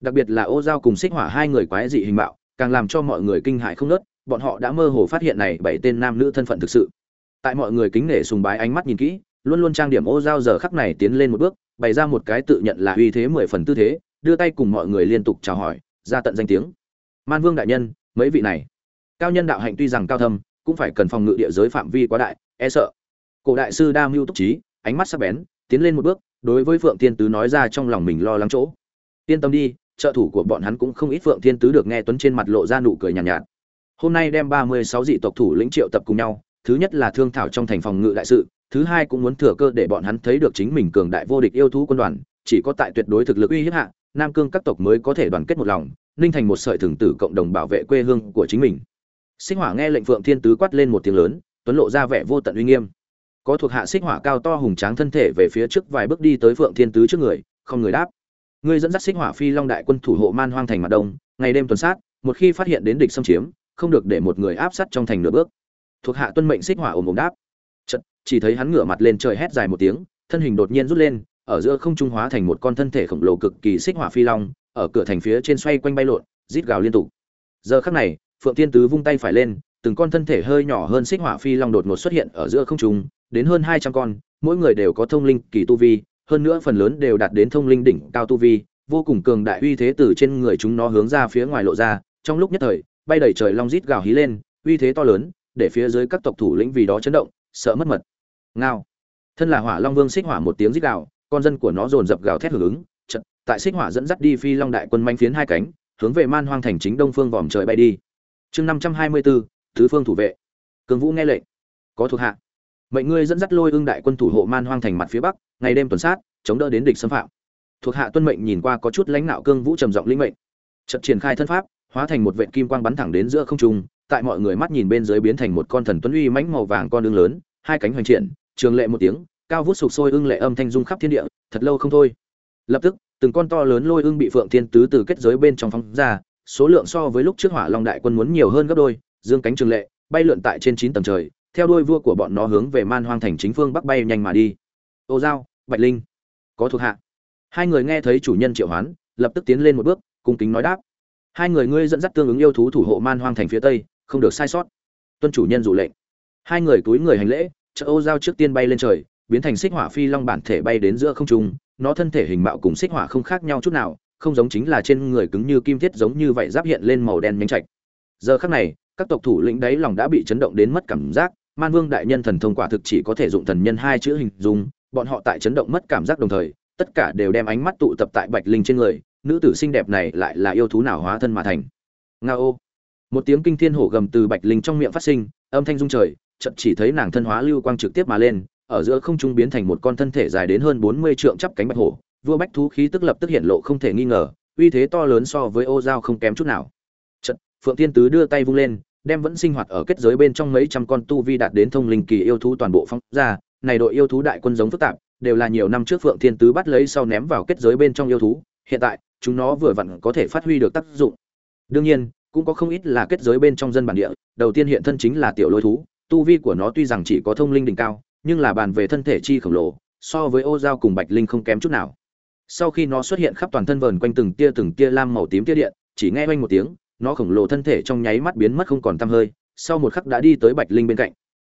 đặc biệt là ô giao cùng xích hỏa hai người quái dị hình mạo càng làm cho mọi người kinh hại không nớt, bọn họ đã mơ hồ phát hiện này bảy tên nam nữ thân phận thực sự. Tại mọi người kính nể sùng bái ánh mắt nhìn kỹ, luôn luôn trang điểm ô giao giờ khắc này tiến lên một bước, bày ra một cái tự nhận là uy thế mười phần tư thế, đưa tay cùng mọi người liên tục chào hỏi, ra tận danh tiếng. Man vương đại nhân, mấy vị này? Cao nhân đạo hạnh tuy rằng cao thâm, cũng phải cần phòng ngự địa giới phạm vi quá đại e sợ. Cổ đại sư đa mưu túc trí, ánh mắt sắc bén, tiến lên một bước, đối với phượng tiên tứ nói ra trong lòng mình lo lắng chỗ. Yên tâm đi trợ thủ của bọn hắn cũng không ít phượng thiên tứ được nghe tuấn trên mặt lộ ra nụ cười nhàn nhạt, nhạt. Hôm nay đem ba mươi sáu dị tộc thủ lĩnh triệu tập cùng nhau thứ nhất là thương thảo trong thành phòng ngự đại sự thứ hai cũng muốn thừa cơ để bọn hắn thấy được chính mình cường đại vô địch yêu thú quân đoàn chỉ có tại tuyệt đối thực lực uy hiếp hạ nam cương các tộc mới có thể đoàn kết một lòng ninh thành một sợi thường tử cộng đồng bảo vệ quê hương của chính mình. Xích hỏa nghe lệnh phượng thiên tứ quát lên một tiếng lớn tuấn lộ ra vẻ vô tận uy nghiêm. Có thuộc hạ xích hỏa cao to hùng tráng thân thể về phía trước vài bước đi tới phượng thiên tứ trước người không người đáp ngươi dẫn dắt xích hỏa phi long đại quân thủ hộ man hoang thành mặt đông, ngày đêm tuần sát, một khi phát hiện đến địch xâm chiếm, không được để một người áp sát trong thành nửa bước. Thuộc hạ tuân mệnh xích hỏa ồm ồm đáp. Chật chỉ thấy hắn ngửa mặt lên trời hét dài một tiếng, thân hình đột nhiên rút lên, ở giữa không trung hóa thành một con thân thể khổng lồ cực kỳ xích hỏa phi long, ở cửa thành phía trên xoay quanh bay lộn, rít gào liên tục. Giờ khắc này, phượng tiên tứ vung tay phải lên, từng con thân thể hơi nhỏ hơn xích hỏa phi long đột ngột xuất hiện ở giữa không trung, đến hơn hai trăm con, mỗi người đều có thông linh kỳ tu vi hơn nữa phần lớn đều đạt đến thông linh đỉnh cao tu vi, vô cùng cường đại uy thế từ trên người chúng nó hướng ra phía ngoài lộ ra, trong lúc nhất thời, bay đầy trời long rít gào hí lên, uy thế to lớn, để phía dưới các tộc thủ lĩnh vì đó chấn động, sợ mất mật. Ngao. Thân là hỏa long vương xích hỏa một tiếng rít gào, con dân của nó dồn dập gào thét hưởng ứng trận tại xích hỏa dẫn dắt đi phi long đại quân manh phiến hai cánh, hướng về man hoang thành chính đông phương vòm trời bay đi. Chương năm trăm hai mươi bốn thứ phương thủ vệ. Cường vũ nghe lệnh. Có thuộc hạ mệnh ngươi dẫn dắt lôi ương đại quân thủ hộ man hoang thành mặt phía bắc, ngày đêm tuần sát, chống đỡ đến địch xâm phạm. Thuộc hạ tuân mệnh nhìn qua có chút lãnh đạo cương vũ trầm giọng linh mệnh. Trận triển khai thân pháp, hóa thành một vệ kim quang bắn thẳng đến giữa không trung, tại mọi người mắt nhìn bên dưới biến thành một con thần tuấn uy mãnh màu vàng con đường lớn, hai cánh hoành triển, trường lệ một tiếng, cao vút sục sôi ưng lệ âm thanh dung khắp thiên địa, thật lâu không thôi. Lập tức, từng con to lớn lôi ưng bị phượng thiên tứ từ kết giới bên trong phóng ra, số lượng so với lúc trước hỏa long đại quân muốn nhiều hơn gấp đôi, dương cánh trường lệ, bay lượn tại trên chín tầng trời theo đuôi vua của bọn nó hướng về man hoang thành chính phương bắc bay nhanh mà đi. Ô giao, bạch linh, có thuộc hạ. Hai người nghe thấy chủ nhân triệu hoán, lập tức tiến lên một bước, cung kính nói đáp. Hai người ngươi dẫn dắt tương ứng yêu thú thủ hộ man hoang thành phía tây, không được sai sót. Tuân chủ nhân dụ lệnh. Hai người túi người hành lễ, chợ ô giao trước tiên bay lên trời, biến thành xích hỏa phi long bản thể bay đến giữa không trung, nó thân thể hình mạo cùng xích hỏa không khác nhau chút nào, không giống chính là trên người cứng như kim thiết giống như vậy giáp hiện lên màu đen nhánh trạch. Giờ khắc này, các tộc thủ lĩnh đấy lòng đã bị chấn động đến mất cảm giác man vương đại nhân thần thông quả thực chỉ có thể dụng thần nhân hai chữ hình dung bọn họ tại chấn động mất cảm giác đồng thời tất cả đều đem ánh mắt tụ tập tại bạch linh trên người nữ tử xinh đẹp này lại là yêu thú nào hóa thân mà thành. Nga ô một tiếng kinh thiên hổ gầm từ bạch linh trong miệng phát sinh âm thanh rung trời Chậm chỉ thấy nàng thân hóa lưu quang trực tiếp mà lên ở giữa không trung biến thành một con thân thể dài đến hơn bốn mươi trượng chắp cánh bạch hổ vua bách thú khí tức lập tức hiện lộ không thể nghi ngờ uy thế to lớn so với ô giao không kém chút nào. Chậm, phượng thiên tứ đưa tay vung lên đem vẫn sinh hoạt ở kết giới bên trong mấy trăm con tu vi đạt đến thông linh kỳ yêu thú toàn bộ phóng ra. Này đội yêu thú đại quân giống phức tạp, đều là nhiều năm trước phượng thiên tứ bắt lấy sau ném vào kết giới bên trong yêu thú. Hiện tại, chúng nó vừa vặn có thể phát huy được tác dụng. Đương nhiên, cũng có không ít là kết giới bên trong dân bản địa. Đầu tiên hiện thân chính là tiểu lôi thú. Tu vi của nó tuy rằng chỉ có thông linh đỉnh cao, nhưng là bàn về thân thể chi khổng lồ, so với ô giao cùng bạch linh không kém chút nào. Sau khi nó xuất hiện khắp toàn thân vờn quanh từng tia từng tia lam màu tím tia điện, chỉ nghe oanh một tiếng nó khổng lồ thân thể trong nháy mắt biến mất không còn tăm hơi, sau một khắc đã đi tới bạch linh bên cạnh.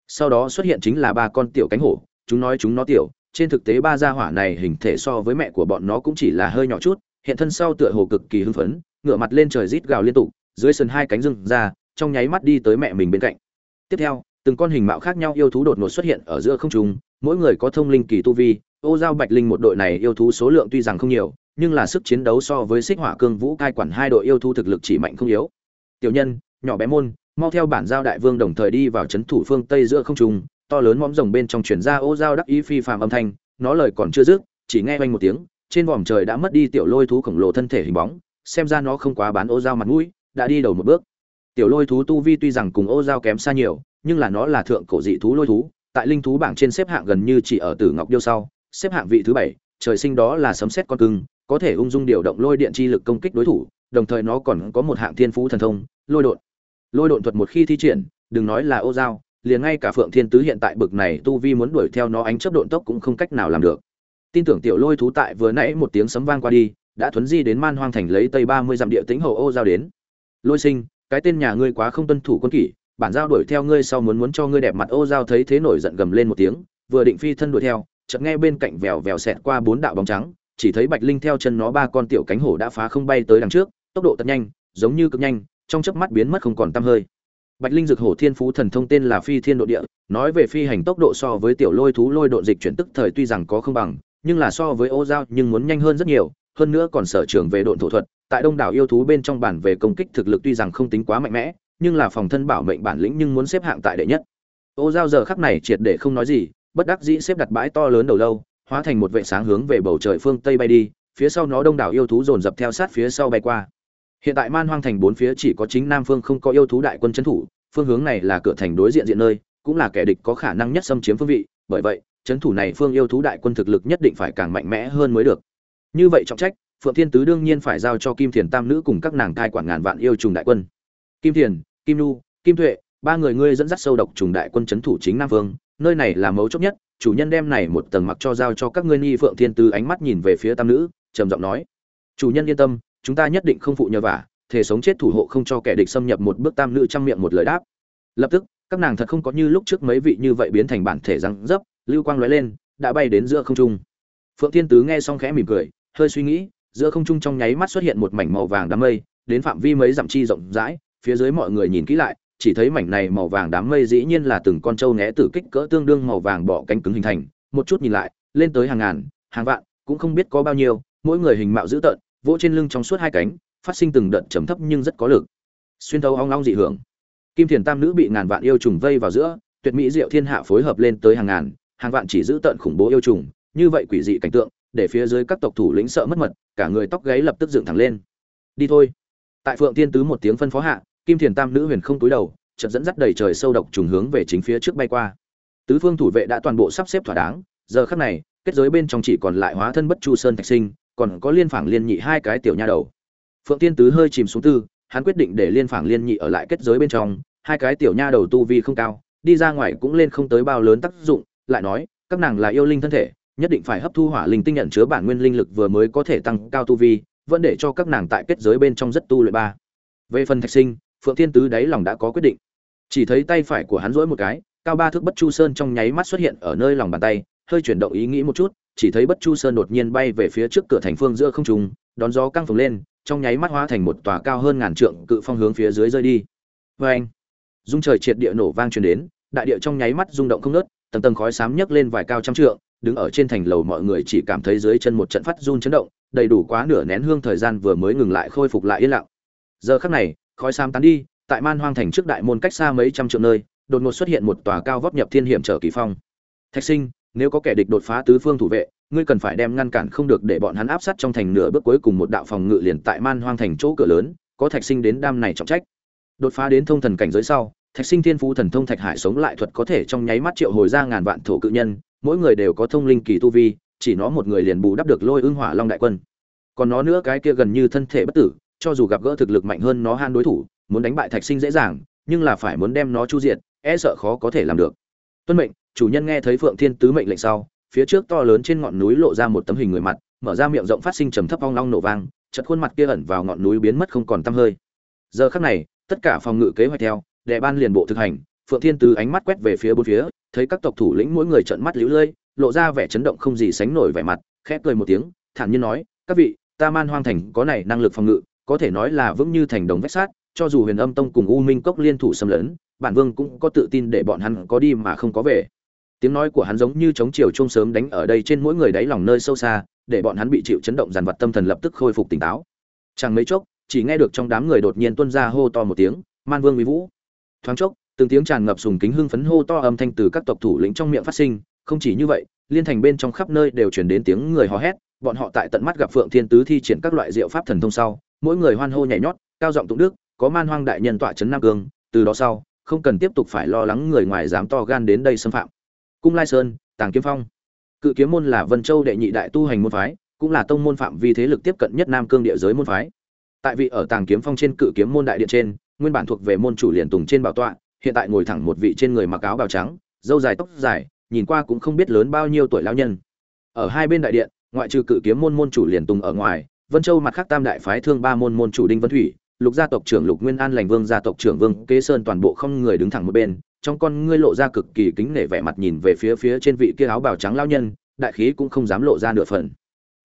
Sau đó xuất hiện chính là ba con tiểu cánh hổ, chúng nói chúng nó tiểu, trên thực tế ba gia hỏa này hình thể so với mẹ của bọn nó cũng chỉ là hơi nhỏ chút, hiện thân sau tựa hồ cực kỳ hưng phấn, ngửa mặt lên trời rít gào liên tục, dưới sân hai cánh rừng ra, trong nháy mắt đi tới mẹ mình bên cạnh. Tiếp theo, từng con hình mạo khác nhau yêu thú đột ngột xuất hiện ở giữa không trung, mỗi người có thông linh kỳ tu vi, ô giao bạch linh một đội này yêu thú số lượng tuy rằng không nhiều nhưng là sức chiến đấu so với xích hỏa cương vũ cai quản hai đội yêu thu thực lực chỉ mạnh không yếu. Tiểu nhân, nhỏ bé môn, mau theo bản giao đại vương đồng thời đi vào trấn thủ phương tây giữa không trung, to lớn mõm rồng bên trong chuyển ra ô giao đắc ý phi phàm âm thanh, nó lời còn chưa dứt, chỉ nghe oanh một tiếng, trên vòm trời đã mất đi tiểu lôi thú khổng lồ thân thể hình bóng, xem ra nó không quá bán ô giao mặt mũi, đã đi đầu một bước. Tiểu lôi thú tu vi tuy rằng cùng ô giao kém xa nhiều, nhưng là nó là thượng cổ dị thú lôi thú, tại linh thú bảng trên xếp hạng gần như chỉ ở tử ngọc điêu sau, xếp hạng vị thứ bảy, trời sinh đó là sấm xét con cưng có thể ung dung điều động lôi điện chi lực công kích đối thủ, đồng thời nó còn có một hạng thiên phú thần thông, lôi đột lôi đột thuật một khi thi triển, đừng nói là ô giao liền ngay cả phượng thiên tứ hiện tại bực này tu vi muốn đuổi theo nó ánh chớp độn tốc cũng không cách nào làm được. Tin tưởng tiểu lôi thú tại vừa nãy một tiếng sấm vang qua đi, đã thuấn di đến man hoang thành lấy tây ba mươi dặm địa tính hậu ô giao đến. Lôi sinh, cái tên nhà ngươi quá không tuân thủ quân kỷ, bản giao đuổi theo ngươi sau muốn muốn cho ngươi đẹp mặt ô giao thấy thế nổi giận gầm lên một tiếng, vừa định phi thân đuổi theo, chợt nghe bên cạnh vèo vèo xẹt qua bốn đạo bóng trắng chỉ thấy bạch linh theo chân nó ba con tiểu cánh hổ đã phá không bay tới đằng trước, tốc độ thật nhanh, giống như cực nhanh, trong chớp mắt biến mất không còn tăm hơi. Bạch linh dược hổ thiên phú thần thông tên là phi thiên độ địa, nói về phi hành tốc độ so với tiểu lôi thú lôi độ dịch chuyển tức thời tuy rằng có không bằng, nhưng là so với ô giao nhưng muốn nhanh hơn rất nhiều, hơn nữa còn sở trường về độn thổ thuật, tại đông đảo yêu thú bên trong bản về công kích thực lực tuy rằng không tính quá mạnh mẽ, nhưng là phòng thân bảo mệnh bản lĩnh nhưng muốn xếp hạng tại đệ nhất. Ô giao giờ khắc này triệt để không nói gì, bất đắc dĩ xếp đặt bãi to lớn đầu lâu hóa thành một vệ sáng hướng về bầu trời phương tây bay đi, phía sau nó đông đảo yêu thú dồn dập theo sát phía sau bay qua. Hiện tại man hoang thành bốn phía chỉ có chính nam phương không có yêu thú đại quân trấn thủ, phương hướng này là cửa thành đối diện diện nơi, cũng là kẻ địch có khả năng nhất xâm chiếm phương vị, bởi vậy, trấn thủ này phương yêu thú đại quân thực lực nhất định phải càng mạnh mẽ hơn mới được. Như vậy trọng trách, phượng thiên tứ đương nhiên phải giao cho kim thiền tam nữ cùng các nàng cai quản ngàn vạn yêu trùng đại quân. Kim thiền, kim nu kim tuệ ba người ngươi dẫn dắt sâu độc trùng đại quân chấn thủ chính nam vương, nơi này là mấu chốt nhất, chủ nhân đem này một tầng mặc cho giao cho các ngươi nghi phượng thiên tứ ánh mắt nhìn về phía tam nữ, trầm giọng nói, chủ nhân yên tâm, chúng ta nhất định không phụ nhờ vả thể sống chết thủ hộ không cho kẻ địch xâm nhập một bước tam nữ trong miệng một lời đáp. Lập tức, các nàng thật không có như lúc trước mấy vị như vậy biến thành bản thể răng dấp, lưu quang lóe lên, đã bay đến giữa không trung. Phượng thiên tứ nghe xong khẽ mỉm cười, hơi suy nghĩ, giữa không trung trong nháy mắt xuất hiện một mảnh màu vàng đám mây, đến phạm vi mấy dặm chi rộng rãi, phía dưới mọi người nhìn kỹ lại chỉ thấy mảnh này màu vàng đám mây dĩ nhiên là từng con trâu né tử kích cỡ tương đương màu vàng bọ cánh cứng hình thành. Một chút nhìn lại, lên tới hàng ngàn, hàng vạn, cũng không biết có bao nhiêu, mỗi người hình mạo dữ tợn, vỗ trên lưng trong suốt hai cánh, phát sinh từng đợt trầm thấp nhưng rất có lực. Xuyên thấu ong long dị hưởng. Kim thiền tam nữ bị ngàn vạn yêu trùng vây vào giữa, tuyệt mỹ diệu thiên hạ phối hợp lên tới hàng ngàn, hàng vạn chỉ giữ tận khủng bố yêu trùng, như vậy quỷ dị cảnh tượng, để phía dưới các tộc thủ lĩnh sợ mất mật, cả người tóc gáy lập tức dựng thẳng lên. Đi thôi. Tại phượng tiên tứ một tiếng phân phó hạ kim thiền tam nữ huyền không túi đầu, chợt dẫn dắt đầy trời sâu độc trùng hướng về chính phía trước bay qua. Tứ phương thủ vệ đã toàn bộ sắp xếp thỏa đáng, giờ khắc này, kết giới bên trong chỉ còn lại hóa thân bất chu sơn thạch sinh, còn có liên phảng liên nhị hai cái tiểu nha đầu. Phượng tiên tứ hơi chìm xuống tư, hắn quyết định để liên phảng liên nhị ở lại kết giới bên trong, hai cái tiểu nha đầu tu vi không cao, đi ra ngoài cũng lên không tới bao lớn tác dụng, lại nói, các nàng là yêu linh thân thể, nhất định phải hấp thu hỏa linh tinh nhận chứa bản nguyên linh lực vừa mới có thể tăng cao tu vi, vẫn để cho các nàng tại kết giới bên trong rất tu luyện ba. Về phần thạch sinh phượng thiên tứ đáy lòng đã có quyết định. Chỉ thấy tay phải của hắn rỗi một cái, cao ba thước bất chu sơn trong nháy mắt xuất hiện ở nơi lòng bàn tay, hơi chuyển động ý nghĩ một chút, chỉ thấy bất chu sơn đột nhiên bay về phía trước cửa thành phương giữa không trung, đón gió căng phồng lên, trong nháy mắt hóa thành một tòa cao hơn ngàn trượng cự phong hướng phía dưới rơi đi. Vê anh, dung trời triệt địa nổ vang truyền đến, đại địa trong nháy mắt rung động không nớt tầng tầng khói xám nhấc lên vài cao trăm trượng, đứng ở trên thành lầu mọi người chỉ cảm thấy dưới chân một trận phát run chấn động, đầy đủ quá nửa nén hương thời gian vừa mới ngừng lại khôi phục lại yên lặng. Giờ khắc này khói xám tán đi, tại man hoang thành trước đại môn cách xa mấy trăm triệu nơi, đột ngột xuất hiện một tòa cao vóc nhập thiên hiểm trở kỳ phong. Thạch sinh, nếu có kẻ địch đột phá tứ phương thủ vệ, ngươi cần phải đem ngăn cản không được để bọn hắn áp sát trong thành nửa bước cuối cùng một đạo phòng ngự liền tại man hoang thành chỗ cửa lớn, có thạch sinh đến đam này trọng trách. Đột phá đến thông thần cảnh giới sau, thạch sinh thiên phú thần thông thạch hải sống lại thuật có thể trong nháy mắt triệu hồi ra ngàn vạn thổ cự nhân, mỗi người đều có thông linh kỳ tu vi, chỉ nó một người liền bù đắp được lôi ưng hỏa long đại quân. Còn nó nữa cái kia gần như thân thể bất tử cho dù gặp gỡ thực lực mạnh hơn nó han đối thủ, muốn đánh bại thạch sinh dễ dàng, nhưng là phải muốn đem nó chu diệt e sợ khó có thể làm được. Tuân mệnh, chủ nhân nghe thấy phượng thiên tứ mệnh lệnh sau, phía trước to lớn trên ngọn núi lộ ra một tấm hình người mặt, mở ra miệng rộng phát sinh trầm thấp ong long nổ vang chật khuôn mặt kia ẩn vào ngọn núi biến mất không còn tăm hơi. Giờ khắc này, tất cả phòng ngự kế hoạch theo, đệ ban liền bộ thực hành, phượng thiên tứ ánh mắt quét về phía bốn phía, thấy các tộc thủ lĩnh mỗi người trợn mắt liễu lơi, lộ ra vẻ chấn động không gì sánh nổi vẻ mặt, khẽ cười một tiếng, thản nhiên nói, các vị, ta man hoang thành có này năng lực phòng ngự có thể nói là vững như thành đồng vách sát cho dù huyền âm tông cùng u minh cốc liên thủ xâm lấn, bản vương cũng có tự tin để bọn hắn có đi mà không có về. Tiếng nói của hắn giống như chống chiều chung sớm đánh ở đây trên mỗi người đáy lòng nơi sâu xa, để bọn hắn bị chịu chấn động dàn vật tâm thần lập tức khôi phục tỉnh táo. Chẳng mấy chốc, chỉ nghe được trong đám người đột nhiên tuôn ra hô to một tiếng, man vương uy vũ! Thoáng chốc, từng tiếng tràn ngập sùng kính hưng phấn hô to âm thanh từ các tộc thủ lĩnh trong miệng phát sinh. Không chỉ như vậy, liên thành bên trong khắp nơi đều chuyển đến tiếng người hò hét, bọn họ tại tận mắt gặp phượng thiên tứ thi triển các loại diệu pháp thần thông sau mỗi người hoan hô nhảy nhót, cao giọng tụng đức, có man hoang đại nhân tọa trấn nam cương, từ đó sau, không cần tiếp tục phải lo lắng người ngoài dám to gan đến đây xâm phạm. Cung lai sơn, tàng kiếm phong. Cự kiếm môn là vân châu đệ nhị đại tu hành môn phái, cũng là tông môn phạm vi thế lực tiếp cận nhất nam cương địa giới môn phái. Tại vị ở tàng kiếm phong trên cự kiếm môn đại điện trên, nguyên bản thuộc về môn chủ liền tùng trên bảo tọa, hiện tại ngồi thẳng một vị trên người mặc áo bào trắng dâu dài tóc dài, nhìn qua cũng không biết lớn bao nhiêu tuổi lão nhân. Ở hai bên đại điện, ngoại trừ cự kiếm môn môn chủ liền tùng ở ngoài vân châu mặt khác tam đại phái thương ba môn môn chủ đinh vân thủy, lục gia tộc trưởng lục nguyên an lành vương gia tộc trưởng vương kế sơn toàn bộ không người đứng thẳng một bên, trong con ngươi lộ ra cực kỳ kính nể vẻ mặt nhìn về phía phía trên vị kia áo bào trắng lao nhân, đại khí cũng không dám lộ ra nửa phần.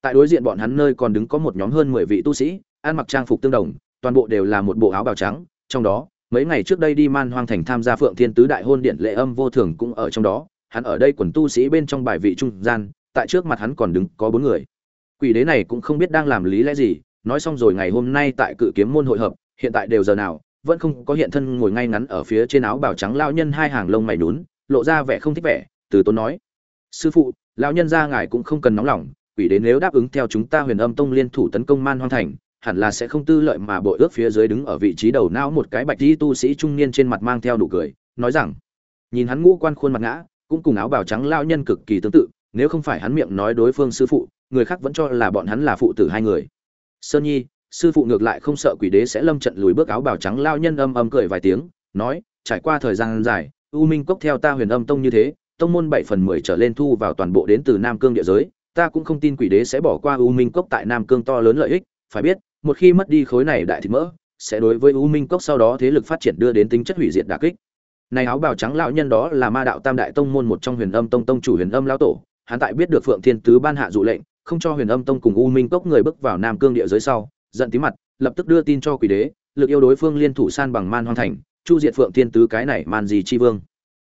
Tại đối diện bọn hắn nơi còn đứng có một nhóm hơn mười vị tu sĩ, ăn mặc trang phục tương đồng, toàn bộ đều là một bộ áo bào trắng, trong đó, mấy ngày trước đây đi man hoang thành tham gia phượng thiên tứ đại hôn điện lễ âm vô thường cũng ở trong đó, hắn ở đây quần tu sĩ bên trong bài vị trung gian, tại trước mặt hắn còn đứng có bốn người quỷ đế này cũng không biết đang làm lý lẽ gì, nói xong rồi ngày hôm nay tại cự kiếm môn hội hợp, hiện tại đều giờ nào, vẫn không có hiện thân ngồi ngay ngắn ở phía trên áo bào trắng lao nhân hai hàng lông mày nhún, lộ ra vẻ không thích vẻ, từ tốn nói. Sư phụ, lão nhân gia ngài cũng không cần nóng lòng, quỷ đế nếu đáp ứng theo chúng ta huyền âm tông liên thủ tấn công man hoang thành, hẳn là sẽ không tư lợi mà bội ước phía dưới đứng ở vị trí đầu não một cái bạch di tu sĩ trung niên trên mặt mang theo nụ cười, nói rằng, nhìn hắn ngũ quan khuôn mặt ngã, cũng cùng áo bào trắng lao nhân cực kỳ tương tự nếu không phải hắn miệng nói đối phương sư phụ, người khác vẫn cho là bọn hắn là phụ tử hai người. Sơn nhi, sư phụ ngược lại không sợ quỷ đế sẽ lâm trận lùi bước áo bào trắng lao nhân âm âm cười vài tiếng, nói, trải qua thời gian dài, u minh cốc theo ta huyền âm tông như thế, tông môn bảy phần mười trở lên thu vào toàn bộ đến từ nam cương địa giới, ta cũng không tin quỷ đế sẽ bỏ qua u minh cốc tại nam cương to lớn lợi ích, phải biết, một khi mất đi khối này đại thịt mỡ, sẽ đối với u minh cốc sau đó thế lực phát triển đưa đến tính chất hủy diệt đà kích. Này áo bào trắng lão nhân đó là ma đạo tam đại tông môn một trong huyền âm tông tông chủ huyền âm lão tổ hắn tại biết được phượng thiên tứ ban hạ dụ lệnh, không cho huyền âm tông cùng u minh cốc người bước vào nam cương địa giới sau, giận tí mặt, lập tức đưa tin cho quỷ đế, lực yêu đối phương liên thủ san bằng man hoang thành, chu diệt phượng thiên tứ cái này man Di chi vương.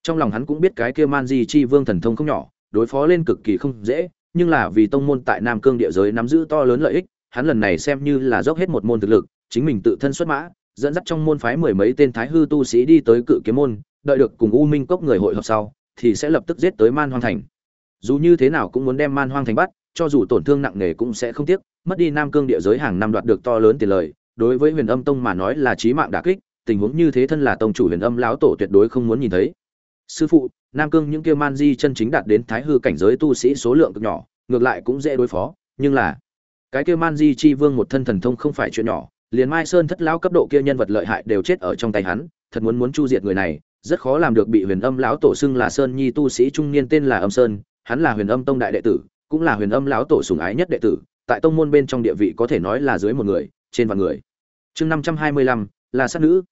Trong lòng hắn cũng biết cái kia man di chi vương thần thông không nhỏ, đối phó lên cực kỳ không dễ, nhưng là vì tông môn tại nam cương địa giới nắm giữ to lớn lợi ích, hắn lần này xem như là dốc hết một môn thực lực, chính mình tự thân xuất mã, dẫn dắt trong môn phái mười mấy tên thái hư tu sĩ đi tới cự kiếm môn, đợi được cùng u minh cốc người hội họp sau, thì sẽ lập tức giết tới man hoang thành dù như thế nào cũng muốn đem man hoang thành bắt, cho dù tổn thương nặng nề cũng sẽ không tiếc, mất đi nam cương địa giới hàng năm đoạt được to lớn tiền lời, đối với huyền âm tông mà nói là chí mạng đả kích, tình huống như thế thân là tông chủ huyền âm lão tổ tuyệt đối không muốn nhìn thấy. Sư phụ, nam cương những kia man di chân chính đạt đến thái hư cảnh giới tu sĩ số lượng cực nhỏ, ngược lại cũng dễ đối phó, nhưng là, cái kia man di chi vương một thân thần thông không phải chuyện nhỏ, liền mai sơn thất lão cấp độ kia nhân vật lợi hại đều chết ở trong tay hắn, thật muốn muốn chu diệt người này, rất khó làm được bị huyền âm lão tổ xưng là sơn nhi tu sĩ trung niên tên là âm sơn hắn là huyền âm tông đại đệ tử, cũng là huyền âm lão tổ sùng ái nhất đệ tử, tại tông môn bên trong địa vị có thể nói là dưới một người, trên vạn người. Chương năm trăm hai mươi lăm, là sát nữ.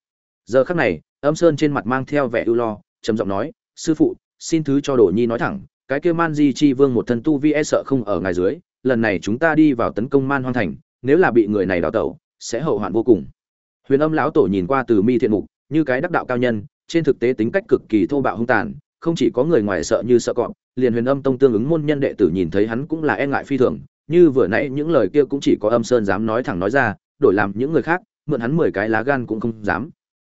Giờ khắc này, âm sơn trên mặt mang theo vẻ ưu lo, trầm giọng nói, sư phụ, xin thứ cho đồ nhi nói thẳng, cái kia man di chi vương một thân tu vi e sợ không ở ngài dưới, lần này chúng ta đi vào tấn công man hoang thành, nếu là bị người này đào tẩu, sẽ hậu hoạn vô cùng. Huyền âm lão tổ nhìn qua từ mi thiện mục, như cái đắc đạo cao nhân, trên thực tế tính cách cực kỳ thô bạo hung tàn không chỉ có người ngoài sợ như sợ cọp, liền huyền âm tông tương ứng môn nhân đệ tử nhìn thấy hắn cũng là e ngại phi thường, như vừa nãy những lời kia cũng chỉ có âm sơn dám nói thẳng nói ra, đổi làm những người khác, mượn hắn mười cái lá gan cũng không dám.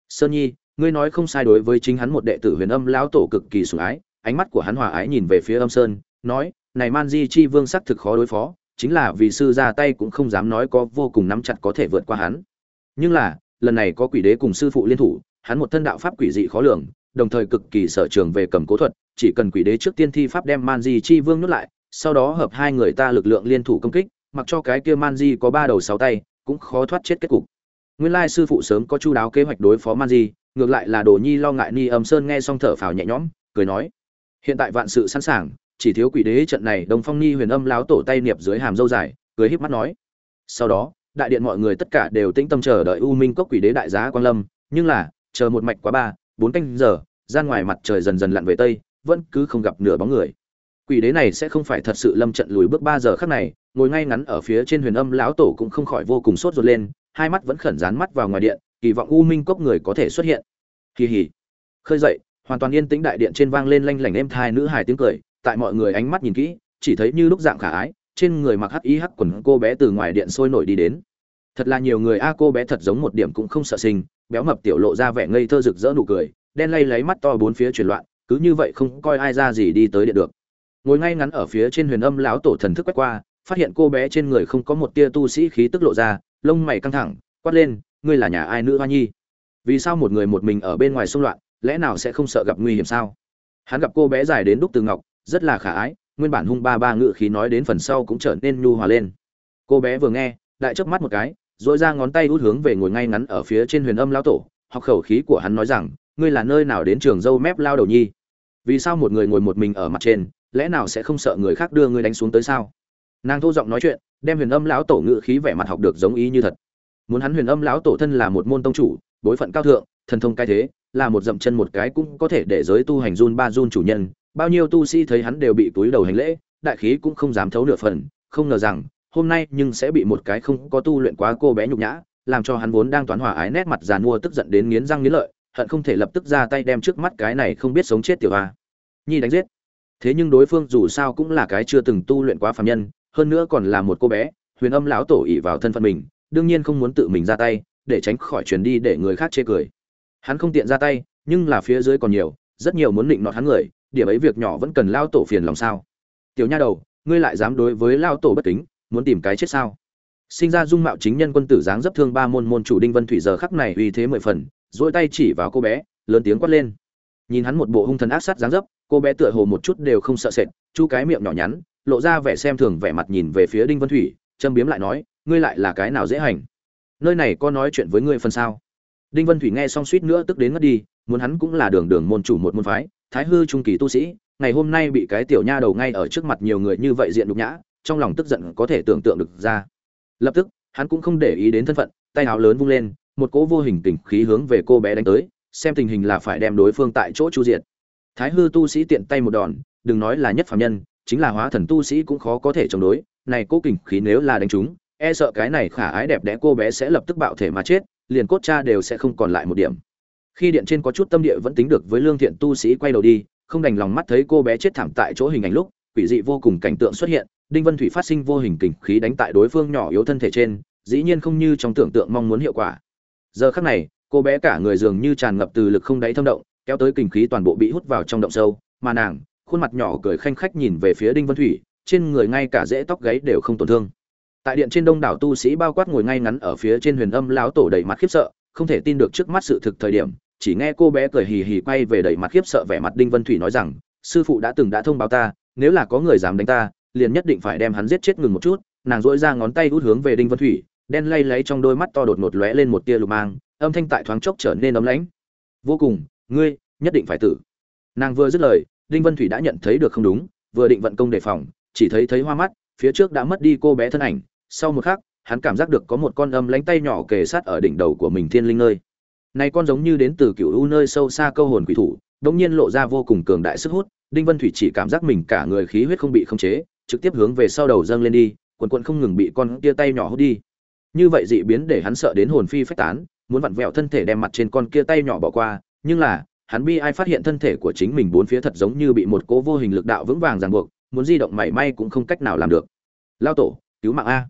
Sơn nhi, ngươi nói không sai đối với chính hắn một đệ tử huyền âm lão tổ cực kỳ sủng ái, ánh mắt của hắn hòa ái nhìn về phía âm sơn, nói, này man di chi vương sắc thực khó đối phó, chính là vì sư ra tay cũng không dám nói có vô cùng nắm chặt có thể vượt qua hắn. Nhưng là, lần này có quỷ đế cùng sư phụ liên thủ, hắn một thân đạo pháp quỷ dị khó lường đồng thời cực kỳ sở trường về cầm cố thuật, chỉ cần quỷ đế trước tiên thi pháp đem man di chi vương nuốt lại, sau đó hợp hai người ta lực lượng liên thủ công kích, mặc cho cái kia man di có ba đầu sáu tay, cũng khó thoát chết kết cục. Nguyên lai sư phụ sớm có chu đáo kế hoạch đối phó man di, ngược lại là đồ nhi lo ngại ni âm sơn nghe xong thở phào nhẹ nhõm, cười nói, hiện tại vạn sự sẵn sàng, chỉ thiếu quỷ đế trận này, đông phong ni huyền âm láo tổ tay niệm dưới hàm dâu dài, cười híp mắt nói. Sau đó, đại điện mọi người tất cả đều tĩnh tâm chờ đợi u minh cốc quỷ đế đại giá quang lâm, nhưng là, chờ một mạch quá ba bốn canh giờ gian ngoài mặt trời dần dần lặn về tây, vẫn cứ không gặp nửa bóng người. Quỷ đế này sẽ không phải thật sự lâm trận lùi bước ba giờ khác này, ngồi ngay ngắn ở phía trên huyền âm lão tổ cũng không khỏi vô cùng sốt ruột lên, hai mắt vẫn khẩn dán mắt vào ngoài điện, kỳ vọng u minh cốc người có thể xuất hiện. Kỳ hỉ. Khơi dậy, hoàn toàn yên tĩnh đại điện trên vang lên lanh lảnh êm thai nữ hài tiếng cười, tại mọi người ánh mắt nhìn kỹ, chỉ thấy như lúc dạng khả ái, trên người mặc hắc y hắc quần cô bé từ ngoài điện sôi nổi đi đến. Thật là nhiều người a cô bé thật giống một điểm cũng không sợ sinh béo mập tiểu lộ ra vẻ ngây thơ rực rỡ nụ cười, đen lay lấy mắt to bốn phía chuyển loạn, cứ như vậy không coi ai ra gì đi tới điện được. Ngồi ngay ngắn ở phía trên huyền âm lão tổ thần thức quét qua, phát hiện cô bé trên người không có một tia tu sĩ khí tức lộ ra, lông mày căng thẳng, quát lên, ngươi là nhà ai nữ hoa nhi? Vì sao một người một mình ở bên ngoài xung loạn, lẽ nào sẽ không sợ gặp nguy hiểm sao? Hắn gặp cô bé dài đến đúc từ ngọc, rất là khả ái, nguyên bản hung ba ba ngự khí nói đến phần sau cũng trở nên nhu hòa lên. Cô bé vừa nghe, đại chớp mắt một cái dội ra ngón tay út hướng về ngồi ngay ngắn ở phía trên huyền âm lão tổ, học khẩu khí của hắn nói rằng, ngươi là nơi nào đến trường dâu mép lao đầu nhi? Vì sao một người ngồi một mình ở mặt trên, lẽ nào sẽ không sợ người khác đưa ngươi đánh xuống tới sao? Nàng thô giọng nói chuyện, đem huyền âm lão tổ ngự khí vẻ mặt học được giống ý như thật. Muốn hắn huyền âm lão tổ thân là một môn tông chủ, bối phận cao thượng, thần thông cái thế, là một dậm chân một cái cũng có thể để giới tu hành run ba run chủ nhân, bao nhiêu tu sĩ thấy hắn đều bị túi đầu hành lễ, đại khí cũng không dám thấu nửa phần, không ngờ rằng hôm nay nhưng sẽ bị một cái không có tu luyện quá cô bé nhục nhã, làm cho hắn vốn đang toán hòa ái nét mặt giàn mua tức giận đến nghiến răng nghiến lợi, hận không thể lập tức ra tay đem trước mắt cái này không biết sống chết tiểu hoa. Nhi đánh giết. Thế nhưng đối phương dù sao cũng là cái chưa từng tu luyện quá phàm nhân, hơn nữa còn là một cô bé, huyền âm lão tổ ỉ vào thân phận mình, đương nhiên không muốn tự mình ra tay, để tránh khỏi truyền đi để người khác chê cười. Hắn không tiện ra tay, nhưng là phía dưới còn nhiều, rất nhiều muốn định nọt hắn người, điểm ấy việc nhỏ vẫn cần lao tổ phiền lòng sao. Tiểu nha đầu, ngươi lại dám đối với lao tổ bất kính muốn tìm cái chết sao? Sinh ra dung mạo chính nhân quân tử dáng dấp thương ba môn môn chủ đinh vân thủy giờ khắc này uy thế mười phần dỗi tay chỉ vào cô bé, lớn tiếng quát lên. Nhìn hắn một bộ hung thần ác sát dáng dấp, cô bé tựa hồ một chút đều không sợ sệt, chu cái miệng nhỏ nhắn, lộ ra vẻ xem thường vẻ mặt nhìn về phía đinh vân thủy, châm biếm lại nói, ngươi lại là cái nào dễ hành? Nơi này có nói chuyện với ngươi phần sao? Đinh vân thủy nghe xong suýt nữa tức đến ngất đi, muốn hắn cũng là đường đường môn chủ một môn phái, thái hư trung kỳ tu sĩ, ngày hôm nay bị cái tiểu nha đầu ngay ở trước mặt nhiều người như vậy diện đục nhã trong lòng tức giận có thể tưởng tượng được ra. Lập tức, hắn cũng không để ý đến thân phận, tay áo lớn vung lên, một cỗ vô hình kình khí hướng về cô bé đánh tới, xem tình hình là phải đem đối phương tại chỗ chu diệt. Thái hư tu sĩ tiện tay một đòn, đừng nói là nhất phạm nhân, chính là hóa thần tu sĩ cũng khó có thể chống đối, này cô kình khí nếu là đánh chúng e sợ cái này khả ái đẹp đẽ cô bé sẽ lập tức bạo thể mà chết, liền cốt cha đều sẽ không còn lại một điểm. Khi điện trên có chút tâm địa vẫn tính được với lương thiện tu sĩ quay đầu đi, không đành lòng mắt thấy cô bé chết thảm tại chỗ hình ảnh lúc, quỷ dị vô cùng cảnh tượng xuất hiện đinh vân thủy phát sinh vô hình kình khí đánh tại đối phương nhỏ yếu thân thể trên, dĩ nhiên không như trong tưởng tượng mong muốn hiệu quả. Giờ khắc này, cô bé cả người dường như tràn ngập từ lực không đáy thâm động, kéo tới kình khí toàn bộ bị hút vào trong động sâu, mà nàng, khuôn mặt nhỏ cười khanh khách nhìn về phía đinh vân thủy, trên người ngay cả rễ tóc gáy đều không tổn thương. Tại điện trên đông đảo tu sĩ bao quát ngồi ngay ngắn ở phía trên huyền âm lão tổ đầy mặt khiếp sợ, không thể tin được trước mắt sự thực thời điểm, chỉ nghe cô bé cười hì hì quay về đầy mặt khiếp sợ vẻ mặt đinh vân thủy nói rằng, sư phụ đã từng đã thông báo ta, nếu là có người dám đánh ta liền nhất định phải đem hắn giết chết ngừng một chút, nàng dỗi ra ngón tay út hướng về đinh vân thủy, đen lay lấy trong đôi mắt to đột ngột lóe lên một tia lục mang, âm thanh tại thoáng chốc trở nên ấm lãnh. Vô cùng, ngươi nhất định phải tử. Nàng vừa dứt lời, đinh vân thủy đã nhận thấy được không đúng, vừa định vận công đề phòng, chỉ thấy thấy hoa mắt, phía trước đã mất đi cô bé thân ảnh. Sau một khắc, hắn cảm giác được có một con âm lánh tay nhỏ kề sát ở đỉnh đầu của mình thiên linh nơi. Này con giống như đến từ cựu u nơi sâu xa câu hồn quỷ thủ đống nhiên lộ ra vô cùng cường đại sức hút, đinh vân thủy chỉ cảm giác mình cả người khí huyết không bị khống chế trực tiếp hướng về sau đầu dâng lên đi, quần quần không ngừng bị con kia tay nhỏ hút đi. Như vậy dị biến để hắn sợ đến hồn phi phách tán, muốn vặn vẹo thân thể đem mặt trên con kia tay nhỏ bỏ qua, nhưng là, hắn bi ai phát hiện thân thể của chính mình bốn phía thật giống như bị một cố vô hình lực đạo vững vàng ràng buộc, muốn di động mảy may cũng không cách nào làm được. Lao tổ, cứu mạng a.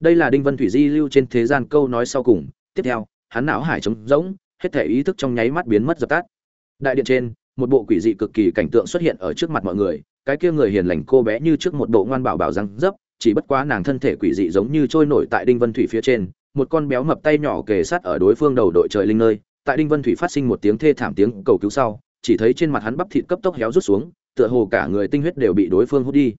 Đây là đinh vân thủy di lưu trên thế gian câu nói sau cùng. Tiếp theo, hắn não hải trống rỗng, hết thể ý thức trong nháy mắt biến mất dập tắt. Đại điện trên, một bộ quỷ dị cực kỳ cảnh tượng xuất hiện ở trước mặt mọi người cái kia người hiền lành cô bé như trước một bộ ngoan bảo bảo răng dấp, chỉ bất quá nàng thân thể quỷ dị giống như trôi nổi tại đinh vân thủy phía trên, một con béo mập tay nhỏ kề sát ở đối phương đầu đội trời linh nơi, tại đinh vân thủy phát sinh một tiếng thê thảm tiếng cầu cứu sau, chỉ thấy trên mặt hắn bắp thịt cấp tốc héo rút xuống, tựa hồ cả người tinh huyết đều bị đối phương hút đi.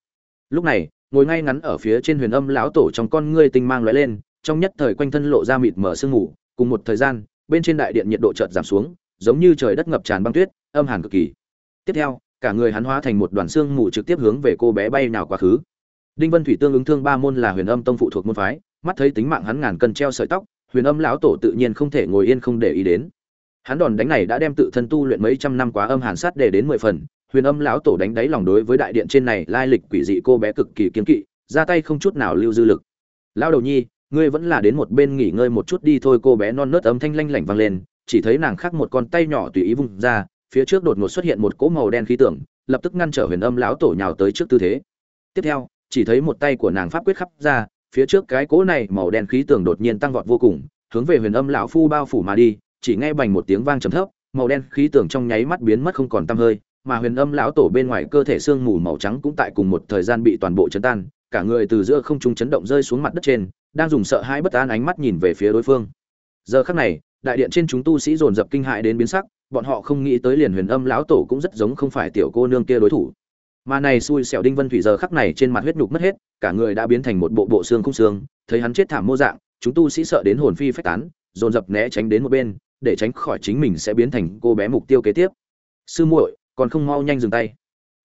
Lúc này, ngồi ngay ngắn ở phía trên huyền âm lão tổ trong con ngươi tinh mang lóe lên, trong nhất thời quanh thân lộ ra mịt mở sương ngủ cùng một thời gian, bên trên đại điện nhiệt độ chợt giảm xuống, giống như trời đất ngập tràn băng tuyết, âm hàn cực kỳ. Tiếp theo cả người hắn hóa thành một đoàn xương mù trực tiếp hướng về cô bé bay nào quá khứ. Đinh vân thủy tương ứng thương ba môn là huyền âm tông phụ thuộc môn phái, mắt thấy tính mạng hắn ngàn cân treo sợi tóc, huyền âm lão tổ tự nhiên không thể ngồi yên không để ý đến. Hắn đòn đánh này đã đem tự thân tu luyện mấy trăm năm quá âm hàn sát để đến mười phần, huyền âm lão tổ đánh đáy lòng đối với đại điện trên này lai lịch quỷ dị cô bé cực kỳ kiên kỵ, ra tay không chút nào lưu dư lực. Lão đầu nhi, ngươi vẫn là đến một bên nghỉ ngơi một chút đi thôi. Cô bé non nớt âm thanh lanh lảnh vang lên, chỉ thấy nàng khắc một con tay nhỏ tùy ý vung ra phía trước đột ngột xuất hiện một cỗ màu đen khí tưởng lập tức ngăn trở huyền âm lão tổ nhào tới trước tư thế. Tiếp theo, chỉ thấy một tay của nàng pháp quyết khắp ra, phía trước cái cỗ này màu đen khí tưởng đột nhiên tăng vọt vô cùng, hướng về huyền âm lão phu bao phủ mà đi, chỉ nghe bành một tiếng vang trầm thấp, màu đen khí tưởng trong nháy mắt biến mất không còn tăm hơi, mà huyền âm lão tổ bên ngoài cơ thể xương mù màu trắng cũng tại cùng một thời gian bị toàn bộ chấn tan, cả người từ giữa không trung chấn động rơi xuống mặt đất trên, đang dùng sợ hãi bất an ánh mắt nhìn về phía đối phương. Giờ khắc này, đại điện trên chúng tu sĩ dồn dập kinh hại đến biến sắc bọn họ không nghĩ tới liền huyền âm lão tổ cũng rất giống không phải tiểu cô nương kia đối thủ. Mà này xui xẻo đinh vân thủy giờ khắc này trên mặt huyết nhục mất hết, cả người đã biến thành một bộ bộ xương không xương, thấy hắn chết thảm mô dạng, chúng tu sĩ sợ đến hồn phi phách tán, dồn dập né tránh đến một bên, để tránh khỏi chính mình sẽ biến thành cô bé mục tiêu kế tiếp. Sư muội, còn không mau nhanh dừng tay.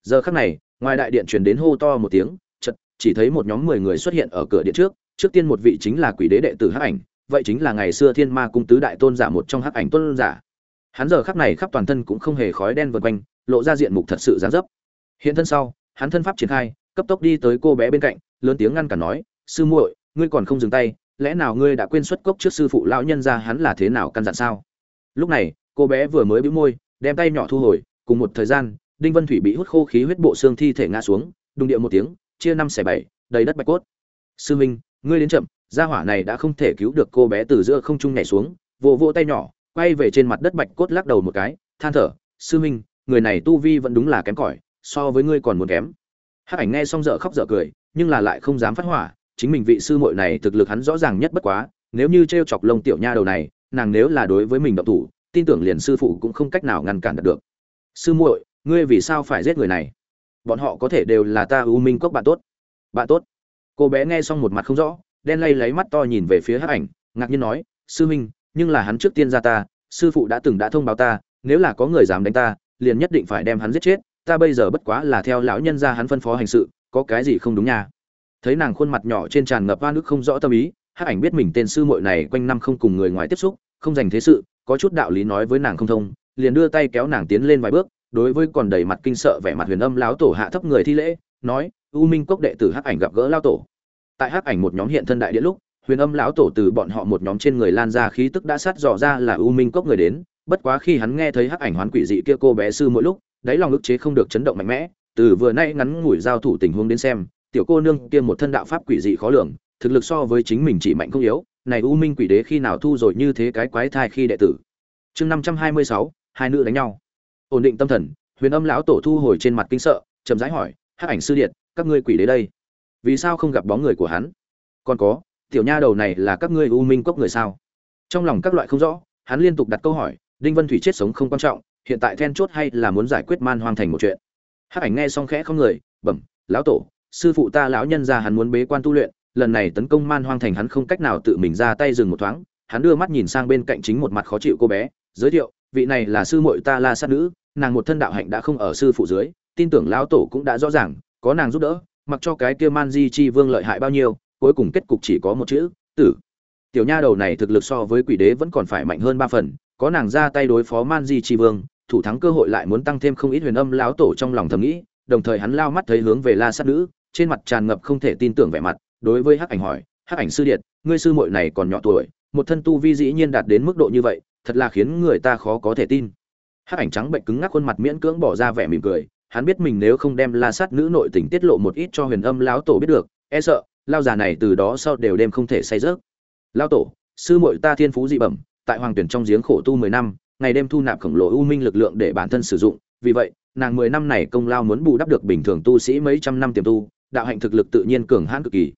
Giờ khắc này, ngoài đại điện truyền đến hô to một tiếng chật chỉ thấy một nhóm mười người xuất hiện ở cửa điện trước trước tiên một vị chính là quỷ đế đệ tử hắc ảnh, vậy chính là ngày xưa thiên ma cung tứ đại tôn giả một trong hắc ảnh tôn giả hắn giờ khắc này khắp toàn thân cũng không hề khói đen vần quanh, lộ ra diện mục thật sự dáng dấp. Hiện thân sau, hắn thân pháp triển khai, cấp tốc đi tới cô bé bên cạnh, lớn tiếng ngăn cản nói, sư muội, ngươi còn không dừng tay, lẽ nào ngươi đã quên xuất cốc trước sư phụ lão nhân ra hắn là thế nào căn dặn sao? Lúc này, cô bé vừa mới bĩu môi, đem tay nhỏ thu hồi, cùng một thời gian, đinh vân thủy bị hút khô khí huyết bộ xương thi thể ngã xuống, đùng điệu một tiếng, chia năm xẻ bảy, đầy đất bạch cốt. Sư minh, ngươi đến chậm, gia hỏa này đã không thể cứu được cô bé từ giữa không trung nhảy xuống, vỗ vỗ tay nhỏ quay về trên mặt đất bạch cốt lắc đầu một cái, than thở, sư minh, người này tu vi vẫn đúng là kém cỏi, so với ngươi còn muốn kém. Hắc ảnh nghe xong dở khóc dở cười, nhưng là lại không dám phát hỏa, chính mình vị sư muội này thực lực hắn rõ ràng nhất bất quá, nếu như t chọc lông tiểu nha đầu này, nàng nếu là đối với mình động thủ, tin tưởng liền sư phụ cũng không cách nào ngăn cản được sư muội, ngươi vì sao phải giết người này? Bọn họ có thể đều là ta u minh cốc bạn tốt. Bạn tốt? Cô bé nghe xong một mặt không rõ, đen lay lấy mắt to nhìn về phía hắc ảnh, ngạc nhiên nói, sư minh nhưng là hắn trước tiên ra ta, sư phụ đã từng đã thông báo ta, nếu là có người dám đánh ta, liền nhất định phải đem hắn giết chết, ta bây giờ bất quá là theo lão nhân ra hắn phân phó hành sự, có cái gì không đúng nha. Thấy nàng khuôn mặt nhỏ trên tràn ngập oan ức không rõ tâm ý, hắc ảnh biết mình tên sư muội này quanh năm không cùng người ngoài tiếp xúc, không dành thế sự, có chút đạo lý nói với nàng không thông, liền đưa tay kéo nàng tiến lên vài bước, đối với còn đầy mặt kinh sợ vẻ mặt huyền âm lão tổ hạ thấp người thi lễ, nói, u minh cốc đệ tử hắc ảnh gặp gỡ lao tổ. Tại hắc ảnh một nhóm hiện thân đại địa lúc huyền âm lão tổ từ bọn họ một nhóm trên người lan ra khí tức đã sát dò ra là u minh cốc người đến. Bất quá khi hắn nghe thấy hắc ảnh hoán quỷ dị kia cô bé sư mỗi lúc, đáy lòng ức chế không được chấn động mạnh mẽ. Từ vừa nay ngắn ngủi giao thủ tình huống đến xem, tiểu cô nương kia một thân đạo pháp quỷ dị khó lường, thực lực so với chính mình chỉ mạnh không yếu. Này u minh quỷ đế khi nào thu rồi như thế cái quái thai khi đệ tử? Chương năm trăm hai mươi sáu, hai nữ đánh nhau. Ổn định tâm thần, huyền âm lão tổ thu hồi trên mặt kinh sợ, chậm rãi hỏi, hắc ảnh sư điện, các ngươi quỷ đế đây? Vì sao không gặp bóng người của hắn? Còn có tiểu nha đầu này là các ngươi u minh cốc người sao? Trong lòng các loại không rõ, hắn liên tục đặt câu hỏi, đinh vân thủy chết sống không quan trọng, hiện tại then chốt hay là muốn giải quyết man hoang thành một chuyện? Hắc ảnh nghe xong khẽ không người, bẩm, lão tổ, sư phụ ta lão nhân ra hắn muốn bế quan tu luyện, lần này tấn công man hoang thành hắn không cách nào tự mình ra tay dừng một thoáng. Hắn đưa mắt nhìn sang bên cạnh chính một mặt khó chịu cô bé, giới thiệu, vị này là sư muội ta la sát nữ, nàng một thân đạo hạnh đã không ở sư phụ dưới, tin tưởng lão tổ cũng đã rõ ràng, có nàng giúp đỡ, mặc cho cái kia man di chi vương lợi hại bao nhiêu cuối cùng kết cục chỉ có một chữ, tử. Tiểu nha đầu này thực lực so với quỷ đế vẫn còn phải mạnh hơn ba phần, có nàng ra tay đối phó man di tri vương, thủ thắng cơ hội lại muốn tăng thêm không ít huyền âm lão tổ trong lòng thầm nghĩ, đồng thời hắn lao mắt thấy hướng về la sát nữ, trên mặt tràn ngập không thể tin tưởng vẻ mặt, đối với hắc ảnh hỏi, hắc ảnh sư điện, ngươi sư muội này còn nhỏ tuổi, một thân tu vi dĩ nhiên đạt đến mức độ như vậy, thật là khiến người ta khó có thể tin. Hắc ảnh trắng bệnh cứng ngắc khuôn mặt miễn cưỡng bỏ ra vẻ mỉm cười, hắn biết mình nếu không đem la sát nữ nội tình tiết lộ một ít cho huyền âm lão tổ biết được e sợ lao già này từ đó sau đều đêm không thể say rớt. Lao tổ, sư muội ta thiên phú dị bẩm, tại hoàng tuyển trong giếng khổ tu mười năm, ngày đêm thu nạp khổng lồ u minh lực lượng để bản thân sử dụng, vì vậy, nàng mười năm này công lao muốn bù đắp được bình thường tu sĩ mấy trăm năm tiềm tu, đạo hạnh thực lực tự nhiên cường hãn cực kỳ.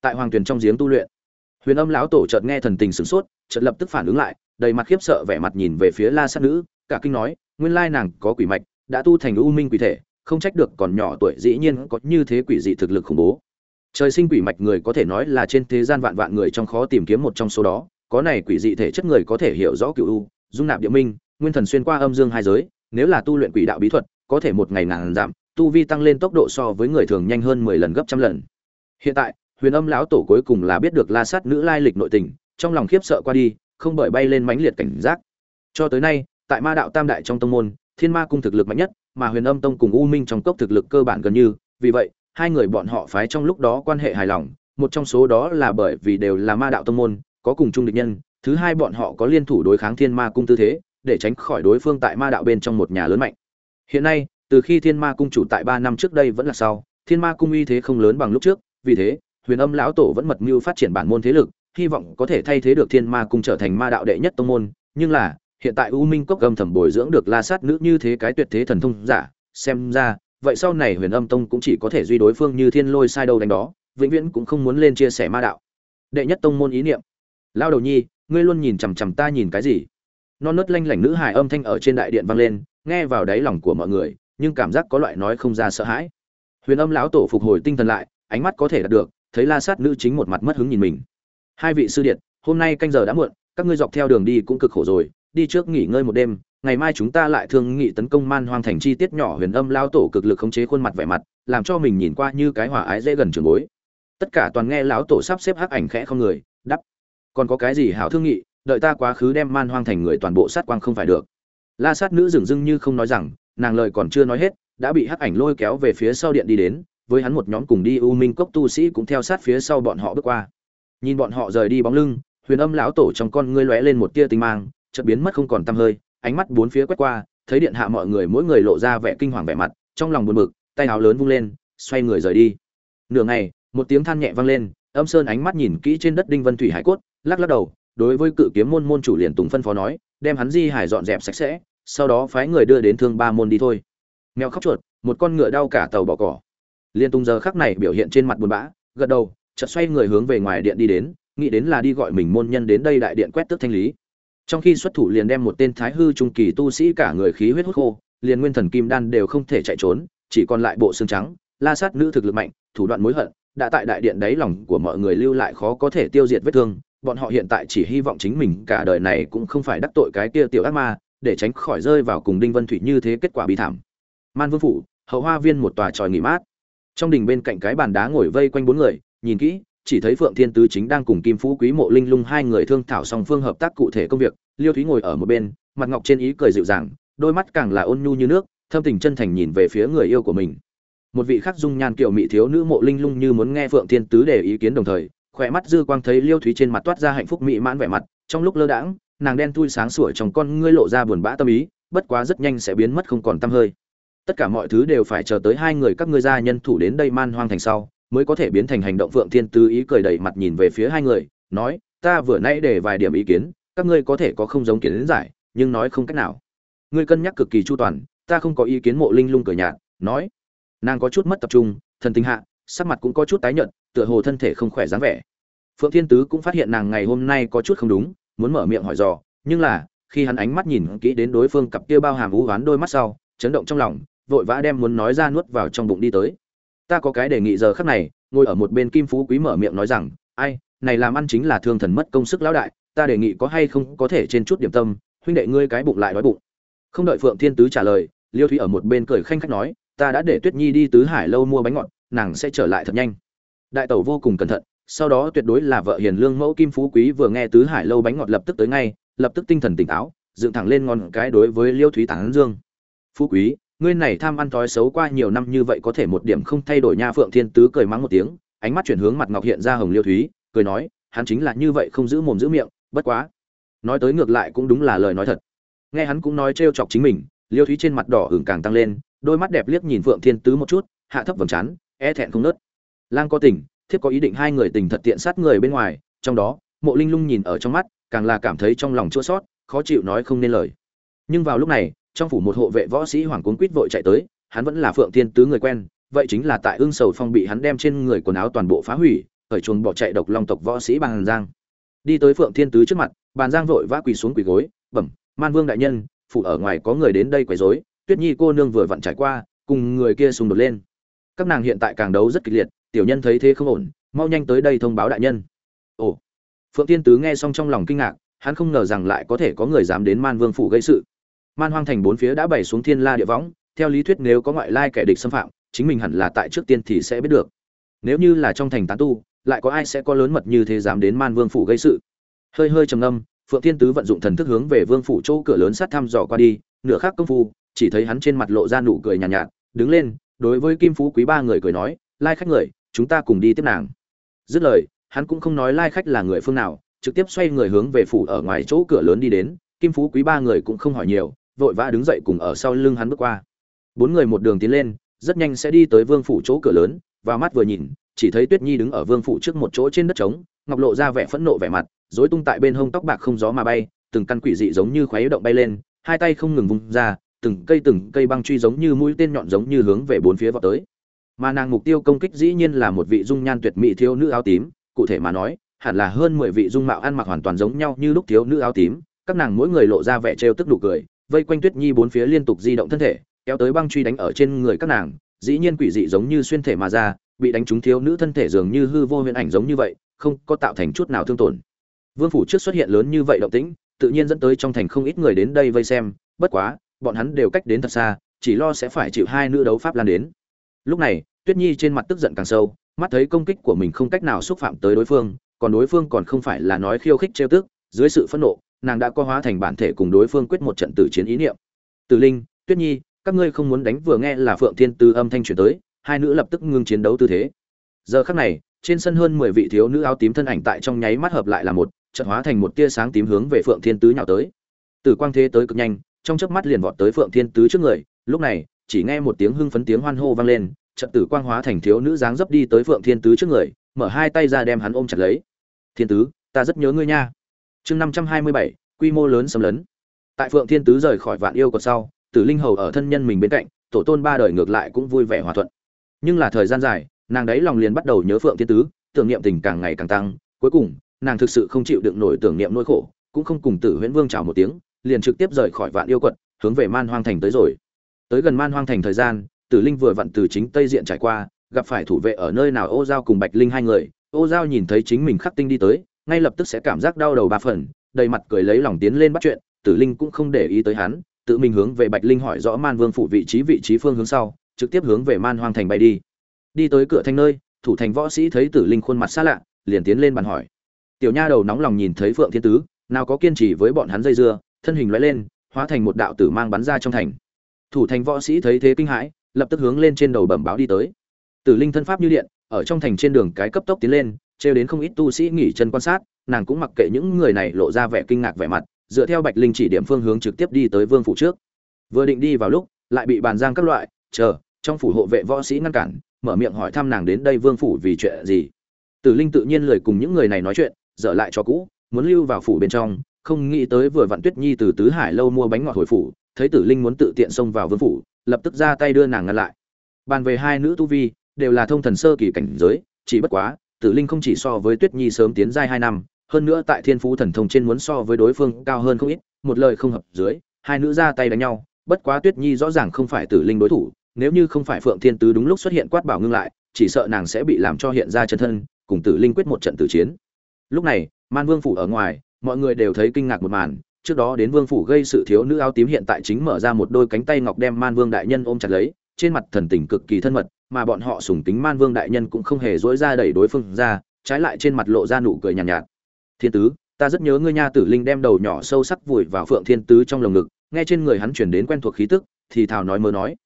Tại hoàng tuyển trong giếng tu luyện, huyền âm lão tổ chợt nghe thần tình sửng sốt, chợt lập tức phản ứng lại, đầy mặt khiếp sợ vẻ mặt nhìn về phía la sát nữ, cả kinh nói, nguyên lai nàng có quỷ mạch, đã tu thành u minh quỷ thể, không trách được còn nhỏ tuổi dĩ nhiên có như thế quỷ dị thực lực khủng bố trời sinh quỷ mạch người có thể nói là trên thế gian vạn vạn người trong khó tìm kiếm một trong số đó, có này quỷ dị thể chất người có thể hiểu rõ cựu u, dung nạp địa minh, nguyên thần xuyên qua âm dương hai giới, nếu là tu luyện quỷ đạo bí thuật, có thể một ngày ngàn giảm, tu vi tăng lên tốc độ so với người thường nhanh hơn mười lần gấp trăm lần. Hiện tại, huyền âm lão tổ cuối cùng là biết được la sát nữ lai lịch nội tình, trong lòng khiếp sợ qua đi, không bởi bay lên mãnh liệt cảnh giác. Cho tới nay, tại ma đạo tam đại trong tông môn, thiên ma cung thực lực mạnh nhất, mà huyền âm tông cùng u minh trong cốc thực lực cơ bản gần như, vì vậy hai người bọn họ phái trong lúc đó quan hệ hài lòng, một trong số đó là bởi vì đều là ma đạo tông môn, có cùng chung địch nhân, thứ hai bọn họ có liên thủ đối kháng thiên ma cung tư thế, để tránh khỏi đối phương tại ma đạo bên trong một nhà lớn mạnh. Hiện nay, từ khi thiên ma cung chủ tại ba năm trước đây vẫn là sau, thiên ma cung uy thế không lớn bằng lúc trước, vì thế, huyền âm lão tổ vẫn mật mưu phát triển bản môn thế lực, hy vọng có thể thay thế được thiên ma cung trở thành ma đạo đệ nhất tông môn, nhưng là, hiện tại u minh cốc gầm thẩm bồi dưỡng được la sát nữ như thế cái tuyệt thế thần thông giả, xem ra vậy sau này huyền âm tông cũng chỉ có thể duy đối phương như thiên lôi sai đâu đánh đó, vĩnh viễn cũng không muốn lên chia sẻ ma đạo. Đệ nhất tông môn ý niệm. Lao đầu nhi, ngươi luôn nhìn chằm chằm ta nhìn cái gì? Non nớt lanh lảnh nữ hài âm thanh ở trên đại điện vang lên, nghe vào đáy lòng của mọi người, nhưng cảm giác có loại nói không ra sợ hãi. Huyền âm lão tổ phục hồi tinh thần lại, ánh mắt có thể đạt được, thấy la sát nữ chính một mặt mất hứng nhìn mình. Hai vị sư điện, hôm nay canh giờ đã muộn, các ngươi dọc theo đường đi cũng cực khổ rồi, đi trước nghỉ ngơi một đêm ngày mai chúng ta lại thương nghị tấn công man hoang thành chi tiết nhỏ huyền âm lao tổ cực lực khống chế khuôn mặt vẻ mặt, làm cho mình nhìn qua như cái hòa ái dễ gần trường bối. Tất cả toàn nghe lão tổ sắp xếp hắc ảnh khẽ không người, đắp. Còn có cái gì hảo thương nghị, đợi ta quá khứ đem man hoang thành người toàn bộ sát quang không phải được. La sát nữ dừng dưng như không nói rằng, nàng lời còn chưa nói hết, đã bị hắc ảnh lôi kéo về phía sau điện đi đến, với hắn một nhóm cùng đi u minh cốc tu sĩ cũng theo sát phía sau bọn họ bước qua. Nhìn bọn họ rời đi bóng lưng, huyền âm lão tổ trong con ngươi lóe lên một tia tinh mang, chợt biến mất không còn tăm hơi ánh mắt bốn phía quét qua, thấy điện hạ mọi người mỗi người lộ ra vẻ kinh hoàng vẻ mặt, trong lòng buồn bực, tay áo lớn vung lên, xoay người rời đi. Nửa ngày, một tiếng than nhẹ vang lên, âm sơn ánh mắt nhìn kỹ trên đất đinh vân thủy hải cốt, lắc lắc đầu, đối với cự kiếm môn môn chủ liền tùng phân phó nói, đem hắn di hải dọn dẹp sạch sẽ, sau đó phái người đưa đến thương ba môn đi thôi. Mèo khóc chuột, một con ngựa đau cả tàu bỏ cỏ. Liên tùng giờ khắc này biểu hiện trên mặt buồn bã, gật đầu, chợt xoay người hướng về ngoài điện đi đến, nghĩ đến là đi gọi mình môn nhân đến đây đại điện quét tước thanh lý trong khi xuất thủ liền đem một tên thái hư trung kỳ tu sĩ cả người khí huyết hút khô, liền nguyên thần kim đan đều không thể chạy trốn, chỉ còn lại bộ xương trắng, la sát nữ thực lực mạnh, thủ đoạn mối hận, đã tại đại điện đáy lòng của mọi người lưu lại khó có thể tiêu diệt vết thương, bọn họ hiện tại chỉ hy vọng chính mình cả đời này cũng không phải đắc tội cái kia tiểu ác ma, để tránh khỏi rơi vào cùng đinh vân thủy như thế kết quả bi thảm. Man vương phủ, hậu hoa viên một tòa tròi nghỉ mát. Trong đình bên cạnh cái bàn đá ngồi vây quanh bốn người, nhìn kỹ chỉ thấy phượng thiên tứ chính đang cùng kim phú quý, mộ linh lung hai người thương thảo song phương hợp tác cụ thể công việc. Liêu thúy ngồi ở một bên, mặt ngọc trên ý cười dịu dàng, đôi mắt càng là ôn nhu như nước, thâm tình chân thành nhìn về phía người yêu của mình. Một vị khắc dung nhan kiểu mỹ thiếu nữ mộ linh lung như muốn nghe phượng thiên tứ để ý kiến đồng thời, khỏe mắt dư quang thấy liêu thúy trên mặt toát ra hạnh phúc mỹ mãn vẻ mặt, trong lúc lơ đãng, nàng đen thui sáng sủa trong con ngươi lộ ra buồn bã tâm ý, bất quá rất nhanh sẽ biến mất không còn tăm hơi. Tất cả mọi thứ đều phải chờ tới hai người các ngươi gia nhân thủ đến đây man hoang thành sau mới có thể biến thành hành động phượng thiên tứ ý cười đầy mặt nhìn về phía hai người, nói, ta vừa nãy để vài điểm ý kiến, các ngươi có thể có không giống kiến giải, nhưng nói không cách nào. Ngươi cân nhắc cực kỳ chu toàn, ta không có ý kiến mộ linh lung cười nhạt, nói, nàng có chút mất tập trung, thần tình hạ, sắc mặt cũng có chút tái nhợt, tựa hồ thân thể không khỏe dáng vẻ. Phượng thiên tứ cũng phát hiện nàng ngày hôm nay có chút không đúng, muốn mở miệng hỏi dò, nhưng là, khi hắn ánh mắt nhìn kỹ đến đối phương cặp kia bao hàm u hoán đôi mắt sau, chấn động trong lòng, vội vã đem muốn nói ra nuốt vào trong bụng đi tới ta có cái đề nghị giờ khắc này, ngồi ở một bên kim phú quý mở miệng nói rằng, ai, này làm ăn chính là thương thần mất công sức lão đại, ta đề nghị có hay không có thể trên chút điểm tâm, huynh đệ ngươi cái bụng lại đói bụng. Không đợi phượng thiên tứ trả lời, liêu thúy ở một bên cười khanh khách nói, ta đã để tuyết nhi đi tứ hải lâu mua bánh ngọt, nàng sẽ trở lại thật nhanh. Đại tẩu vô cùng cẩn thận, sau đó tuyệt đối là vợ hiền lương mẫu kim phú quý vừa nghe tứ hải lâu bánh ngọt lập tức tới ngay, lập tức tinh thần tỉnh táo, dựng thẳng lên ngon cái đối với liêu thúy tán dương. Phú quý ngươi này tham ăn thói xấu qua nhiều năm như vậy có thể một điểm không thay đổi nha phượng thiên tứ cười mắng một tiếng, ánh mắt chuyển hướng mặt ngọc hiện ra hồng liêu thúy, cười nói, hắn chính là như vậy không giữ mồm giữ miệng, bất quá. Nói tới ngược lại cũng đúng là lời nói thật. Nghe hắn cũng nói trêu chọc chính mình, liêu thúy trên mặt đỏ hưởng càng tăng lên, đôi mắt đẹp liếc nhìn phượng thiên tứ một chút, hạ thấp vầng trán e thẹn không nớt. Lang có tình, thiếp có ý định hai người tình thật tiện sát người bên ngoài, trong đó, mộ linh lung nhìn ở trong mắt, càng là cảm thấy trong lòng chua sót khó chịu nói không nên lời. Nhưng vào lúc này trong phủ một hộ vệ võ sĩ hoàng cuốn quýt vội chạy tới, hắn vẫn là phượng thiên tứ người quen, vậy chính là tại ương sầu phong bị hắn đem trên người quần áo toàn bộ phá hủy, khởi chuồng bỏ chạy độc long tộc võ sĩ bàn giang. Đi tới phượng thiên tứ trước mặt bàn giang vội vã quỳ xuống quỳ gối, bẩm, man vương đại nhân, phủ ở ngoài có người đến đây quấy rối, tuyết nhi cô nương vừa vặn trải qua, cùng người kia xung đột lên. Các nàng hiện tại càng đấu rất kịch liệt, tiểu nhân thấy thế không ổn, mau nhanh tới đây thông báo đại nhân. Ồ. Phượng thiên tứ nghe xong trong lòng kinh ngạc, hắn không ngờ rằng lại có thể có người dám đến man vương phủ gây sự man hoang thành bốn phía đã bày xuống thiên la địa võng theo lý thuyết nếu có ngoại lai kẻ địch xâm phạm chính mình hẳn là tại trước tiên thì sẽ biết được. Nếu như là trong thành tán tu lại có ai sẽ có lớn mật như thế dám đến man vương phủ gây sự? Hơi hơi trầm ngâm phượng thiên tứ vận dụng thần thức hướng về vương phủ chỗ cửa lớn sát thăm dò qua đi nửa khắc công phu chỉ thấy hắn trên mặt lộ ra nụ cười nhàn nhạt, nhạt đứng lên đối với kim phú quý ba người cười nói lai khách người chúng ta cùng đi tiếp nàng. Dứt lời hắn cũng không nói lai khách là người phương nào trực tiếp xoay người hướng về phủ ở ngoài chỗ cửa lớn đi đến kim phú quý ba người cũng không hỏi nhiều vội vã đứng dậy cùng ở sau lưng hắn bước qua. Bốn người một đường tiến lên, rất nhanh sẽ đi tới vương phủ chỗ cửa lớn và mắt vừa nhìn, chỉ thấy tuyết nhi đứng ở vương phủ trước một chỗ trên đất trống, ngọc lộ ra vẻ phẫn nộ vẻ mặt, rối tung tại bên hông tóc bạc không gió mà bay, từng căn quỷ dị giống như khoáy động bay lên, hai tay không ngừng vung ra, từng cây từng cây băng truy giống như mũi tên nhọn giống như hướng về bốn phía vọt tới. Mà nàng mục tiêu công kích dĩ nhiên là một vị dung nhan tuyệt mỹ thiếu nữ áo tím, cụ thể mà nói, hẳn là hơn mười vị dung mạo ăn mặc hoàn toàn giống nhau như lúc thiếu nữ áo tím, các nàng mỗi người lộ ra vẻ trêu tức đủ cười vây quanh tuyết nhi bốn phía liên tục di động thân thể, kéo tới băng truy đánh ở trên người các nàng, dĩ nhiên quỷ dị giống như xuyên thể mà ra, bị đánh trúng thiếu nữ thân thể dường như hư vô huyền ảnh giống như vậy, không có tạo thành chút nào thương tổn. Vương phủ trước xuất hiện lớn như vậy động tĩnh, tự nhiên dẫn tới trong thành không ít người đến đây vây xem, bất quá, bọn hắn đều cách đến thật xa, chỉ lo sẽ phải chịu hai nữ đấu pháp lan đến. Lúc này, tuyết nhi trên mặt tức giận càng sâu, mắt thấy công kích của mình không cách nào xúc phạm tới đối phương, còn đối phương còn không phải là nói khiêu khích trêu tức, dưới sự phẫn nộ nàng đã có hóa thành bản thể cùng đối phương quyết một trận tử chiến ý niệm. Tử linh, tuyết nhi, các ngươi không muốn đánh vừa nghe là phượng thiên tư âm thanh truyền tới, hai nữ lập tức ngưng chiến đấu tư thế. Giờ khắc này, trên sân hơn mười vị thiếu nữ áo tím thân ảnh tại trong nháy mắt hợp lại là một trận hóa thành một tia sáng tím hướng về phượng thiên tứ nhào tới. Tử quang thế tới cực nhanh, trong chớp mắt liền vọt tới phượng thiên tứ trước người, lúc này, chỉ nghe một tiếng hưng phấn tiếng hoan hô vang lên trận tử quang hóa thành thiếu nữ dáng dấp đi tới phượng thiên tứ trước người, mở hai tay ra đem hắn ôm chặt lấy. Thiên tứ, ta rất nhớ ngươi nha chương năm trăm hai mươi bảy quy mô lớn xâm lấn. Tại phượng thiên tứ rời khỏi vạn yêu cột sau tử linh hầu ở thân nhân mình bên cạnh tổ tôn ba đời ngược lại cũng vui vẻ hòa thuận. Nhưng là thời gian dài nàng đấy lòng liền bắt đầu nhớ phượng thiên tứ tưởng niệm tình càng ngày càng tăng cuối cùng nàng thực sự không chịu đựng nổi tưởng niệm nỗi khổ cũng không cùng tử huyễn vương chào một tiếng liền trực tiếp rời khỏi vạn yêu quận, hướng về man hoang thành tới rồi. Tới gần man hoang thành thời gian tử linh vừa vặn từ chính tây diện trải qua gặp phải thủ vệ ở nơi nào ô giao cùng bạch linh hai người. Ô giao nhìn thấy chính mình khắc tinh đi tới ngay lập tức sẽ cảm giác đau đầu ba phần, đầy mặt cười lấy lòng tiến lên bắt chuyện, tử linh cũng không để ý tới hắn, tự mình hướng về bạch linh hỏi rõ man vương phủ vị trí vị trí phương hướng sau, trực tiếp hướng về man hoang thành bay đi. Đi tới cửa thành nơi, thủ thành võ sĩ thấy tử linh khuôn mặt xa lạ, liền tiến lên bàn hỏi. Tiểu nha đầu nóng lòng nhìn thấy phượng thiên tứ, nào có kiên trì với bọn hắn dây dưa, thân hình lóe lên, hóa thành một đạo tử mang bắn ra trong thành. Thủ thành võ sĩ thấy thế kinh hãi, lập tức hướng lên trên đầu bẩm báo đi tới. Tử linh thân pháp như điện, ở trong thành trên đường cái cấp tốc tiến lên trêu đến không ít tu sĩ nghỉ chân quan sát, nàng cũng mặc kệ những người này lộ ra vẻ kinh ngạc vẻ mặt, dựa theo bạch linh chỉ điểm phương hướng trực tiếp đi tới vương phủ trước. Vừa định đi vào lúc, lại bị bàn giang các loại, chờ, trong phủ hộ vệ võ sĩ ngăn cản, mở miệng hỏi thăm nàng đến đây vương phủ vì chuyện gì. Tử linh tự nhiên lời cùng những người này nói chuyện, dở lại cho cũ, muốn lưu vào phủ bên trong, không nghĩ tới vừa vặn tuyết nhi từ tứ hải lâu mua bánh ngọt hồi phủ, thấy tử linh muốn tự tiện xông vào vương phủ, lập tức ra tay đưa nàng ngăn lại. Bàn về hai nữ tu vi, đều là thông thần sơ kỳ cảnh giới, chỉ bất quá tử linh không chỉ so với tuyết nhi sớm tiến giai hai năm, hơn nữa tại thiên phú thần thông trên muốn so với đối phương cao hơn không ít, một lời không hợp dưới, hai nữ ra tay đánh nhau, bất quá tuyết nhi rõ ràng không phải tử linh đối thủ, nếu như không phải phượng thiên tứ đúng lúc xuất hiện quát bảo ngưng lại, chỉ sợ nàng sẽ bị làm cho hiện ra chân thân, cùng tử linh quyết một trận tử chiến. Lúc này, man vương phủ ở ngoài, mọi người đều thấy kinh ngạc một màn, trước đó đến vương phủ gây sự thiếu nữ áo tím hiện tại chính mở ra một đôi cánh tay ngọc đem man vương đại nhân ôm chặt lấy, trên mặt thần tình cực kỳ thân mật mà bọn họ sùng tính man vương đại nhân cũng không hề dối ra đẩy đối phương ra trái lại trên mặt lộ ra nụ cười nhàn nhạt, nhạt. Thiên tứ ta rất nhớ ngươi nha tử linh đem đầu nhỏ sâu sắc vùi vào phượng thiên tứ trong lồng ngực nghe trên người hắn chuyển đến quen thuộc khí tức thì thào nói mơ nói.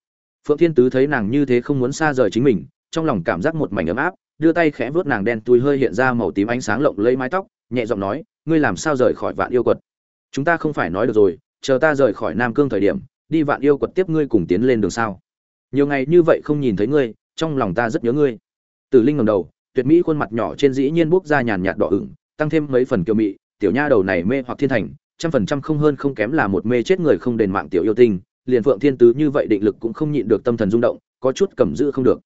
Phượng thiên tứ thấy nàng như thế không muốn xa rời chính mình trong lòng cảm giác một mảnh ấm áp đưa tay khẽ vuốt nàng đen tui hơi hiện ra màu tím ánh sáng lộng lấy mái tóc nhẹ giọng nói ngươi làm sao rời khỏi vạn yêu quật? Chúng ta không phải nói được rồi chờ ta rời khỏi nam cương thời điểm đi vạn yêu quật tiếp ngươi cùng tiến lên đường sao? Nhiều ngày như vậy không nhìn thấy ngươi, trong lòng ta rất nhớ ngươi. Tử linh ngầm đầu, tuyệt mỹ khuôn mặt nhỏ trên dĩ nhiên bốc ra nhàn nhạt đỏ ửng, tăng thêm mấy phần kiều mị, tiểu nha đầu này mê hoặc thiên thành, trăm phần trăm không hơn không kém là một mê chết người không đền mạng tiểu yêu tinh, liền phượng thiên tứ như vậy định lực cũng không nhịn được tâm thần rung động, có chút cầm giữ không được.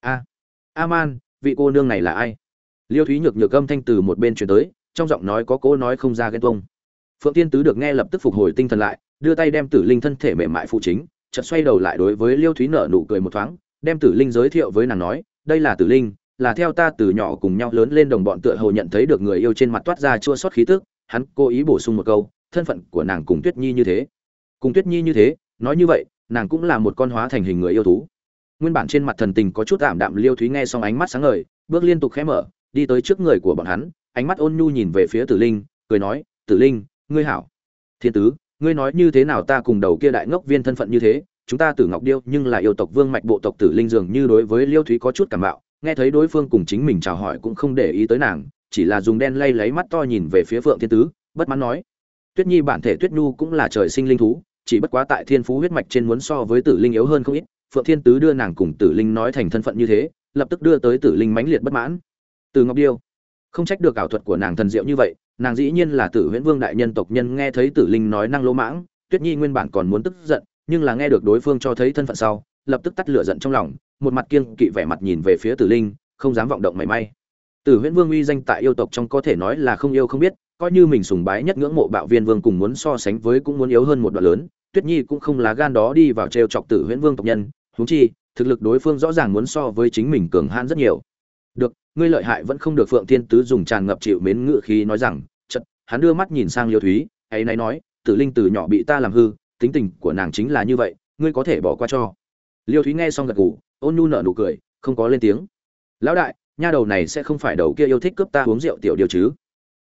A a man vị cô nương này là ai? Liêu thúy nhược nhược âm thanh từ một bên chuyển tới, trong giọng nói có cố nói không ra ghen tuông. Phượng thiên tứ được nghe lập tức phục hồi tinh thần lại, đưa tay đem tử linh thân thể mềm mại phụ chính chợt xoay đầu lại đối với liêu thúy nở nụ cười một thoáng, đem tử linh giới thiệu với nàng nói, đây là tử linh, là theo ta từ nhỏ cùng nhau lớn lên đồng bọn tựa hồ nhận thấy được người yêu trên mặt toát ra chua xót khí tức, hắn cố ý bổ sung một câu, thân phận của nàng cùng tuyết nhi như thế. Cùng tuyết nhi như thế, nói như vậy, nàng cũng là một con hóa thành hình người yêu thú. Nguyên bản trên mặt thần tình có chút ảm đạm, liêu thúy nghe xong ánh mắt sáng ngời, bước liên tục khẽ mở, đi tới trước người của bọn hắn, ánh mắt ôn nhu nhìn về phía tử linh, cười nói, tử linh, ngươi hảo. Thiên tứ ngươi nói như thế nào ta cùng đầu kia đại ngốc viên thân phận như thế, chúng ta tử ngọc điêu nhưng là yêu tộc vương mạch bộ tộc tử linh dường như đối với liêu thúy có chút cảm bạo, nghe thấy đối phương cùng chính mình chào hỏi cũng không để ý tới nàng, chỉ là dùng đen lay lấy mắt to nhìn về phía phượng thiên tứ, bất mãn nói, tuyết nhi bản thể tuyết nhu cũng là trời sinh linh thú, chỉ bất quá tại thiên phú huyết mạch trên muốn so với tử linh yếu hơn không ít. Phượng thiên tứ đưa nàng cùng tử linh nói thành thân phận như thế, lập tức đưa tới tử linh mãnh liệt bất mãn. Từ ngọc điêu, không trách được ảo thuật của nàng thần diệu như vậy nàng dĩ nhiên là tử huyễn vương đại nhân tộc nhân nghe thấy tử linh nói năng lỗ mãng, tuyết nhi nguyên bản còn muốn tức giận, nhưng là nghe được đối phương cho thấy thân phận sau, lập tức tắt lửa giận trong lòng, một mặt kiêng kỵ vẻ mặt nhìn về phía tử linh, không dám vọng động mảy may. Tử huyễn vương uy danh tại yêu tộc trong có thể nói là không yêu không biết, coi như mình sùng bái nhất ngưỡng mộ bạo viên vương cùng muốn so sánh với cũng muốn yếu hơn một đoạn lớn, tuyết nhi cũng không lá gan đó đi vào trêu chọc tử huyễn vương tộc nhân, huống chi, thực lực đối phương rõ ràng muốn so với chính mình cường hãn rất nhiều được, ngươi lợi hại vẫn không được phượng thiên tứ dùng tràn ngập chịu mến ngự khí nói rằng chật hắn đưa mắt nhìn sang liêu thúy, ấy nay nói, tử linh từ nhỏ bị ta làm hư, tính tình của nàng chính là như vậy, ngươi có thể bỏ qua cho. Liêu thúy nghe xong gật gù, ôn nhu nở nụ cười, không có lên tiếng. Lão đại, nha đầu này sẽ không phải đầu kia yêu thích cướp ta uống rượu tiểu điều chứ?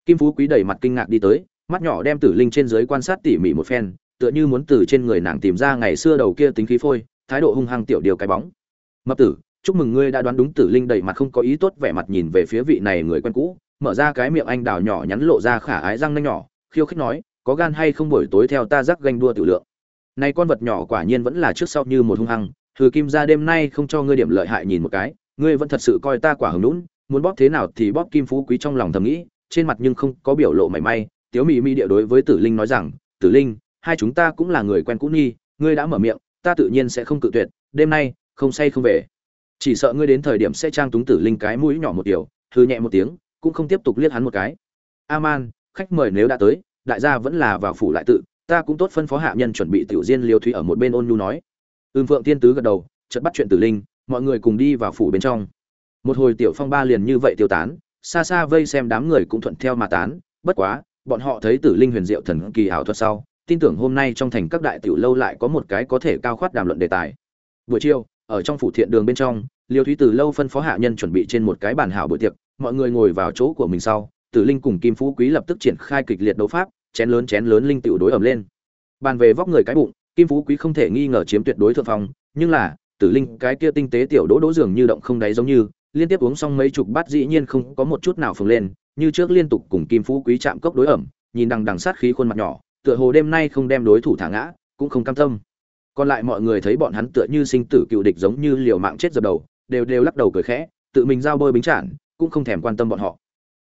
Kim phú quý đầy mặt kinh ngạc đi tới, mắt nhỏ đem tử linh trên dưới quan sát tỉ mỉ một phen, tựa như muốn từ trên người nàng tìm ra ngày xưa đầu kia tính khí phôi, thái độ hung hăng tiểu điều cái bóng. Mập tử chúc mừng ngươi đã đoán đúng tử linh đầy mặt không có ý tốt, vẻ mặt nhìn về phía vị này người quen cũ, mở ra cái miệng anh đào nhỏ nhắn lộ ra khả ái răng nanh nhỏ, khiêu khích nói, có gan hay không buổi tối theo ta rắc ganh đua tiểu lượng? Này con vật nhỏ quả nhiên vẫn là trước sau như một hung hăng thừa kim ra đêm nay không cho ngươi điểm lợi hại nhìn một cái, ngươi vẫn thật sự coi ta quả hứng lũn muốn bóp thế nào thì bóp kim phú quý trong lòng thầm nghĩ, trên mặt nhưng không có biểu lộ mảy may, tiếu mị mi địa đối với tử linh nói rằng, tử linh, hai chúng ta cũng là người quen cũ nghi ngươi đã mở miệng, ta tự nhiên sẽ không cự tuyệt, đêm nay không say không về chỉ sợ ngươi đến thời điểm sẽ trang túng tử linh cái mũi nhỏ một điều hư nhẹ một tiếng, cũng không tiếp tục liếc hắn một cái. Aman, khách mời nếu đã tới, đại gia vẫn là vào phủ lại tự, ta cũng tốt phân phó hạ nhân chuẩn bị tiểu diên liêu thủy ở một bên ôn nhu nói. Ưm phượng tiên tứ gật đầu, chợt bắt chuyện tử linh, mọi người cùng đi vào phủ bên trong. Một hồi tiểu phong ba liền như vậy tiêu tán, xa xa vây xem đám người cũng thuận theo mà tán, bất quá, bọn họ thấy tử linh huyền diệu thần kỳ ảo thuật sau, tin tưởng hôm nay trong thành các đại tiểu lâu lại có một cái có thể cao khoát đàm luận đề tài. Buổi chiều ở trong phủ thiện đường bên trong, liêu thúy từ lâu phân phó hạ nhân chuẩn bị trên một cái bàn hảo buổi tiệc, mọi người ngồi vào chỗ của mình sau, tử linh cùng kim phú quý lập tức triển khai kịch liệt đấu pháp, chén lớn chén lớn linh tựu đối ẩm lên. Bàn về vóc người cái bụng, kim phú quý không thể nghi ngờ chiếm tuyệt đối thượng phong, nhưng là, tử linh cái kia tinh tế tiểu đỗ đỗ dường như động không đáy giống như, liên tiếp uống xong mấy chục bát dĩ nhiên không có một chút nào phồng lên, như trước liên tục cùng kim phú quý chạm cốc đối ẩm, nhìn đằng đằng sát khí khuôn mặt nhỏ, tựa hồ đêm nay không đem đối thủ thả ngã, cũng không cam tâm còn lại mọi người thấy bọn hắn tựa như sinh tử cựu địch giống như liều mạng chết dập đầu, đều đều lắc đầu cười khẽ, tự mình giao bôi bính chản, cũng không thèm quan tâm bọn họ.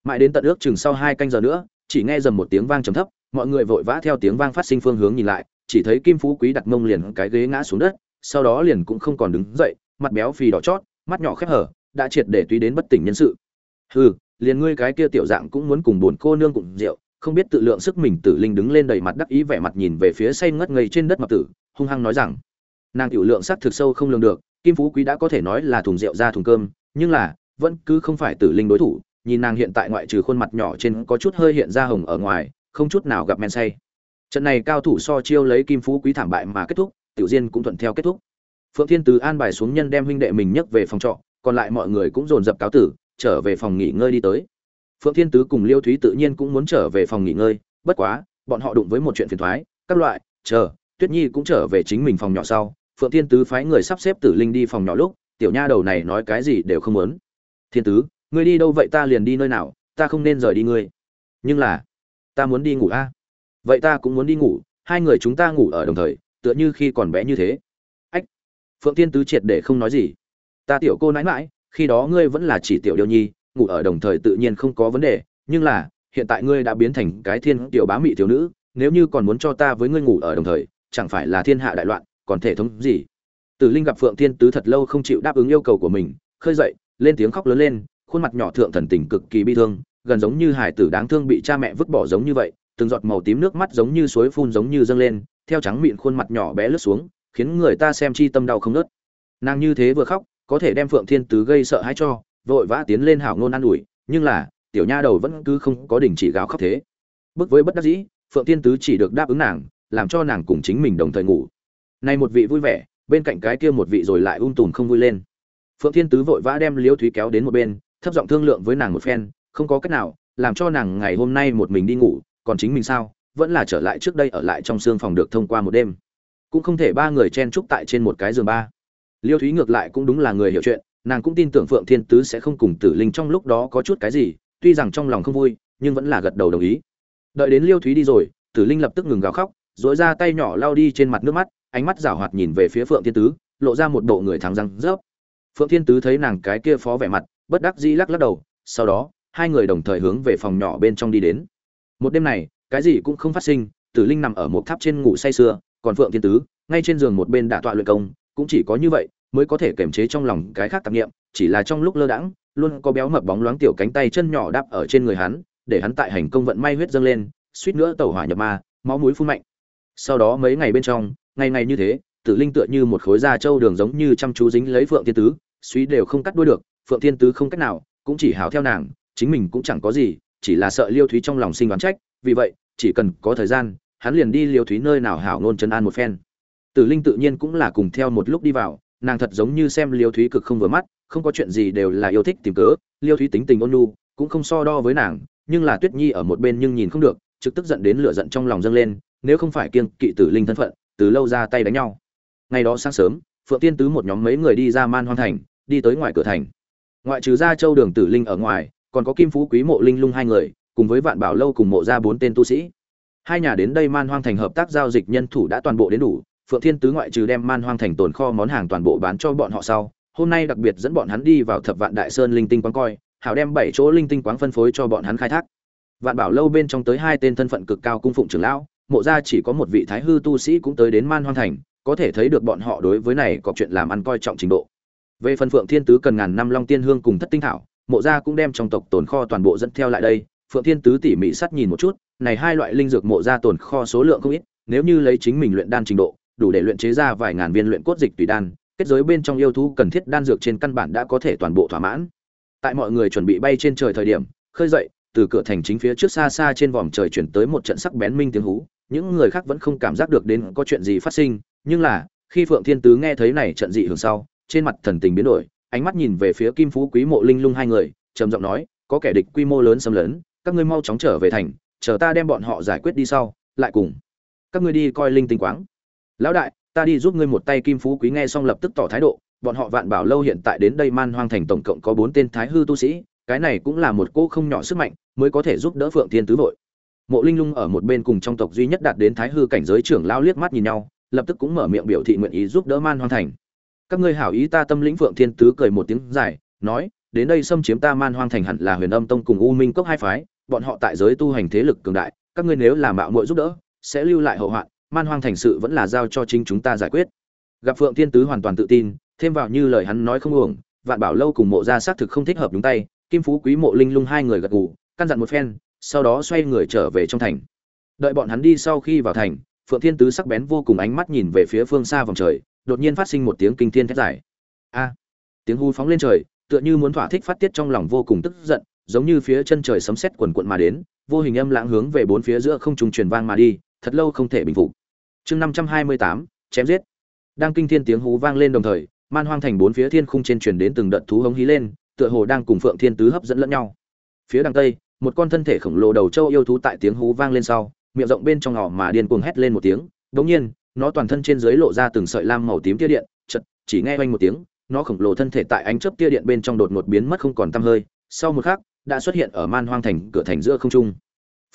Mãi đến tận ước chừng sau hai canh giờ nữa, chỉ nghe dầm một tiếng vang trầm thấp, mọi người vội vã theo tiếng vang phát sinh phương hướng nhìn lại, chỉ thấy kim phú quý đặt mông liền cái ghế ngã xuống đất, sau đó liền cũng không còn đứng dậy, mặt béo phì đỏ chót, mắt nhỏ khép hở, đã triệt để tùy đến bất tỉnh nhân sự. Hừ, liền ngươi cái kia tiểu dạng cũng muốn cùng buồn cô nương cùng rượu không biết tự lượng sức mình tử linh đứng lên đầy mặt đắc ý vẻ mặt nhìn về phía say ngất ngây trên đất mập tử, hung hăng nói rằng, nàng tiểu lượng sắc thực sâu không lường được, kim phú quý đã có thể nói là thùng rượu ra thùng cơm, nhưng là, vẫn cứ không phải tử linh đối thủ, nhìn nàng hiện tại ngoại trừ khuôn mặt nhỏ trên có chút hơi hiện ra hồng ở ngoài, không chút nào gặp men say. Trận này cao thủ so chiêu lấy kim phú quý thảm bại mà kết thúc, tiểu diên cũng thuận theo kết thúc. Phượng thiên tứ an bài xuống nhân đem huynh đệ mình nhấc về phòng trọ, còn lại mọi người cũng dồn dập cáo tử, trở về phòng nghỉ ngơi đi tới phượng thiên tứ cùng liêu thúy tự nhiên cũng muốn trở về phòng nghỉ ngơi, bất quá, bọn họ đụng với một chuyện phiền toái các loại, chờ, tuyết nhi cũng trở về chính mình phòng nhỏ sau, phượng thiên tứ phái người sắp xếp tử linh đi phòng nhỏ lúc, tiểu nha đầu này nói cái gì đều không muốn. Thiên tứ, ngươi đi đâu vậy, ta liền đi nơi nào, ta không nên rời đi ngươi. Nhưng là, ta muốn đi ngủ a. Vậy ta cũng muốn đi ngủ, hai người chúng ta ngủ ở đồng thời, tựa như khi còn bé như thế. Ách. Phượng thiên tứ triệt để không nói gì. Ta tiểu cô nãi mãi khi đó ngươi vẫn là chỉ tiểu điêu nhi ngủ ở đồng thời tự nhiên không có vấn đề, nhưng là, hiện tại ngươi đã biến thành cái thiên tiểu bá mị tiểu nữ, nếu như còn muốn cho ta với ngươi ngủ ở đồng thời, chẳng phải là thiên hạ đại loạn, còn thể thống gì? Tử linh gặp phượng thiên tứ thật lâu không chịu đáp ứng yêu cầu của mình, khơi dậy, lên tiếng khóc lớn lên, khuôn mặt nhỏ thượng thần tình cực kỳ bi thương, gần giống như hải tử đáng thương bị cha mẹ vứt bỏ giống như vậy, từng giọt màu tím nước mắt giống như suối phun giống như dâng lên, theo trắng mịn khuôn mặt nhỏ bé lướt xuống, khiến người ta xem chi tâm đau không nớt nàng như thế vừa khóc, có thể đem phượng thiên tứ gây sợ hãi cho vội vã tiến lên hảo ngôn an ủi, nhưng là, tiểu nha đầu vẫn cứ không có đình chỉ gào khóc thế. Bước với bất đắc dĩ, phượng thiên tứ chỉ được đáp ứng nàng, làm cho nàng cùng chính mình đồng thời ngủ. Nay một vị vui vẻ, bên cạnh cái kia một vị rồi lại ung tùm không vui lên. Phượng thiên tứ vội vã đem liêu thúy kéo đến một bên, thấp giọng thương lượng với nàng một phen, không có cách nào, làm cho nàng ngày hôm nay một mình đi ngủ, còn chính mình sao, vẫn là trở lại trước đây ở lại trong xương phòng được thông qua một đêm. Cũng không thể ba người chen chúc tại trên một cái giường ba. Liêu thúy ngược lại cũng đúng là người hiểu chuyện nàng cũng tin tưởng phượng thiên tứ sẽ không cùng tử linh trong lúc đó có chút cái gì, tuy rằng trong lòng không vui, nhưng vẫn là gật đầu đồng ý. Đợi đến liêu thúy đi rồi, tử linh lập tức ngừng gào khóc dỗi ra tay nhỏ lao đi trên mặt nước mắt, ánh mắt rảo hoạt nhìn về phía phượng thiên tứ, lộ ra một bộ người thắng răng rớp. Phượng thiên tứ thấy nàng cái kia phó vẻ mặt, bất đắc dĩ lắc lắc đầu, sau đó, hai người đồng thời hướng về phòng nhỏ bên trong đi đến. Một đêm này, cái gì cũng không phát sinh, tử linh nằm ở một tháp trên ngủ say sưa, còn phượng thiên tứ, ngay trên giường một bên đả tọa luyện công, cũng chỉ có như vậy mới có thể kiềm chế trong lòng cái khác tạp niệm, chỉ là trong lúc lơ đãng, luôn có béo mập bóng loáng tiểu cánh tay chân nhỏ đáp ở trên người hắn, để hắn tại hành công vận may huyết dâng lên, suýt nữa tẩu hỏa nhập ma, máu mũi phun mạnh. Sau đó mấy ngày bên trong, ngày ngày như thế, tử linh tựa như một khối da trâu đường giống như chăm chú dính lấy phượng thiên tứ, suy đều không cắt đuôi được, phượng thiên tứ không cách nào, cũng chỉ hảo theo nàng, chính mình cũng chẳng có gì, chỉ là sợ liêu thúy trong lòng sinh đoán trách, vì vậy, chỉ cần có thời gian, hắn liền đi liêu thúy nơi nào hảo ngôn trấn an một phen. Tử linh tự nhiên cũng là cùng theo một lúc đi vào nàng thật giống như xem liêu thúy cực không vừa mắt, không có chuyện gì đều là yêu thích tìm cớ, liêu thúy tính tình ôn nhu, cũng không so đo với nàng, nhưng là tuyết nhi ở một bên nhưng nhìn không được, trực tức giận đến lửa giận trong lòng dâng lên, nếu không phải kiêng kỵ tử linh thân phận, từ lâu ra tay đánh nhau. Ngày đó sáng sớm, phượng tiên tứ một nhóm mấy người đi ra man hoang thành, đi tới ngoài cửa thành. Ngoại trừ ra châu đường tử linh ở ngoài, còn có kim phú quý mộ linh lung hai người, cùng với vạn bảo lâu cùng mộ ra bốn tên tu sĩ. Hai nhà đến đây man hoang thành hợp tác giao dịch nhân thủ đã toàn bộ đến đủ phượng thiên tứ ngoại trừ đem man hoang thành tồn kho món hàng toàn bộ bán cho bọn họ sau, hôm nay đặc biệt dẫn bọn hắn đi vào thập vạn đại sơn linh tinh quán coi, hảo đem bảy chỗ linh tinh quán phân phối cho bọn hắn khai thác. Vạn bảo lâu bên trong tới hai tên thân phận cực cao cung phụng trưởng lão, mộ ra chỉ có một vị thái hư tu sĩ cũng tới đến man hoang thành, có thể thấy được bọn họ đối với này có chuyện làm ăn coi trọng trình độ. Về phần phượng thiên tứ cần ngàn năm long tiên hương cùng thất tinh thảo, mộ gia cũng đem trong tộc tồn kho toàn bộ dẫn theo lại đây. Phượng thiên tứ tỉ mỉ sát nhìn một chút, này hai loại linh dược mộ gia tồn kho số lượng không ít, nếu như lấy chính mình luyện đan trình độ đủ để luyện chế ra vài ngàn viên luyện cốt dịch tùy đan, kết giới bên trong yêu thú cần thiết đan dược trên căn bản đã có thể toàn bộ thỏa mãn. Tại mọi người chuẩn bị bay trên trời thời điểm, khơi dậy, từ cửa thành chính phía trước xa xa trên vòm trời chuyển tới một trận sắc bén minh tiếng hú. Những người khác vẫn không cảm giác được đến có chuyện gì phát sinh, nhưng là, khi phượng thiên tứ nghe thấy này trận dị hưởng sau, trên mặt thần tình biến đổi, ánh mắt nhìn về phía kim phú quý mộ linh lung hai người, trầm giọng nói, có kẻ địch quy mô lớn xâm lấn, các ngươi mau chóng trở về thành, chờ ta đem bọn họ giải quyết đi sau, lại cùng các ngươi đi coi linh tinh quáng lão đại, ta đi giúp ngươi một tay kim phú quý nghe xong lập tức tỏ thái độ, bọn họ vạn bảo lâu hiện tại đến đây man hoang thành tổng cộng có bốn tên thái hư tu sĩ, cái này cũng là một cô không nhỏ sức mạnh, mới có thể giúp đỡ phượng thiên tứ vội. Mộ linh lung ở một bên cùng trong tộc duy nhất đạt đến thái hư cảnh giới trưởng lao liếc mắt nhìn nhau, lập tức cũng mở miệng biểu thị nguyện ý giúp đỡ man hoang thành. Các ngươi hảo ý ta tâm lĩnh phượng thiên tứ cười một tiếng dài, nói, đến đây xâm chiếm ta man hoang thành hẳn là huyền âm tông cùng u minh cốc hai phái, bọn họ tại giới tu hành thế lực cường đại, các ngươi nếu là mạo muội giúp đỡ, sẽ lưu lại hậu hoạn man hoang thành sự vẫn là giao cho chính chúng ta giải quyết. Gặp phượng thiên tứ hoàn toàn tự tin, thêm vào như lời hắn nói không uổng, vạn bảo lâu cùng mộ gia xác thực không thích hợp đúng tay, kim phú quý mộ linh lung hai người gật gù, căn dặn một phen, sau đó xoay người trở về trong thành. Đợi bọn hắn đi sau khi vào thành, phượng thiên tứ sắc bén vô cùng ánh mắt nhìn về phía phương xa vòng trời, đột nhiên phát sinh một tiếng kinh thiên thét dài. A! Tiếng hu phóng lên trời, tựa như muốn thỏa thích phát tiết trong lòng vô cùng tức giận, giống như phía chân trời sấm sét quần quận mà đến, vô hình âm lãng hướng về bốn phía giữa không trung truyền vang mà đi, thật lâu không thể bình phục chương năm trăm hai mươi tám, chém giết. Đang kinh thiên tiếng hú vang lên đồng thời, man hoang thành bốn phía thiên khung trên truyền đến từng đợt thú hống hí lên, tựa hồ đang cùng phượng thiên tứ hấp dẫn lẫn nhau. Phía đằng tây, một con thân thể khổng lồ đầu châu yêu thú tại tiếng hú vang lên sau, miệng rộng bên trong ngỏ mà điên cuồng hét lên một tiếng. Đống nhiên, nó toàn thân trên dưới lộ ra từng sợi lam màu tím tia điện chật chỉ nghe oanh một tiếng, nó khổng lồ thân thể tại ánh chớp tia điện bên trong đột ngột biến mất không còn tăm hơi. Sau một khắc, đã xuất hiện ở man hoang thành cửa thành giữa không trung.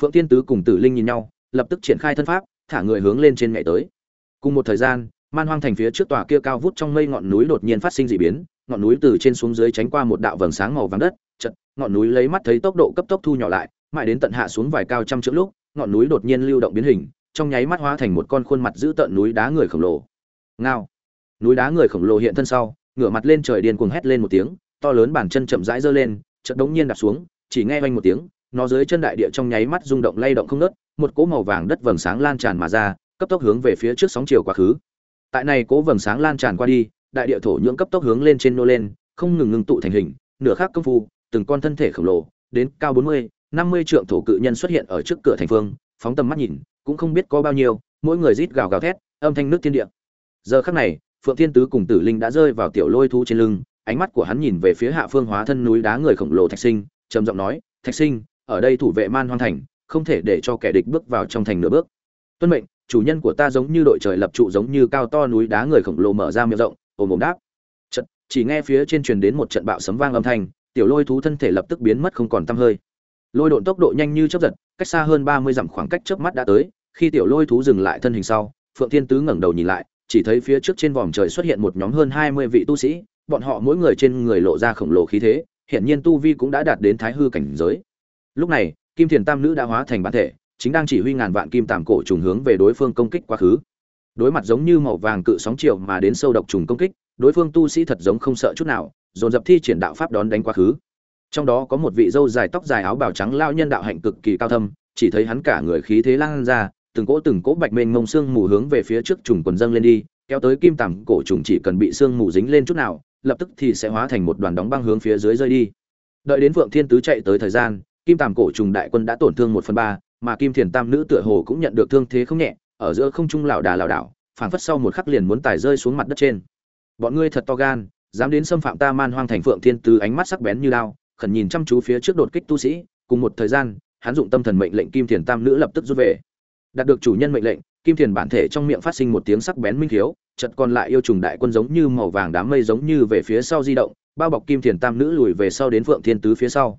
Phượng thiên tứ cùng tử linh nhìn nhau, lập tức triển khai thân pháp thả người hướng lên trên ngày tới. Cùng một thời gian, man hoang thành phía trước tòa kia cao vút trong mây ngọn núi đột nhiên phát sinh dị biến, ngọn núi từ trên xuống dưới tránh qua một đạo vầng sáng màu vàng đất, chật, ngọn núi lấy mắt thấy tốc độ cấp tốc thu nhỏ lại, mãi đến tận hạ xuống vài cao trăm trượng lúc, ngọn núi đột nhiên lưu động biến hình, trong nháy mắt hóa thành một con khuôn mặt giữ tợn núi đá người khổng lồ. Ngao! Núi đá người khổng lồ hiện thân sau, ngửa mặt lên trời điên cuồng hét lên một tiếng, to lớn bàn chân chậm rãi giơ lên, chợt đống nhiên đạp xuống, chỉ nghe vang một tiếng nó dưới chân đại địa trong nháy mắt rung động lay động không ngớt, một cỗ màu vàng đất vầng sáng lan tràn mà ra, cấp tốc hướng về phía trước sóng chiều quá khứ. Tại này cỗ vầng sáng lan tràn qua đi, đại địa thổ nhưỡng cấp tốc hướng lên trên nô lên, không ngừng ngừng tụ thành hình, nửa khắc công phu, từng con thân thể khổng lồ, đến cao bốn mươi, năm mươi trượng thổ cự nhân xuất hiện ở trước cửa thành phương, phóng tầm mắt nhìn, cũng không biết có bao nhiêu, mỗi người rít gào gào thét, âm thanh nước thiên địa. Giờ khắc này, phượng thiên tứ cùng tử linh đã rơi vào tiểu lôi thú trên lưng, ánh mắt của hắn nhìn về phía hạ phương hóa thân núi đá người khổng lồ thạch sinh, trầm giọng nói, thạch sinh ở đây thủ vệ man hoang thành, không thể để cho kẻ địch bước vào trong thành nửa bước. Tuân mệnh, chủ nhân của ta giống như đội trời lập trụ giống như cao to núi đá người khổng lồ mở ra miệng rộng, ồm ồm đáp. Trận chỉ nghe phía trên truyền đến một trận bạo sấm vang âm thanh, tiểu lôi thú thân thể lập tức biến mất không còn tăm hơi. Lôi độn tốc độ nhanh như chớp giật, cách xa hơn ba mươi dặm khoảng cách chớp mắt đã tới, khi tiểu lôi thú dừng lại thân hình sau, phượng thiên tứ ngẩng đầu nhìn lại, chỉ thấy phía trước trên vòm trời xuất hiện một nhóm hơn hai mươi vị tu sĩ, bọn họ mỗi người trên người lộ ra khổng lồ khí thế, hiển nhiên tu vi cũng đã đạt đến thái hư cảnh giới lúc này, kim thiền tam nữ đã hóa thành bản thể, chính đang chỉ huy ngàn vạn kim tàm cổ trùng hướng về đối phương công kích quá khứ. Đối mặt giống như màu vàng cự sóng chiều mà đến sâu độc trùng công kích, đối phương tu sĩ thật giống không sợ chút nào, dồn dập thi triển đạo pháp đón đánh quá khứ. Trong đó có một vị dâu dài tóc dài áo bào trắng lao nhân đạo hạnh cực kỳ cao thâm, chỉ thấy hắn cả người khí thế lan ra, từng cỗ từng cỗ bạch mênh mông xương mù hướng về phía trước trùng quần dâng lên đi, kéo tới kim tằm cổ trùng chỉ cần bị xương mù dính lên chút nào, lập tức thì sẽ hóa thành một đoàn đóng băng hướng phía dưới rơi đi. Đợi đến vượng thiên tứ chạy tới thời gian kim tàm cổ trùng đại quân đã tổn thương một phần ba mà kim thiền tam nữ tựa hồ cũng nhận được thương thế không nhẹ ở giữa không trung lảo đà lảo đảo phảng phất sau một khắc liền muốn tải rơi xuống mặt đất trên. Bọn ngươi thật to gan dám đến xâm phạm ta man hoang thành phượng thiên từ ánh mắt sắc bén như lao khẩn nhìn chăm chú phía trước đột kích tu sĩ cùng một thời gian hắn dụng tâm thần mệnh lệnh kim thiền tam nữ lập tức rút về. Đạt được chủ nhân mệnh lệnh kim thiền bản thể trong miệng phát sinh một tiếng sắc bén minh thiếu, chợt còn lại yêu trùng đại quân giống như màu vàng đám mây giống như về phía sau di động bao bọc kim thiền tam nữ lùi về sau đến phượng thiên tứ phía sau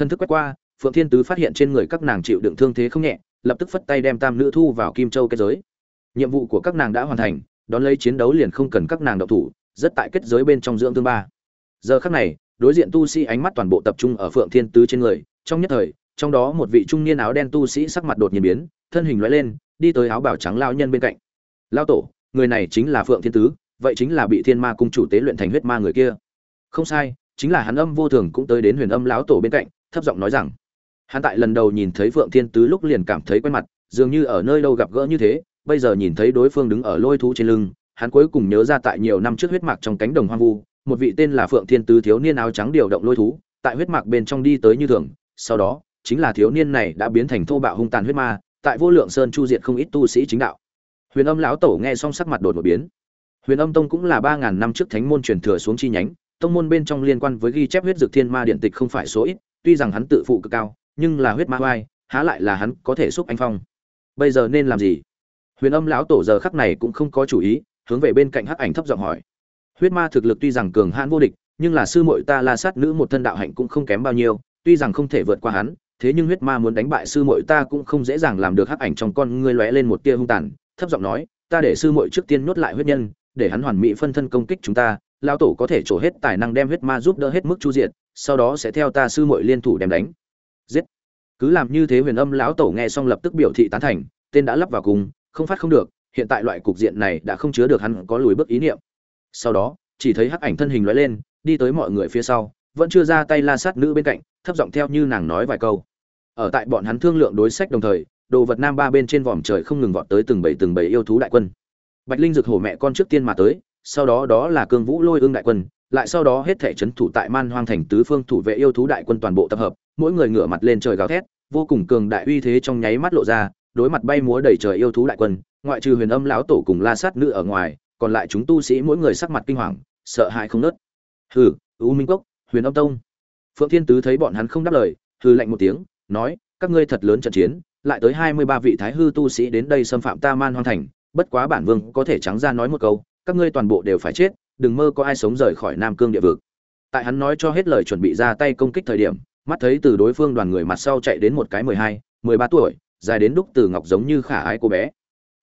thân thức quét qua, phượng thiên tứ phát hiện trên người các nàng chịu đựng thương thế không nhẹ, lập tức phất tay đem tam nữ thu vào kim châu kết giới. Nhiệm vụ của các nàng đã hoàn thành, đón lấy chiến đấu liền không cần các nàng đậu thủ, rất tại kết giới bên trong dưỡng thương ba. Giờ khắc này, đối diện tu sĩ ánh mắt toàn bộ tập trung ở phượng thiên tứ trên người, trong nhất thời, trong đó một vị trung niên áo đen tu sĩ sắc mặt đột nhiên biến, thân hình lóe lên, đi tới áo bào trắng lao nhân bên cạnh. Lao tổ, người này chính là phượng thiên tứ, vậy chính là bị thiên ma cung chủ tế luyện thành huyết ma người kia. Không sai, chính là hắn âm vô thường cũng tới đến huyền âm lão tổ bên cạnh thấp giọng nói rằng, hắn tại lần đầu nhìn thấy phượng thiên tứ lúc liền cảm thấy quen mặt, dường như ở nơi đâu gặp gỡ như thế, bây giờ nhìn thấy đối phương đứng ở lôi thú trên lưng, hắn cuối cùng nhớ ra tại nhiều năm trước huyết mạc trong cánh đồng hoang vu, một vị tên là phượng thiên tứ thiếu niên áo trắng điều động lôi thú, tại huyết mạc bên trong đi tới như thường, sau đó, chính là thiếu niên này đã biến thành thô bạo hung tàn huyết ma, tại vô lượng sơn chu diệt không ít tu sĩ chính đạo. Huyền âm lão tổ nghe xong sắc mặt đột một biến. Huyền âm tông cũng là ba ngàn năm trước thánh môn truyền thừa xuống chi nhánh, tông môn bên trong liên quan với ghi chép huyết dược thiên ma điện tịch không phải số ít tuy rằng hắn tự phụ cực cao, nhưng là huyết ma oai, há lại là hắn có thể xúc anh phong. Bây giờ nên làm gì? Huyền âm lão tổ giờ khắc này cũng không có chủ ý, hướng về bên cạnh hắc ảnh thấp giọng hỏi. Huyết ma thực lực tuy rằng cường hãn vô địch, nhưng là sư muội ta la sát nữ một thân đạo hạnh cũng không kém bao nhiêu, tuy rằng không thể vượt qua hắn, thế nhưng huyết ma muốn đánh bại sư muội ta cũng không dễ dàng làm được hắc ảnh trong con ngươi lóe lên một tia hung tàn, thấp giọng nói, ta để sư muội trước tiên nuốt lại huyết nhân, để hắn hoàn mỹ phân thân công kích chúng ta, lão tổ có thể trổ hết tài năng đem huyết ma giúp đỡ hết mức chu diệt sau đó sẽ theo ta sư muội liên thủ đem đánh. Giết. Cứ làm như thế huyền âm lão tổ nghe xong lập tức biểu thị tán thành, tên đã lắp vào cùng, không phát không được, hiện tại loại cục diện này đã không chứa được hắn có lùi bước ý niệm. Sau đó, chỉ thấy hắc ảnh thân hình lóe lên, đi tới mọi người phía sau, vẫn chưa ra tay la sát nữ bên cạnh, thấp giọng theo như nàng nói vài câu. Ở tại bọn hắn thương lượng đối sách đồng thời, đồ vật nam ba bên trên vòm trời không ngừng vọt tới từng bảy từng bảy yêu thú đại quân. Bạch linh rực hổ mẹ con trước tiên mà tới, sau đó đó là cương vũ lôi ương đại quân lại sau đó hết thể trấn thủ tại man hoang thành tứ phương thủ vệ yêu thú đại quân toàn bộ tập hợp, mỗi người ngửa mặt lên trời gào thét, vô cùng cường đại uy thế trong nháy mắt lộ ra, đối mặt bay múa đầy trời yêu thú đại quân, ngoại trừ huyền âm lão tổ cùng la sát nữ ở ngoài, còn lại chúng tu sĩ mỗi người sắc mặt kinh hoàng, sợ hãi không nớt hừ, u minh cốc, huyền âm tông. Phượng thiên tứ thấy bọn hắn không đáp lời, hừ lạnh một tiếng, nói, các ngươi thật lớn trận chiến, lại tới hai mươi ba vị thái hư tu sĩ đến đây xâm phạm ta man hoang thành, bất quá bản vương có thể trắng ra nói một câu, các ngươi toàn bộ đều phải chết đừng mơ có ai sống rời khỏi nam cương địa vực. Tại hắn nói cho hết lời chuẩn bị ra tay công kích thời điểm, mắt thấy từ đối phương đoàn người mặt sau chạy đến một cái mười hai, mười ba tuổi, dài đến đúc từ ngọc giống như khả ái cô bé.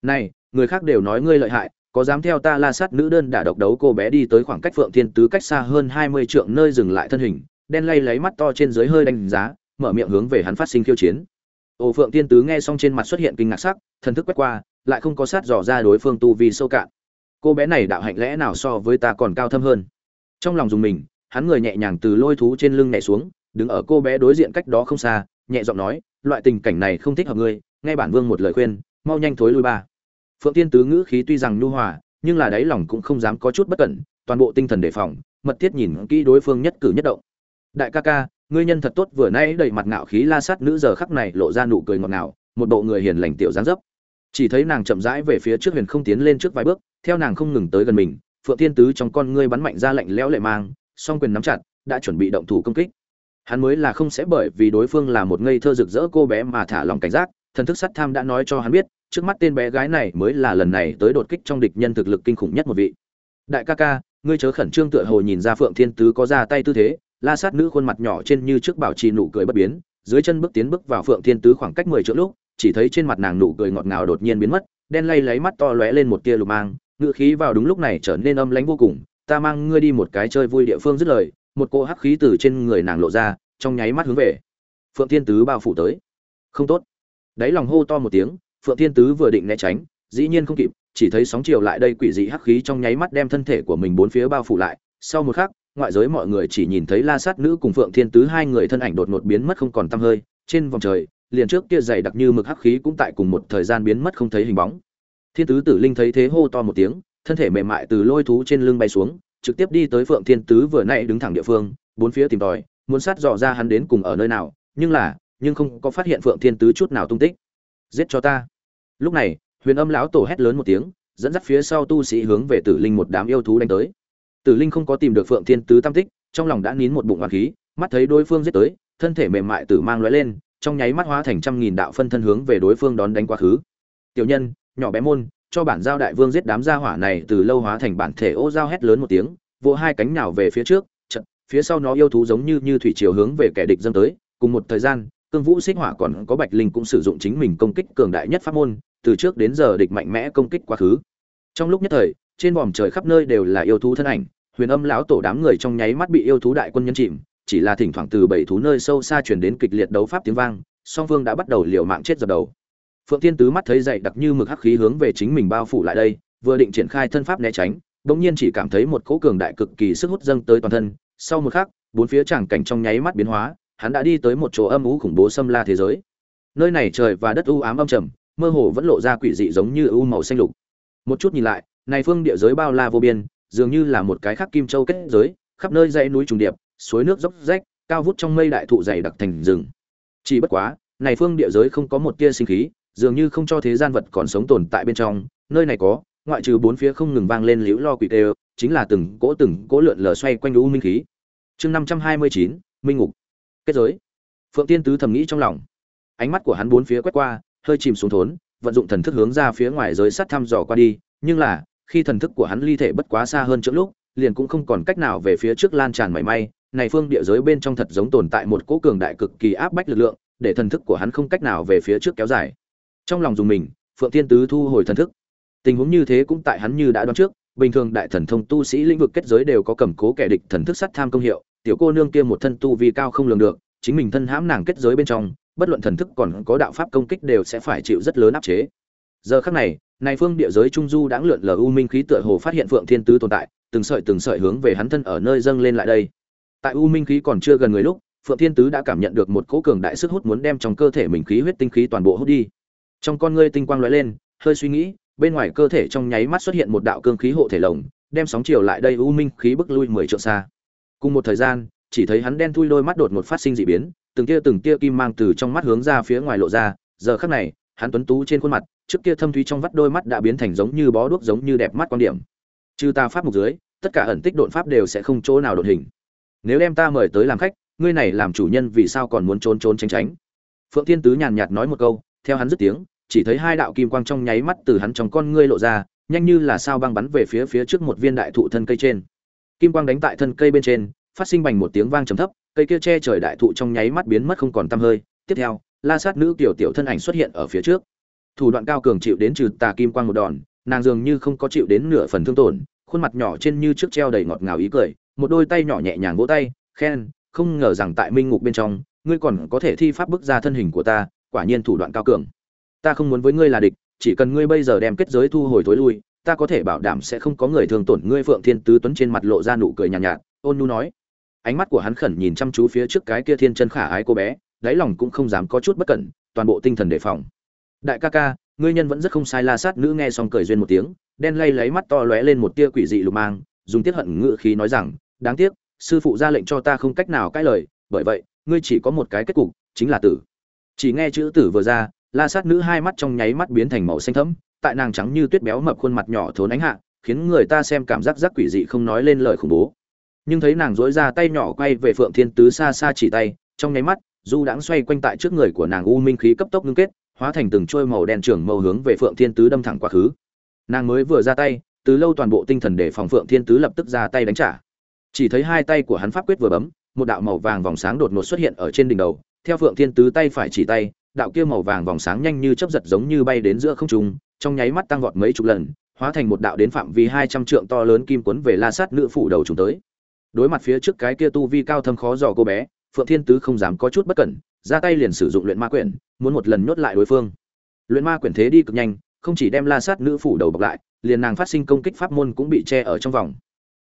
Này, người khác đều nói ngươi lợi hại, có dám theo ta la sát nữ đơn đả độc đấu cô bé đi tới khoảng cách phượng thiên tứ cách xa hơn hai mươi trượng nơi dừng lại thân hình, đen lay lấy mắt to trên dưới hơi đánh giá, mở miệng hướng về hắn phát sinh khiêu chiến. Ồ phượng thiên tứ nghe xong trên mặt xuất hiện kinh ngạc sắc, thần thức quét qua, lại không có sát dò ra đối phương tu vì sâu cạn cô bé này đạo hạnh lẽ nào so với ta còn cao thâm hơn? Trong lòng dùng mình, hắn người nhẹ nhàng từ lôi thú trên lưng nhảy xuống, đứng ở cô bé đối diện cách đó không xa, nhẹ giọng nói, loại tình cảnh này không thích hợp ngươi, nghe bản vương một lời khuyên, mau nhanh thối lui ba. Phượng tiên tứ ngữ khí tuy rằng nhu hòa, nhưng là đáy lòng cũng không dám có chút bất cẩn, toàn bộ tinh thần đề phòng, mật thiết nhìn kỹ đối phương nhất cử nhất động. Đại ca ca, ngươi nhân thật tốt, vừa nay đầy mặt ngạo khí la sát nữ giờ khắc này lộ ra nụ cười ngọt ngào, một bộ người hiền lành tiểu dáng dấp. Chỉ thấy nàng chậm rãi về phía trước huyền không tiến lên trước vài bước theo nàng không ngừng tới gần mình, phượng Thiên tứ trong con ngươi bắn mạnh ra lạnh lẽo lệ mang, song quyền nắm chặt, đã chuẩn bị động thủ công kích. Hắn mới là không sẽ bởi vì đối phương là một ngây thơ rực rỡ cô bé mà thả lòng cảnh giác, thần thức sắt tham đã nói cho hắn biết, trước mắt tên bé gái này mới là lần này tới đột kích trong địch nhân thực lực kinh khủng nhất một vị. Đại ca ca, ngươi chớ khẩn trương tựa hồ nhìn ra phượng thiên tứ có ra tay tư thế, la sát nữ khuôn mặt nhỏ trên như trước bảo trì nụ cười bất biến, dưới chân bước tiến bước vào phượng thiên tứ khoảng cách mười chỗ lúc, chỉ thấy trên mặt nàng nụ cười ngọt ngào đột nhiên biến mất, đen lay lấy mắt to lóe lên một tia lục mang ngựa khí vào đúng lúc này trở nên âm lãnh vô cùng, ta mang ngươi đi một cái chơi vui địa phương dứt lời. Một cô hắc khí từ trên người nàng lộ ra, trong nháy mắt hướng về phượng thiên tứ bao phủ tới. Không tốt. Đáy lòng hô to một tiếng, phượng thiên tứ vừa định né tránh, dĩ nhiên không kịp, chỉ thấy sóng chiều lại đây quỷ dị hắc khí trong nháy mắt đem thân thể của mình bốn phía bao phủ lại. Sau một khắc, ngoại giới mọi người chỉ nhìn thấy la sát nữ cùng phượng thiên tứ hai người thân ảnh đột ngột biến mất không còn tăm hơi. Trên vòng trời, liền trước kia dày đặc như mực hắc khí cũng tại cùng một thời gian biến mất không thấy hình bóng thiên tứ tử linh thấy thế hô to một tiếng, thân thể mềm mại từ lôi thú trên lưng bay xuống, trực tiếp đi tới phượng thiên tứ vừa nãy đứng thẳng địa phương, bốn phía tìm tòi, muốn sát dò ra hắn đến cùng ở nơi nào, nhưng là, nhưng không có phát hiện phượng thiên tứ chút nào tung tích. Giết cho ta. Lúc này, huyền âm lão tổ hét lớn một tiếng, dẫn dắt phía sau tu sĩ hướng về tử linh một đám yêu thú đánh tới. Tử linh không có tìm được phượng thiên tứ tam tích, trong lòng đã nín một bụng hoàng khí, mắt thấy đối phương giết tới, thân thể mềm mại tử mang lóe lên, trong nháy mắt hóa thành trăm nghìn đạo phân thân hướng về đối phương đón đánh quá khứ. Tiểu nhân nhỏ bé môn, cho bản giao đại vương giết đám gia hỏa này từ lâu hóa thành bản thể ô giao hét lớn một tiếng, vỗ hai cánh nào về phía trước trận phía sau nó yêu thú giống như như thủy chiều hướng về kẻ địch dâng tới, cùng một thời gian, cương vũ xích hỏa còn có bạch linh cũng sử dụng chính mình công kích cường đại nhất pháp môn, từ trước đến giờ địch mạnh mẽ công kích quá khứ. Trong lúc nhất thời, trên vòm trời khắp nơi đều là yêu thú thân ảnh, huyền âm lão tổ đám người trong nháy mắt bị yêu thú đại quân nhân chìm, chỉ là thỉnh thoảng từ bảy thú nơi sâu xa chuyển đến kịch liệt đấu pháp tiếng vang, song phương đã bắt đầu liều mạng chết dập đầu phượng thiên tứ mắt thấy dậy đặc như mực hắc khí hướng về chính mình bao phủ lại đây, vừa định triển khai thân pháp né tránh, bỗng nhiên chỉ cảm thấy một cỗ cường đại cực kỳ sức hút dâng tới toàn thân. Sau một khắc, bốn phía tràng cảnh trong nháy mắt biến hóa, hắn đã đi tới một chỗ âm u khủng bố xâm la thế giới. Nơi này trời và đất u ám âm trầm, mơ hồ vẫn lộ ra quỷ dị giống như u màu xanh lục. Một chút nhìn lại, này phương địa giới bao la vô biên, dường như là một cái khắc kim châu kết giới, khắp nơi dãy núi trùng điệp, suối nước dốc rách, cao vút trong mây đại thụ dày đặc thành rừng. Chỉ bất quá, này phương địa giới không có một tia sinh khí dường như không cho thế gian vật còn sống tồn tại bên trong, nơi này có, ngoại trừ bốn phía không ngừng vang lên liễu lo quỷ tê chính là từng cỗ từng cỗ lượn lờ xoay quanh u minh khí. Chương năm trăm hai mươi chín, minh ngục. Kết giới. Phượng tiên tứ thầm nghĩ trong lòng. Ánh mắt của hắn bốn phía quét qua, hơi chìm xuống thốn, vận dụng thần thức hướng ra phía ngoài giới sắt thăm dò qua đi, nhưng là, khi thần thức của hắn ly thể bất quá xa hơn trước lúc, liền cũng không còn cách nào về phía trước lan tràn mảy may, này phương địa giới bên trong thật giống tồn tại một cỗ cường đại cực kỳ áp bách lực lượng, để thần thức của hắn không cách nào về phía trước kéo dài trong lòng dùng mình, phượng thiên tứ thu hồi thần thức. Tình huống như thế cũng tại hắn như đã đoán trước, bình thường đại thần thông tu sĩ lĩnh vực kết giới đều có cầm cố kẻ địch thần thức sắt tham công hiệu, tiểu cô nương kia một thân tu vi cao không lường được, chính mình thân hãm nàng kết giới bên trong, bất luận thần thức còn có đạo pháp công kích đều sẽ phải chịu rất lớn áp chế. Giờ khắc này này phương địa giới trung du đã lượn lờ u minh khí tựa hồ phát hiện phượng thiên tứ tồn tại, từng sợi từng sợi hướng về hắn thân ở nơi dâng lên lại đây. Tại u minh khí còn chưa gần người lúc, phượng thiên tứ đã cảm nhận được một cỗ cường đại sức hút muốn đem trong cơ thể mình khí huyết tinh khí toàn bộ hút đi trong con ngươi tinh quang lóe lên, hơi suy nghĩ, bên ngoài cơ thể trong nháy mắt xuất hiện một đạo cương khí hộ thể lồng, đem sóng chiều lại đây u minh khí bức lui mười trượng xa. Cùng một thời gian, chỉ thấy hắn đen thui đôi mắt đột ngột phát sinh dị biến, từng tia từng tia kim mang từ trong mắt hướng ra phía ngoài lộ ra, giờ khắc này, hắn tuấn tú trên khuôn mặt, trước kia thâm thúy trong vắt đôi mắt đã biến thành giống như bó đuốc giống như đẹp mắt quan điểm. Trừ ta pháp mục dưới, tất cả ẩn tích độn pháp đều sẽ không chỗ nào đột hình. Nếu đem ta mời tới làm khách, ngươi này làm chủ nhân vì sao còn muốn trốn trốn tránh tránh? Phượng thiên tứ nhàn nhạt nói một câu theo hắn dứt tiếng, chỉ thấy hai đạo kim quang trong nháy mắt từ hắn trong con ngươi lộ ra, nhanh như là sao băng bắn về phía phía trước một viên đại thụ thân cây trên. Kim quang đánh tại thân cây bên trên, phát sinh bành một tiếng vang trầm thấp, cây kia che trời đại thụ trong nháy mắt biến mất không còn tăm hơi. Tiếp theo, la sát nữ tiểu tiểu thân ảnh xuất hiện ở phía trước. Thủ đoạn cao cường chịu đến trừ tà kim quang một đòn, nàng dường như không có chịu đến nửa phần thương tổn, khuôn mặt nhỏ trên như trước treo đầy ngọt ngào ý cười, một đôi tay nhỏ nhẹ nhàng vỗ tay khen không ngờ rằng tại minh ngục bên trong, ngươi còn có thể thi pháp bức ra thân hình của ta quả nhiên thủ đoạn cao cường. Ta không muốn với ngươi là địch chỉ cần ngươi bây giờ đem kết giới thu hồi thối lui ta có thể bảo đảm sẽ không có người thương tổn ngươi phượng thiên tứ tuấn trên mặt lộ ra nụ cười nhàn nhạt, nhạt ôn nhu nói. Ánh mắt của hắn khẩn nhìn chăm chú phía trước cái kia thiên chân khả ái cô bé đáy lòng cũng không dám có chút bất cẩn toàn bộ tinh thần đề phòng. Đại ca ca ngươi nhân vẫn rất không sai la sát nữ nghe xong cười duyên một tiếng đen lay lấy mắt to lóe lên một tia quỷ dị lục mang dùng tiết hận ngự khí nói rằng đáng tiếc sư phụ ra lệnh cho ta không cách nào cãi lời bởi vậy ngươi chỉ có một cái kết cục chính là tử chỉ nghe chữ tử vừa ra, la sát nữ hai mắt trong nháy mắt biến thành màu xanh thẫm, tại nàng trắng như tuyết béo mập khuôn mặt nhỏ thốn ánh hạ, khiến người ta xem cảm giác giác quỷ dị không nói lên lời khủng bố. Nhưng thấy nàng dối ra tay nhỏ quay về phượng thiên tứ xa xa chỉ tay, trong nháy mắt, du đãng xoay quanh tại trước người của nàng u minh khí cấp tốc ngưng kết, hóa thành từng trôi màu đen trưởng màu hướng về phượng thiên tứ đâm thẳng quá khứ. Nàng mới vừa ra tay, từ lâu toàn bộ tinh thần để phòng phượng thiên tứ lập tức ra tay đánh trả. Chỉ thấy hai tay của hắn pháp quyết vừa bấm, một đạo màu vàng vòng sáng đột ngột xuất hiện ở trên đỉnh đầu theo phượng thiên tứ tay phải chỉ tay, đạo kia màu vàng vòng sáng nhanh như chớp giật giống như bay đến giữa không trung, trong nháy mắt tăng vọt mấy chục lần, hóa thành một đạo đến phạm vi hai trăm trượng to lớn kim cuốn về la sát nữ phủ đầu chúng tới. Đối mặt phía trước cái kia tu vi cao thâm khó dò cô bé, phượng thiên tứ không dám có chút bất cẩn, ra tay liền sử dụng luyện ma quyển, muốn một lần nhốt lại đối phương. Luyện ma quyển thế đi cực nhanh, không chỉ đem la sát nữ phủ đầu bọc lại, liền nàng phát sinh công kích pháp môn cũng bị che ở trong vòng.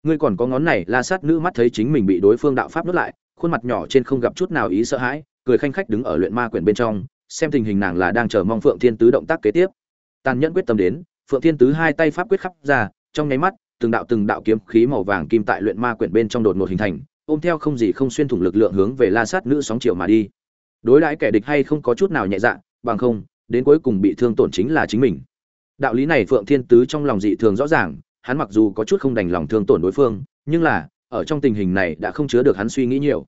Ngươi còn có ngón này, la sát nữ mắt thấy chính mình bị đối phương đạo pháp nhốt lại, khuôn mặt nhỏ trên không gặp chút nào ý sợ hãi cười khanh khách đứng ở luyện ma quyển bên trong, xem tình hình nàng là đang chờ mong phượng thiên tứ động tác kế tiếp. Tàn nhẫn quyết tâm đến, phượng thiên tứ hai tay pháp quyết khắp ra, trong nháy mắt, từng đạo từng đạo kiếm khí màu vàng kim tại luyện ma quyển bên trong đột ngột hình thành, ôm theo không gì không xuyên thủng lực lượng hướng về la sát nữ sóng triệu mà đi. Đối đãi kẻ địch hay không có chút nào nhẹ dạ bằng không, đến cuối cùng bị thương tổn chính là chính mình. Đạo lý này phượng thiên tứ trong lòng dị thường rõ ràng, hắn mặc dù có chút không đành lòng thương tổn đối phương, nhưng là, ở trong tình hình này đã không chứa được hắn suy nghĩ nhiều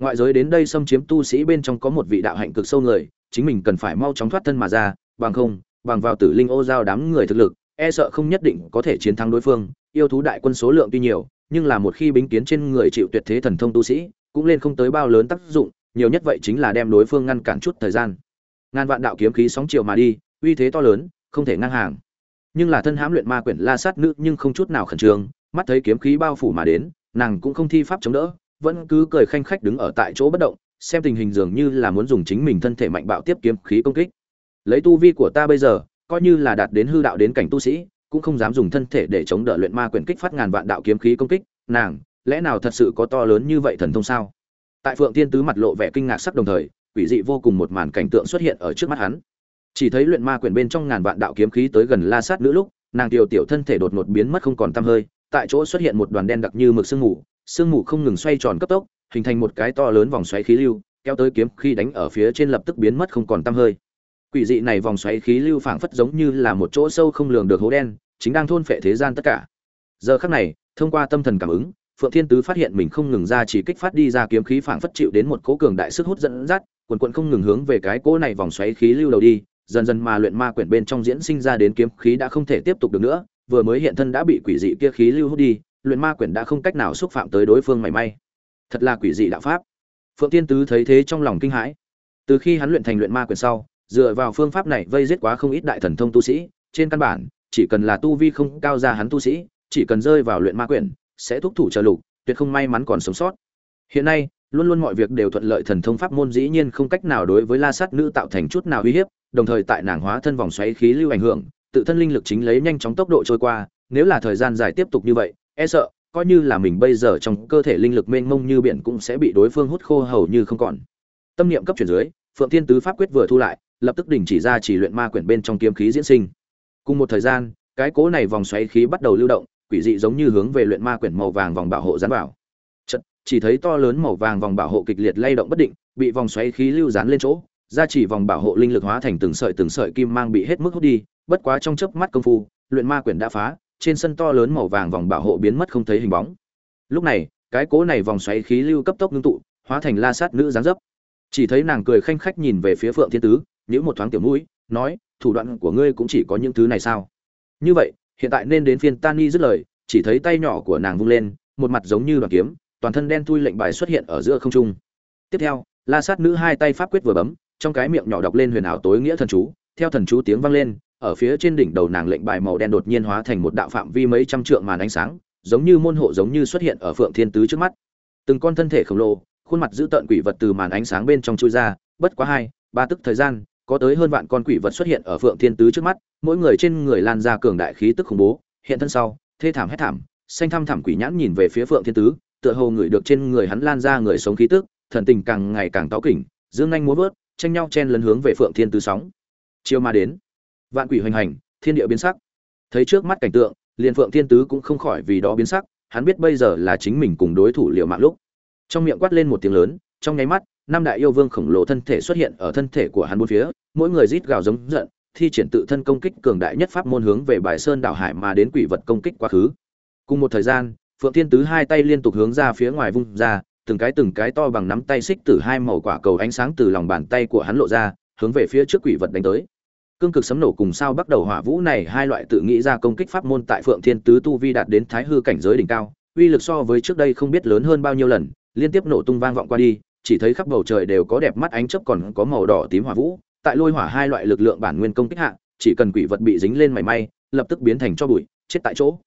ngoại giới đến đây xâm chiếm tu sĩ bên trong có một vị đạo hạnh cực sâu người, chính mình cần phải mau chóng thoát thân mà ra, bằng không, bằng vào tử linh ô giao đám người thực lực e sợ không nhất định có thể chiến thắng đối phương. Yêu thú đại quân số lượng tuy nhiều, nhưng là một khi bính kiến trên người chịu tuyệt thế thần thông tu sĩ, cũng lên không tới bao lớn tác dụng, nhiều nhất vậy chính là đem đối phương ngăn cản chút thời gian. Ngàn vạn đạo kiếm khí sóng chiều mà đi, uy thế to lớn, không thể ngang hàng. Nhưng là thân hãm luyện ma quyển la sát nữ nhưng không chút nào khẩn trương, mắt thấy kiếm khí bao phủ mà đến, nàng cũng không thi pháp chống đỡ vẫn cứ cười khanh khách đứng ở tại chỗ bất động, xem tình hình dường như là muốn dùng chính mình thân thể mạnh bạo tiếp kiếm khí công kích. Lấy tu vi của ta bây giờ, coi như là đạt đến hư đạo đến cảnh tu sĩ, cũng không dám dùng thân thể để chống đỡ luyện ma quyền kích phát ngàn vạn đạo kiếm khí công kích. Nàng, lẽ nào thật sự có to lớn như vậy thần thông sao? Tại phượng tiên tứ mặt lộ vẻ kinh ngạc sắc đồng thời, quỷ dị vô cùng một màn cảnh tượng xuất hiện ở trước mắt hắn. Chỉ thấy luyện ma quyền bên trong ngàn vạn đạo kiếm khí tới gần la sát nữ lúc, nàng tiểu tiểu thân thể đột ngột biến mất không còn tăm hơi, tại chỗ xuất hiện một đoàn đen đặc như mực sương mù sương mù không ngừng xoay tròn cấp tốc, hình thành một cái to lớn vòng xoáy khí lưu, kéo tới kiếm khi đánh ở phía trên lập tức biến mất không còn tăm hơi. Quỷ dị này vòng xoáy khí lưu phảng phất giống như là một chỗ sâu không lường được hố đen, chính đang thôn phệ thế gian tất cả. Giờ khắc này, thông qua tâm thần cảm ứng, phượng thiên tứ phát hiện mình không ngừng ra chỉ kích phát đi ra kiếm khí phảng phất chịu đến một cỗ cường đại sức hút dẫn dắt, quần quận không ngừng hướng về cái cỗ này vòng xoáy khí lưu đầu đi, dần dần mà luyện ma quyển bên trong diễn sinh ra đến kiếm khí đã không thể tiếp tục được nữa, vừa mới hiện thân đã bị quỷ dị kia khí lưu hút đi luyện ma quyển đã không cách nào xúc phạm tới đối phương mảy may. Thật là quỷ dị đạo pháp. Phượng thiên tứ thấy thế trong lòng kinh hãi. Từ khi hắn luyện thành luyện ma quyển sau, dựa vào phương pháp này vây giết quá không ít đại thần thông tu sĩ, trên căn bản, chỉ cần là tu vi không cao ra hắn tu sĩ, chỉ cần rơi vào luyện ma quyển, sẽ thúc thủ trợ lục, tuyệt không may mắn còn sống sót. Hiện nay, luôn luôn mọi việc đều thuận lợi thần thông pháp môn dĩ nhiên không cách nào đối với la sát nữ tạo thành chút nào uy hiếp, đồng thời tại nàng hóa thân vòng xoáy khí lưu ảnh hưởng, tự thân linh lực chính lấy nhanh chóng tốc độ trôi qua, nếu là thời gian dài tiếp tục như vậy e sợ coi như là mình bây giờ trong cơ thể linh lực mênh mông như biển cũng sẽ bị đối phương hút khô hầu như không còn. Tâm niệm cấp chuyển dưới phượng thiên tứ pháp quyết vừa thu lại lập tức đình chỉ ra chỉ luyện ma quyển bên trong kiếm khí diễn sinh. Cùng một thời gian cái cố này vòng xoáy khí bắt đầu lưu động quỷ dị giống như hướng về luyện ma quyển màu vàng vòng bảo hộ dán vào. Chật, chỉ thấy to lớn màu vàng vòng bảo hộ kịch liệt lay động bất định bị vòng xoáy khí lưu dán lên chỗ ra chỉ vòng bảo hộ linh lực hóa thành từng sợi từng sợi kim mang bị hết mức hút đi bất quá trong chớp mắt công phu luyện ma quyển đã phá trên sân to lớn màu vàng vòng bảo hộ biến mất không thấy hình bóng. Lúc này, cái cố này vòng xoáy khí lưu cấp tốc ngưng tụ, hóa thành la sát nữ dáng dấp. Chỉ thấy nàng cười khanh khách nhìn về phía phượng thiên tứ, nhíu một thoáng tiểu mũi, nói, thủ đoạn của ngươi cũng chỉ có những thứ này sao? Như vậy, hiện tại nên đến phiên tani dứt lời, chỉ thấy tay nhỏ của nàng vung lên, một mặt giống như đoàn kiếm, toàn thân đen thui lệnh bài xuất hiện ở giữa không trung. Tiếp theo, la sát nữ hai tay pháp quyết vừa bấm, trong cái miệng nhỏ đọc lên huyền ảo tối nghĩa thần chú, theo thần chú tiếng vang lên ở phía trên đỉnh đầu nàng lệnh bài màu đen đột nhiên hóa thành một đạo phạm vi mấy trăm trượng màn ánh sáng, giống như môn hộ giống như xuất hiện ở phượng thiên tứ trước mắt. Từng con thân thể khổng lồ, khuôn mặt giữ tợn quỷ vật từ màn ánh sáng bên trong chui ra, bất quá hai, ba tức thời gian, có tới hơn vạn con quỷ vật xuất hiện ở phượng thiên tứ trước mắt, mỗi người trên người lan ra cường đại khí tức khủng bố, hiện thân sau, thê thảm hét thảm, xanh thăm thảm quỷ nhãn nhìn về phía phượng thiên tứ, tựa hồ người được trên người hắn lan ra người sống khí tức, thần tình càng ngày càng táo kỉnh, dương nhanh múa vớt, tranh nhau chen lấn hướng về phượng thiên tứ sóng. Chiều mà đến vạn quỷ hoành hành, thiên địa biến sắc. Thấy trước mắt cảnh tượng liền phượng thiên tứ cũng không khỏi vì đó biến sắc, hắn biết bây giờ là chính mình cùng đối thủ liều mạng lúc. Trong miệng quát lên một tiếng lớn, trong nháy mắt, năm đại yêu vương khổng lồ thân thể xuất hiện ở thân thể của hắn bốn phía, mỗi người rít gào giống giận, thi triển tự thân công kích cường đại nhất pháp môn hướng về bài sơn đảo hải mà đến quỷ vật công kích quá khứ. Cùng một thời gian, phượng thiên tứ hai tay liên tục hướng ra phía ngoài vung ra, từng cái từng cái to bằng nắm tay xích từ hai màu quả cầu ánh sáng từ lòng bàn tay của hắn lộ ra, hướng về phía trước quỷ vật đánh tới cương cực sấm nổ cùng sao bắt đầu hỏa vũ này hai loại tự nghĩ ra công kích pháp môn tại phượng thiên tứ tu vi đạt đến thái hư cảnh giới đỉnh cao, uy lực so với trước đây không biết lớn hơn bao nhiêu lần, liên tiếp nổ tung vang vọng qua đi, chỉ thấy khắp bầu trời đều có đẹp mắt ánh chớp còn có màu đỏ tím hỏa vũ, tại lôi hỏa hai loại lực lượng bản nguyên công kích hạ, chỉ cần quỷ vật bị dính lên mảy may, lập tức biến thành cho bụi, chết tại chỗ.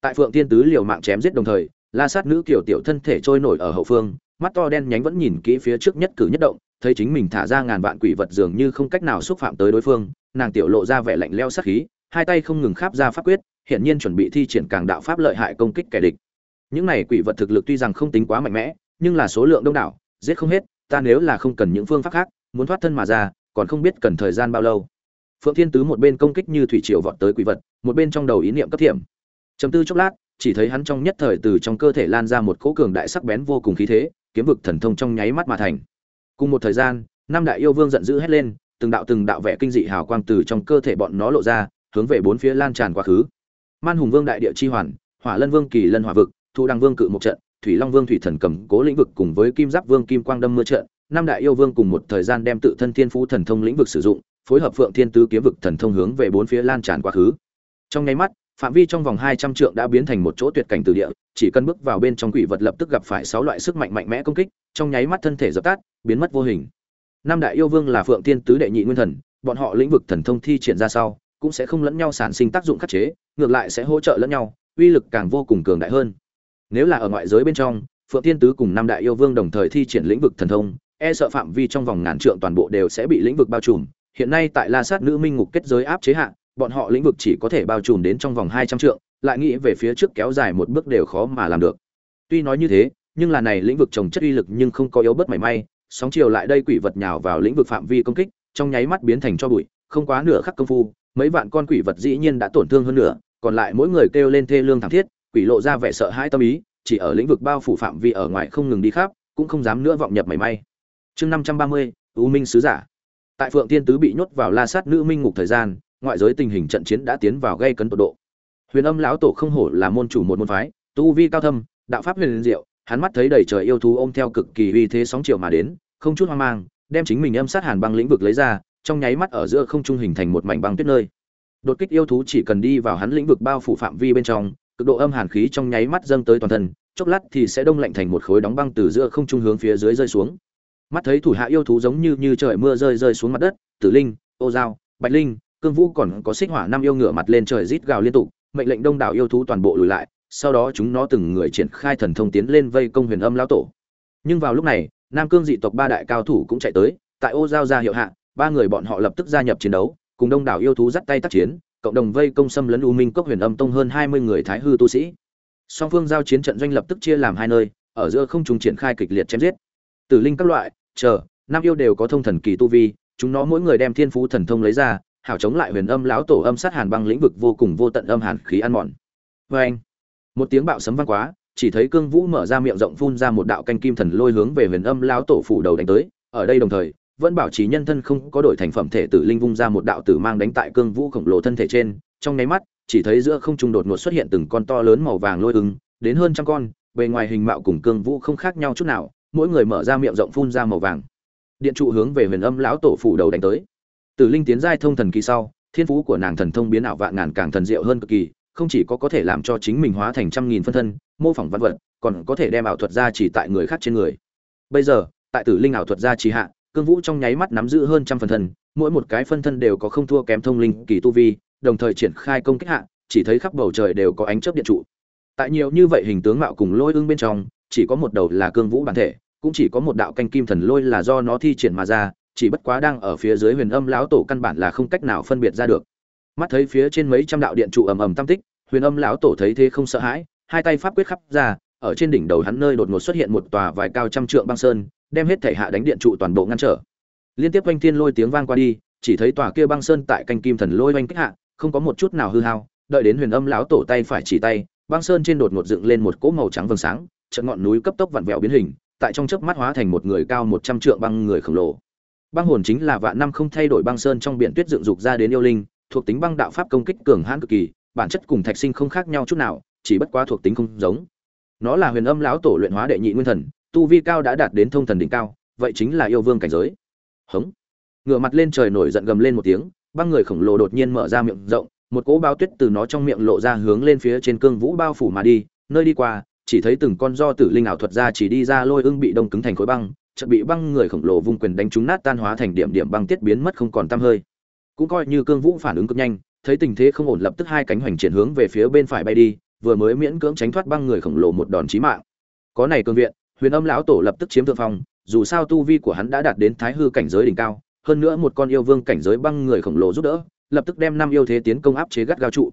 Tại phượng thiên tứ liều mạng chém giết đồng thời, la sát nữ kiểu tiểu thân thể trôi nổi ở hậu phương, mắt to đen nhánh vẫn nhìn kỹ phía trước nhất cử nhất động, thấy chính mình thả ra ngàn vạn quỷ vật dường như không cách nào xúc phạm tới đối phương nàng tiểu lộ ra vẻ lạnh leo sát khí, hai tay không ngừng kháp ra pháp quyết hiện nhiên chuẩn bị thi triển càng đạo pháp lợi hại công kích kẻ địch. Những này quỷ vật thực lực tuy rằng không tính quá mạnh mẽ, nhưng là số lượng đông đảo, giết không hết, ta nếu là không cần những phương pháp khác, muốn thoát thân mà ra, còn không biết cần thời gian bao lâu. Phượng thiên tứ một bên công kích như thủy triều vọt tới quỷ vật, một bên trong đầu ý niệm cấp thiểm. Chấm tư chốc lát, chỉ thấy hắn trong nhất thời từ trong cơ thể lan ra một cỗ cường đại sắc bén vô cùng khí thế, kiếm vực thần thông trong nháy mắt mà thành. Cùng một thời gian, năm đại yêu vương giận dữ hét lên từng đạo từng đạo vẻ kinh dị hào quang từ trong cơ thể bọn nó lộ ra, hướng về bốn phía lan tràn quá khứ. Man hùng vương đại địa chi hoàn, hỏa lân vương kỳ lân hỏa vực, thu đăng vương cự một trận, thủy long vương thủy thần cầm cố lĩnh vực cùng với kim giáp vương kim quang đâm mưa trận, năm đại yêu vương cùng một thời gian đem tự thân thiên phú thần thông lĩnh vực sử dụng, phối hợp phượng thiên tứ kiếm vực thần thông hướng về bốn phía lan tràn quá khứ. Trong nháy mắt, phạm vi trong vòng hai trăm trượng đã biến thành một chỗ tuyệt cảnh từ địa, chỉ cần bước vào bên trong quỷ vật lập tức gặp phải sáu loại sức mạnh mạnh mẽ công kích, trong nháy mắt thân thể dập tắt, biến mất vô hình năm đại yêu vương là phượng tiên tứ đệ nhị nguyên thần, bọn họ lĩnh vực thần thông thi triển ra sau, cũng sẽ không lẫn nhau sản sinh tác dụng khắc chế, ngược lại sẽ hỗ trợ lẫn nhau, uy lực càng vô cùng cường đại hơn. Nếu là ở ngoại giới bên trong, phượng tiên tứ cùng năm đại yêu vương đồng thời thi triển lĩnh vực thần thông e sợ phạm vi trong vòng ngàn trượng toàn bộ đều sẽ bị lĩnh vực bao trùm. Hiện nay tại la sát nữ minh ngục kết giới áp chế hạ, bọn họ lĩnh vực chỉ có thể bao trùm đến trong vòng hai trăm trượng, lại nghĩ về phía trước kéo dài một bước đều khó mà làm được. Tuy nói như thế, nhưng là này lĩnh vực trồng chất uy lực nhưng không có yếu bất mảy may sóng chiều lại đây quỷ vật nhào vào lĩnh vực phạm vi công kích, trong nháy mắt biến thành cho bụi, không quá nửa khắc công phu, mấy vạn con quỷ vật dĩ nhiên đã tổn thương hơn nữa còn lại mỗi người kêu lên thê lương thảm thiết, quỷ lộ ra vẻ sợ hãi tâm ý, chỉ ở lĩnh vực bao phủ phạm vi ở ngoài không ngừng đi khắp, cũng không dám nữa vọng nhập mảy may. Chương năm trăm ba mươi, u minh sứ giả. Tại phượng tiên tứ bị nhốt vào la sát nữ minh ngục thời gian, ngoại giới tình hình trận chiến đã tiến vào gây cấn tột độ. Huyền âm lão tổ không hổ là môn chủ một môn phái, tu vi cao thâm, đạo pháp huyền diệu hắn mắt thấy đầy trời yêu thú ôm theo cực kỳ uy thế sóng chiều mà đến, không chút hoang mang, đem chính mình âm sát hàn băng lĩnh vực lấy ra, trong nháy mắt ở giữa không trung hình thành một mảnh băng tuyết nơi. Đột kích yêu thú chỉ cần đi vào hắn lĩnh vực bao phủ phạm vi bên trong, cực độ âm hàn khí trong nháy mắt dâng tới toàn thân, chốc lát thì sẽ đông lạnh thành một khối đóng băng từ giữa không trung hướng phía dưới rơi xuống. Mắt thấy thủ hạ yêu thú giống như như trời mưa rơi rơi xuống mặt đất, tử linh, ô dao bạch linh, cương vũ còn có xích hỏa năm yêu ngựa mặt lên trời rít gào liên tục, mệnh lệnh đông đảo yêu thú toàn bộ lùi lại sau đó chúng nó từng người triển khai thần thông tiến lên vây công huyền âm lão tổ. Nhưng vào lúc này, nam cương dị tộc ba đại cao thủ cũng chạy tới, tại ô giao ra hiệu hạ, ba người bọn họ lập tức gia nhập chiến đấu, cùng đông đảo yêu thú dắt tay tác chiến, cộng đồng vây công xâm lấn u minh cốc huyền âm tông hơn hai mươi người thái hư tu sĩ. Song phương giao chiến trận doanh lập tức chia làm hai nơi, ở giữa không trùng triển khai kịch liệt chém giết. Tử linh các loại, chờ, nam yêu đều có thông thần kỳ tu vi, chúng nó mỗi người đem thiên phú thần thông lấy ra hảo chống lại huyền âm lão tổ âm sát hàn băng lĩnh vực vô cùng vô tận âm hàn khí ăn mòn. Vê anh một tiếng bạo sấm vang quá, chỉ thấy cương vũ mở ra miệng rộng phun ra một đạo canh kim thần lôi hướng về huyền âm lão tổ phủ đầu đánh tới. Ở đây đồng thời, vẫn bảo trì nhân thân không có đổi thành phẩm thể tử linh vung ra một đạo tử mang đánh tại cương vũ khổng lồ thân thể trên. Trong nháy mắt, chỉ thấy giữa không trung đột ngột xuất hiện từng con to lớn màu vàng lôi ứng, đến hơn trăm con, bề ngoài hình mạo cùng cương vũ không khác nhau chút nào, mỗi người mở ra miệng rộng phun ra màu vàng. Điện trụ hướng về huyền âm lão tổ phủ đầu đánh tới. Tử linh tiến giai thông thần kỳ sau, thiên phú của nàng thần thông biến ảo vạn ngàn càng thần diệu hơn cực kỳ không chỉ có có thể làm cho chính mình hóa thành trăm nghìn phân thân, mô phỏng văn vật, còn có thể đem ảo thuật ra chỉ tại người khác trên người. Bây giờ, tại tử linh ảo thuật ra chỉ hạ, cương vũ trong nháy mắt nắm giữ hơn trăm phần thân, mỗi một cái phân thân đều có không thua kém thông linh kỳ tu vi, đồng thời triển khai công kích hạ, chỉ thấy khắp bầu trời đều có ánh chớp điện trụ. Tại nhiều như vậy hình tướng mạo cùng lôi ương bên trong, chỉ có một đầu là cương vũ bản thể, cũng chỉ có một đạo canh kim thần lôi là do nó thi triển mà ra, chỉ bất quá đang ở phía dưới huyền âm lão tổ căn bản là không cách nào phân biệt ra được mắt thấy phía trên mấy trăm đạo điện trụ ầm ầm tam tích, huyền âm lão tổ thấy thế không sợ hãi, hai tay pháp quyết khắp ra, ở trên đỉnh đầu hắn nơi đột ngột xuất hiện một tòa vài cao trăm trượng băng sơn, đem hết thể hạ đánh điện trụ toàn bộ ngăn trở. Liên tiếp oanh thiên lôi tiếng vang qua đi, chỉ thấy tòa kia băng sơn tại canh kim thần lôi oanh kích hạ, không có một chút nào hư hao, đợi đến huyền âm lão tổ tay phải chỉ tay, băng sơn trên đột ngột dựng lên một cỗ màu trắng vầng sáng trận ngọn núi cấp tốc vặn vẹo biến hình, tại trong chớp mắt hóa thành một người cao một trăm trượng băng người khổng lồ. Băng hồn chính là vạn năm không thay đổi băng sơn trong biển tuyết dựng dục ra đến yêu linh thuộc tính băng đạo pháp công kích cường hãn cực kỳ, bản chất cùng thạch sinh không khác nhau chút nào, chỉ bất quá thuộc tính không giống. Nó là huyền âm lão tổ luyện hóa đệ nhị nguyên thần, tu vi cao đã đạt đến thông thần đỉnh cao, vậy chính là yêu vương cảnh giới. Hống. Ngửa mặt lên trời nổi giận gầm lên một tiếng, băng người khổng lồ đột nhiên mở ra miệng rộng, một cỗ bao tuyết từ nó trong miệng lộ ra hướng lên phía trên cương vũ bao phủ mà đi, nơi đi qua, chỉ thấy từng con do tử linh ảo thuật ra chỉ đi ra lôi ưng bị đông cứng thành khối băng, chợt bị băng người khổng lồ vung quyền đánh trúng nát tan hóa thành điểm điểm băng tiết biến mất không còn tăm hơi cũng coi như cương vũ phản ứng cực nhanh, thấy tình thế không ổn lập tức hai cánh hoành triển hướng về phía bên phải bay đi, vừa mới miễn cưỡng tránh thoát băng người khổng lồ một đòn chí mạng. Có này cương viện, huyền âm lão tổ lập tức chiếm thượng phong, dù sao tu vi của hắn đã đạt đến thái hư cảnh giới đỉnh cao, hơn nữa một con yêu vương cảnh giới băng người khổng lồ giúp đỡ, lập tức đem năm yêu thế tiến công áp chế gắt gao trụ.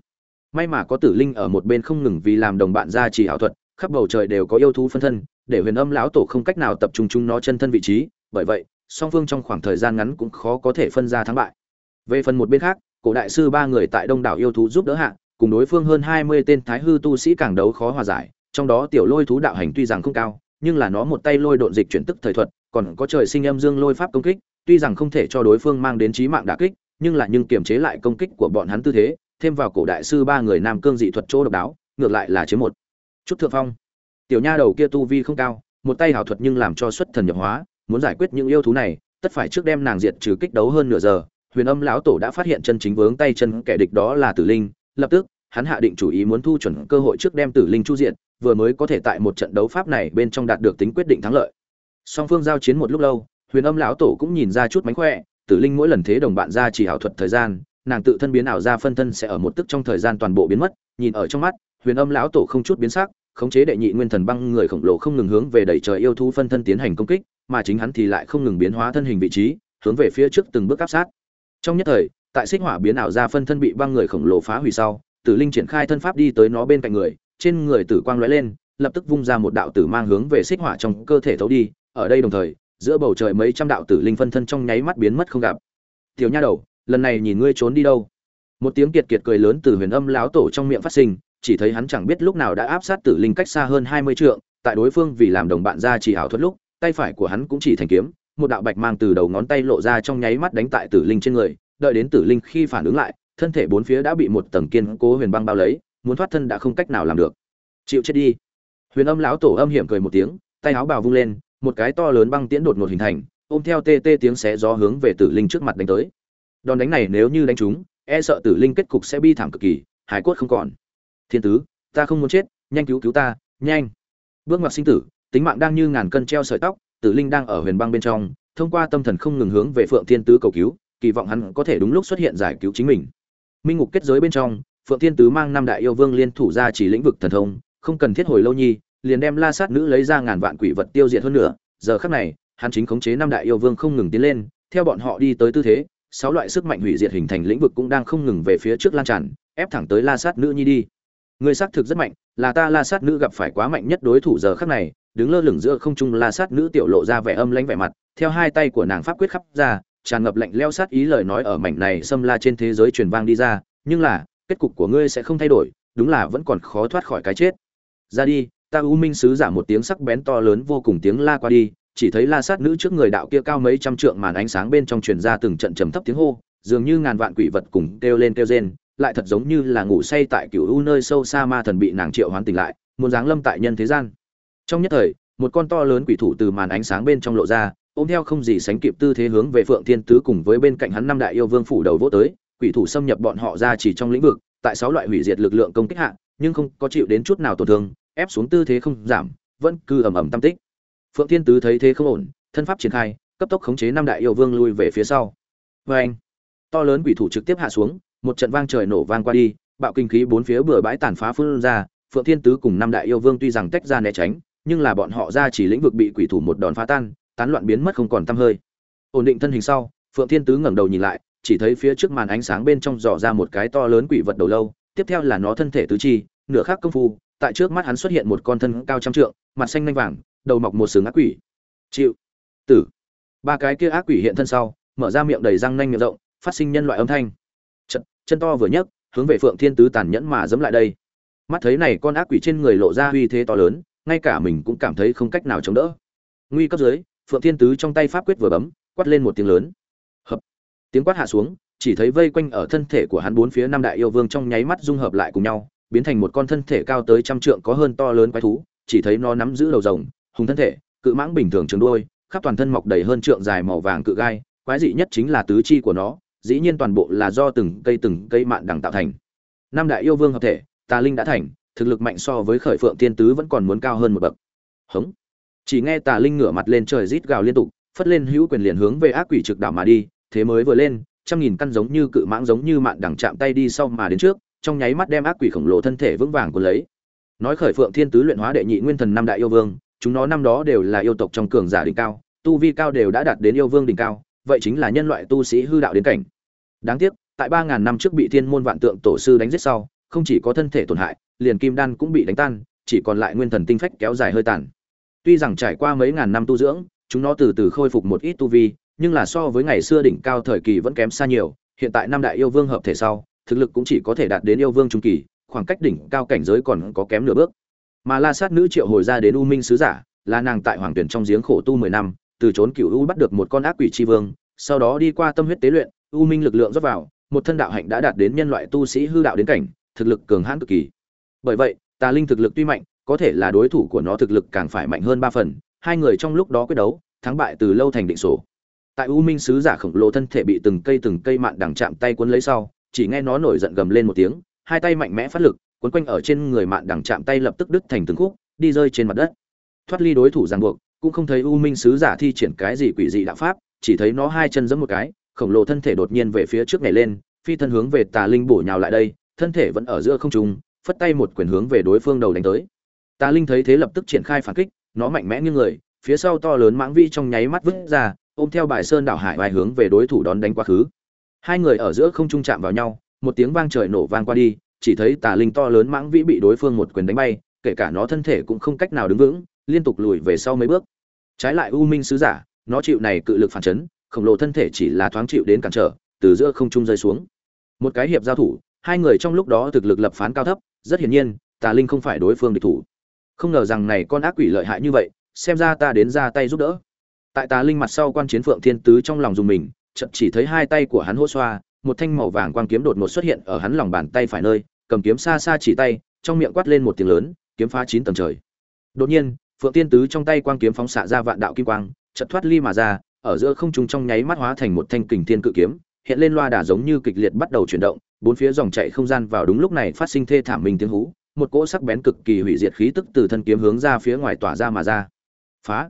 May mà có tử linh ở một bên không ngừng vì làm đồng bạn ra chỉ ảo thuật, khắp bầu trời đều có yêu thú phân thân, để huyền âm lão tổ không cách nào tập trung chúng nó chân thân vị trí, bởi vậy, song phương trong khoảng thời gian ngắn cũng khó có thể phân ra thắng bại về phần một bên khác, cổ đại sư ba người tại đông đảo yêu thú giúp đỡ hạ, cùng đối phương hơn hai mươi tên thái hư tu sĩ càng đấu khó hòa giải, trong đó tiểu lôi thú đạo hành tuy rằng không cao, nhưng là nó một tay lôi độn dịch chuyển tức thời thuật, còn có trời sinh âm dương lôi pháp công kích, tuy rằng không thể cho đối phương mang đến chí mạng đả kích, nhưng là nhưng kiềm chế lại công kích của bọn hắn tư thế, thêm vào cổ đại sư ba người nam cương dị thuật chỗ độc đáo, ngược lại là chiếm một. Chút thượng phong. Tiểu nha đầu kia tu vi không cao, một tay hảo thuật nhưng làm cho xuất thần nhập hóa, muốn giải quyết những yêu thú này, tất phải trước đem nàng diệt trừ kích đấu hơn nửa giờ huyền âm lão tổ đã phát hiện chân chính vướng tay chân kẻ địch đó là tử linh, lập tức, hắn hạ định chủ ý muốn thu chuẩn cơ hội trước đem tử linh chu diện, vừa mới có thể tại một trận đấu pháp này bên trong đạt được tính quyết định thắng lợi. Song phương giao chiến một lúc lâu, huyền âm lão tổ cũng nhìn ra chút mánh khỏe, tử linh mỗi lần thế đồng bạn ra chỉ ảo thuật thời gian, nàng tự thân biến ảo ra phân thân sẽ ở một tức trong thời gian toàn bộ biến mất, nhìn ở trong mắt, huyền âm lão tổ không chút biến sắc, khống chế đệ nhị nguyên thần băng người khổng lồ không ngừng hướng về đẩy trời yêu thú phân thân tiến hành công kích, mà chính hắn thì lại không ngừng biến hóa thân hình vị trí, hướng về phía trước từng bước áp sát trong nhất thời, tại xích hỏa biến ảo ra phân thân bị băng người khổng lồ phá hủy sau, tử linh triển khai thân pháp đi tới nó bên cạnh người, trên người tử quang lóe lên, lập tức vung ra một đạo tử mang hướng về xích hỏa trong cơ thể thấu đi, ở đây đồng thời, giữa bầu trời mấy trăm đạo tử linh phân thân trong nháy mắt biến mất không gặp. Tiểu nha đầu, lần này nhìn ngươi trốn đi đâu? Một tiếng kiệt kiệt cười lớn từ huyền âm láo tổ trong miệng phát sinh, chỉ thấy hắn chẳng biết lúc nào đã áp sát tử linh cách xa hơn hai mươi trượng, tại đối phương vì làm đồng bạn ra chỉ ảo thuật lúc, tay phải của hắn cũng chỉ thành kiếm một đạo bạch mang từ đầu ngón tay lộ ra trong nháy mắt đánh tại tử linh trên người đợi đến tử linh khi phản ứng lại thân thể bốn phía đã bị một tầng kiên cố huyền băng bao lấy muốn thoát thân đã không cách nào làm được. Chịu chết đi. Huyền âm lão tổ âm hiểm cười một tiếng tay áo bào vung lên một cái to lớn băng tiễn đột ngột hình thành ôm theo tê tê tiếng xé gió hướng về tử linh trước mặt đánh tới. Đòn đánh này nếu như đánh chúng, e sợ tử linh kết cục sẽ bi thảm cực kỳ hải cốt không còn. Thiên tứ ta không muốn chết nhanh cứu cứu ta nhanh. Bước ngoặt sinh tử tính mạng đang như ngàn cân treo sợi tóc tử linh đang ở huyền băng bên trong, thông qua tâm thần không ngừng hướng về phượng thiên tứ cầu cứu, kỳ vọng hắn có thể đúng lúc xuất hiện giải cứu chính mình. Minh ngục kết giới bên trong, phượng thiên tứ mang năm đại yêu vương liên thủ ra chỉ lĩnh vực thần thông, không cần thiết hồi lâu nhi, liền đem la sát nữ lấy ra ngàn vạn quỷ vật tiêu diệt hơn nữa. Giờ khắc này, hắn chính khống chế năm đại yêu vương không ngừng tiến lên, theo bọn họ đi tới tư thế, sáu loại sức mạnh hủy diệt hình thành lĩnh vực cũng đang không ngừng về phía trước lan tràn, ép thẳng tới la sát nữ nhi đi. Người xác thực rất mạnh, là ta la sát nữ gặp phải quá mạnh nhất đối thủ giờ khắc này đứng lơ lửng giữa không trung la sát nữ tiểu lộ ra vẻ âm lãnh vẻ mặt, theo hai tay của nàng pháp quyết khắp ra, tràn ngập lạnh leo sát ý lời nói ở mảnh này xâm la trên thế giới truyền vang đi ra, nhưng là, kết cục của ngươi sẽ không thay đổi, đúng là vẫn còn khó thoát khỏi cái chết. Ra đi, ta u minh sứ giả một tiếng sắc bén to lớn vô cùng tiếng la qua đi, chỉ thấy la sát nữ trước người đạo kia cao mấy trăm trượng màn ánh sáng bên trong truyền ra từng trận trầm thấp tiếng hô, dường như ngàn vạn quỷ vật cùng kêu lên kêu rên, lại thật giống như là ngủ say tại cựu u nơi sâu xa ma thần bị nàng triệu hoán tỉnh lại, muốn giáng lâm tại nhân thế gian trong nhất thời, một con to lớn quỷ thủ từ màn ánh sáng bên trong lộ ra, ôm theo không gì sánh kịp tư thế hướng về phượng thiên tứ cùng với bên cạnh hắn năm đại yêu vương phủ đầu vỗ tới, quỷ thủ xâm nhập bọn họ ra chỉ trong lĩnh vực, tại sáu loại hủy diệt lực lượng công kích hạ, nhưng không có chịu đến chút nào tổn thương, ép xuống tư thế không giảm, vẫn cứ ầm ầm tâm tích. Phượng thiên tứ thấy thế không ổn, thân pháp triển khai, cấp tốc khống chế năm đại yêu vương lui về phía sau. Vê anh, to lớn quỷ thủ trực tiếp hạ xuống, một trận vang trời nổ vang qua đi, bạo kinh khí bốn phía bừa bãi tàn phá phun ra, phượng thiên tứ cùng năm đại yêu vương tuy rằng tách ra né tránh nhưng là bọn họ ra chỉ lĩnh vực bị quỷ thủ một đòn phá tan tán loạn biến mất không còn tăm hơi. Ổn định thân hình sau phượng thiên tứ ngẩng đầu nhìn lại chỉ thấy phía trước màn ánh sáng bên trong dò ra một cái to lớn quỷ vật đầu lâu tiếp theo là nó thân thể tứ chi nửa khác công phu tại trước mắt hắn xuất hiện một con thân cao trăm trượng mặt xanh nanh vàng đầu mọc một sừng ác quỷ. Chịu. Tử. Ba cái kia ác quỷ hiện thân sau mở ra miệng đầy răng nanh miệng rộng phát sinh nhân loại âm thanh. Chân, chân to vừa nhấc hướng về phượng thiên tứ tàn nhẫn mà dẫm lại đây. Mắt thấy này con ác quỷ trên người lộ ra uy thế to lớn ngay cả mình cũng cảm thấy không cách nào chống đỡ. Nguy cấp dưới, phượng thiên tứ trong tay pháp quyết vừa bấm, quát lên một tiếng lớn. Hợp. Tiếng quát hạ xuống, chỉ thấy vây quanh ở thân thể của hắn bốn phía năm đại yêu vương trong nháy mắt dung hợp lại cùng nhau, biến thành một con thân thể cao tới trăm trượng có hơn to lớn quái thú, chỉ thấy nó nắm giữ đầu rồng, hùng thân thể, cự mãng bình thường trường đuôi, khắp toàn thân mọc đầy hơn trượng dài màu vàng cự gai, quái dị nhất chính là tứ chi của nó, dĩ nhiên toàn bộ là do từng cây từng cây mạn đằng tạo thành. Năm đại yêu vương hợp thể, tà linh đã thành thực lực mạnh so với khởi phượng tiên tứ vẫn còn muốn cao hơn một bậc. Hống. Chỉ nghe tà linh ngửa mặt lên trời rít gào liên tục, phất lên hữu quyền liền hướng về ác quỷ trực đảo mà đi, thế mới vừa lên, trăm nghìn căn giống như cự mãng giống như mạn đằng chạm tay đi sau mà đến trước, trong nháy mắt đem ác quỷ khổng lồ thân thể vững vàng cuốn lấy. Nói khởi phượng thiên tứ luyện hóa đệ nhị nguyên thần năm đại yêu vương, chúng nó năm đó đều là yêu tộc trong cường giả đỉnh cao, tu vi cao đều đã đạt đến yêu vương đỉnh cao, vậy chính là nhân loại tu sĩ hư đạo đến cảnh. Đáng tiếc, tại ba ngàn năm trước bị thiên môn vạn tượng tổ sư đánh giết sau, không chỉ có thân thể tổn hại liền kim đan cũng bị đánh tan, chỉ còn lại nguyên thần tinh phách kéo dài hơi tàn. Tuy rằng trải qua mấy ngàn năm tu dưỡng, chúng nó từ từ khôi phục một ít tu vi, nhưng là so với ngày xưa đỉnh cao thời kỳ vẫn kém xa nhiều. Hiện tại năm đại yêu vương hợp thể sau, thực lực cũng chỉ có thể đạt đến yêu vương trung kỳ, khoảng cách đỉnh cao cảnh giới còn có kém nửa bước. Mà la sát nữ triệu hồi ra đến u minh sứ giả, là nàng tại hoàng tuyển trong giếng khổ tu mười năm, từ trốn cửu u bắt được một con ác quỷ tri vương, sau đó đi qua tâm huyết tế luyện, u minh lực lượng rót vào, một thân đạo hạnh đã đạt đến nhân loại tu sĩ hư đạo đến cảnh, thực lực cường hãn cực kỳ bởi vậy, tà linh thực lực tuy mạnh, có thể là đối thủ của nó thực lực càng phải mạnh hơn ba phần, hai người trong lúc đó quyết đấu, thắng bại từ lâu thành định sổ tại u minh sứ giả khổng lồ thân thể bị từng cây từng cây mạn đằng chạm tay cuốn lấy sau, chỉ nghe nó nổi giận gầm lên một tiếng, hai tay mạnh mẽ phát lực, cuốn quanh ở trên người mạn đằng chạm tay lập tức đứt thành từng khúc, đi rơi trên mặt đất. Thoát ly đối thủ ràng buộc, cũng không thấy u minh sứ giả thi triển cái gì quỷ dị đạo pháp, chỉ thấy nó hai chân giẫm một cái, khổng lồ thân thể đột nhiên về phía trước nhảy lên, phi thân hướng về tà linh bổ nhào lại đây, thân thể vẫn ở giữa không trung phất tay một quyền hướng về đối phương đầu đánh tới. Tà linh thấy thế lập tức triển khai phản kích, nó mạnh mẽ như người, phía sau to lớn mãng vi trong nháy mắt vứt ra, ôm theo bài sơn đảo hải bài hướng về đối thủ đón đánh quá khứ. Hai người ở giữa không trung chạm vào nhau, một tiếng vang trời nổ vang qua đi, chỉ thấy tà linh to lớn mãng vĩ bị đối phương một quyền đánh bay, kể cả nó thân thể cũng không cách nào đứng vững, liên tục lùi về sau mấy bước. Trái lại u minh sứ giả, nó chịu này cự lực phản chấn, khổng lồ thân thể chỉ là thoáng chịu đến cản trở, từ giữa không trung rơi xuống. Một cái hiệp giao thủ, hai người trong lúc đó thực lực lập phán cao thấp rất hiển nhiên, tà linh không phải đối phương địch thủ. Không ngờ rằng này con ác quỷ lợi hại như vậy, xem ra ta đến ra tay giúp đỡ. Tại tà linh mặt sau quan chiến phượng thiên tứ trong lòng dùng mình, chợt chỉ thấy hai tay của hắn hô xoa, một thanh màu vàng quang kiếm đột ngột xuất hiện ở hắn lòng bàn tay phải nơi, cầm kiếm xa xa chỉ tay, trong miệng quát lên một tiếng lớn, kiếm phá chín tầng trời. Đột nhiên, phượng thiên tứ trong tay quang kiếm phóng xạ ra vạn đạo kim quang, chợt thoát ly mà ra, ở giữa không trung trong nháy mắt hóa thành một thanh kình thiên cự kiếm, hiện lên loa đà giống như kịch liệt bắt đầu chuyển động bốn phía dòng chảy không gian vào đúng lúc này phát sinh thê thảm mình tiếng hú một cỗ sắc bén cực kỳ hủy diệt khí tức từ thân kiếm hướng ra phía ngoài tỏa ra mà ra. Phá!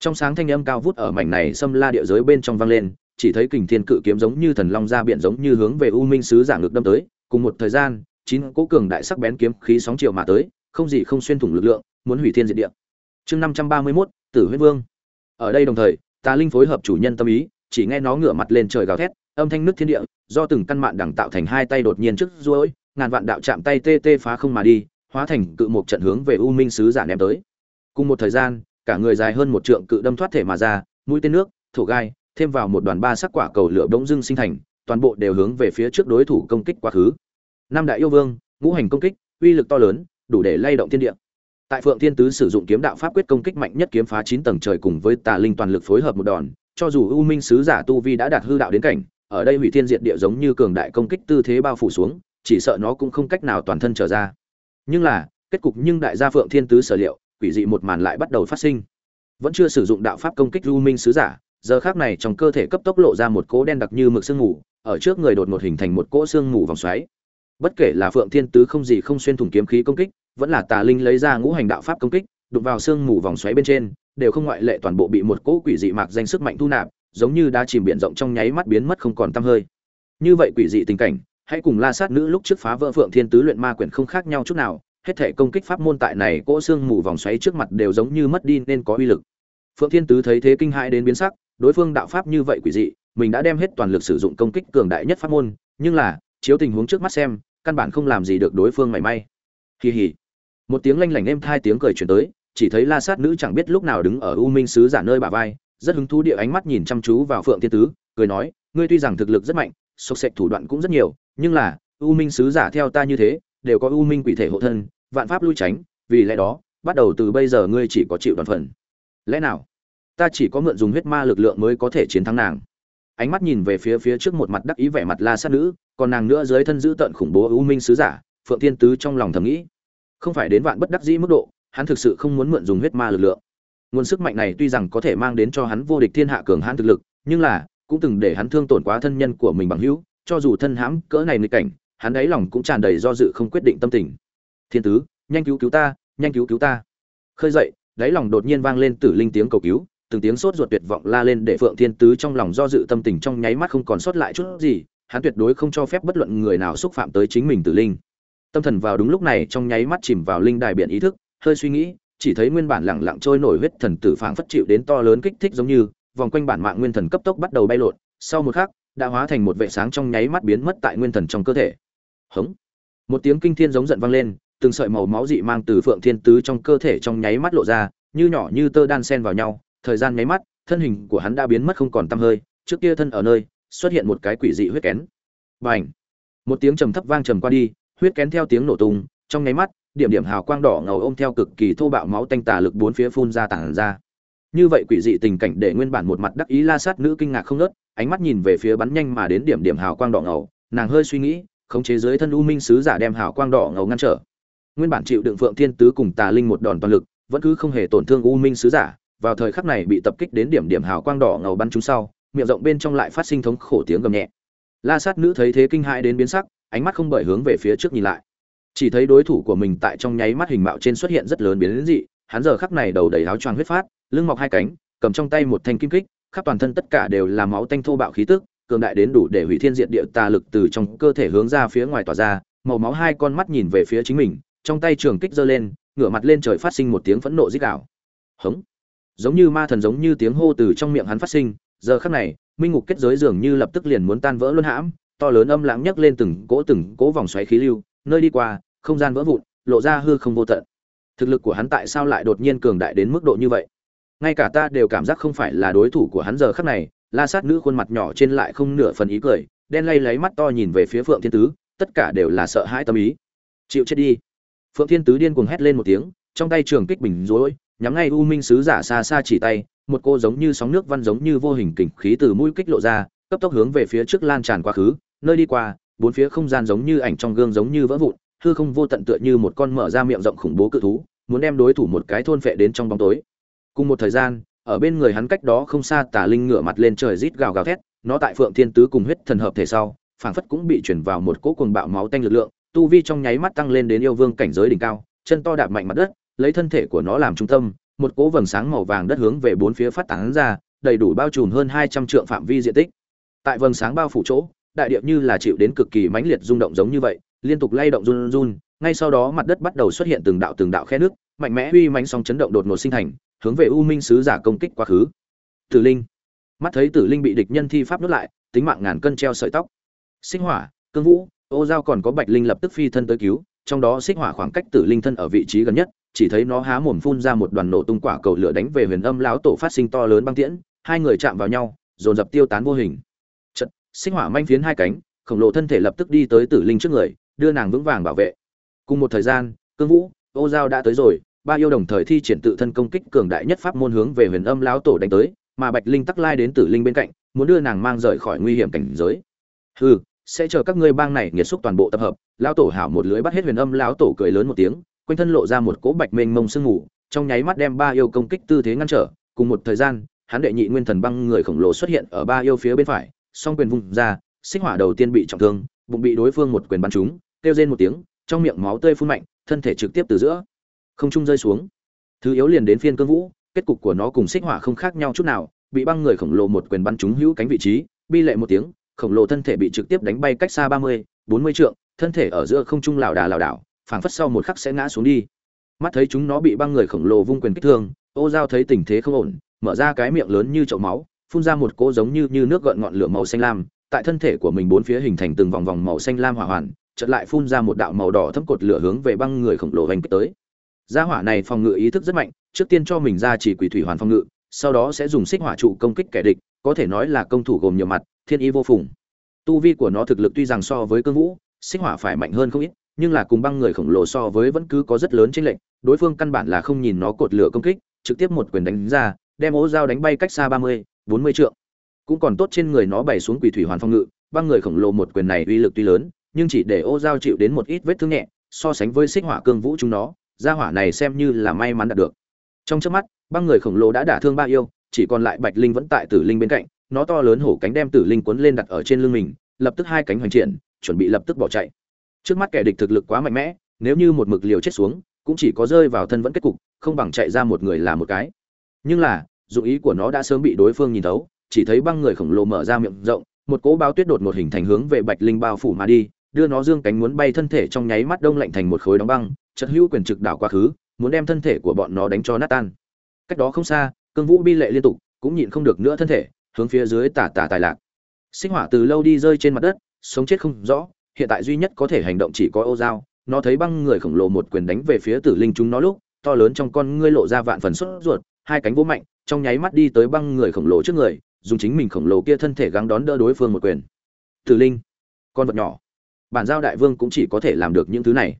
Trong sáng thanh âm cao vút ở mảnh này xâm la địa giới bên trong vang lên chỉ thấy kình thiên cự kiếm giống như thần long ra biển giống như hướng về u minh sứ giả ngược đâm tới cùng một thời gian chín cỗ cường đại sắc bén kiếm khí sóng chiều mà tới không gì không xuyên thủng lực lượng muốn hủy thiên diệt địa. Chương năm trăm ba mươi 531, tử huyết vương. Ở đây đồng thời tà linh phối hợp chủ nhân tâm ý chỉ nghe nó ngửa mặt lên trời gào thét âm thanh nứt thiên địa do từng căn mạn đằng tạo thành hai tay đột nhiên trước ruôi ngàn vạn đạo chạm tay tê tê phá không mà đi, hóa thành cự một trận hướng về u minh sứ giả ném tới. Cùng một thời gian, cả người dài hơn một trượng cự đâm thoát thể mà ra, mũi tên nước, thổ gai, thêm vào một đoàn ba sắc quả cầu lửa bỗng dưng sinh thành, toàn bộ đều hướng về phía trước đối thủ công kích quá khứ. Năm đại yêu vương, ngũ hành công kích, uy lực to lớn, đủ để lay động thiên địa. Tại phượng thiên tứ sử dụng kiếm đạo pháp quyết công kích mạnh nhất kiếm phá chín tầng trời cùng với tà linh toàn lực phối hợp một đòn, cho dù u minh sứ giả tu vi đã đạt hư đạo đến cảnh ở đây hủy thiên diệt địa giống như cường đại công kích tư thế bao phủ xuống, chỉ sợ nó cũng không cách nào toàn thân trở ra. Nhưng là, kết cục nhưng đại gia phượng thiên tứ sở liệu, quỷ dị một màn lại bắt đầu phát sinh. Vẫn chưa sử dụng đạo pháp công kích lưu minh sứ giả, giờ khác này trong cơ thể cấp tốc lộ ra một cỗ đen đặc như mực sương mù, ở trước người đột ngột hình thành một cỗ sương mù vòng xoáy. Bất kể là phượng thiên tứ không gì không xuyên thủng kiếm khí công kích, vẫn là tà linh lấy ra ngũ hành đạo pháp công kích, đụng vào sương mù vòng xoáy bên trên, đều không ngoại lệ toàn bộ bị một cỗ quỷ dị mạc danh sức mạnh thu nạp giống như đã chìm biển rộng trong nháy mắt biến mất không còn tăm hơi. Như vậy quỷ dị tình cảnh, hãy cùng la sát nữ lúc trước phá vỡ phượng thiên tứ luyện ma quyển không khác nhau chút nào, hết thể công kích pháp môn tại này cỗ xương mù vòng xoáy trước mặt đều giống như mất đi nên có uy lực. Phượng thiên tứ thấy thế kinh hãi đến biến sắc, đối phương đạo pháp như vậy quỷ dị, mình đã đem hết toàn lực sử dụng công kích cường đại nhất pháp môn, nhưng là, chiếu tình huống trước mắt xem, căn bản không làm gì được đối phương mảy may. Kỳ hỉ một tiếng lanh lảnh êm hai tiếng cười truyền tới, chỉ thấy la sát nữ chẳng biết lúc nào đứng ở u minh sứ giả nơi bà vai rất hứng thú địa ánh mắt nhìn chăm chú vào phượng thiên tứ, cười nói, ngươi tuy rằng thực lực rất mạnh sộc sệch thủ đoạn cũng rất nhiều, nhưng là, u minh sứ giả theo ta như thế, đều có u minh quỷ thể hộ thân, vạn pháp lui tránh, vì lẽ đó, bắt đầu từ bây giờ ngươi chỉ có chịu đoàn phần. Lẽ nào? Ta chỉ có mượn dùng huyết ma lực lượng mới có thể chiến thắng nàng. Ánh mắt nhìn về phía phía trước một mặt đắc ý vẻ mặt la sát nữ, còn nàng nữa dưới thân giữ tận khủng bố u minh sứ giả, phượng thiên tứ trong lòng thầm nghĩ, không phải đến vạn bất đắc dĩ mức độ, hắn thực sự không muốn mượn dùng huyết ma lực lượng nguồn sức mạnh này tuy rằng có thể mang đến cho hắn vô địch thiên hạ cường hãn thực lực, nhưng là, cũng từng để hắn thương tổn quá thân nhân của mình bằng hữu, cho dù thân hãm cỡ này nguy cảnh, hắn đáy lòng cũng tràn đầy do dự không quyết định tâm tình. Thiên tứ, nhanh cứu cứu ta, nhanh cứu cứu ta. Khơi dậy, đáy lòng đột nhiên vang lên tử linh tiếng cầu cứu, từng tiếng sốt ruột tuyệt vọng la lên để phượng thiên tứ trong lòng do dự tâm tình trong nháy mắt không còn sót lại chút gì, hắn tuyệt đối không cho phép bất luận người nào xúc phạm tới chính mình tử linh. Tâm thần vào đúng lúc này trong nháy mắt chìm vào linh đài biển ý thức, hơi suy nghĩ chỉ thấy nguyên bản lẳng lặng trôi nổi huyết thần tử phảng phất chịu đến to lớn kích thích giống như, vòng quanh bản mạng nguyên thần cấp tốc bắt đầu bay lượn sau một khắc, đã hóa thành một vệ sáng trong nháy mắt biến mất tại nguyên thần trong cơ thể. Hống! Một tiếng kinh thiên giống giận vang lên, từng sợi màu máu dị mang từ phượng thiên tứ trong cơ thể trong nháy mắt lộ ra, như nhỏ như tơ đan sen vào nhau, thời gian nháy mắt, thân hình của hắn đã biến mất không còn tăm hơi, trước kia thân ở nơi, xuất hiện một cái quỷ dị huyết kén. Bành! Một tiếng trầm thấp vang trầm qua đi, huyết kén theo tiếng nổ tung, trong nháy mắt điểm điểm hào quang đỏ ngầu ôm theo cực kỳ thô bạo máu tanh tà lực bốn phía phun ra tản ra. Như vậy quỷ dị tình cảnh để nguyên bản một mặt đắc ý la sát nữ kinh ngạc không nớt ánh mắt nhìn về phía bắn nhanh mà đến điểm điểm hào quang đỏ ngầu, nàng hơi suy nghĩ, khống chế dưới thân u minh sứ giả đem hào quang đỏ ngầu ngăn trở. Nguyên bản chịu đựng phượng thiên tứ cùng tà linh một đòn toàn lực, vẫn cứ không hề tổn thương u minh sứ giả, vào thời khắc này bị tập kích đến điểm điểm hào quang đỏ ngầu bắn chúng sau, miệng rộng bên trong lại phát sinh thống khổ tiếng gầm nhẹ. La sát nữ thấy thế kinh hãi đến biến sắc, ánh mắt không bởi hướng về phía trước nhìn lại chỉ thấy đối thủ của mình tại trong nháy mắt hình mạo trên xuất hiện rất lớn biến dị, hắn giờ khắc này đầu đầy áo choàng huyết phát, lưng mọc hai cánh, cầm trong tay một thanh kim kích, khắp toàn thân tất cả đều là máu tanh thô bạo khí tức, cường đại đến đủ để hủy thiên diện địa tà lực từ trong cơ thể hướng ra phía ngoài tỏa ra, màu máu hai con mắt nhìn về phía chính mình, trong tay trường kích giơ lên, ngửa mặt lên trời phát sinh một tiếng phẫn nộ rít gào. Hống! Giống như ma thần giống như tiếng hô từ trong miệng hắn phát sinh, giờ khắc này, minh ngục kết giới dường như lập tức liền muốn tan vỡ luân hãm, to lớn âm lãng nhấc lên từng cỗ từng cỗ vòng xoáy khí lưu nơi đi qua, không gian vỡ vụn, lộ ra hư không vô tận. Thực lực của hắn tại sao lại đột nhiên cường đại đến mức độ như vậy? Ngay cả ta đều cảm giác không phải là đối thủ của hắn giờ khắc này, la sát nữ khuôn mặt nhỏ trên lại không nửa phần ý cười, đen lay lấy mắt to nhìn về phía phượng thiên tứ, tất cả đều là sợ hãi tâm ý. Chịu chết đi. Phượng thiên tứ điên cuồng hét lên một tiếng, trong tay trường kích bình rối, nhắm ngay u minh sứ giả xa xa chỉ tay, một cô giống như sóng nước văn giống như vô hình kình khí từ mũi kích lộ ra, cấp tốc hướng về phía trước lan tràn quá khứ, nơi đi qua bốn phía không gian giống như ảnh trong gương giống như vỡ vụn, hư không vô tận tựa như một con mở ra miệng rộng khủng bố cự thú, muốn đem đối thủ một cái thôn phệ đến trong bóng tối. Cùng một thời gian, ở bên người hắn cách đó không xa tà linh ngửa mặt lên trời rít gào gào thét, nó tại phượng thiên tứ cùng huyết thần hợp thể sau, phảng phất cũng bị chuyển vào một cỗ cuồng bạo máu tanh lực lượng, tu vi trong nháy mắt tăng lên đến yêu vương cảnh giới đỉnh cao, chân to đạp mạnh mặt đất, lấy thân thể của nó làm trung tâm, một cỗ vầng sáng màu vàng đất hướng về bốn phía phát tán ra, đầy đủ bao trùm hơn hai trăm trượng phạm vi diện tích. Tại vầng sáng bao phủ chỗ đại địa như là chịu đến cực kỳ mãnh liệt rung động giống như vậy, liên tục lay động run run ngay sau đó mặt đất bắt đầu xuất hiện từng đạo từng đạo khe nước, mạnh mẽ uy mãnh sóng chấn động đột ngột sinh thành, hướng về u minh sứ giả công kích quá khứ. Tử linh. Mắt thấy tử linh bị địch nhân thi pháp nuốt lại, tính mạng ngàn cân treo sợi tóc. Sinh hỏa, cương vũ, ô giao còn có bạch linh lập tức phi thân tới cứu, trong đó xích hỏa khoảng cách tử linh thân ở vị trí gần nhất, chỉ thấy nó há mồm phun ra một đoàn nổ tung quả cầu lửa đánh về huyền âm lão tổ phát sinh to lớn băng tiễn, hai người chạm vào nhau, dồn dập tiêu tán vô hình xích hỏa manh phiến hai cánh, khổng lồ thân thể lập tức đi tới tử linh trước người, đưa nàng vững vàng bảo vệ. Cùng một thời gian, cương vũ, ô giao đã tới rồi, ba yêu đồng thời thi triển tự thân công kích cường đại nhất pháp môn hướng về huyền âm lão tổ đánh tới, mà bạch linh tắc lai đến tử linh bên cạnh, muốn đưa nàng mang rời khỏi nguy hiểm cảnh giới. Hừ, sẽ chờ các ngươi bang này nghiệt xúc toàn bộ tập hợp, lão tổ hảo một lưới bắt hết huyền âm lão tổ cười lớn một tiếng, quanh thân lộ ra một cỗ bạch mênh mông sương ngủ trong nháy mắt đem ba yêu công kích tư thế ngăn trở, cùng một thời gian, hắn đệ nhị nguyên thần băng người khổng lồ xuất hiện ở ba yêu phía bên phải song quyền vung ra, xích hỏa đầu tiên bị trọng thương, bụng bị đối phương một quyền bắn trúng, kêu rên một tiếng, trong miệng máu tươi phun mạnh, thân thể trực tiếp từ giữa không trung rơi xuống. Thứ yếu liền đến phiên cương vũ, kết cục của nó cùng xích hỏa không khác nhau chút nào, bị băng người khổng lồ một quyền bắn trúng hữu cánh vị trí, bi lệ một tiếng, khổng lồ thân thể bị trực tiếp đánh bay cách xa ba mươi, bốn mươi trượng, thân thể ở giữa không trung lảo đà lảo đảo, phảng phất sau một khắc sẽ ngã xuống đi. Mắt thấy chúng nó bị băng người khổng lồ vung quyền kích thương, ô giao thấy tình thế không ổn, mở ra cái miệng lớn như chậu máu phun ra một cỗ giống như như nước gợn ngọn lửa màu xanh lam, tại thân thể của mình bốn phía hình thành từng vòng vòng màu xanh lam hỏa hoàn, chợt lại phun ra một đạo màu đỏ thấm cột lửa hướng về băng người khổng lồ vành tới. Gia hỏa này phòng ngự ý thức rất mạnh, trước tiên cho mình ra chỉ quỷ thủy hoàn phòng ngự, sau đó sẽ dùng xích hỏa trụ công kích kẻ địch, có thể nói là công thủ gồm nhiều mặt, thiên y vô phùng. Tu vi của nó thực lực tuy rằng so với cương vũ, xích hỏa phải mạnh hơn không ít, nhưng là cùng băng người khổng lồ so với vẫn cứ có rất lớn chênh lệch, đối phương căn bản là không nhìn nó cột lửa công kích, trực tiếp một quyền đánh ra, đem ố dao đánh bay cách xa ba mươi bốn mươi trượng. Cũng còn tốt trên người nó bày xuống quỷ thủy hoàn phong ngự, băng người khổng lồ một quyền này uy lực tuy lớn, nhưng chỉ để ô giao chịu đến một ít vết thương nhẹ, so sánh với xích hỏa cương vũ chúng nó, gia hỏa này xem như là may mắn đạt được. Trong trước mắt, băng người khổng lồ đã đả thương ba yêu, chỉ còn lại bạch linh vẫn tại tử linh bên cạnh, nó to lớn hổ cánh đem tử linh cuốn lên đặt ở trên lưng mình, lập tức hai cánh hoành triển, chuẩn bị lập tức bỏ chạy. Trước mắt kẻ địch thực lực quá mạnh mẽ, nếu như một mực liều chết xuống, cũng chỉ có rơi vào thân vẫn kết cục, không bằng chạy ra một người là một cái. Nhưng là dụng ý của nó đã sớm bị đối phương nhìn thấu, chỉ thấy băng người khổng lồ mở ra miệng rộng, một cỗ báo tuyết đột một hình thành hướng về bạch linh bao phủ mà đi, đưa nó dương cánh muốn bay thân thể trong nháy mắt đông lạnh thành một khối đóng băng, chật hữu quyền trực đảo quá khứ, muốn đem thân thể của bọn nó đánh cho nát tan. Cách đó không xa, cương vũ bi lệ liên tục, cũng nhịn không được nữa thân thể, hướng phía dưới tả tả tài lạc. Sinh hỏa từ lâu đi rơi trên mặt đất, sống chết không rõ, hiện tại duy nhất có thể hành động chỉ có ô dao, nó thấy băng người khổng lồ một quyền đánh về phía tử linh chúng nó lúc, to lớn trong con ngươi lộ ra vạn phần sốt ruột, hai cánh vỗ mạnh trong nháy mắt đi tới băng người khổng lồ trước người, dùng chính mình khổng lồ kia thân thể gắng đón đỡ đối phương một quyền. Tử linh, con vật nhỏ. Bản giao đại vương cũng chỉ có thể làm được những thứ này.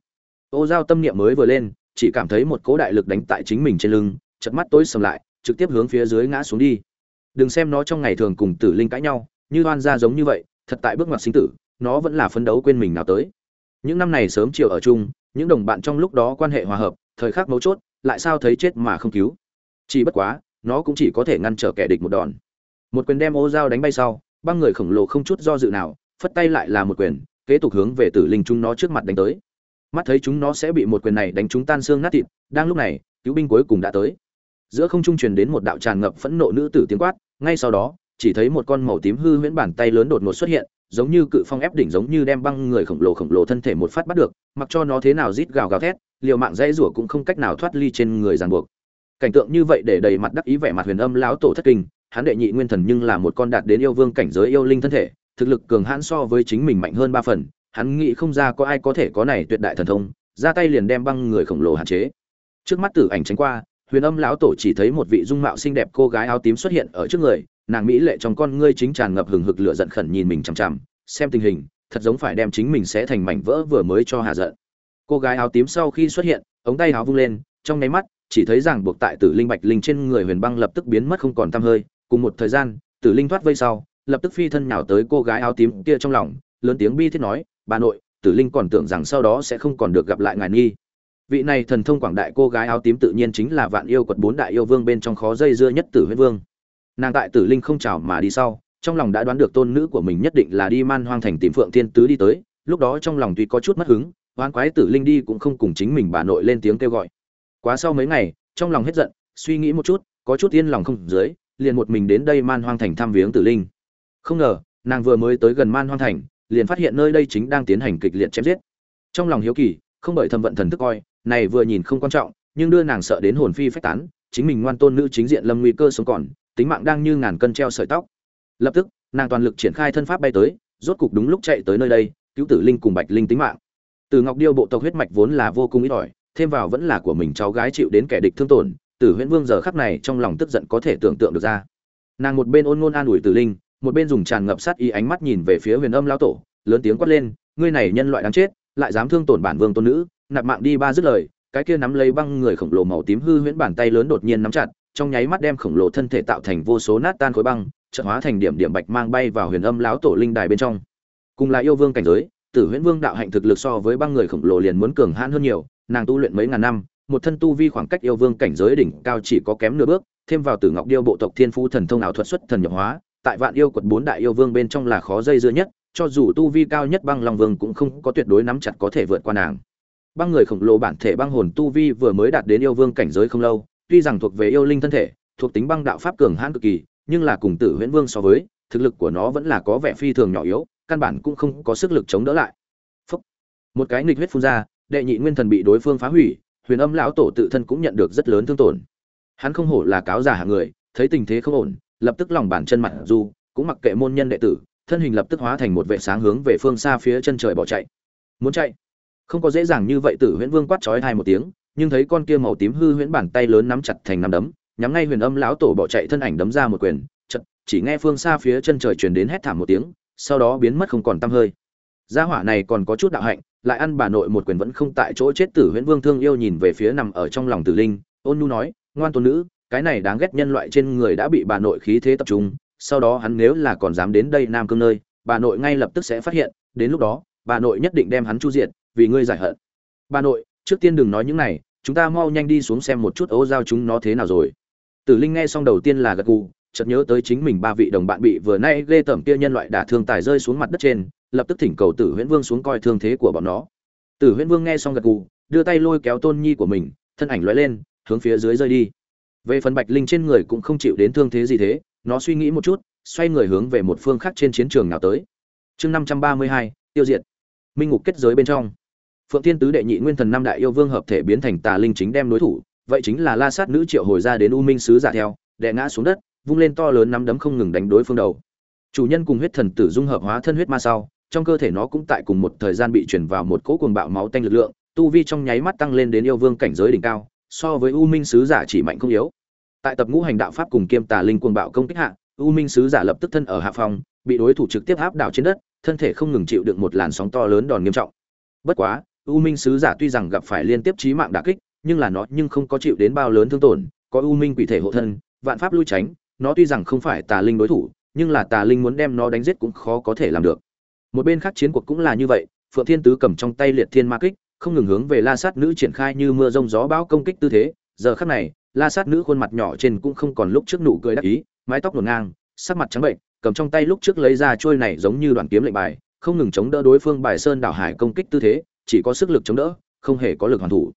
Ô giao tâm niệm mới vừa lên, chỉ cảm thấy một cỗ đại lực đánh tại chính mình trên lưng chật mắt tối sầm lại, trực tiếp hướng phía dưới ngã xuống đi. Đừng xem nó trong ngày thường cùng tử linh cãi nhau, như oan gia giống như vậy, thật tại bước ngoặt sinh tử, nó vẫn là phấn đấu quên mình nào tới. Những năm này sớm chiều ở chung, những đồng bạn trong lúc đó quan hệ hòa hợp, thời khắc mấu chốt, lại sao thấy chết mà không cứu. Chỉ bất quá nó cũng chỉ có thể ngăn trở kẻ địch một đòn. Một quyền đem ô dao đánh bay sau, băng người khổng lồ không chút do dự nào, phất tay lại là một quyền, kế tục hướng về tử linh chúng nó trước mặt đánh tới. Mắt thấy chúng nó sẽ bị một quyền này đánh chúng tan xương nát thịt, đang lúc này, cứu binh cuối cùng đã tới. Giữa không trung truyền đến một đạo tràn ngập phẫn nộ nữ tử tiếng quát, ngay sau đó, chỉ thấy một con màu tím hư huyễn bàn tay lớn đột ngột xuất hiện, giống như cự phong ép đỉnh giống như đem băng người khổng lồ khổng lồ thân thể một phát bắt được, mặc cho nó thế nào rít gào gào thét, liều mạng dãy rủa cũng không cách nào thoát ly trên người ràng buộc cảnh tượng như vậy để đầy mặt đắc ý vẻ mặt huyền âm lão tổ thất kinh, hắn đệ nhị nguyên thần nhưng là một con đạt đến yêu vương cảnh giới yêu linh thân thể, thực lực cường hãn so với chính mình mạnh hơn ba phần, hắn nghĩ không ra có ai có thể có này tuyệt đại thần thông, ra tay liền đem băng người khổng lồ hạn chế. Trước mắt tử ảnh tránh qua, huyền âm lão tổ chỉ thấy một vị dung mạo xinh đẹp cô gái áo tím xuất hiện ở trước người, nàng mỹ lệ trong con ngươi chính tràn ngập hừng hực lửa giận khẩn nhìn mình chằm chằm, xem tình hình, thật giống phải đem chính mình sẽ thành mảnh vỡ vừa mới cho hạ giận. Cô gái áo tím sau khi xuất hiện, ống tay áo vung lên, trong nháy mắt chỉ thấy rằng buộc tại tử linh bạch linh trên người huyền băng lập tức biến mất không còn tăm hơi. Cùng một thời gian, tử linh thoát vây sau, lập tức phi thân nhào tới cô gái áo tím kia trong lòng, lớn tiếng bi thiết nói, bà nội, tử linh còn tưởng rằng sau đó sẽ không còn được gặp lại ngài nghi. Vị này thần thông quảng đại cô gái áo tím tự nhiên chính là vạn yêu quật bốn đại yêu vương bên trong khó dây dưa nhất tử huyết vương. Nàng tại tử linh không chào mà đi sau, trong lòng đã đoán được tôn nữ của mình nhất định là đi man hoang thành tìm phượng thiên tứ đi tới, lúc đó trong lòng tuy có chút mất hứng, oán quái tử linh đi cũng không cùng chính mình bà nội lên tiếng kêu gọi quá sau mấy ngày, trong lòng hết giận, suy nghĩ một chút, có chút yên lòng không dưới, liền một mình đến đây man hoang thành thăm viếng tử linh. Không ngờ, nàng vừa mới tới gần man hoang thành, liền phát hiện nơi đây chính đang tiến hành kịch liệt chém giết. Trong lòng hiếu kỳ, không bởi thâm vận thần thức coi, này vừa nhìn không quan trọng, nhưng đưa nàng sợ đến hồn phi phách tán, chính mình ngoan tôn nữ chính diện lâm nguy cơ sống còn, tính mạng đang như ngàn cân treo sợi tóc. Lập tức, nàng toàn lực triển khai thân pháp bay tới, rốt cục đúng lúc chạy tới nơi đây, cứu tử linh cùng bạch linh tính mạng. Từ ngọc điêu bộ tộc huyết mạch vốn là vô cùng ít ỏi thêm vào vẫn là của mình cháu gái chịu đến kẻ địch thương tổn tử huyễn vương giờ khắc này trong lòng tức giận có thể tưởng tượng được ra. Nàng một bên ôn ngôn an ủi tử linh, một bên dùng tràn ngập sát ý ánh mắt nhìn về phía huyền âm lão tổ, lớn tiếng quát lên, ngươi này nhân loại đáng chết, lại dám thương tổn bản vương tôn nữ, nạp mạng đi ba dứt lời. Cái kia nắm lấy băng người khổng lồ màu tím hư huyễn bàn tay lớn đột nhiên nắm chặt, trong nháy mắt đem khổng lồ thân thể tạo thành vô số nát tan khối băng, chợt hóa thành điểm điểm bạch mang bay vào huyền âm lão tổ linh đài bên trong. Cùng là yêu vương cảnh giới, tử huyễn vương đạo hạnh thực lực so với băng người khổng lồ liền muốn cường hãn hơn nhiều nàng tu luyện mấy ngàn năm, một thân tu vi khoảng cách yêu vương cảnh giới đỉnh cao chỉ có kém nửa bước, thêm vào tử ngọc điêu bộ tộc thiên phú thần thông ảo thuật xuất thần nhập hóa, tại vạn yêu quật bốn đại yêu vương bên trong là khó dây dưa nhất, cho dù tu vi cao nhất băng long vương cũng không có tuyệt đối nắm chặt có thể vượt qua nàng băng người khổng lồ bản thể băng hồn tu vi vừa mới đạt đến yêu vương cảnh giới không lâu, tuy rằng thuộc về yêu linh thân thể, thuộc tính băng đạo pháp cường hãn cực kỳ, nhưng là cùng tử huyễn vương so với, thực lực của nó vẫn là có vẻ phi thường nhỏ yếu, căn bản cũng không có sức lực chống đỡ lại Phúc. một cái nghịch huyết phun ra đệ nhị nguyên thần bị đối phương phá hủy, huyền âm lão tổ tự thân cũng nhận được rất lớn thương tổn. Hắn không hổ là cáo giả hạng người, thấy tình thế không ổn, lập tức lòng bàn chân mặt du cũng mặc kệ môn nhân đệ tử, thân hình lập tức hóa thành một vệ sáng hướng về phương xa phía chân trời bỏ chạy. Muốn chạy? Không có dễ dàng như vậy, tử huyễn vương quát chói hai một tiếng, nhưng thấy con kia màu tím hư huyễn bàn tay lớn nắm chặt thành nắm đấm, nhắm ngay huyền âm lão tổ bỏ chạy thân ảnh đấm ra một quyền, chật, chỉ nghe phương xa phía chân trời truyền đến hét thảm một tiếng, sau đó biến mất không còn tăm hơi gia hỏa này còn có chút đạo hạnh, lại ăn bà nội một quyền vẫn không tại chỗ chết tử huyễn vương thương yêu nhìn về phía nằm ở trong lòng tử linh. Ôn nhu nói, ngoan tôn nữ, cái này đáng ghét nhân loại trên người đã bị bà nội khí thế tập trung, sau đó hắn nếu là còn dám đến đây nam cương nơi, bà nội ngay lập tức sẽ phát hiện, đến lúc đó, bà nội nhất định đem hắn chu diệt, vì ngươi giải hận. Bà nội, trước tiên đừng nói những này, chúng ta mau nhanh đi xuống xem một chút ấu giao chúng nó thế nào rồi. Tử linh nghe xong đầu tiên là gật gù, chợt nhớ tới chính mình ba vị đồng bạn bị vừa nay ghê tởm kia nhân loại đả thương tài rơi xuống mặt đất trên lập tức thỉnh cầu tử huyễn vương xuống coi thương thế của bọn nó. Tử huyễn vương nghe xong gật gù, đưa tay lôi kéo tôn nhi của mình, thân ảnh lóe lên, hướng phía dưới rơi đi. Về phần bạch linh trên người cũng không chịu đến thương thế gì thế, nó suy nghĩ một chút, xoay người hướng về một phương khác trên chiến trường nào tới. Chương năm trăm ba mươi hai, tiêu diệt. Minh ngục kết giới bên trong. Phượng thiên tứ đệ nhị nguyên thần năm đại yêu vương hợp thể biến thành tà linh chính đem đối thủ, vậy chính là la sát nữ triệu hồi ra đến u minh sứ giả theo, đè ngã xuống đất, vung lên to lớn nắm đấm không ngừng đánh đối phương đầu. Chủ nhân cùng huyết thần tử dung hợp hóa thân huyết ma sau trong cơ thể nó cũng tại cùng một thời gian bị chuyển vào một cỗ cuồng bạo máu tanh lực lượng, tu vi trong nháy mắt tăng lên đến yêu vương cảnh giới đỉnh cao, so với u minh sứ giả chỉ mạnh không yếu. Tại tập ngũ hành đạo pháp cùng kiêm tà linh cuồng bạo công kích hạ, u minh sứ giả lập tức thân ở hạ phòng, bị đối thủ trực tiếp áp đảo trên đất, thân thể không ngừng chịu đựng một làn sóng to lớn đòn nghiêm trọng. Bất quá, u minh sứ giả tuy rằng gặp phải liên tiếp chí mạng đả kích, nhưng là nó nhưng không có chịu đến bao lớn thương tổn, có u minh quỷ thể hộ thân, vạn pháp lui tránh, nó tuy rằng không phải tà linh đối thủ, nhưng là tà linh muốn đem nó đánh giết cũng khó có thể làm được một bên khác chiến cuộc cũng là như vậy, phượng thiên tứ cầm trong tay liệt thiên ma kích, không ngừng hướng về la sát nữ triển khai như mưa rông gió bão công kích tư thế. Giờ khắc này, la sát nữ khuôn mặt nhỏ trên cũng không còn lúc trước nụ cười đắc ý, mái tóc ngổn ngang, sắc mặt trắng bệnh, cầm trong tay lúc trước lấy ra trôi này giống như đoàn kiếm lệnh bài, không ngừng chống đỡ đối phương bài sơn đảo hải công kích tư thế, chỉ có sức lực chống đỡ, không hề có lực hoàn thủ.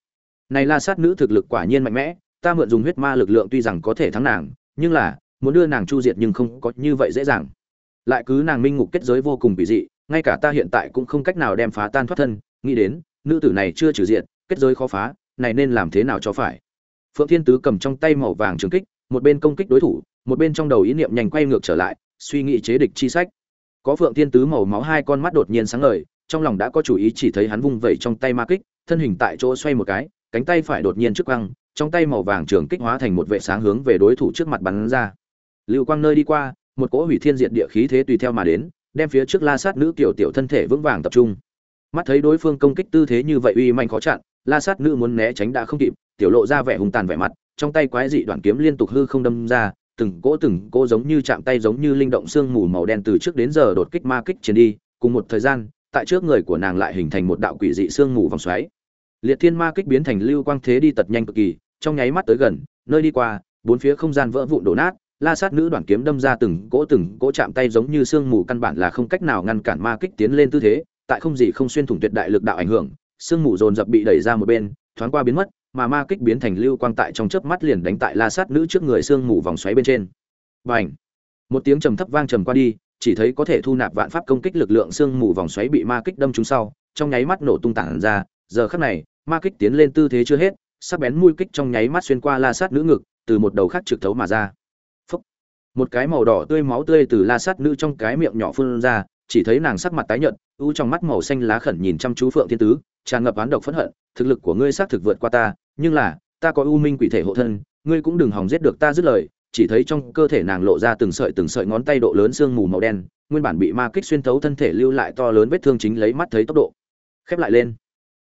Này la sát nữ thực lực quả nhiên mạnh mẽ, ta mượn dùng huyết ma lực lượng tuy rằng có thể thắng nàng, nhưng là, muốn đưa nàng chu diệt nhưng không có như vậy dễ dàng. Lại cứ nàng minh ngục kết giới vô cùng bị dị ngay cả ta hiện tại cũng không cách nào đem phá tan thoát thân, nghĩ đến, nữ tử này chưa trừ diện kết giới khó phá, này nên làm thế nào cho phải? Phượng thiên tứ cầm trong tay màu vàng trường kích, một bên công kích đối thủ, một bên trong đầu ý niệm nhanh quay ngược trở lại, suy nghĩ chế địch chi sách. Có phượng thiên tứ màu máu hai con mắt đột nhiên sáng ngời, trong lòng đã có chủ ý chỉ thấy hắn vung vẩy trong tay ma kích, thân hình tại chỗ xoay một cái, cánh tay phải đột nhiên trước quăng, trong tay màu vàng trường kích hóa thành một vệ sáng hướng về đối thủ trước mặt bắn ra. Lưu quang nơi đi qua, một cỗ hủy thiên diệt địa khí thế tùy theo mà đến đem phía trước la sát nữ tiểu tiểu thân thể vững vàng tập trung. Mắt thấy đối phương công kích tư thế như vậy uy manh khó chặn, la sát nữ muốn né tránh đã không kịp, tiểu lộ ra vẻ hùng tàn vẻ mặt, trong tay quái dị đoạn kiếm liên tục hư không đâm ra, từng cỗ từng cỗ giống như chạm tay giống như linh động xương mù màu đen từ trước đến giờ đột kích ma kích chiến đi, cùng một thời gian, tại trước người của nàng lại hình thành một đạo quỷ dị xương mù vòng xoáy. Liệt thiên ma kích biến thành lưu quang thế đi tật nhanh cực kỳ, trong nháy mắt tới gần, nơi đi qua, bốn phía không gian vỡ vụn đổ nát la sát nữ đoạn kiếm đâm ra từng cỗ từng cỗ chạm tay giống như xương mù căn bản là không cách nào ngăn cản ma kích tiến lên tư thế, tại không gì không xuyên thủng tuyệt đại lực đạo ảnh hưởng xương mù dồn dập bị đẩy ra một bên, thoáng qua biến mất, mà ma kích biến thành lưu quang tại trong chớp mắt liền đánh tại la sát nữ trước người xương mù vòng xoáy bên trên Bành! một tiếng trầm thấp vang trầm qua đi, chỉ thấy có thể thu nạp vạn pháp công kích lực lượng xương mù vòng xoáy bị ma kích đâm trúng sau, trong nháy mắt nổ tung tản ra, giờ khắc này, ma kích tiến lên tư thế chưa hết, sắc bén mũi kích trong nháy mắt xuyên qua la sát nữ ngực, từ một đầu khác trực thấu mà ra một cái màu đỏ tươi máu tươi từ la sát nữ trong cái miệng nhỏ phun ra, chỉ thấy nàng sắc mặt tái nhợt, u trong mắt màu xanh lá khẩn nhìn chăm chú phượng thiên tứ, tràn ngập oán độc phẫn hận, thực lực của ngươi xác thực vượt qua ta, nhưng là, ta có u minh quỷ thể hộ thân, ngươi cũng đừng hòng giết được ta dứt lời, chỉ thấy trong cơ thể nàng lộ ra từng sợi từng sợi ngón tay độ lớn xương mù màu đen, nguyên bản bị ma kích xuyên thấu thân thể lưu lại to lớn vết thương chính lấy mắt thấy tốc độ. Khép lại lên.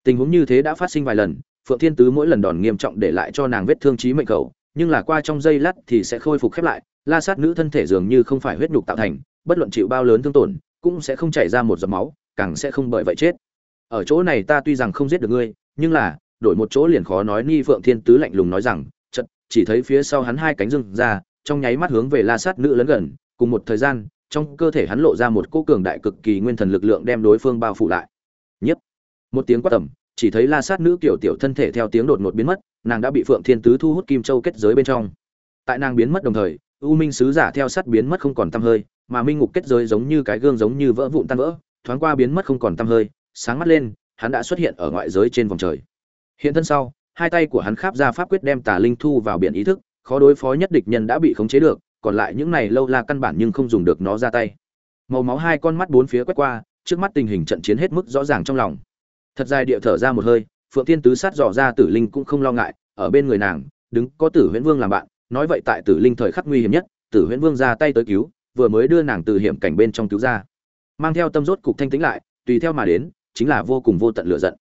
Tình huống như thế đã phát sinh vài lần, phượng thiên tứ mỗi lần đòn nghiêm trọng để lại cho nàng vết thương chí mệnh cầu, nhưng là qua trong giây lát thì sẽ khôi phục khép lại la sát nữ thân thể dường như không phải huyết nhục tạo thành, bất luận chịu bao lớn thương tổn, cũng sẽ không chảy ra một giọt máu, càng sẽ không bởi vậy chết. Ở chỗ này ta tuy rằng không giết được ngươi, nhưng là, đổi một chỗ liền khó nói, ni phượng thiên tứ lạnh lùng nói rằng chật chỉ thấy phía sau hắn hai cánh rừng ra, trong nháy mắt hướng về la sát nữ lớn gần, cùng một thời gian, trong cơ thể hắn lộ ra một cỗ cường đại cực kỳ nguyên thần lực lượng đem đối phương bao phủ lại. Nhất một tiếng quát tầm chỉ thấy la sát nữ kiểu tiểu thân thể theo tiếng đột ngột biến mất, nàng đã bị phượng thiên tứ thu hút kim châu kết giới bên trong. Tại nàng biến mất đồng thời u minh sứ giả theo sát biến mất không còn tăm hơi, mà minh ngục kết giới giống như cái gương giống như vỡ vụn tan vỡ, thoáng qua biến mất không còn tăm hơi, sáng mắt lên, hắn đã xuất hiện ở ngoại giới trên vòng trời. Hiện thân sau, hai tay của hắn kháp ra pháp quyết đem tà linh thu vào biển ý thức, khó đối phó nhất địch nhân đã bị khống chế được, còn lại những này lâu la căn bản nhưng không dùng được nó ra tay. Màu máu hai con mắt bốn phía quét qua, trước mắt tình hình trận chiến hết mức rõ ràng trong lòng. Thật dài địa thở ra một hơi, phượng tiên tứ sát dò ra tử linh cũng không lo ngại, ở bên người nàng, đứng có tử huyễn vương làm bạn nói vậy tại tử linh thời khắc nguy hiểm nhất, tử huyễn vương ra tay tới cứu, vừa mới đưa nàng từ hiểm cảnh bên trong cứu ra. Mang theo tâm rốt cục thanh tĩnh lại, tùy theo mà đến, chính là vô cùng vô tận lửa giận.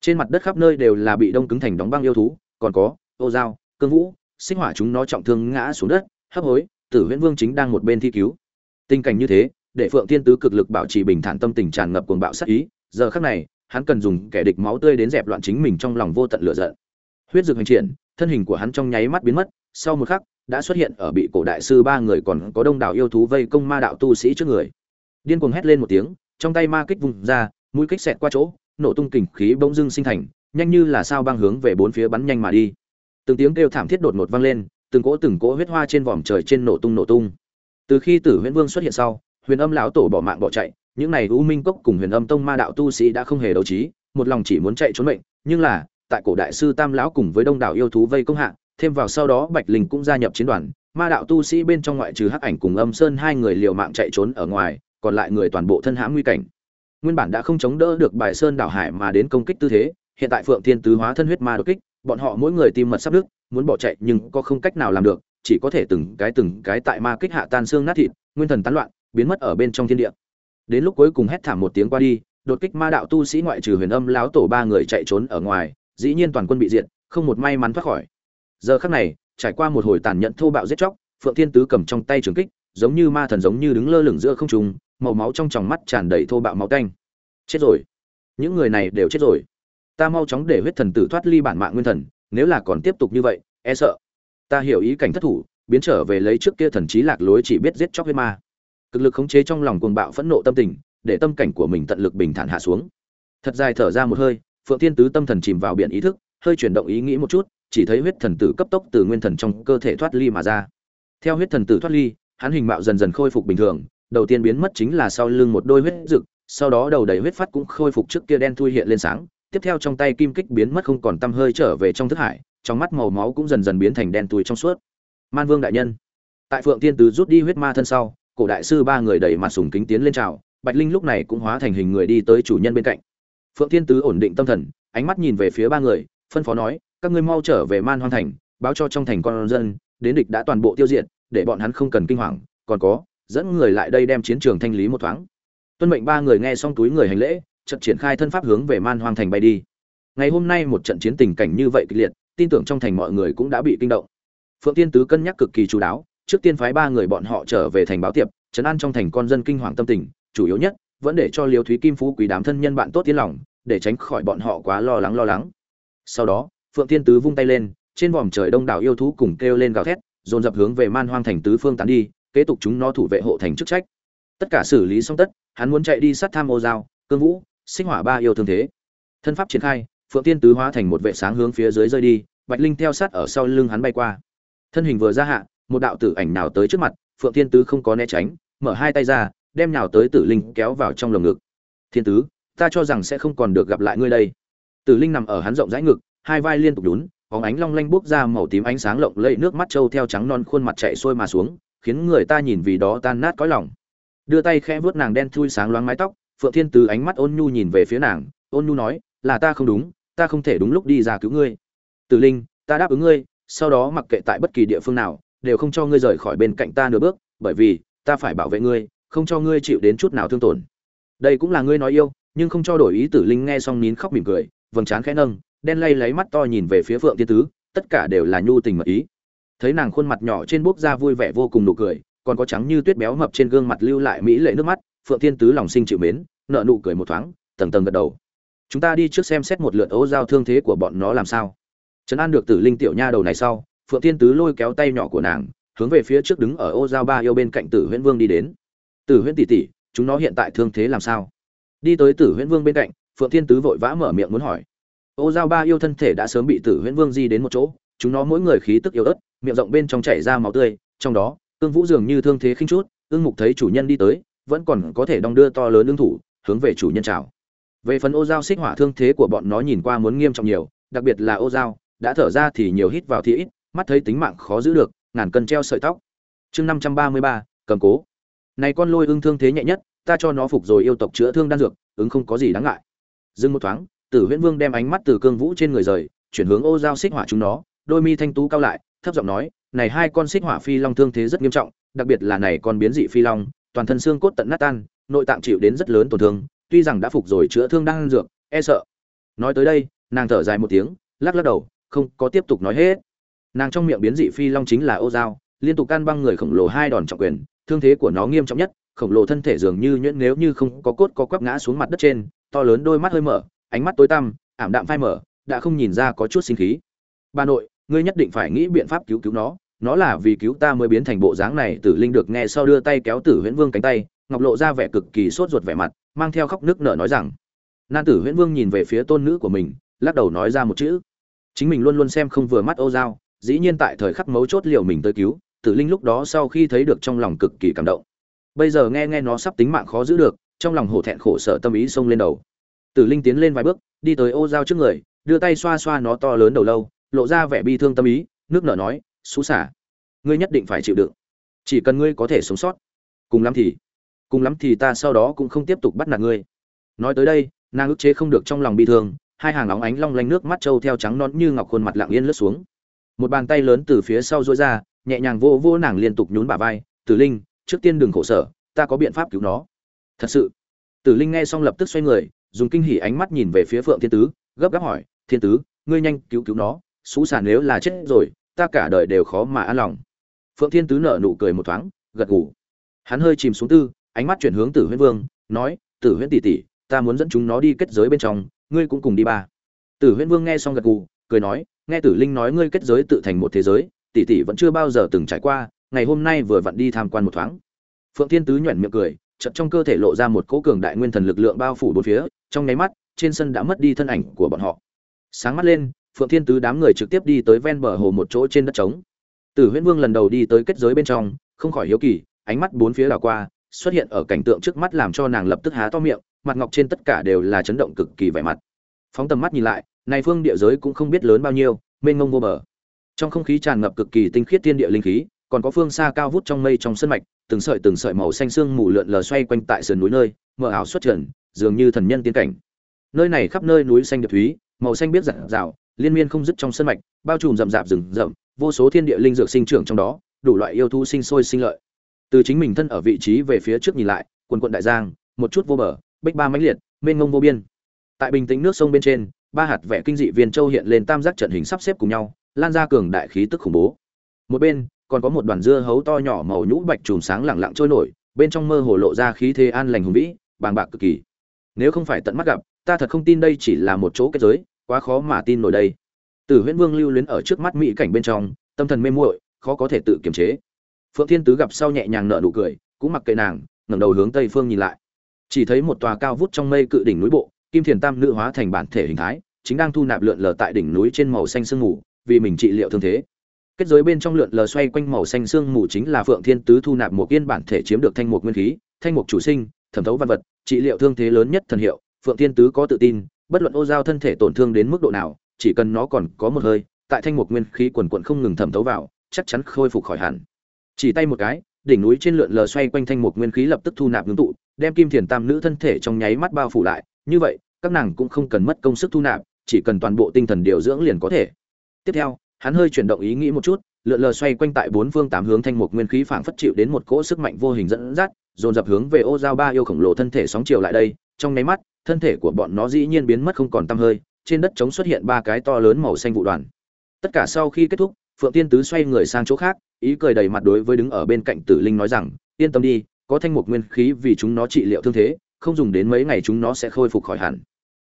Trên mặt đất khắp nơi đều là bị đông cứng thành đóng băng yêu thú, còn có, ô dao, cương vũ sinh hỏa chúng nó trọng thương ngã xuống đất, hấp hối, tử huyễn vương chính đang một bên thi cứu. Tình cảnh như thế, để phượng thiên tứ cực lực bảo trì bình thản tâm tình tràn ngập cuồng bạo sát ý, giờ khắc này, hắn cần dùng kẻ địch máu tươi đến dẹp loạn chính mình trong lòng vô tận lửa giận. Huyết dược hành triển, thân hình của hắn trong nháy mắt biến mất sau một khắc, đã xuất hiện ở bị cổ đại sư ba người còn có đông đảo yêu thú vây công ma đạo tu sĩ trước người. Điên cuồng hét lên một tiếng, trong tay ma kích vùng ra, mũi kích xẹt qua chỗ, nổ tung kình khí bỗng dưng sinh thành, nhanh như là sao băng hướng về bốn phía bắn nhanh mà đi. Từng tiếng kêu thảm thiết đột ngột vang lên, từng cỗ từng cỗ huyết hoa trên vòm trời trên nổ tung nổ tung. Từ khi tử huyễn vương xuất hiện sau, huyền âm lão tổ bỏ mạng bỏ chạy, những này u minh cốc cùng huyền âm tông ma đạo tu sĩ đã không hề đấu trí, một lòng chỉ muốn chạy trốn mệnh, nhưng là, tại cổ đại sư tam lão cùng với đông đảo yêu thú vây công hạ thêm vào sau đó bạch linh cũng gia nhập chiến đoàn, ma đạo tu sĩ bên trong ngoại trừ hắc ảnh cùng âm sơn hai người liều mạng chạy trốn ở ngoài, còn lại người toàn bộ thân hãm nguy cảnh. Nguyên bản đã không chống đỡ được bài sơn đảo hải mà đến công kích tư thế, hiện tại phượng thiên tứ hóa thân huyết ma đột kích, bọn họ mỗi người tim mật sắp nước muốn bỏ chạy nhưng có không cách nào làm được, chỉ có thể từng cái từng cái tại ma kích hạ tan xương nát thịt, nguyên thần tán loạn, biến mất ở bên trong thiên địa. Đến lúc cuối cùng hét thảm một tiếng qua đi, đột kích ma đạo tu sĩ ngoại trừ huyền âm láo tổ ba người chạy trốn ở ngoài, dĩ nhiên toàn quân bị diệt, không một may mắn thoát khỏi giờ khắc này, trải qua một hồi tàn nhẫn thô bạo giết chóc, phượng thiên tứ cầm trong tay trường kích, giống như ma thần giống như đứng lơ lửng giữa không trung, màu máu trong tròng mắt tràn đầy thô bạo máu tanh. Chết rồi. Những người này đều chết rồi. Ta mau chóng để huyết thần tử thoát ly bản mạng nguyên thần, nếu là còn tiếp tục như vậy e sợ. Ta hiểu ý cảnh thất thủ, biến trở về lấy trước kia thần trí lạc lối chỉ biết giết chóc huyết ma. Cực lực khống chế trong lòng cuồng bạo phẫn nộ tâm tình, để tâm cảnh của mình tận lực bình thản hạ xuống. Thật dài thở ra một hơi, phượng thiên tứ tâm thần chìm vào biển ý thức, hơi chuyển động ý nghĩ một chút chỉ thấy huyết thần tử cấp tốc từ nguyên thần trong cơ thể thoát ly mà ra. Theo huyết thần tử thoát ly, hắn hình mạo dần dần khôi phục bình thường, đầu tiên biến mất chính là sau lưng một đôi huyết rực sau đó đầu đầy huyết phát cũng khôi phục trước kia đen thui hiện lên sáng, tiếp theo trong tay kim kích biến mất không còn tăm hơi trở về trong thức hải, trong mắt màu máu cũng dần dần biến thành đen thui trong suốt. Man vương đại nhân. Tại phượng tiên tứ rút đi huyết ma thân sau, cổ đại sư ba người đẩy mặt sùng kính tiến lên chào, bạch linh lúc này cũng hóa thành hình người đi tới chủ nhân bên cạnh. Phượng tiên tứ ổn định tâm thần, ánh mắt nhìn về phía ba người, phân phó nói các ngươi mau trở về man hoang thành, báo cho trong thành con dân, đến địch đã toàn bộ tiêu diệt, để bọn hắn không cần kinh hoàng, còn có, dẫn người lại đây đem chiến trường thanh lý một thoáng. Tuân mệnh ba người nghe xong túi người hành lễ trận triển khai thân pháp hướng về man hoang thành bay đi. Ngày hôm nay một trận chiến tình cảnh như vậy kịch liệt, tin tưởng trong thành mọi người cũng đã bị kinh động. Phượng tiên tứ cân nhắc cực kỳ chú đáo, trước tiên phái ba người bọn họ trở về thành báo tiệp, trấn an trong thành con dân kinh hoàng tâm tình, chủ yếu nhất, vẫn để cho liều thúy kim phú quý đám thân nhân bạn tốt tiến lòng, để tránh khỏi bọn họ quá lo lắng lo lắng. Sau đó phượng Thiên tứ vung tay lên, trên vòm trời đông đảo yêu thú cùng kêu lên gào thét, dồn dập hướng về man hoang thành tứ phương tán đi, kế tục chúng nó thủ vệ hộ thành chức trách. Tất cả xử lý xong tất, hắn muốn chạy đi sát tham ô giao, cương vũ, sinh hỏa ba yêu thương thế. Thân pháp triển khai, phượng tiên tứ hóa thành một vệ sáng hướng phía dưới rơi đi, bạch linh theo sát ở sau lưng hắn bay qua. Thân hình vừa ra hạ, một đạo tử ảnh nào tới trước mặt, phượng tiên tứ không có né tránh, mở hai tay ra, đem nhào tới tử linh kéo vào trong lồng ngực. Thiên tứ, ta cho rằng sẽ không còn được gặp lại ngươi đây. Tử linh nằm ở hắn rộng rãi ngực hai vai liên tục đún bóng ánh long lanh bốc ra màu tím ánh sáng lộng lẫy, nước mắt trâu theo trắng non khuôn mặt chạy xuôi mà xuống, khiến người ta nhìn vì đó tan nát cõi lòng. Đưa tay khẽ vuốt nàng đen thui sáng loáng mái tóc, phượng thiên từ ánh mắt ôn nhu nhìn về phía nàng, ôn nhu nói, là ta không đúng, ta không thể đúng lúc đi ra cứu ngươi. Tử linh, ta đáp ứng ngươi, sau đó mặc kệ tại bất kỳ địa phương nào, đều không cho ngươi rời khỏi bên cạnh ta nửa bước, bởi vì ta phải bảo vệ ngươi, không cho ngươi chịu đến chút nào thương tổn. Đây cũng là ngươi nói yêu, nhưng không cho đổi ý tử linh nghe xong nín khóc mỉm cười, vầng trán khẽ nâng đen lay lấy mắt to nhìn về phía phượng tiên tứ, tất cả đều là nhu tình mật ý. Thấy nàng khuôn mặt nhỏ trên bốc ra vui vẻ vô cùng nụ cười, còn có trắng như tuyết béo mập trên gương mặt lưu lại mỹ lệ nước mắt, phượng thiên tứ lòng sinh chịu mến nợ nụ cười một thoáng, tầng tầng gật đầu. Chúng ta đi trước xem xét một lượt ố giao thương thế của bọn nó làm sao. Trấn an được tử linh tiểu nha đầu này sau, phượng thiên tứ lôi kéo tay nhỏ của nàng, hướng về phía trước đứng ở ô giao ba yêu bên cạnh tử huyễn vương đi đến. Tử huyễn tỷ tỷ, chúng nó hiện tại thương thế làm sao? Đi tới tử huyễn vương bên cạnh, phượng thiên tứ vội vã mở miệng muốn hỏi ô giao ba yêu thân thể đã sớm bị tử huyễn vương di đến một chỗ, chúng nó mỗi người khí tức yếu ớt, miệng rộng bên trong chảy ra máu tươi, trong đó ương vũ dường như thương thế khinh chút ương mục thấy chủ nhân đi tới, vẫn còn có thể đong đưa to lớn ương thủ, hướng về chủ nhân chào. Về phần ô giao xích hỏa thương thế của bọn nó nhìn qua muốn nghiêm trọng nhiều, đặc biệt là ô giao, đã thở ra thì nhiều hít vào thì ít, mắt thấy tính mạng khó giữ được, ngàn cân treo sợi tóc. Chương năm trăm ba mươi ba, cầm cố. Này con lôi ưng thương thế nhẹ nhất, ta cho nó phục rồi yêu tộc chữa thương đan dược, ứng không có gì đáng ngại. Dừng một thoáng tử huyễn vương đem ánh mắt từ cương vũ trên người rời chuyển hướng ô giao xích hỏa chúng nó đôi mi thanh tú cao lại thấp giọng nói này hai con xích hỏa phi long thương thế rất nghiêm trọng đặc biệt là này con biến dị phi long toàn thân xương cốt tận nát tan nội tạng chịu đến rất lớn tổn thương tuy rằng đã phục rồi chữa thương đang ăn dược e sợ. Nói tới đây nàng thở dài một tiếng lắc lắc đầu không có tiếp tục nói hết. Nàng trong miệng biến dị phi long chính là ô Giao, liên tục can băng người khổng lồ hai đòn trọng quyền thương thế của nó nghiêm trọng nhất khổng lồ thân thể dường như nhuyễn nếu như không có cốt có quắp ngã xuống mặt đất trên to lớn đôi mắt hơi mở ánh mắt tối tăm, ảm đạm phai mở đã không nhìn ra có chút sinh khí. Bà nội, ngươi nhất định phải nghĩ biện pháp cứu cứu nó nó là vì cứu ta mới biến thành bộ dáng này, tử linh được nghe sau đưa tay kéo tử huyễn vương cánh tay, ngọc lộ ra vẻ cực kỳ sốt ruột vẻ mặt, mang theo khóc nước nở nói rằng, nan tử huyễn vương nhìn về phía tôn nữ của mình, lắc đầu nói ra một chữ. Chính mình luôn luôn xem không vừa mắt ô giao dĩ nhiên tại thời khắc mấu chốt liệu mình tới cứu, tử linh lúc đó sau khi thấy được trong lòng cực kỳ cảm động. Bây giờ nghe nghe nó sắp tính mạng khó giữ được, trong lòng hổ thẹn khổ sở tâm ý xông lên đầu tử linh tiến lên vài bước, đi tới ô giao trước người, đưa tay xoa xoa nó to lớn đầu lâu, lộ ra vẻ bi thương tâm ý, nước nở nói, xú xả, ngươi nhất định phải chịu đựng. Chỉ cần ngươi có thể sống sót, cùng lắm thì, cùng lắm thì ta sau đó cũng không tiếp tục bắt nạt ngươi. Nói tới đây, nàng ức chế không được trong lòng bi thương, hai hàng óng ánh long lanh nước mắt trâu theo trắng non như ngọc khuôn mặt lặng yên lướt xuống. Một bàn tay lớn từ phía sau dối ra, nhẹ nhàng vô vô nàng liên tục nhún bả vai, tử linh, trước tiên đừng khổ sở, ta có biện pháp cứu nó. Thật sự, tử linh nghe xong lập tức xoay người dùng kinh hỉ ánh mắt nhìn về phía phượng thiên tứ, gấp gáp hỏi, thiên tứ, ngươi nhanh cứu cứu nó, xú Xà nếu là chết rồi, ta cả đời đều khó mà an lòng. Phượng thiên tứ nở nụ cười một thoáng, gật gù. Hắn hơi chìm xuống tư, ánh mắt chuyển hướng tử huyễn vương, nói, tử huyễn tỷ tỷ, ta muốn dẫn chúng nó đi kết giới bên trong, ngươi cũng cùng đi ba. Tử huyễn vương nghe xong gật gù, cười nói, nghe tử linh nói ngươi kết giới tự thành một thế giới, tỷ tỷ vẫn chưa bao giờ từng trải qua, ngày hôm nay vừa vặn đi tham quan một thoáng. Phượng thiên tứ nhoẻn miệng cười chợt trong cơ thể lộ ra một cỗ cường đại nguyên thần lực lượng bao phủ bốn phía, trong nháy mắt, trên sân đã mất đi thân ảnh của bọn họ. Sáng mắt lên, phượng thiên tứ đám người trực tiếp đi tới ven bờ hồ một chỗ trên đất trống. Tử huyễn vương lần đầu đi tới kết giới bên trong, không khỏi hiếu kỳ, ánh mắt bốn phía đảo qua, xuất hiện ở cảnh tượng trước mắt làm cho nàng lập tức há to miệng, mặt ngọc trên tất cả đều là chấn động cực kỳ vẻ mặt. Phóng tầm mắt nhìn lại, này phương địa giới cũng không biết lớn bao nhiêu, mênh mông vô bờ. Trong không khí tràn ngập cực kỳ tinh khiết thiên địa linh khí, còn có phương xa cao vút trong mây trong sân mạch từng sợi từng sợi màu xanh sương mù lượn lờ xoay quanh tại sườn núi nơi mờ ảo xuất trần, dường như thần nhân tiên cảnh. Nơi này khắp nơi núi xanh đẹp thúy, màu xanh biết rạng rào liên miên không dứt trong sân mạch, bao trùm rậm rạp rừng rậm, vô số thiên địa linh dược sinh trưởng trong đó, đủ loại yêu thu sinh sôi sinh lợi. Từ chính mình thân ở vị trí về phía trước nhìn lại, quần quận đại giang, một chút vô bờ, bích ba mãnh liệt, mênh ngông vô biên. Tại bình tĩnh nước sông bên trên, ba hạt vẽ kinh dị viên châu hiện lên tam giác trận hình sắp xếp cùng nhau, lan ra cường đại khí tức khủng bố. Một bên còn có một đoàn dưa hấu to nhỏ màu nhũ bạch chùm sáng lẳng lặng trôi nổi, bên trong mơ hồ lộ ra khí thế an lành hùng vĩ, bàng bạc cực kỳ. Nếu không phải tận mắt gặp, ta thật không tin đây chỉ là một chỗ kết giới, quá khó mà tin nổi đây. Tử huyễn vương lưu luyến ở trước mắt mỹ cảnh bên trong, tâm thần mê muội, khó có thể tự kiềm chế. Phượng thiên tứ gặp sau nhẹ nhàng nở nụ cười, cũng mặc kệ nàng, ngẩng đầu hướng tây phương nhìn lại. Chỉ thấy một tòa cao vút trong mây cự đỉnh núi bộ, kim thiền tam nữ hóa thành bản thể hình thái, chính đang thu nạp lượn lờ tại đỉnh núi trên màu xanh sương mù, vì mình trị liệu thương thế kết giới bên trong lượn lờ xoay quanh màu xanh sương mù chính là phượng thiên tứ thu nạp một yên bản thể chiếm được thanh mục nguyên khí, thanh mục chủ sinh, thẩm thấu văn vật, trị liệu thương thế lớn nhất thần hiệu, phượng thiên tứ có tự tin, bất luận ô giao thân thể tổn thương đến mức độ nào, chỉ cần nó còn có một hơi, tại thanh mục nguyên khí quần quận không ngừng thẩm thấu vào, chắc chắn khôi phục khỏi hẳn. Chỉ tay một cái, đỉnh núi trên lượn lờ xoay quanh thanh mục nguyên khí lập tức thu nạp ngưng tụ, đem kim thiền tam nữ thân thể trong nháy mắt bao phủ lại, như vậy, các nàng cũng không cần mất công sức thu nạp, chỉ cần toàn bộ tinh thần điều dưỡng liền có thể. Tiếp theo hắn hơi chuyển động ý nghĩ một chút, lượn lờ xoay quanh tại bốn phương tám hướng thanh mục nguyên khí phảng phất chịu đến một cỗ sức mạnh vô hình dẫn dắt, dồn dập hướng về ô giao ba yêu khổng lồ thân thể sóng chiều lại đây. Trong nháy mắt, thân thể của bọn nó dĩ nhiên biến mất không còn tăm hơi, trên đất trống xuất hiện ba cái to lớn màu xanh vụ đoàn. Tất cả sau khi kết thúc, phượng tiên tứ xoay người sang chỗ khác, ý cười đầy mặt đối với đứng ở bên cạnh tử linh nói rằng, yên tâm đi, có thanh mục nguyên khí vì chúng nó trị liệu thương thế, không dùng đến mấy ngày chúng nó sẽ khôi phục khỏi hẳn.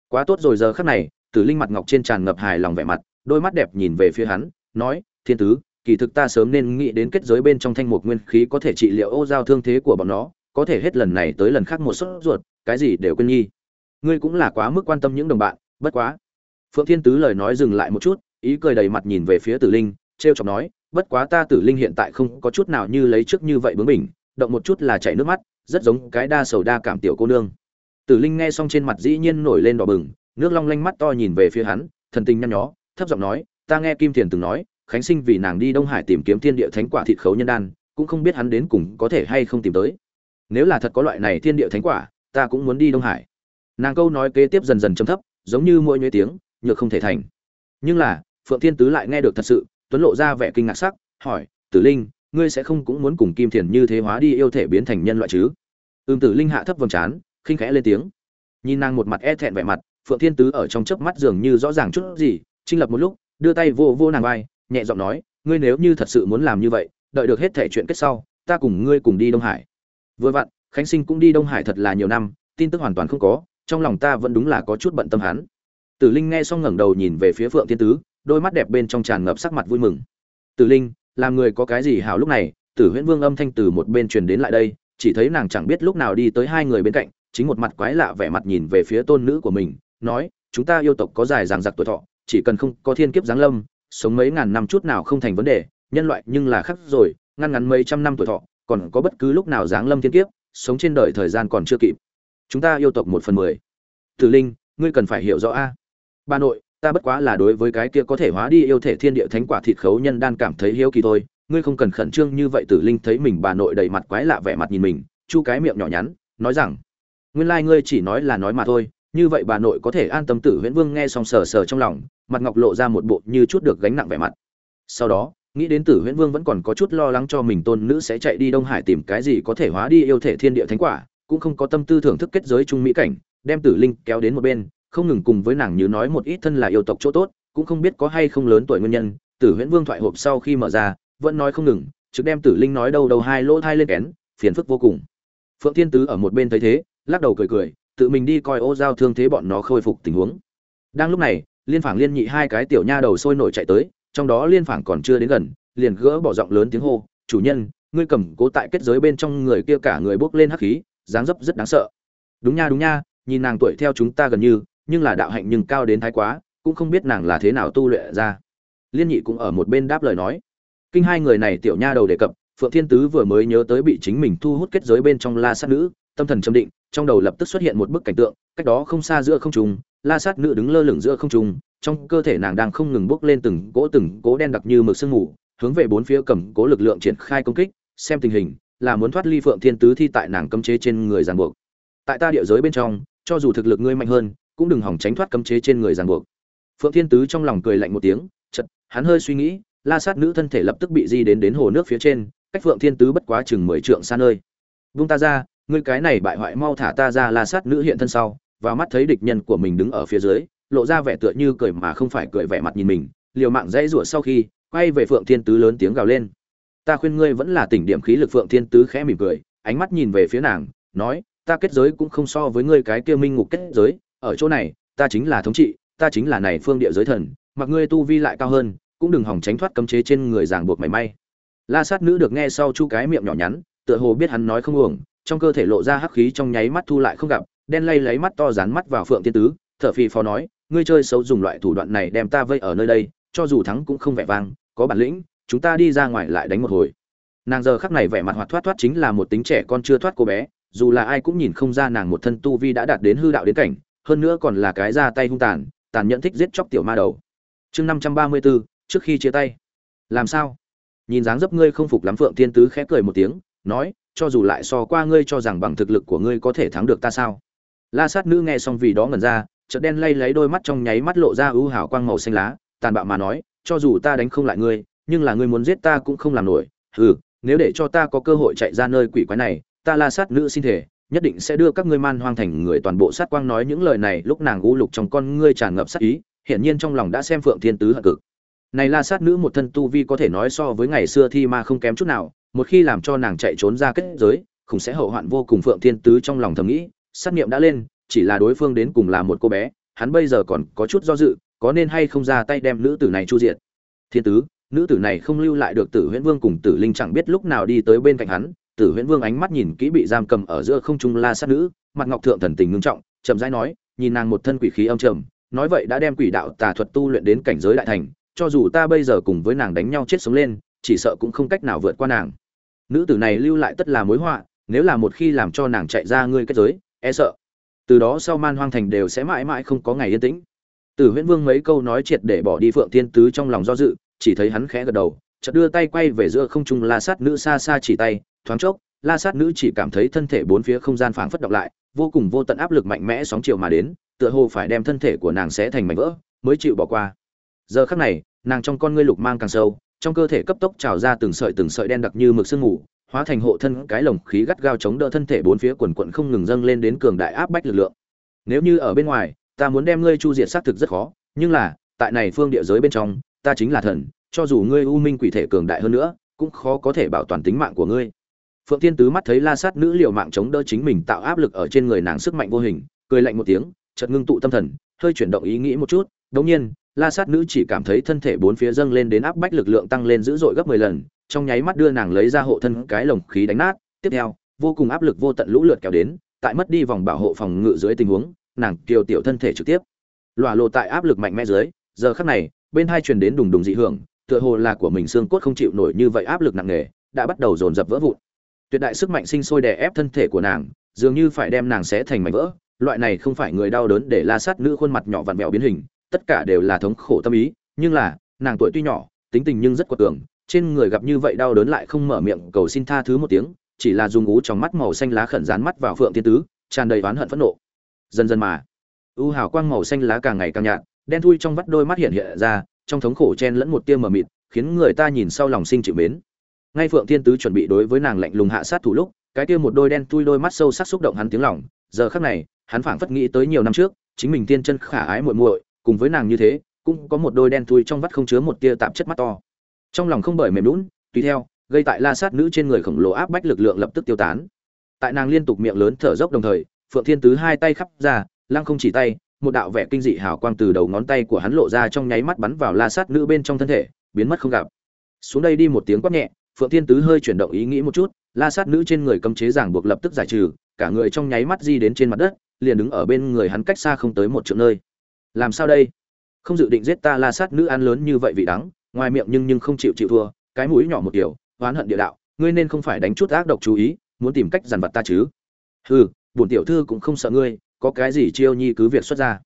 Quá tốt rồi giờ khắc này tử linh mặt ngọc trên tràn ngập hài lòng vẻ mặt, đôi mắt đẹp nhìn về phía hắn, nói, thiên tứ, kỳ thực ta sớm nên nghĩ đến kết giới bên trong thanh mục nguyên khí có thể trị liệu ô giao thương thế của bọn nó, có thể hết lần này tới lần khác một sốt ruột, cái gì đều quên nhi ngươi cũng là quá mức quan tâm những đồng bạn, bất quá. Phượng thiên tứ lời nói dừng lại một chút, ý cười đầy mặt nhìn về phía tử linh, trêu chọc nói, bất quá ta tử linh hiện tại không có chút nào như lấy trước như vậy bướng bỉnh, động một chút là chảy nước mắt, rất giống cái đa sầu đa cảm tiểu cô nương. Tử linh nghe xong trên mặt dĩ nhiên nổi lên đỏ bừng nước long lanh mắt to nhìn về phía hắn, thần tình nhăn nhó, thấp giọng nói, ta nghe kim thiền từng nói, khánh sinh vì nàng đi đông hải tìm kiếm thiên địa thánh quả thịt khấu nhân đan, cũng không biết hắn đến cùng có thể hay không tìm tới. Nếu là thật có loại này thiên địa thánh quả, ta cũng muốn đi đông hải. Nàng câu nói kế tiếp dần dần chấm thấp, giống như mỗi nhuế tiếng, nhược không thể thành. Nhưng là, phượng thiên tứ lại nghe được thật sự, tuấn lộ ra vẻ kinh ngạc sắc, hỏi, tử linh, ngươi sẽ không cũng muốn cùng kim thiền như thế hóa đi yêu thể biến thành nhân loại chứ? Ưm tử linh hạ thấp vầng trán, khinh khẽ lên tiếng. Nhìn nàng một mặt e thẹn vẻ mặt phượng thiên tứ ở trong chớp mắt dường như rõ ràng chút gì, trinh lập một lúc, đưa tay vô vô nàng vai, nhẹ giọng nói, ngươi nếu như thật sự muốn làm như vậy, đợi được hết thể chuyện kết sau, ta cùng ngươi cùng đi đông hải. Vừa vặn, khánh sinh cũng đi đông hải thật là nhiều năm, tin tức hoàn toàn không có, trong lòng ta vẫn đúng là có chút bận tâm hắn. Tử linh nghe xong ngẩng đầu nhìn về phía phượng thiên tứ, đôi mắt đẹp bên trong tràn ngập sắc mặt vui mừng. Tử linh, làm người có cái gì hảo lúc này? Tử huyễn vương âm thanh từ một bên truyền đến lại đây, chỉ thấy nàng chẳng biết lúc nào đi tới hai người bên cạnh, chính một mặt quái lạ vẻ mặt nhìn về phía tôn nữ của mình nói, chúng ta yêu tộc có dài ràng giặc tuổi thọ, chỉ cần không có thiên kiếp giáng lâm, sống mấy ngàn năm chút nào không thành vấn đề, nhân loại nhưng là khác rồi, ngăn ngắn mấy trăm năm tuổi thọ, còn có bất cứ lúc nào giáng lâm thiên kiếp, sống trên đời thời gian còn chưa kịp. Chúng ta yêu tộc một phần mười. Tử linh, ngươi cần phải hiểu rõ a. Bà nội, ta bất quá là đối với cái kia có thể hóa đi yêu thể thiên địa thánh quả thịt khấu nhân đan cảm thấy hiếu kỳ thôi. Ngươi không cần khẩn trương như vậy, tử linh thấy mình bà nội đầy mặt quái lạ vẻ mặt nhìn mình, chu cái miệng nhỏ nhắn, nói rằng, nguyên lai ngươi chỉ nói là nói mà thôi như vậy bà nội có thể an tâm tử huyễn vương nghe xong sờ sờ trong lòng, mặt ngọc lộ ra một bộ như chút được gánh nặng vẻ mặt. Sau đó, nghĩ đến tử huyễn vương vẫn còn có chút lo lắng cho mình tôn nữ sẽ chạy đi đông hải tìm cái gì có thể hóa đi yêu thể thiên địa thánh quả, cũng không có tâm tư thưởng thức kết giới trung mỹ cảnh, đem tử linh kéo đến một bên, không ngừng cùng với nàng như nói một ít thân là yêu tộc chỗ tốt, cũng không biết có hay không lớn tuổi nguyên nhân, tử huyễn vương thoại hộp sau khi mở ra, vẫn nói không ngừng, trực đem tử linh nói đâu đâu hai lỗ thai lên kén, phiền phức vô cùng. Phượng thiên tứ ở một bên thấy thế, lắc đầu cười cười tự mình đi coi ô giao thương thế bọn nó khôi phục tình huống. Đang lúc này, liên phảng liên nhị hai cái tiểu nha đầu sôi nổi chạy tới, trong đó liên phảng còn chưa đến gần, liền gỡ bỏ giọng lớn tiếng hô, chủ nhân, ngươi cầm cố tại kết giới bên trong người kia cả người bốc lên hắc khí, dáng dấp rất đáng sợ. Đúng nha đúng nha, nhìn nàng tuổi theo chúng ta gần như, nhưng là đạo hạnh nhưng cao đến thái quá, cũng không biết nàng là thế nào tu luyện ra. Liên nhị cũng ở một bên đáp lời nói. Kinh hai người này tiểu nha đầu đề cập, phượng thiên tứ vừa mới nhớ tới bị chính mình thu hút kết giới bên trong la sát nữ tâm thần trầm định trong đầu lập tức xuất hiện một bức cảnh tượng cách đó không xa giữa không trung la sát nữ đứng lơ lửng giữa không trung trong cơ thể nàng đang không ngừng bốc lên từng cỗ từng cỗ đen đặc như mực sương mù hướng về bốn phía cầm cố lực lượng triển khai công kích xem tình hình là muốn thoát ly phượng thiên tứ thi tại nàng cấm chế trên người ràng buộc. Tại ta địa giới bên trong cho dù thực lực ngươi mạnh hơn cũng đừng hỏng tránh thoát cấm chế trên người ràng buộc. Phượng thiên tứ trong lòng cười lạnh một tiếng chợt, hắn hơi suy nghĩ la sát nữ thân thể lập tức bị di đến đến hồ nước phía trên cách phượng thiên tứ bất quá chừng mười trượng xa nơi. Vung ta ra ngươi cái này bại hoại mau thả ta ra la sát nữ hiện thân sau và mắt thấy địch nhân của mình đứng ở phía dưới, lộ ra vẻ tựa như cười mà không phải cười vẻ mặt nhìn mình, liều mạng dãy rủa sau khi, quay về phượng thiên tứ lớn tiếng gào lên. Ta khuyên ngươi vẫn là tỉnh điểm khí lực phượng thiên tứ khẽ mỉm cười, ánh mắt nhìn về phía nàng, nói, ta kết giới cũng không so với ngươi cái kia minh ngục kết giới, ở chỗ này, ta chính là thống trị, ta chính là này phương địa giới thần, mặc ngươi tu vi lại cao hơn, cũng đừng hỏng tránh thoát cấm chế trên người ràng buộc mảy may. La sát nữ được nghe sau chu cái miệng nhỏ nhắn, tựa hồ biết hắn nói không uổng trong cơ thể lộ ra hắc khí trong nháy mắt thu lại không gặp, đen lay lấy mắt to dán mắt vào phượng thiên tứ, thở phì phò nói, ngươi chơi xấu dùng loại thủ đoạn này đem ta vây ở nơi đây, cho dù thắng cũng không vẻ vang, có bản lĩnh, chúng ta đi ra ngoài lại đánh một hồi. Nàng giờ khắc này vẻ mặt hoạt thoát thoát chính là một tính trẻ con chưa thoát cô bé, dù là ai cũng nhìn không ra nàng một thân tu vi đã đạt đến hư đạo đến cảnh, hơn nữa còn là cái ra tay hung tàn tàn nhẫn thích giết chóc tiểu ma đầu. Chương năm trăm ba mươi bốn trước khi chia tay. Làm sao? Nhìn dáng dấp ngươi không phục lắm phượng thiên tứ khẽ cười một tiếng, nói cho dù lại so qua ngươi cho rằng bằng thực lực của ngươi có thể thắng được ta sao? La sát nữ nghe xong vì đó ngẩn ra, chợt đen lay lấy đôi mắt trong nháy mắt lộ ra ưu hào quang màu xanh lá, tàn bạo mà nói, cho dù ta đánh không lại ngươi, nhưng là ngươi muốn giết ta cũng không làm nổi. Hừ, nếu để cho ta có cơ hội chạy ra nơi quỷ quái này, ta la sát nữ xin thể, nhất định sẽ đưa các ngươi man hoang thành người. Toàn bộ sát quang nói những lời này, lúc nàng u lục trong con ngươi tràn ngập sát ý, hiển nhiên trong lòng đã xem phượng thiên tứ hận cực. Này la sát nữ một thân tu vi có thể nói so với ngày xưa thi ma không kém chút nào một khi làm cho nàng chạy trốn ra kết giới, khủng sẽ hậu hoạn vô cùng phượng thiên tứ trong lòng thầm nghĩ, sát niệm đã lên, chỉ là đối phương đến cùng là một cô bé, hắn bây giờ còn có chút do dự, có nên hay không ra tay đem nữ tử này chu diệt. Thiên tứ, nữ tử này không lưu lại được tử huyễn vương cùng tử linh chẳng biết lúc nào đi tới bên cạnh hắn, tử huyễn vương ánh mắt nhìn kỹ bị giam cầm ở giữa không trung la sát nữ, mặt ngọc thượng thần tình ngưng trọng, chậm rãi nói, nhìn nàng một thân quỷ khí âm trầm, nói vậy đã đem quỷ đạo tà thuật tu luyện đến cảnh giới đại thành, cho dù ta bây giờ cùng với nàng đánh nhau chết sống lên, chỉ sợ cũng không cách nào vượt qua nàng nữ tử này lưu lại tất là mối họa, nếu là một khi làm cho nàng chạy ra ngươi kết giới e sợ. Từ đó sau man hoang thành đều sẽ mãi mãi không có ngày yên tĩnh. Tử huyễn vương mấy câu nói triệt để bỏ đi phượng thiên tứ trong lòng do dự, chỉ thấy hắn khẽ gật đầu, chợt đưa tay quay về giữa không trung la sát nữ xa xa chỉ tay, thoáng chốc, la sát nữ chỉ cảm thấy thân thể bốn phía không gian phảng phất động lại, vô cùng vô tận áp lực mạnh mẽ sóng chiều mà đến, tựa hồ phải đem thân thể của nàng sẽ thành mảnh vỡ, mới chịu bỏ qua. Giờ khắc này, nàng trong con ngươi lục mang càng sâu trong cơ thể cấp tốc trào ra từng sợi từng sợi đen đặc như mực sương mù, hóa thành hộ thân cái lồng khí gắt gao chống đỡ thân thể bốn phía quần quần không ngừng dâng lên đến cường đại áp bách lực lượng. Nếu như ở bên ngoài, ta muốn đem ngươi chu diệt xác thực rất khó, nhưng là, tại này phương địa giới bên trong, ta chính là thần, cho dù ngươi u minh quỷ thể cường đại hơn nữa, cũng khó có thể bảo toàn tính mạng của ngươi. Phượng thiên tứ mắt thấy la sát nữ liều mạng chống đỡ chính mình tạo áp lực ở trên người nàng sức mạnh vô hình, cười lạnh một tiếng, chợt ngưng tụ tâm thần, hơi chuyển động ý nghĩ một chút, đột nhiên la sát nữ chỉ cảm thấy thân thể bốn phía dâng lên đến áp bách lực lượng tăng lên dữ dội gấp 10 lần, trong nháy mắt đưa nàng lấy ra hộ thân cái lồng khí đánh nát. Tiếp theo, vô cùng áp lực vô tận lũ lượt kéo đến, tại mất đi vòng bảo hộ phòng ngự dưới tình huống, nàng kiều tiểu thân thể trực tiếp. Lòa lộ tại áp lực mạnh mẽ dưới, giờ khắc này, bên hai truyền đến đùng đùng dị hưởng, tựa hồ là của mình xương cốt không chịu nổi như vậy áp lực nặng nề, đã bắt đầu dồn dập vỡ vụn. Tuyệt đại sức mạnh sinh sôi đè ép thân thể của nàng, dường như phải đem nàng xé thành mảnh vỡ. Loại này không phải người đau đớn để la sát nữ khuôn mặt nhỏ vặn vẹo biến hình tất cả đều là thống khổ tâm ý, nhưng là, nàng tuổi tuy nhỏ, tính tình nhưng rất quật cường, trên người gặp như vậy đau đớn lại không mở miệng cầu xin tha thứ một tiếng, chỉ là dùng ú trong mắt màu xanh lá khẩn dán mắt vào phượng thiên tứ, tràn đầy oán hận phẫn nộ. Dần dần mà, u hào quang màu xanh lá càng ngày càng nhạt, đen thui trong vắt đôi mắt hiện hiện ra, trong thống khổ chen lẫn một tia mờ mịt, khiến người ta nhìn sau lòng sinh chịu mến. Ngay phượng thiên tứ chuẩn bị đối với nàng lạnh lùng hạ sát thủ lúc, cái kia một đôi đen thui đôi mắt sâu sắc xúc động hắn tiếng lòng, giờ khắc này, hắn phảng phất nghĩ tới nhiều năm trước, chính mình tiên chân khả ái muội muội cùng với nàng như thế, cũng có một đôi đen thui trong vắt không chứa một tia tạp chất mắt to. Trong lòng không bởi mềm lún tùy theo, gây tại la sát nữ trên người khổng lồ áp bách lực lượng lập tức tiêu tán. Tại nàng liên tục miệng lớn thở dốc đồng thời, phượng thiên tứ hai tay khắp ra, lăng không chỉ tay, một đạo vẻ kinh dị hào quang từ đầu ngón tay của hắn lộ ra trong nháy mắt bắn vào la sát nữ bên trong thân thể, biến mất không gặp. Xuống đây đi một tiếng quát nhẹ, phượng thiên tứ hơi chuyển động ý nghĩ một chút, la sát nữ trên người cấm chế giảng buộc lập tức giải trừ, cả người trong nháy mắt di đến trên mặt đất, liền đứng ở bên người hắn cách xa không tới một triệu nơi làm sao đây? Không dự định giết ta la sát nữ ăn lớn như vậy vị đắng, ngoài miệng nhưng nhưng không chịu chịu thua, cái mũi nhỏ một kiểu, oán hận địa đạo, ngươi nên không phải đánh chút ác độc chú ý, muốn tìm cách dằn vặt ta chứ? Hừ bổn tiểu thư cũng không sợ ngươi, có cái gì chiêu nhi cứ việc xuất ra.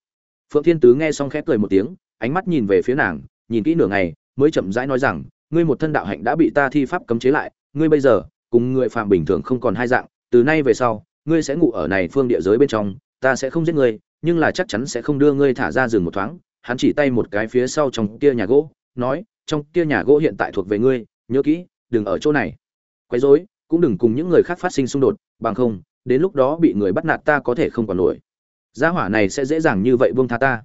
Phượng thiên tứ nghe xong khẽ cười một tiếng, ánh mắt nhìn về phía nàng, nhìn kỹ nửa ngày, mới chậm rãi nói rằng, ngươi một thân đạo hạnh đã bị ta thi pháp cấm chế lại, ngươi bây giờ, cùng người phạm bình thường không còn hai dạng, từ nay về sau, ngươi sẽ ngủ ở này phương địa giới bên trong, ta sẽ không giết ngươi nhưng là chắc chắn sẽ không đưa ngươi thả ra rừng một thoáng. Hắn chỉ tay một cái phía sau trong kia nhà gỗ, nói, trong kia nhà gỗ hiện tại thuộc về ngươi, nhớ kỹ, đừng ở chỗ này. Quấy rối, cũng đừng cùng những người khác phát sinh xung đột, bằng không, đến lúc đó bị người bắt nạt ta có thể không còn nổi. Gia hỏa này sẽ dễ dàng như vậy buông tha ta.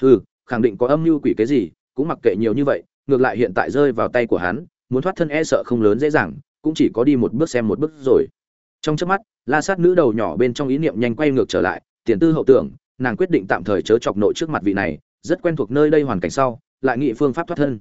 Hừ, khẳng định có âm mưu quỷ cái gì, cũng mặc kệ nhiều như vậy, ngược lại hiện tại rơi vào tay của hắn, muốn thoát thân e sợ không lớn dễ dàng, cũng chỉ có đi một bước xem một bước rồi. Trong chớp mắt, la sát nữ đầu nhỏ bên trong ý niệm nhanh quay ngược trở lại, tiền tư hậu tưởng nàng quyết định tạm thời chớ chọc nội trước mặt vị này, rất quen thuộc nơi đây hoàn cảnh sau, lại nghị phương pháp thoát thân.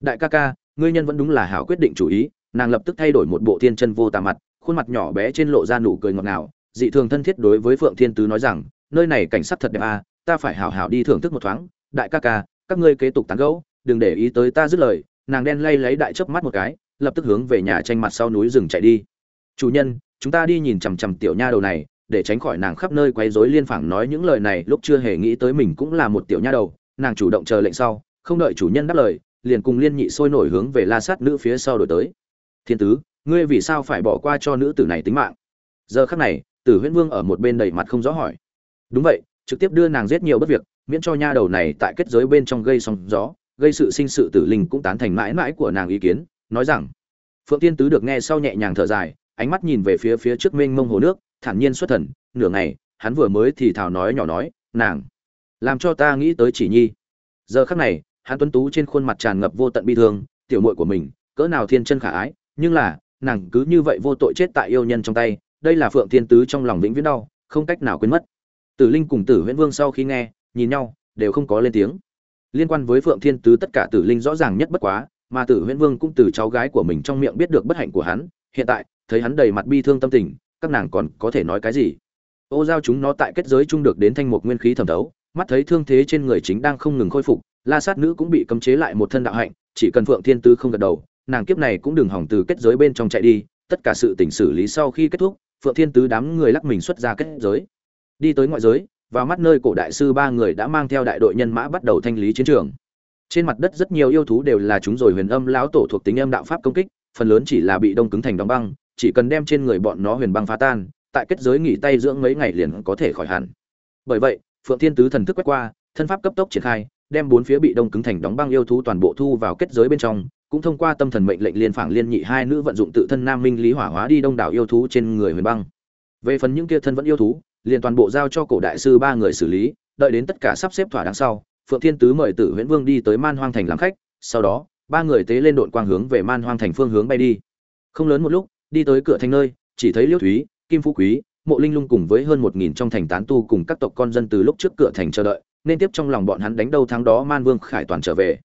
Đại ca ca, ngươi nhân vẫn đúng là hảo quyết định chủ ý, nàng lập tức thay đổi một bộ thiên chân vô tà mặt, khuôn mặt nhỏ bé trên lộ ra nụ cười ngọt ngào. Dị thường thân thiết đối với phượng thiên tứ nói rằng, nơi này cảnh sắc thật đẹp à ta phải hảo hảo đi thưởng thức một thoáng. Đại ca ca, các ngươi kế tục tán gẫu, đừng để ý tới ta dứt lời. Nàng đen lay lấy đại chớp mắt một cái, lập tức hướng về nhà tranh mặt sau núi rừng chạy đi. Chủ nhân, chúng ta đi nhìn chằm chằm tiểu nha đầu này để tránh khỏi nàng khắp nơi quấy rối liên phảng nói những lời này, lúc chưa hề nghĩ tới mình cũng là một tiểu nha đầu, nàng chủ động chờ lệnh sau, không đợi chủ nhân đáp lời, liền cùng liên nhị sôi nổi hướng về la sát nữ phía sau đổi tới. Thiên tứ, ngươi vì sao phải bỏ qua cho nữ tử này tính mạng? Giờ khắc này, tử huyễn vương ở một bên đầy mặt không rõ hỏi. Đúng vậy, trực tiếp đưa nàng giết nhiều bất việc, miễn cho nha đầu này tại kết giới bên trong gây sóng gió, gây sự sinh sự tử linh cũng tán thành mãi mãi của nàng ý kiến, nói rằng. Phượng tiên tứ được nghe sau nhẹ nhàng thở dài, ánh mắt nhìn về phía phía trước mênh mông hồ nước thản nhiên xuất thần, nửa ngày, hắn vừa mới thì thào nói nhỏ nói, nàng, làm cho ta nghĩ tới chỉ nhi. Giờ khắc này, hắn tuấn tú trên khuôn mặt tràn ngập vô tận bi thương, tiểu muội của mình, cỡ nào thiên chân khả ái, nhưng là, nàng cứ như vậy vô tội chết tại yêu nhân trong tay, đây là phượng thiên tứ trong lòng vĩnh viễn đau, không cách nào quên mất. Tử linh cùng tử huyễn vương sau khi nghe, nhìn nhau, đều không có lên tiếng. Liên quan với phượng thiên tứ tất cả tử linh rõ ràng nhất bất quá, mà tử huyễn vương cũng từ cháu gái của mình trong miệng biết được bất hạnh của hắn, hiện tại, thấy hắn đầy mặt bi thương tâm tình các nàng còn có thể nói cái gì? Ô giao chúng nó tại kết giới chung được đến thanh mục nguyên khí thẩm thấu, mắt thấy thương thế trên người chính đang không ngừng khôi phục, la sát nữ cũng bị cấm chế lại một thân đạo hạnh, chỉ cần phượng thiên Tư không gật đầu, nàng kiếp này cũng đừng hỏng từ kết giới bên trong chạy đi, tất cả sự tình xử lý sau khi kết thúc, phượng thiên tứ đám người lắc mình xuất ra kết giới. Đi tới ngoại giới và mắt nơi cổ đại sư ba người đã mang theo đại đội nhân mã bắt đầu thanh lý chiến trường. Trên mặt đất rất nhiều yêu thú đều là chúng rồi huyền âm lão tổ thuộc tính âm đạo pháp công kích, phần lớn chỉ là bị đông cứng thành đóng băng chỉ cần đem trên người bọn nó huyền băng phá tan, tại kết giới nghỉ tay dưỡng mấy ngày liền có thể khỏi hẳn. Bởi vậy, phượng thiên tứ thần thức quét qua, thân pháp cấp tốc triển khai, đem bốn phía bị đông cứng thành đóng băng yêu thú toàn bộ thu vào kết giới bên trong, cũng thông qua tâm thần mệnh lệnh liên phảng liên nhị hai nữ vận dụng tự thân nam minh lý hỏa hóa đi đông đảo yêu thú trên người huyền băng. Về phần những kia thân vẫn yêu thú, liền toàn bộ giao cho cổ đại sư ba người xử lý, đợi đến tất cả sắp xếp thỏa đáng sau, phượng thiên tứ mời tử huyễn vương đi tới man hoang thành làm khách, sau đó, ba người tế lên đội quang hướng về man hoang thành phương hướng bay đi. Không lớn một lúc đi tới cửa thành nơi, chỉ thấy liêu thúy, kim phú quý, mộ linh lung cùng với hơn một nghìn trong thành tán tu cùng các tộc con dân từ lúc trước cửa thành chờ đợi, nên tiếp trong lòng bọn hắn đánh đâu tháng đó man vương khải toàn trở về.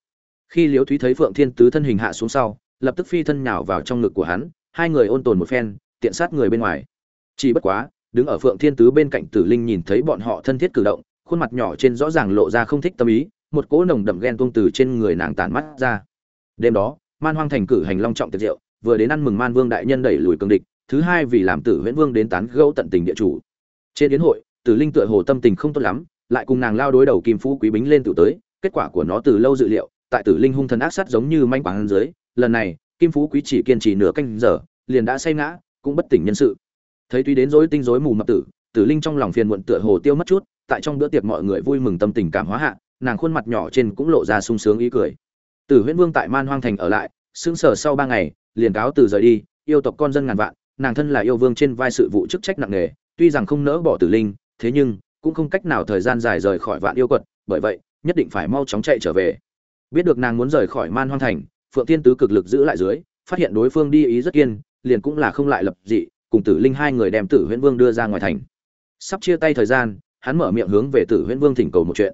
Khi liêu thúy thấy phượng thiên tứ thân hình hạ xuống sau, lập tức phi thân nhào vào trong ngực của hắn, hai người ôn tồn một phen, tiện sát người bên ngoài. Chỉ bất quá, đứng ở phượng thiên tứ bên cạnh tử linh nhìn thấy bọn họ thân thiết cử động, khuôn mặt nhỏ trên rõ ràng lộ ra không thích tâm ý, một cỗ nồng đậm ghen tuông từ trên người nàng tản mắt ra. Đêm đó, man hoang thành cử hành long trọng tiệc rượu vừa đến ăn mừng man vương đại nhân đẩy lùi cường địch, thứ hai vì làm tử huyễn vương đến tán gẫu tận tình địa chủ. Trên yến hội, tử linh tựa hồ tâm tình không tốt lắm, lại cùng nàng lao đối đầu kim phú quý bính lên tự tới, kết quả của nó từ lâu dự liệu, tại tử linh hung thần ác sát giống như manh quảng dưới, lần này, kim phú quý chỉ kiên trì nửa canh giờ, liền đã say ngã, cũng bất tỉnh nhân sự. Thấy tuy đến rối tinh rối mù mập tử tử linh trong lòng phiền muộn tựa hồ tiêu mất chút, tại trong bữa tiệc mọi người vui mừng tâm tình cảm hóa hạ, nàng khuôn mặt nhỏ trên cũng lộ ra sung sướng ý cười. Tử huyễn vương tại man hoang thành ở lại, sững sờ sau ba ngày liền cáo từ rời đi, yêu tộc con dân ngàn vạn, nàng thân là yêu vương trên vai sự vụ chức trách nặng nề, tuy rằng không nỡ bỏ tử linh, thế nhưng cũng không cách nào thời gian dài rời khỏi vạn yêu quật, bởi vậy, nhất định phải mau chóng chạy trở về. Biết được nàng muốn rời khỏi man hoang thành, phượng tiên tứ cực lực giữ lại dưới, phát hiện đối phương đi ý rất kiên, liền cũng là không lại lập dị, cùng tử linh hai người đem tử huyễn vương đưa ra ngoài thành. Sắp chia tay thời gian, hắn mở miệng hướng về tử huyễn vương thỉnh cầu một chuyện.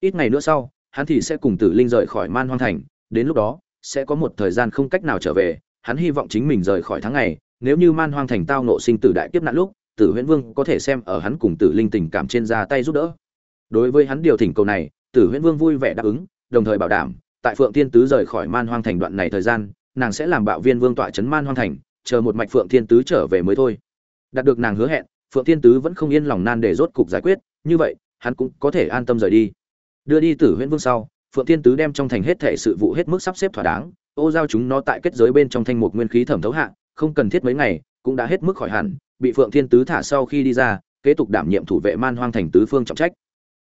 Ít ngày nữa sau, hắn thì sẽ cùng tử linh rời khỏi man hoang thành, đến lúc đó, sẽ có một thời gian không cách nào trở về hắn hy vọng chính mình rời khỏi tháng ngày, nếu như man hoang thành tao nộ sinh tử đại kiếp nạn lúc, tử huyễn vương có thể xem ở hắn cùng tử linh tình cảm trên ra tay giúp đỡ. Đối với hắn điều thỉnh cầu này, tử huyễn vương vui vẻ đáp ứng, đồng thời bảo đảm, tại phượng thiên tứ rời khỏi man hoang thành đoạn này thời gian, nàng sẽ làm bạo viên vương tọa chấn man hoang thành, chờ một mạch phượng thiên tứ trở về mới thôi. Đạt được nàng hứa hẹn, phượng thiên tứ vẫn không yên lòng nan để rốt cục giải quyết, như vậy, hắn cũng có thể an tâm rời đi. Đưa đi tử huyễn vương sau, phượng thiên tứ đem trong thành hết thể sự vụ hết mức sắp xếp thỏa đáng ô giao chúng nó tại kết giới bên trong thanh mục nguyên khí thẩm thấu hạ, không cần thiết mấy ngày, cũng đã hết mức khỏi hẳn, bị phượng thiên tứ thả sau khi đi ra, kế tục đảm nhiệm thủ vệ man hoang thành tứ phương trọng trách.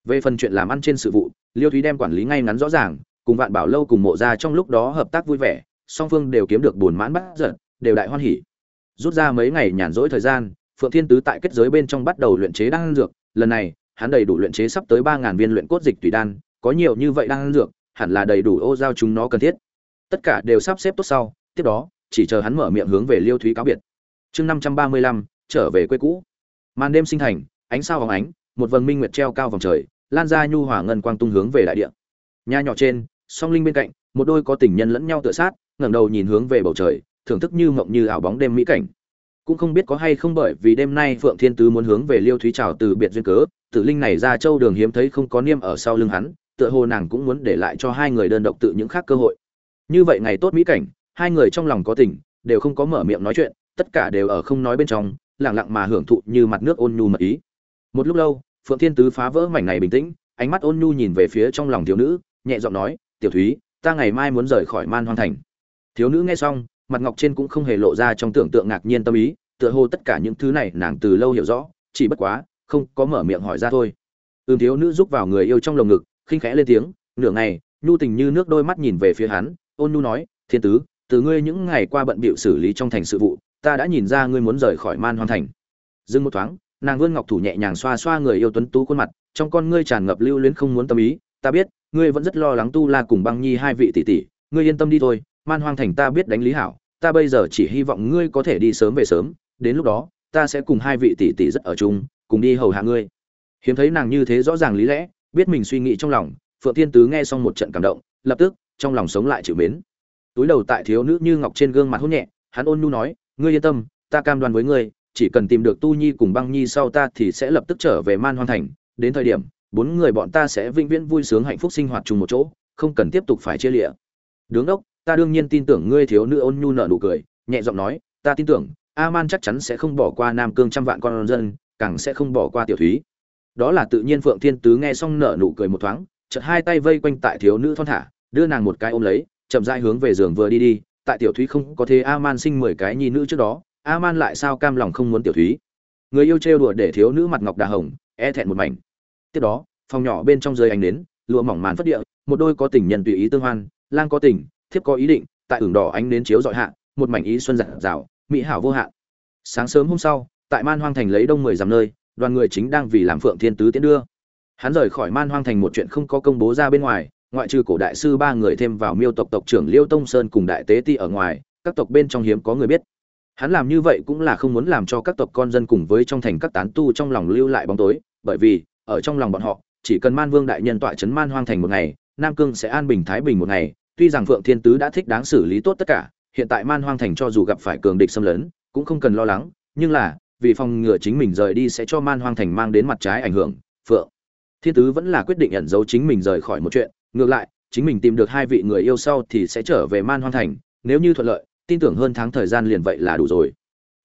Về phần chuyện làm ăn trên sự vụ, liêu thúy đem quản lý ngay ngắn rõ ràng, cùng vạn bảo lâu cùng mộ ra trong lúc đó hợp tác vui vẻ, song phương đều kiếm được buồn mãn bắt giận, đều đại hoan hỉ. Rút ra mấy ngày nhàn rỗi thời gian, phượng thiên tứ tại kết giới bên trong bắt đầu luyện chế đan dược, lần này, hắn đầy đủ luyện chế sắp tới ba ngàn viên luyện cốt dịch tùy đan, có nhiều như vậy đan dược, hẳn là đầy đủ ô giao chúng nó cần thiết tất cả đều sắp xếp tốt sau, tiếp đó, chỉ chờ hắn mở miệng hướng về liêu thúy cáo biệt. Chương năm trăm ba mươi lăm, trở về quê cũ. Màn đêm sinh thành, ánh sao vòng ánh, một vầng minh nguyệt treo cao vòng trời, lan ra nhu hỏa ngân quang tung hướng về đại địa. Nhà nhỏ trên, song linh bên cạnh, một đôi có tình nhân lẫn nhau tựa sát, ngẩng đầu nhìn hướng về bầu trời, thưởng thức như mộng như ảo bóng đêm mỹ cảnh. Cũng không biết có hay không bởi vì đêm nay phượng thiên tứ muốn hướng về liêu thúy trào từ biệt duyên cớ, tử linh này ra châu đường hiếm thấy không có niêm ở sau lưng hắn, tựa hồ nàng cũng muốn để lại cho hai người đơn độc tự những khác cơ hội như vậy ngày tốt mỹ cảnh, hai người trong lòng có tình, đều không có mở miệng nói chuyện, tất cả đều ở không nói bên trong, lặng lặng mà hưởng thụ như mặt nước ôn nhu mật ý. Một lúc lâu, phượng thiên tứ phá vỡ mảnh này bình tĩnh, ánh mắt ôn nhu nhìn về phía trong lòng thiếu nữ, nhẹ giọng nói, tiểu thúy, ta ngày mai muốn rời khỏi man hoang thành. Thiếu nữ nghe xong, mặt ngọc trên cũng không hề lộ ra trong tưởng tượng ngạc nhiên tâm ý, tựa hồ tất cả những thứ này nàng từ lâu hiểu rõ, chỉ bất quá, không có mở miệng hỏi ra thôi. Ưm thiếu nữ giúp vào người yêu trong lồng ngực, khinh khẽ lên tiếng, nửa ngày, nhu tình như nước đôi mắt nhìn về phía hắn ôn Nu nói, thiên tứ, từ ngươi những ngày qua bận bịu xử lý trong thành sự vụ, ta đã nhìn ra ngươi muốn rời khỏi man hoang thành. Dừng một thoáng, nàng vươn ngọc thủ nhẹ nhàng xoa xoa người yêu tuấn tú khuôn mặt, trong con ngươi tràn ngập lưu luyến không muốn tâm ý, ta biết, ngươi vẫn rất lo lắng tu la cùng băng nhi hai vị tỷ tỷ, ngươi yên tâm đi thôi, man hoang thành ta biết đánh lý hảo, ta bây giờ chỉ hy vọng ngươi có thể đi sớm về sớm, đến lúc đó, ta sẽ cùng hai vị tỷ tỷ rất ở chung, cùng đi hầu hạ ngươi. Hiếm thấy nàng như thế rõ ràng lý lẽ, biết mình suy nghĩ trong lòng, phượng thiên tứ nghe xong một trận cảm động, lập tức trong lòng sống lại chịu mến. Túi đầu tại thiếu nữ như ngọc trên gương mặt hôn nhẹ, hắn ôn nhu nói, ngươi yên tâm, ta cam đoan với ngươi, chỉ cần tìm được tu nhi cùng băng nhi sau ta thì sẽ lập tức trở về man hoan thành. Đến thời điểm, bốn người bọn ta sẽ vĩnh viễn vui sướng hạnh phúc sinh hoạt chung một chỗ, không cần tiếp tục phải chia lịa. Đứng đốc, ta đương nhiên tin tưởng ngươi. Thiếu nữ ôn nhu nở nụ cười, nhẹ giọng nói, ta tin tưởng a man chắc chắn sẽ không bỏ qua nam cương trăm vạn con dân, càng sẽ không bỏ qua tiểu thúy. Đó là tự nhiên phượng thiên tứ nghe xong nở nụ cười một thoáng, chợt hai tay vây quanh tại thiếu nữ thon thả đưa nàng một cái ôm lấy, chậm rãi hướng về giường vừa đi đi, tại tiểu thúy không có thế a man sinh mười cái nhi nữ trước đó a man lại sao cam lòng không muốn tiểu thúy. Người yêu trêu đùa để thiếu nữ mặt ngọc đà hồng e thẹn một mảnh. Tiếp đó, phòng nhỏ bên trong rơi ánh đến lụa mỏng màn phất địa, một đôi có tình nhân tùy ý tương hoan, lang có tình, thiếp có ý định, tại ửng đỏ ánh đến chiếu dọi hạ, một mảnh ý xuân giản rào mỹ hảo vô hạn. Sáng sớm hôm sau, tại man hoang thành lấy đông mười dặm nơi, đoàn người chính đang vì làm phượng thiên tứ tiến đưa. Hắn rời khỏi man hoang thành một chuyện không có công bố ra bên ngoài ngoại trừ cổ đại sư ba người thêm vào miêu tộc tộc trưởng liêu tông sơn cùng đại tế ti ở ngoài, các tộc bên trong hiếm có người biết. Hắn làm như vậy cũng là không muốn làm cho các tộc con dân cùng với trong thành các tán tu trong lòng lưu lại bóng tối, bởi vì, ở trong lòng bọn họ, chỉ cần man vương đại nhân tọa chấn man hoang thành một ngày, nam cương sẽ an bình thái bình một ngày, tuy rằng phượng thiên tứ đã thích đáng xử lý tốt tất cả, hiện tại man hoang thành cho dù gặp phải cường địch xâm lấn, cũng không cần lo lắng, nhưng là, vì phòng ngừa chính mình rời đi sẽ cho man hoang thành mang đến mặt trái ảnh hưởng, phượng thiên tứ vẫn là quyết định ẩn giấu chính mình rời khỏi một chuyện, ngược lại, chính mình tìm được hai vị người yêu sau thì sẽ trở về man hoang thành, nếu như thuận lợi, tin tưởng hơn tháng thời gian liền vậy là đủ rồi.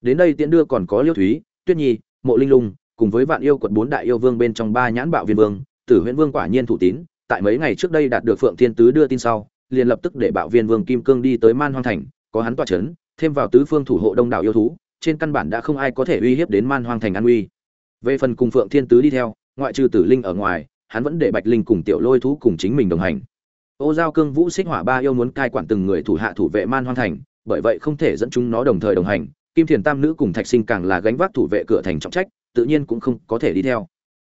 Đến đây tiễn đưa còn có liêu thúy, tuyết nhi, mộ linh lung, cùng với vạn yêu quật bốn đại yêu vương bên trong ba nhãn bạo viên vương, tử huyễn vương quả nhiên thủ tín, tại mấy ngày trước đây đạt được phượng thiên tứ đưa tin sau, liền lập tức để bạo viên vương kim cương đi tới man hoang thành, có hắn tọa chấn, thêm vào tứ phương thủ hộ đông đảo yêu thú, trên căn bản đã không ai có thể uy hiếp đến man hoang thành an uy. Về phần cùng phượng thiên tứ đi theo ngoại trừ tử linh ở ngoài, hắn vẫn để bạch linh cùng tiểu lôi thú cùng chính mình đồng hành. Ô giao cương vũ xích hỏa ba yêu muốn cai quản từng người thủ hạ thủ vệ man hoang thành, bởi vậy không thể dẫn chúng nó đồng thời đồng hành. Kim thiền tam nữ cùng thạch sinh càng là gánh vác thủ vệ cửa thành trọng trách, tự nhiên cũng không có thể đi theo.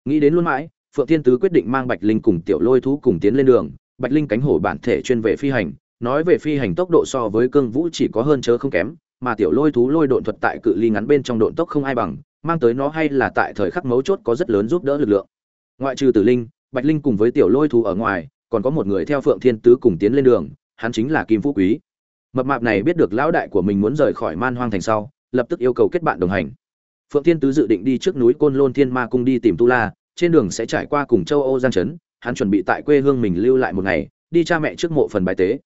Nghĩ đến luôn mãi, phượng thiên tứ quyết định mang bạch linh cùng tiểu lôi thú cùng tiến lên đường. Bạch linh cánh hổ bản thể chuyên về phi hành, nói về phi hành tốc độ so với cương vũ chỉ có hơn chớ không kém, mà tiểu lôi thú lôi độn thuật tại cự ly ngắn bên trong độn tốc không ai bằng mang tới nó hay là tại thời khắc mấu chốt có rất lớn giúp đỡ lực lượng. Ngoại trừ tử linh, bạch linh cùng với tiểu lôi thú ở ngoài, còn có một người theo phượng thiên tứ cùng tiến lên đường, hắn chính là kim phú quý. Mập mạp này biết được lão đại của mình muốn rời khỏi man hoang thành sau, lập tức yêu cầu kết bạn đồng hành. Phượng thiên tứ dự định đi trước núi côn lôn thiên ma cung đi tìm tu la, trên đường sẽ trải qua cùng châu âu giang trấn hắn chuẩn bị tại quê hương mình lưu lại một ngày, đi cha mẹ trước mộ phần bài tế.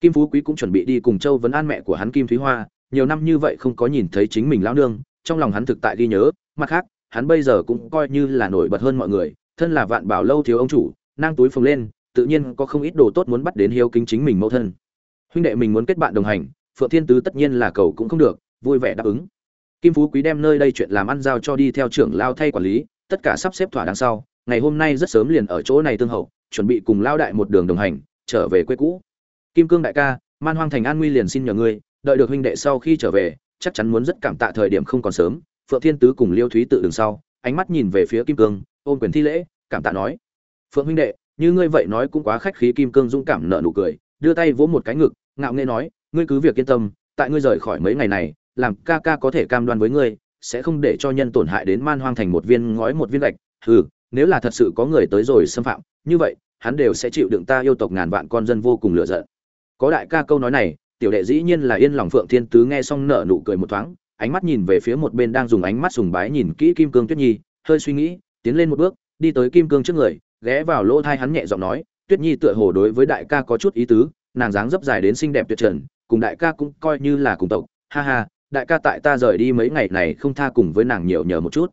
Kim phú quý cũng chuẩn bị đi cùng châu vấn an mẹ của hắn kim thúy hoa, nhiều năm như vậy không có nhìn thấy chính mình lão nương trong lòng hắn thực tại ghi nhớ, mặt khác, hắn bây giờ cũng coi như là nổi bật hơn mọi người, thân là vạn bảo lâu thiếu ông chủ, nang túi phồng lên, tự nhiên có không ít đồ tốt muốn bắt đến hiếu kính chính mình mẫu thân. Huynh đệ mình muốn kết bạn đồng hành, phượng thiên tứ tất nhiên là cầu cũng không được, vui vẻ đáp ứng. Kim phú quý đem nơi đây chuyện làm ăn giao cho đi theo trưởng lao thay quản lý, tất cả sắp xếp thỏa đằng sau, ngày hôm nay rất sớm liền ở chỗ này tương hậu, chuẩn bị cùng lao đại một đường đồng hành, trở về quê cũ. Kim cương đại ca, man hoang thành an nguy liền xin nhờ ngươi, đợi được huynh đệ sau khi trở về chắc chắn muốn rất cảm tạ thời điểm không còn sớm, phượng thiên tứ cùng liêu thúy tự đường sau, ánh mắt nhìn về phía kim cương ôn quyền thi lễ, cảm tạ nói. Phượng huynh đệ, như ngươi vậy nói cũng quá khách khí, kim cương dũng cảm nợ nụ cười, đưa tay vỗ một cái ngực, ngạo nghễ nói, ngươi cứ việc yên tâm, tại ngươi rời khỏi mấy ngày này, làm ca ca có thể cam đoan với ngươi, sẽ không để cho nhân tổn hại đến man hoang thành một viên ngói một viên gạch. Hừ, nếu là thật sự có người tới rồi xâm phạm, như vậy, hắn đều sẽ chịu đựng ta yêu tộc ngàn vạn con dân vô cùng lựa giận. Có đại ca câu nói này tiểu đệ dĩ nhiên là yên lòng phượng thiên tứ nghe xong nở nụ cười một thoáng, ánh mắt nhìn về phía một bên đang dùng ánh mắt sùng bái nhìn kỹ kim cương tuyết nhi, hơi suy nghĩ, tiến lên một bước, đi tới kim cương trước người, ghé vào lỗ thai hắn nhẹ giọng nói, tuyết nhi tựa hồ đối với đại ca có chút ý tứ, nàng dáng dấp dài đến xinh đẹp tuyệt trần, cùng đại ca cũng coi như là cùng tộc, ha ha, đại ca tại ta rời đi mấy ngày này không tha cùng với nàng nhiều nhờ một chút.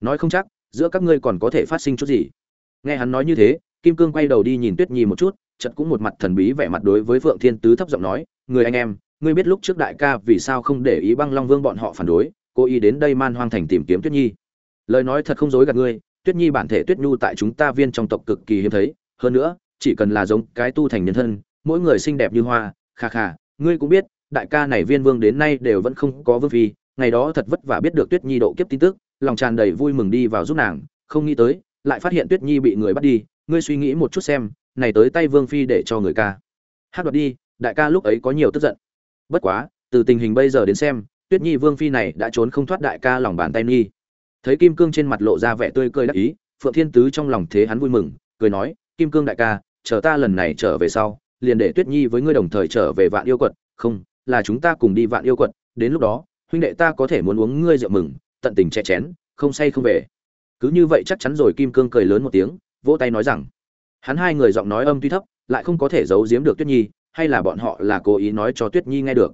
Nói không chắc, giữa các ngươi còn có thể phát sinh chút gì. Nghe hắn nói như thế, kim cương quay đầu đi nhìn tuyết nhi một chút, chợt cũng một mặt thần bí vẻ mặt đối với phượng thiên tứ thấp giọng nói người anh em, ngươi biết lúc trước đại ca vì sao không để ý băng long vương bọn họ phản đối cố ý đến đây man hoang thành tìm kiếm tuyết nhi. Lời nói thật không dối gạt ngươi, tuyết nhi bản thể tuyết nhu tại chúng ta viên trong tộc cực kỳ hiếm thấy, hơn nữa, chỉ cần là giống cái tu thành nhân thân, mỗi người xinh đẹp như hoa, kha kha, ngươi cũng biết, đại ca này viên vương đến nay đều vẫn không có vương phi, ngày đó thật vất vả biết được tuyết nhi độ kiếp tin tức, lòng tràn đầy vui mừng đi vào giúp nàng, không nghĩ tới, lại phát hiện tuyết nhi bị người bắt đi, ngươi suy nghĩ một chút xem, này tới tay vương phi để cho người ca. Hát đoạt đi đại ca lúc ấy có nhiều tức giận. Bất quá, từ tình hình bây giờ đến xem, tuyết nhi vương phi này đã trốn không thoát đại ca lòng bàn tay nghi. thấy kim cương trên mặt lộ ra vẻ tươi cười đắc ý, phượng thiên tứ trong lòng thế hắn vui mừng, cười nói, kim cương đại ca, chờ ta lần này trở về sau, liền để tuyết nhi với ngươi đồng thời trở về vạn yêu quật không, là chúng ta cùng đi vạn yêu quật đến lúc đó, huynh đệ ta có thể muốn uống ngươi rượu mừng, tận tình chè chén, không say không về. Cứ như vậy chắc chắn rồi, kim cương cười lớn một tiếng, vỗ tay nói rằng, hắn hai người giọng nói âm tuy thấp, lại không có thể giấu giếm được tuyết nhi hay là bọn họ là cố ý nói cho tuyết nhi nghe được?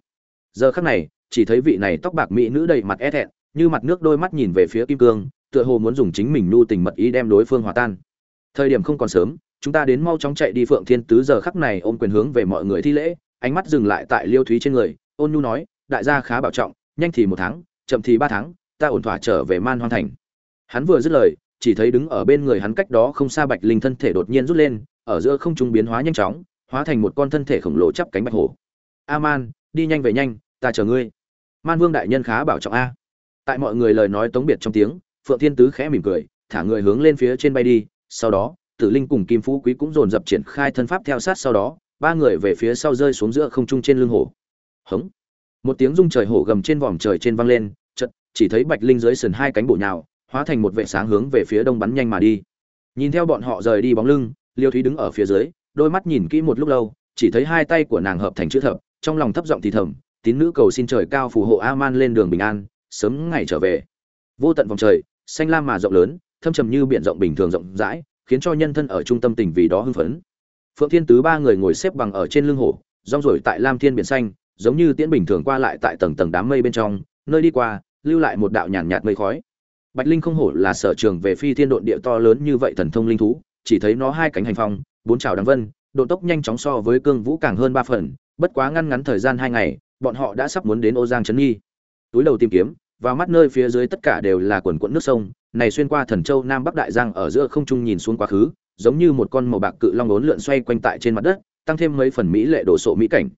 Giờ khắc này, chỉ thấy vị này tóc bạc mỹ nữ đầy mặt e thẹn, như mặt nước đôi mắt nhìn về phía kim cương, tựa hồ muốn dùng chính mình nu tình mật ý đem đối phương hòa tan. Thời điểm không còn sớm, chúng ta đến mau chóng chạy đi phượng thiên tứ giờ khắc này ôm quyền hướng về mọi người thi lễ, ánh mắt dừng lại tại liêu thúy trên người, ôn nhu nói, đại gia khá bảo trọng, nhanh thì một tháng, chậm thì ba tháng, ta ổn thỏa trở về man hoang thành. Hắn vừa dứt lời, chỉ thấy đứng ở bên người hắn cách đó không xa bạch linh thân thể đột nhiên rút lên, ở giữa không trung biến hóa nhanh chóng hóa thành một con thân thể khổng lồ chắp cánh bạch hổ. A man đi nhanh về nhanh, ta chờ ngươi. Man vương đại nhân khá bảo trọng a. Tại mọi người lời nói tống biệt trong tiếng, phượng thiên tứ khẽ mỉm cười, thả người hướng lên phía trên bay đi, sau đó, tử linh cùng kim phú quý cũng dồn dập triển khai thân pháp theo sát sau đó, ba người về phía sau rơi xuống giữa không trung trên lưng hổ. Hống. Một tiếng rung trời hổ gầm trên vòm trời trên vang lên, chợt, chỉ thấy bạch linh dưới sườn hai cánh bổ nhào, hóa thành một vệ sáng hướng về phía đông bắn nhanh mà đi. Nhìn theo bọn họ rời đi bóng lưng, liêu thúy đứng ở phía dưới đôi mắt nhìn kỹ một lúc lâu, chỉ thấy hai tay của nàng hợp thành chữ thập, trong lòng thấp giọng thì thầm, tín nữ cầu xin trời cao phù hộ a man lên đường bình an, sớm ngày trở về. Vô tận vòng trời, xanh lam mà rộng lớn, thâm trầm như biển rộng bình thường rộng rãi, khiến cho nhân thân ở trung tâm tỉnh vì đó hưng phấn. Phượng thiên tứ ba người ngồi xếp bằng ở trên lưng hổ rong rổi tại lam thiên biển xanh, giống như tiễn bình thường qua lại tại tầng tầng đám mây bên trong, nơi đi qua, lưu lại một đạo nhàn nhạt mây khói. Bạch linh không hổ là sở trường về phi thiên độn địa to lớn như vậy thần thông linh thú chỉ thấy nó hai cánh hành phong, bốn trào đằng vân, độ tốc nhanh chóng so với cương vũ càng hơn ba phần, bất quá ngăn ngắn thời gian hai ngày, bọn họ đã sắp muốn đến ô giang trấn nghi. Túi đầu tìm kiếm và mắt nơi phía dưới tất cả đều là quần quận nước sông, này xuyên qua thần châu nam bắc đại giang ở giữa không trung nhìn xuống quá khứ, giống như một con màu bạc cự long lốn lượn xoay quanh tại trên mặt đất, tăng thêm mấy phần mỹ lệ đồ sộ mỹ cảnh.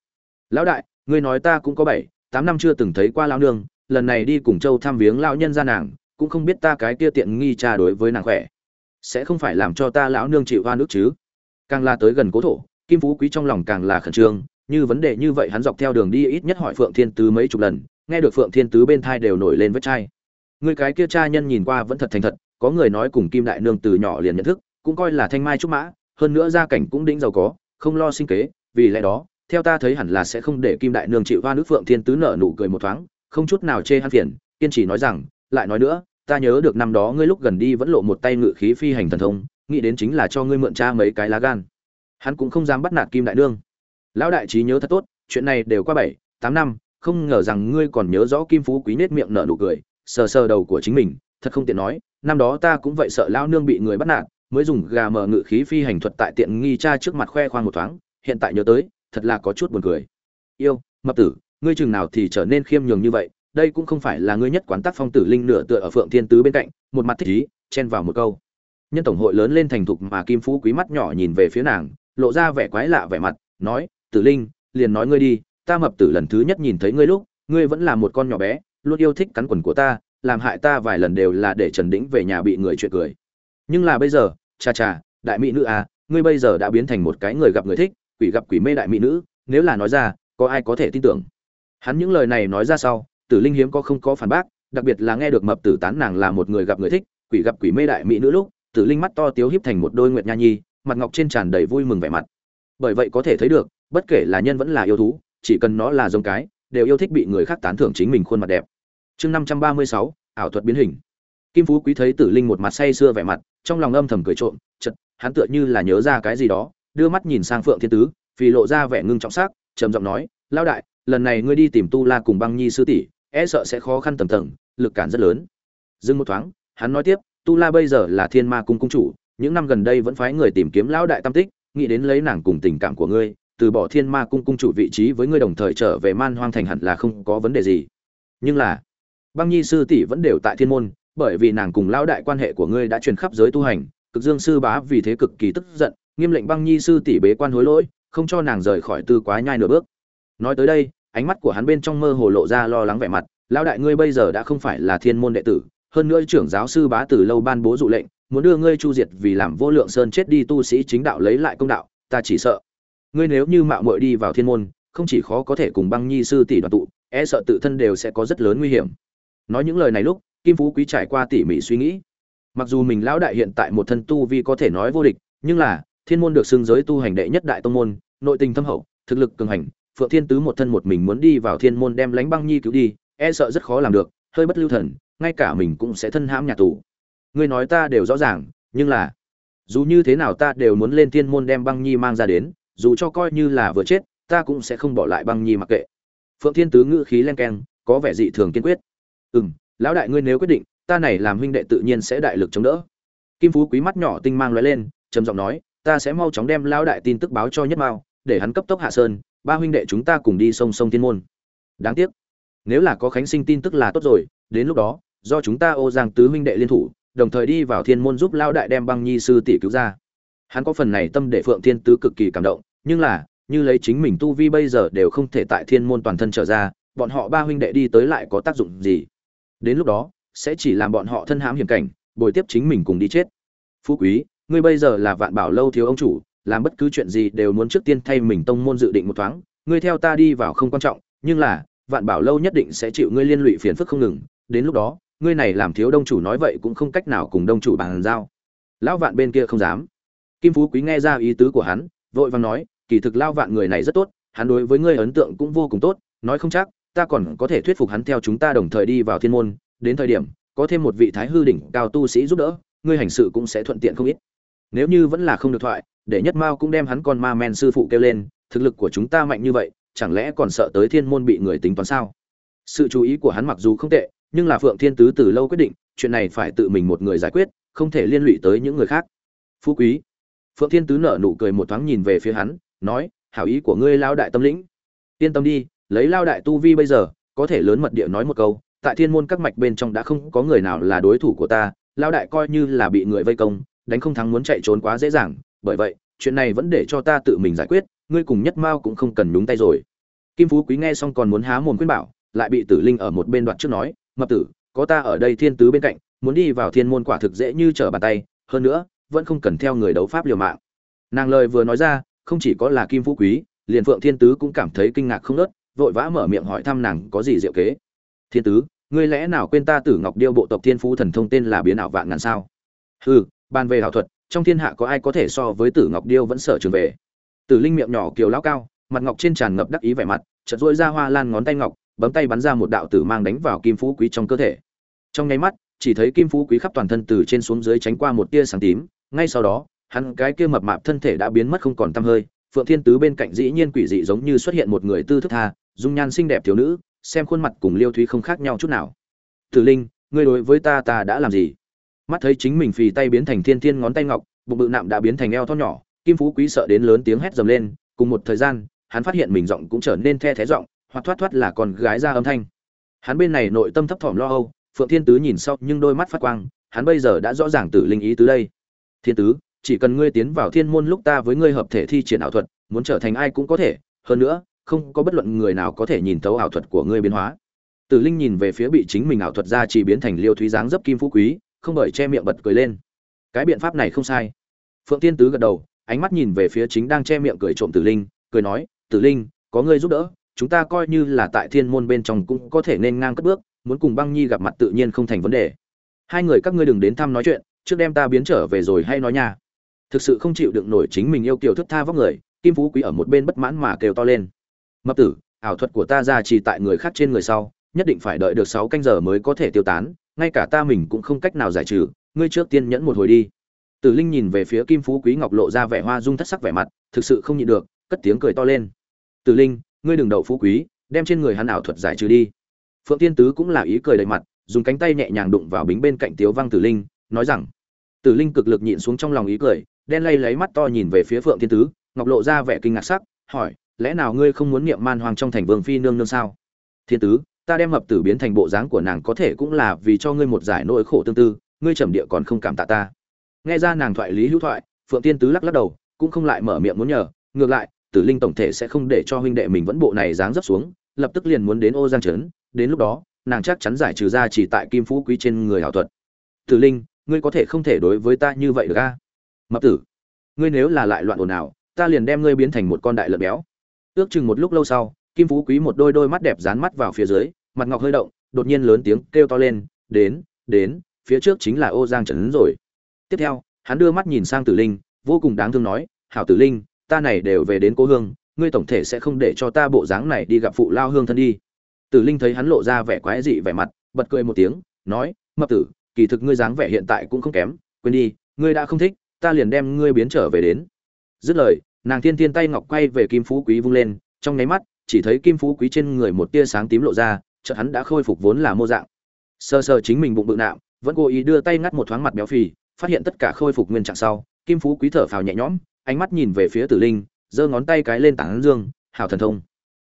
Lão đại, ngươi nói ta cũng có bảy, tám năm chưa từng thấy qua lão nương, lần này đi cùng châu thăm viếng lão nhân gia nàng, cũng không biết ta cái kia tiện nghi cha đối với nàng khỏe sẽ không phải làm cho ta lão nương chịu hoa nước chứ? Càng là tới gần cố thổ, kim phú quý trong lòng càng là khẩn trương, như vấn đề như vậy hắn dọc theo đường đi ít nhất hỏi phượng thiên tứ mấy chục lần, nghe được phượng thiên tứ bên thai đều nổi lên vết chai. Người cái kia cha nhân nhìn qua vẫn thật thành thật, có người nói cùng kim đại nương từ nhỏ liền nhận thức, cũng coi là thanh mai trúc mã, hơn nữa gia cảnh cũng đĩnh giàu có, không lo sinh kế, vì lẽ đó, theo ta thấy hẳn là sẽ không để kim đại nương chịu hoa nước phượng thiên tứ nở nụ cười một thoáng, không chút nào chê hắn phiền, kiên trì nói rằng, lại nói nữa ta nhớ được năm đó ngươi lúc gần đi vẫn lộ một tay ngự khí phi hành thần thông, nghĩ đến chính là cho ngươi mượn cha mấy cái lá gan. Hắn cũng không dám bắt nạt kim đại nương. Lão đại trí nhớ thật tốt, chuyện này đều qua bảy, tám năm, không ngờ rằng ngươi còn nhớ rõ kim phú quý nết miệng nở nụ cười, sờ sờ đầu của chính mình, thật không tiện nói, năm đó ta cũng vậy sợ lão nương bị người bắt nạt, mới dùng gà mở ngự khí phi hành thuật tại tiện nghi cha trước mặt khoe khoang một thoáng, hiện tại nhớ tới, thật là có chút buồn cười. Yêu, mập tử, ngươi chừng nào thì trở nên khiêm nhường như vậy đây cũng không phải là ngươi nhất quán tác phong tử linh nửa tựa ở phượng thiên tứ bên cạnh, một mặt thích ý, chen vào một câu. Nhân tổng hội lớn lên thành thục mà kim phú quý mắt nhỏ nhìn về phía nàng, lộ ra vẻ quái lạ vẻ mặt, nói, tử linh, liền nói ngươi đi, ta mập tử lần thứ nhất nhìn thấy ngươi lúc, ngươi vẫn là một con nhỏ bé, luôn yêu thích cắn quần của ta, làm hại ta vài lần đều là để trần đĩnh về nhà bị người chuyện cười. Nhưng là bây giờ, cha cha, đại mỹ nữ à ngươi bây giờ đã biến thành một cái người gặp người thích, quỷ gặp quỷ mê đại mỹ nữ, nếu là nói ra, có ai có thể tin tưởng? Hắn những lời này nói ra sau tử linh hiếm có không có phản bác, đặc biệt là nghe được mập tử tán nàng là một người gặp người thích, quỷ gặp quỷ mê đại mỹ nữ lúc, tử linh mắt to tiếu híp thành một đôi nguyệt nha nhi, mặt ngọc trên tràn đầy vui mừng vẻ mặt. Bởi vậy có thể thấy được, bất kể là nhân vẫn là yêu thú, chỉ cần nó là giống cái, đều yêu thích bị người khác tán thưởng chính mình khuôn mặt đẹp. Chương năm trăm ba mươi sáu, ảo thuật biến hình. Kim phú quý thấy tử linh một mặt say sưa vẻ mặt, trong lòng âm thầm cười trộm chật hắn tựa như là nhớ ra cái gì đó, đưa mắt nhìn sang phượng thiên tứ, vì lộ ra vẻ ngưng trọng sắc, trầm giọng nói lao đại, lần này ngươi đi tìm tu la cùng băng nhi sư tỷ e sợ sẽ khó khăn tầm tầng, lực cản rất lớn. Dừng một thoáng, hắn nói tiếp, tu la bây giờ là thiên ma cung cung chủ, những năm gần đây vẫn phái người tìm kiếm lão đại tam tích, nghĩ đến lấy nàng cùng tình cảm của ngươi, từ bỏ thiên ma cung cung chủ vị trí với ngươi đồng thời trở về man hoang thành hẳn là không có vấn đề gì. Nhưng là, băng nhi sư tỷ vẫn đều tại thiên môn, bởi vì nàng cùng lão đại quan hệ của ngươi đã truyền khắp giới tu hành, cực dương sư bá vì thế cực kỳ tức giận, nghiêm lệnh băng nhi sư tỷ bế quan hối lỗi, không cho nàng rời khỏi tư quá nhai nửa bước. Nói tới đây ánh mắt của hắn bên trong mơ hồ lộ ra lo lắng vẻ mặt, lão đại ngươi bây giờ đã không phải là thiên môn đệ tử, hơn nữa trưởng giáo sư bá từ lâu ban bố dụ lệnh, muốn đưa ngươi chu diệt vì làm vô lượng sơn chết đi tu sĩ chính đạo lấy lại công đạo, ta chỉ sợ ngươi nếu như mạo muội đi vào thiên môn, không chỉ khó có thể cùng băng nhi sư tỷ đoàn tụ e sợ tự thân đều sẽ có rất lớn nguy hiểm. Nói những lời này lúc, kim phú quý trải qua tỉ mỉ suy nghĩ. Mặc dù mình lão đại hiện tại một thân tu vi có thể nói vô địch, nhưng là, thiên môn được xưng giới tu hành đệ nhất đại tông môn, nội tình thâm hậu, thực lực cường hành phượng thiên tứ một thân một mình muốn đi vào thiên môn đem lánh băng nhi cứu đi e sợ rất khó làm được, hơi bất lưu thần, ngay cả mình cũng sẽ thân hãm nhà tù. Ngươi nói ta đều rõ ràng, nhưng là, dù như thế nào ta đều muốn lên thiên môn đem băng nhi mang ra đến, dù cho coi như là vừa chết, ta cũng sẽ không bỏ lại băng nhi mặc kệ. Phượng thiên tứ ngữ khí len keng, có vẻ dị thường kiên quyết. Ừ m lão đại ngươi nếu quyết định, ta này làm huynh đệ tự nhiên sẽ đại lực chống đỡ. Kim phú quý mắt nhỏ tinh mang lóe lên, trầm giọng nói, ta sẽ mau chóng đem lão đại tin tức báo cho nhất mao, để hắn cấp tốc hạ sơn ba huynh đệ chúng ta cùng đi sông sông thiên môn. Đáng tiếc. Nếu là có khánh sinh tin tức là tốt rồi, đến lúc đó, do chúng ta ô giang tứ huynh đệ liên thủ, đồng thời đi vào thiên môn giúp lao đại đem băng nhi sư tỷ cứu ra. Hắn có phần này tâm để phượng thiên tứ cực kỳ cảm động, nhưng là, như lấy chính mình tu vi bây giờ đều không thể tại thiên môn toàn thân trở ra, bọn họ ba huynh đệ đi tới lại có tác dụng gì? Đến lúc đó, sẽ chỉ làm bọn họ thân hãm hiểm cảnh, bồi tiếp chính mình cùng đi chết. Phú quý, ngươi bây giờ là vạn bảo lâu thiếu ông chủ làm bất cứ chuyện gì đều muốn trước tiên thay mình tông môn dự định một thoáng. Ngươi theo ta đi vào không quan trọng, nhưng là, vạn bảo lâu nhất định sẽ chịu ngươi liên lụy phiền phức không ngừng. Đến lúc đó, ngươi này làm thiếu đông chủ nói vậy cũng không cách nào cùng đông chủ bàn giao. Lão vạn bên kia không dám. Kim phú quý nghe ra ý tứ của hắn, vội vàng nói, kỳ thực lao vạn người này rất tốt, hắn đối với ngươi ấn tượng cũng vô cùng tốt, nói không chắc, ta còn có thể thuyết phục hắn theo chúng ta đồng thời đi vào thiên môn. Đến thời điểm, có thêm một vị thái hư đỉnh cao tu sĩ giúp đỡ, ngươi hành sự cũng sẽ thuận tiện không ít. Nếu như vẫn là không được thoại để nhất mao cũng đem hắn con ma men sư phụ kêu lên, thực lực của chúng ta mạnh như vậy, chẳng lẽ còn sợ tới thiên môn bị người tính toán sao? Sự chú ý của hắn mặc dù không tệ, nhưng là phượng thiên tứ từ lâu quyết định, chuyện này phải tự mình một người giải quyết, không thể liên lụy tới những người khác. Phú quý. Phượng thiên tứ nở nụ cười một thoáng nhìn về phía hắn, nói, hảo ý của ngươi lao đại tâm lĩnh. Yên tâm đi, lấy lao đại tu vi bây giờ, có thể lớn mật địa nói một câu, tại thiên môn các mạch bên trong đã không có người nào là đối thủ của ta, lao đại coi như là bị người vây công, đánh không thắng muốn chạy trốn quá dễ dàng bởi vậy, chuyện này vẫn để cho ta tự mình giải quyết, ngươi cùng nhất mao cũng không cần nhúng tay rồi. Kim phú quý nghe xong còn muốn há mồm khuyên bảo, lại bị tử linh ở một bên đoạn trước nói, mập tử, có ta ở đây thiên tứ bên cạnh, muốn đi vào thiên môn quả thực dễ như trở bàn tay, hơn nữa, vẫn không cần theo người đấu pháp liều mạng. Nàng lời vừa nói ra, không chỉ có là kim phú quý, liền phượng thiên tứ cũng cảm thấy kinh ngạc không nớt, vội vã mở miệng hỏi thăm nàng có gì diệu kế. Thiên tứ, ngươi lẽ nào quên ta tử ngọc điêu bộ tộc thiên phú thần thông tên là biến ảo vạn ngàn sao? Hừ bàn về ảo thuật trong thiên hạ có ai có thể so với tử ngọc điêu vẫn sở trường về. Tử linh miệng nhỏ kiều lão cao, mặt ngọc trên tràn ngập đắc ý vẻ mặt, chợt duỗi ra hoa lan ngón tay ngọc, bấm tay bắn ra một đạo tử mang đánh vào kim phú quý trong cơ thể. Trong nháy mắt, chỉ thấy kim phú quý khắp toàn thân từ trên xuống dưới tránh qua một tia sáng tím, ngay sau đó, hắn cái kia mập mạp thân thể đã biến mất không còn tăm hơi, phượng thiên tứ bên cạnh dĩ nhiên quỷ dị giống như xuất hiện một người tư thức tha, dung nhan xinh đẹp thiếu nữ, xem khuôn mặt cùng liêu thúy không khác nhau chút nào. Tử linh, ngươi đối với ta ta đã làm gì? Mắt thấy chính mình phì tay biến thành thiên thiên ngón tay ngọc, bụng bự nạm đã biến thành eo thon nhỏ, kim phú quý sợ đến lớn tiếng hét dầm lên, cùng một thời gian, hắn phát hiện mình giọng cũng trở nên the thé giọng, hoặc thoát thoát là con gái ra âm thanh. Hắn bên này nội tâm thấp thỏm lo âu, phượng thiên tứ nhìn sau nhưng đôi mắt phát quang, hắn bây giờ đã rõ ràng tử linh ý tứ đây. Thiên tứ, chỉ cần ngươi tiến vào thiên môn lúc ta với ngươi hợp thể thi triển ảo thuật, muốn trở thành ai cũng có thể, hơn nữa, không có bất luận người nào có thể nhìn thấu ảo thuật của ngươi biến hóa. Tử linh nhìn về phía bị chính mình ảo thuật ra chỉ biến thành liêu thúy dáng dấp kim phú quý không bởi che miệng bật cười lên. Cái biện pháp này không sai. Phượng tiên tứ gật đầu, ánh mắt nhìn về phía chính đang che miệng cười trộm tử linh, cười nói, tử linh, có ngươi giúp đỡ, chúng ta coi như là tại thiên môn bên trong cũng có thể nên ngang cất bước, muốn cùng băng nhi gặp mặt tự nhiên không thành vấn đề. Hai người các ngươi đừng đến thăm nói chuyện, trước đem ta biến trở về rồi hay nói nha. Thực sự không chịu đựng nổi chính mình yêu kiều thức tha vóc người, kim phú quý ở một bên bất mãn mà kêu to lên. Mập tử, ảo thuật của ta ra chỉ tại người khác trên người sau, nhất định phải đợi được sáu canh giờ mới có thể tiêu tán ngay cả ta mình cũng không cách nào giải trừ, ngươi trước tiên nhẫn một hồi đi. Tử linh nhìn về phía kim phú quý ngọc lộ ra vẻ hoa dung thất sắc vẻ mặt, thực sự không nhịn được, cất tiếng cười to lên. Tử linh, ngươi đừng đậu phú quý, đem trên người hắn ảo thuật giải trừ đi. Phượng tiên tứ cũng là ý cười đầy mặt, dùng cánh tay nhẹ nhàng đụng vào bính bên cạnh tiếu văng tử linh, nói rằng, tử linh cực lực nhịn xuống trong lòng ý cười, đen lay lấy mắt to nhìn về phía phượng tiên tứ, ngọc lộ ra vẻ kinh ngạc sắc, hỏi, lẽ nào ngươi không muốn niệm man hoàng trong thành vương phi nương nương sao? Thiên tứ ta đem hợp tử biến thành bộ dáng của nàng có thể cũng là vì cho ngươi một giải nỗi khổ tương tư, ngươi trầm địa còn không cảm tạ ta. Nghe ra nàng thoại lý hữu thoại, phượng tiên tứ lắc lắc đầu, cũng không lại mở miệng muốn nhờ, ngược lại, tử linh tổng thể sẽ không để cho huynh đệ mình vẫn bộ này dáng dấp xuống, lập tức liền muốn đến ô giang trấn, đến lúc đó, nàng chắc chắn giải trừ ra chỉ tại kim phú quý trên người hảo thuật. Tử linh, ngươi có thể không thể đối với ta như vậy được a? Mập tử, ngươi nếu là lại loạn ồn ào, ta liền đem ngươi biến thành một con đại lợn béo. Ước chừng một lúc lâu sau kim phú quý một đôi đôi mắt đẹp dán mắt vào phía dưới, mặt ngọc hơi động, đột nhiên lớn tiếng kêu to lên, đến đến, phía trước chính là ô giang trấn rồi. Tiếp theo, hắn đưa mắt nhìn sang tử linh, vô cùng đáng thương nói, hảo tử linh, ta này đều về đến cố hương, ngươi tổng thể sẽ không để cho ta bộ dáng này đi gặp phụ lao hương thân đi. Tử linh thấy hắn lộ ra vẻ quái dị vẻ mặt, bật cười một tiếng, nói, mập tử, kỳ thực ngươi dáng vẻ hiện tại cũng không kém, quên đi, ngươi đã không thích, ta liền đem ngươi biến trở về đến. Dứt lời, nàng thiên thiên tay ngọc quay về kim phú quý vung lên, trong nháy mắt chỉ thấy kim phú quý trên người một tia sáng tím lộ ra, chợt hắn đã khôi phục vốn là mô dạng. Sơ sơ chính mình bụng bự nạm, vẫn cố ý đưa tay ngắt một thoáng mặt béo phì, phát hiện tất cả khôi phục nguyên trạng sau, kim phú quý thở phào nhẹ nhõm, ánh mắt nhìn về phía tử linh, giơ ngón tay cái lên tảng dương hào thần thông.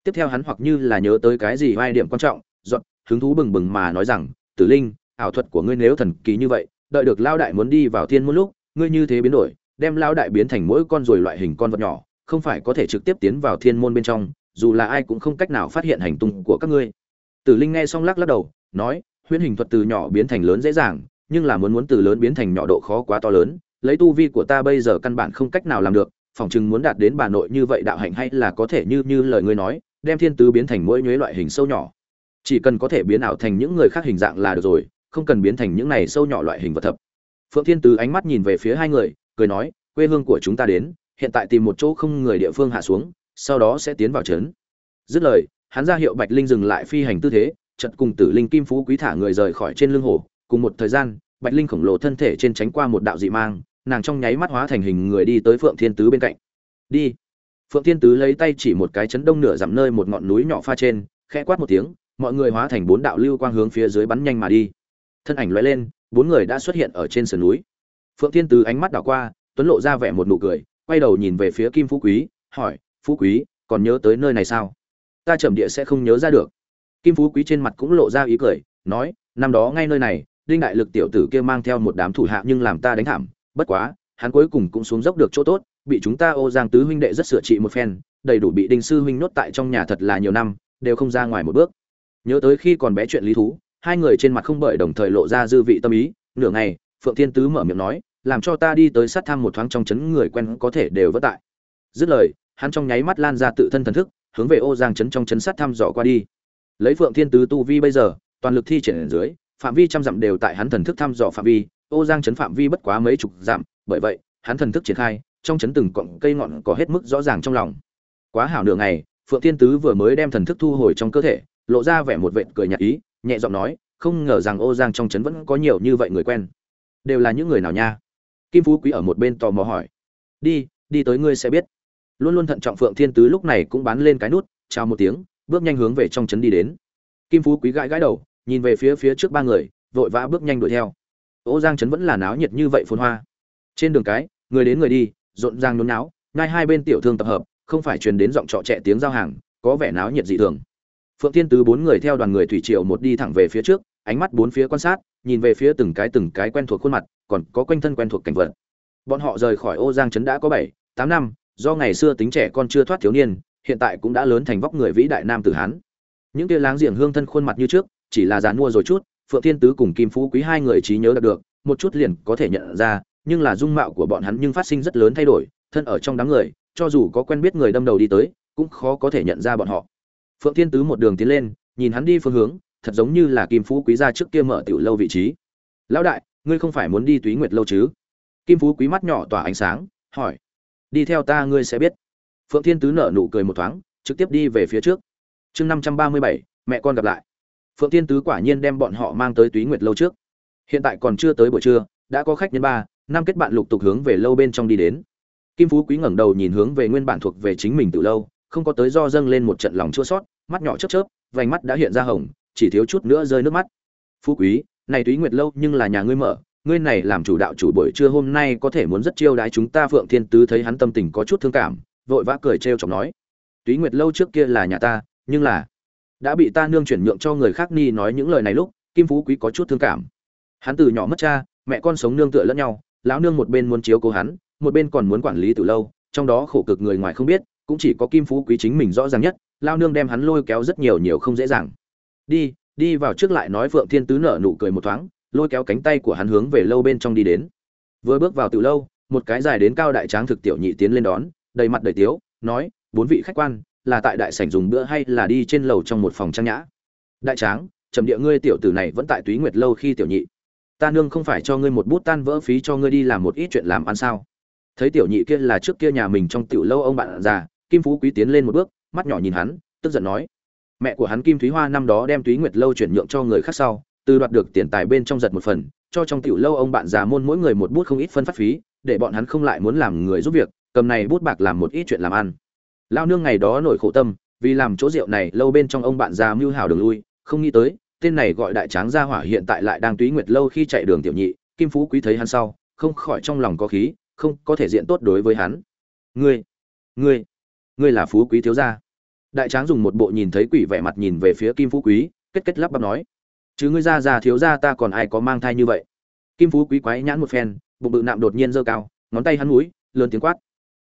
Tiếp theo hắn hoặc như là nhớ tới cái gì vai điểm quan trọng dọn hứng thú bừng bừng mà nói rằng, tử linh, ảo thuật của ngươi nếu thần kỳ như vậy, đợi được lao đại muốn đi vào thiên một lúc, ngươi như thế biến đổi, đem lao đại biến thành mỗi con rồi loại hình con vật nhỏ, không phải có thể trực tiếp tiến vào thiên môn bên trong dù là ai cũng không cách nào phát hiện hành tung của các ngươi. Tử linh nghe xong lắc lắc đầu, nói, huyễn hình thuật từ nhỏ biến thành lớn dễ dàng, nhưng là muốn muốn từ lớn biến thành nhỏ độ khó quá to lớn, lấy tu vi của ta bây giờ căn bản không cách nào làm được, phỏng chừng muốn đạt đến bà nội như vậy đạo hạnh hay là có thể như như lời ngươi nói, đem thiên tứ biến thành mỗi nhuế loại hình sâu nhỏ. Chỉ cần có thể biến ảo thành những người khác hình dạng là được rồi, không cần biến thành những này sâu nhỏ loại hình vật thập. Phượng thiên tứ ánh mắt nhìn về phía hai người, cười nói, quê hương của chúng ta đến, hiện tại tìm một chỗ không người địa phương hạ xuống sau đó sẽ tiến vào trấn. Dứt lời, hắn ra hiệu bạch linh dừng lại phi hành tư thế, chợt cùng tử linh kim phú quý thả người rời khỏi trên lưng hồ. Cùng một thời gian, bạch linh khổng lồ thân thể trên tránh qua một đạo dị mang, nàng trong nháy mắt hóa thành hình người đi tới phượng thiên tứ bên cạnh. Đi. Phượng thiên tứ lấy tay chỉ một cái chấn đông nửa dặm nơi một ngọn núi nhỏ pha trên, khẽ quát một tiếng, mọi người hóa thành bốn đạo lưu quang hướng phía dưới bắn nhanh mà đi. Thân ảnh lóe lên, bốn người đã xuất hiện ở trên sườn núi. Phượng thiên tứ ánh mắt đảo qua, tuấn lộ ra vẻ một nụ cười, quay đầu nhìn về phía kim phú quý, hỏi phú quý, còn nhớ tới nơi này sao? Ta trầm địa sẽ không nhớ ra được. Kim phú quý trên mặt cũng lộ ra ý cười, nói, năm đó ngay nơi này, đinh đại lực tiểu tử kia mang theo một đám thủ hạ nhưng làm ta đánh thảm, bất quá, hắn cuối cùng cũng xuống dốc được chỗ tốt, bị chúng ta ô giang tứ huynh đệ rất sửa trị một phen, đầy đủ bị đinh sư huynh nhốt tại trong nhà thật là nhiều năm, đều không ra ngoài một bước. Nhớ tới khi còn bé chuyện lý thú, hai người trên mặt không bởi đồng thời lộ ra dư vị tâm ý, nửa ngày, phượng thiên tứ mở miệng nói, làm cho ta đi tới sát thăm một thoáng trong chấn người quen có thể đều vất tại. Dứt lời hắn trong nháy mắt lan ra tự thân thần thức, hướng về ô giang chấn trong chấn sát thăm dò qua đi. Lấy phượng thiên tứ tu vi bây giờ, toàn lực thi triển ở dưới, phạm vi trăm dặm đều tại hắn thần thức thăm dò phạm vi, ô giang chấn phạm vi bất quá mấy chục dặm, bởi vậy, hắn thần thức triển khai, trong chấn từng cọng cây ngọn có hết mức rõ ràng trong lòng. Quá hảo nửa ngày, phượng thiên tứ vừa mới đem thần thức thu hồi trong cơ thể, lộ ra vẻ một vệt cười nhạt ý, nhẹ giọng nói, không ngờ rằng ô giang trong chấn vẫn có nhiều như vậy người quen. Đều là những người nào nha? Kim phú quý ở một bên tò mò hỏi. Đi đi tới ngươi sẽ biết luôn luôn thận trọng phượng thiên tứ lúc này cũng bán lên cái nút, chào một tiếng, bước nhanh hướng về trong trấn đi đến. Kim phú quý gãi gãi đầu, nhìn về phía phía trước ba người, vội vã bước nhanh đuổi theo. Ô giang trấn vẫn là náo nhiệt như vậy phồn hoa. Trên đường cái, người đến người đi, rộn ràng nôn náo, ngay hai bên tiểu thương tập hợp, không phải truyền đến giọng trọ trẻ tiếng giao hàng, có vẻ náo nhiệt dị thường. Phượng thiên tứ bốn người theo đoàn người thủy triều một đi thẳng về phía trước, ánh mắt bốn phía quan sát, nhìn về phía từng cái từng cái quen thuộc khuôn mặt, còn có quanh thân quen thuộc cảnh vật. Bọn họ rời khỏi ô giang trấn đã có bảy, tám năm do ngày xưa tính trẻ con chưa thoát thiếu niên, hiện tại cũng đã lớn thành vóc người vĩ đại nam tử hán. Những kia láng giềng hương thân khuôn mặt như trước, chỉ là dàn mua rồi chút, phượng thiên tứ cùng kim phú quý hai người trí nhớ đạt được, một chút liền có thể nhận ra, nhưng là dung mạo của bọn hắn nhưng phát sinh rất lớn thay đổi, thân ở trong đám người, cho dù có quen biết người đâm đầu đi tới, cũng khó có thể nhận ra bọn họ. Phượng thiên tứ một đường tiến lên, nhìn hắn đi phương hướng, thật giống như là kim phú quý ra trước kia mở tiểu lâu vị trí. Lão đại, ngươi không phải muốn đi túy nguyệt lâu chứ? Kim phú quý mắt nhỏ tỏa ánh sáng, hỏi đi theo ta ngươi sẽ biết. Phượng thiên tứ nở nụ cười một thoáng, trực tiếp đi về phía trước. Chương năm trăm ba mươi bảy, mẹ con gặp lại. Phượng thiên tứ quả nhiên đem bọn họ mang tới túy nguyệt lâu trước. Hiện tại còn chưa tới buổi trưa, đã có khách nhân ba, năm kết bạn lục tục hướng về lâu bên trong đi đến. Kim phú quý ngẩng đầu nhìn hướng về nguyên bản thuộc về chính mình từ lâu, không có tới do dâng lên một trận lòng chua sót, mắt nhỏ chớp chớp, vành mắt đã hiện ra hồng, chỉ thiếu chút nữa rơi nước mắt. Phú quý, này túy nguyệt lâu nhưng là nhà ngươi mở ngươi này làm chủ đạo chủ buổi trưa hôm nay có thể muốn rất chiêu đái chúng ta phượng thiên tứ thấy hắn tâm tình có chút thương cảm, vội vã cười trêu chọc nói, túy nguyệt lâu trước kia là nhà ta, nhưng là đã bị ta nương chuyển nhượng cho người khác ni nói những lời này lúc, kim phú quý có chút thương cảm. Hắn từ nhỏ mất cha, mẹ con sống nương tựa lẫn nhau, lão nương một bên muốn chiếu cố hắn, một bên còn muốn quản lý từ lâu, trong đó khổ cực người ngoài không biết, cũng chỉ có kim phú quý chính mình rõ ràng nhất lao nương đem hắn lôi kéo rất nhiều nhiều không dễ dàng. Đi đi vào trước lại nói phượng thiên tứ nở nụ cười một thoáng lôi kéo cánh tay của hắn hướng về lâu bên trong đi đến. Vừa bước vào từ lâu, một cái dài đến cao đại tráng thực tiểu nhị tiến lên đón, đầy mặt đầy tiếu, nói, bốn vị khách quan, là tại đại sảnh dùng bữa hay là đi trên lầu trong một phòng trang nhã? Đại tráng, trầm địa ngươi tiểu tử này vẫn tại túy nguyệt lâu khi tiểu nhị. Ta nương không phải cho ngươi một bút tan vỡ phí cho ngươi đi làm một ít chuyện làm ăn sao? Thấy tiểu nhị kia là trước kia nhà mình trong tiểu lâu ông bạn già, kim phú quý tiến lên một bước, mắt nhỏ nhìn hắn, tức giận nói, mẹ của hắn kim thúy hoa năm đó đem túy nguyệt lâu chuyển nhượng cho người khác sau từ đoạt được tiền tài bên trong giật một phần, cho trong tiểu lâu ông bạn già môn mỗi người một bút không ít phân phát phí, để bọn hắn không lại muốn làm người giúp việc, cầm này bút bạc làm một ít chuyện làm ăn. Lao nương ngày đó nổi khổ tâm, vì làm chỗ rượu này, lâu bên trong ông bạn già mưu hào đường lui, không nghĩ tới, tên này gọi đại tráng gia hỏa hiện tại lại đang túy nguyệt lâu khi chạy đường tiểu nhị, kim phú quý thấy hắn sau, không khỏi trong lòng có khí, không có thể diện tốt đối với hắn. Ngươi ngươi ngươi là phú quý thiếu gia. Đại tráng dùng một bộ nhìn thấy quỷ vẻ mặt nhìn về phía kim phú quý, kết kết lắp bắp nói chứ ngươi ra già thiếu gia ta còn ai có mang thai như vậy? Kim phú quý quái nhãn một phen, bụng bự nạm đột nhiên giơ cao, ngón tay hắn núi, lớn tiếng quát.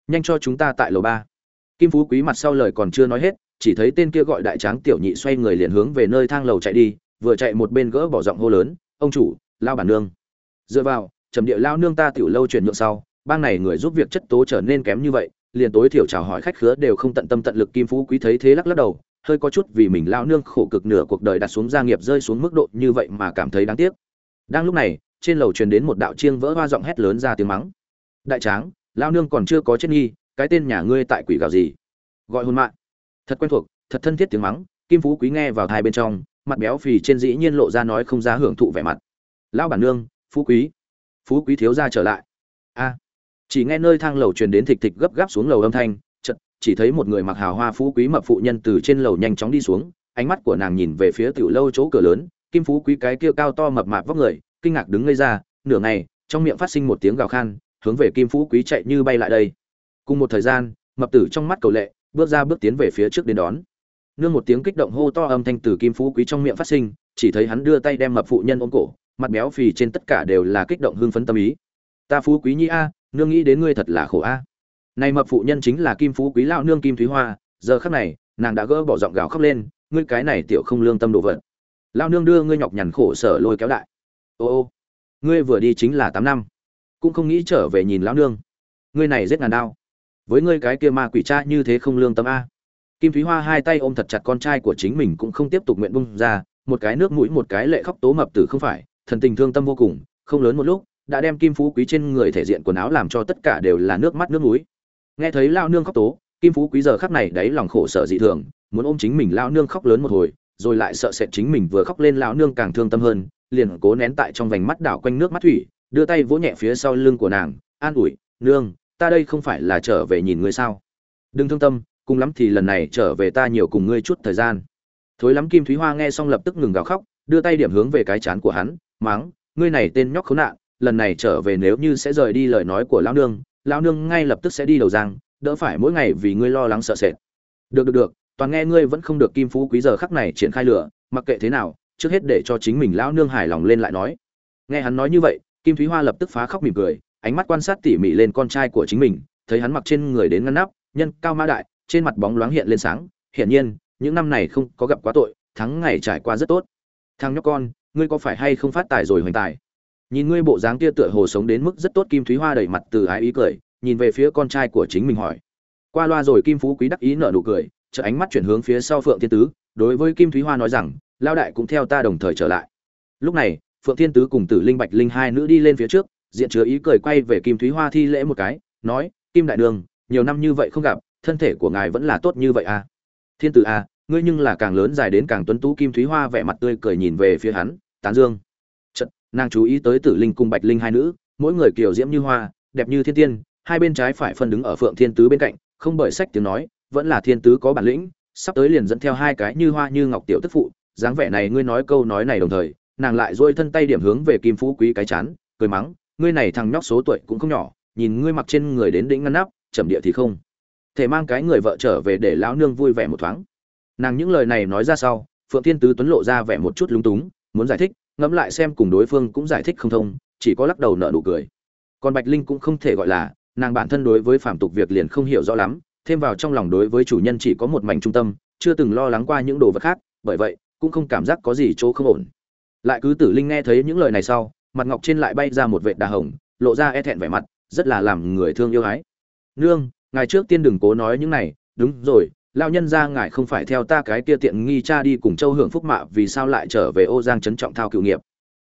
Nhanh cho chúng ta tại lầu ba. Kim phú quý mặt sau lời còn chưa nói hết, chỉ thấy tên kia gọi đại tráng tiểu nhị xoay người liền hướng về nơi thang lầu chạy đi, vừa chạy một bên gỡ bỏ giọng hô lớn, ông chủ, lao bản nương. Dựa vào, trầm địa lao nương ta tiểu lâu chuyển nhượng sau, bang này người giúp việc chất tố trở nên kém như vậy, liền tối thiểu chào hỏi khách khứa đều không tận tâm tận lực kim phú quý thấy thế lắc lắc đầu hơi có chút vì mình lao nương khổ cực nửa cuộc đời đặt xuống gia nghiệp rơi xuống mức độ như vậy mà cảm thấy đáng tiếc. Đang lúc này, trên lầu truyền đến một đạo chiêng vỡ hoa giọng hét lớn ra tiếng mắng. Đại tráng, lao nương còn chưa có chết nghi, cái tên nhà ngươi tại quỷ gào gì? Gọi hôn mạng. Thật quen thuộc, thật thân thiết tiếng mắng, kim phú quý nghe vào thai bên trong, mặt béo phì trên dĩ nhiên lộ ra nói không ra hưởng thụ vẻ mặt. Lão bản nương, phú quý. Phú quý thiếu ra trở lại. A. Chỉ nghe nơi thang lầu truyền đến thịch thịch gấp gáp xuống lầu âm thanh chỉ thấy một người mặc hào hoa phú quý mập phụ nhân từ trên lầu nhanh chóng đi xuống, ánh mắt của nàng nhìn về phía tiểu lâu chỗ cửa lớn, kim phú quý cái kia cao to mập mạp vóc người, kinh ngạc đứng ngây ra, nửa ngày, trong miệng phát sinh một tiếng gào khan, hướng về kim phú quý chạy như bay lại đây. Cùng một thời gian, mập tử trong mắt cầu lệ, bước ra bước tiến về phía trước đến đón. Nương một tiếng kích động hô to âm thanh từ kim phú quý trong miệng phát sinh, chỉ thấy hắn đưa tay đem mập phụ nhân ôm cổ, mặt béo phì trên tất cả đều là kích động hưng phấn tâm ý. Ta phú quý nhi a, nương nghĩ đến ngươi thật là khổ a này mập phụ nhân chính là kim phú quý lão nương kim thúy hoa, giờ khắc này, nàng đã gỡ bỏ giọng gào khóc lên, ngươi cái này tiểu không lương tâm đồ vật. Lão nương đưa ngươi nhọc nhằn khổ sở lôi kéo đại ô ô, ngươi vừa đi chính là tám năm, cũng không nghĩ trở về nhìn lão nương. Ngươi này giết ngàn đao. Với ngươi cái kia ma quỷ cha như thế không lương tâm a. Kim thúy hoa hai tay ôm thật chặt con trai của chính mình cũng không tiếp tục nguyện bung ra, một cái nước mũi một cái lệ khóc tố mập tử không phải, thần tình thương tâm vô cùng, không lớn một lúc, đã đem kim phú quý trên người thể diện quần áo làm cho tất cả đều là nước mắt nước mũi nghe thấy lao nương khóc tố, kim phú quý giờ khắc này đáy lòng khổ sở dị thường, muốn ôm chính mình lao nương khóc lớn một hồi, rồi lại sợ sệt chính mình vừa khóc lên lao nương càng thương tâm hơn, liền cố nén tại trong vành mắt đảo quanh nước mắt thủy, đưa tay vỗ nhẹ phía sau lưng của nàng, an ủi, nương, ta đây không phải là trở về nhìn ngươi sao? Đừng thương tâm, cùng lắm thì lần này trở về ta nhiều cùng ngươi chút thời gian. Thối lắm kim thúy hoa nghe xong lập tức ngừng gào khóc, đưa tay điểm hướng về cái chán của hắn, máng, ngươi này tên nhóc khốn nạn, lần này trở về nếu như sẽ rời đi lời nói của lão nương lão nương ngay lập tức sẽ đi đầu giang, đỡ phải mỗi ngày vì ngươi lo lắng sợ sệt. Được được được, toàn nghe ngươi vẫn không được kim phú quý giờ khắc này triển khai lửa, mặc kệ thế nào, trước hết để cho chính mình lão nương hài lòng lên lại nói. Nghe hắn nói như vậy, kim thúy hoa lập tức phá khóc mỉm cười, ánh mắt quan sát tỉ mỉ lên con trai của chính mình, thấy hắn mặc trên người đến ngăn nắp, nhân cao mã đại, trên mặt bóng loáng hiện lên sáng, hiển nhiên, những năm này không có gặp quá tội, thắng ngày trải qua rất tốt. Thằng nhóc con, ngươi có phải hay không phát tài rồi hoành tài? Nhìn ngươi bộ dáng kia tựa hồ sống đến mức rất tốt, kim thúy hoa đẩy mặt từ ái ý cười, nhìn về phía con trai của chính mình hỏi. Qua loa rồi, kim phú quý đắc ý nở nụ cười chợ ánh mắt chuyển hướng phía sau phượng thiên tứ, đối với kim thúy hoa nói rằng lao đại cũng theo ta đồng thời trở lại. Lúc này, phượng thiên tứ cùng tử linh bạch linh hai nữ đi lên phía trước, diện chứa ý cười quay về kim thúy hoa thi lễ một cái, nói, kim đại đường, nhiều năm như vậy không gặp, thân thể của ngài vẫn là tốt như vậy à? Thiên tử à ngươi nhưng là càng lớn dài đến càng tuấn tú. Kim thúy hoa vẻ mặt tươi cười nhìn về phía hắn, tán dương nàng chú ý tới tử linh cùng bạch linh hai nữ, mỗi người kiều diễm như hoa, đẹp như thiên tiên, hai bên trái phải phân đứng ở phượng thiên tứ bên cạnh, không bởi sách tiếng nói, vẫn là thiên tứ có bản lĩnh, sắp tới liền dẫn theo hai cái như hoa như ngọc tiểu tức phụ, dáng vẻ này ngươi nói câu nói này đồng thời, nàng lại dôi thân tay điểm hướng về kim phú quý cái chán, cười mắng, ngươi này thằng nhóc số tuổi cũng không nhỏ, nhìn ngươi mặc trên người đến đỉnh ngăn nắp, chậm địa thì không. Thể mang cái người vợ trở về để lão nương vui vẻ một thoáng. Nàng những lời này nói ra sau, phượng thiên tứ tuấn lộ ra vẻ một chút lúng túng, muốn giải thích ngẫm lại xem cùng đối phương cũng giải thích không thông, chỉ có lắc đầu nở nụ cười. Còn bạch linh cũng không thể gọi là, nàng bản thân đối với phạm tục việc liền không hiểu rõ lắm, thêm vào trong lòng đối với chủ nhân chỉ có một mảnh trung tâm, chưa từng lo lắng qua những đồ vật khác, bởi vậy, cũng không cảm giác có gì chỗ không ổn. Lại cứ tử linh nghe thấy những lời này sau, mặt ngọc trên lại bay ra một vệt đà hồng, lộ ra e thẹn vẻ mặt, rất là làm người thương yêu ái nương ngài trước tiên đừng cố nói những này, đúng rồi lao nhân ra ngài không phải theo ta cái kia tiện nghi cha đi cùng châu hưởng phúc mạ, vì sao lại trở về ô giang trấn trọng thao cựu nghiệp?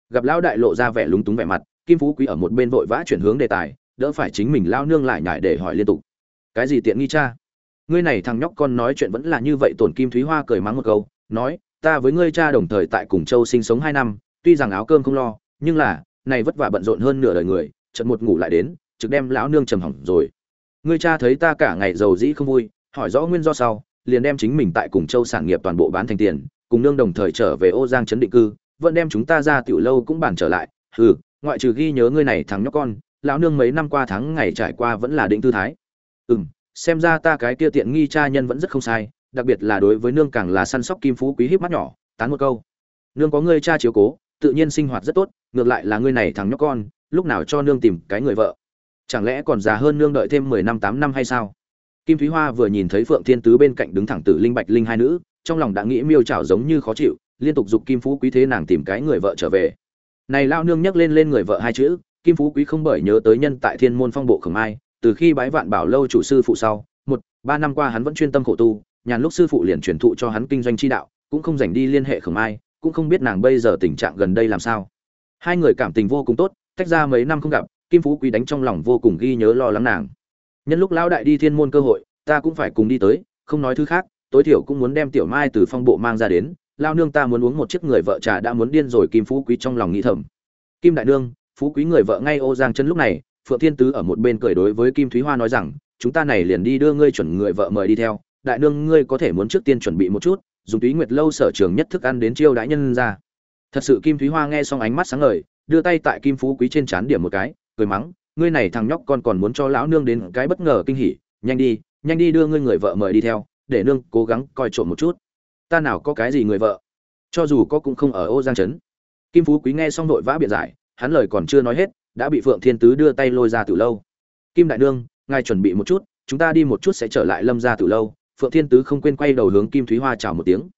Gặp lão đại lộ ra vẻ lúng túng vẻ mặt, kim phú quý ở một bên vội vã chuyển hướng đề tài, đỡ phải chính mình lao nương lại nhải để hỏi liên tục. Cái gì tiện nghi cha? Ngươi này thằng nhóc con nói chuyện vẫn là như vậy, tổn kim thúy hoa cười mắng một câu, nói, ta với ngươi cha đồng thời tại cùng châu sinh sống hai năm, tuy rằng áo cơm không lo, nhưng là, này vất vả bận rộn hơn nửa đời người, chợt một ngủ lại đến, trực đem lão nương trầm hỏng rồi. Ngươi cha thấy ta cả ngày giàu dĩ không vui hỏi rõ nguyên do sau, liền đem chính mình tại cùng châu sản nghiệp toàn bộ bán thành tiền, cùng nương đồng thời trở về ô giang trấn định cư, vẫn đem chúng ta ra tiểu lâu cũng bàn trở lại. Hừ, ngoại trừ ghi nhớ ngươi này thằng nhóc con, lão nương mấy năm qua tháng ngày trải qua vẫn là định tư thái. Ừm, xem ra ta cái kia tiện nghi cha nhân vẫn rất không sai, đặc biệt là đối với nương càng là săn sóc kim phú quý hiếp mắt nhỏ, tán một câu. Nương có ngươi cha chiếu cố, tự nhiên sinh hoạt rất tốt, ngược lại là ngươi này thằng nhóc con, lúc nào cho nương tìm cái người vợ? Chẳng lẽ còn già hơn nương đợi thêm mười năm tám năm hay sao? Kim thúy hoa vừa nhìn thấy phượng thiên tứ bên cạnh đứng thẳng tử linh bạch linh hai nữ, trong lòng đã nghĩ miêu trảo giống như khó chịu, liên tục giục kim phú quý thế nàng tìm cái người vợ trở về. Này lao nương nhắc lên lên người vợ hai chữ, kim phú quý không bởi nhớ tới nhân tại thiên môn phong bộ khổng ai từ khi bái vạn bảo lâu chủ sư phụ sau, một, ba năm qua hắn vẫn chuyên tâm khổ tu, nhàn lúc sư phụ liền truyền thụ cho hắn kinh doanh chi đạo, cũng không dành đi liên hệ khổng ai cũng không biết nàng bây giờ tình trạng gần đây làm sao. Hai người cảm tình vô cùng tốt, tách ra mấy năm không gặp, kim phú quý đánh trong lòng vô cùng ghi nhớ lo lắng nàng nhân lúc lão đại đi thiên môn cơ hội, ta cũng phải cùng đi tới, không nói thứ khác, tối thiểu cũng muốn đem tiểu mai từ phong bộ mang ra đến lao nương ta muốn uống một chiếc người vợ trà đã muốn điên rồi kim phú quý trong lòng nghĩ thầm. Kim đại nương, phú quý người vợ ngay ô giang chân lúc này, phượng thiên tứ ở một bên cười đối với kim thúy hoa nói rằng, chúng ta này liền đi đưa ngươi chuẩn người vợ mời đi theo, đại nương ngươi có thể muốn trước tiên chuẩn bị một chút, dùng túy nguyệt lâu sở trường nhất thức ăn đến chiêu đãi nhân ra. Thật sự kim thúy hoa nghe xong ánh mắt sáng ngời, đưa tay tại kim phú quý trên trán điểm một cái, cười mắng ngươi này thằng nhóc con còn muốn cho lão nương đến cái bất ngờ kinh hỉ, nhanh đi nhanh đi đưa ngươi người vợ mời đi theo, để nương cố gắng coi trộm một chút. Ta nào có cái gì người vợ? Cho dù có cũng không ở ô giang trấn. Kim phú quý nghe xong nội vã biện giải, hắn lời còn chưa nói hết, đã bị phượng thiên tứ đưa tay lôi ra từ lâu. Kim đại nương, ngài chuẩn bị một chút, chúng ta đi một chút sẽ trở lại lâm ra từ lâu. Phượng thiên tứ không quên quay đầu hướng kim thúy hoa chào một tiếng.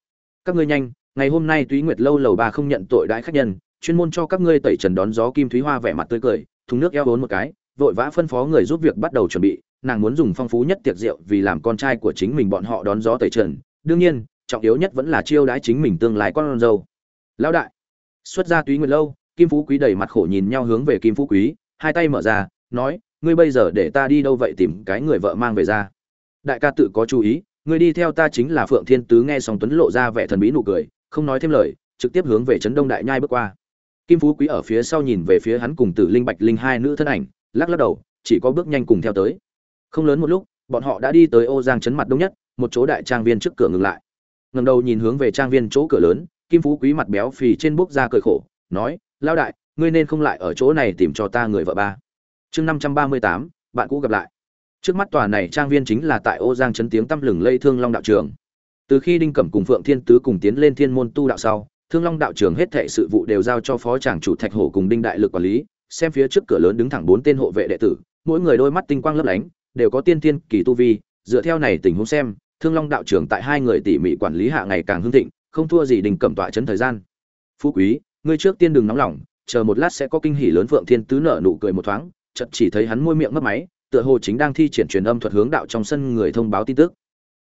Các ngươi nhanh, ngày hôm nay túy nguyệt lâu lầu ba không nhận tội đãi khách nhân, chuyên môn cho các ngươi tẩy trần đón gió kim thúy hoa vẻ mặt tươi cười thùng nước eo bốn một cái, vội vã phân phó người giúp việc bắt đầu chuẩn bị. Nàng muốn dùng phong phú nhất tiệc rượu vì làm con trai của chính mình bọn họ đón gió tẩy trần. Đương nhiên, trọng yếu nhất vẫn là chiêu đãi chính mình tương lai con dâu. Lão đại, xuất ra túy nguyệt lâu, kim phú quý đầy mặt khổ nhìn nhau hướng về kim phú quý, hai tay mở ra, nói, ngươi bây giờ để ta đi đâu vậy tìm cái người vợ mang về ra? Đại ca tự có chú ý, ngươi đi theo ta chính là phượng thiên tứ. Nghe xong tuấn lộ ra vẻ thần bí nụ cười, không nói thêm lời, trực tiếp hướng về trấn đông đại nhai bước qua kim phú quý ở phía sau nhìn về phía hắn cùng tử linh bạch linh hai nữ thân ảnh, lắc lắc đầu, chỉ có bước nhanh cùng theo tới. Không lớn một lúc, bọn họ đã đi tới ô giang trấn mặt đông nhất, một chỗ đại trang viên trước cửa ngừng lại. Ngầm đầu nhìn hướng về trang viên chỗ cửa lớn, kim phú quý mặt béo phì trên bốc ra cười khổ, nói lao đại, ngươi nên không lại ở chỗ này tìm cho ta người vợ ba. Chương năm trăm ba mươi tám, bạn cũ gặp lại. Trước mắt tòa này trang viên chính là tại ô giang Trấn tiếng tăm lừng lây thương long đạo trường. Từ khi đinh cẩm cùng phượng thiên tứ cùng tiến lên thiên môn tu đạo sau thương long đạo trường hết thảy sự vụ đều giao cho phó tràng chủ thạch hổ cùng đinh đại lực quản lý, xem phía trước cửa lớn đứng thẳng bốn tên hộ vệ đệ tử, mỗi người đôi mắt tinh quang lấp lánh, đều có tiên tiên kỳ tu vi. Dựa theo này tình huống xem, thương long đạo trường tại hai người tỉ mỉ quản lý hạ ngày càng hưng thịnh, không thua gì đình cẩm tọa chấn thời gian. Phú quý, ngươi trước tiên đừng nóng lòng, chờ một lát sẽ có kinh hỉ lớn phượng thiên tứ nở nụ cười một thoáng, chợt chỉ thấy hắn môi miệng mất máy, tựa hồ chính đang thi triển truyền âm thuật hướng đạo trong sân người thông báo tin tức.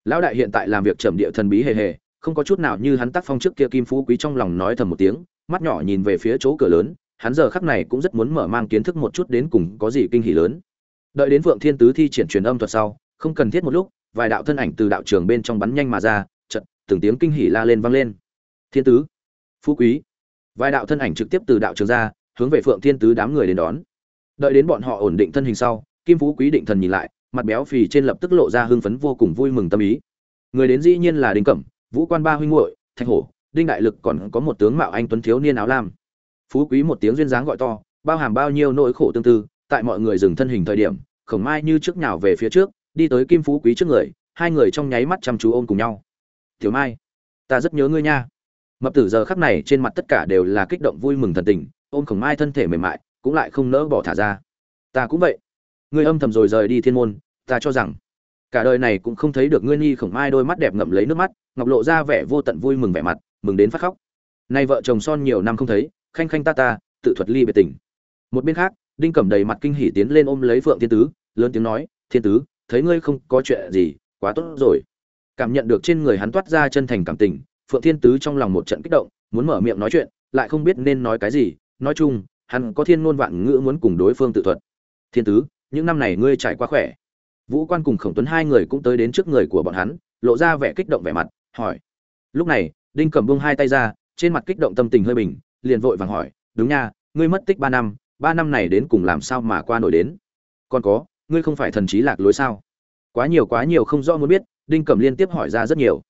Lão đại hiện tại làm việc trầm địa thần bí hề hề không có chút nào như hắn tác phong trước kia kim phú quý trong lòng nói thầm một tiếng, mắt nhỏ nhìn về phía chỗ cửa lớn, hắn giờ khắc này cũng rất muốn mở mang kiến thức một chút đến cùng có gì kinh hỉ lớn. Đợi đến phượng thiên tứ thi triển truyền âm thuật sau, không cần thiết một lúc, vài đạo thân ảnh từ đạo trường bên trong bắn nhanh mà ra trận từng tiếng kinh hỉ la lên vang lên. Thiên tứ, phú quý. Vài đạo thân ảnh trực tiếp từ đạo trường ra, hướng về phượng thiên tứ đám người đến đón. Đợi đến bọn họ ổn định thân hình sau, kim phú quý định thần nhìn lại, mặt béo phì trên lập tức lộ ra hưng phấn vô cùng vui mừng tâm ý. Người đến dĩ nhiên là đinh cẩm vũ quan ba huynh muội, thạch hổ, đinh đại lực còn có một tướng mạo anh tuấn thiếu niên áo lam. Phú quý một tiếng duyên dáng gọi to, bao hàm bao nhiêu nỗi khổ tương tư, tại mọi người dừng thân hình thời điểm, khổng mai như trước nhào về phía trước, đi tới kim phú quý trước người, hai người trong nháy mắt chăm chú ôm cùng nhau. Tiểu mai, ta rất nhớ ngươi nha. Mập tử giờ khắc này trên mặt tất cả đều là kích động vui mừng thần tình, ôm khổng mai thân thể mềm mại, cũng lại không nỡ bỏ thả ra. Ta cũng vậy. Ngươi âm thầm rồi rời đi thiên môn, ta cho rằng, cả đời này cũng không thấy được ngươi nhi khổng mai đôi mắt đẹp ngậm lấy nước mắt ngọc lộ ra vẻ vô tận vui mừng vẻ mặt, mừng đến phát khóc. Nay vợ chồng son nhiều năm không thấy, khanh khanh ta ta, tự thuật ly biệt tình. Một bên khác, đinh cẩm đầy mặt kinh hỉ tiến lên ôm lấy phượng thiên tứ, lớn tiếng nói, thiên tứ, thấy ngươi không có chuyện gì, quá tốt rồi. Cảm nhận được trên người hắn toát ra chân thành cảm tình, phượng thiên tứ trong lòng một trận kích động, muốn mở miệng nói chuyện, lại không biết nên nói cái gì. Nói chung, hắn có thiên ngôn vạn ngữ muốn cùng đối phương tự thuật. Thiên tứ, những năm này ngươi trải qua khỏe. Vũ quan cùng khổng tuấn hai người cũng tới đến trước người của bọn hắn, lộ ra vẻ kích động vẻ mặt hỏi. Lúc này đinh cẩm bông hai tay ra trên mặt kích động tâm tình hơi bình liền vội vàng hỏi đúng nha ngươi mất tích ba năm ba năm này đến cùng làm sao mà qua nổi đến? Còn có ngươi không phải thần trí lạc lối sao? Quá nhiều quá nhiều không rõ muốn biết đinh cẩm liên tiếp hỏi ra rất nhiều.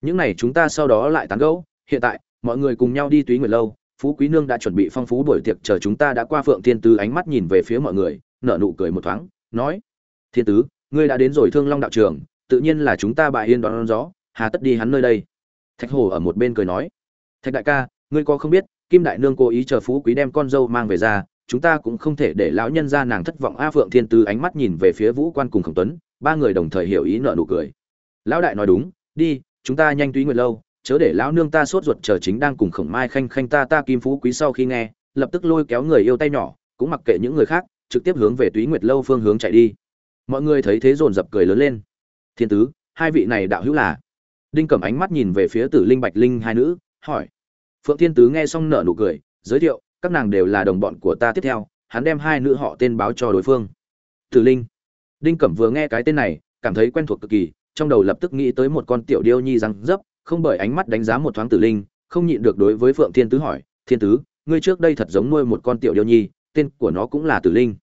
Những này chúng ta sau đó lại tán gẫu. Hiện tại mọi người cùng nhau đi túy nguyệt lâu phú quý nương đã chuẩn bị phong phú buổi tiệc chờ chúng ta đã qua phượng thiên tứ ánh mắt nhìn về phía mọi người nở nụ cười một thoáng nói thiên tứ ngươi đã đến rồi thương long đạo trường tự nhiên là chúng ta bại yên đón, đón gió hà tất đi hắn nơi đây. Thạch hồ ở một bên cười nói, thạch đại ca, ngươi có không biết, kim đại nương cố ý chờ phú quý đem con dâu mang về ra, chúng ta cũng không thể để lão nhân ra nàng thất vọng. A phượng thiên tư ánh mắt nhìn về phía vũ quan cùng khổng tuấn, ba người đồng thời hiểu ý nợ nụ cười. Lão đại nói đúng, đi, chúng ta nhanh túy nguyệt lâu, chớ để lão nương ta sốt ruột chờ chính đang cùng khổng mai khanh khanh ta ta kim phú quý sau khi nghe, lập tức lôi kéo người yêu tay nhỏ, cũng mặc kệ những người khác, trực tiếp hướng về túy nguyệt lâu phương hướng chạy đi. Mọi người thấy thế dồn dập cười lớn lên. Thiên tứ, hai vị này đạo hữu là đinh cẩm ánh mắt nhìn về phía tử linh bạch linh hai nữ, hỏi. Phượng thiên tứ nghe xong nở nụ cười, giới thiệu, các nàng đều là đồng bọn của ta tiếp theo, hắn đem hai nữ họ tên báo cho đối phương. Tử linh. Đinh cẩm vừa nghe cái tên này, cảm thấy quen thuộc cực kỳ, trong đầu lập tức nghĩ tới một con tiểu điêu nhi răng dấp, không bởi ánh mắt đánh giá một thoáng tử linh, không nhịn được đối với phượng thiên tứ hỏi, thiên tứ, ngươi trước đây thật giống nuôi một con tiểu điêu nhi, tên của nó cũng là tử linh.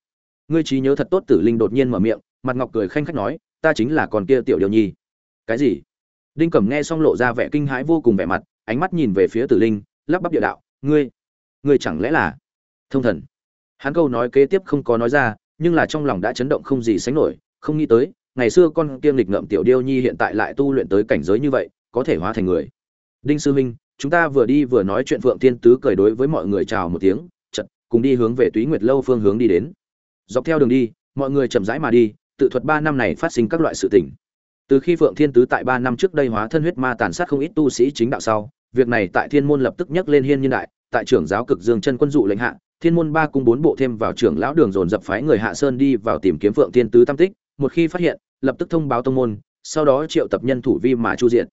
Ngươi trí nhớ thật tốt. Tử linh đột nhiên mở miệng, mặt ngọc cười khanh khách nói, ta chính là con kia tiểu điêu nhi. Cái gì? Đinh cẩm nghe xong lộ ra vẻ kinh hãi vô cùng vẻ mặt, ánh mắt nhìn về phía tử linh, lắp bắp địa đạo, ngươi ngươi chẳng lẽ là thông thần? Hắn câu nói kế tiếp không có nói ra, nhưng là trong lòng đã chấn động không gì sánh nổi, không nghĩ tới, ngày xưa con kiêm lịch ngậm tiểu điêu nhi hiện tại lại tu luyện tới cảnh giới như vậy, có thể hóa thành người. Đinh sư huynh chúng ta vừa đi vừa nói chuyện phượng thiên tứ cười đối với mọi người chào một tiếng, chật, cùng đi hướng về túy nguyệt lâu phương hướng đi đến. Dọc theo đường đi, mọi người chậm rãi mà đi, tự thuật ba năm này phát sinh các loại sự tình từ khi phượng thiên tứ tại ba năm trước đây hóa thân huyết ma tàn sát không ít tu sĩ chính đạo sau, việc này tại thiên môn lập tức nhắc lên hiên nhân đại, tại trưởng giáo cực dương chân quân dụ lệnh hạ, thiên môn ba cung bốn bộ thêm vào trưởng lão đường dồn dập phái người hạ sơn đi vào tìm kiếm phượng thiên tứ tam tích, một khi phát hiện, lập tức thông báo tông môn, sau đó triệu tập nhân thủ vi mà chu diện.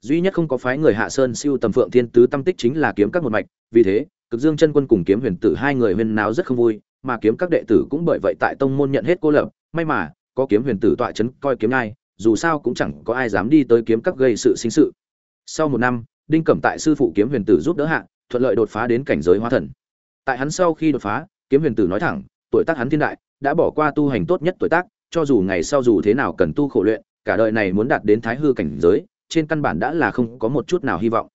Duy nhất không có phái người hạ sơn siêu tầm phượng thiên tứ tam tích chính là kiếm các một mạch, vì thế, cực dương chân quân cùng kiếm huyền tử hai người huyên náo rất không vui, mà kiếm các đệ tử cũng bởi vậy tại tông môn nhận hết cô lập, may mà, có kiếm huyền tử tọa chấn coi kiếm ngai dù sao cũng chẳng có ai dám đi tới kiếm các gây sự sinh sự. Sau một năm, đinh cẩm tại sư phụ kiếm huyền tử giúp đỡ hạ, thuận lợi đột phá đến cảnh giới hóa thần. Tại hắn sau khi đột phá, kiếm huyền tử nói thẳng, tuổi tác hắn thiên đại, đã bỏ qua tu hành tốt nhất tuổi tác, cho dù ngày sau dù thế nào cần tu khổ luyện, cả đời này muốn đạt đến thái hư cảnh giới, trên căn bản đã là không có một chút nào hy vọng.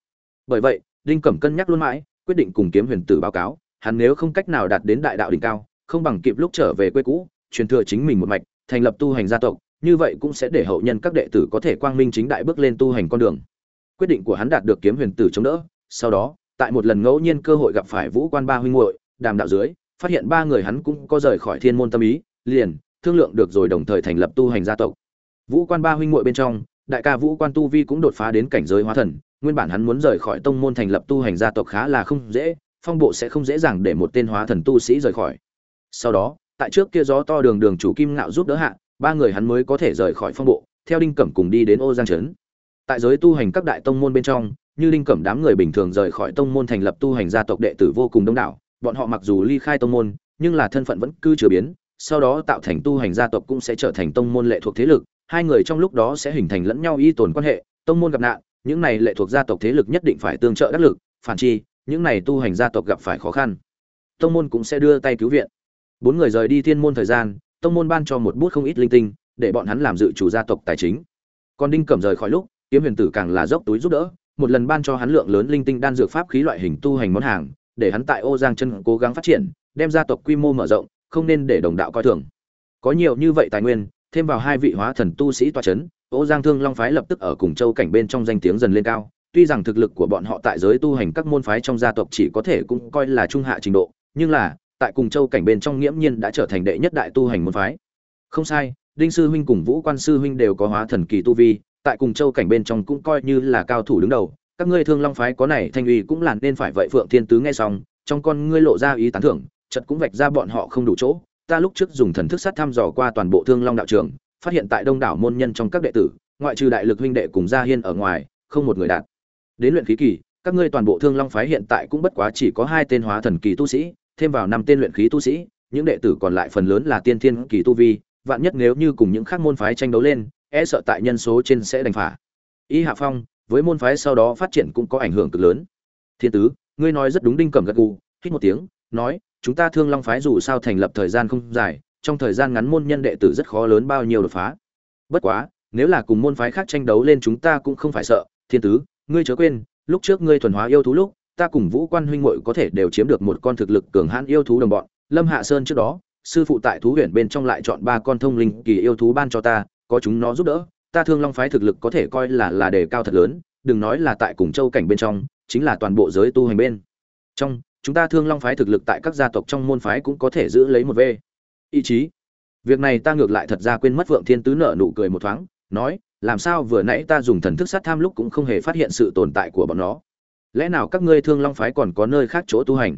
Bởi vậy, đinh cẩm cân nhắc luôn mãi, quyết định cùng kiếm huyền tử báo cáo, hắn nếu không cách nào đạt đến đại đạo đỉnh cao, không bằng kịp lúc trở về quê cũ, truyền thừa chính mình một mạch, thành lập tu hành gia tộc như vậy cũng sẽ để hậu nhân các đệ tử có thể quang minh chính đại bước lên tu hành con đường. Quyết định của hắn đạt được kiếm huyền tử chống đỡ, sau đó, tại một lần ngẫu nhiên cơ hội gặp phải vũ quan ba huynh muội, đàm đạo dưới, phát hiện ba người hắn cũng có rời khỏi thiên môn tâm ý, liền, thương lượng được rồi đồng thời thành lập tu hành gia tộc. Vũ quan ba huynh muội bên trong, đại ca vũ quan tu vi cũng đột phá đến cảnh giới hóa thần, nguyên bản hắn muốn rời khỏi tông môn thành lập tu hành gia tộc khá là không dễ, phong bộ sẽ không dễ dàng để một tên hóa thần tu sĩ rời khỏi. Sau đó, tại trước kia gió to đường đường chủ kim ngạo giúp đỡ hạ ba người hắn mới có thể rời khỏi phong bộ, theo đinh cẩm cùng đi đến ô giang trấn. Tại giới tu hành các đại tông môn bên trong, như đinh cẩm đám người bình thường rời khỏi tông môn thành lập tu hành gia tộc đệ tử vô cùng đông đảo, bọn họ mặc dù ly khai tông môn, nhưng là thân phận vẫn cứ chưa biến, sau đó tạo thành tu hành gia tộc cũng sẽ trở thành tông môn lệ thuộc thế lực, hai người trong lúc đó sẽ hình thành lẫn nhau y tồn quan hệ, tông môn gặp nạn, những này lệ thuộc gia tộc thế lực nhất định phải tương trợ đắc lực, phản chi, những này tu hành gia tộc gặp phải khó khăn. Tông môn cũng sẽ đưa tay cứu viện. Bốn người rời đi thiên môn thời gian tông môn ban cho một bút không ít linh tinh, để bọn hắn làm dự chủ gia tộc tài chính. Còn đinh cẩm rời khỏi lúc, kiếm huyền tử càng là dốc túi giúp đỡ, một lần ban cho hắn lượng lớn linh tinh đan dược pháp khí loại hình tu hành món hàng, để hắn tại ô giang chân cố gắng phát triển, đem gia tộc quy mô mở rộng, không nên để đồng đạo coi thường. Có nhiều như vậy tài nguyên, thêm vào hai vị hóa thần tu sĩ toa chấn, ô giang thương long phái lập tức ở cùng châu cảnh bên trong danh tiếng dần lên cao. Tuy rằng thực lực của bọn họ tại giới tu hành các môn phái trong gia tộc chỉ có thể cũng coi là trung hạ trình độ, nhưng là tại cùng châu cảnh bên trong nghiễm nhiên đã trở thành đệ nhất đại tu hành môn phái. Không sai, đinh sư huynh cùng vũ quan sư huynh đều có hóa thần kỳ tu vi, tại cùng châu cảnh bên trong cũng coi như là cao thủ đứng đầu. Các ngươi thương long phái có này thanh uy cũng là nên phải vậy phượng thiên tứ nghe xong, trong con ngươi lộ ra ý tán thưởng chật cũng vạch ra bọn họ không đủ chỗ. Ta lúc trước dùng thần thức sát thăm dò qua toàn bộ thương long đạo trường, phát hiện tại đông đảo môn nhân trong các đệ tử, ngoại trừ đại lực huynh đệ cùng gia hiên ở ngoài, không một người đạt. Đến luyện khí kỳ, các ngươi toàn bộ thương long phái hiện tại cũng bất quá chỉ có hai tên hóa thần kỳ tu sĩ thêm vào năm tên luyện khí tu sĩ, những đệ tử còn lại phần lớn là tiên thiên kỳ tu vi, vạn nhất nếu như cùng những khác môn phái tranh đấu lên e sợ tại nhân số trên sẽ đánh phá y hạ phong, với môn phái sau đó phát triển cũng có ảnh hưởng cực lớn. Thiên tứ, ngươi nói rất đúng đinh cẩm gật gù, hít một tiếng, nói, chúng ta thương long phái dù sao thành lập thời gian không dài, trong thời gian ngắn môn nhân đệ tử rất khó lớn bao nhiêu đột phá. Bất quá, nếu là cùng môn phái khác tranh đấu lên chúng ta cũng không phải sợ. Thiên tứ, ngươi chớ quên, lúc trước ngươi thuần hóa yêu thú lúc ta cùng vũ quan huynh muội có thể đều chiếm được một con thực lực cường hãn yêu thú đồng bọn. Lâm hạ sơn trước đó, sư phụ tại thú huyện bên trong lại chọn ba con thông linh kỳ yêu thú ban cho ta, có chúng nó giúp đỡ. Ta thương long phái thực lực có thể coi là là đề cao thật lớn, đừng nói là tại cùng châu cảnh bên trong, chính là toàn bộ giới tu hành bên trong. Chúng ta thương long phái thực lực tại các gia tộc trong môn phái cũng có thể giữ lấy một v ý chí? Việc này ta ngược lại thật ra quên mất vượng thiên tứ nợ nụ cười một thoáng, nói, làm sao vừa nãy ta dùng thần thức sát tham lúc cũng không hề phát hiện sự tồn tại của bọn nó? Lẽ nào các ngươi thương long phái còn có nơi khác chỗ tu hành?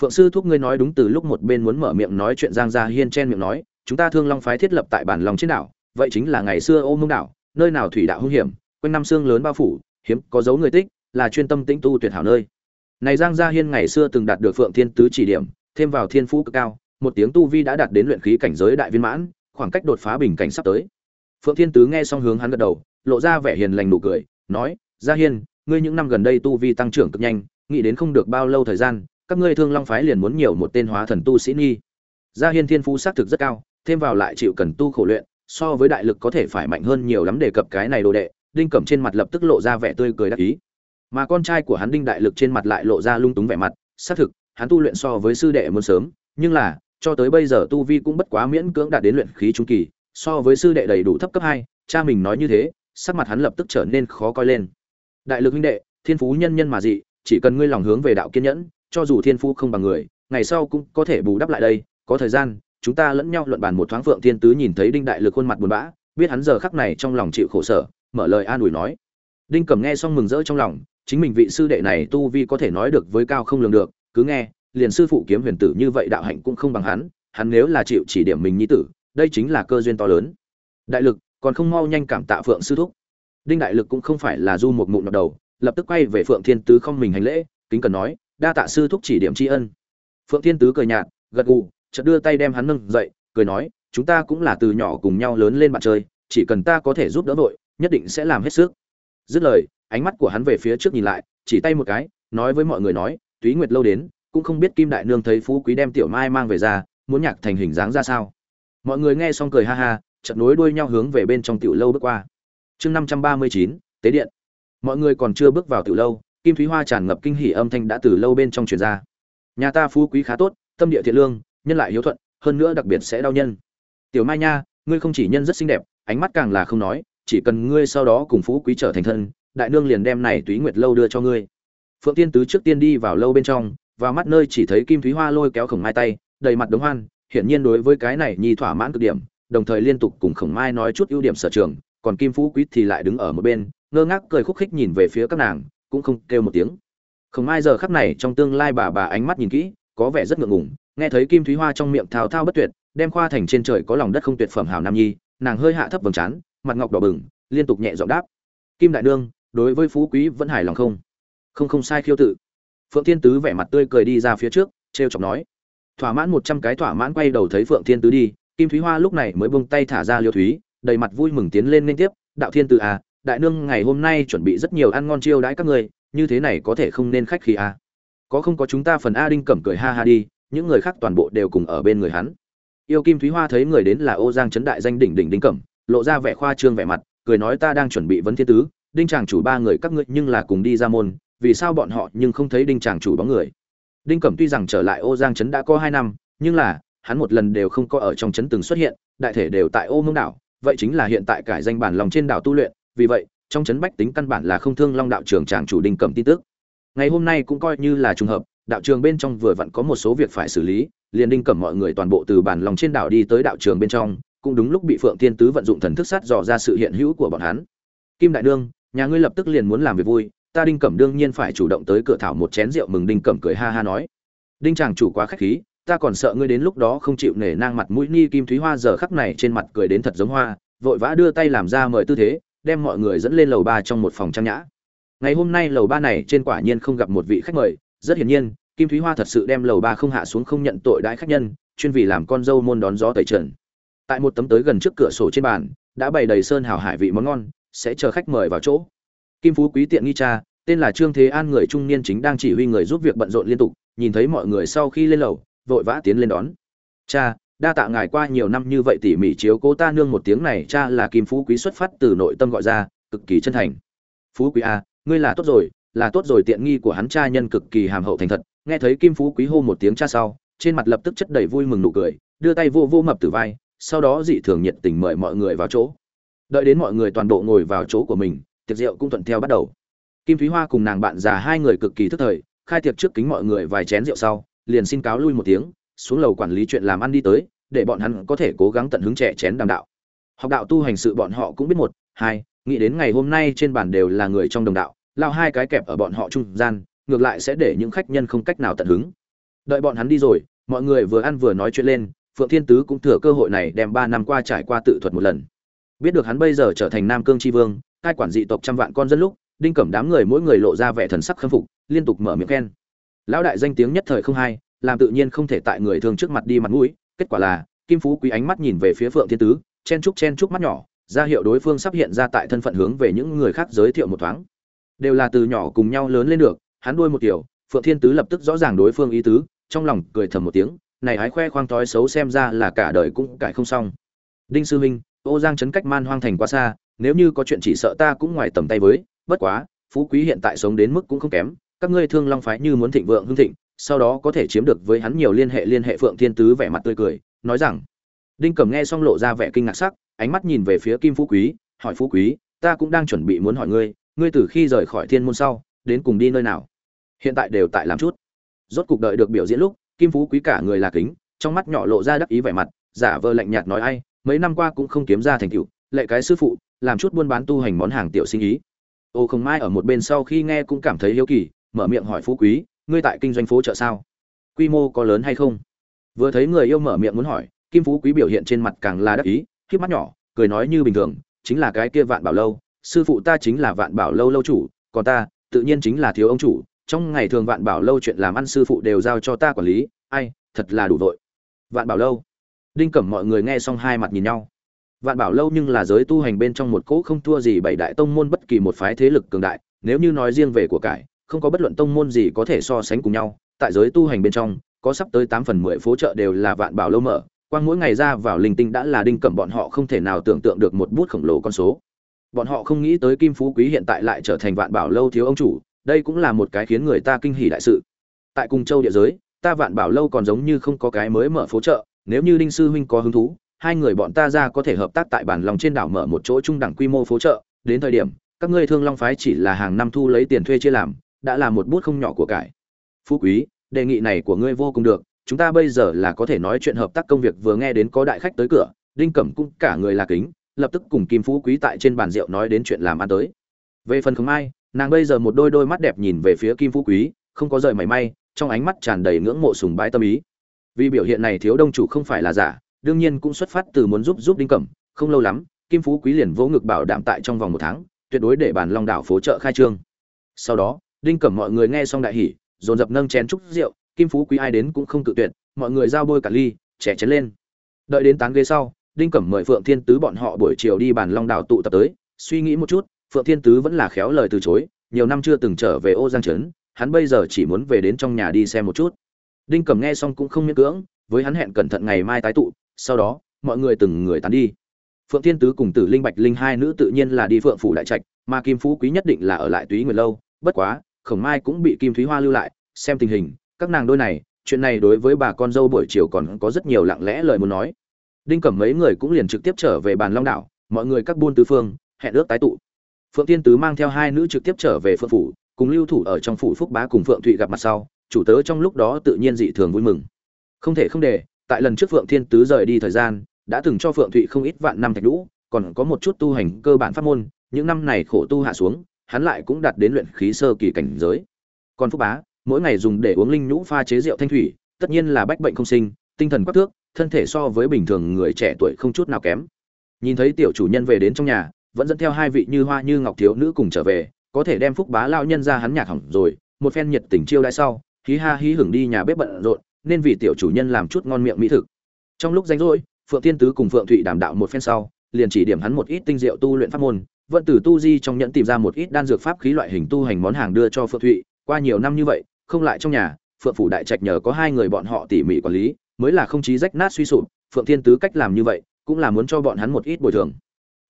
Phượng sư thúc ngươi nói đúng từ lúc một bên muốn mở miệng nói chuyện giang gia hiên chen miệng nói, chúng ta thương long phái thiết lập tại bản lòng trên đảo, vậy chính là ngày xưa ô mông đảo, nơi nào thủy đạo hung hiểm, quanh năm xương lớn bao phủ, hiếm có dấu người tích, là chuyên tâm tĩnh tu tuyệt hảo nơi. Này giang gia hiên ngày xưa từng đạt được phượng thiên tứ chỉ điểm, thêm vào thiên phú cực cao, một tiếng tu vi đã đạt đến luyện khí cảnh giới đại viên mãn, khoảng cách đột phá bình cảnh sắp tới. Phượng thiên tứ nghe xong hướng hắn gật đầu, lộ ra vẻ hiền lành nụ cười, nói, gia hiên ngươi những năm gần đây tu vi tăng trưởng cực nhanh, nghĩ đến không được bao lâu thời gian, các ngươi thương long phái liền muốn nhiều một tên hóa thần tu sĩ nghi. Gia hiên thiên phú xác thực rất cao, thêm vào lại chịu cần tu khổ luyện, so với đại lực có thể phải mạnh hơn nhiều lắm đề cập cái này đồ đệ, đinh cẩm trên mặt lập tức lộ ra vẻ tươi cười đắc ý. Mà con trai của hắn đinh đại lực trên mặt lại lộ ra lung túng vẻ mặt, xác thực, hắn tu luyện so với sư đệ muốn sớm, nhưng là, cho tới bây giờ tu vi cũng bất quá miễn cưỡng đạt đến luyện khí trung kỳ, so với sư đệ đầy đủ thấp cấp hai, cha mình nói như thế, sắc mặt hắn lập tức trở nên khó coi lên đại lực huynh đệ, thiên phú nhân nhân mà dị, chỉ cần ngươi lòng hướng về đạo kiên nhẫn, cho dù thiên phú không bằng người, ngày sau cũng có thể bù đắp lại đây. Có thời gian, chúng ta lẫn nhau luận bàn một thoáng phượng thiên tứ nhìn thấy đinh đại lực khuôn mặt buồn bã, biết hắn giờ khắc này trong lòng chịu khổ sở, mở lời an ủi nói. Đinh cẩm nghe xong mừng rỡ trong lòng, chính mình vị sư đệ này tu vi có thể nói được với cao không lường được, cứ nghe, liền sư phụ kiếm huyền tử như vậy đạo hạnh cũng không bằng hắn hắn nếu là chịu chỉ điểm mình nhi tử, đây chính là cơ duyên to lớn. Đại lực, còn không mau nhanh cảm tạ phượng sư thúc đinh đại lực cũng không phải là du một mụn ngọc đầu, lập tức quay về phượng thiên tứ không mình hành lễ, kính cần nói, đa tạ sư thúc chỉ điểm tri ân. Phượng thiên tứ cười nhạt, gật gù, chợt đưa tay đem hắn nâng dậy, cười nói, chúng ta cũng là từ nhỏ cùng nhau lớn lên bạn chơi, chỉ cần ta có thể giúp đỡ vội, nhất định sẽ làm hết sức. Dứt lời, ánh mắt của hắn về phía trước nhìn lại, chỉ tay một cái, nói với mọi người nói, túy nguyệt lâu đến, cũng không biết kim đại nương thấy phú quý đem tiểu mai mang về ra, muốn nhạc thành hình dáng ra sao? Mọi người nghe xong cười ha ha, chợt nối đuôi nhau hướng về bên trong tiểu lâu bước qua chương năm trăm ba mươi chín, tế điện. Mọi người còn chưa bước vào tiểu lâu, kim thúy hoa tràn ngập kinh hỉ âm thanh đã từ lâu bên trong truyền ra. Nhà ta phú quý khá tốt, tâm địa thiện lương, nhân lại hiếu thuận, hơn nữa đặc biệt sẽ đau nhân. Tiểu mai nha, ngươi không chỉ nhân rất xinh đẹp, ánh mắt càng là không nói, chỉ cần ngươi sau đó cùng phú quý trở thành thân, đại nương liền đem này túy nguyệt lâu đưa cho ngươi. Phượng tiên tứ trước tiên đi vào lâu bên trong và mắt nơi chỉ thấy kim thúy hoa lôi kéo khổng mai tay, đầy mặt đống hoan, hiển nhiên đối với cái này nhi thỏa mãn cực điểm, đồng thời liên tục cùng khổng mai nói chút ưu điểm sở trường còn kim phú quý thì lại đứng ở một bên, ngơ ngác cười khúc khích nhìn về phía các nàng, cũng không kêu một tiếng. Không ai giờ khắc này trong tương lai bà bà ánh mắt nhìn kỹ, có vẻ rất ngượng ngùng, nghe thấy kim thúy hoa trong miệng thao thao bất tuyệt, đem khoa thành trên trời có lòng đất không tuyệt phẩm hào nam nhi, nàng hơi hạ thấp vầng trán, mặt ngọc đỏ bừng, liên tục nhẹ giọng đáp. Kim đại nương, đối với phú quý vẫn hài lòng không? Không không sai khiêu tự. Phượng thiên tứ vẻ mặt tươi cười đi ra phía trước, trêu chọc nói. Thỏa mãn một trăm cái thỏa mãn quay đầu thấy phượng thiên tứ đi, kim thúy hoa lúc này mới buông tay thả ra liêu thúy đầy mặt vui mừng tiến lên liên tiếp, đạo thiên tử à đại nương ngày hôm nay chuẩn bị rất nhiều ăn ngon chiêu đãi các người như thế này có thể không nên khách khí à? Có không có chúng ta phần a đinh cẩm cười ha ha đi, những người khác toàn bộ đều cùng ở bên người hắn. Yêu kim thúy hoa thấy người đến là ô giang trấn đại danh đỉnh đỉnh đinh cẩm, lộ ra vẻ khoa trương vẻ mặt, cười nói, ta đang chuẩn bị vấn thiên tứ, đinh chàng chủ ba người các ngươi nhưng là cùng đi ra môn, vì sao bọn họ nhưng không thấy đinh chàng chủ bóng người? Đinh cẩm tuy rằng trở lại ô giang trấn đã có hai năm, nhưng là, hắn một lần đều không có ở trong trấn từng xuất hiện, đại thể đều tại ô mông đảo vậy chính là hiện tại cải danh bản lòng trên đảo tu luyện, vì vậy, trong trấn bách tính căn bản là không thương long đạo trường tràng chủ đinh cẩm tin tức. Ngày hôm nay cũng coi như là trùng hợp, đạo trường bên trong vừa vặn có một số việc phải xử lý, liền đinh cẩm mọi người toàn bộ từ bản lòng trên đảo đi tới đạo trường bên trong, cũng đúng lúc bị phượng thiên tứ vận dụng thần thức sát dò ra sự hiện hữu của bọn hắn. Kim đại đương nhà ngươi lập tức liền muốn làm việc vui, ta đinh cẩm đương nhiên phải chủ động tới cửa thảo một chén rượu mừng đinh cẩm cười ha ha nói. Đinh chàng chủ quá khách khí ta còn sợ ngươi đến lúc đó không chịu nể nang mặt mũi ni kim thúy hoa giờ khắc này trên mặt cười đến thật giống hoa, vội vã đưa tay làm ra mời tư thế, đem mọi người dẫn lên lầu ba trong một phòng trang nhã. Ngày hôm nay lầu ba này trên quả nhiên không gặp một vị khách mời, rất hiển nhiên, kim thúy hoa thật sự đem lầu ba không hạ xuống không nhận tội đãi khách nhân, chuyên vì làm con dâu môn đón gió tẩy trần. Tại một tấm tới gần trước cửa sổ trên bàn, đã bày đầy sơn hào hải vị món ngon, sẽ chờ khách mời vào chỗ. Kim phú quý tiện nghi cha, tên là trương thế an người trung niên chính đang chỉ huy người giúp việc bận rộn liên tục, nhìn thấy mọi người sau khi lên lầu vội vã tiến lên đón. Cha đa tạ ngài qua nhiều năm như vậy tỉ mỉ chiếu cố ta nương một tiếng này cha là kim phú quý xuất phát từ nội tâm gọi ra cực kỳ chân thành. Phú quý a à, ngươi là tốt rồi là tốt rồi tiện nghi của hắn cha nhân cực kỳ hàm hậu thành thật. Nghe thấy kim phú quý hô một tiếng cha sau trên mặt lập tức chất đầy vui mừng nụ cười đưa tay vô vô mập từ vai sau đó dị thường nhiệt tình mời mọi người vào chỗ. Đợi đến mọi người toàn bộ ngồi vào chỗ của mình tiệc rượu cũng thuận theo bắt đầu. Kim thúy hoa cùng nàng bạn già hai người cực kỳ thức thời khai tiệc trước kính mọi người vài chén rượu sau liền xin cáo lui một tiếng, xuống lầu quản lý chuyện làm ăn đi tới, để bọn hắn có thể cố gắng tận hứng trẻ chén đàm đạo. Học đạo tu hành sự bọn họ cũng biết một, hai, nghĩ đến ngày hôm nay trên bàn đều là người trong đồng đạo, lao hai cái kẹp ở bọn họ trung gian, ngược lại sẽ để những khách nhân không cách nào tận hứng. Đợi bọn hắn đi rồi, mọi người vừa ăn vừa nói chuyện lên, phượng thiên tứ cũng thừa cơ hội này đem ba năm qua trải qua tự thuật một lần. Biết được hắn bây giờ trở thành nam cương tri vương, cai quản dị tộc trăm vạn con dân lúc, đinh cẩm đám người mỗi người lộ ra vẻ thần sắc khâm phục, liên tục mở miệng khen lão đại danh tiếng nhất thời không hay, làm tự nhiên không thể tại người thường trước mặt đi mặt mũi, kết quả là, kim phú quý ánh mắt nhìn về phía phượng thiên tứ, chen trúc chen trúc mắt nhỏ, ra hiệu đối phương sắp hiện ra tại thân phận hướng về những người khác giới thiệu một thoáng. Đều là từ nhỏ cùng nhau lớn lên được, hắn đuôi một kiểu, phượng thiên tứ lập tức rõ ràng đối phương ý tứ, trong lòng cười thầm một tiếng, này hái khoe khoang thói xấu xem ra là cả đời cũng cải không xong. Đinh sư huynh ô giang trấn cách man hoang thành quá xa, nếu như có chuyện chỉ sợ ta cũng ngoài tầm tay với, bất quá, phú quý hiện tại sống đến mức cũng không kém các ngươi thương long phái như muốn thịnh vượng hưng thịnh, sau đó có thể chiếm được với hắn nhiều liên hệ liên hệ phượng thiên tứ vẻ mặt tươi cười, nói rằng, đinh cẩm nghe xong lộ ra vẻ kinh ngạc sắc, ánh mắt nhìn về phía kim phú quý, hỏi phú quý, ta cũng đang chuẩn bị muốn hỏi ngươi ngươi từ khi rời khỏi thiên môn sau, đến cùng đi nơi nào? Hiện tại đều tại làm chút. Rốt cục đợi được biểu diễn lúc, kim phú quý cả người là kính, trong mắt nhỏ lộ ra đắc ý vẻ mặt, giả vờ lạnh nhạt nói ai, mấy năm qua cũng không kiếm ra thành tựu, lệ cái sư phụ, làm chút buôn bán tu hành món hàng tiểu sinh ý. Ô không mai ở một bên sau khi nghe cũng cảm thấy hiếu kỳ mở miệng hỏi phú quý, ngươi tại kinh doanh phố chợ sao? Quy mô có lớn hay không? Vừa thấy người yêu mở miệng muốn hỏi, kim phú quý biểu hiện trên mặt càng là đắc ý khiếp mắt nhỏ, cười nói như bình thường, chính là cái kia vạn bảo lâu, sư phụ ta chính là vạn bảo lâu lâu chủ, còn ta, tự nhiên chính là thiếu ông chủ, trong ngày thường vạn bảo lâu chuyện làm ăn sư phụ đều giao cho ta quản lý, ai, thật là đủ vội. Vạn bảo lâu. Đinh cẩm mọi người nghe xong hai mặt nhìn nhau. Vạn bảo lâu nhưng là giới tu hành bên trong một cỗ không thua gì bảy đại tông môn bất kỳ một phái thế lực cường đại, nếu như nói riêng về của cải không có bất luận tông môn gì có thể so sánh cùng nhau, tại giới tu hành bên trong, có sắp tới tám phần mười phố chợ đều là vạn bảo lâu mở, quang mỗi ngày ra vào linh tinh đã là đinh cẩm, bọn họ không thể nào tưởng tượng được một bút khổng lồ con số. Bọn họ không nghĩ tới kim phú quý hiện tại lại trở thành vạn bảo lâu thiếu ông chủ, đây cũng là một cái khiến người ta kinh hỉ đại sự. Tại cùng châu địa giới, ta vạn bảo lâu còn giống như không có cái mới mở phố chợ, nếu như đinh sư huynh có hứng thú, hai người bọn ta ra có thể hợp tác tại bản lòng trên đảo mở một chỗ trung đẳng quy mô phố chợ. Đến thời điểm, các ngươi thương long phái chỉ là hàng năm thu lấy tiền thuê chia làm đã là một bút không nhỏ của cải. Phú quý, đề nghị này của ngươi vô cùng được, chúng ta bây giờ là có thể nói chuyện hợp tác công việc vừa nghe đến có đại khách tới cửa, đinh cẩm cũng cả người là kính, lập tức cùng kim phú quý tại trên bàn rượu nói đến chuyện làm ăn tới. Về phần không ai nàng bây giờ một đôi đôi mắt đẹp nhìn về phía kim phú quý, không có rời mảy may, trong ánh mắt tràn đầy ngưỡng mộ sùng bái tâm ý. Vì biểu hiện này thiếu đông chủ không phải là giả, đương nhiên cũng xuất phát từ muốn giúp giúp đinh cẩm, không lâu lắm, kim phú quý liền vỗ ngực bảo đảm tại trong vòng một tháng, tuyệt đối để bàn long đảo phố chợ khai trương. Sau đó đinh cẩm mọi người nghe xong đại hỉ, dồn dập nâng chén chúc rượu, kim phú quý ai đến cũng không cự tuyệt, mọi người giao bôi cả ly, trẻ chén lên. Đợi đến tán ghế sau, đinh cẩm mời phượng thiên tứ bọn họ buổi chiều đi bàn long đảo tụ tập tới, suy nghĩ một chút, phượng thiên tứ vẫn là khéo lời từ chối, nhiều năm chưa từng trở về ô giang trấn, hắn bây giờ chỉ muốn về đến trong nhà đi xem một chút. Đinh cẩm nghe xong cũng không miễn cưỡng, với hắn hẹn cẩn thận ngày mai tái tụ, sau đó, mọi người từng người tán đi. Phượng thiên tứ cùng tử linh bạch linh hai nữ tự nhiên là đi phượng phủ đại trạch, mà kim phú quý nhất định là ở lại túy nguyệt lâu, bất quá khổng mai cũng bị kim thúy hoa lưu lại, xem tình hình, các nàng đôi này, chuyện này đối với bà con dâu buổi chiều còn có rất nhiều lặng lẽ lời muốn nói. Đinh cẩm mấy người cũng liền trực tiếp trở về bàn long đảo, mọi người các buôn tứ phương, hẹn ước tái tụ. Phượng tiên tứ mang theo hai nữ trực tiếp trở về phượng phủ, cùng lưu thủ ở trong phủ phúc bá cùng phượng thụy gặp mặt sau, chủ tớ trong lúc đó tự nhiên dị thường vui mừng. Không thể không để tại lần trước phượng thiên tứ rời đi thời gian, đã từng cho phượng thụy không ít vạn năm thạch lũ còn có một chút tu hành cơ bản pháp môn, những năm này khổ tu hạ xuống hắn lại cũng đạt đến luyện khí sơ kỳ cảnh giới. Còn phúc bá, mỗi ngày dùng để uống linh nhũ pha chế rượu thanh thủy, tất nhiên là bách bệnh không sinh, tinh thần quắc thước, thân thể so với bình thường người trẻ tuổi không chút nào kém. Nhìn thấy tiểu chủ nhân về đến trong nhà, vẫn dẫn theo hai vị như hoa như ngọc thiếu nữ cùng trở về, có thể đem phúc bá lão nhân ra hắn nhạc hỏng rồi, một phen nhiệt tình chiêu đãi sau, hí ha hí hưởng đi nhà bếp bận rộn, nên vì tiểu chủ nhân làm chút ngon miệng mỹ thực. Trong lúc rảnh rỗi, phượng tiên tứ cùng phượng thụy đàm đạo một phen sau, liền chỉ điểm hắn một ít tinh diệu tu luyện pháp môn vận tử tu di trong nhẫn tìm ra một ít đan dược pháp khí loại hình tu hành món hàng đưa cho phượng thụy. Qua nhiều năm như vậy, không lại trong nhà, phượng phủ đại trạch nhờ có hai người bọn họ tỉ mỉ quản lý, mới là không chí rách nát suy sụp. Phượng thiên tứ cách làm như vậy, cũng là muốn cho bọn hắn một ít bồi thường.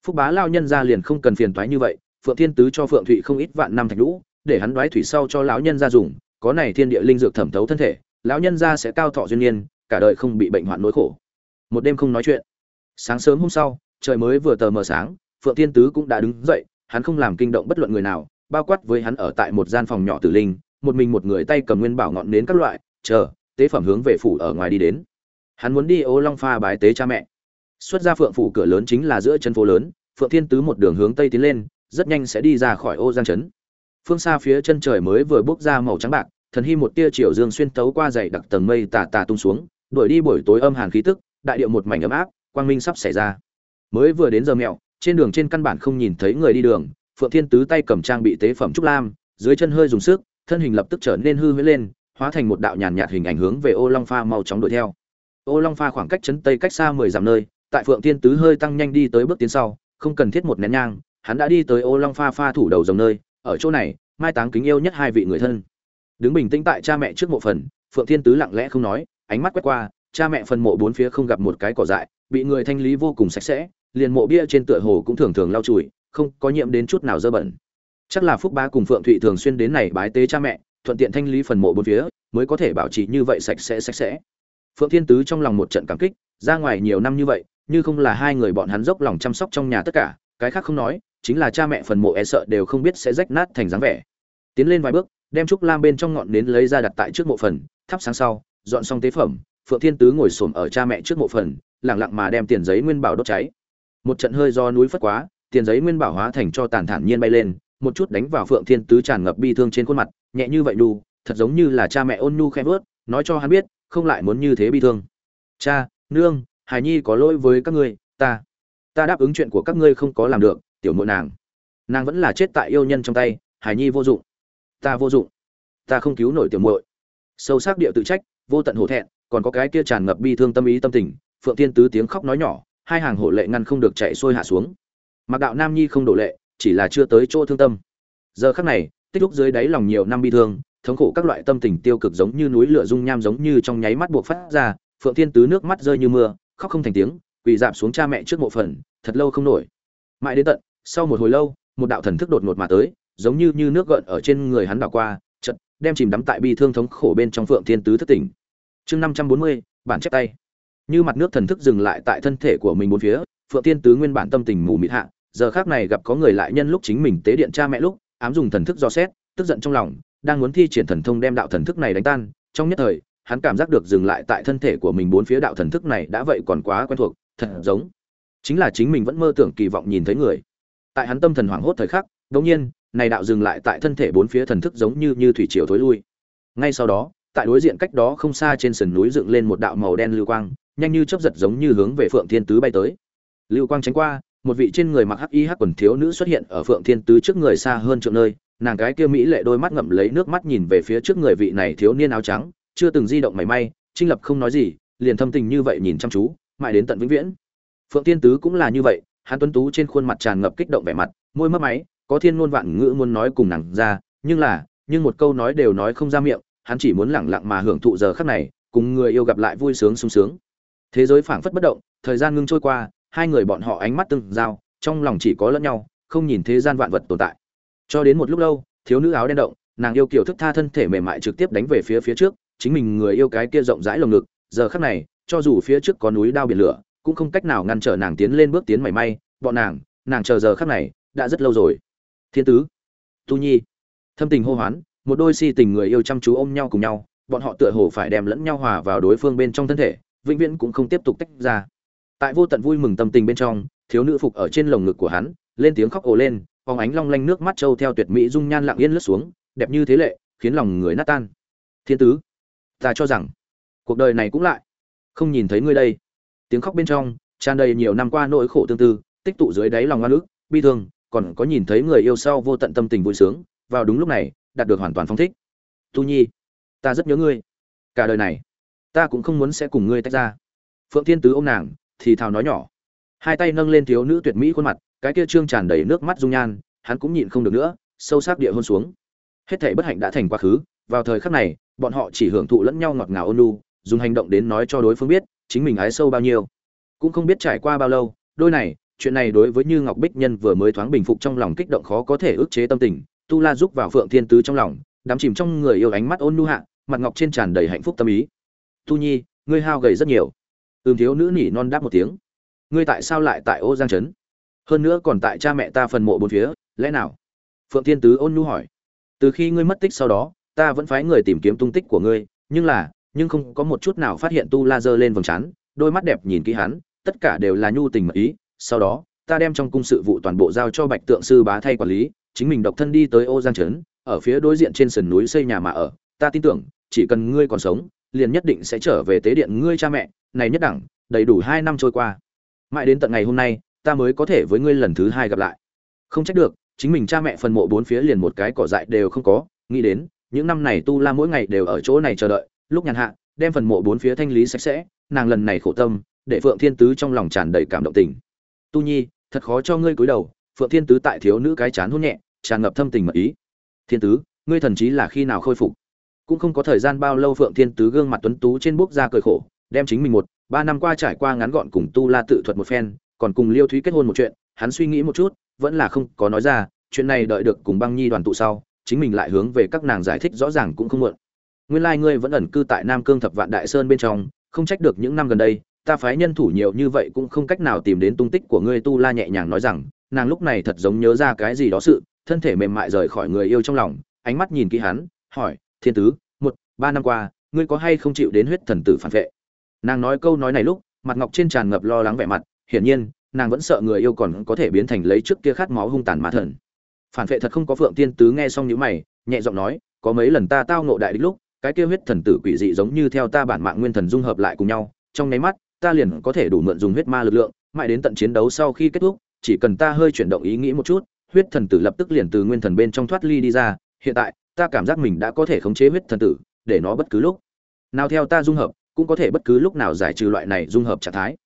Phúc bá lao nhân ra liền không cần phiền toái như vậy, phượng thiên tứ cho phượng thụy không ít vạn năm thạch lũ để hắn đoái thủy sau cho lão nhân ra dùng, có này thiên địa linh dược thẩm thấu thân thể, lão nhân ra sẽ cao thọ duyên niên cả đời không bị bệnh hoạn nỗi khổ. Một đêm không nói chuyện. Sáng sớm hôm sau, trời mới vừa tờ mờ sáng phượng thiên tứ cũng đã đứng dậy, hắn không làm kinh động bất luận người nào, bao quát với hắn ở tại một gian phòng nhỏ tử linh, một mình một người tay cầm nguyên bảo ngọn nến các loại, chờ, tế phẩm hướng về phủ ở ngoài đi đến. Hắn muốn đi ô long pha bái tế cha mẹ. Xuất ra phượng phủ cửa lớn chính là giữa chân phố lớn, phượng thiên tứ một đường hướng tây tiến lên, rất nhanh sẽ đi ra khỏi ô giang trấn. Phương xa phía chân trời mới vừa bước ra màu trắng bạc, thần hy một tia chiều dương xuyên tấu qua dày đặc tầng mây tà tà tung xuống, đuổi đi buổi tối âm hàn khí tức, đại điệu một mảnh ấm áp, quang minh sắp xảy ra. Mới vừa đến giờ mẹo trên đường trên căn bản không nhìn thấy người đi đường, phượng thiên tứ tay cầm trang bị tế phẩm trúc lam, dưới chân hơi dùng sức, thân hình lập tức trở nên hư huyễn lên, hóa thành một đạo nhàn nhạt hình ảnh hướng về ô long pha mau chóng đuổi theo. Ô long pha khoảng cách chấn tây cách xa mười dặm nơi, tại phượng thiên tứ hơi tăng nhanh đi tới bước tiến sau, không cần thiết một nén nhang, hắn đã đi tới ô long pha pha thủ đầu dòng nơi, ở chỗ này, mai táng kính yêu nhất hai vị người thân. Đứng bình tĩnh tại cha mẹ trước mộ phần, phượng thiên tứ lặng lẽ không nói, ánh mắt quét qua, cha mẹ phần mộ bốn phía không gặp một cái cỏ dại, bị người thanh lý vô cùng sạch sẽ liền mộ bia trên tựa hồ cũng thường thường lau chùi, không có nhiễm đến chút nào dơ bẩn. Chắc là phúc bá cùng phượng thụy thường xuyên đến này bái tế cha mẹ, thuận tiện thanh lý phần mộ bốn phía, mới có thể bảo trì như vậy sạch sẽ sạch sẽ. Phượng thiên tứ trong lòng một trận cảm kích, ra ngoài nhiều năm như vậy, như không là hai người bọn hắn dốc lòng chăm sóc trong nhà tất cả, cái khác không nói, chính là cha mẹ phần mộ e sợ đều không biết sẽ rách nát thành dáng vẻ. Tiến lên vài bước, đem trúc lam bên trong ngọn nến lấy ra đặt tại trước mộ phần, thắp sáng sau, dọn xong tế phẩm, phượng thiên tứ ngồi xổm ở cha mẹ trước mộ phần, lặng lặng mà đem tiền giấy nguyên bảo đốt cháy một trận hơi do núi phất quá, tiền giấy nguyên bảo hóa thành cho tàn thản nhiên bay lên, một chút đánh vào phượng thiên tứ tràn ngập bi thương trên khuôn mặt, nhẹ như vậy đu thật giống như là cha mẹ ôn nhu khẽ vớt, nói cho hắn biết, không lại muốn như thế bi thương. Cha, nương hải nhi có lỗi với các ngươi, ta ta đáp ứng chuyện của các ngươi không có làm được, tiểu muội nàng. Nàng vẫn là chết tại yêu nhân trong tay hải nhi vô dụng. Ta vô dụng, ta không cứu nổi tiểu muội. Sâu sắc địa tự trách, vô tận hổ thẹn, còn có cái kia tràn ngập bi thương tâm ý tâm tình, phượng thiên tứ tiếng khóc nói nhỏ hai hàng hổ lệ ngăn không được chạy xuôi hạ xuống. Mặc đạo nam nhi không đổ lệ, chỉ là chưa tới chỗ thương tâm. Giờ khắc này, tích lúc dưới đáy lòng nhiều năm bi thương, thống khổ các loại tâm tình tiêu cực giống như núi lửa dung nham giống như trong nháy mắt buộc phát ra, phượng thiên tứ nước mắt rơi như mưa, khóc không thành tiếng, quỳ dạp xuống cha mẹ trước mộ phần, thật lâu không nổi. Mãi đến tận, sau một hồi lâu, một đạo thần thức đột ngột mà tới, giống như như nước gợn ở trên người hắn đảo qua chật đem chìm đắm tại bi thương thống khổ bên trong phượng thiên tứ thất tỉnh. Chương năm trăm bốn mươi, bản chép tay như mặt nước thần thức dừng lại tại thân thể của mình bốn phía, phượng tiên tứ nguyên bản tâm tình mù mịt hạ, giờ khác này gặp có người lại nhân lúc chính mình tế điện cha mẹ lúc, ám dùng thần thức do xét, tức giận trong lòng, đang muốn thi triển thần thông đem đạo thần thức này đánh tan. Trong nhất thời, hắn cảm giác được dừng lại tại thân thể của mình bốn phía đạo thần thức này đã vậy còn quá quen thuộc, thật giống chính là chính mình vẫn mơ tưởng kỳ vọng nhìn thấy người. Tại hắn tâm thần hoảng hốt thời khắc đống nhiên, này đạo dừng lại tại thân thể bốn phía thần thức giống như như thủy triều thối lui. Ngay sau đó, tại đối diện cách đó không xa trên sườn núi dựng lên một đạo màu đen lưu quang nhanh như chớp giật giống như hướng về phượng thiên tứ bay tới. Lưu quang tránh qua, một vị trên người mặc hắc y hắc quần thiếu nữ xuất hiện ở phượng thiên tứ trước người xa hơn trượng nơi. Nàng cái kia mỹ lệ đôi mắt ngậm lấy nước mắt nhìn về phía trước người vị này thiếu niên áo trắng, chưa từng di động mảy may, trinh lập không nói gì, liền thâm tình như vậy nhìn chăm chú, mãi đến tận vĩnh viễn. Phượng thiên tứ cũng là như vậy, hắn tuấn tú trên khuôn mặt tràn ngập kích động vẻ mặt, môi mấp máy, có thiên ngôn vạn ngữ muốn nói cùng nàng ra, nhưng là, nhưng một câu nói đều nói không ra miệng, hắn chỉ muốn lẳng lặng mà hưởng thụ giờ khắc này, cùng người yêu gặp lại vui sướng sung sướng thế giới phảng phất bất động, thời gian ngưng trôi qua, hai người bọn họ ánh mắt từng giao, trong lòng chỉ có lẫn nhau, không nhìn thế gian vạn vật tồn tại. Cho đến một lúc lâu, thiếu nữ áo đen động, nàng yêu kiểu thức tha thân thể mềm mại trực tiếp đánh về phía phía trước, chính mình người yêu cái kia rộng rãi lồng ngực, giờ khắc này, cho dù phía trước có núi đao biển lửa, cũng không cách nào ngăn trở nàng tiến lên bước tiến mảy may, bọn nàng nàng chờ giờ khắc này, đã rất lâu rồi. Thiên tứ, tu nhi, thâm tình hô hoán, một đôi si tình người yêu chăm chú ôm nhau cùng nhau, bọn họ tựa hồ phải đem lẫn nhau hòa vào đối phương bên trong thân thể vĩnh viễn cũng không tiếp tục tách ra. Tại vô tận vui mừng tâm tình bên trong, thiếu nữ phục ở trên lồng ngực của hắn, lên tiếng khóc ồ lên, phóng ánh long lanh nước mắt trâu theo tuyệt mỹ dung nhan lặng yên lướt xuống, đẹp như thế lệ, khiến lòng người nát tan. Thiên tứ, ta cho rằng, cuộc đời này cũng lại. Không nhìn thấy ngươi đây. Tiếng khóc bên trong, tràn đầy nhiều năm qua nỗi khổ tương tư, tích tụ dưới đáy lòng oan ức, bi thương, còn có nhìn thấy người yêu sau vô tận tâm tình vui sướng, vào đúng lúc này, đạt được hoàn toàn phong thích. Tu nhi, ta rất nhớ ngươi. Cả đời này ta cũng không muốn sẽ cùng ngươi tách ra. Phượng thiên tứ ô m nàng, thì thào nói nhỏ. Hai tay nâng lên thiếu nữ tuyệt mỹ khuôn mặt, cái kia trương tràn đầy nước mắt dung nhan, hắn cũng nhịn không được nữa, sâu sắc địa hôn xuống. Hết thảy bất hạnh đã thành quá khứ, vào thời khắc này, bọn họ chỉ hưởng thụ lẫn nhau ngọt ngào ôn nhu, dùng hành động đến nói cho đối phương biết, chính mình ái sâu bao nhiêu. Cũng không biết trải qua bao lâu, đôi này, chuyện này đối với như ngọc bích nhân vừa mới thoáng bình phục trong lòng kích động khó có thể ức chế tâm tình, tu la giúp vào phượng thiên tứ trong lòng, đắm chìm trong người yêu ánh mắt ôn nhu hạ, mặt ngọc trên tràn đầy hạnh phúc tâm ý tu nhi, ngươi hao gầy rất nhiều. Ừm, thiếu nữ nỉ non đáp một tiếng. Ngươi tại sao lại tại ô giang trấn? Hơn nữa còn tại cha mẹ ta phần mộ bốn phía, lẽ nào? Phượng thiên tứ ôn nhu hỏi. Từ khi ngươi mất tích sau đó, ta vẫn phái người tìm kiếm tung tích của ngươi, nhưng là, nhưng không có một chút nào phát hiện tu la dơ lên vầng trán, đôi mắt đẹp nhìn kỹ hắn, tất cả đều là nhu tình mật ý. Sau đó, ta đem trong cung sự vụ toàn bộ giao cho bạch tượng sư bá thay quản lý, chính mình độc thân đi tới ô giang trấn, ở phía đối diện trên sườn núi xây nhà mà ở. Ta tin tưởng, chỉ cần ngươi còn sống liền nhất định sẽ trở về tế điện ngươi cha mẹ, này nhất đẳng, đầy đủ hai năm trôi qua. Mãi đến tận ngày hôm nay, ta mới có thể với ngươi lần thứ hai gặp lại. Không trách được, chính mình cha mẹ phần mộ bốn phía liền một cái cỏ dại đều không có, nghĩ đến, những năm này tu la mỗi ngày đều ở chỗ này chờ đợi, lúc nhàn hạ, đem phần mộ bốn phía thanh lý sạch sẽ, nàng lần này khổ tâm, để phượng thiên tứ trong lòng tràn đầy cảm động tình. Tu nhi, thật khó cho ngươi cúi đầu, phượng thiên tứ tại thiếu nữ cái chán hôn nhẹ, tràn ngập thâm tình mật ý. Thiên tứ, ngươi thần chí là khi nào khôi phục? Cũng không có thời gian bao lâu phượng thiên tứ gương mặt tuấn tú trên bốc ra cười khổ, đem chính mình một, ba năm qua trải qua ngắn gọn cùng tu la tự thuật một phen, còn cùng liêu thúy kết hôn một chuyện, hắn suy nghĩ một chút, vẫn là không có nói ra, chuyện này đợi được cùng băng nhi đoàn tụ sau, chính mình lại hướng về các nàng giải thích rõ ràng cũng không muộn. Nguyên lai ngươi vẫn ẩn cư tại nam cương thập vạn đại sơn bên trong, không trách được những năm gần đây, ta phái nhân thủ nhiều như vậy cũng không cách nào tìm đến tung tích của ngươi tu la nhẹ nhàng nói rằng, nàng lúc này thật giống nhớ ra cái gì đó sự, thân thể mềm mại rời khỏi người yêu trong lòng, ánh mắt nhìn kỹ hắn, hỏi thiên tứ, một, ba năm qua, ngươi có hay không chịu đến huyết thần tử phản vệ? Nàng nói câu nói này lúc, mặt ngọc trên tràn ngập lo lắng vẻ mặt, hiển nhiên, nàng vẫn sợ người yêu còn có thể biến thành lấy trước kia khát máu hung tàn mã thần. Phản vệ thật không có phượng tiên tứ nghe xong những mày, nhẹ giọng nói, có mấy lần ta tao nộ đại đích lúc, cái kia huyết thần tử quỷ dị giống như theo ta bản mạng nguyên thần dung hợp lại cùng nhau, trong nháy mắt, ta liền có thể đủ mượn dùng huyết ma lực lượng, mãi đến tận chiến đấu sau khi kết thúc, chỉ cần ta hơi chuyển động ý nghĩ một chút, huyết thần tử lập tức liền từ nguyên thần bên trong thoát ly đi ra, hiện tại ta cảm giác mình đã có thể khống chế huyết thần tử, để nó bất cứ lúc nào theo ta dung hợp, cũng có thể bất cứ lúc nào giải trừ loại này dung hợp trạng thái.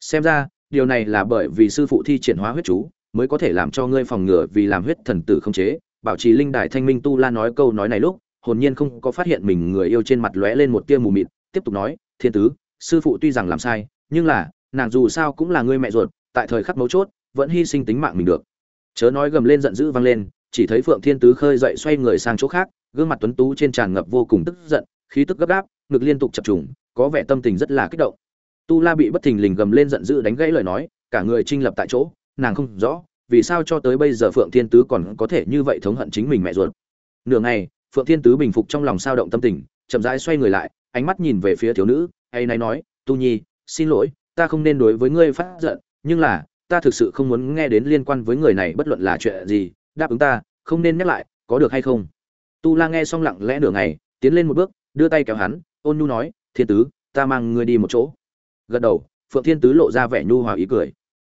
Xem ra, điều này là bởi vì sư phụ thi triển hóa huyết chú, mới có thể làm cho ngươi phòng ngừa vì làm huyết thần tử khống chế. Bảo trì linh đài thanh minh tu la nói câu nói này lúc, hồn nhiên không có phát hiện mình người yêu trên mặt lóe lên một tia mù mịt, tiếp tục nói, thiên tứ, sư phụ tuy rằng làm sai, nhưng là, nàng dù sao cũng là ngươi mẹ ruột, tại thời khắc mấu chốt, vẫn hy sinh tính mạng mình được. Chớ nói gầm lên giận dữ vang lên chỉ thấy phượng thiên tứ khơi dậy xoay người sang chỗ khác, gương mặt tuấn tú trên tràn ngập vô cùng tức giận, khí tức gấp gáp, ngực liên tục chập trùng, có vẻ tâm tình rất là kích động. Tu la bị bất thình lình gầm lên giận dữ đánh gãy lời nói, cả người trinh lập tại chỗ, nàng không rõ, vì sao cho tới bây giờ phượng thiên tứ còn có thể như vậy thống hận chính mình mẹ ruột. Nửa ngày, phượng thiên tứ bình phục trong lòng sao động tâm tình, chậm rãi xoay người lại, ánh mắt nhìn về phía thiếu nữ, hay nay nói, tu nhi, xin lỗi, ta không nên đối với ngươi phát giận, nhưng là, ta thực sự không muốn nghe đến liên quan với người này bất luận là chuyện gì đáp ứng ta không nên nhắc lại có được hay không? Tu la nghe xong lặng lẽ nửa ngày tiến lên một bước đưa tay kéo hắn ôn nhu nói thiên tứ ta mang ngươi đi một chỗ. Gật đầu phượng thiên tứ lộ ra vẻ nhu hòa ý cười.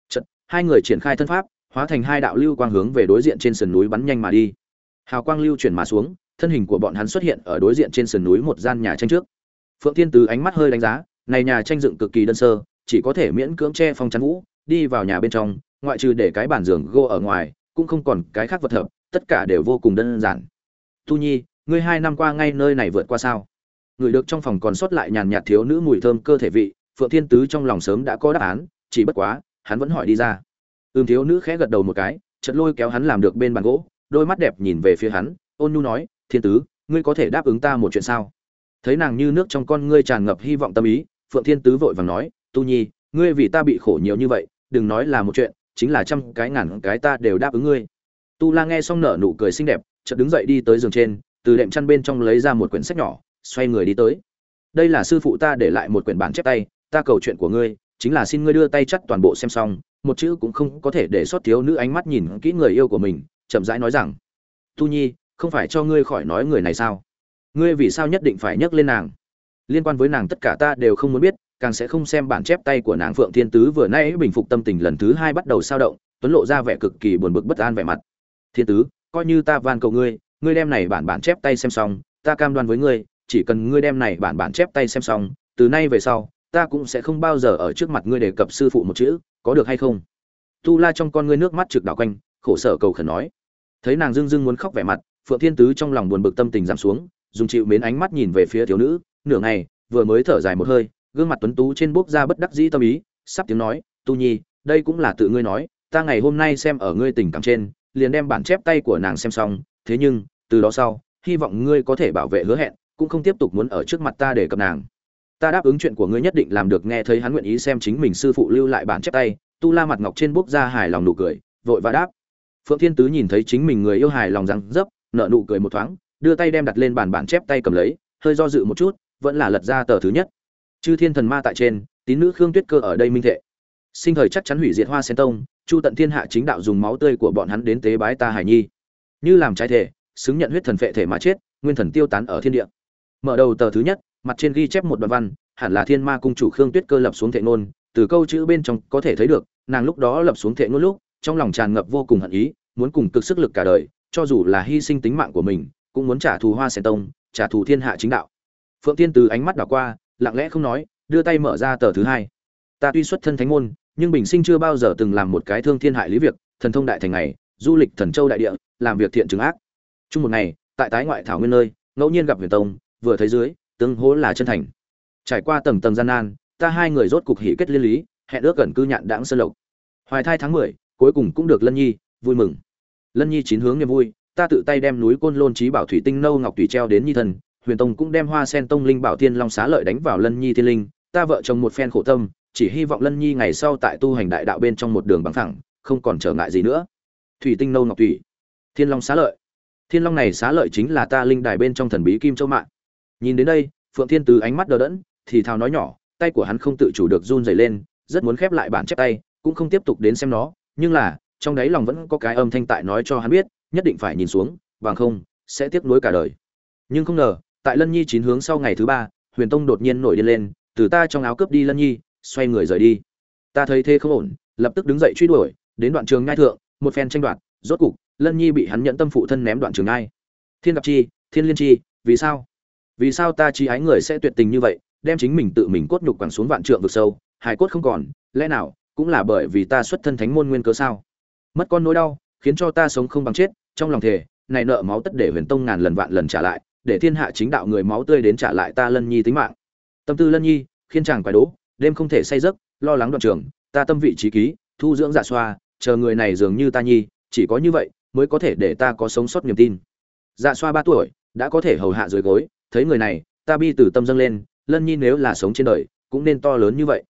Chật, hai người triển khai thân pháp hóa thành hai đạo lưu quang hướng về đối diện trên sườn núi bắn nhanh mà đi. Hào quang lưu chuyển mà xuống thân hình của bọn hắn xuất hiện ở đối diện trên sườn núi một gian nhà tranh trước. Phượng thiên tứ ánh mắt hơi đánh giá này nhà tranh dựng cực kỳ đơn sơ chỉ có thể miễn cưỡng che phong chắn vũ đi vào nhà bên trong ngoại trừ để cái bàn giường gỗ ở ngoài cũng không còn cái khác vật hợp, tất cả đều vô cùng đơn giản. Tu nhi, ngươi hai năm qua ngay nơi này vượt qua sao? Người được trong phòng còn sót lại nhàn nhạt thiếu nữ mùi thơm cơ thể vị, phượng thiên tứ trong lòng sớm đã có đáp án, chỉ bất quá, hắn vẫn hỏi đi ra. Ưm thiếu nữ khẽ gật đầu một cái, chợt lôi kéo hắn làm được bên bàn gỗ, đôi mắt đẹp nhìn về phía hắn, ôn nhu nói, thiên tứ, ngươi có thể đáp ứng ta một chuyện sao? Thấy nàng như nước trong con ngươi tràn ngập hy vọng tâm ý, phượng thiên tứ vội vàng nói tu nhi, ngươi vì ta bị khổ nhiều như vậy, đừng nói là một chuyện chính là trăm cái ngàn cái ta đều đáp ứng ngươi. Tu la nghe xong nở nụ cười xinh đẹp, chợt đứng dậy đi tới giường trên, từ đệm chăn bên trong lấy ra một quyển sách nhỏ, xoay người đi tới. Đây là sư phụ ta để lại một quyển bản chép tay, ta cầu chuyện của ngươi, chính là xin ngươi đưa tay chắt toàn bộ xem xong, một chữ cũng không có thể để sót thiếu nữ ánh mắt nhìn kỹ người yêu của mình, chậm rãi nói rằng, tu nhi, không phải cho ngươi khỏi nói người này sao? Ngươi vì sao nhất định phải nhắc lên nàng? Liên quan với nàng tất cả ta đều không muốn biết càng sẽ không xem bản chép tay của nàng phượng thiên tứ vừa nay bình phục tâm tình lần thứ hai bắt đầu sao động, tuấn lộ ra vẻ cực kỳ buồn bực bất an vẻ mặt. Thiên tứ, coi như ta van cầu ngươi ngươi đem này bản bản chép tay xem xong, ta cam đoan với ngươi, chỉ cần ngươi đem này bản bản chép tay xem xong, từ nay về sau, ta cũng sẽ không bao giờ ở trước mặt ngươi đề cập sư phụ một chữ, có được hay không? Tu la trong con ngươi nước mắt trực đảo quanh, khổ sở cầu khẩn nói. Thấy nàng dưng dưng muốn khóc vẻ mặt, phượng thiên tứ trong lòng buồn bực tâm tình giảm xuống, dùng chịu mến ánh mắt nhìn về phía thiếu nữ, nửa ngày, vừa mới thở dài một hơi gương mặt tuấn tú trên bốc ra bất đắc dĩ tâm ý, sắp tiếng nói, tu nhi, đây cũng là tự ngươi nói, ta ngày hôm nay xem ở ngươi tình cảm trên, liền đem bản chép tay của nàng xem xong, thế nhưng, từ đó sau, hy vọng ngươi có thể bảo vệ hứa hẹn, cũng không tiếp tục muốn ở trước mặt ta để cập nàng. Ta đáp ứng chuyện của ngươi nhất định làm được, nghe thấy hắn nguyện ý xem chính mình sư phụ lưu lại bản chép tay, tu la mặt ngọc trên bốc ra hài lòng nụ cười, vội và đáp. Phượng thiên tứ nhìn thấy chính mình người yêu hài lòng răng dấp nợ nụ cười một thoáng, đưa tay đem đặt lên bàn bản chép tay cầm lấy, hơi do dự một chút, vẫn là lật ra tờ thứ nhất chư thiên thần ma tại trên, tín nữ khương tuyết cơ ở đây minh thệ. Sinh thời chắc chắn hủy diệt hoa sen tông, chu tận thiên hạ chính đạo dùng máu tươi của bọn hắn đến tế bái ta hải nhi. Như làm trái thể, xứng nhận huyết thần phệ thể mà chết, nguyên thần tiêu tán ở thiên địa. Mở đầu tờ thứ nhất, mặt trên ghi chép một đoạn văn, hẳn là thiên ma cung chủ khương tuyết cơ lập xuống thệ ngôn, từ câu chữ bên trong có thể thấy được, nàng lúc đó lập xuống thệ ngôn lúc, trong lòng tràn ngập vô cùng hận ý, muốn cùng cực sức lực cả đời, cho dù là hy sinh tính mạng của mình, cũng muốn trả thù hoa sen tông, trả thù thiên hạ chính đạo. Phượng tiên từ ánh mắt đảo qua lặng lẽ không nói, đưa tay mở ra tờ thứ hai. Ta tuy xuất thân thánh môn, nhưng bình sinh chưa bao giờ từng làm một cái thương thiên hại lý việc, thần thông đại thành này du lịch thần châu đại địa, làm việc thiện chứng ác. Chung một ngày, tại tái ngoại thảo nguyên nơi, ngẫu nhiên gặp huyền tông, vừa thấy dưới tương hố là chân thành. Trải qua tầng tầng gian nan, ta hai người rốt cục hỉ kết liên lý, hẹn ước gần cư nhạn đãng sơn lộc. Hoài thai tháng mười, cuối cùng cũng được lân nhi, vui mừng. Lân nhi chín hướng niềm vui, ta tự tay đem núi côn lôn trí bảo thủy tinh nâu ngọc tùy treo đến nhi thần huyền tông cũng đem hoa sen tông linh bảo thiên long xá lợi đánh vào lân nhi thiên linh. Ta vợ chồng một phen khổ tâm, chỉ hy vọng lân nhi ngày sau tại tu hành đại đạo bên trong một đường bằng thẳng, không còn trở ngại gì nữa. Thủy tinh nâu ngọc thủy, thiên long xá lợi. Thiên long này xá lợi chính là ta linh đài bên trong thần bí kim châu mạng. Nhìn đến đây, phượng thiên từ ánh mắt đờ đẫn, thì thào nói nhỏ, tay của hắn không tự chủ được run rẩy lên, rất muốn khép lại bản chép tay, cũng không tiếp tục đến xem nó, nhưng là, trong đáy lòng vẫn có cái âm thanh tại nói cho hắn biết, nhất định phải nhìn xuống, bằng không, sẽ tiếc nuối cả đời. Nhưng không ngờ tại lân nhi chín hướng sau ngày thứ ba, huyền tông đột nhiên nổi điên lên, từ ta trong áo cướp đi lân nhi, xoay người rời đi. Ta thấy thế không ổn, lập tức đứng dậy truy đuổi, đến đoạn trường ngai thượng, một phen tranh đoạt, rốt cục, lân nhi bị hắn nhận tâm phụ thân ném đoạn trường ngai. Thiên gặp chi, thiên liên chi, vì sao? Vì sao ta chi ái người sẽ tuyệt tình như vậy, đem chính mình tự mình cốt nhục quẳng xuống vạn trượng vực sâu, hài cốt không còn, lẽ nào cũng là bởi vì ta xuất thân thánh môn nguyên cớ sao? Mất con nỗi đau, khiến cho ta sống không bằng chết, trong lòng thề, này nợ máu tất để huyền tông ngàn lần vạn lần trả lại để thiên hạ chính đạo người máu tươi đến trả lại ta lân nhi tính mạng. Tâm tư lân nhi khiến chàng quái đố, đêm không thể say giấc, lo lắng đoạn trường, ta tâm vị trí ký, thu dưỡng dạ xoa, chờ người này dường như ta nhi, chỉ có như vậy mới có thể để ta có sống sót niềm tin. Dạ xoa ba tuổi, đã có thể hầu hạ dưới gối, thấy người này, ta bi từ tâm dâng lên, lân nhi nếu là sống trên đời, cũng nên to lớn như vậy.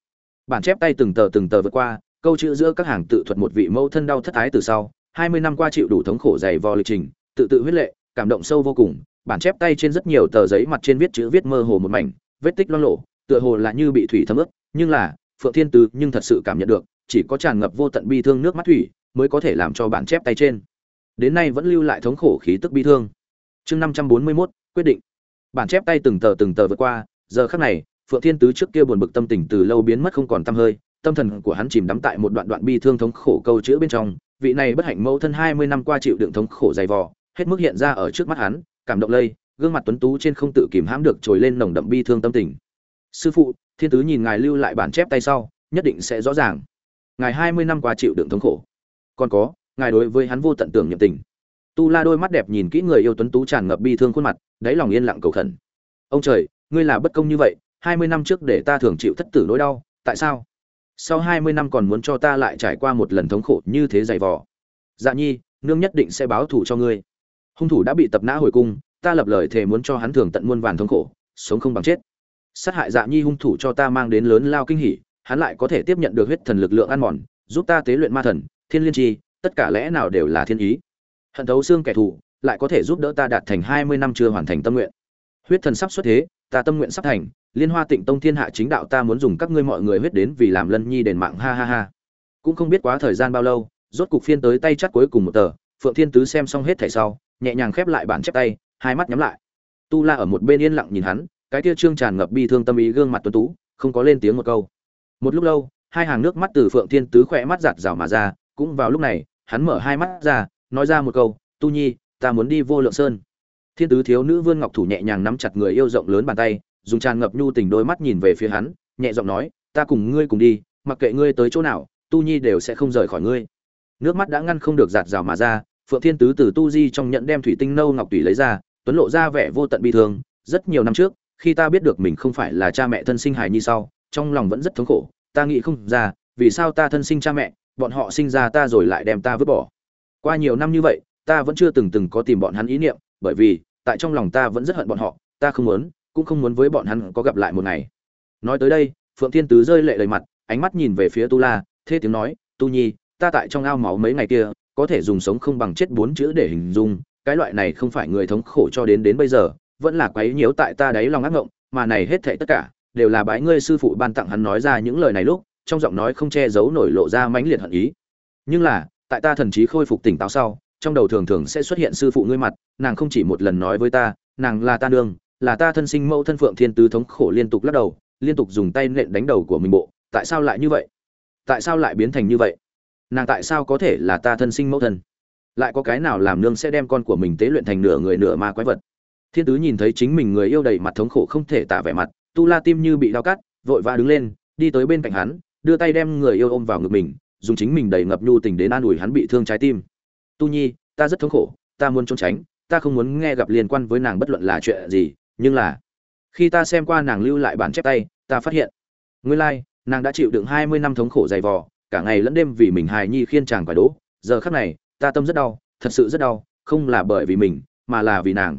Bản chép tay từng tờ từng tờ vượt qua, câu chữ giữa các hàng tự thuật một vị mẫu thân đau thất ái từ sau, hai mươi năm qua chịu đủ thống khổ dày vò lịch trình, tự tự huyết lệ, cảm động sâu vô cùng bản chép tay trên rất nhiều tờ giấy mặt trên viết chữ viết mơ hồ một mảnh vết tích loang lộ tựa hồ là như bị thủy thấm ướt nhưng là phượng thiên tứ nhưng thật sự cảm nhận được chỉ có tràn ngập vô tận bi thương nước mắt thủy mới có thể làm cho bản chép tay trên. Đến nay vẫn lưu lại thống khổ khí tức bi thương. Chương năm trăm bốn mươi 541, quyết định. Bản chép tay từng tờ từng tờ vượt qua giờ khắc này phượng thiên tứ trước kia buồn bực tâm tình từ lâu biến mất không còn tâm hơi tâm thần của hắn chìm đắm tại một đoạn đoạn bi thương thống khổ câu chữ bên trong vị này bất hạnh mẫu thân hai mươi năm qua chịu đựng thống khổ dày vò hết mức hiện ra ở trước mắt hắn cảm động lây, gương mặt tuấn tú trên không tự kìm hãm được trồi lên nồng đậm bi thương tâm tình. Sư phụ, thiên tứ nhìn ngài lưu lại bản chép tay sau, nhất định sẽ rõ ràng. Ngài hai mươi năm qua chịu đựng thống khổ. Còn có, ngài đối với hắn vô tận tưởng nhậm tình. Tu la đôi mắt đẹp nhìn kỹ người yêu tuấn tú tràn ngập bi thương khuôn mặt, đáy lòng yên lặng cầu khẩn. Ông trời, ngươi là bất công như vậy, hai mươi năm trước để ta thường chịu thất tử nỗi đau, tại sao? Sau hai mươi năm còn muốn cho ta lại trải qua một lần thống khổ như thế dày vò. Dạ nhi, nương nhất định sẽ báo thù cho ngươi hung thủ đã bị tập nã hồi cung, ta lập lời thề muốn cho hắn thường tận muôn vàn thống khổ, sống không bằng chết. Sát hại dạ nhi hung thủ cho ta mang đến lớn lao kinh hỉ, hắn lại có thể tiếp nhận được huyết thần lực lượng ăn mòn, giúp ta tế luyện ma thần, thiên liên chi, tất cả lẽ nào đều là thiên ý. Hận thấu xương kẻ thù, lại có thể giúp đỡ ta đạt thành hai mươi năm chưa hoàn thành tâm nguyện. Huyết thần sắp xuất thế, ta tâm nguyện sắp thành, liên hoa tịnh tông thiên hạ chính đạo ta muốn dùng các ngươi mọi người huyết đến vì làm lân nhi đền mạng, ha ha ha. Cũng không biết quá thời gian bao lâu, rốt cục phiên tới tay chắt cuối cùng một tờ, phượng thiên tứ xem xong hết thảy sau nhẹ nhàng khép lại bản chép tay, hai mắt nhắm lại. Tu la ở một bên yên lặng nhìn hắn, cái tia trương tràn ngập bi thương tâm ý gương mặt tuấn tú, không có lên tiếng một câu. Một lúc lâu, hai hàng nước mắt từ phượng thiên tứ khỏe mắt giạt rào mà ra, cũng vào lúc này, hắn mở hai mắt ra, nói ra một câu, tu nhi, ta muốn đi vô lượng sơn. Thiên tứ thiếu nữ vương ngọc thủ nhẹ nhàng nắm chặt người yêu rộng lớn bàn tay, dùng tràn ngập nhu tình đôi mắt nhìn về phía hắn, nhẹ giọng nói, ta cùng ngươi cùng đi, mặc kệ ngươi tới chỗ nào, tu nhi đều sẽ không rời khỏi ngươi. Nước mắt đã ngăn không được giạt rào mà ra phượng thiên tứ từ tu di trong nhận đem thủy tinh nâu ngọc tùy lấy ra, tuấn lộ ra vẻ vô tận bi thương. Rất nhiều năm trước, khi ta biết được mình không phải là cha mẹ thân sinh hài nhi sau, trong lòng vẫn rất thống khổ. Ta nghĩ không ra, vì sao ta thân sinh cha mẹ, bọn họ sinh ra ta rồi lại đem ta vứt bỏ. Qua nhiều năm như vậy, ta vẫn chưa từng từng có tìm bọn hắn ý niệm, bởi vì, tại trong lòng ta vẫn rất hận bọn họ. Ta không muốn, cũng không muốn với bọn hắn có gặp lại một ngày. Nói tới đây, phượng thiên tứ rơi lệ đầy mặt, ánh mắt nhìn về phía tu la, thê tiếng nói, tu nhi, ta tại trong ao máu mấy ngày kia có thể dùng sống không bằng chết bốn chữ để hình dung, cái loại này không phải người thống khổ cho đến đến bây giờ, vẫn là quấy nhiễu tại ta đáy lòng ác ngộng, mà này hết thảy tất cả, đều là bái ngươi sư phụ ban tặng hắn nói ra những lời này lúc, trong giọng nói không che giấu nổi lộ ra mãnh liệt hận ý. Nhưng là, tại ta thần trí khôi phục tỉnh táo sau, trong đầu thường thường sẽ xuất hiện sư phụ ngươi mặt, nàng không chỉ một lần nói với ta, nàng là ta nương, là ta thân sinh mẫu thân phượng thiên tứ thống khổ liên tục lắc đầu, liên tục dùng tay nện đánh đầu của mình bộ, tại sao lại như vậy? Tại sao lại biến thành như vậy? Nàng tại sao có thể là ta thân sinh mẫu thân? Lại có cái nào làm nương sẽ đem con của mình tế luyện thành nửa người nửa ma quái vật? Thiên tứ nhìn thấy chính mình người yêu đầy mặt thống khổ không thể tả vẻ mặt tu la tim như bị đau cắt vội vã đứng lên đi tới bên cạnh hắn đưa tay đem người yêu ôm vào ngực mình dùng chính mình đầy ngập nhu tình đến an ủi hắn bị thương trái tim. Tu nhi ta rất thống khổ ta muốn trốn tránh ta không muốn nghe gặp liên quan với nàng bất luận là chuyện gì nhưng là khi ta xem qua nàng lưu lại bản chép tay ta phát hiện nguyên lai like, nàng đã chịu đựng hai mươi năm thống khổ dày vò cả ngày lẫn đêm vì mình hài nhi khiên chàng quả đỗ giờ khắc này, ta tâm rất đau, thật sự rất đau, không là bởi vì mình, mà là vì nàng.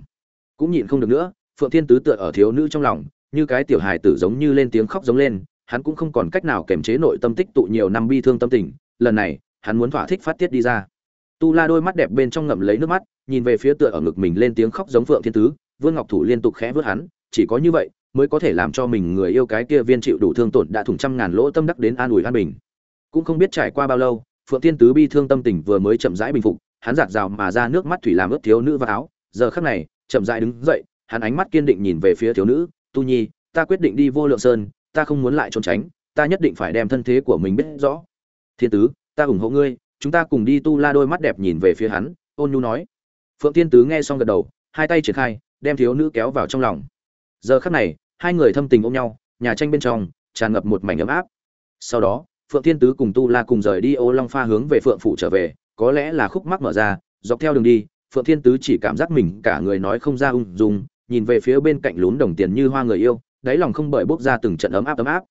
Cũng nhịn không được nữa, phượng thiên tứ tựa ở thiếu nữ trong lòng, như cái tiểu hài tử giống như lên tiếng khóc giống lên, hắn cũng không còn cách nào kiềm chế nội tâm tích tụ nhiều năm bi thương tâm tình, lần này, hắn muốn thỏa thích phát tiết đi ra. Tu la đôi mắt đẹp bên trong ngậm lấy nước mắt, nhìn về phía tựa ở ngực mình lên tiếng khóc giống phượng thiên tứ, vương ngọc thủ liên tục khẽ vớt hắn, chỉ có như vậy, mới có thể làm cho mình người yêu cái kia viên chịu đủ thương tổn đã thủng trăm ngàn lỗ tâm đắc đến an ủi an bình cũng không biết trải qua bao lâu, phượng thiên tứ bi thương tâm tình vừa mới chậm rãi bình phục, hắn giạt rào mà ra nước mắt thủy làm ướt thiếu nữ vào áo. Giờ khắc này, chậm rãi đứng dậy, hắn ánh mắt kiên định nhìn về phía thiếu nữ. Tu nhi, ta quyết định đi vô lượng sơn, ta không muốn lại trốn tránh, ta nhất định phải đem thân thế của mình biết rõ. Thiên tứ, ta ủng hộ ngươi, chúng ta cùng đi tu la đôi mắt đẹp nhìn về phía hắn, ôn nhu nói. Phượng thiên tứ nghe xong gật đầu, hai tay triển khai, đem thiếu nữ kéo vào trong lòng. Giờ khắc này, hai người thâm tình ôm nhau, nhà tranh bên trong, tràn ngập một mảnh ấm áp. Sau đó phượng thiên tứ cùng tu la cùng rời đi ô long pha hướng về phượng phủ trở về, có lẽ là khúc mắc mở ra, dọc theo đường đi, phượng thiên tứ chỉ cảm giác mình cả người nói không ra ung dung, nhìn về phía bên cạnh lún đồng tiền như hoa người yêu, đáy lòng không bởi bốc ra từng trận ấm áp ấm áp.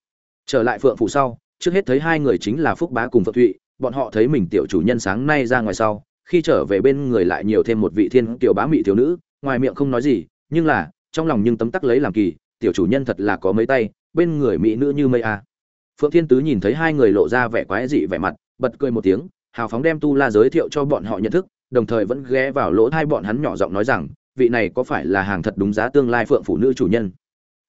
Trở lại phượng phủ sau, trước hết thấy hai người chính là phúc bá cùng phượng thụy, bọn họ thấy mình tiểu chủ nhân sáng nay ra ngoài sau, khi trở về bên người lại nhiều thêm một vị thiên tiểu bá mị thiếu nữ, ngoài miệng không nói gì, nhưng là, trong lòng nhưng tấm tắc lấy làm kỳ, tiểu chủ nhân thật là có mấy tay, bên người mỹ nữ như mây a phượng thiên tứ nhìn thấy hai người lộ ra vẻ quái dị vẻ mặt, bật cười một tiếng, hào phóng đem tu la giới thiệu cho bọn họ nhận thức, đồng thời vẫn ghé vào lỗ hai bọn hắn nhỏ giọng nói rằng, vị này có phải là hàng thật đúng giá tương lai phượng phụ nữ chủ nhân?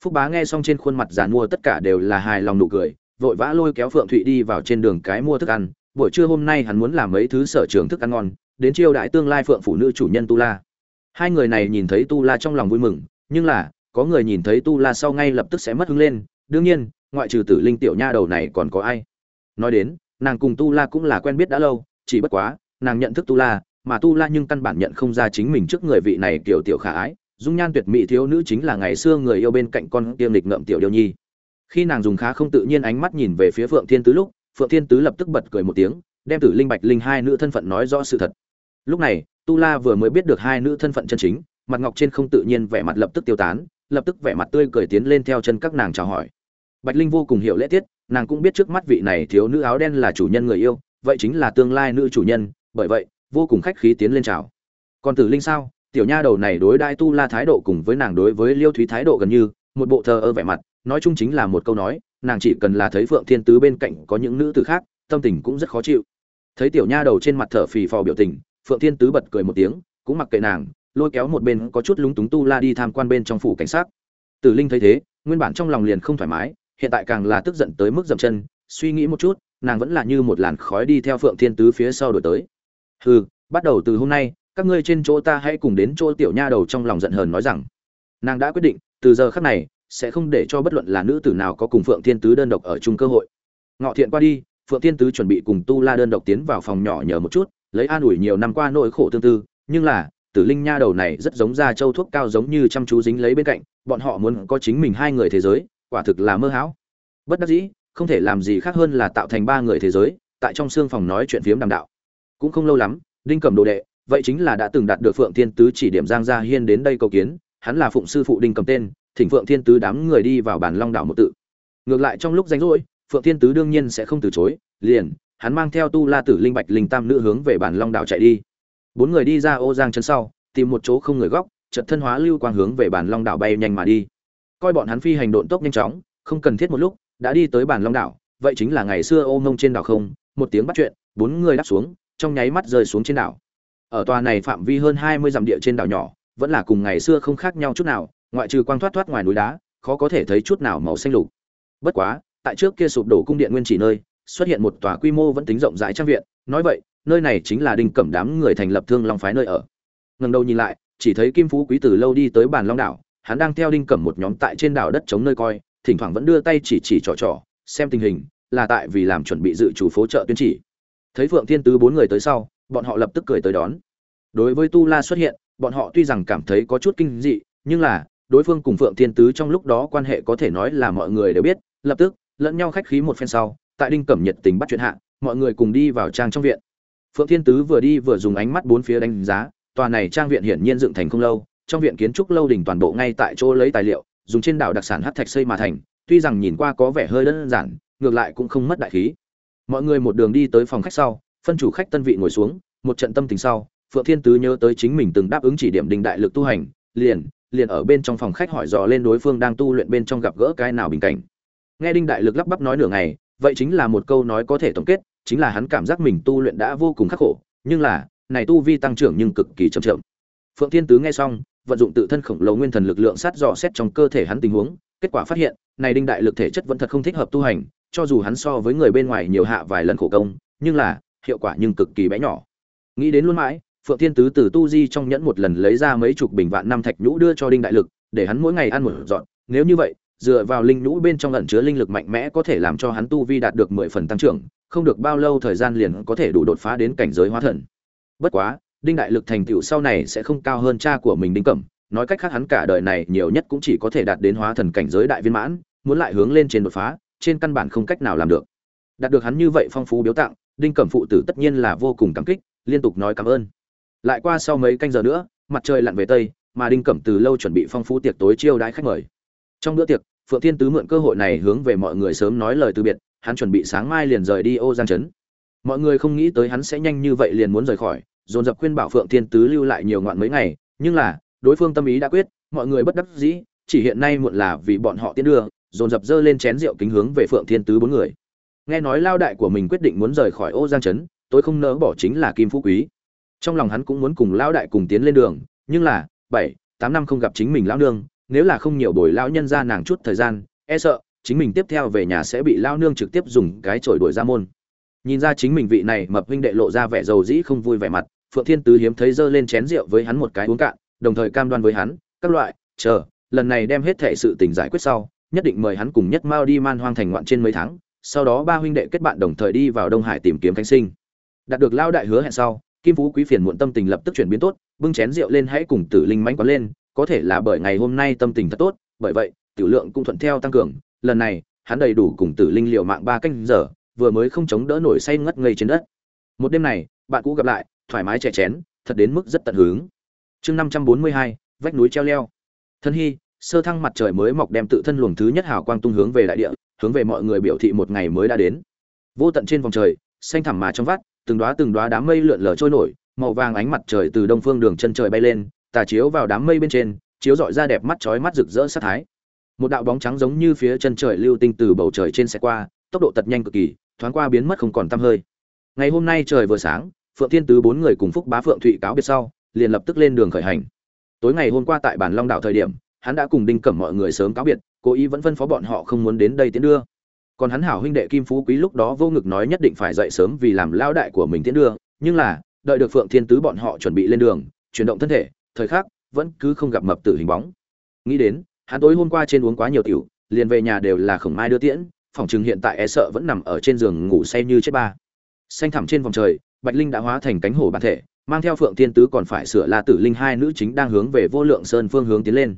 Phúc bá nghe xong trên khuôn mặt giàn mua tất cả đều là hài lòng nụ cười, vội vã lôi kéo phượng thụy đi vào trên đường cái mua thức ăn, buổi trưa hôm nay hắn muốn làm mấy thứ sở trường thức ăn ngon, đến chiêu đãi tương lai phượng phụ nữ chủ nhân tu la. Hai người này nhìn thấy tu la trong lòng vui mừng, nhưng là, có người nhìn thấy tu la sau ngay lập tức sẽ mất hứng lên, đương nhiên ngoại trừ tử linh tiểu nha đầu này còn có ai? Nói đến, nàng cùng tu la cũng là quen biết đã lâu, chỉ bất quá, nàng nhận thức tu la, mà tu la nhưng căn bản nhận không ra chính mình trước người vị này kiểu tiểu khả ái. Dung nhan tuyệt mỹ thiếu nữ chính là ngày xưa người yêu bên cạnh con tiêm lịch ngậm tiểu điêu nhi. Khi nàng dùng khá không tự nhiên ánh mắt nhìn về phía phượng thiên tứ lúc, phượng thiên tứ lập tức bật cười một tiếng, đem tử linh bạch linh hai nữ thân phận nói rõ sự thật. Lúc này, tu la vừa mới biết được hai nữ thân phận chân chính, mặt ngọc trên không tự nhiên vẻ mặt lập tức tiêu tán, lập tức vẻ mặt tươi cười tiến lên theo chân các nàng chào hỏi bạch linh vô cùng hiểu lễ tiết, nàng cũng biết trước mắt vị này thiếu nữ áo đen là chủ nhân người yêu, vậy chính là tương lai nữ chủ nhân, bởi vậy, vô cùng khách khí tiến lên chào. Còn tử linh sao? Tiểu nha đầu này đối đai tu la thái độ cùng với nàng đối với liêu thúy thái độ gần như, một bộ thờ ơ vẻ mặt, nói chung chính là một câu nói, nàng chỉ cần là thấy phượng thiên tứ bên cạnh có những nữ tử khác, tâm tình cũng rất khó chịu. Thấy tiểu nha đầu trên mặt thở phì phò biểu tình, phượng thiên tứ bật cười một tiếng, cũng mặc kệ nàng, lôi kéo một bên có chút lúng túng tu la đi tham quan bên trong phủ cảnh sát. Tử linh thấy thế, nguyên bản trong lòng liền không thoải mái hiện tại càng là tức giận tới mức dậm chân, suy nghĩ một chút, nàng vẫn là như một làn khói đi theo phượng thiên tứ phía sau đổi tới. Hừ, bắt đầu từ hôm nay, các ngươi trên chỗ ta hãy cùng đến chỗ tiểu nha đầu trong lòng giận hờn nói rằng. Nàng đã quyết định, từ giờ khắc này, sẽ không để cho bất luận là nữ tử nào có cùng phượng thiên tứ đơn độc ở chung cơ hội. Ngọ thiện qua đi, phượng thiên tứ chuẩn bị cùng tu la đơn độc tiến vào phòng nhỏ nhờ một chút, lấy an ủi nhiều năm qua nỗi khổ tương tư, nhưng là, tử linh nha đầu này rất giống da châu thuốc cao giống như chăm chú dính lấy bên cạnh, bọn họ muốn có chính mình hai người thế giới quả thực là mơ hão. Bất đắc dĩ, không thể làm gì khác hơn là tạo thành ba người thế giới, tại trong xương phòng nói chuyện phiếm đàm đạo. Cũng không lâu lắm, đinh cẩm đồ đệ, vậy chính là đã từng đạt được phượng thiên tứ chỉ điểm giang gia hiên đến đây cầu kiến, hắn là phụng sư phụ đinh cầm tên, thỉnh phượng thiên tứ đám người đi vào bản long đảo một tự. Ngược lại trong lúc rảnh rỗi, phượng thiên tứ đương nhiên sẽ không từ chối, liền, hắn mang theo tu la tử linh bạch linh tam nữ hướng về bản long đảo chạy đi. Bốn người đi ra ô giang chân sau, tìm một chỗ không người góc, chợt thân hóa lưu quang hướng về bản long đảo bay nhanh mà đi coi bọn hắn phi hành độn tốc nhanh chóng, không cần thiết một lúc, đã đi tới bản long đảo, vậy chính là ngày xưa ô ngông trên đảo không, một tiếng bắt chuyện, bốn người đáp xuống, trong nháy mắt rơi xuống trên đảo. Ở tòa này phạm vi hơn hai mươi dặm địa trên đảo nhỏ, vẫn là cùng ngày xưa không khác nhau chút nào, ngoại trừ quang thoát thoát ngoài núi đá, khó có thể thấy chút nào màu xanh lục. Bất quá, tại trước kia sụp đổ cung điện nguyên chỉ nơi, xuất hiện một tòa quy mô vẫn tính rộng rãi trang viện, nói vậy, nơi này chính là đình cẩm đám người thành lập thương long phái nơi ở. Ngần đầu nhìn lại, chỉ thấy kim phú quý từ lâu đi tới bàn long đảo hắn đang theo đinh cẩm một nhóm tại trên đảo đất chống nơi coi, thỉnh thoảng vẫn đưa tay chỉ chỉ trò trò, xem tình hình, là tại vì làm chuẩn bị dự chủ phố trợ tuyên chỉ. Thấy phượng thiên tứ bốn người tới sau, bọn họ lập tức cười tới đón. Đối với tu la xuất hiện, bọn họ tuy rằng cảm thấy có chút kinh dị, nhưng là, đối phương cùng phượng thiên tứ trong lúc đó quan hệ có thể nói là mọi người đều biết, lập tức, lẫn nhau khách khí một phen sau, tại đinh cẩm nhiệt tình bắt chuyện hạ, mọi người cùng đi vào trang trong viện. Phượng thiên tứ vừa đi vừa dùng ánh mắt bốn phía đánh giá, tòa này trang viện hiển nhiên dựng thành không lâu trong viện kiến trúc lâu đỉnh toàn bộ ngay tại chỗ lấy tài liệu, dùng trên đảo đặc sản hắc thạch xây mà thành, tuy rằng nhìn qua có vẻ hơi đơn giản, ngược lại cũng không mất đại khí. Mọi người một đường đi tới phòng khách sau, phân chủ khách tân vị ngồi xuống, một trận tâm tình sau, phượng thiên tứ nhớ tới chính mình từng đáp ứng chỉ điểm đình đại lực tu hành, liền liền ở bên trong phòng khách hỏi dò lên đối phương đang tu luyện bên trong gặp gỡ cái nào bình cảnh. Nghe đinh đại lực lắp bắp nói nửa ngày, vậy chính là một câu nói có thể tổng kết, chính là hắn cảm giác mình tu luyện đã vô cùng khắc khổ, nhưng là, này tu vi tăng trưởng nhưng cực kỳ chậm chậm. Phượng thiên tứ nghe xong vận dụng tự thân khổng lồ nguyên thần lực lượng sát dò xét trong cơ thể hắn tình huống kết quả phát hiện này đinh đại lực thể chất vẫn thật không thích hợp tu hành cho dù hắn so với người bên ngoài nhiều hạ vài lần khổ công nhưng là hiệu quả nhưng cực kỳ bé nhỏ nghĩ đến luôn mãi phượng thiên tứ từ tu di trong nhẫn một lần lấy ra mấy chục bình vạn năm thạch nhũ đưa cho đinh đại lực để hắn mỗi ngày ăn một dọn nếu như vậy dựa vào linh nhũ bên trong ẩn chứa linh lực mạnh mẽ có thể làm cho hắn tu vi đạt được mười phần tăng trưởng, không được bao lâu thời gian liền có thể đủ đột phá đến cảnh giới hóa thần. Bất quá, Đinh Đại Lực thành tựu sau này sẽ không cao hơn cha của mình Đinh Cẩm, nói cách khác hắn cả đời này nhiều nhất cũng chỉ có thể đạt đến hóa thần cảnh giới đại viên mãn, muốn lại hướng lên trên đột phá, trên căn bản không cách nào làm được. Đạt được hắn như vậy phong phú biếu tặng, Đinh Cẩm phụ tử tất nhiên là vô cùng cảm kích, liên tục nói cảm ơn. Lại qua sau mấy canh giờ nữa, mặt trời lặn về tây, mà Đinh Cẩm từ lâu chuẩn bị phong phú tiệc tối chiêu đãi khách mời. Trong bữa tiệc, Phượng Thiên Tứ mượn cơ hội này hướng về mọi người sớm nói lời từ biệt, hắn chuẩn bị sáng mai liền rời đi Ô Giang trấn. Mọi người không nghĩ tới hắn sẽ nhanh như vậy liền muốn rời khỏi, dồn dập khuyên bảo Phượng Thiên Tứ lưu lại nhiều ngoạn mấy ngày, nhưng là, đối phương tâm ý đã quyết, mọi người bất đắc dĩ, chỉ hiện nay muộn là vì bọn họ tiến đưa, dồn dập dơ lên chén rượu kính hướng về Phượng Thiên Tứ bốn người. Nghe nói lao đại của mình quyết định muốn rời khỏi Ô Giang trấn, tôi không nỡ bỏ chính là Kim Phú Quý. Trong lòng hắn cũng muốn cùng lao đại cùng tiến lên đường, nhưng là, bảy, tám năm không gặp chính mình lão nương, nếu là không nhiều bồi lão nhân ra nàng chút thời gian, e sợ chính mình tiếp theo về nhà sẽ bị lao nương trực tiếp dùng cái chổi đuổi ra môn. Nhìn ra chính mình vị này mập huynh đệ lộ ra vẻ dầu dĩ không vui vẻ mặt, Phượng Thiên Tứ hiếm thấy dơ lên chén rượu với hắn một cái uống cạn, đồng thời cam đoan với hắn, các loại, chờ, lần này đem hết thể sự tình giải quyết sau, nhất định mời hắn cùng nhất Mao đi man hoang thành ngoạn trên mấy tháng, sau đó ba huynh đệ kết bạn đồng thời đi vào Đông Hải tìm kiếm cánh sinh. Đạt được lao đại hứa hẹn sau, Kim Phú Quý phiền muộn tâm tình lập tức chuyển biến tốt, bưng chén rượu lên hãy cùng Tử Linh mánh quán lên, có thể là bởi ngày hôm nay tâm tình thật tốt, bởi vậy, tiểu lượng cũng thuận theo tăng cường, lần này, hắn đầy đủ cùng Tử Linh liều mạng ba canh giờ, vừa mới không chống đỡ nổi say ngất ngây trên đất. Một đêm này, bạn cũ gặp lại, thoải mái chè chén, thật đến mức rất tận hứng. Chương năm trăm bốn mươi hai, vách núi treo leo. Thân hy, sơ thăng mặt trời mới mọc đem tự thân luồng thứ nhất hào quang tung hướng về đại địa, hướng về mọi người biểu thị một ngày mới đã đến. Vô tận trên vòng trời, xanh thẳm mà trong vắt, từng đóa từng đóa đám mây lượn lờ trôi nổi, màu vàng ánh mặt trời từ đông phương đường chân trời bay lên, tà chiếu vào đám mây bên trên, chiếu rọi ra đẹp mắt chói mắt rực rỡ sát thái. Một đạo bóng trắng giống như phía chân trời lưu tinh từ bầu trời trên sẽ qua, tốc độ thật nhanh cực kỳ, thoáng qua biến mất không còn tăm hơi. Ngày hôm nay trời vừa sáng, Phượng Thiên Tứ bốn người cùng Phúc Bá Phượng Thụy cáo biệt sau, liền lập tức lên đường khởi hành. Tối ngày hôm qua tại bản Long đảo thời điểm, hắn đã cùng Đinh Cẩm mọi người sớm cáo biệt, cố ý vẫn phân phó bọn họ không muốn đến đây tiến đưa. Còn hắn hảo huynh đệ Kim Phú Quý lúc đó vô ngực nói nhất định phải dậy sớm vì làm lao đại của mình tiến đưa, nhưng là, đợi được Phượng Thiên Tứ bọn họ chuẩn bị lên đường, chuyển động thân thể, thời khắc vẫn cứ không gặp mập tử hình bóng. Nghĩ đến, hắn tối hôm qua trên uống quá nhiều tiểu, liền về nhà đều là khổng mai đưa tiễn, phòng chừng hiện tại e sợ vẫn nằm ở trên giường ngủ say như chết ba. Xanh thẳm trên vòng trời, Bạch Linh đã hóa thành cánh hổ bản thể, mang theo Phượng Thiên Tứ còn phải sửa La Tử Linh hai nữ chính đang hướng về Vô Lượng Sơn phương hướng tiến lên.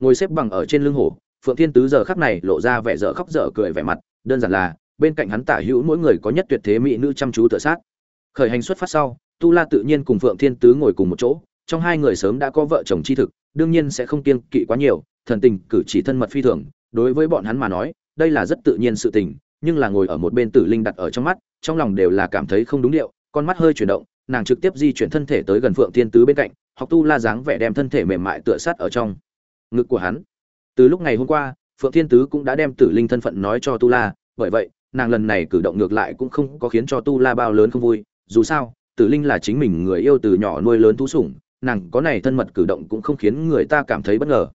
Ngồi xếp bằng ở trên lưng hổ, Phượng Thiên Tứ giờ khắc này lộ ra vẻ dở khóc dở cười vẻ mặt, đơn giản là bên cạnh hắn tả hữu mỗi người có nhất tuyệt thế mỹ nữ chăm chú tự sát. Khởi hành xuất phát sau, Tu La tự nhiên cùng Phượng Thiên Tứ ngồi cùng một chỗ, trong hai người sớm đã có vợ chồng chi thực, đương nhiên sẽ không kiêng kỵ quá nhiều, thần tình cử chỉ thân mật phi thường, đối với bọn hắn mà nói, đây là rất tự nhiên sự tình, nhưng là ngồi ở một bên Tử Linh đặt ở trong mắt, trong lòng đều là cảm thấy không đúng điệu, con mắt hơi chuyển động, nàng trực tiếp di chuyển thân thể tới gần Phượng Thiên Tứ bên cạnh, học Tu La dáng vẻ đem thân thể mềm mại tựa sát ở trong ngực của hắn. Từ lúc ngày hôm qua, Phượng Thiên Tứ cũng đã đem Tử Linh thân phận nói cho Tu La, bởi vậy, nàng lần này cử động ngược lại cũng không có khiến cho Tu La bao lớn không vui, dù sao, Tử Linh là chính mình người yêu từ nhỏ nuôi lớn thú sủng, nàng có này thân mật cử động cũng không khiến người ta cảm thấy bất ngờ.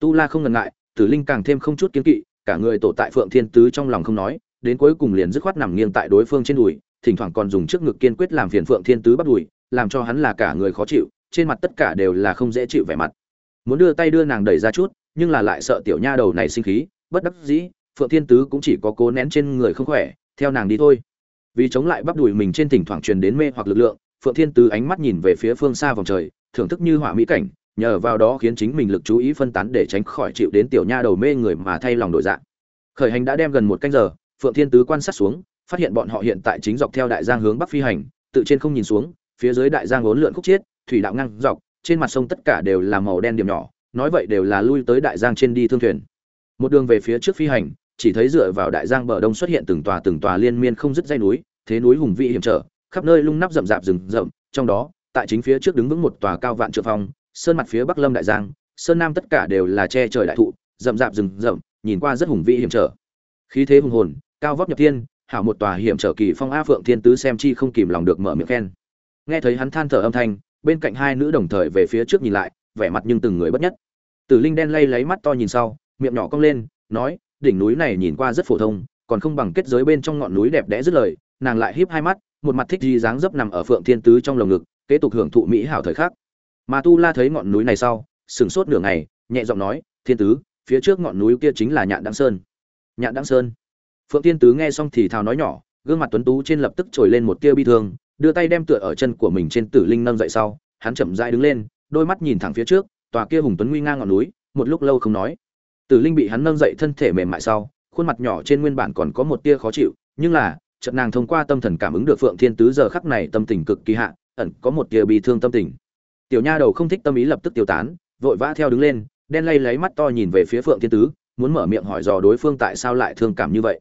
Tu La không ngần ngại, Tử Linh càng thêm không chút kiên kỵ, cả người tổ tại Phượng Thiên Tứ trong lòng không nói, đến cuối cùng liền dứt khoát nằm nghiêng tại đối phương trên đùi, thỉnh thoảng còn dùng trước ngực kiên quyết làm phiền Phượng Thiên Tứ bắt đùi, làm cho hắn là cả người khó chịu, trên mặt tất cả đều là không dễ chịu vẻ mặt. Muốn đưa tay đưa nàng đẩy ra chút, nhưng là lại sợ tiểu nha đầu này sinh khí, bất đắc dĩ, Phượng Thiên Tứ cũng chỉ có cố nén trên người không khỏe, theo nàng đi thôi. Vì chống lại bắp đùi mình trên thỉnh thoảng truyền đến mê hoặc lực lượng, Phượng Thiên Tứ ánh mắt nhìn về phía phương xa vòng trời, thưởng thức như họa mỹ cảnh, nhờ vào đó khiến chính mình lực chú ý phân tán để tránh khỏi chịu đến tiểu nha đầu mê người mà thay lòng đổi dạng. Khởi hành đã đem gần một canh giờ, Phượng Thiên Tứ quan sát xuống, phát hiện bọn họ hiện tại chính dọc theo đại giang hướng bắc phi hành, tự trên không nhìn xuống, phía dưới đại giang uốn lượn khúc chiết, thủy đạo ngang dọc, trên mặt sông tất cả đều là màu đen điểm nhỏ, nói vậy đều là lui tới đại giang trên đi thương thuyền. Một đường về phía trước phi hành, chỉ thấy dựa vào đại giang bờ đông xuất hiện từng tòa từng tòa liên miên không dứt dây núi, thế núi hùng vĩ hiểm trở, khắp nơi lung nắp rậm rạp rừng rậm, trong đó, tại chính phía trước đứng vững một tòa cao vạn trượng phong, sơn mặt phía bắc lâm đại giang, sơn nam tất cả đều là che trời đại thụ, rậm rạp rừng rậm, nhìn qua rất hùng vĩ hiểm trở. Khí thế hùng hồn, cao vóc nhập thiên, hảo một tòa hiểm trở kỳ phong a phượng thiên tứ xem chi không kìm lòng được mở miệng khen. Nghe thấy hắn than thở âm thanh, bên cạnh hai nữ đồng thời về phía trước nhìn lại, vẻ mặt nhưng từng người bất nhất. Tử Linh đen lay lấy mắt to nhìn sau, miệng nhỏ cong lên, nói, đỉnh núi này nhìn qua rất phổ thông, còn không bằng kết giới bên trong ngọn núi đẹp đẽ dứt lời, nàng lại híp hai mắt, một mặt thích gì dáng dấp nằm ở Phượng Thiên Tứ trong lồng ngực, kế tục hưởng thụ mỹ hảo thời khắc. Mà Tu La thấy ngọn núi này sau, sửng sốt nửa ngày, nhẹ giọng nói, "Thiên Tứ, phía trước ngọn núi kia chính là nhạn đăng sơn nhạn đăng sơn phượng Thiên tứ nghe xong thì thào nói nhỏ, gương mặt tuấn tú trên lập tức trồi lên một tia bi thương, đưa tay đem tựa ở chân của mình trên tử linh nâng dậy sau, hắn chậm rãi đứng lên, đôi mắt nhìn thẳng phía trước, tòa kia hùng tuấn nguy ngang ngọn núi, một lúc lâu không nói. Tử linh bị hắn nâng dậy thân thể mềm mại sau, khuôn mặt nhỏ trên nguyên bản còn có một tia khó chịu, nhưng là, chợt nàng thông qua tâm thần cảm ứng được phượng thiên tứ giờ khắc này tâm tình cực kỳ hạ, ẩn có một tia bi thương tâm tình. Tiểu nha đầu không thích tâm ý lập tức tiêu tán, vội vã theo đứng lên, đen lay lấy mắt to nhìn về phía phượng thiên tứ, muốn mở miệng hỏi dò đối phương tại sao lại thương cảm như vậy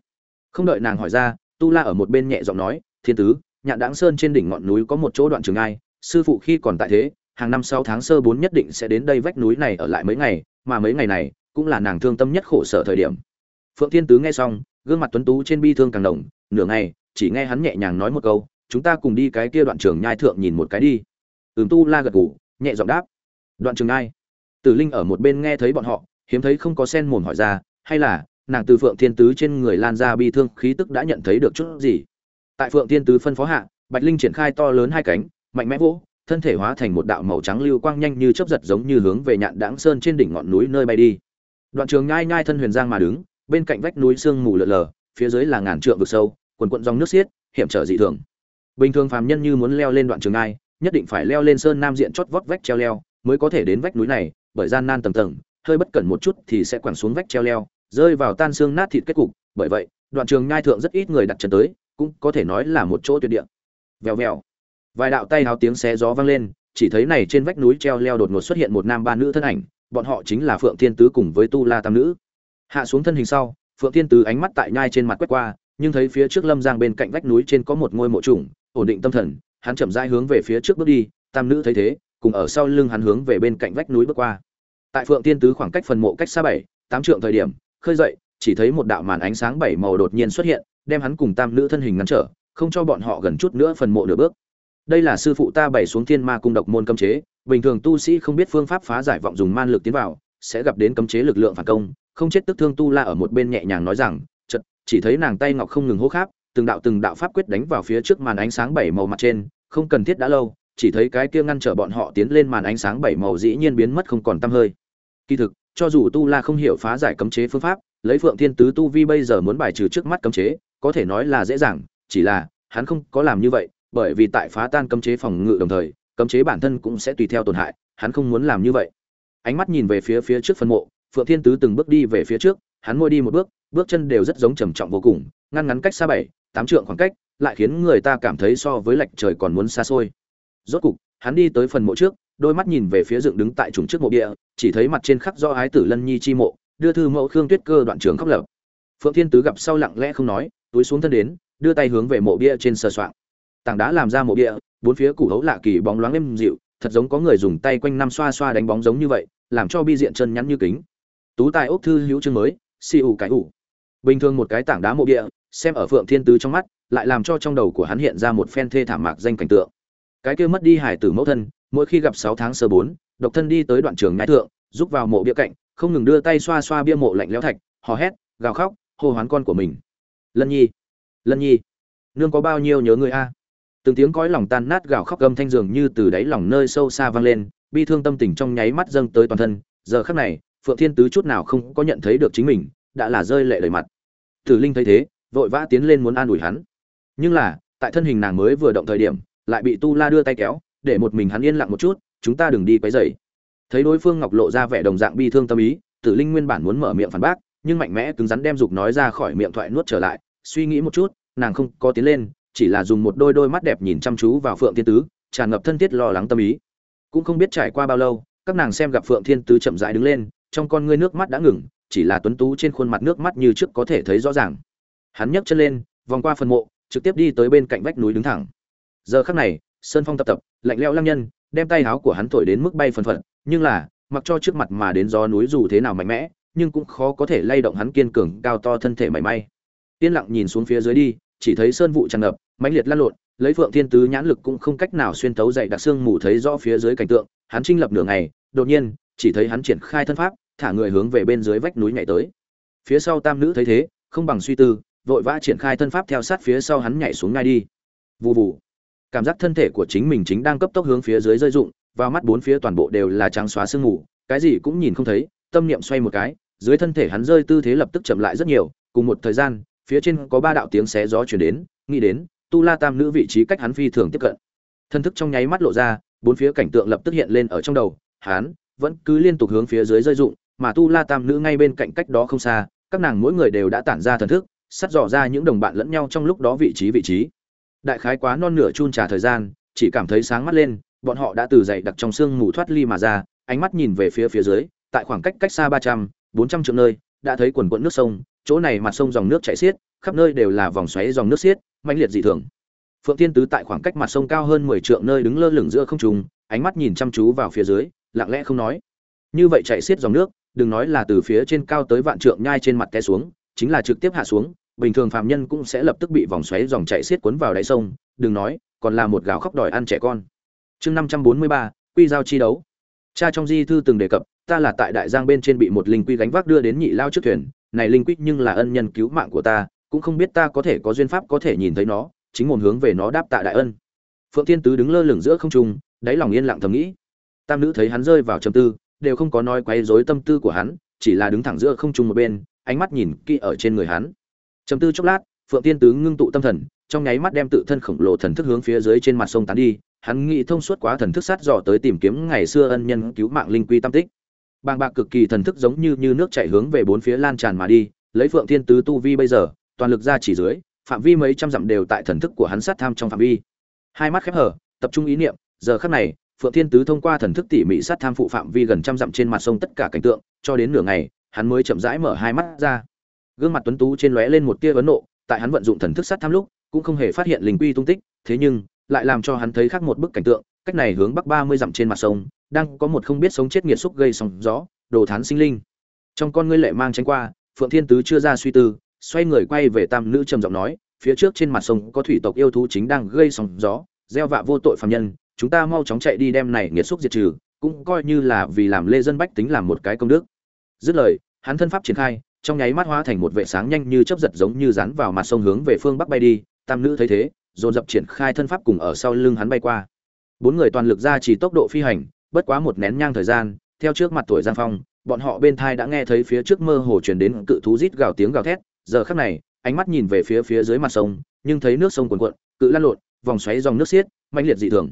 không đợi nàng hỏi ra, tu la ở một bên nhẹ giọng nói, thiên tứ, nhạn đáng sơn trên đỉnh ngọn núi có một chỗ đoạn trường ai sư phụ khi còn tại thế, hàng năm sau tháng sơ bốn nhất định sẽ đến đây vách núi này ở lại mấy ngày, mà mấy ngày này cũng là nàng thương tâm nhất khổ sở thời điểm. Phượng thiên tứ nghe xong, gương mặt tuấn tú trên bi thương càng đồng nửa ngày, chỉ nghe hắn nhẹ nhàng nói một câu, chúng ta cùng đi cái kia đoạn trường nhai thượng nhìn một cái đi. Ừm, tu la gật gù, nhẹ giọng đáp, đoạn trường nhai tử linh ở một bên nghe thấy bọn họ, hiếm thấy không có sen mồm hỏi ra, hay là nàng từ phượng thiên tứ trên người lan ra bi thương khí tức đã nhận thấy được chút gì. Tại phượng thiên tứ phân phó hạ, bạch linh triển khai to lớn hai cánh, mạnh mẽ vỗ, thân thể hóa thành một đạo màu trắng lưu quang nhanh như chớp giật giống như hướng về nhạn đãng sơn trên đỉnh ngọn núi nơi bay đi. Đoạn trường nhai nhai thân huyền giang mà đứng, bên cạnh vách núi sương mù lờ lờ phía dưới là ngàn trượng vực sâu, quần quận dòng nước xiết, hiểm trở dị thường. Bình thường phàm nhân như muốn leo lên đoạn trường nhai, nhất định phải leo lên sơn nam diện chót vót vách treo leo, mới có thể đến vách núi này, bởi gian nan tầng tầng, hơi bất cẩn một chút thì sẽ quẳng xuống vách treo leo rơi vào tan xương nát thịt kết cục, bởi vậy, đoạn trường nhai thượng rất ít người đặt chân tới, cũng có thể nói là một chỗ tuyệt địa. Vèo vèo. Vài đạo tay háo tiếng xé gió vang lên, chỉ thấy này trên vách núi treo leo đột ngột xuất hiện một nam ba nữ thân ảnh, bọn họ chính là phượng thiên tứ cùng với tu la tam nữ. Hạ xuống thân hình sau, phượng thiên tứ ánh mắt tại nhai trên mặt quét qua, nhưng thấy phía trước lâm giang bên cạnh vách núi trên có một ngôi mộ trùng, ổn định tâm thần, hắn chậm rãi hướng về phía trước bước đi, tam nữ thấy thế, cùng ở sau lưng hắn hướng về bên cạnh vách núi bước qua. Tại phượng thiên tứ khoảng cách phần mộ cách xa bảy, tám trượng thời điểm khơi dậy, chỉ thấy một đạo màn ánh sáng bảy màu đột nhiên xuất hiện, đem hắn cùng tam nữ thân hình ngăn trở, không cho bọn họ gần chút nữa phần mộ nửa bước. Đây là sư phụ ta bày xuống thiên ma cung độc môn cấm chế, bình thường tu sĩ không biết phương pháp phá giải vọng dùng man lực tiến vào, sẽ gặp đến cấm chế lực lượng phản công. Không chết tức thương tu la ở một bên nhẹ nhàng nói rằng chật chỉ thấy nàng tay ngọc không ngừng hô kháp, từng đạo từng đạo pháp quyết đánh vào phía trước màn ánh sáng bảy màu mặt trên, không cần thiết đã lâu, chỉ thấy cái kia ngăn trở bọn họ tiến lên màn ánh sáng bảy màu dĩ nhiên biến mất không còn tăm hơi. Kỳ thực cho dù tu la không hiểu phá giải cấm chế phương pháp, lấy phượng thiên tứ tu vi bây giờ muốn bài trừ trước mắt cấm chế, có thể nói là dễ dàng, chỉ là, hắn không có làm như vậy, bởi vì tại phá tan cấm chế phòng ngự đồng thời, cấm chế bản thân cũng sẽ tùy theo tổn hại, hắn không muốn làm như vậy. Ánh mắt nhìn về phía phía trước phân mộ, phượng thiên tứ từng bước đi về phía trước, hắn môi đi một bước bước chân đều rất giống trầm trọng vô cùng, ngăn ngắn cách xa bảy, tám trượng khoảng cách, lại khiến người ta cảm thấy so với lệch trời còn muốn xa xôi. Rốt cục, hắn đi tới phần mộ trước đôi mắt nhìn về phía dựng đứng tại trùng trước mộ địa, chỉ thấy mặt trên khắc do ái tử lân nhi chi mộ, đưa thư mẫu khương tuyết cơ đoạn trường khóc lập phượng thiên tứ gặp sau lặng lẽ không nói, túi xuống thân đến, đưa tay hướng về mộ bia trên sờ soạng. Tảng đá làm ra mộ bia, bốn phía củ hấu lạ kỳ bóng loáng êm dịu, thật giống có người dùng tay quanh năm xoa xoa đánh bóng giống như vậy, làm cho bi diện chân nhắn như kính. Tú tài ốc thư hữu chương mới, si ủ cái ủ. Bình thường một cái tảng đá mộ bia, xem ở phượng thiên tứ trong mắt, lại làm cho trong đầu của hắn hiện ra một phen thê thảm mạc danh cảnh tượng. Cái kia mất đi hải tử mẫu thân mỗi khi gặp sáu tháng sơ bốn, độc thân đi tới đoạn trường nhai thượng giúp vào mộ bia cạnh, không ngừng đưa tay xoa xoa bia mộ lạnh lẽo thạch, hò hét, gào khóc, hô hoán con của mình. Lân nhi lân nhi, nương có bao nhiêu nhớ người a? Từng tiếng cõi lòng tan nát gào khóc gầm thanh dường như từ đáy lòng nơi sâu xa vang lên, bi thương tâm tình trong nháy mắt dâng tới toàn thân. Giờ khắc này, phượng thiên tứ chút nào không có nhận thấy được chính mình, đã là rơi lệ đầy mặt. Tử linh thấy thế, vội vã tiến lên muốn an ủi hắn. Nhưng là, tại thân hình nàng mới vừa động thời điểm, lại bị tu la đưa tay kéo để một mình hắn yên lặng một chút, chúng ta đừng đi quấy rầy. Thấy đối phương ngọc lộ ra vẻ đồng dạng bi thương tâm ý, tử linh nguyên bản muốn mở miệng phản bác, nhưng mạnh mẽ cứng rắn đem dục nói ra khỏi miệng thoại nuốt trở lại, suy nghĩ một chút, nàng không có tiến lên, chỉ là dùng một đôi đôi mắt đẹp nhìn chăm chú vào phượng thiên tứ, tràn ngập thân thiết lo lắng tâm ý. Cũng không biết trải qua bao lâu, các nàng xem gặp phượng thiên tứ chậm rãi đứng lên, trong con ngươi nước mắt đã ngừng, chỉ là tuấn tú trên khuôn mặt nước mắt như trước có thể thấy rõ ràng. Hắn nhấc chân lên, vòng qua phần mộ, trực tiếp đi tới bên cạnh vách núi đứng thẳng. Giờ khắc này sơn phong tập tập, lạnh lẽo lăng nhân, đem tay áo của hắn thổi đến mức bay phần phật, nhưng là, mặc cho trước mặt mà đến gió núi dù thế nào mạnh mẽ, nhưng cũng khó có thể lay động hắn kiên cường, cao to thân thể mảy may. Yên lặng nhìn xuống phía dưới đi, chỉ thấy sơn vụ tràn ngập, mãnh liệt lăn lộn, lấy phượng thiên tứ nhãn lực cũng không cách nào xuyên tấu dậy đặc xương mù thấy rõ phía dưới cảnh tượng, hắn trinh lập nửa ngày, đột nhiên, chỉ thấy hắn triển khai thân pháp, thả người hướng về bên dưới vách núi nhảy tới. Phía sau tam nữ thấy thế, không bằng suy tư, vội vã triển khai thân pháp theo sát phía sau hắn nhảy xuống ngay đi. Vù vù cảm giác thân thể của chính mình chính đang cấp tốc hướng phía dưới rơi rụng, vào mắt bốn phía toàn bộ đều là trắng xóa sương mù, cái gì cũng nhìn không thấy, tâm niệm xoay một cái, dưới thân thể hắn rơi tư thế lập tức chậm lại rất nhiều, cùng một thời gian, phía trên có ba đạo tiếng xé gió chuyển đến, nghĩ đến, tu la tam nữ vị trí cách hắn phi thường tiếp cận. Thân thức trong nháy mắt lộ ra, bốn phía cảnh tượng lập tức hiện lên ở trong đầu, hắn vẫn cứ liên tục hướng phía dưới rơi dụng mà tu la tam nữ ngay bên cạnh cách đó không xa, các nàng mỗi người đều đã tản ra thần thức, sắt dò ra những đồng bạn lẫn nhau trong lúc đó vị trí vị trí đại khái quá non nửa chun trà thời gian, chỉ cảm thấy sáng mắt lên, bọn họ đã từ dậy đặc trong xương mù thoát ly mà ra, ánh mắt nhìn về phía phía dưới, tại khoảng cách cách xa ba trăm, bốn trăm triệu nơi, đã thấy quần quận nước sông, chỗ này mặt sông dòng nước chảy xiết, khắp nơi đều là vòng xoáy dòng nước xiết mạnh liệt dị thường. Phượng tiên tứ tại khoảng cách mặt sông cao hơn mười trượng nơi đứng lơ lửng giữa không trung, ánh mắt nhìn chăm chú vào phía dưới, lặng lẽ không nói. Như vậy chạy xiết dòng nước, đừng nói là từ phía trên cao tới vạn trượng nhai trên mặt té xuống, chính là trực tiếp hạ xuống bình thường phạm nhân cũng sẽ lập tức bị vòng xoáy dòng chảy xiết cuốn vào đáy sông, đừng nói, còn là một gào khóc đòi ăn trẻ con. Chương năm trăm bốn mươi ba, quy giao chi đấu. Cha trong di thư từng đề cập, ta là tại đại giang bên trên bị một linh quy gánh vác đưa đến nhị lao trước thuyền, này linh quy nhưng là ân nhân cứu mạng của ta, cũng không biết ta có thể có duyên pháp có thể nhìn thấy nó, chính nguồn hướng về nó đáp tạ đại ân. Phượng thiên tứ đứng lơ lửng giữa không trung, đáy lòng yên lặng thầm nghĩ. Tam nữ thấy hắn rơi vào trầm tư, đều không có nói quấy rối tâm tư của hắn, chỉ là đứng thẳng giữa không trung một bên, ánh mắt nhìn kỹ ở trên người hắn trầm tư chốc lát, phượng tiên tứ ngưng tụ tâm thần, trong nháy mắt đem tự thân khổng lồ thần thức hướng phía dưới trên mặt sông tán đi, hắn nghĩ thông suốt quá thần thức sát dò tới tìm kiếm ngày xưa ân nhân cứu mạng linh quy tam tích. Bàng bạc cực kỳ thần thức giống như như nước chảy hướng về bốn phía lan tràn mà đi, lấy phượng thiên tứ tu vi bây giờ, toàn lực ra chỉ dưới, phạm vi mấy trăm dặm đều tại thần thức của hắn sát tham trong phạm vi. Hai mắt khép hở, tập trung ý niệm, giờ khắc này, phượng thiên tứ thông qua thần thức tỉ mỉ sát tham phụ phạm vi gần trăm dặm trên mặt sông tất cả cảnh tượng, cho đến nửa ngày, hắn mới chậm rãi mở hai mắt ra gương mặt tuấn tú trên lóe lên một tia vấn nộ, tại hắn vận dụng thần thức sát thăm lúc, cũng không hề phát hiện linh quy tung tích, thế nhưng, lại làm cho hắn thấy khác một bức cảnh tượng, cách này hướng bắc ba mươi dặm trên mặt sông, đang có một không biết sống chết nghiệt xúc gây sóng gió, đồ thán sinh linh. Trong con ngươi lệ mang tránh qua, phượng thiên tứ chưa ra suy tư, xoay người quay về tam nữ trầm giọng nói, phía trước trên mặt sông có thủy tộc yêu thú chính đang gây sóng gió, gieo vạ vô tội phạm nhân, chúng ta mau chóng chạy đi đem này nghiệt xúc diệt trừ, cũng coi như là vì làm lê dân bách tính làm một cái công đức. Dứt lời, hắn thân pháp triển khai trong nháy mắt hóa thành một vệ sáng nhanh như chớp giật giống như dán vào mặt sông hướng về phương bắc bay đi, tam nữ thấy thế, dồn dập triển khai thân pháp cùng ở sau lưng hắn bay qua. Bốn người toàn lực ra chỉ tốc độ phi hành, bất quá một nén nhang thời gian, theo trước mặt tuổi giang phong, bọn họ bên thai đã nghe thấy phía trước mơ hồ truyền đến cự thú rít gào tiếng gào thét, giờ khắc này, ánh mắt nhìn về phía phía dưới mặt sông, nhưng thấy nước sông cuồn cuộn, cự lăn lộn, vòng xoáy dòng nước xiết, mãnh liệt dị thường.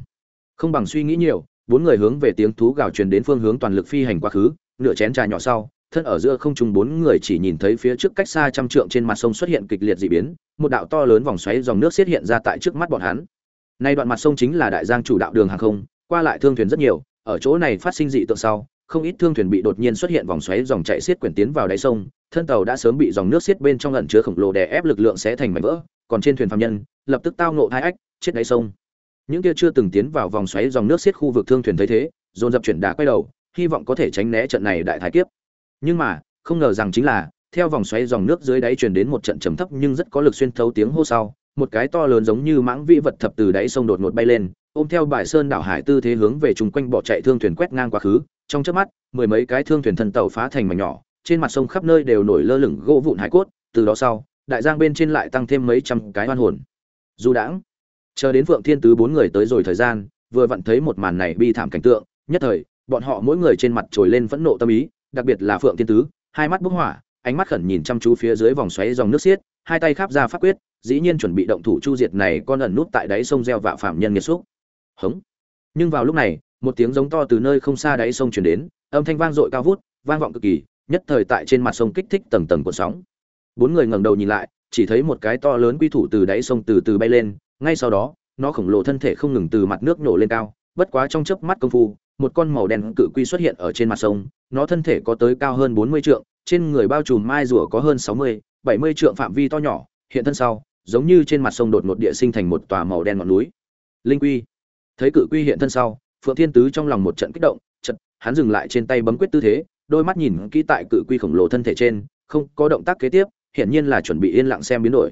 Không bằng suy nghĩ nhiều, bốn người hướng về tiếng thú gào truyền đến phương hướng toàn lực phi hành quá khứ, nửa chén trà nhỏ sau thân ở giữa không trung bốn người chỉ nhìn thấy phía trước cách xa trăm trượng trên mặt sông xuất hiện kịch liệt dị biến, một đạo to lớn vòng xoáy dòng nước xiết hiện ra tại trước mắt bọn hắn. Nay đoạn mặt sông chính là đại giang chủ đạo đường hàng không, qua lại thương thuyền rất nhiều, ở chỗ này phát sinh dị tượng sau, không ít thương thuyền bị đột nhiên xuất hiện vòng xoáy dòng chảy xiết quyển tiến vào đáy sông, thân tàu đã sớm bị dòng nước xiết bên trong ẩn chứa khổng lồ đè ép lực lượng sẽ thành mảnh vỡ, còn trên thuyền phạm nhân, lập tức tao ngộ hai ách, chết đáy sông. Những kia chưa từng tiến vào vòng xoáy dòng nước xiết khu vực thương thuyền thấy thế, dồn dập chuyển đà quay đầu, hy vọng có thể tránh né trận này đại thái kiếp nhưng mà, không ngờ rằng chính là, theo vòng xoáy dòng nước dưới đáy truyền đến một trận trầm thấp nhưng rất có lực xuyên thấu tiếng hô sau, một cái to lớn giống như mãng vĩ vật thập từ đáy sông đột ngột bay lên, ôm theo bài sơn đảo hải tư thế hướng về chung quanh bỏ chạy thương thuyền quét ngang quá khứ. Trong chớp mắt, mười mấy cái thương thuyền thân tàu phá thành mảnh nhỏ, trên mặt sông khắp nơi đều nổi lơ lửng gỗ vụn hải cốt, từ đó sau, đại giang bên trên lại tăng thêm mấy trăm cái oan hồn. Du đãng, chờ đến phượng thiên tứ bốn người tới rồi thời gian, vừa vặn thấy một màn này bi thảm cảnh tượng, nhất thời, bọn họ mỗi người trên mặt trồi lên phẫn nộ tâm ý đặc biệt là phượng thiên tứ, hai mắt bốc hỏa, ánh mắt khẩn nhìn chăm chú phía dưới vòng xoáy dòng nước xiết, hai tay khắp ra pháp quyết, dĩ nhiên chuẩn bị động thủ chu diệt này con ẩn nút tại đáy sông gieo vạ phạm nhân nghiệt xúc. Hống. Nhưng vào lúc này, một tiếng giống to từ nơi không xa đáy sông truyền đến, âm thanh vang dội cao vút, vang vọng cực kỳ, nhất thời tại trên mặt sông kích thích tầng tầng cuộn sóng. Bốn người ngẩng đầu nhìn lại, chỉ thấy một cái to lớn quy thủ từ đáy sông từ từ bay lên, ngay sau đó, nó khổng lồ thân thể không ngừng từ mặt nước nổ lên cao, bất quá trong chớp mắt công phu một con màu đen cự quy xuất hiện ở trên mặt sông, nó thân thể có tới cao hơn bốn mươi trượng, trên người bao trùm mai rùa có hơn sáu mươi, bảy mươi trượng phạm vi to nhỏ, hiện thân sau, giống như trên mặt sông đột ngột địa sinh thành một tòa màu đen ngọn núi. Linh quy. Thấy cự quy hiện thân sau, phượng thiên tứ trong lòng một trận kích động, chợt, hắn dừng lại trên tay bấm quyết tư thế, đôi mắt nhìn kỹ tại cự quy khổng lồ thân thể trên, không có động tác kế tiếp, hiển nhiên là chuẩn bị yên lặng xem biến đổi.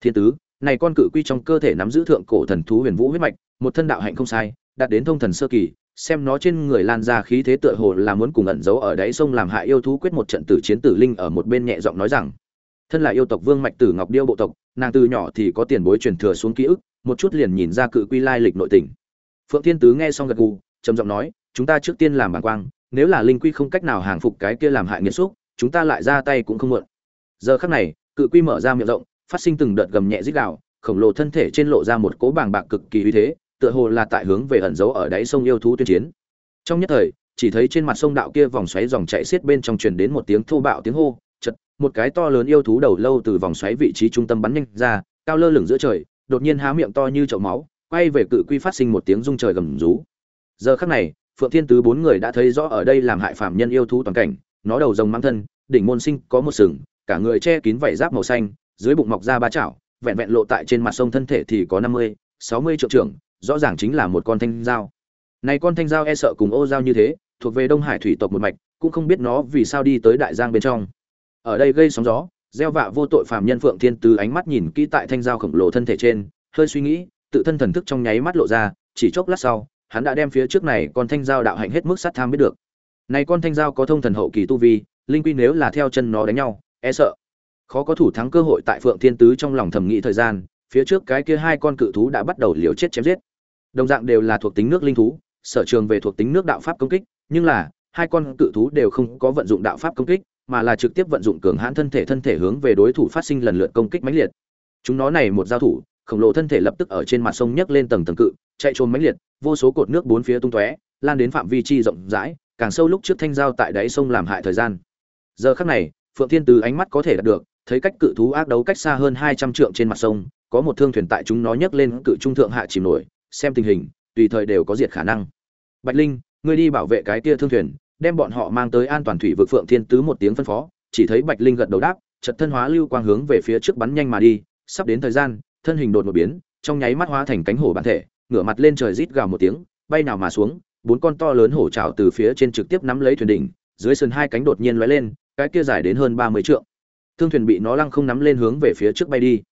Thiên tứ, này con cự quy trong cơ thể nắm giữ thượng cổ thần thú huyền vũ huyết mạch, một thân đạo hạnh không sai, đạt đến thông thần sơ kỳ xem nó trên người lan ra khí thế tựa hồ là muốn cùng ẩn giấu ở đáy sông làm hại yêu thú quyết một trận tử chiến tử linh ở một bên nhẹ giọng nói rằng, thân là yêu tộc vương mạch tử ngọc điêu bộ tộc, nàng từ nhỏ thì có tiền bối truyền thừa xuống ký ức, một chút liền nhìn ra cự quy lai lịch nội tình. Phượng thiên tứ nghe xong gật gù, trầm giọng nói, chúng ta trước tiên làm bàng quang, nếu là linh quy không cách nào hàng phục cái kia làm hại nghiệt xúc, chúng ta lại ra tay cũng không muộn. Giờ khắc này, cự quy mở ra miệng rộng, phát sinh từng đợt gầm nhẹ rít gào, khổng lồ thân thể trên lộ ra một cỗ bàng bạc cực kỳ uy thế tựa hồ là tại hướng về ẩn giấu ở đáy sông yêu thú tuyên chiến. Trong nhất thời, chỉ thấy trên mặt sông đạo kia vòng xoáy dòng chảy xiết bên trong truyền đến một tiếng thô bạo tiếng hô, chật, một cái to lớn yêu thú đầu lâu từ vòng xoáy vị trí trung tâm bắn nhanh ra, cao lơ lửng giữa trời, đột nhiên há miệng to như chậu máu, quay về cự quy phát sinh một tiếng rung trời gầm rú. Giờ khắc này, phượng thiên tứ bốn người đã thấy rõ ở đây làm hại phạm nhân yêu thú toàn cảnh, nó đầu rồng mang thân, đỉnh môn sinh có một sừng, cả người che kín vảy giáp màu xanh, dưới bụng mọc ra ba chảo, vẹn vẹn lộ tại trên mặt sông thân thể thì có năm mươi, sáu mươi triệu trưởng rõ ràng chính là một con thanh dao. Này con thanh dao e sợ cùng ô dao như thế, thuộc về đông hải thủy tộc một mạch, cũng không biết nó vì sao đi tới đại giang bên trong. Ở đây gây sóng gió, gieo vạ vô tội phàm nhân phượng thiên từ ánh mắt nhìn kỹ tại thanh dao khổng lồ thân thể trên, hơi suy nghĩ, tự thân thần thức trong nháy mắt lộ ra, chỉ chốc lát sau, hắn đã đem phía trước này con thanh dao đạo hạnh hết mức sát tham biết được. Này con thanh dao có thông thần hậu kỳ tu vi, linh quy nếu là theo chân nó đánh nhau e sợ. Khó có thủ thắng cơ hội tại phượng thiên tứ trong lòng thầm nghĩ thời gian, phía trước cái kia hai con cự thú đã bắt đầu liều chết chém giết đồng dạng đều là thuộc tính nước linh thú, sở trường về thuộc tính nước đạo pháp công kích, nhưng là, hai con cự thú đều không có vận dụng đạo pháp công kích, mà là trực tiếp vận dụng cường hãn thân thể thân thể hướng về đối thủ phát sinh lần lượt công kích mãnh liệt. Chúng nó này một giao thủ, khổng lồ thân thể lập tức ở trên mặt sông nhấc lên tầng tầng cự, chạy trốn mãnh liệt, vô số cột nước bốn phía tung tóe, lan đến phạm vi chi rộng rãi, càng sâu lúc trước thanh giao tại đáy sông làm hại thời gian. Giờ khắc này, phượng thiên từ ánh mắt có thể đạt được, thấy cách cự thú ác đấu cách xa hơn hai trăm trượng trên mặt sông, có một thương thuyền tại chúng nó nhấc lên cự trung thượng hạ chìm nổi xem tình hình, tùy thời đều có diệt khả năng. Bạch linh, ngươi đi bảo vệ cái kia thương thuyền, đem bọn họ mang tới an toàn thủy vực phượng thiên tứ một tiếng phân phó, chỉ thấy bạch linh gật đầu đáp, chợt thân hóa lưu quang hướng về phía trước bắn nhanh mà đi, sắp đến thời gian, thân hình đột một biến, trong nháy mắt hóa thành cánh hổ bản thể, ngửa mặt lên trời rít gào một tiếng, bay nào mà xuống, bốn con to lớn hổ trào từ phía trên trực tiếp nắm lấy thuyền đỉnh, dưới sườn hai cánh đột nhiên lóe lên, cái kia dài đến hơn ba mươi trượng. Thương thuyền bị nó lăng không nắm lên hướng về phía trước bay đi.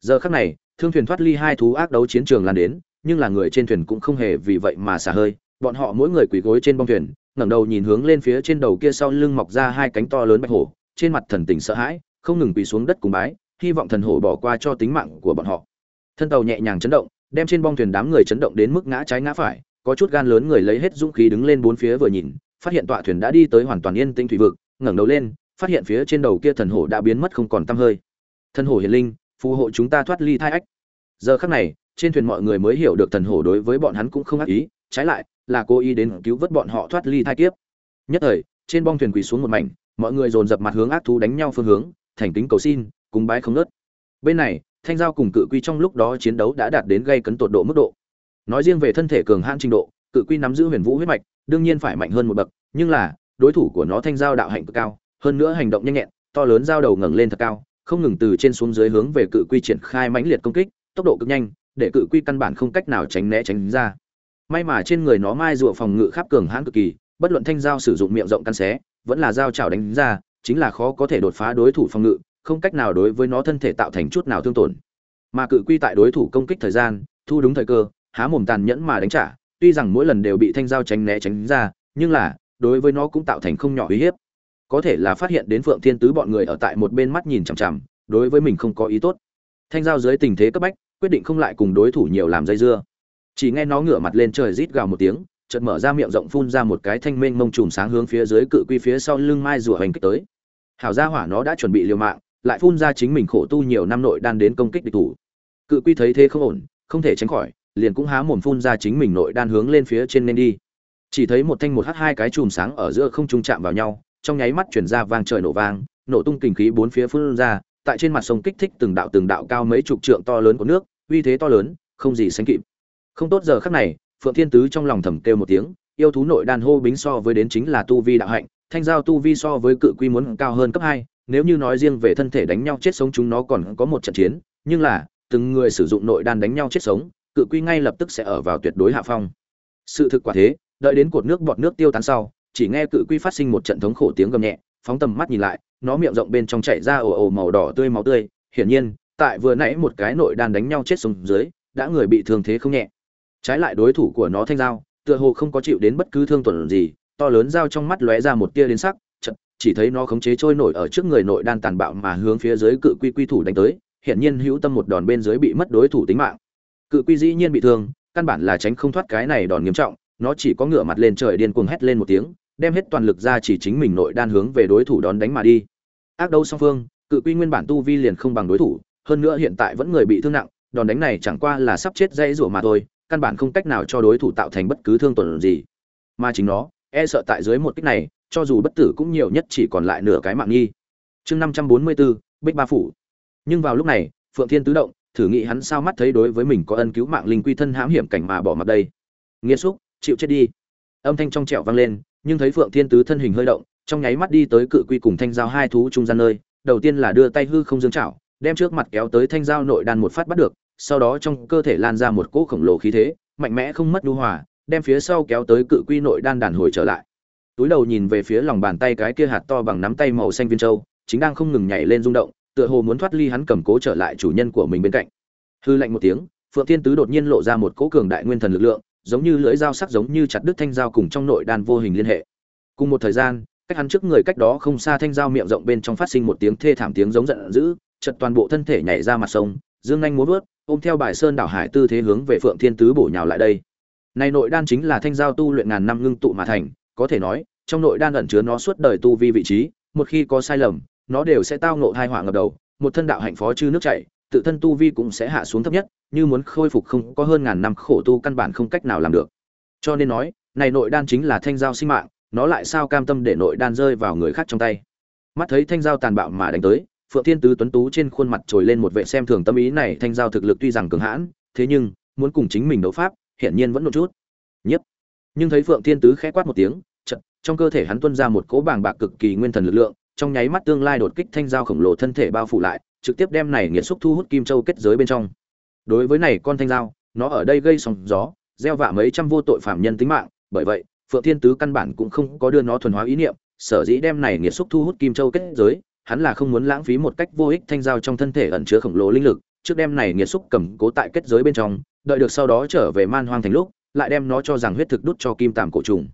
Giờ khắc này, thương thuyền thoát ly hai thú ác đấu chiến trường lan đến nhưng là người trên thuyền cũng không hề vì vậy mà xả hơi, bọn họ mỗi người quỳ gối trên bong thuyền, ngẩng đầu nhìn hướng lên phía trên đầu kia sau lưng mọc ra hai cánh to lớn bạch hổ, trên mặt thần tình sợ hãi, không ngừng quỳ xuống đất cùng bái, hy vọng thần hổ bỏ qua cho tính mạng của bọn họ. Thân tàu nhẹ nhàng chấn động, đem trên bong thuyền đám người chấn động đến mức ngã trái ngã phải, có chút gan lớn người lấy hết dũng khí đứng lên bốn phía vừa nhìn, phát hiện tọa thuyền đã đi tới hoàn toàn yên tĩnh thủy vực, ngẩng đầu lên, phát hiện phía trên đầu kia thần hổ đã biến mất không còn tăm hơi. Thần hổ hiền linh, phù hộ chúng ta thoát ly thai ách. Giờ khắc này trên thuyền mọi người mới hiểu được thần hổ đối với bọn hắn cũng không ác ý, trái lại, là cố ý đến cứu vớt bọn họ thoát ly thai kiếp. Nhất thời, trên bong thuyền quỳ xuống một mảnh, mọi người dồn dập mặt hướng ác thú đánh nhau phương hướng, thành kính cầu xin, cùng bái không nớt. Bên này, thanh giao cùng cự quy trong lúc đó chiến đấu đã đạt đến gây cấn tột độ mức độ. Nói riêng về thân thể cường hãn trình độ, cự quy nắm giữ huyền vũ huyết mạch, đương nhiên phải mạnh hơn một bậc, nhưng là, đối thủ của nó thanh giao đạo hạnh cực cao, hơn nữa hành động nhanh nhẹn, to lớn giao đầu ngẩng lên thật cao, không ngừng từ trên xuống dưới hướng về cự quy triển khai mãnh liệt công kích, tốc độ cực nhanh để cự quy căn bản không cách nào tránh né tránh ra. May mà trên người nó mai rùa phòng ngự khắp cường hãn cực kỳ, bất luận thanh giao sử dụng miệng rộng căn xé, vẫn là dao chảo đánh ra, chính là khó có thể đột phá đối thủ phòng ngự, không cách nào đối với nó thân thể tạo thành chút nào thương tổn. Mà cự quy tại đối thủ công kích thời gian, thu đúng thời cơ, há mồm tàn nhẫn mà đánh trả, tuy rằng mỗi lần đều bị thanh giao tránh né tránh ra, nhưng là, đối với nó cũng tạo thành không nhỏ uy hiếp. Có thể là phát hiện đến phượng thiên tứ bọn người ở tại một bên mắt nhìn chằm chằm, đối với mình không có ý tốt. Thanh giao dưới tình thế cấp bách quyết định không lại cùng đối thủ nhiều làm dây dưa. Chỉ nghe nó ngửa mặt lên trời rít gào một tiếng, chợt mở ra miệng rộng phun ra một cái thanh mênh mông trùm sáng hướng phía dưới cự quy phía sau lưng mai rùa hành kích tới. Hảo gia hỏa nó đã chuẩn bị liều mạng, lại phun ra chính mình khổ tu nhiều năm nội đan đến công kích địch thủ. Cự quy thấy thế không ổn, không thể tránh khỏi, liền cũng há mồm phun ra chính mình nội đan hướng lên phía trên nên đi. Chỉ thấy một thanh một h hai cái chùm sáng ở giữa không trung chạm vào nhau, trong nháy mắt chuyển ra vang trời nổ vang, nổ tung kinh khí bốn phía phun ra, tại trên mặt sông kích thích từng đạo từng đạo cao mấy chục trượng to lớn của nước uy thế to lớn, không gì sánh kịp. Không tốt giờ khắc này, phượng thiên tứ trong lòng thầm kêu một tiếng, yêu thú nội đan hô bính so với đến chính là tu vi đạo hạnh, thanh giao tu vi so với cự quy muốn cao hơn cấp hai, nếu như nói riêng về thân thể đánh nhau chết sống chúng nó còn có một trận chiến, nhưng là, từng người sử dụng nội đan đánh nhau chết sống, cự quy ngay lập tức sẽ ở vào tuyệt đối hạ phong. Sự thực quả thế, đợi đến cột nước bọt nước tiêu tán sau, chỉ nghe cự quy phát sinh một trận thống khổ tiếng gầm nhẹ, phóng tầm mắt nhìn lại, nó miệng rộng bên trong chảy ra ồ ồ màu đỏ tươi máu tươi, hiển nhiên tại vừa nãy một cái nội đan đánh nhau chết xuống dưới, đã người bị thương thế không nhẹ. Trái lại đối thủ của nó thanh dao tựa hồ không có chịu đến bất cứ thương tuần gì, to lớn dao trong mắt lóe ra một tia đến sắc chật chỉ thấy nó khống chế trôi nổi ở trước người nội đan tàn bạo mà hướng phía dưới cự quy quy thủ đánh tới, hiển nhiên hữu tâm một đòn bên dưới bị mất đối thủ tính mạng. Cự quy dĩ nhiên bị thương, căn bản là tránh không thoát cái này đòn nghiêm trọng, nó chỉ có ngửa mặt lên trời điên cuồng hét lên một tiếng, đem hết toàn lực ra chỉ chính mình nội đan hướng về đối thủ đón đánh mà đi. Ác đấu song phương, cự quy nguyên bản tu vi liền không bằng đối thủ hơn nữa hiện tại vẫn người bị thương nặng, đòn đánh này chẳng qua là sắp chết dây rủa mà thôi, căn bản không cách nào cho đối thủ tạo thành bất cứ thương tổn gì. Mà chính nó e sợ tại dưới một kích này, cho dù bất tử cũng nhiều nhất chỉ còn lại nửa cái mạng nghi. Chương năm trăm bốn mươi bốn bích ba phủ. Nhưng vào lúc này, phượng thiên tứ động, thử nghĩ hắn sao mắt thấy đối với mình có ân cứu mạng linh quy thân hãm hiểm cảnh mà bỏ mặt đây. Nghiệt xúc, chịu chết đi. Âm thanh trong trẻo vang lên, nhưng thấy phượng thiên tứ thân hình hơi động, trong nháy mắt đi tới cự quy cùng thanh giao hai thú trung gian nơi, đầu tiên là đưa tay hư không dương chảo đem trước mặt kéo tới thanh giao nội đan một phát bắt được, sau đó trong cơ thể lan ra một cỗ khổng lồ khí thế, mạnh mẽ không mất nhu hòa, đem phía sau kéo tới cự quy nội đan đàn hồi trở lại. Túi đầu nhìn về phía lòng bàn tay cái kia hạt to bằng nắm tay màu xanh viên châu, chính đang không ngừng nhảy lên rung động, tựa hồ muốn thoát ly hắn cầm cố trở lại chủ nhân của mình bên cạnh. Hư lạnh một tiếng, phượng thiên tứ đột nhiên lộ ra một cỗ cường đại nguyên thần lực lượng, giống như lưỡi dao sắc giống như chặt đứt thanh dao cùng trong nội đan vô hình liên hệ. Cùng một thời gian, cách hắn trước người cách đó không xa thanh dao miệng rộng bên trong phát sinh một tiếng thê thảm tiếng giống giận dữ chật toàn bộ thân thể nhảy ra mặt sông, dương anh muốn vớt, ôm theo bài sơn đảo hải tư thế hướng về phượng thiên tứ bổ nhào lại đây. Này nội đan chính là thanh giao tu luyện ngàn năm ngưng tụ mà thành, có thể nói, trong nội đan ẩn chứa nó suốt đời tu vi vị trí, một khi có sai lầm, nó đều sẽ tao ngộ hai họa ngập đầu, một thân đạo hạnh phó chư nước chảy, tự thân tu vi cũng sẽ hạ xuống thấp nhất, như muốn khôi phục không có hơn ngàn năm khổ tu căn bản không cách nào làm được. Cho nên nói, này nội đan chính là thanh giao sinh mạng, nó lại sao cam tâm để nội đan rơi vào người khác trong tay? Mắt thấy thanh giao tàn bạo mà đánh tới phượng thiên tứ tuấn tú trên khuôn mặt trồi lên một vẻ xem thường tâm ý này, thanh giao thực lực tuy rằng cường hãn, thế nhưng, muốn cùng chính mình đấu pháp, hiển nhiên vẫn một chút. Nhất. Nhưng thấy phượng thiên tứ khẽ quát một tiếng chật trong cơ thể hắn tuôn ra một cỗ bàng bạc cực kỳ nguyên thần lực lượng, trong nháy mắt tương lai đột kích thanh giao khổng lồ thân thể bao phủ lại, trực tiếp đem này nghiệt xúc thu hút kim châu kết giới bên trong. Đối với này con thanh giao, nó ở đây gây sóng gió, gieo vạ mấy trăm vô tội phạm nhân tính mạng, bởi vậy, phượng thiên tứ căn bản cũng không có đưa nó thuần hóa ý niệm, sở dĩ đem này nghiệt xúc thu hút kim châu kết giới hắn là không muốn lãng phí một cách vô ích thanh giao trong thân thể ẩn chứa khổng lồ linh lực, trước đem này nghiệt xúc cầm cố tại kết giới bên trong, đợi được sau đó trở về man hoang thành lúc, lại đem nó cho rằng huyết thực đút cho kim tàm cổ trùng.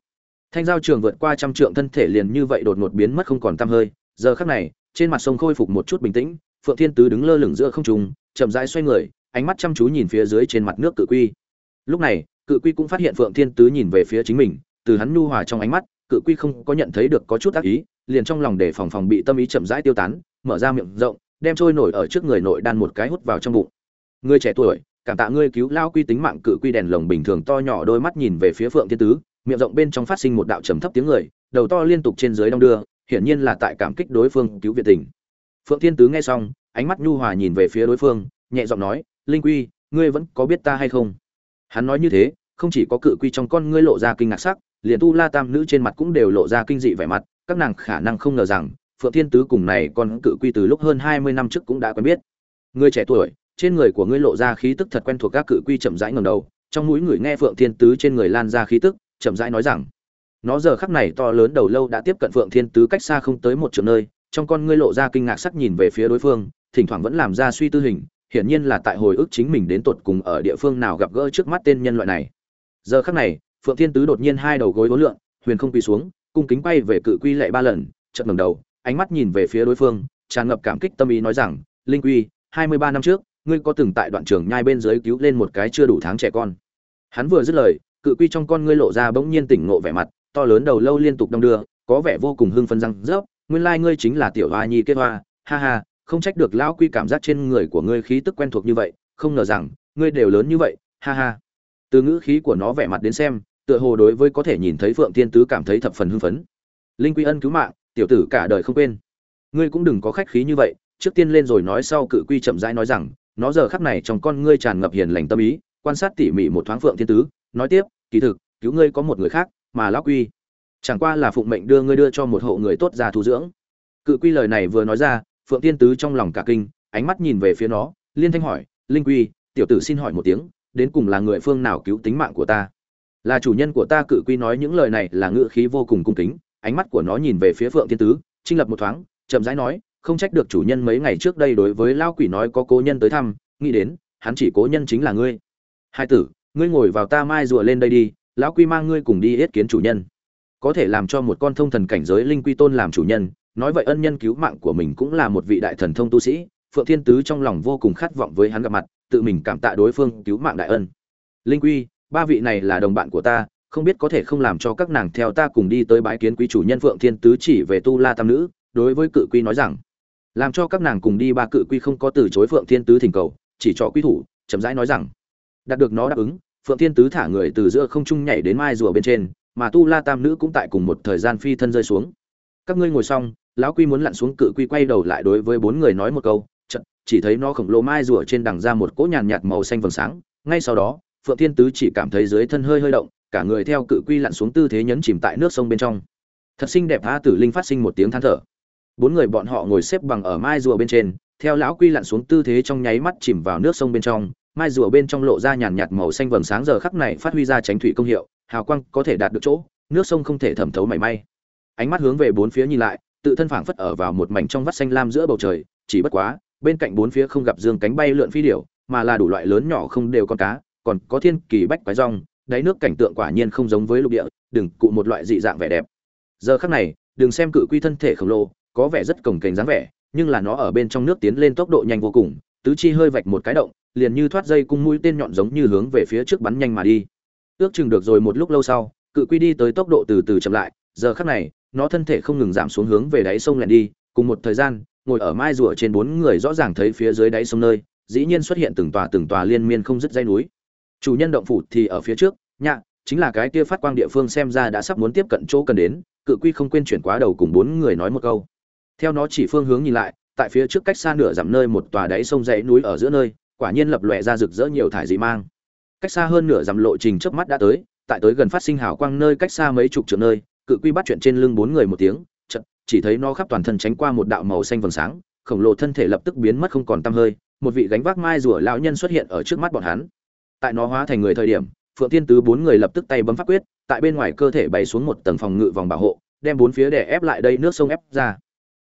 Thanh giao trường vượt qua trăm trượng thân thể liền như vậy đột ngột biến mất không còn tăm hơi, giờ khắc này, trên mặt sông khôi phục một chút bình tĩnh, phượng thiên tứ đứng lơ lửng giữa không trung, chậm rãi xoay người, ánh mắt chăm chú nhìn phía dưới trên mặt nước cự quy. Lúc này, cự quy cũng phát hiện phượng thiên tứ nhìn về phía chính mình, từ hắn nhu hòa trong ánh mắt, cự quy không có nhận thấy được có chút ác ý liền trong lòng để phòng phòng bị tâm ý chậm rãi tiêu tán, mở ra miệng rộng, đem trôi nổi ở trước người nội đan một cái hút vào trong bụng. Người trẻ tuổi, cảm tạ ngươi cứu lao quy tính mạng cự quy đèn lồng bình thường to nhỏ đôi mắt nhìn về phía phượng thiên tứ, miệng rộng bên trong phát sinh một đạo trầm thấp tiếng người, đầu to liên tục trên dưới đong đưa, hiển nhiên là tại cảm kích đối phương cứu viện tình. Phượng thiên tứ nghe xong, ánh mắt nhu hòa nhìn về phía đối phương, nhẹ giọng nói, linh quy, ngươi vẫn có biết ta hay không? Hắn nói như thế, không chỉ có cự quy trong con ngươi lộ ra kinh ngạc sắc, liền tu la tam nữ trên mặt cũng đều lộ ra kinh dị vẻ mặt các nàng khả năng không ngờ rằng, phượng thiên tứ cùng này con cự quy từ lúc hơn hai mươi năm trước cũng đã quen biết. Người trẻ tuổi, trên người của ngươi lộ ra khí tức thật quen thuộc các cự quy chậm rãi ngẩng đầu, trong mũi người nghe phượng thiên tứ trên người lan ra khí tức, chậm rãi nói rằng, nó giờ khắc này to lớn đầu lâu đã tiếp cận phượng thiên tứ cách xa không tới một trường nơi, trong con ngươi lộ ra kinh ngạc sắc nhìn về phía đối phương, thỉnh thoảng vẫn làm ra suy tư hình, hiển nhiên là tại hồi ức chính mình đến tột cùng ở địa phương nào gặp gỡ trước mắt tên nhân loại này. Giờ khắc này, phượng thiên tứ đột nhiên hai đầu gối uốn lượn, huyền không quỳ xuống cung kính bay về cự quy lệ ba lần, chợt ngẩng đầu, ánh mắt nhìn về phía đối phương, tràn ngập cảm kích tâm ý nói rằng, linh quy, hai mươi ba năm trước, ngươi có từng tại đoạn trường nhai bên dưới cứu lên một cái chưa đủ tháng trẻ con? Hắn vừa dứt lời, cự quy trong con ngươi lộ ra bỗng nhiên tỉnh ngộ vẻ mặt, to lớn đầu lâu liên tục đong đưa, có vẻ vô cùng hưng phấn răng rớp, nguyên lai ngươi chính là tiểu hoa nhi kết hoa, ha ha, không trách được lão quy cảm giác trên người của ngươi khí tức quen thuộc như vậy, không ngờ rằng, ngươi đều lớn như vậy, ha ha. Từ ngữ khí của nó vẻ mặt đến xem tựa hồ đối với có thể nhìn thấy phượng thiên tứ cảm thấy thập phần hưng phấn. Linh quy ân cứu mạng, tiểu tử cả đời không quên. Ngươi cũng đừng có khách khí như vậy, trước tiên lên rồi nói sau cự quy chậm rãi nói rằng, nó giờ khắc này trong con ngươi tràn ngập hiền lành tâm ý, quan sát tỉ mỉ một thoáng phượng thiên tứ, nói tiếp, kỳ thực, cứu ngươi có một người khác, mà lão quy, chẳng qua là phụng mệnh đưa ngươi đưa cho một hộ người tốt ra thu dưỡng. Cự quy lời này vừa nói ra, phượng thiên tứ trong lòng cả kinh, ánh mắt nhìn về phía nó, liên thanh hỏi, linh quy, tiểu tử xin hỏi một tiếng, đến cùng là người phương nào cứu tính mạng của ta? Là chủ nhân của ta cự quy nói những lời này là ngựa khí vô cùng cung kính, ánh mắt của nó nhìn về phía phượng thiên tứ trinh lập một thoáng, chậm rãi nói, không trách được chủ nhân mấy ngày trước đây đối với lao quỷ nói có cố nhân tới thăm, nghĩ đến, hắn chỉ cố nhân chính là ngươi. Hai tử, ngươi ngồi vào ta mai rùa lên đây đi, lão quy mang ngươi cùng đi yết kiến chủ nhân. Có thể làm cho một con thông thần cảnh giới linh quy tôn làm chủ nhân, nói vậy ân nhân cứu mạng của mình cũng là một vị đại thần thông tu sĩ, phượng thiên tứ trong lòng vô cùng khát vọng với hắn gặp mặt, tự mình cảm tạ đối phương cứu mạng đại ân. Linh quy ba vị này là đồng bạn của ta, không biết có thể không làm cho các nàng theo ta cùng đi tới bái kiến quý chủ nhân phượng thiên tứ chỉ về tu la tam nữ, đối với cự quy nói rằng, làm cho các nàng cùng đi ba cự quy không có từ chối phượng thiên tứ thỉnh cầu, chỉ cho quy thủ, chậm rãi nói rằng, đạt được nó đáp ứng, phượng thiên tứ thả người từ giữa không trung nhảy đến mai rùa bên trên, mà tu la tam nữ cũng tại cùng một thời gian phi thân rơi xuống. Các ngươi ngồi xong, lão quy muốn lặn xuống cự quy quay đầu lại đối với bốn người nói một câu chật chỉ thấy nó khổng lồ mai rùa trên đằng ra một cỗ nhàn nhạt màu xanh vầng sáng, ngay sau đó phượng thiên tứ chỉ cảm thấy dưới thân hơi hơi động, cả người theo cự quy lặn xuống tư thế nhấn chìm tại nước sông bên trong. Thật xinh đẹp a tử linh phát sinh một tiếng than thở. Bốn người bọn họ ngồi xếp bằng ở mai rùa bên trên, theo lão quy lặn xuống tư thế trong nháy mắt chìm vào nước sông bên trong, mai rùa bên trong lộ ra nhàn nhạt màu xanh vầng sáng giờ khắc này phát huy ra tránh thủy công hiệu, hào quang có thể đạt được chỗ, nước sông không thể thẩm thấu mảy may. Ánh mắt hướng về bốn phía nhìn lại, tự thân phảng phất ở vào một mảnh trong vắt xanh lam giữa bầu trời, chỉ bất quá, bên cạnh bốn phía không gặp dương cánh bay lượn phi điểu, mà là đủ loại lớn nhỏ không đều con cá còn có thiên kỳ bách quái rong, đáy nước cảnh tượng quả nhiên không giống với lục địa, đừng cụ một loại dị dạng vẻ đẹp. Giờ khắc này, đừng xem cự quy thân thể khổng lồ, có vẻ rất cồng kềnh dáng vẻ, nhưng là nó ở bên trong nước tiến lên tốc độ nhanh vô cùng, tứ chi hơi vạch một cái động, liền như thoát dây cung mũi tên nhọn giống như hướng về phía trước bắn nhanh mà đi. Ước chừng được rồi một lúc lâu sau, cự quy đi tới tốc độ từ từ chậm lại, giờ khắc này, nó thân thể không ngừng giảm xuống hướng về đáy sông lẹn đi, cùng một thời gian, ngồi ở mai rùa trên bốn người rõ ràng thấy phía dưới đáy sông nơi, dĩ nhiên xuất hiện từng tòa từng tòa liên miên không dứt dây núi chủ nhân động phủ thì ở phía trước, nhạ, chính là cái kia phát quang địa phương xem ra đã sắp muốn tiếp cận chỗ cần đến, cự quy không quên chuyển quá đầu cùng bốn người nói một câu. Theo nó chỉ phương hướng nhìn lại, tại phía trước cách xa nửa dặm nơi một tòa đáy sông dãy núi ở giữa nơi, quả nhiên lập lòe ra rực rỡ nhiều thải dị mang. Cách xa hơn nửa dặm lộ trình trước mắt đã tới, tại tới gần phát sinh hào quang nơi cách xa mấy chục trượng nơi, cự quy bắt chuyện trên lưng bốn người một tiếng chật chỉ thấy nó khắp toàn thân tránh qua một đạo màu xanh vầng sáng, khổng lồ thân thể lập tức biến mất không còn tăm hơi, một vị gánh vác mai rùa lão nhân xuất hiện ở trước mắt bọn hắn tại nó hóa thành người thời điểm, phượng tiên tứ bốn người lập tức tay bấm pháp quyết, tại bên ngoài cơ thể bày xuống một tầng phòng ngự vòng bảo hộ, đem bốn phía để ép lại đây nước sông ép ra.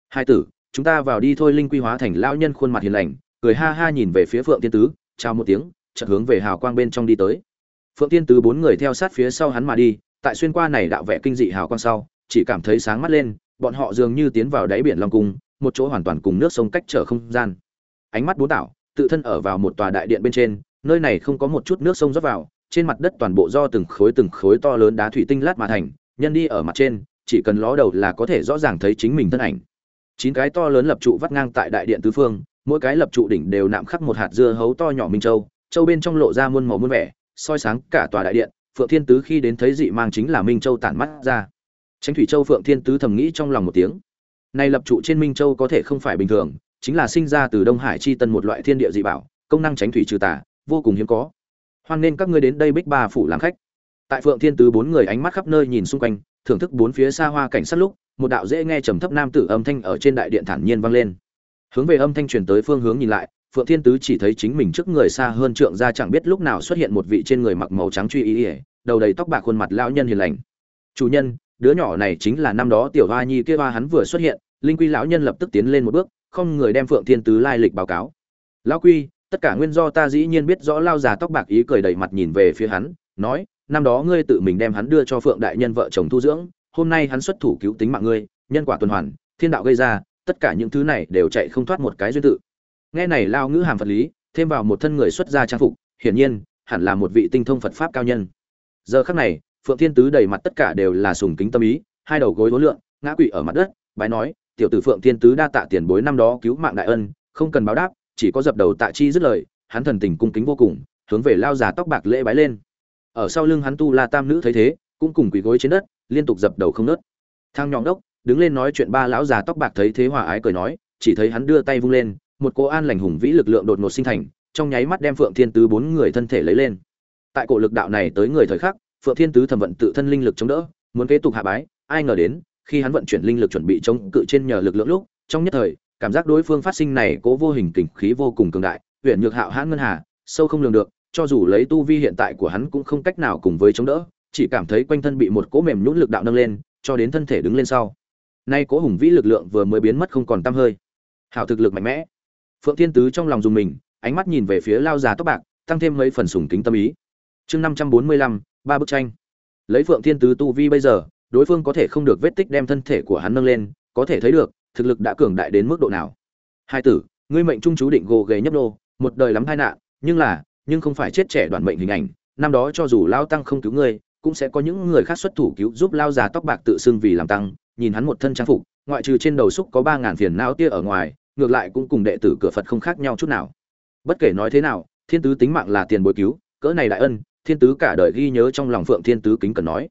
Hai tử, chúng ta vào đi thôi linh quy hóa thành lão nhân khuôn mặt hiền lành, cười ha ha nhìn về phía phượng tiên tứ, chào một tiếng, chợt hướng về hào quang bên trong đi tới. Phượng tiên tứ bốn người theo sát phía sau hắn mà đi, tại xuyên qua này đạo vẽ kinh dị hào quang sau, chỉ cảm thấy sáng mắt lên, bọn họ dường như tiến vào đáy biển long cung, một chỗ hoàn toàn cùng nước sông cách trở không gian. Ánh mắt bốn tảo tự thân ở vào một tòa đại điện bên trên nơi này không có một chút nước sông rót vào, trên mặt đất toàn bộ do từng khối từng khối to lớn đá thủy tinh lát mà thành, nhân đi ở mặt trên, chỉ cần ló đầu là có thể rõ ràng thấy chính mình thân ảnh. Chín cái to lớn lập trụ vắt ngang tại đại điện tứ phương, mỗi cái lập trụ đỉnh đều nạm khắc một hạt dưa hấu to nhỏ minh châu châu bên trong lộ ra muôn màu muôn vẻ, soi sáng cả tòa đại điện, phượng thiên tứ khi đến thấy dị mang chính là minh châu tản mắt ra. Tránh thủy châu phượng thiên tứ thầm nghĩ trong lòng một tiếng. Này lập trụ trên minh châu có thể không phải bình thường, chính là sinh ra từ đông hải chi tân một loại thiên địa dị bảo, công năng tránh thủy trừ tà vô cùng hiếm có. Hoan nên các ngươi đến đây bích ba phủ làm khách. Tại phượng thiên tứ bốn người ánh mắt khắp nơi nhìn xung quanh, thưởng thức bốn phía xa hoa cảnh sát lúc, một đạo dễ nghe trầm thấp nam tử âm thanh ở trên đại điện thản nhiên vang lên. Hướng về âm thanh truyền tới phương hướng nhìn lại, phượng thiên tứ chỉ thấy chính mình trước người xa hơn trượng ra chẳng biết lúc nào xuất hiện một vị trên người mặc màu trắng truy ý ỉa đầu đầy tóc bạc khuôn mặt lão nhân hiền lành. Chủ nhân, đứa nhỏ này chính là năm đó tiểu hoa nhi kia hoa hắn vừa xuất hiện, linh quy lão nhân lập tức tiến lên một bước, không người đem phượng thiên tứ lai lịch báo cáo. Lão quy tất cả nguyên do ta dĩ nhiên biết rõ lao già tóc bạc ý cười đầy mặt nhìn về phía hắn, nói, năm đó ngươi tự mình đem hắn đưa cho phượng đại nhân vợ chồng tu dưỡng, hôm nay hắn xuất thủ cứu tính mạng ngươi, nhân quả tuần hoàn, thiên đạo gây ra, tất cả những thứ này đều chạy không thoát một cái duyên tự. Nghe này lao ngữ hàm phật lý, thêm vào một thân người xuất gia trang phục, hiển nhiên, hẳn là một vị tinh thông phật pháp cao nhân. Giờ khắc này, phượng thiên tứ đầy mặt tất cả đều là sùng kính tâm ý, hai đầu gối hối lượng ngã quỵ ở mặt đất, bái nói, tiểu tử phượng thiên tứ đa tạ tiền bối năm đó cứu mạng đại ân, không cần báo đáp chỉ có dập đầu tạ chi dứt lời, hắn thần tình cung kính vô cùng, hướng về lao già tóc bạc lễ bái lên. Ở sau lưng hắn tu la tam nữ thấy thế, cũng cùng quỳ gối trên đất, liên tục dập đầu không nớt. Thang nhọn đốc, đứng lên nói chuyện ba lão già tóc bạc thấy thế hòa ái cười nói, chỉ thấy hắn đưa tay vung lên, một cô an lành hùng vĩ lực lượng đột ngột sinh thành, trong nháy mắt đem phượng thiên tứ bốn người thân thể lấy lên. Tại cổ lực đạo này tới người thời khắc, phượng thiên tứ thẩm vận tự thân linh lực chống đỡ, muốn kế tục hạ bái, ai ngờ đến, khi hắn vận chuyển linh lực chuẩn bị chống cự trên nhờ lực lượng lúc, trong nhất thời cảm giác đối phương phát sinh này cố vô hình kình khí vô cùng cường đại, huyền nhược hạo hãn ngân hà, sâu không lường được, cho dù lấy tu vi hiện tại của hắn cũng không cách nào cùng với chống đỡ, chỉ cảm thấy quanh thân bị một cỗ mềm nhũn lực đạo nâng lên, cho đến thân thể đứng lên sau. Nay cố hùng vĩ lực lượng vừa mới biến mất không còn tăm hơi. Hảo thực lực mạnh mẽ. Phượng thiên tứ trong lòng dùng mình, ánh mắt nhìn về phía lao già tóc bạc, tăng thêm mấy phần sùng kính tâm ý. Chương năm trăm bốn mươi lăm, ba bức tranh. Lấy phượng thiên tứ tu vi bây giờ, đối phương có thể không được vết tích đem thân thể của hắn nâng lên, có thể thấy được thực lực đã cường đại đến mức độ nào? Hai tử, ngươi mệnh trung chú định gồ ghề nhấp đô một đời lắm tai nạn, nhưng là, nhưng không phải chết trẻ đoàn mệnh hình ảnh. Năm đó cho dù lao tăng không cứu ngươi, cũng sẽ có những người khác xuất thủ cứu giúp lao già tóc bạc tự xưng vì làm tăng. Nhìn hắn một thân trang phục, ngoại trừ trên đầu xúc có ba ngàn phiền não tia ở ngoài, ngược lại cũng cùng đệ tử cửa phật không khác nhau chút nào. Bất kể nói thế nào, thiên tứ tính mạng là tiền bối cứu, cỡ này đại ân, thiên tứ cả đời ghi nhớ trong lòng phượng thiên tứ kính cần nói.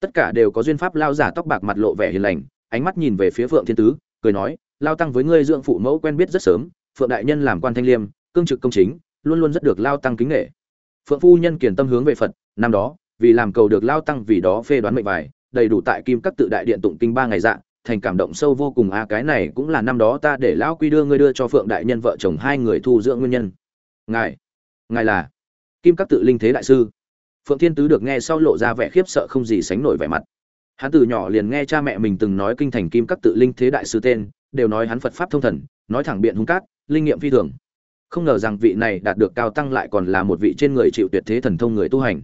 Tất cả đều có duyên pháp lao giả tóc bạc mặt lộ vẻ hiền lành, ánh mắt nhìn về phía phượng thiên tứ cười nói, lao tăng với ngươi dưỡng phụ mẫu quen biết rất sớm, phượng đại nhân làm quan thanh liêm, cương trực công chính, luôn luôn rất được lao tăng kính nghệ phượng phu nhân kiền tâm hướng về phật, năm đó, vì làm cầu được lao tăng vì đó phê đoán mệnh vải đầy đủ tại kim các tự đại điện tụng kinh ba ngày dạ thành cảm động sâu vô cùng a cái này cũng là năm đó ta để lão quy đưa ngươi đưa cho phượng đại nhân vợ chồng hai người thu dưỡng nguyên nhân. Ngài ngài là kim các tự linh thế đại sư. Phượng thiên tứ được nghe sau lộ ra vẻ khiếp sợ không gì sánh nổi vẻ mặt hắn từ nhỏ liền nghe cha mẹ mình từng nói kinh thành kim các tự linh thế đại sư tên, đều nói hắn phật pháp thông thần, nói thẳng biện hung cát, linh nghiệm phi thường. Không ngờ rằng vị này đạt được cao tăng lại còn là một vị trên người chịu tuyệt thế thần thông người tu hành.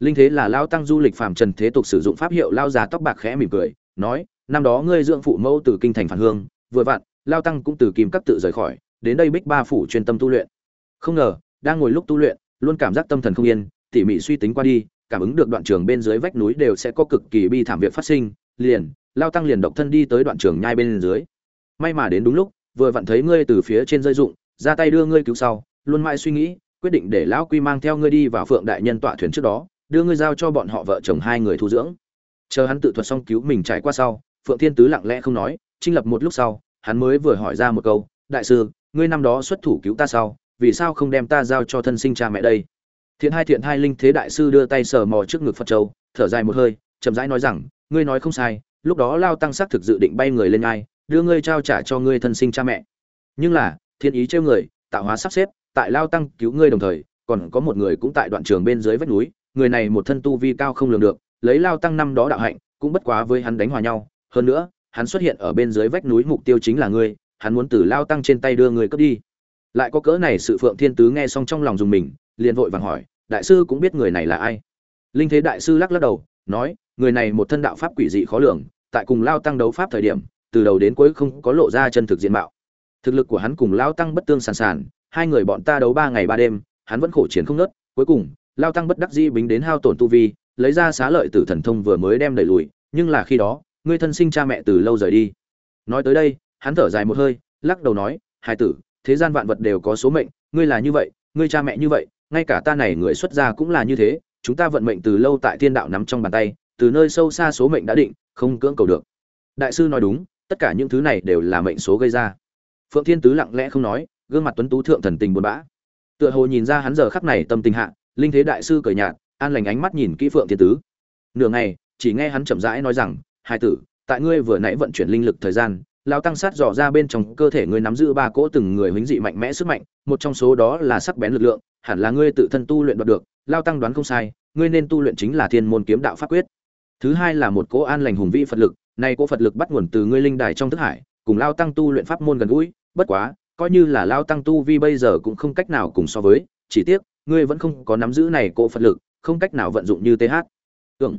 Linh thế là lao tăng du lịch phàm trần thế tục sử dụng pháp hiệu lao già tóc bạc khẽ mỉm cười, nói, năm đó ngươi dưỡng phụ mẫu từ kinh thành phản hương, vừa vặn, lao tăng cũng từ kim các tự rời khỏi, đến đây bích ba phủ chuyên tâm tu luyện. Không ngờ, đang ngồi lúc tu luyện, luôn cảm giác tâm thần không yên, tỉ mỉ suy tính qua đi cảm ứng được đoạn trường bên dưới vách núi đều sẽ có cực kỳ bi thảm việc phát sinh, liền, lao tăng liền độc thân đi tới đoạn trường nhai bên dưới. May mà đến đúng lúc, vừa vặn thấy ngươi từ phía trên rơi dụng, ra tay đưa ngươi cứu sau, luôn mãi suy nghĩ, quyết định để lão quy mang theo ngươi đi vào phượng đại nhân tọa thuyền trước đó, đưa ngươi giao cho bọn họ vợ chồng hai người thu dưỡng. Chờ hắn tự thuật xong cứu mình trải qua sau, phượng thiên tứ lặng lẽ không nói, trinh lập một lúc sau, hắn mới vừa hỏi ra một câu, đại sư, ngươi năm đó xuất thủ cứu ta sau, vì sao không đem ta giao cho thân sinh cha mẹ đây? Thiện hai thiện hai linh thế đại sư đưa tay sờ mò trước ngực phật châu, thở dài một hơi, chậm rãi nói rằng, ngươi nói không sai, lúc đó lao tăng xác thực dự định bay người lên ngai đưa ngươi trao trả cho ngươi thân sinh cha mẹ. Nhưng là thiên ý trêu người, tạo hóa sắp xếp, tại lao tăng cứu ngươi đồng thời, còn có một người cũng tại đoạn trường bên dưới vách núi, người này một thân tu vi cao không lường được, lấy lao tăng năm đó đạo hạnh, cũng bất quá với hắn đánh hòa nhau. Hơn nữa, hắn xuất hiện ở bên dưới vách núi mục tiêu chính là ngươi, hắn muốn từ lao tăng trên tay đưa người cướp đi. Lại có cỡ này sự phượng thiên tứ nghe xong trong lòng dùng mình liền vội vàng hỏi, đại sư cũng biết người này là ai? Linh thế đại sư lắc lắc đầu, nói, người này một thân đạo pháp quỷ dị khó lường, tại cùng lao tăng đấu pháp thời điểm, từ đầu đến cuối không có lộ ra chân thực diện mạo. Thực lực của hắn cùng lao tăng bất tương sàn sàn, hai người bọn ta đấu ba ngày ba đêm, hắn vẫn khổ chiến không nớt cuối cùng, lao tăng bất đắc dĩ bính đến hao tổn tu vi, lấy ra xá lợi tử thần thông vừa mới đem đẩy lùi, nhưng là khi đó, ngươi thân sinh cha mẹ từ lâu rời đi. Nói tới đây, hắn thở dài một hơi, lắc đầu nói, hai tử, thế gian vạn vật đều có số mệnh, ngươi là như vậy, ngươi cha mẹ như vậy ngay cả ta này người xuất gia cũng là như thế, chúng ta vận mệnh từ lâu tại thiên đạo nắm trong bàn tay, từ nơi sâu xa số mệnh đã định, không cưỡng cầu được. Đại sư nói đúng, tất cả những thứ này đều là mệnh số gây ra. Phượng thiên tứ lặng lẽ không nói, gương mặt tuấn tú thượng thần tình buồn bã. Tựa hồ nhìn ra hắn giờ khắc này tâm tình hạ, linh thế đại sư cười nhạt, an lành ánh mắt nhìn kỹ phượng thiên tứ. Nửa ngày, chỉ nghe hắn chậm rãi nói rằng, hai tử, tại ngươi vừa nãy vận chuyển linh lực thời gian lao tăng sát dò ra bên trong cơ thể ngươi nắm giữ ba cỗ từng người huynh dị mạnh mẽ sức mạnh, một trong số đó là sắc bén lực lượng, hẳn là ngươi tự thân tu luyện đoạt được. Lao tăng đoán không sai, ngươi nên tu luyện chính là thiên môn kiếm đạo pháp quyết. Thứ hai là một cỗ an lành hùng vĩ phật lực, nay cỗ phật lực bắt nguồn từ ngươi linh đài trong thức hải, cùng lao tăng tu luyện pháp môn gần gũi, bất quá, coi như là lao tăng tu vi bây giờ cũng không cách nào cùng so với, chỉ tiếc, ngươi vẫn không có nắm giữ này cỗ phật lực, không cách nào vận dụng như th tưởng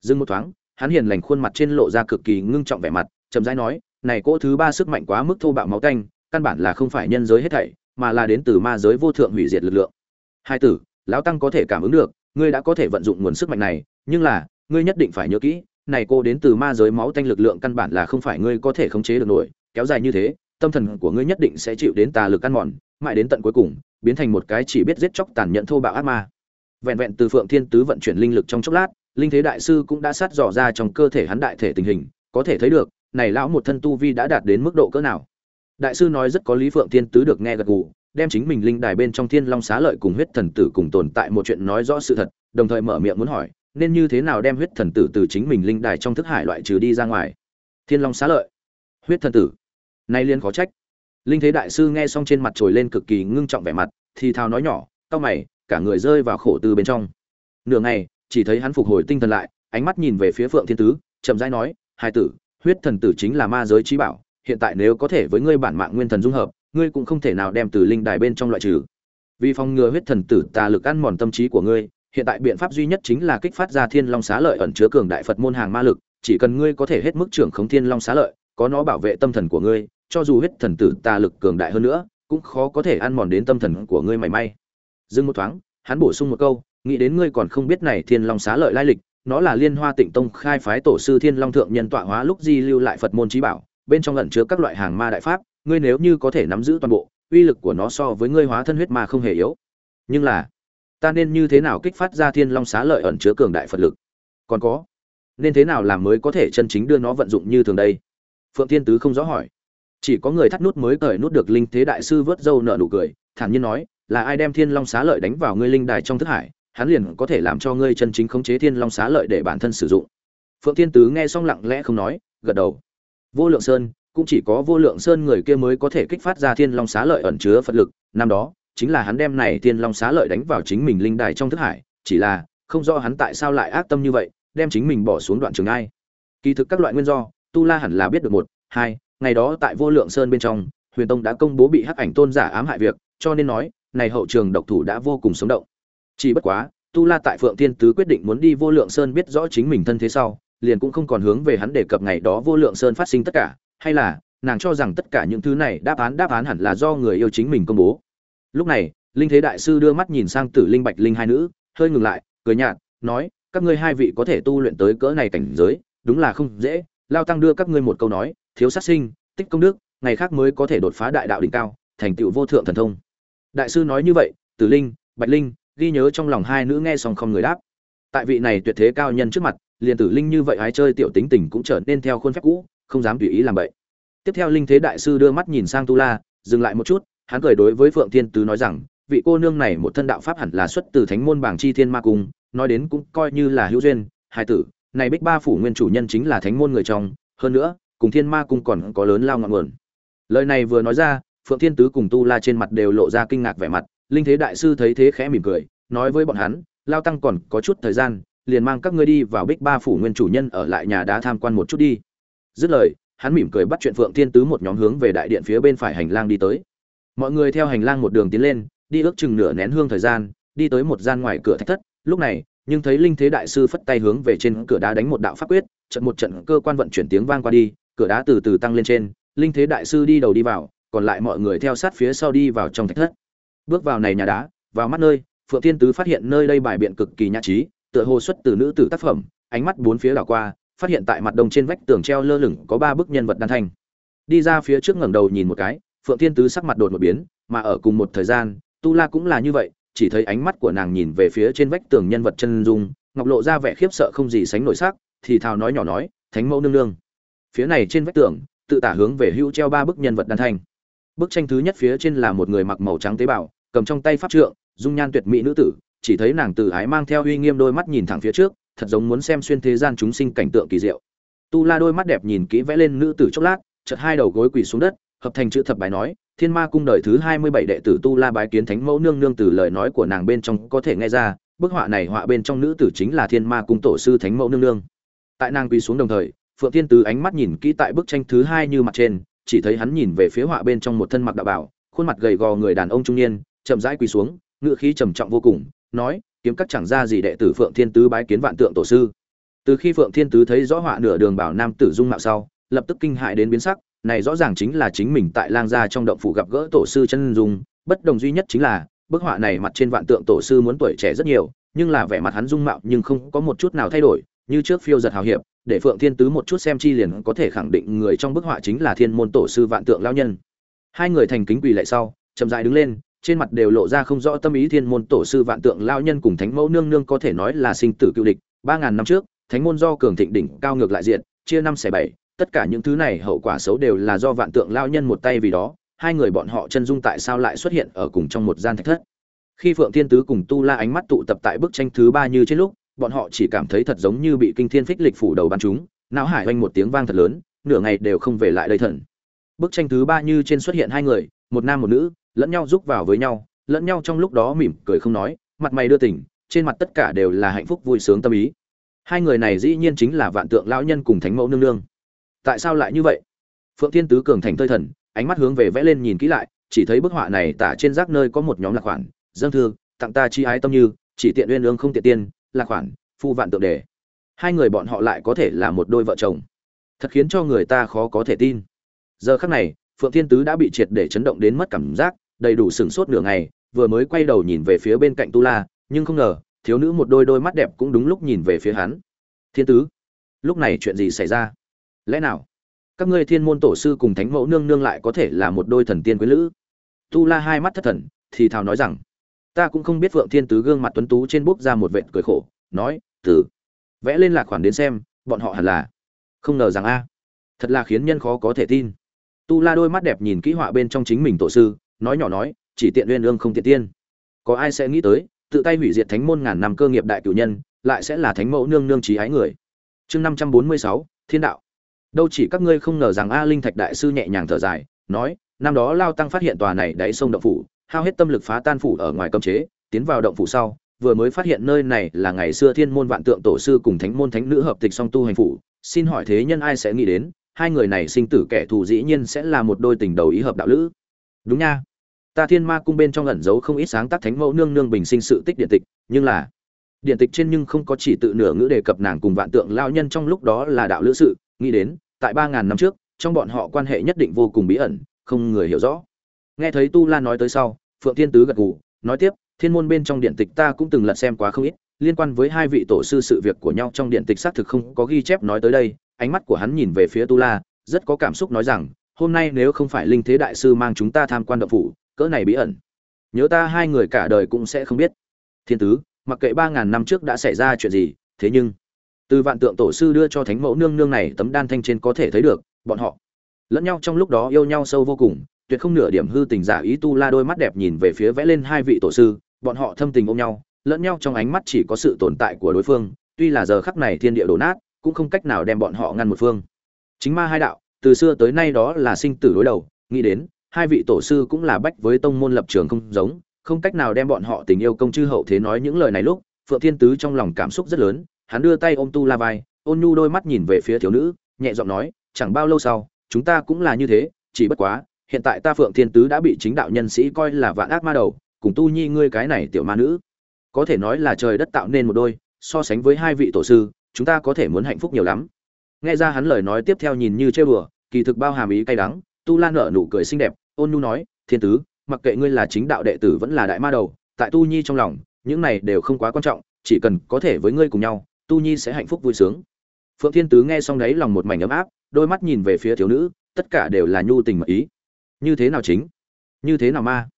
dừng một thoáng, hắn hiền lành khuôn mặt trên lộ ra cực kỳ ngưng trọng vẻ mặt, chậm rãi nói này cỗ thứ ba sức mạnh quá mức thô bạo máu tanh căn bản là không phải nhân giới hết thảy, mà là đến từ ma giới vô thượng hủy diệt lực lượng. Hai tử, lão tăng có thể cảm ứng được, ngươi đã có thể vận dụng nguồn sức mạnh này, nhưng là, ngươi nhất định phải nhớ kỹ, này cô đến từ ma giới máu tanh lực lượng căn bản là không phải ngươi có thể khống chế được nổi, kéo dài như thế, tâm thần của ngươi nhất định sẽ chịu đến tà lực ăn mòn, mãi đến tận cuối cùng, biến thành một cái chỉ biết giết chóc tàn nhẫn thô bạo ác ma. Vẹn vẹn từ phượng thiên tứ vận chuyển linh lực trong chốc lát, linh thế đại sư cũng đã sát dò ra trong cơ thể hắn đại thể tình hình, có thể thấy được này lão một thân tu vi đã đạt đến mức độ cỡ nào? Đại sư nói rất có lý phượng thiên tứ được nghe gật gù, đem chính mình linh đài bên trong thiên long xá lợi cùng huyết thần tử cùng tồn tại một chuyện nói rõ sự thật, đồng thời mở miệng muốn hỏi, nên như thế nào đem huyết thần tử từ chính mình linh đài trong thức hải loại trừ đi ra ngoài? Thiên long xá lợi, huyết thần tử, nay liên khó trách. Linh thế đại sư nghe xong trên mặt trồi lên cực kỳ ngưng trọng vẻ mặt, thì thào nói nhỏ, cau mày, cả người rơi vào khổ tư bên trong. Nửa ngày, chỉ thấy hắn phục hồi tinh thần lại, ánh mắt nhìn về phía phượng thiên tứ, chậm rãi nói, hai tử huyết thần tử chính là ma giới trí bảo, hiện tại nếu có thể với ngươi bản mạng nguyên thần dung hợp, ngươi cũng không thể nào đem từ linh đài bên trong loại trừ. Vì phòng ngừa huyết thần tử tà lực ăn mòn tâm trí của ngươi, hiện tại biện pháp duy nhất chính là kích phát ra thiên long xá lợi ẩn chứa cường đại phật môn hàng ma lực, chỉ cần ngươi có thể hết mức trưởng khống thiên long xá lợi, có nó bảo vệ tâm thần của ngươi, cho dù huyết thần tử tà lực cường đại hơn nữa, cũng khó có thể ăn mòn đến tâm thần của ngươi mảy may. Dừng một thoáng, hắn bổ sung một câu, nghĩ đến ngươi còn không biết này thiên long xá lợi lai lịch nó là liên hoa tịnh tông khai phái tổ sư thiên long thượng nhân tọa hóa lúc di lưu lại phật môn trí bảo, bên trong ẩn chứa các loại hàng ma đại pháp, ngươi nếu như có thể nắm giữ toàn bộ, uy lực của nó so với ngươi hóa thân huyết ma không hề yếu. Nhưng là, ta nên như thế nào kích phát ra thiên long xá lợi ẩn chứa cường đại phật lực? Còn có, nên thế nào làm mới có thể chân chính đưa nó vận dụng như thường đây? Phượng thiên tứ không rõ hỏi. Chỉ có người thắt nút mới cởi nút được linh thế đại sư vớt dâu nợ nụ cười, thản nhiên nói, là ai đem thiên long xá lợi đánh vào ngươi linh đài trong thức hải? Hắn liền có thể làm cho ngươi chân chính khống chế thiên long xá lợi để bản thân sử dụng. Phượng thiên tứ nghe xong lặng lẽ không nói, gật đầu. Vô lượng sơn, cũng chỉ có vô lượng sơn người kia mới có thể kích phát ra thiên long xá lợi ẩn chứa phật lực. Năm đó, chính là hắn đem này thiên long xá lợi đánh vào chính mình linh đài trong thức hải, chỉ là, không rõ hắn tại sao lại ác tâm như vậy, đem chính mình bỏ xuống đoạn trường ai. Kỳ thực các loại nguyên do, tu la hẳn là biết được một, hai, ngày đó tại vô lượng sơn bên trong, huyền tông đã công bố bị hắc ảnh tôn giả ám hại việc, cho nên nói, này hậu trường độc thủ đã vô cùng sống động chỉ bất quá, tu la tại phượng thiên tứ quyết định muốn đi vô lượng sơn biết rõ chính mình thân thế sau, liền cũng không còn hướng về hắn đề cập ngày đó vô lượng sơn phát sinh tất cả, hay là, nàng cho rằng tất cả những thứ này đáp án đáp án hẳn là do người yêu chính mình công bố. Lúc này, linh thế đại sư đưa mắt nhìn sang tử linh bạch linh hai nữ, hơi ngừng lại, cười nhạt, nói, các ngươi hai vị có thể tu luyện tới cỡ này cảnh giới, đúng là không dễ, lao tăng đưa các ngươi một câu nói, thiếu sát sinh, tích công đức, ngày khác mới có thể đột phá đại đạo đỉnh cao, thành tựu vô thượng thần thông. Đại sư nói như vậy, tử linh, bạch linh ghi nhớ trong lòng hai nữ nghe xong không người đáp. Tại vị này tuyệt thế cao nhân trước mặt, liền tử linh như vậy hái chơi tiểu tính tình cũng trở nên theo khuôn phép cũ, không dám tùy ý làm vậy tiếp theo linh thế đại sư đưa mắt nhìn sang tu la, dừng lại một chút, hắn cười đối với phượng thiên tứ nói rằng, vị cô nương này một thân đạo pháp hẳn là xuất từ thánh môn bảng chi thiên ma cung, nói đến cũng coi như là hữu duyên, hai tử, này bích ba phủ nguyên chủ nhân chính là thánh môn người trong, hơn nữa, cùng thiên ma cung còn có lớn lao ngọn nguồn. Lời này vừa nói ra, phượng thiên tứ cùng tu la trên mặt đều lộ ra kinh ngạc vẻ mặt, linh thế đại sư thấy thế khẽ mỉm cười nói với bọn hắn, lao tăng còn có chút thời gian, liền mang các ngươi đi vào bích ba phủ nguyên chủ nhân ở lại nhà đá tham quan một chút đi. Dứt lời, hắn mỉm cười bắt chuyện phượng thiên tứ một nhóm hướng về đại điện phía bên phải hành lang đi tới. Mọi người theo hành lang một đường tiến lên, đi ước chừng nửa nén hương thời gian, đi tới một gian ngoài cửa thạch thất. Lúc này, nhưng thấy linh thế đại sư phất tay hướng về trên cửa đá đánh một đạo pháp quyết, trận một trận cơ quan vận chuyển tiếng vang qua đi, cửa đá từ từ tăng lên trên, linh thế đại sư đi đầu đi vào, còn lại mọi người theo sát phía sau đi vào trong thạch thất. Bước vào này nhà đá, vào mắt nơi phượng thiên tứ phát hiện nơi đây bài biện cực kỳ nhã trí, tựa hồ xuất từ nữ tử tác phẩm, ánh mắt bốn phía đảo qua, phát hiện tại mặt đông trên vách tường treo lơ lửng có ba bức nhân vật đan thanh đi ra phía trước ngẩng đầu nhìn một cái, phượng thiên tứ sắc mặt đột một biến, mà ở cùng một thời gian, tu la cũng là như vậy, chỉ thấy ánh mắt của nàng nhìn về phía trên vách tường nhân vật chân dung, ngọc lộ ra vẻ khiếp sợ không gì sánh nổi sắc, thì thào nói nhỏ nói, thánh mẫu nương nương. Phía này trên vách tường, tự tả hướng về hữu treo ba bức nhân vật đan thanh bức tranh thứ nhất phía trên là một người mặc màu trắng tế bào, cầm trong tay pháp trượng dung nhan tuyệt mỹ nữ tử, chỉ thấy nàng từ ái mang theo uy nghiêm đôi mắt nhìn thẳng phía trước, thật giống muốn xem xuyên thế gian chúng sinh cảnh tượng kỳ diệu. Tu la đôi mắt đẹp nhìn kỹ vẽ lên nữ tử chốc lát, chợt hai đầu gối quỳ xuống đất, hợp thành chữ thập bài nói, thiên ma cung đời thứ hai mươi bảy đệ tử tu la bái kiến thánh mẫu nương nương từ lời nói của nàng bên trong có thể nghe ra, bức họa này họa bên trong nữ tử chính là thiên ma cung tổ sư thánh mẫu nương nương. Tại nàng quỳ xuống đồng thời, phượng thiên tứ ánh mắt nhìn kỹ tại bức tranh thứ hai như mặt trên, chỉ thấy hắn nhìn về phía họa bên trong một thân mặc đạo bảo, khuôn mặt gầy gò người đàn ông trung niên, chậm rãi quỳ xuống ngựa khí trầm trọng vô cùng, nói, kiếm các chẳng ra gì đệ tử phượng thiên tứ bái kiến vạn tượng tổ sư. Từ khi phượng thiên tứ thấy rõ họa nửa đường bảo nam tử dung mạo sau, lập tức kinh hại đến biến sắc, này rõ ràng chính là chính mình tại lang gia trong động phủ gặp gỡ tổ sư chân dung, bất đồng duy nhất chính là, bức họa này mặt trên vạn tượng tổ sư muốn tuổi trẻ rất nhiều, nhưng là vẻ mặt hắn dung mạo nhưng không có một chút nào thay đổi, như trước phiêu giật hào hiệp, để phượng thiên tứ một chút xem chi liền có thể khẳng định người trong bức họa chính là thiên môn tổ sư vạn tượng lão nhân. Hai người thành kính quỳ lại sau, chậm rãi đứng lên trên mặt đều lộ ra không rõ tâm ý thiên môn tổ sư vạn tượng lao nhân cùng thánh mẫu nương nương có thể nói là sinh tử cựu địch. Ba ngàn năm trước, thánh môn do cường thịnh đỉnh cao ngược lại diện, chia năm xẻ bảy, tất cả những thứ này hậu quả xấu đều là do vạn tượng lao nhân một tay vì đó, hai người bọn họ chân dung tại sao lại xuất hiện ở cùng trong một gian thạch thất. Khi phượng thiên tứ cùng tu la ánh mắt tụ tập tại bức tranh thứ ba như trên lúc, bọn họ chỉ cảm thấy thật giống như bị kinh thiên phích lịch phủ đầu bắn chúng não hải oanh một tiếng vang thật lớn, nửa ngày đều không về lại đây thần. Bức tranh thứ ba như trên xuất hiện hai người một nam một nữ, lẫn nhau giúp vào với nhau, lẫn nhau trong lúc đó mỉm cười không nói, mặt mày đưa tỉnh trên mặt tất cả đều là hạnh phúc vui sướng tâm ý. Hai người này dĩ nhiên chính là vạn tượng lão nhân cùng thánh mẫu nương nương. Tại sao lại như vậy? Phượng thiên tứ cường thành thơi thần, ánh mắt hướng về vẽ lên nhìn kỹ lại, chỉ thấy bức họa này tả trên rác nơi có một nhóm lạc khoản dâng thư, tặng ta chi ái tâm như, chỉ tiện uyên ương không tiện tiên, lạc khoản, phu vạn tượng đề. Hai người bọn họ lại có thể là một đôi vợ chồng. Thật khiến cho người ta khó có thể tin. Giờ khắc này phượng thiên tứ đã bị triệt để chấn động đến mất cảm giác, đầy đủ sửng sốt nửa ngày, vừa mới quay đầu nhìn về phía bên cạnh tu la, nhưng không ngờ, thiếu nữ một đôi đôi mắt đẹp cũng đúng lúc nhìn về phía hắn. Thiên tứ, lúc này chuyện gì xảy ra? Lẽ nào các ngươi thiên môn tổ sư cùng thánh mẫu nương nương lại có thể là một đôi thần tiên quý lữ? Tu la hai mắt thất thần, thì thào nói rằng, ta cũng không biết phượng thiên tứ gương mặt tuấn tú trên bốc ra một vệt cười khổ, nói từ vẽ lên lạc khoản đến xem, bọn họ hẳn là không ngờ rằng a, thật là khiến nhân khó có thể tin tu la đôi mắt đẹp nhìn kỹ họa bên trong chính mình tổ sư, nói nhỏ nói, chỉ tiện uyên ương không tiện tiên. Có ai sẽ nghĩ tới, tự tay hủy diệt thánh môn ngàn năm cơ nghiệp đại cử nhân, lại sẽ là thánh mẫu nương nương trí ái người. Chương năm trăm bốn mươi sáu, thiên đạo. Đâu chỉ các ngươi không ngờ rằng a linh thạch đại sư nhẹ nhàng thở dài, nói, năm đó lao tăng phát hiện tòa này đáy sông động phủ, hao hết tâm lực phá tan phủ ở ngoài cấm chế, tiến vào động phủ sau, vừa mới phát hiện nơi này là ngày xưa thiên môn vạn tượng tổ sư cùng thánh môn thánh nữ hợp tịch song tu hành phủ, xin hỏi thế nhân ai sẽ nghĩ đến hai người này sinh tử kẻ thù dĩ nhiên sẽ là một đôi tình đầu ý hợp đạo lữ. Đúng nha. Ta thiên ma cung bên trong ẩn giấu không ít sáng tác thánh mẫu nương nương bình sinh sự tích điện tịch, nhưng là điện tịch trên nhưng không có chỉ tự nửa ngữ đề cập nàng cùng vạn tượng lao nhân trong lúc đó là đạo lữ sự. Nghĩ đến, tại ba ngàn năm trước, trong bọn họ quan hệ nhất định vô cùng bí ẩn, không người hiểu rõ. Nghe thấy tu la nói tới sau, phượng thiên tứ gật gù, nói tiếp, thiên môn bên trong điện tịch ta cũng từng lật xem quá không ít, liên quan với hai vị tổ sư sự việc của nhau trong điện tịch xác thực không có ghi chép nói tới đây ánh mắt của hắn nhìn về phía tu la, rất có cảm xúc nói rằng, hôm nay nếu không phải linh thế đại sư mang chúng ta tham quan động phủ, cỡ này bí ẩn, nhớ ta hai người cả đời cũng sẽ không biết. Thiên tứ, mặc kệ ba ngàn năm trước đã xảy ra chuyện gì, thế nhưng, từ vạn tượng tổ sư đưa cho thánh mẫu nương nương này tấm đan thanh trên có thể thấy được, bọn họ lẫn nhau trong lúc đó yêu nhau sâu vô cùng, tuyệt không nửa điểm hư tình giả ý tu la đôi mắt đẹp nhìn về phía vẽ lên hai vị tổ sư, bọn họ thâm tình ôm nhau, lẫn nhau trong ánh mắt chỉ có sự tồn tại của đối phương, tuy là giờ khắc này thiên địa đổ nát cũng không cách nào đem bọn họ ngăn một phương. Chính ma hai đạo, từ xưa tới nay đó là sinh tử đối đầu, nghĩ đến, hai vị tổ sư cũng là bách với tông môn lập trường không giống, không cách nào đem bọn họ tình yêu công chư hậu thế nói những lời này lúc, phượng thiên tứ trong lòng cảm xúc rất lớn, hắn đưa tay ôm tu la vai, ôn nhu đôi mắt nhìn về phía thiếu nữ, nhẹ giọng nói, chẳng bao lâu sau, chúng ta cũng là như thế, chỉ bất quá, hiện tại ta phượng thiên tứ đã bị chính đạo nhân sĩ coi là vạn ác ma đầu, cùng tu nhi ngươi cái này tiểu ma nữ, có thể nói là trời đất tạo nên một đôi, so sánh với hai vị tổ sư chúng ta có thể muốn hạnh phúc nhiều lắm. Nghe ra hắn lời nói tiếp theo nhìn như chơi bừa kỳ thực bao hàm ý cay đắng, tu la nở nụ cười xinh đẹp, ôn nhu nói, thiên tứ, mặc kệ ngươi là chính đạo đệ tử vẫn là đại ma đầu, tại tu nhi trong lòng, những này đều không quá quan trọng, chỉ cần có thể với ngươi cùng nhau, tu nhi sẽ hạnh phúc vui sướng. Phượng thiên tứ nghe xong đấy lòng một mảnh ấm áp, đôi mắt nhìn về phía thiếu nữ, tất cả đều là nhu tình mật ý. Như thế nào chính? Như thế nào ma?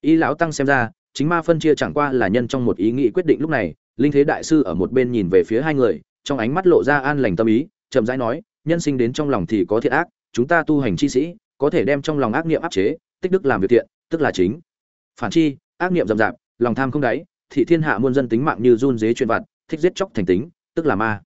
Ý lão tăng xem ra, chính ma phân chia chẳng qua là nhân trong một ý nghĩ quyết định lúc này, linh thế đại sư ở một bên nhìn về phía hai người trong ánh mắt lộ ra an lành tâm ý, chậm rãi nói, nhân sinh đến trong lòng thì có thiện ác, chúng ta tu hành chi sĩ, có thể đem trong lòng ác niệm áp chế, tích đức làm việc thiện, tức là chính. Phản chi, ác niệm rậm rạp, lòng tham không đáy, thị thiên hạ muôn dân tính mạng như run dế chuyện vặt, thích giết chóc thành tính, tức là ma.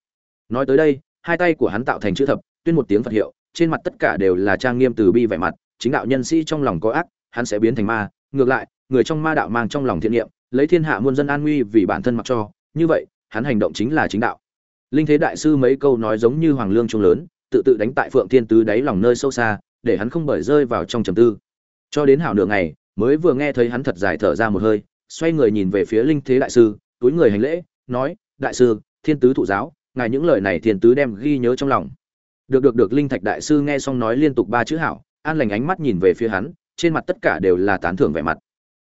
Nói tới đây, hai tay của hắn tạo thành chữ thập, tuyên một tiếng phật hiệu, trên mặt tất cả đều là trang nghiêm từ bi vẻ mặt, chính đạo nhân sĩ trong lòng có ác, hắn sẽ biến thành ma. Ngược lại, người trong ma đạo mang trong lòng thiện niệm, lấy thiên hạ muôn dân an nguy vì bản thân mặc cho, như vậy, hắn hành động chính là chính đạo linh thế đại sư mấy câu nói giống như hoàng lương trung lớn, tự tự đánh tại phượng thiên tứ đáy lòng nơi sâu xa, để hắn không bởi rơi vào trong trầm tư. Cho đến hảo nửa ngày, mới vừa nghe thấy hắn thật dài thở ra một hơi, xoay người nhìn về phía linh thế đại sư, túi người hành lễ, nói, đại sư, thiên tứ thụ giáo, ngài những lời này thiên tứ đem ghi nhớ trong lòng. Được được được, linh thạch đại sư nghe xong nói liên tục ba chữ hảo, an lành ánh mắt nhìn về phía hắn, trên mặt tất cả đều là tán thưởng vẻ mặt.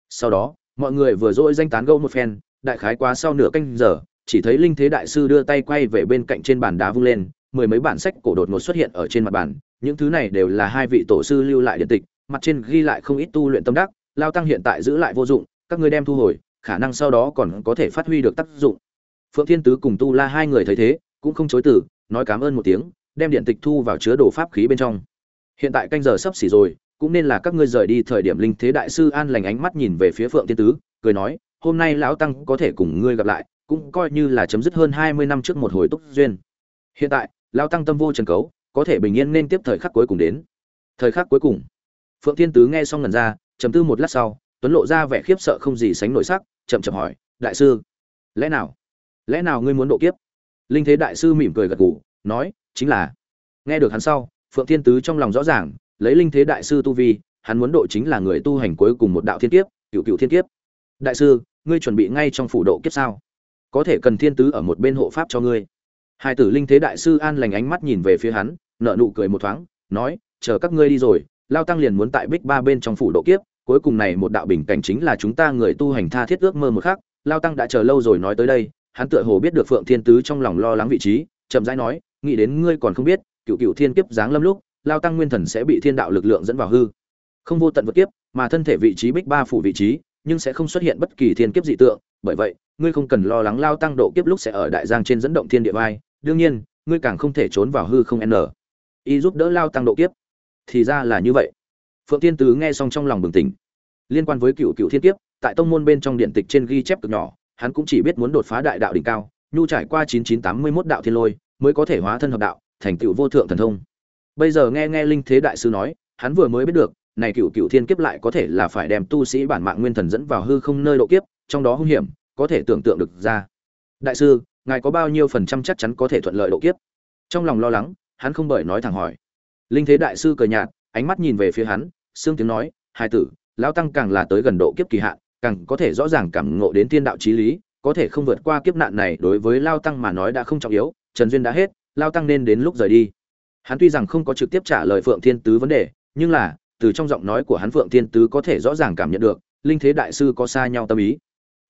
Sau đó, mọi người vừa dỗi danh tán gẫu một phen, đại khái quá sau nửa canh giờ chỉ thấy linh thế đại sư đưa tay quay về bên cạnh trên bàn đá vung lên, mười mấy bản sách cổ đột ngột xuất hiện ở trên mặt bàn, những thứ này đều là hai vị tổ sư lưu lại điện tịch, mặt trên ghi lại không ít tu luyện tâm đắc, lao tăng hiện tại giữ lại vô dụng, các ngươi đem thu hồi, khả năng sau đó còn có thể phát huy được tác dụng. Phượng thiên tứ cùng tu la hai người thấy thế, cũng không chối từ, nói cảm ơn một tiếng, đem điện tịch thu vào chứa đồ pháp khí bên trong. Hiện tại canh giờ sắp xỉ rồi, cũng nên là các ngươi rời đi thời điểm linh thế đại sư an lành ánh mắt nhìn về phía phượng thiên tứ, cười nói, hôm nay lão tăng có thể cùng ngươi gặp lại cũng coi như là chấm dứt hơn hai mươi năm trước một hồi túc duyên. Hiện tại, lão tăng tâm vô trần cấu, có thể bình yên nên tiếp thời khắc cuối cùng đến. Thời khắc cuối cùng. Phượng thiên tứ nghe xong ngần ra, trầm tư một lát sau, tuấn lộ ra vẻ khiếp sợ không gì sánh nổi sắc, chậm chậm hỏi, đại sư, lẽ nào lẽ nào ngươi muốn độ kiếp? Linh thế đại sư mỉm cười gật gù, nói, chính là. Nghe được hắn sau, phượng thiên tứ trong lòng rõ ràng, lấy linh thế đại sư tu vi, hắn muốn độ chính là người tu hành cuối cùng một đạo thiên kiếp, cựu cựu thiên kiếp. Đại sư, ngươi chuẩn bị ngay trong phủ độ kiếp sao? Có thể cần thiên tứ ở một bên hộ pháp cho ngươi. Hai tử linh thế đại sư an lành ánh mắt nhìn về phía hắn nợ nụ cười một thoáng, nói, chờ các ngươi đi rồi, lao tăng liền muốn tại bích ba bên trong phủ độ kiếp, cuối cùng này một đạo bình cảnh chính là chúng ta người tu hành tha thiết ước mơ một khác lao tăng đã chờ lâu rồi nói tới đây, hắn tựa hồ biết được phượng thiên tứ trong lòng lo lắng vị trí, chậm rãi nói, nghĩ đến ngươi còn không biết, cựu cựu thiên kiếp giáng lâm lúc, lao tăng nguyên thần sẽ bị thiên đạo lực lượng dẫn vào hư. Không vô tận vượt kiếp, mà thân thể vị trí bích ba phủ vị trí, nhưng sẽ không xuất hiện bất kỳ thiên kiếp dị tượng, bởi vậy ngươi không cần lo lắng lao tăng độ kiếp lúc sẽ ở đại giang trên dẫn động thiên địa vai, đương nhiên, ngươi càng không thể trốn vào hư không n. Y giúp đỡ lao tăng độ kiếp. Thì ra là như vậy. Phượng thiên tứ nghe xong trong lòng bừng tỉnh. Liên quan với cựu cựu thiên kiếp, tại tông môn bên trong điện tịch trên ghi chép cực nhỏ, hắn cũng chỉ biết muốn đột phá đại đạo đỉnh cao, nhu trải qua chín chín tám mươi mốt đạo thiên lôi, mới có thể hóa thân hợp đạo, thành tựu vô thượng thần thông. Bây giờ nghe nghe linh thế đại sư nói, hắn vừa mới biết được, này cựu cựu thiên kiếp lại có thể là phải đem tu sĩ bản mạng nguyên thần dẫn vào hư không nơi độ kiếp, trong đó hung hiểm có thể tưởng tượng được ra. Đại sư, ngài có bao nhiêu phần trăm chắc chắn có thể thuận lợi độ kiếp? Trong lòng lo lắng, hắn không bởi nói thẳng hỏi. Linh thế đại sư cười nhạt, ánh mắt nhìn về phía hắn xương tiếng nói, hai tử, lão tăng càng là tới gần độ kiếp kỳ hạn, càng có thể rõ ràng cảm ngộ đến thiên đạo chí lý, có thể không vượt qua kiếp nạn này đối với lao tăng mà nói đã không trọng yếu, trần duyên đã hết lao tăng nên đến lúc rời đi. Hắn tuy rằng không có trực tiếp trả lời phượng thiên tứ vấn đề, nhưng là, từ trong giọng nói của hắn phượng thiên tứ có thể rõ ràng cảm nhận được, linh thế đại sư có xa nhau tâm ý.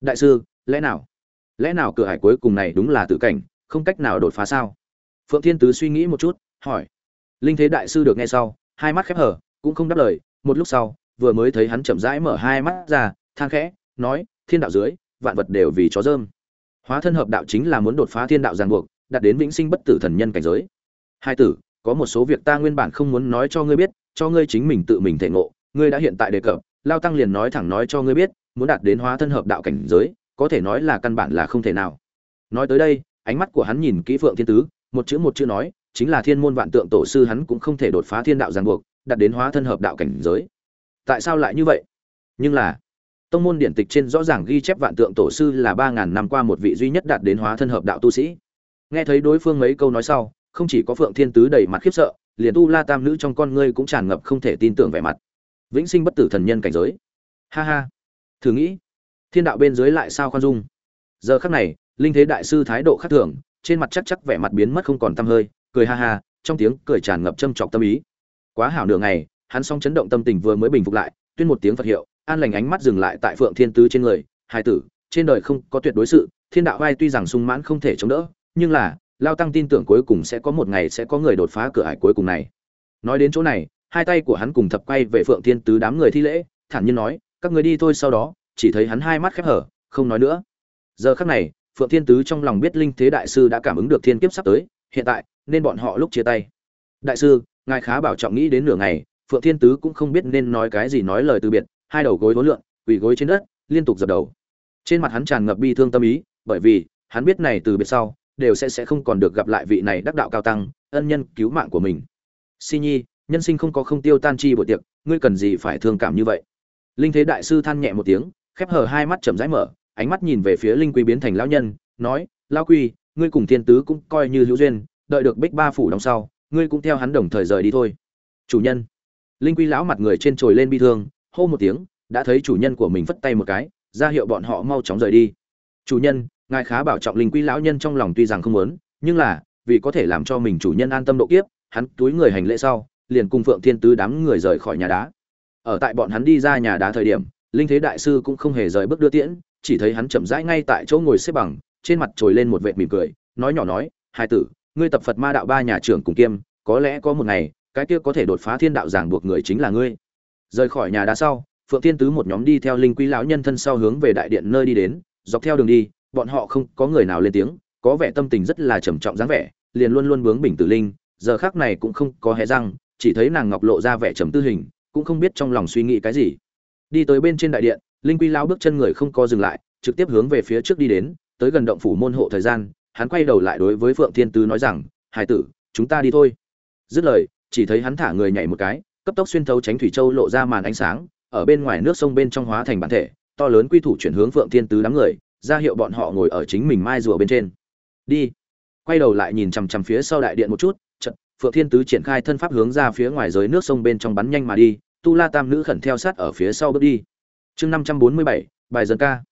Đại sư lẽ nào? Lẽ nào cửa hải cuối cùng này đúng là tự cảnh, không cách nào đột phá sao? Phượng thiên tứ suy nghĩ một chút, hỏi. Linh thế đại sư được nghe sau, hai mắt khép hở cũng không đáp lời. Một lúc sau, vừa mới thấy hắn chậm rãi mở hai mắt ra, than khẽ, nói, thiên đạo dưới, vạn vật đều vì chó dơm. Hóa thân hợp đạo chính là muốn đột phá thiên đạo giang buộc, đạt đến vĩnh sinh bất tử thần nhân cảnh giới. Hai tử, có một số việc ta nguyên bản không muốn nói cho ngươi biết, cho ngươi chính mình tự mình thể ngộ, ngươi đã hiện tại đề cập, lao tăng liền nói thẳng nói cho ngươi biết, muốn đạt đến hóa thân hợp đạo cảnh giới có thể nói là căn bản là không thể nào. Nói tới đây, ánh mắt của hắn nhìn kỹ phượng thiên tứ, một chữ một chữ nói, chính là thiên môn vạn tượng tổ sư hắn cũng không thể đột phá thiên đạo giang buộc, đạt đến hóa thân hợp đạo cảnh giới. Tại sao lại như vậy? Nhưng là, tông môn điện tịch trên rõ ràng ghi chép vạn tượng tổ sư là ba ngàn năm qua một vị duy nhất đạt đến hóa thân hợp đạo tu sĩ. Nghe thấy đối phương mấy câu nói sau, không chỉ có phượng thiên tứ đầy mặt khiếp sợ, liền tu la tam nữ trong con ngươi cũng tràn ngập không thể tin tưởng vẻ mặt. Vĩnh sinh bất tử thần nhân cảnh giới. Ha ha. Thử nghĩ thiên đạo bên dưới lại sao khoan dung? Giờ khắc này, linh thế đại sư thái độ khác thường, trên mặt chắc chắc vẻ mặt biến mất không còn tăm hơi, cười ha ha, trong tiếng cười tràn ngập châm trọc tâm ý. Quá hảo nửa ngày, hắn song chấn động tâm tình vừa mới bình phục lại, tuyên một tiếng phật hiệu, an lành ánh mắt dừng lại tại phượng thiên tứ trên người. Hai tử, trên đời không có tuyệt đối sự, thiên đạo vai tuy rằng sung mãn không thể chống đỡ, nhưng là, lao tăng tin tưởng cuối cùng sẽ có một ngày sẽ có người đột phá cửa ải cuối cùng này. Nói đến chỗ này, hai tay của hắn cùng thập quay về phượng thiên tứ đám người thi lễ, thản nhiên nói, các người đi thôi sau đó chỉ thấy hắn hai mắt khép hở, không nói nữa. Giờ khắc này, phượng thiên tứ trong lòng biết linh thế đại sư đã cảm ứng được thiên kiếp sắp tới, hiện tại, nên bọn họ lúc chia tay. Đại sư, ngài khá bảo trọng nghĩ đến nửa ngày, phượng thiên tứ cũng không biết nên nói cái gì nói lời từ biệt, hai đầu gối vốn lượn, quỳ gối trên đất, liên tục dập đầu. Trên mặt hắn tràn ngập bi thương tâm ý, bởi vì, hắn biết này từ biệt sau, đều sẽ sẽ không còn được gặp lại vị này đắc đạo cao tăng, ân nhân cứu mạng của mình. Si nhi, nhân sinh không có không tiêu tan chi buổi tiệc, ngươi cần gì phải thương cảm như vậy? Linh thế đại sư than nhẹ một tiếng khép hờ hai mắt chậm rãi mở, ánh mắt nhìn về phía linh quy biến thành lão nhân, nói, lão quy, ngươi cùng thiên tứ cũng coi như hữu duyên, đợi được bích ba phủ đóng sau, ngươi cũng theo hắn đồng thời rời đi thôi. Chủ nhân. Linh quy lão mặt người trên trồi lên bi thương, hô một tiếng, đã thấy chủ nhân của mình vất tay một cái, ra hiệu bọn họ mau chóng rời đi. Chủ nhân, ngài khá bảo trọng linh quy lão nhân trong lòng tuy rằng không muốn, nhưng là, vì có thể làm cho mình chủ nhân an tâm độ kiếp, hắn túi người hành lễ sau, liền cùng phượng thiên tứ đám người rời khỏi nhà đá. Ở tại bọn hắn đi ra nhà đá thời điểm linh thế đại sư cũng không hề rời bước đưa tiễn, chỉ thấy hắn chậm rãi ngay tại chỗ ngồi xếp bằng, trên mặt trồi lên một vệt mỉm cười, nói nhỏ nói, hai tử, ngươi tập phật ma đạo ba nhà trưởng cùng kiêm, có lẽ có một ngày, cái kia có thể đột phá thiên đạo giảng buộc người chính là ngươi. Rời khỏi nhà đá sau, phượng thiên tứ một nhóm đi theo linh quý lão nhân thân sau hướng về đại điện nơi đi đến, dọc theo đường đi, bọn họ không có người nào lên tiếng, có vẻ tâm tình rất là trầm trọng dáng vẻ, liền luôn luôn bướng bỉnh tử linh, giờ khác này cũng không có hé răng, chỉ thấy nàng ngọc lộ ra vẻ trầm tư hình, cũng không biết trong lòng suy nghĩ cái gì đi tới bên trên đại điện, linh quy lao bước chân người không co dừng lại, trực tiếp hướng về phía trước đi đến, tới gần động phủ môn hộ thời gian, hắn quay đầu lại đối với phượng thiên tứ nói rằng, hải tử, chúng ta đi thôi. Dứt lời, chỉ thấy hắn thả người nhảy một cái, cấp tốc xuyên thấu tránh thủy châu lộ ra màn ánh sáng, ở bên ngoài nước sông bên trong hóa thành bản thể, to lớn quy thủ chuyển hướng phượng thiên tứ đám người, ra hiệu bọn họ ngồi ở chính mình mai rùa bên trên. Đi. Quay đầu lại nhìn chằm chằm phía sau đại điện một chút chật phượng thiên tứ triển khai thân pháp hướng ra phía ngoài giới nước sông bên trong bắn nhanh mà đi tu la tam nữ khẩn theo sát ở phía sau bước đi. Chương năm trăm bốn mươi bảy, bài dân ca.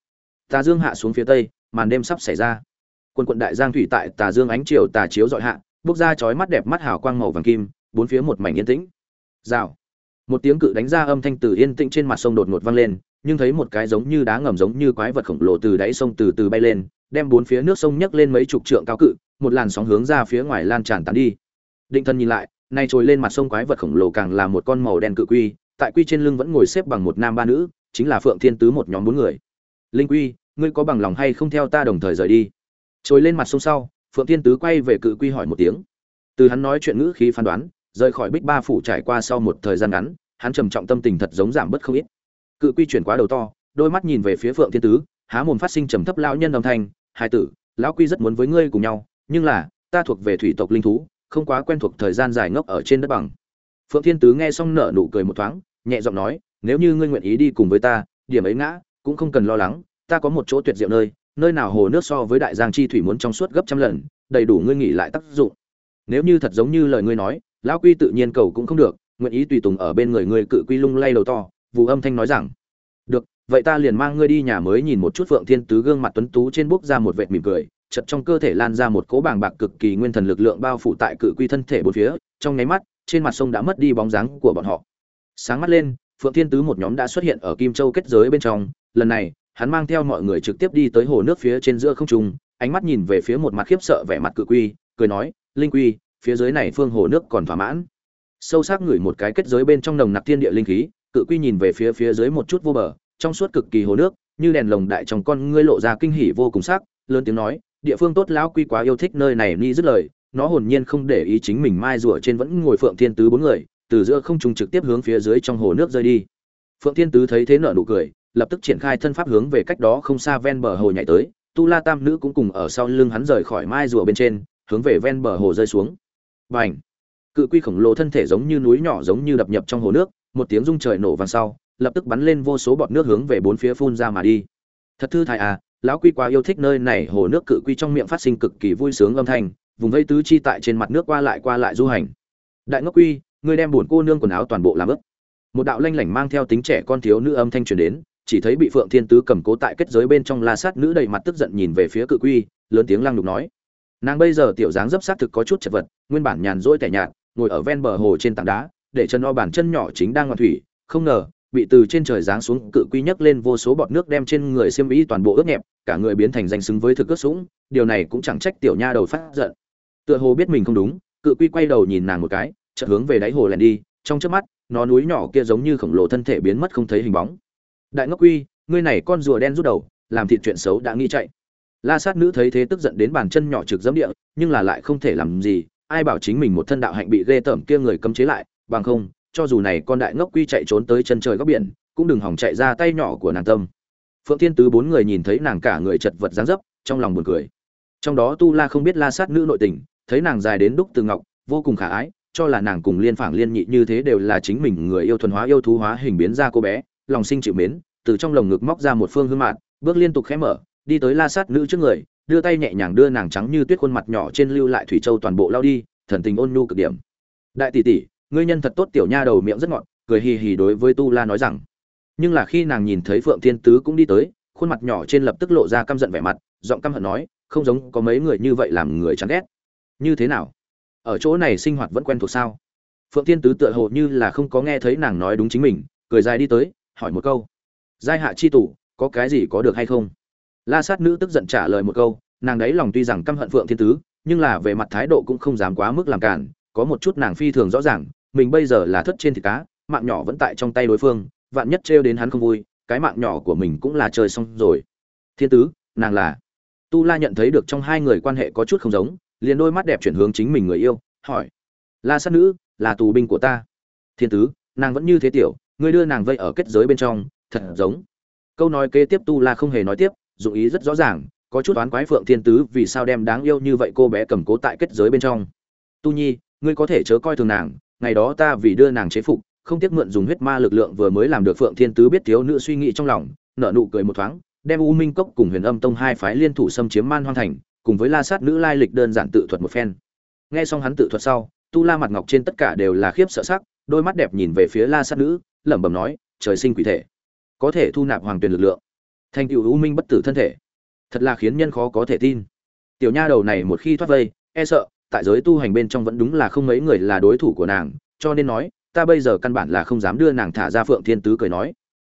Tà dương hạ xuống phía tây, màn đêm sắp xảy ra. Quân quận đại giang thủy tại tà dương ánh chiều tà chiếu dọi hạ, bước ra chói mắt đẹp mắt hào quang màu vàng kim, bốn phía một mảnh yên tĩnh. Rào. Một tiếng cự đánh ra âm thanh từ yên tĩnh trên mặt sông đột ngột vang lên, nhưng thấy một cái giống như đá ngầm giống như quái vật khổng lồ từ đáy sông từ từ bay lên, đem bốn phía nước sông nhấc lên mấy chục trượng cao cự, một làn sóng hướng ra phía ngoài lan tràn tán đi. Định thân nhìn lại, nay trồi lên mặt sông quái vật khổng lồ càng là một con màu đen cự quy tại quy trên lưng vẫn ngồi xếp bằng một nam ba nữ, chính là phượng thiên tứ một nhóm bốn người. Linh quy, ngươi có bằng lòng hay không theo ta đồng thời rời đi? Trồi lên mặt sông sau phượng thiên tứ quay về cự quy hỏi một tiếng. Từ hắn nói chuyện ngữ khí phán đoán, rời khỏi bích ba phủ trải qua sau một thời gian ngắn, hắn trầm trọng tâm tình thật giống giảm bớt không ít. Cự quy chuyển quá đầu to, đôi mắt nhìn về phía phượng thiên tứ, há mồm phát sinh trầm thấp lão nhân đồng thanh hai tử, lão quy rất muốn với ngươi cùng nhau, nhưng là, ta thuộc về thủy tộc linh thú, không quá quen thuộc thời gian dài ngốc ở trên đất bằng phượng thiên tứ nghe xong nở nụ cười một thoáng, nhẹ giọng nói, nếu như ngươi nguyện ý đi cùng với ta, điểm ấy ngã, cũng không cần lo lắng, ta có một chỗ tuyệt diệu nơi nơi nào hồ nước so với đại giang chi thủy muốn trong suốt gấp trăm lần, đầy đủ ngươi nghỉ lại tác dụng. Nếu như thật giống như lời ngươi nói, lão quy tự nhiên cầu cũng không được, nguyện ý tùy tùng ở bên người ngươi cự quy lung lay đầu to, vụ âm thanh nói rằng, được, vậy ta liền mang ngươi đi nhà mới nhìn một chút phượng thiên tứ gương mặt tuấn tú trên bốc ra một vệt mỉm cười chật trong cơ thể lan ra một cỗ bàng bạc cực kỳ nguyên thần lực lượng bao phủ tại cự quy thân thể bốn phía, trong nháy mắt trên mặt sông đã mất đi bóng dáng của bọn họ. Sáng mắt lên, phượng thiên tứ một nhóm đã xuất hiện ở kim châu kết giới bên trong. Lần này, hắn mang theo mọi người trực tiếp đi tới hồ nước phía trên giữa không trung, ánh mắt nhìn về phía một mặt khiếp sợ vẻ mặt cự quy, cười nói, linh quy, phía dưới này phương hồ nước còn thỏa mãn. Sâu sắc ngửi một cái kết giới bên trong nồng nặc thiên địa linh khí, cự quy nhìn về phía phía dưới một chút vô bờ, trong suốt cực kỳ hồ nước, như đèn lồng đại trong con ngươi lộ ra kinh hỉ vô cùng sắc, lớn tiếng nói, địa phương tốt, lão quy quá yêu thích nơi này ni dứt lời nó hồn nhiên không để ý chính mình mai rùa trên vẫn ngồi phượng thiên tứ bốn người, từ giữa không trung trực tiếp hướng phía dưới trong hồ nước rơi đi. Phượng thiên tứ thấy thế nở nụ cười, lập tức triển khai thân pháp hướng về cách đó không xa ven bờ hồ nhảy tới. Tu la tam nữ cũng cùng ở sau lưng hắn rời khỏi mai rùa bên trên, hướng về ven bờ hồ rơi xuống. Bành! Cự quy khổng lồ thân thể giống như núi nhỏ giống như đập nhập trong hồ nước, một tiếng rung trời nổ vang sau, lập tức bắn lên vô số bọt nước hướng về bốn phía phun ra mà đi. Thật thư thái à lão quy quá yêu thích nơi này, hồ nước cự quy trong miệng phát sinh cực kỳ vui sướng âm thanh vùng vây tứ chi tại trên mặt nước qua lại qua lại du hành. Đại ngốc quy, ngươi đem bổn cô nương quần áo toàn bộ làm ướt. Một đạo lanh lảnh mang theo tính trẻ con thiếu nữ âm thanh truyền đến, chỉ thấy bị phượng thiên tứ cầm cố tại kết giới bên trong la sát nữ đầy mặt tức giận nhìn về phía cự quy, lớn tiếng lăng đục nói. Nàng bây giờ tiểu dáng dấp sát thực có chút chật vật, nguyên bản nhàn rỗi tẻ nhạt, ngồi ở ven bờ hồ trên tảng đá, để chân o bàn chân nhỏ chính đang ngoan thủy, không ngờ, bị từ trên trời giáng xuống cự quy nhấc lên vô số bọt nước đem trên người xiêm y toàn bộ ướt nhẹp, cả người biến thành danh xứng với thực ướt sũng, điều này cũng chẳng trách tiểu nha đầu phát giận tựa hồ biết mình không đúng, cự quy quay đầu nhìn nàng một cái, chợt hướng về đáy hồ lẻn đi, trong trước mắt, nó núi nhỏ kia giống như khổng lồ thân thể biến mất không thấy hình bóng. Đại ngốc quy, ngươi này con rùa đen rút đầu, làm thịt chuyện xấu đã nghĩ chạy. La sát nữ thấy thế tức giận đến bàn chân nhỏ trực dẫm địa, nhưng là lại không thể làm gì, ai bảo chính mình một thân đạo hạnh bị ghê tởm kia người cấm chế lại, bằng không, cho dù này con đại ngốc quy chạy trốn tới chân trời góc biển, cũng đừng hỏng chạy ra tay nhỏ của nàng tâm. Phượng thiên tứ bốn người nhìn thấy nàng cả người chật vật dáng dấp, trong lòng buồn cười. Trong đó tu la không biết la sát nữ nội tình thấy nàng dài đến đúc từ ngọc, vô cùng khả ái, cho là nàng cùng liên phảng liên nhị như thế đều là chính mình người yêu thuần hóa yêu thú hóa hình biến ra cô bé, lòng sinh chịu mến, từ trong lồng ngực móc ra một phương hương mạn, bước liên tục khẽ mở, đi tới la sát nữ trước người, đưa tay nhẹ nhàng đưa nàng trắng như tuyết khuôn mặt nhỏ trên lưu lại thủy châu toàn bộ lao đi, thần tình ôn nhu cực điểm. Đại tỷ tỷ, ngươi nhân thật tốt tiểu nha đầu miệng rất ngọt, cười hì hì đối với tu la nói rằng. Nhưng là khi nàng nhìn thấy phượng thiên tứ cũng đi tới, khuôn mặt nhỏ trên lập tức lộ ra căm giận vẻ mặt, giọng căm hận nói, không giống có mấy người như vậy làm người chán ghét như thế nào? Ở chỗ này sinh hoạt vẫn quen thuộc sao? Phượng thiên tứ tựa hồ như là không có nghe thấy nàng nói đúng chính mình, cười dài đi tới, hỏi một câu. Giai hạ chi tủ có cái gì có được hay không? La sát nữ tức giận trả lời một câu, nàng đấy lòng tuy rằng căm hận phượng thiên tứ, nhưng là về mặt thái độ cũng không dám quá mức làm cản, có một chút nàng phi thường rõ ràng, mình bây giờ là thất trên thịt cá, mạng nhỏ vẫn tại trong tay đối phương, vạn nhất trêu đến hắn không vui, cái mạng nhỏ của mình cũng là chơi xong rồi. Thiên tứ, nàng là? Tu la nhận thấy được trong hai người quan hệ có chút không giống liền đôi mắt đẹp chuyển hướng chính mình người yêu, hỏi, la sát nữ, là tù binh của ta? Thiên tứ, nàng vẫn như thế tiểu, ngươi đưa nàng vây ở kết giới bên trong, thật giống. Câu nói kế tiếp tu la không hề nói tiếp dụng ý rất rõ ràng, có chút oán quái phượng thiên tứ vì sao đem đáng yêu như vậy cô bé cầm cố tại kết giới bên trong. Tu nhi, ngươi có thể chớ coi thường nàng, ngày đó ta vì đưa nàng chế phục, không tiếc mượn dùng huyết ma lực lượng vừa mới làm được phượng thiên tứ biết thiếu nữ suy nghĩ trong lòng, nở nụ cười một thoáng, đem u minh cốc cùng huyền âm tông hai phái liên thủ xâm chiếm man hoang thành cùng với la sát nữ lai lịch đơn giản tự thuật một phen. Nghe xong hắn tự thuật sau, tu la mặt ngọc trên tất cả đều là khiếp sợ sắc, đôi mắt đẹp nhìn về phía la sát nữ, lẩm bẩm nói, trời sinh quỷ thể, có thể thu nạp hoàng tuyền lực lượng. Thành cựu u minh bất tử thân thể. Thật là khiến nhân khó có thể tin. Tiểu nha đầu này một khi thoát vây e sợ, tại giới tu hành bên trong vẫn đúng là không mấy người là đối thủ của nàng, cho nên nói, ta bây giờ căn bản là không dám đưa nàng thả ra phượng thiên tứ cười nói.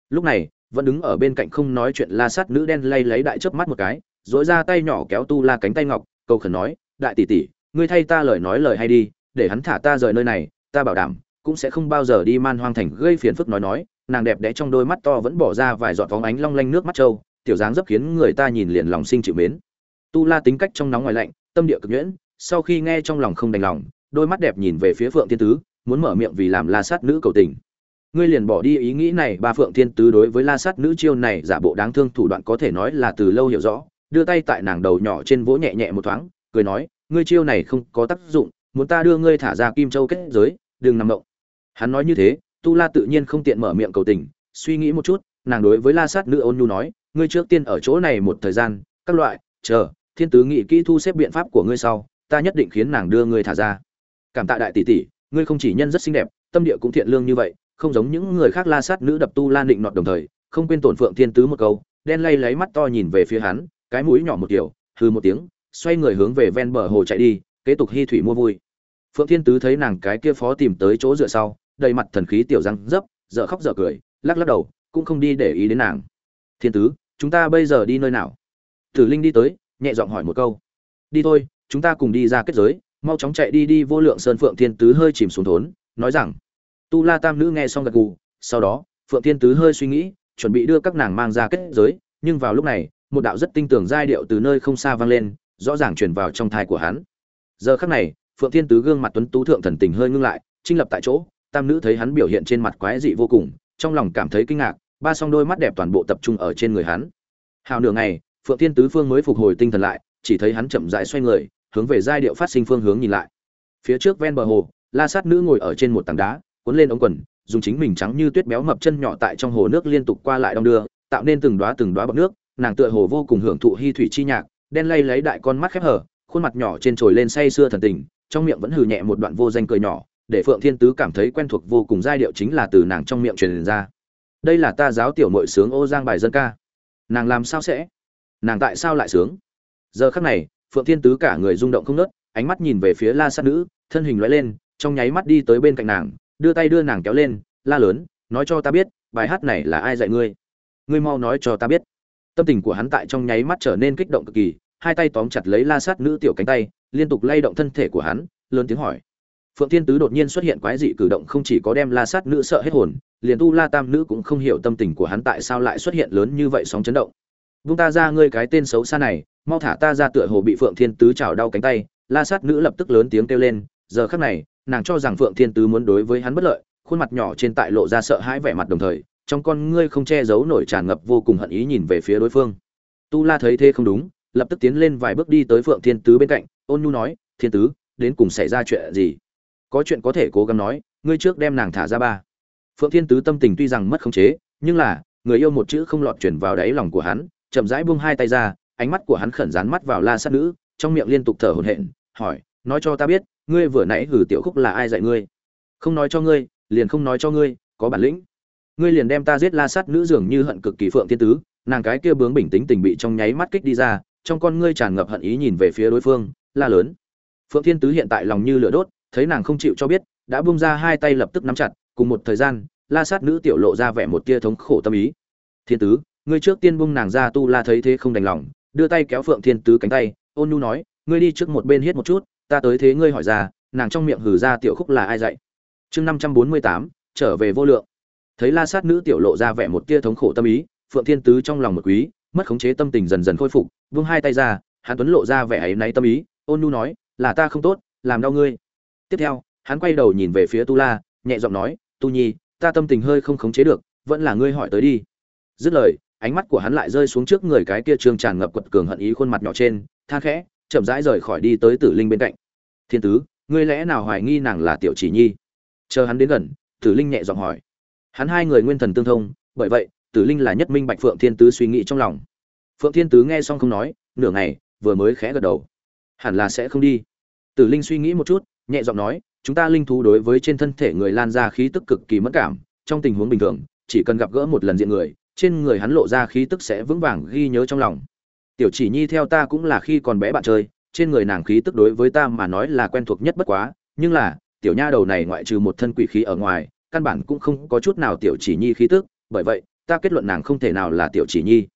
Lúc này, vẫn đứng ở bên cạnh không nói chuyện la sát nữ đen lay lấy đại chớp mắt một cái dỗi ra tay nhỏ kéo tu la cánh tay ngọc, cầu khẩn nói, đại tỷ tỷ, ngươi thay ta lời nói lời hay đi, để hắn thả ta rời nơi này, ta bảo đảm cũng sẽ không bao giờ đi man hoang thành gây phiền phức nói nói. Nàng đẹp đẽ trong đôi mắt to vẫn bỏ ra vài giọt vóng ánh long lanh nước mắt trâu, tiểu dáng dấp khiến người ta nhìn liền lòng sinh chịu mến. Tu la tính cách trong nóng ngoài lạnh, tâm địa cực nhuyễn, sau khi nghe trong lòng không đành lòng, đôi mắt đẹp nhìn về phía phượng thiên tứ, muốn mở miệng vì làm la sát nữ cầu tình. Ngươi liền bỏ đi ý nghĩ này, ba phượng thiên tứ đối với la sát nữ chiêu này giả bộ đáng thương thủ đoạn có thể nói là từ lâu hiểu rõ đưa tay tại nàng đầu nhỏ trên vỗ nhẹ nhẹ một thoáng, cười nói, ngươi chiêu này không có tác dụng, muốn ta đưa ngươi thả ra kim châu kết giới, đừng nằm động. Hắn nói như thế, tu la tự nhiên không tiện mở miệng cầu tình, suy nghĩ một chút, nàng đối với la sát nữ ôn nhu nói, ngươi trước tiên ở chỗ này một thời gian, các loại, chờ, thiên tứ nghị kỹ thu xếp biện pháp của ngươi sau, ta nhất định khiến nàng đưa ngươi thả ra. Cảm tạ đại tỷ tỷ, ngươi không chỉ nhân rất xinh đẹp, tâm địa cũng thiện lương như vậy, không giống những người khác la sát nữ đập tu la định nọt đồng thời, không quên tổn phượng thiên tứ một câu, đen lay lấy mắt to nhìn về phía hắn cái mũi nhỏ một kiểu hư một tiếng, xoay người hướng về ven bờ hồ chạy đi, kế tục hy thủy mua vui. Phượng thiên tứ thấy nàng cái kia phó tìm tới chỗ dựa sau, đầy mặt thần khí tiểu răng dấp, dở khóc dở cười, lắc lắc đầu, cũng không đi để ý đến nàng. Thiên tứ, chúng ta bây giờ đi nơi nào? Tử linh đi tới, nhẹ giọng hỏi một câu. Đi thôi, chúng ta cùng đi ra kết giới, mau chóng chạy đi đi vô lượng sơn phượng thiên tứ hơi chìm xuống thốn, nói rằng. Tu la tam nữ nghe xong gật gù, sau đó, phượng thiên tứ hơi suy nghĩ, chuẩn bị đưa các nàng mang ra kết giới, nhưng vào lúc này một đạo rất tinh tường giai điệu từ nơi không xa vang lên, rõ ràng truyền vào trong thai của hắn. Giờ khắc này, phượng thiên tứ gương mặt tuấn tú thượng thần tình hơi ngưng lại trinh lập tại chỗ, tam nữ thấy hắn biểu hiện trên mặt quái dị vô cùng, trong lòng cảm thấy kinh ngạc, ba song đôi mắt đẹp toàn bộ tập trung ở trên người hắn. Hào nửa ngày, phượng thiên tứ phương mới phục hồi tinh thần lại, chỉ thấy hắn chậm rãi xoay người, hướng về giai điệu phát sinh phương hướng nhìn lại. Phía trước ven bờ hồ, la sát nữ ngồi ở trên một tảng đá, cuốn lên ống quần, dùng chính mình trắng như tuyết béo mập chân nhỏ tại trong hồ nước liên tục qua lại đong đưa, tạo nên từng đóa từng đóa bọt nước nàng tựa hồ vô cùng hưởng thụ hy thủy chi nhạc, đen lay lấy đại con mắt khép hở, khuôn mặt nhỏ trên trồi lên say sưa thần tình, trong miệng vẫn hừ nhẹ một đoạn vô danh cười nhỏ, để phượng thiên tứ cảm thấy quen thuộc vô cùng giai điệu chính là từ nàng trong miệng truyền ra. Đây là ta giáo tiểu nội sướng ô giang bài dân ca. Nàng làm sao sẽ? Nàng tại sao lại sướng? Giờ khắc này, phượng thiên tứ cả người rung động không nớt ánh mắt nhìn về phía la sát nữ, thân hình lóe lên, trong nháy mắt đi tới bên cạnh nàng, đưa tay đưa nàng kéo lên, la lớn, nói cho ta biết, bài hát này là ai dạy ngươi? Ngươi mau nói cho ta biết tâm tình của hắn tại trong nháy mắt trở nên kích động cực kỳ, hai tay tóm chặt lấy la sát nữ tiểu cánh tay, liên tục lay động thân thể của hắn, lớn tiếng hỏi. Phượng thiên tứ đột nhiên xuất hiện quái dị cử động không chỉ có đem la sát nữ sợ hết hồn, liền tu la tam nữ cũng không hiểu tâm tình của hắn tại sao lại xuất hiện lớn như vậy sóng chấn động. Vung ta ra ngươi cái tên xấu xa này, mau thả ta ra tựa hồ bị phượng thiên tứ chảo đau cánh tay, la sát nữ lập tức lớn tiếng kêu lên, giờ khắc này, nàng cho rằng phượng thiên tứ muốn đối với hắn bất lợi, khuôn mặt nhỏ trên tại lộ ra sợ hãi vẻ mặt đồng thời trong con ngươi không che giấu nổi tràn ngập vô cùng hận ý nhìn về phía đối phương. Tu la thấy thế không đúng, lập tức tiến lên vài bước đi tới phượng thiên tứ bên cạnh, ôn nhu nói, thiên tứ, đến cùng xảy ra chuyện gì? Có chuyện có thể cố gắng nói, ngươi trước đem nàng thả ra ba. Phượng thiên tứ tâm tình tuy rằng mất khống chế, nhưng là, người yêu một chữ không lọt chuyển vào đáy lòng của hắn, chậm rãi buông hai tay ra, ánh mắt của hắn khẩn dán mắt vào la sát nữ, trong miệng liên tục thở hổn hển, hỏi, nói cho ta biết, ngươi vừa nãy hử tiểu khúc là ai dạy ngươi? Không nói cho ngươi, liền không nói cho ngươi, có bản lĩnh ngươi liền đem ta giết la sát nữ dường như hận cực kỳ phượng thiên tứ, nàng cái kia bướng bình tĩnh tình bị trong nháy mắt kích đi ra, trong con ngươi tràn ngập hận ý nhìn về phía đối phương, la lớn. Phượng thiên tứ hiện tại lòng như lửa đốt, thấy nàng không chịu cho biết, đã bung ra hai tay lập tức nắm chặt, cùng một thời gian, la sát nữ tiểu lộ ra vẻ một tia thống khổ tâm ý. Thiên tứ, ngươi trước tiên bung nàng ra tu la thấy thế không đành lòng, đưa tay kéo phượng thiên tứ cánh tay, ôn nhu nói, ngươi đi trước một bên hết một chút, ta tới thế ngươi hỏi ra, nàng trong miệng hừ ra tiểu khúc là ai dạy? Chương năm trăm bốn mươi tám, trở về vô lượng thấy la sát nữ tiểu lộ ra vẻ một tia thống khổ tâm ý, phượng thiên tứ trong lòng một quý, mất khống chế tâm tình dần dần khôi phục, vung hai tay ra, hắn tuấn lộ ra vẻ ấy náy tâm ý, ôn nu nói, là ta không tốt, làm đau ngươi. Tiếp theo, hắn quay đầu nhìn về phía tu la, nhẹ giọng nói, tu nhi, ta tâm tình hơi không khống chế được, vẫn là ngươi hỏi tới đi. Dứt lời, ánh mắt của hắn lại rơi xuống trước người cái kia trương tràn ngập quật cường hận ý khuôn mặt nhỏ trên, tha khẽ, chậm rãi rời khỏi đi tới tử linh bên cạnh. Thiên tứ, ngươi lẽ nào hoài nghi nàng là tiểu chỉ nhi? Chờ hắn đến gần, tử linh nhẹ giọng hỏi hắn hai người nguyên thần tương thông, bởi vậy, tử linh là nhất minh bạch phượng thiên tứ suy nghĩ trong lòng. Phượng thiên tứ nghe xong không nói, nửa ngày, vừa mới khẽ gật đầu. Hẳn là sẽ không đi. Tử linh suy nghĩ một chút, nhẹ giọng nói, chúng ta linh thú đối với trên thân thể người lan ra khí tức cực kỳ mất cảm, trong tình huống bình thường, chỉ cần gặp gỡ một lần diện người, trên người hắn lộ ra khí tức sẽ vững vàng ghi nhớ trong lòng. Tiểu chỉ nhi theo ta cũng là khi còn bé bạn chơi, trên người nàng khí tức đối với ta mà nói là quen thuộc nhất bất quá, nhưng là, tiểu nha đầu này ngoại trừ một thân quỷ khí ở ngoài căn bản cũng không có chút nào tiểu chỉ nhi khí tức, bởi vậy, ta kết luận nàng không thể nào là tiểu chỉ nhi.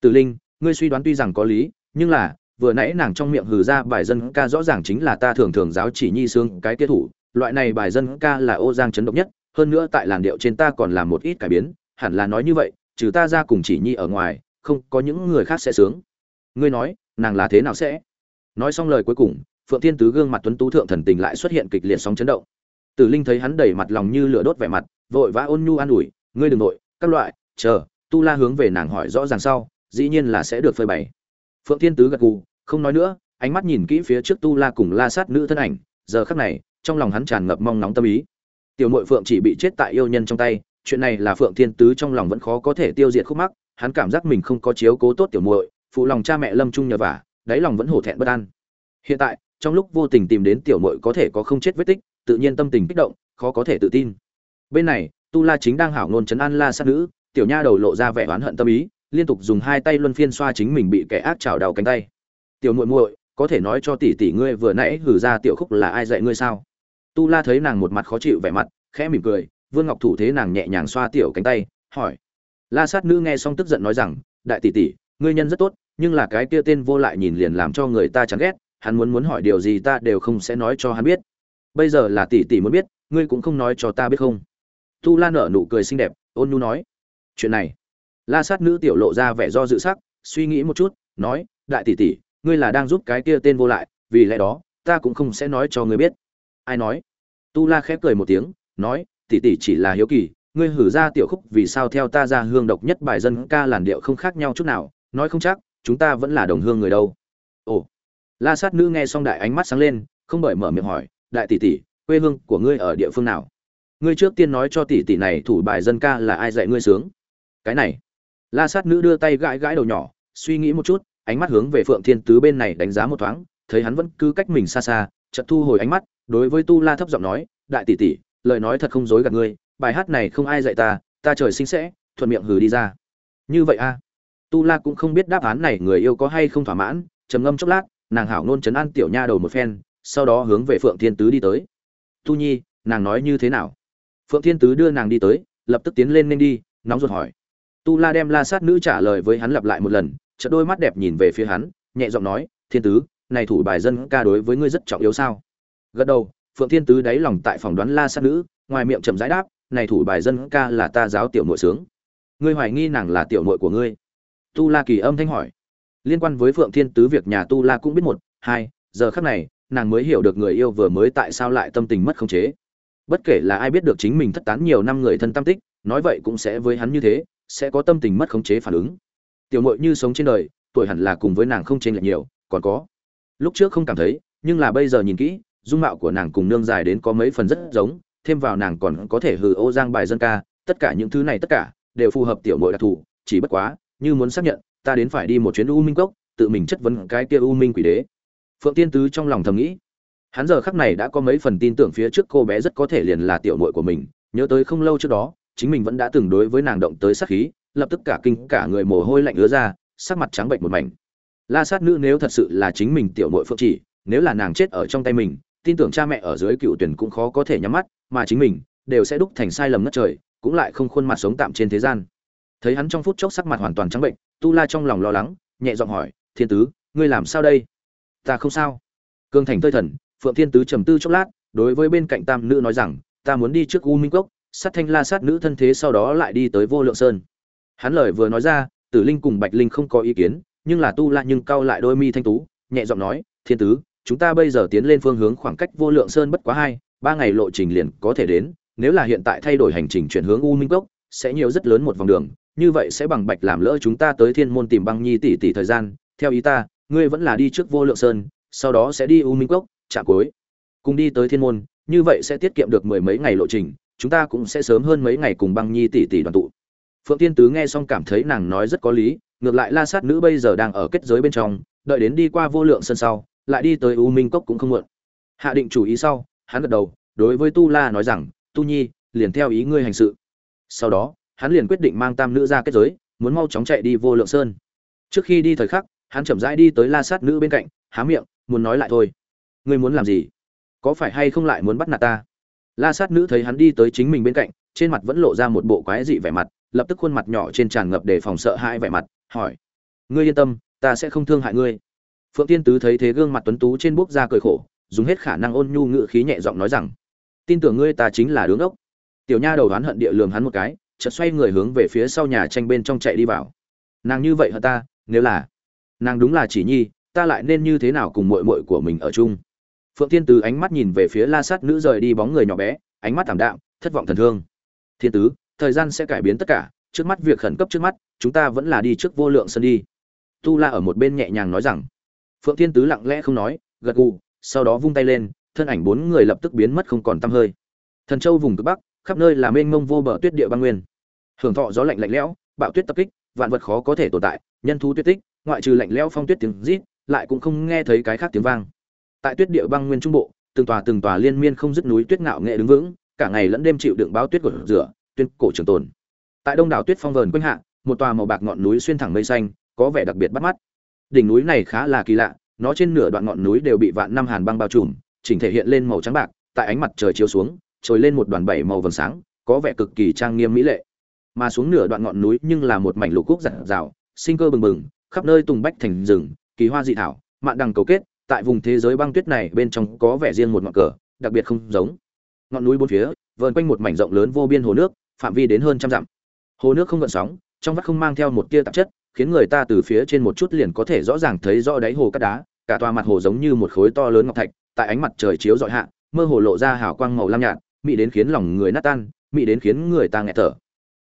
Tử linh, ngươi suy đoán tuy rằng có lý, nhưng là, vừa nãy nàng trong miệng hừ ra bài dân ca rõ ràng chính là ta thường thường giáo chỉ nhi xương cái kia thủ, loại này bài dân ca là ô giang chấn động nhất, hơn nữa tại làn điệu trên ta còn làm một ít cải biến, hẳn là nói như vậy, trừ ta ra cùng chỉ nhi ở ngoài, không có những người khác sẽ sướng. Ngươi nói, nàng là thế nào sẽ? Nói xong lời cuối cùng, phượng thiên tứ gương mặt tuấn tú thượng thần tình lại xuất hiện kịch liệt sóng chấn động tử linh thấy hắn đầy mặt lòng như lửa đốt vẻ mặt, vội vã ôn nhu an ủi, ngươi đừng nội, các loại, chờ, tu la hướng về nàng hỏi rõ ràng sau, dĩ nhiên là sẽ được phơi bày. Phượng thiên tứ gật gù, không nói nữa, ánh mắt nhìn kỹ phía trước tu la cùng la sát nữ thân ảnh, giờ khắc này, trong lòng hắn tràn ngập mong nóng tâm ý. Tiểu muội phượng chỉ bị chết tại yêu nhân trong tay, chuyện này là phượng thiên tứ trong lòng vẫn khó có thể tiêu diệt khúc mắc, hắn cảm giác mình không có chiếu cố tốt tiểu muội, phụ lòng cha mẹ lâm trung nhờ vả, đáy lòng vẫn hổ thẹn bất an. Hiện tại, trong lúc vô tình tìm đến tiểu muội có thể có không chết vết tích tự nhiên tâm tình kích động, khó có thể tự tin. Bên này, tu la chính đang hảo ngôn chấn an la sát nữ, tiểu nha đầu lộ ra vẻ oán hận tâm ý, liên tục dùng hai tay luân phiên xoa chính mình bị kẻ ác chảo đầu cánh tay. Tiểu muội muội, có thể nói cho tỷ tỷ ngươi vừa nãy hử ra tiểu khúc là ai dạy ngươi sao? Tu la thấy nàng một mặt khó chịu vẻ mặt, khẽ mỉm cười, vương ngọc thủ thế nàng nhẹ nhàng xoa tiểu cánh tay, hỏi. La sát nữ nghe xong tức giận nói rằng, đại tỷ tỷ, ngươi nhân rất tốt, nhưng là cái kia tên vô lại nhìn liền làm cho người ta chán ghét, hắn muốn muốn hỏi điều gì ta đều không sẽ nói cho hắn biết bây giờ là tỷ tỷ muốn biết, ngươi cũng không nói cho ta biết không? Tu la nở nụ cười xinh đẹp, ôn nhu nói. Chuyện này. La sát nữ tiểu lộ ra vẻ do dự sắc, suy nghĩ một chút, nói, đại tỷ tỷ, ngươi là đang giúp cái kia tên vô lại, vì lẽ đó, ta cũng không sẽ nói cho ngươi biết. Ai nói? Tu la khép cười một tiếng, nói, tỷ tỷ chỉ là hiếu kỳ, ngươi hử ra tiểu khúc vì sao theo ta ra hương độc nhất bài dân ca làn điệu không khác nhau chút nào, nói không chắc, chúng ta vẫn là đồng hương người đâu. Ồ. La sát nữ nghe xong đại ánh mắt sáng lên, không bởi mở miệng hỏi đại tỷ tỷ, quê hương của ngươi ở địa phương nào? Ngươi trước tiên nói cho tỷ tỷ này thủ bài dân ca là ai dạy ngươi sướng. Cái này. La sát nữ đưa tay gãi gãi đầu nhỏ, suy nghĩ một chút, ánh mắt hướng về phượng thiên tứ bên này đánh giá một thoáng, thấy hắn vẫn cứ cách mình xa xa, chợt thu hồi ánh mắt, đối với tu la thấp giọng nói, đại tỷ tỷ, lời nói thật không dối gạt ngươi, bài hát này không ai dạy ta ta trời sinh sẽ, thuận miệng hừ đi ra. Như vậy a? À? tu la cũng không biết đáp án này người yêu có hay không thỏa mãn, trầm ngâm chốc lát, nàng hảo nôn chấn an tiểu nha đầu một phen sau đó hướng về phượng thiên tứ đi tới. Tu nhi, nàng nói như thế nào? Phượng thiên tứ đưa nàng đi tới, lập tức tiến lên nên đi, nóng ruột hỏi. Tu la đem la sát nữ trả lời với hắn lặp lại một lần, chợt đôi mắt đẹp nhìn về phía hắn, nhẹ giọng nói, thiên tứ, này thủ bài dân ca đối với ngươi rất trọng yếu sao? Gật đầu, phượng thiên tứ đáy lòng tại phòng đoán la sát nữ, ngoài miệng chậm rãi đáp, này thủ bài dân ca là ta giáo tiểu nội sướng. Ngươi hoài nghi nàng là tiểu nội của ngươi? Tu la kỳ âm thanh hỏi. Liên quan với phượng thiên tứ việc nhà tu la cũng biết một, hai, giờ khắc này nàng mới hiểu được người yêu vừa mới tại sao lại tâm tình mất khống chế. Bất kể là ai biết được chính mình thất tán nhiều năm người thân tâm tích, nói vậy cũng sẽ với hắn như thế, sẽ có tâm tình mất khống chế phản ứng. Tiểu mội như sống trên đời, tuổi hẳn là cùng với nàng không chênh lệch nhiều, còn có. Lúc trước không cảm thấy, nhưng là bây giờ nhìn kỹ, dung mạo của nàng cùng nương dài đến có mấy phần rất giống, thêm vào nàng còn có thể hừ ô giang bài dân ca, tất cả những thứ này tất cả, đều phù hợp tiểu mội đặc thù, chỉ bất quá, như muốn xác nhận, ta đến phải đi một chuyến u minh cốc, tự mình chất vấn cái kia u minh quỷ đế phượng tiên tứ trong lòng thầm nghĩ. Hắn giờ khắc này đã có mấy phần tin tưởng phía trước cô bé rất có thể liền là tiểu muội của mình. Nhớ tới không lâu trước đó, chính mình vẫn đã từng đối với nàng động tới sát khí, lập tức cả kinh, cả người mồ hôi lạnh ứa ra, sắc mặt trắng bệnh một mảnh. La sát nữ nếu thật sự là chính mình tiểu muội phượng chỉ, nếu là nàng chết ở trong tay mình, tin tưởng cha mẹ ở dưới cựu tuyển cũng khó có thể nhắm mắt, mà chính mình đều sẽ đúc thành sai lầm ngất trời, cũng lại không khuôn mặt sống tạm trên thế gian. Thấy hắn trong phút chốc sắc mặt hoàn toàn trắng bệnh, tu la trong lòng lo lắng, nhẹ giọng hỏi, thiên tứ, ngươi làm sao đây? Ta không sao. Cương thành tơi thần, phượng thiên tứ trầm tư chốc lát, đối với bên cạnh tam nữ nói rằng, ta muốn đi trước u minh cốc, sát thanh la sát nữ thân thế sau đó lại đi tới vô lượng sơn. Hắn lời vừa nói ra, tử linh cùng bạch linh không có ý kiến, nhưng là tu la nhưng cau lại đôi mi thanh tú, nhẹ giọng nói, thiên tứ, chúng ta bây giờ tiến lên phương hướng khoảng cách vô lượng sơn bất quá hai, ba ngày lộ trình liền có thể đến, nếu là hiện tại thay đổi hành trình chuyển hướng u minh cốc, sẽ nhiều rất lớn một vòng đường, như vậy sẽ bằng bạch làm lỡ chúng ta tới thiên môn tìm băng nhi tỷ tỷ thời gian, theo ý ta ngươi vẫn là đi trước vô lượng sơn, sau đó sẽ đi u minh cốc, trạm cuối. Cùng đi tới thiên môn, như vậy sẽ tiết kiệm được mười mấy ngày lộ trình, chúng ta cũng sẽ sớm hơn mấy ngày cùng băng nhi tỷ tỷ đoàn tụ. Phượng tiên tứ nghe xong cảm thấy nàng nói rất có lý, ngược lại la sát nữ bây giờ đang ở kết giới bên trong, đợi đến đi qua vô lượng sân sau, lại đi tới u minh cốc cũng không muộn. Hạ định chủ ý sau, hắn gật đầu, đối với tu la nói rằng, tu nhi, liền theo ý ngươi hành sự. Sau đó, hắn liền quyết định mang tam nữ ra kết giới, muốn mau chóng chạy đi vô lượng sơn. Trước khi đi thời khắc hắn chậm rãi đi tới la sát nữ bên cạnh, há miệng, muốn nói lại thôi. Ngươi muốn làm gì? Có phải hay không lại muốn bắt nạt ta? La sát nữ thấy hắn đi tới chính mình bên cạnh, trên mặt vẫn lộ ra một bộ quái dị vẻ mặt, lập tức khuôn mặt nhỏ trên tràn ngập để phòng sợ hãi vẻ mặt, hỏi. Ngươi yên tâm, ta sẽ không thương hại ngươi. Phượng tiên tứ thấy thế gương mặt tuấn tú trên bốc ra cười khổ, dùng hết khả năng ôn nhu ngự khí nhẹ giọng nói rằng, tin tưởng ngươi ta chính là đứng ốc tiểu nha đầu đoán hận địa lường hắn một cái, chợt xoay người hướng về phía sau nhà tranh bên trong chạy đi vào. Nàng như vậy hả ta? Nếu là nàng đúng là chỉ nhi, ta lại nên như thế nào cùng muội muội của mình ở chung? Phượng Thiên tứ ánh mắt nhìn về phía la sát nữ rời đi bóng người nhỏ bé, ánh mắt thảm đạm, thất vọng thần thương. Thiên tứ, thời gian sẽ cải biến tất cả, trước mắt việc khẩn cấp trước mắt, chúng ta vẫn là đi trước vô lượng sân đi. Tu la ở một bên nhẹ nhàng nói rằng. Phượng thiên tứ lặng lẽ không nói, gật gù, sau đó vung tay lên, thân ảnh bốn người lập tức biến mất không còn tăm hơi. Thần châu vùng cực bắc, khắp nơi là mênh mông vô bờ tuyết địa băng nguyên. Hưởng thọ gió lạnh lạnh lẽo, bạo tuyết tập kích, vạn vật khó có thể tồn tại, nhân thú tuyết tích ngoại trừ lạnh lẽo phong tuyết tiếng rít, lại cũng không nghe thấy cái khác tiếng vang. Tại tuyết địa băng nguyên trung bộ, từng tòa từng tòa liên miên không dứt núi tuyết ngạo nghệ đứng vững, cả ngày lẫn đêm chịu đựng báo tuyết của rửa, tuyên cổ trường tồn. Tại đông đảo tuyết phong vờn quanh hạ, một tòa màu bạc ngọn núi xuyên thẳng mây xanh, có vẻ đặc biệt bắt mắt. Đỉnh núi này khá là kỳ lạ, nó trên nửa đoạn ngọn núi đều bị vạn năm hàn băng bao trùm, chỉnh thể hiện lên màu trắng bạc, tại ánh mặt trời chiếu xuống, trồi lên một đoàn bảy màu vầng sáng, có vẻ cực kỳ trang nghiêm mỹ lệ. Mà xuống nửa đoạn ngọn núi nhưng là một mảnh lục quốc rạng rào sinh cơ bừng bừng khắp nơi tùng bách thành rừng, kỳ hoa dị thảo, mạn đằng cầu kết, tại vùng thế giới băng tuyết này bên trong có vẻ riêng một ngọn cờ, đặc biệt không giống. Ngọn núi bốn phía, vờn quanh một mảnh rộng lớn vô biên hồ nước, phạm vi đến hơn trăm dặm. Hồ nước không gợn sóng, trong vắt không mang theo một tia tạp chất, khiến người ta từ phía trên một chút liền có thể rõ ràng thấy rõ đáy hồ cát đá, cả tòa mặt hồ giống như một khối to lớn ngọc thạch, tại ánh mặt trời chiếu rọi hạ, mơ hồ lộ ra hào quang màu lam nhạt, mị đến khiến lòng người nát tan, mị đến khiến người ta nghẹt thở.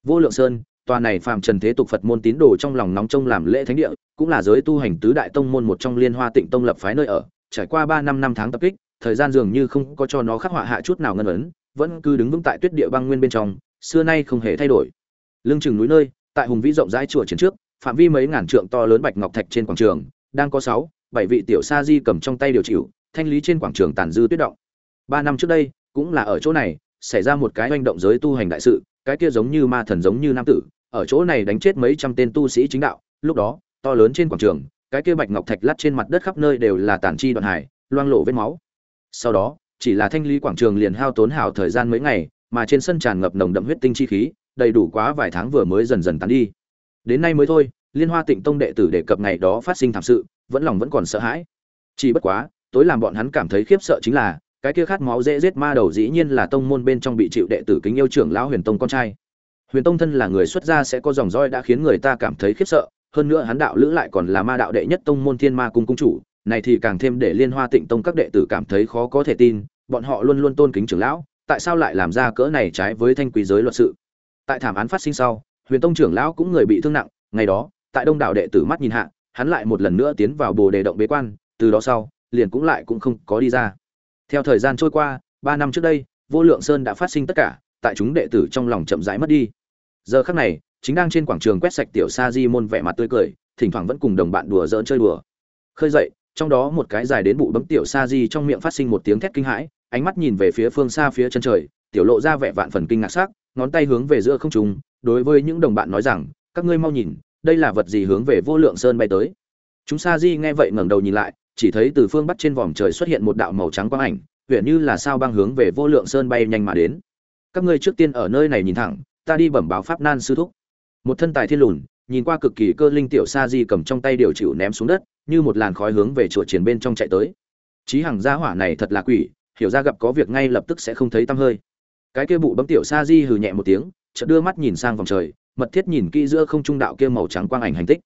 Vô lượng sơn tòa này phàm trần thế tục phật môn tín đồ trong lòng nóng trông làm lễ thánh địa, cũng là giới tu hành tứ đại tông môn một trong liên hoa tịnh tông lập phái nơi ở, trải qua ba năm năm tháng tập kích, thời gian dường như không có cho nó khắc họa hạ chút nào ngân ấn, vẫn cứ đứng vững tại tuyết địa băng nguyên bên trong, xưa nay không hề thay đổi. Lưng chừng núi nơi, tại hùng vĩ rộng rãi chùa chiến trước, phạm vi mấy ngàn trượng to lớn bạch ngọc thạch trên quảng trường, đang có sáu, bảy vị tiểu sa di cầm trong tay điều chịu thanh lý trên quảng trường tàn dư tuyết động. Ba năm trước đây, cũng là ở chỗ này, xảy ra một cái hành động giới tu hành đại sự, cái kia giống như ma thần giống như nam tử ở chỗ này đánh chết mấy trăm tên tu sĩ chính đạo, lúc đó, to lớn trên quảng trường, cái kia bạch ngọc thạch lát trên mặt đất khắp nơi đều là tàn chi đoạn hải, loang lộ vết máu. Sau đó, chỉ là thanh lý quảng trường liền hao tốn hảo thời gian mấy ngày, mà trên sân tràn ngập nồng đậm huyết tinh chi khí, đầy đủ quá vài tháng vừa mới dần dần tán đi. Đến nay mới thôi, liên hoa tịnh tông đệ tử đề cập ngày đó phát sinh thảm sự, vẫn lòng vẫn còn sợ hãi. Chỉ bất quá, tối làm bọn hắn cảm thấy khiếp sợ chính là, cái kia khát máu dễ giết ma đầu dĩ nhiên là tông môn bên trong bị chịu đệ tử kính yêu trưởng lão huyền tông con trai huyền tông thân là người xuất gia sẽ có dòng roi đã khiến người ta cảm thấy khiếp sợ, hơn nữa hắn đạo lữ lại còn là ma đạo đệ nhất tông môn thiên ma cung cung chủ, này thì càng thêm để liên hoa tịnh tông các đệ tử cảm thấy khó có thể tin, bọn họ luôn luôn tôn kính trưởng lão, tại sao lại làm ra cỡ này trái với thanh quý giới luật sự? Tại thảm án phát sinh sau, huyền tông trưởng lão cũng người bị thương nặng, ngày đó, tại đông đảo đệ tử mắt nhìn hạ, hắn lại một lần nữa tiến vào bồ đề động bế quan, từ đó sau, liền cũng lại cũng không có đi ra. Theo thời gian trôi qua, ba năm trước đây, vô lượng sơn đã phát sinh tất cả, tại chúng đệ tử trong lòng chậm rãi mất đi giờ khắc này, chính đang trên quảng trường quét sạch tiểu sa di môn vẻ mặt tươi cười, thỉnh thoảng vẫn cùng đồng bạn đùa giỡn chơi đùa. Khơi dậy, trong đó một cái dài đến bụ bấm tiểu sa di trong miệng phát sinh một tiếng thét kinh hãi, ánh mắt nhìn về phía phương xa phía chân trời, tiểu lộ ra vẻ vạn phần kinh ngạc sắc, ngón tay hướng về giữa không trung, đối với những đồng bạn nói rằng, các ngươi mau nhìn, đây là vật gì hướng về vô lượng sơn bay tới? Chúng sa di nghe vậy ngẩng đầu nhìn lại, chỉ thấy từ phương bắc trên vòm trời xuất hiện một đạo màu trắng quang ảnh huyện như là sao băng hướng về vô lượng sơn bay nhanh mà đến. Các ngươi trước tiên ở nơi này nhìn thẳng ta đi bẩm báo pháp nan sư thúc. Một thân tài thiên lùn, nhìn qua cực kỳ cơ linh tiểu sa di cầm trong tay điều chịu ném xuống đất, như một làn khói hướng về chùa triển bên trong chạy tới. Chí hằng gia hỏa này thật là quỷ, hiểu ra gặp có việc ngay lập tức sẽ không thấy tăm hơi. Cái kia bụ bấm tiểu sa di hừ nhẹ một tiếng, chợt đưa mắt nhìn sang vòng trời, mật thiết nhìn kỹ giữa không trung đạo kia màu trắng quang ảnh hành tích.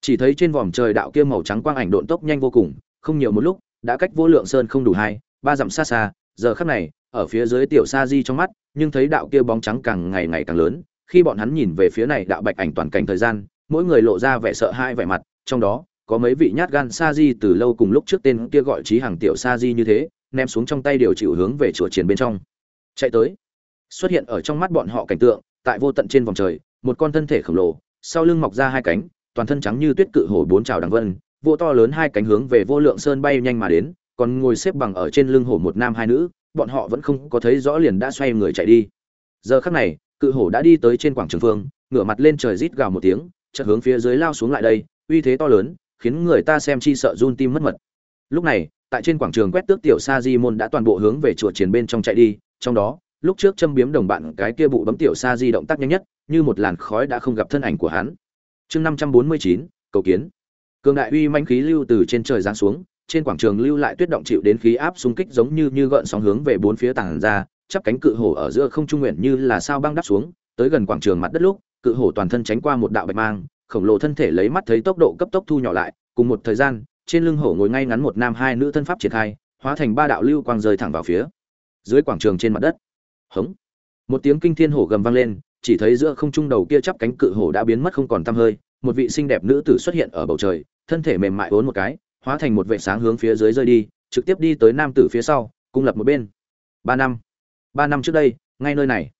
Chỉ thấy trên vòm trời đạo kia màu trắng quang ảnh độn tốc nhanh vô cùng, không nhiều một lúc, đã cách vô lượng sơn không đủ hai, ba dặm xa xa, giờ khắc này ở phía dưới tiểu sa di trong mắt, nhưng thấy đạo kia bóng trắng càng ngày ngày càng lớn. Khi bọn hắn nhìn về phía này đạo bạch ảnh toàn cảnh thời gian, mỗi người lộ ra vẻ sợ hãi vẻ mặt. Trong đó, có mấy vị nhát gan sa di từ lâu cùng lúc trước tên kia gọi trí hàng tiểu sa di như thế, ném xuống trong tay điều chịu hướng về chùa triển bên trong. Chạy tới. Xuất hiện ở trong mắt bọn họ cảnh tượng, tại vô tận trên vòng trời, một con thân thể khổng lồ, sau lưng mọc ra hai cánh, toàn thân trắng như tuyết cự hổ bốn trào đằng vân, vô to lớn hai cánh hướng về vô lượng sơn bay nhanh mà đến, còn ngồi xếp bằng ở trên lưng hổ một nam hai nữ bọn họ vẫn không có thấy rõ liền đã xoay người chạy đi. Giờ khắc này, cự hổ đã đi tới trên quảng trường phương, ngửa mặt lên trời rít gào một tiếng, chợt hướng phía dưới lao xuống lại đây, uy thế to lớn, khiến người ta xem chi sợ run tim mất mật. Lúc này, tại trên quảng trường quét tước tiểu sa di môn đã toàn bộ hướng về chùa triển bên trong chạy đi, trong đó, lúc trước châm biếm đồng bạn cái kia bụ bấm tiểu sa di động tác nhanh nhất, như một làn khói đã không gặp thân ảnh của hắn. Chương năm trăm bốn mươi chín, cầu kiến. Cường đại uy manh khí lưu từ trên trời giáng xuống trên quảng trường lưu lại tuyết động chịu đến khí áp xung kích giống như như gợn sóng hướng về bốn phía tàng ra, chắp cánh cự hổ ở giữa không trung nguyện như là sao băng đắp xuống, tới gần quảng trường mặt đất lúc, cự hổ toàn thân tránh qua một đạo bạch mang, khổng lồ thân thể lấy mắt thấy tốc độ cấp tốc thu nhỏ lại, cùng một thời gian, trên lưng hổ ngồi ngay ngắn một nam hai nữ thân pháp triển khai, hóa thành ba đạo lưu quang rơi thẳng vào phía dưới quảng trường trên mặt đất. Hống! Một tiếng kinh thiên hổ gầm vang lên, chỉ thấy giữa không trung đầu kia chắp cánh cự hổ đã biến mất không còn tăm hơi, một vị xinh đẹp nữ tử xuất hiện ở bầu trời, thân thể mềm mại vốn một cái hóa thành một vệ sáng hướng phía dưới rơi đi, trực tiếp đi tới nam tử phía sau, cung lập một bên. Ba năm. Ba năm trước đây, ngay nơi này,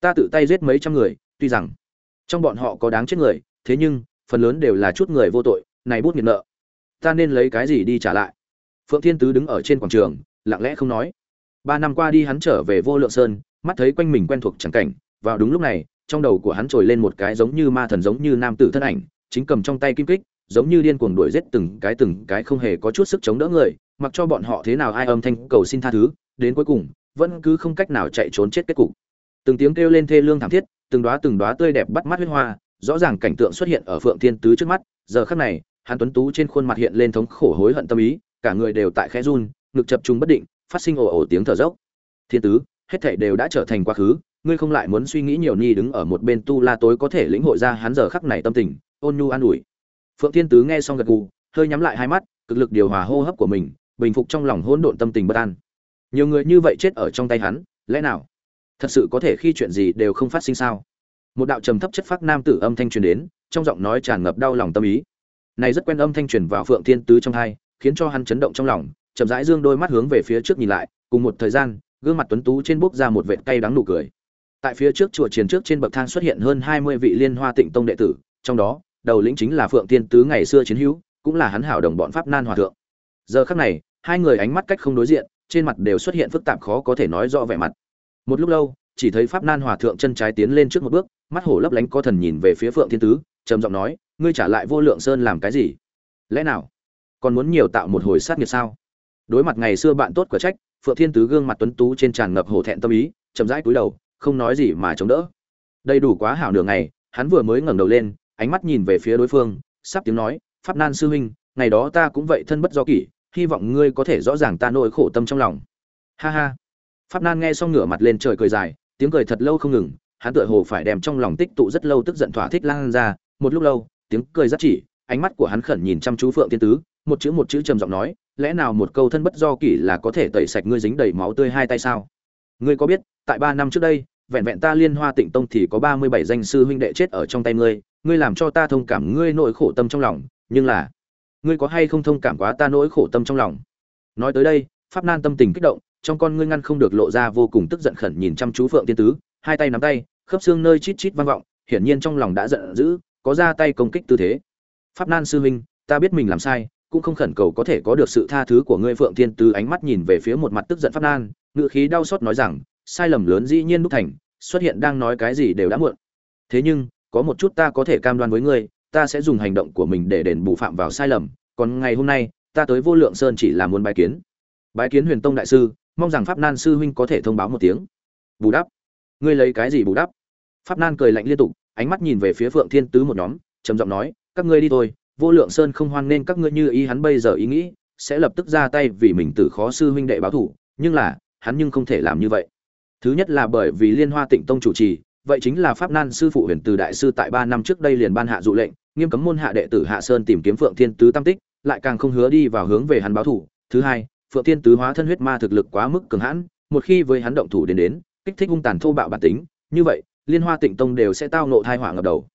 ta tự tay giết mấy trăm người, tuy rằng trong bọn họ có đáng chết người, thế nhưng, phần lớn đều là chút người vô tội, này bút nghiệt nợ. Ta nên lấy cái gì đi trả lại? Phượng thiên tứ đứng ở trên quảng trường, lặng lẽ không nói. Ba năm qua đi hắn trở về vô lượng sơn, mắt thấy quanh mình quen thuộc chẳng cảnh, vào đúng lúc này, trong đầu của hắn trồi lên một cái giống như ma thần giống như nam tử thân ảnh, chính cầm trong tay kim kích giống như điên cuồng đuổi giết từng cái từng cái không hề có chút sức chống đỡ người, mặc cho bọn họ thế nào ai âm thanh cầu xin tha thứ, đến cuối cùng, vẫn cứ không cách nào chạy trốn chết kết cục. Từng tiếng kêu lên thê lương thảm thiết, từng đóa từng đóa tươi đẹp bắt mắt huyết hoa, rõ ràng cảnh tượng xuất hiện ở phượng thiên tứ trước mắt, giờ khắc này hàn tuấn tú trên khuôn mặt hiện lên thống khổ hối hận tâm ý, cả người đều tại khẽ run, ngực chập trùng bất định, phát sinh ồ ồ tiếng thở dốc. Thiên tứ, hết thảy đều đã trở thành quá khứ, ngươi không lại muốn suy nghĩ nhiều ni đứng ở một bên tu la tối có thể lĩnh hội ra hắn giờ khắc này tâm tình, ôn nhu an ủi phượng thiên tứ nghe xong gật gù, hơi nhắm lại hai mắt, cực lực điều hòa hô hấp của mình, bình phục trong lòng hỗn độn tâm tình bất an. Nhiều người như vậy chết ở trong tay hắn, lẽ nào? Thật sự có thể khi chuyện gì đều không phát sinh sao? Một đạo trầm thấp chất phác nam tử âm thanh truyền đến, trong giọng nói tràn ngập đau lòng tâm ý. Này rất quen âm thanh truyền vào phượng thiên tứ trong hai, khiến cho hắn chấn động trong lòng, chậm rãi dương đôi mắt hướng về phía trước nhìn lại, cùng một thời gian, gương mặt tuấn tú trên bốc ra một vệt cay đắng nụ cười. Tại phía trước chùa chiến trước trên bậc thang xuất hiện hơn hai mươi vị liên hoa tịnh tông đệ tử, trong đó đầu lĩnh chính là phượng thiên tứ ngày xưa chiến hữu, cũng là hắn hảo đồng bọn pháp nan hòa thượng. Giờ khắc này, hai người ánh mắt cách không đối diện, trên mặt đều xuất hiện phức tạp khó có thể nói rõ vẻ mặt. Một lúc lâu, chỉ thấy pháp nan hòa thượng chân trái tiến lên trước một bước, mắt hổ lấp lánh có thần nhìn về phía phượng thiên tứ, trầm giọng nói, ngươi trả lại vô lượng sơn làm cái gì? Lẽ nào còn muốn nhiều tạo một hồi sát nghiệp sao? Đối mặt ngày xưa bạn tốt của trách, phượng thiên tứ gương mặt tuấn tú trên tràn ngập hổ thẹn tâm ý, chậm rãi cúi đầu, không nói gì mà chống đỡ. Đầy đủ quá hảo nửa ngày, hắn vừa mới ngẩng đầu lên ánh mắt nhìn về phía đối phương, sắp tiếng nói, pháp nan sư huynh, ngày đó ta cũng vậy thân bất do kỷ, hy vọng ngươi có thể rõ ràng ta nỗi khổ tâm trong lòng. Ha ha. Pháp nan nghe xong ngửa mặt lên trời cười dài, tiếng cười thật lâu không ngừng, hắn tựa hồ phải đem trong lòng tích tụ rất lâu tức giận thỏa thích lan ra, một lúc lâu, tiếng cười rất chỉ, ánh mắt của hắn khẩn nhìn chăm chú phượng thiên tứ, một chữ một chữ trầm giọng nói, lẽ nào một câu thân bất do kỷ là có thể tẩy sạch ngươi dính đầy máu tươi hai tay sao? Ngươi có biết, tại ba năm trước đây, vẹn vẹn ta liên hoa tịnh tông thì có ba mươi bảy danh sư huynh đệ chết ở trong tay ngươi ngươi làm cho ta thông cảm ngươi nỗi khổ tâm trong lòng, nhưng là, ngươi có hay không thông cảm quá ta nỗi khổ tâm trong lòng? Nói tới đây, pháp nan tâm tình kích động, trong con ngươi ngăn không được lộ ra vô cùng tức giận khẩn nhìn chăm chú phượng tiên tứ, hai tay nắm tay, khớp xương nơi chít chít vang vọng, hiển nhiên trong lòng đã giận dữ, có ra tay công kích tư thế. Pháp nan sư huynh, ta biết mình làm sai, cũng không khẩn cầu có thể có được sự tha thứ của ngươi, phượng thiên tứ ánh mắt nhìn về phía một mặt tức giận pháp nan ngự khí đau xót nói rằng, sai lầm lớn dĩ nhiên đúc thành, xuất hiện đang nói cái gì đều đã muộn. Thế nhưng có một chút ta có thể cam đoan với ngươi, ta sẽ dùng hành động của mình để đền bù phạm vào sai lầm. Còn ngày hôm nay, ta tới vô lượng sơn chỉ là muốn bài kiến. Bái kiến huyền tông đại sư, mong rằng pháp nan sư huynh có thể thông báo một tiếng. Bù đắp. Ngươi lấy cái gì bù đắp? Pháp nan cười lạnh liên tục, ánh mắt nhìn về phía phượng thiên tứ một nhóm, trầm giọng nói, các ngươi đi thôi, vô lượng sơn không hoan nên các ngươi như ý hắn bây giờ ý nghĩ, sẽ lập tức ra tay vì mình tử khó sư huynh đệ báo thủ, nhưng là, hắn nhưng không thể làm như vậy. Thứ nhất là bởi vì liên hoa tịnh tông chủ trì vậy chính là pháp nan sư phụ huyền từ đại sư tại ba năm trước đây liền ban hạ dụ lệnh, nghiêm cấm môn hạ đệ tử hạ sơn tìm kiếm phượng thiên tứ tam tích, lại càng không hứa đi vào hướng về hắn báo thủ. Thứ hai, phượng thiên tứ hóa thân huyết ma thực lực quá mức cường hãn, một khi với hắn động thủ đến đến, kích thích hung tàn thô bạo bản tính, như vậy, liên hoa tịnh tông đều sẽ tao nộ thai hỏa ngập đầu.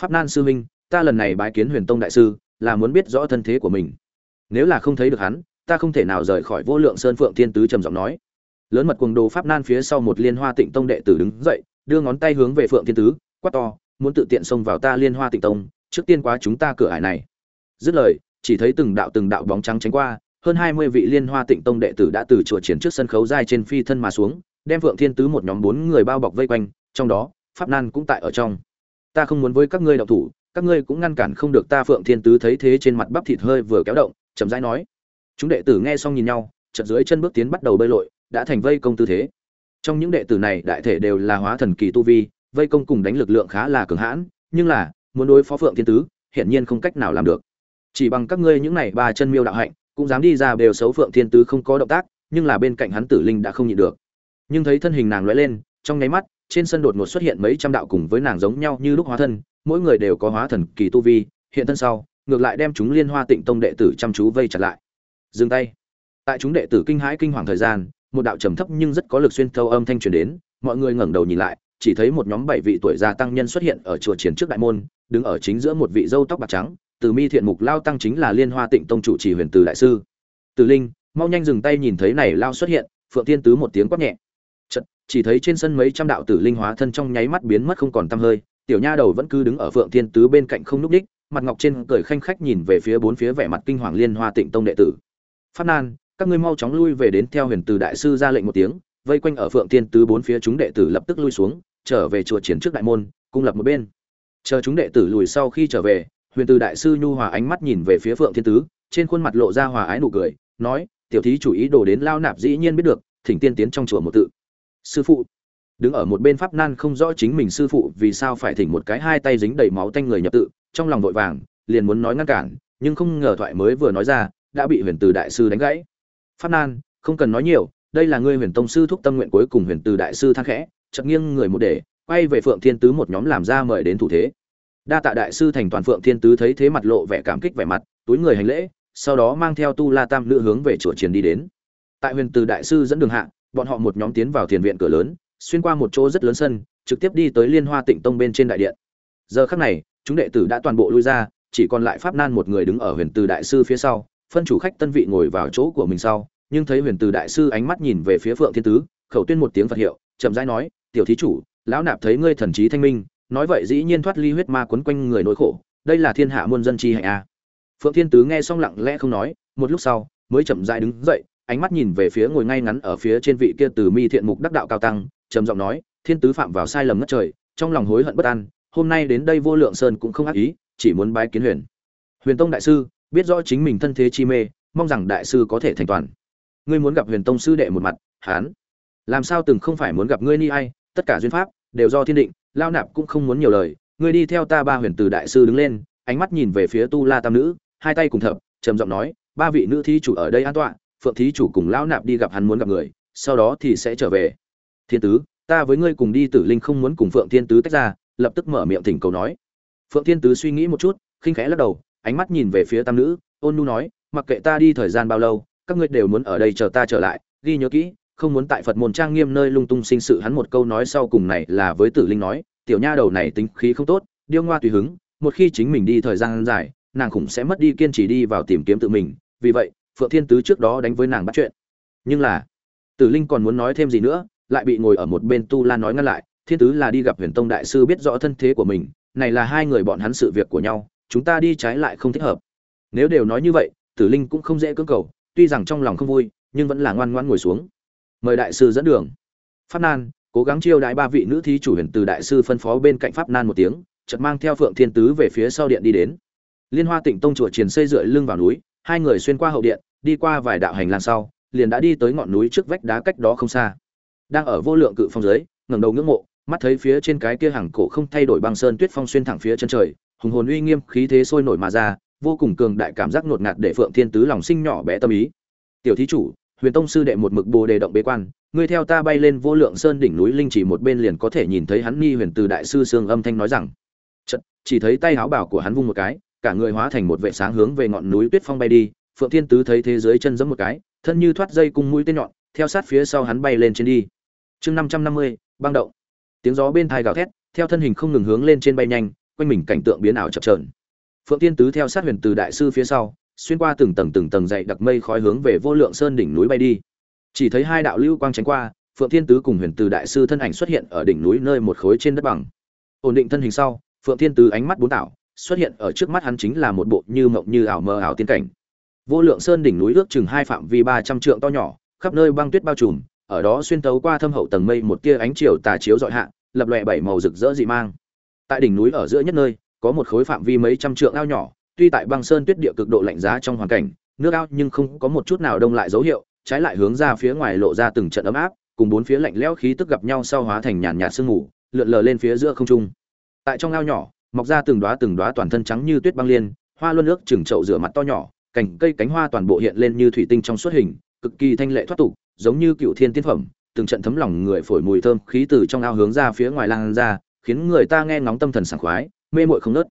Pháp nan sư minh ta lần này bái kiến huyền tông đại sư, là muốn biết rõ thân thế của mình. Nếu là không thấy được hắn, ta không thể nào rời khỏi vô lượng sơn phượng thiên tứ trầm giọng nói. Lớn mật cuồng đồ pháp nan phía sau một liên hoa tịnh tông đệ tử đứng dậy đưa ngón tay hướng về phượng thiên tứ, quát to, muốn tự tiện xông vào ta liên hoa tịnh tông, trước tiên quá chúng ta cửa ải này. Dứt lời, chỉ thấy từng đạo từng đạo bóng trắng tránh qua, hơn hai mươi vị liên hoa tịnh tông đệ tử đã từ chùa triển trước sân khấu dài trên phi thân mà xuống, đem phượng thiên tứ một nhóm bốn người bao bọc vây quanh, trong đó, pháp nan cũng tại ở trong. Ta không muốn với các ngươi đạo thủ, các ngươi cũng ngăn cản không được ta. Phượng thiên tứ thấy thế trên mặt bắp thịt hơi vừa kéo động, chậm rãi nói. Chúng đệ tử nghe xong nhìn nhau, chợt dưới chân bước tiến bắt đầu bơi lội, đã thành vây công tư thế trong những đệ tử này, đại thể đều là hóa thần kỳ tu vi, vây công cùng đánh lực lượng khá là cường hãn, nhưng là, muốn đối phó phượng thiên tứ, hiển nhiên không cách nào làm được. Chỉ bằng các ngươi những này ba chân miêu đạo hạnh, cũng dám đi ra đều xấu phượng thiên tứ không có động tác, nhưng là bên cạnh hắn tử linh đã không nhịn được. Nhưng thấy thân hình nàng lóe lên, trong nháy mắt, trên sân đột ngột xuất hiện mấy trăm đạo cùng với nàng giống nhau như lúc hóa thân, mỗi người đều có hóa thần kỳ tu vi, hiện thân sau, ngược lại đem chúng liên hoa tịnh tông đệ tử chăm chú vây chặt lại. Dừng tay. Tại chúng đệ tử kinh hãi kinh hoàng thời gian một đạo trầm thấp nhưng rất có lực xuyên thâu âm thanh truyền đến mọi người ngẩng đầu nhìn lại chỉ thấy một nhóm bảy vị tuổi già tăng nhân xuất hiện ở chùa triển trước đại môn đứng ở chính giữa một vị râu tóc bạc trắng từ mi thiện mục lao tăng chính là liên hoa tịnh tông chủ trì huyền từ đại sư. Từ linh mau nhanh dừng tay nhìn thấy này lao xuất hiện phượng thiên tứ một tiếng quát nhẹ. Chật, chỉ thấy trên sân mấy trăm đạo tử linh hóa thân trong nháy mắt biến mất không còn tăm hơi tiểu nha đầu vẫn cứ đứng ở phượng thiên tứ bên cạnh không lúc đích mặt ngọc trên cười khanh khách nhìn về phía bốn phía vẻ mặt kinh hoàng liên hoa tịnh tông đệ tử. Pháp nan các ngươi mau chóng lui về đến theo huyền từ đại sư ra lệnh một tiếng, vây quanh ở phượng thiên tứ bốn phía chúng đệ tử lập tức lui xuống, trở về chùa chiến trước đại môn, cung lập một bên. Chờ chúng đệ tử lùi sau khi trở về, huyền từ đại sư nhu hòa ánh mắt nhìn về phía phượng thiên tứ, trên khuôn mặt lộ ra hòa ái nụ cười, nói, tiểu thí chủ ý đồ đến lao nạp dĩ nhiên biết được, thỉnh tiên tiến trong chùa một tự. Sư phụ. Đứng ở một bên pháp nan không rõ chính mình sư phụ vì sao phải thỉnh một cái hai tay dính đầy máu tanh người nhập tự, trong lòng vội vàng, liền muốn nói ngăn cản, nhưng không ngờ thoại mới vừa nói ra, đã bị huyền từ đại sư đánh gãy pháp nan, không cần nói nhiều, đây là ngươi huyền tông sư thúc tâm nguyện cuối cùng huyền từ đại sư thang khẽ, chợt nghiêng người một để, quay về phượng thiên tứ một nhóm làm ra mời đến thủ thế. Đa tạ đại sư thành toàn phượng thiên tứ thấy thế mặt lộ vẻ cảm kích vẻ mặt, túi người hành lễ, sau đó mang theo tu la tam nữ hướng về chùa chiến đi đến. Tại huyền từ đại sư dẫn đường hạ, bọn họ một nhóm tiến vào thiền viện cửa lớn, xuyên qua một chỗ rất lớn sân, trực tiếp đi tới liên hoa tịnh tông bên trên đại điện. Giờ khắc này, chúng đệ tử đã toàn bộ lui ra, chỉ còn lại pháp nan một người đứng ở huyền từ đại sư phía sau phân chủ khách tân vị ngồi vào chỗ của mình sau, nhưng thấy huyền từ đại sư ánh mắt nhìn về phía phượng thiên tứ, khẩu tuyên một tiếng phật hiệu, chậm rãi nói, tiểu thí chủ, lão nạp thấy ngươi thần trí thanh minh, nói vậy dĩ nhiên thoát ly huyết ma quấn quanh người nỗi khổ, đây là thiên hạ muôn dân chi hạnh a. Phượng thiên tứ nghe xong lặng lẽ không nói, một lúc sau, mới chậm rãi đứng dậy, ánh mắt nhìn về phía ngồi ngay ngắn ở phía trên vị kia từ mi thiện mục đắc đạo cao tăng, trầm giọng nói, thiên tứ phạm vào sai lầm ngất trời, trong lòng hối hận bất an, hôm nay đến đây vô lượng sơn cũng không ác ý, chỉ muốn bái kiến huyền. Huyền tông đại sư biết rõ chính mình thân thế chi mê, mong rằng đại sư có thể thành toàn. Ngươi muốn gặp huyền tông sư đệ một mặt, hán. Làm sao từng không phải muốn gặp ngươi ni ai, tất cả duyên pháp đều do thiên định, lao nạp cũng không muốn nhiều lời. Ngươi đi theo ta ba huyền từ đại sư đứng lên, ánh mắt nhìn về phía tu la tam nữ, hai tay cùng thập, trầm giọng nói, ba vị nữ thí chủ ở đây an tọa, phượng thí chủ cùng lão nạp đi gặp hắn muốn gặp người, sau đó thì sẽ trở về. Thiên tứ, ta với ngươi cùng đi tử linh không muốn cùng phượng thiên tứ tách ra, lập tức mở miệng thỉnh cầu nói. Phượng thiên tứ suy nghĩ một chút, khinh khẽ lắc đầu ánh mắt nhìn về phía tam nữ, ôn nu nói, mặc kệ ta đi thời gian bao lâu, các ngươi đều muốn ở đây chờ ta trở lại. Ghi nhớ kỹ, không muốn tại phật môn trang nghiêm nơi lung tung sinh sự. Hắn một câu nói sau cùng này là với tử linh nói, tiểu nha đầu này tính khí không tốt, điêu ngoa tùy hứng, một khi chính mình đi thời gian dài, nàng cũng sẽ mất đi kiên trì đi vào tìm kiếm tự mình. Vì vậy, phượng thiên tứ trước đó đánh với nàng bắt chuyện. Nhưng là, tử linh còn muốn nói thêm gì nữa, lại bị ngồi ở một bên tu la nói ngăn lại, thiên tứ là đi gặp huyền tông đại sư biết rõ thân thế của mình, này là hai người bọn hắn sự việc của nhau chúng ta đi trái lại không thích hợp. Nếu đều nói như vậy, tử linh cũng không dễ cưỡng cầu, tuy rằng trong lòng không vui, nhưng vẫn là ngoan ngoãn ngồi xuống. Mời đại sư dẫn đường. Pháp nan, cố gắng chiêu đại ba vị nữ thí chủ huyền từ đại sư phân phó bên cạnh pháp nan một tiếng, chợt mang theo phượng thiên tứ về phía sau điện đi đến. Liên hoa tịnh tông chùa triền xây dựa lưng vào núi, hai người xuyên qua hậu điện, đi qua vài đạo hành lang sau, liền đã đi tới ngọn núi trước vách đá cách đó không xa. Đang ở vô lượng cự phong dưới, ngẩng đầu ngưỡng mộ, mắt thấy phía trên cái kia hàng cổ không thay đổi băng sơn tuyết phong xuyên thẳng phía chân trời hùng hồn uy nghiêm khí thế sôi nổi mà ra vô cùng cường đại cảm giác ngột ngạt để phượng thiên tứ lòng sinh nhỏ bé tâm ý. Tiểu thí chủ huyền tông sư đệ một mực bồ đề động bế quan ngươi theo ta bay lên vô lượng sơn đỉnh núi linh chỉ một bên liền có thể nhìn thấy hắn nghi huyền từ đại sư sương âm thanh nói rằng Chật, chỉ thấy tay háo bảo của hắn vung một cái cả người hóa thành một vệ sáng hướng về ngọn núi tuyết phong bay đi phượng thiên tứ thấy thế giới chân giẫm một cái thân như thoát dây cung mũi tên nhọn theo sát phía sau hắn bay lên trên đi. Chương năm trăm năm mươi băng động. Tiếng gió bên thai gào thét theo thân hình không ngừng hướng lên trên bay nhanh quanh mình cảnh tượng biến ảo chập chờn. Phượng thiên tứ theo sát huyền từ đại sư phía sau, xuyên qua từng tầng từng tầng dày đặc mây khói hướng về vô lượng sơn đỉnh núi bay đi. Chỉ thấy hai đạo lưu quang tránh qua, phượng thiên tứ cùng huyền từ đại sư thân ảnh xuất hiện ở đỉnh núi nơi một khối trên đất bằng. Ổn định thân hình sau, phượng thiên tứ ánh mắt bốn đảo xuất hiện ở trước mắt hắn chính là một bộ như mộng như ảo mơ ảo tiên cảnh. Vô lượng sơn đỉnh núi ước chừng hai phạm vi ba trăm trượng to nhỏ, khắp nơi băng tuyết bao trùm, ở đó xuyên tấu qua thâm hậu tầng mây một tia ánh chiều tà chiếu dọi hạ, lập lòe bảy màu rực rỡ dị mang tại đỉnh núi ở giữa nhất nơi, có một khối phạm vi mấy trăm trượng ao nhỏ, tuy tại băng sơn tuyết địa cực độ lạnh giá trong hoàn cảnh, nước ao nhưng không có một chút nào đông lại dấu hiệu, trái lại hướng ra phía ngoài lộ ra từng trận ấm áp, cùng bốn phía lạnh lẽo khí tức gặp nhau sau hóa thành nhàn nhạt sương mù, lượn lờ lên phía giữa không trung. Tại trong ao nhỏ, mọc ra từng đóa từng đóa toàn thân trắng như tuyết băng liên, hoa luân nước chừng chậu rửa mặt to nhỏ, cành cây cánh hoa toàn bộ hiện lên như thủy tinh trong suốt hình, cực kỳ thanh lệ thoát tục, giống như cựu thiên tiên phẩm, từng trận thấm lòng người phổi mùi thơm khí từ trong ao hướng ra phía ngoài lan ra khiến người ta nghe ngóng tâm thần sảng khoái mê muội không nớt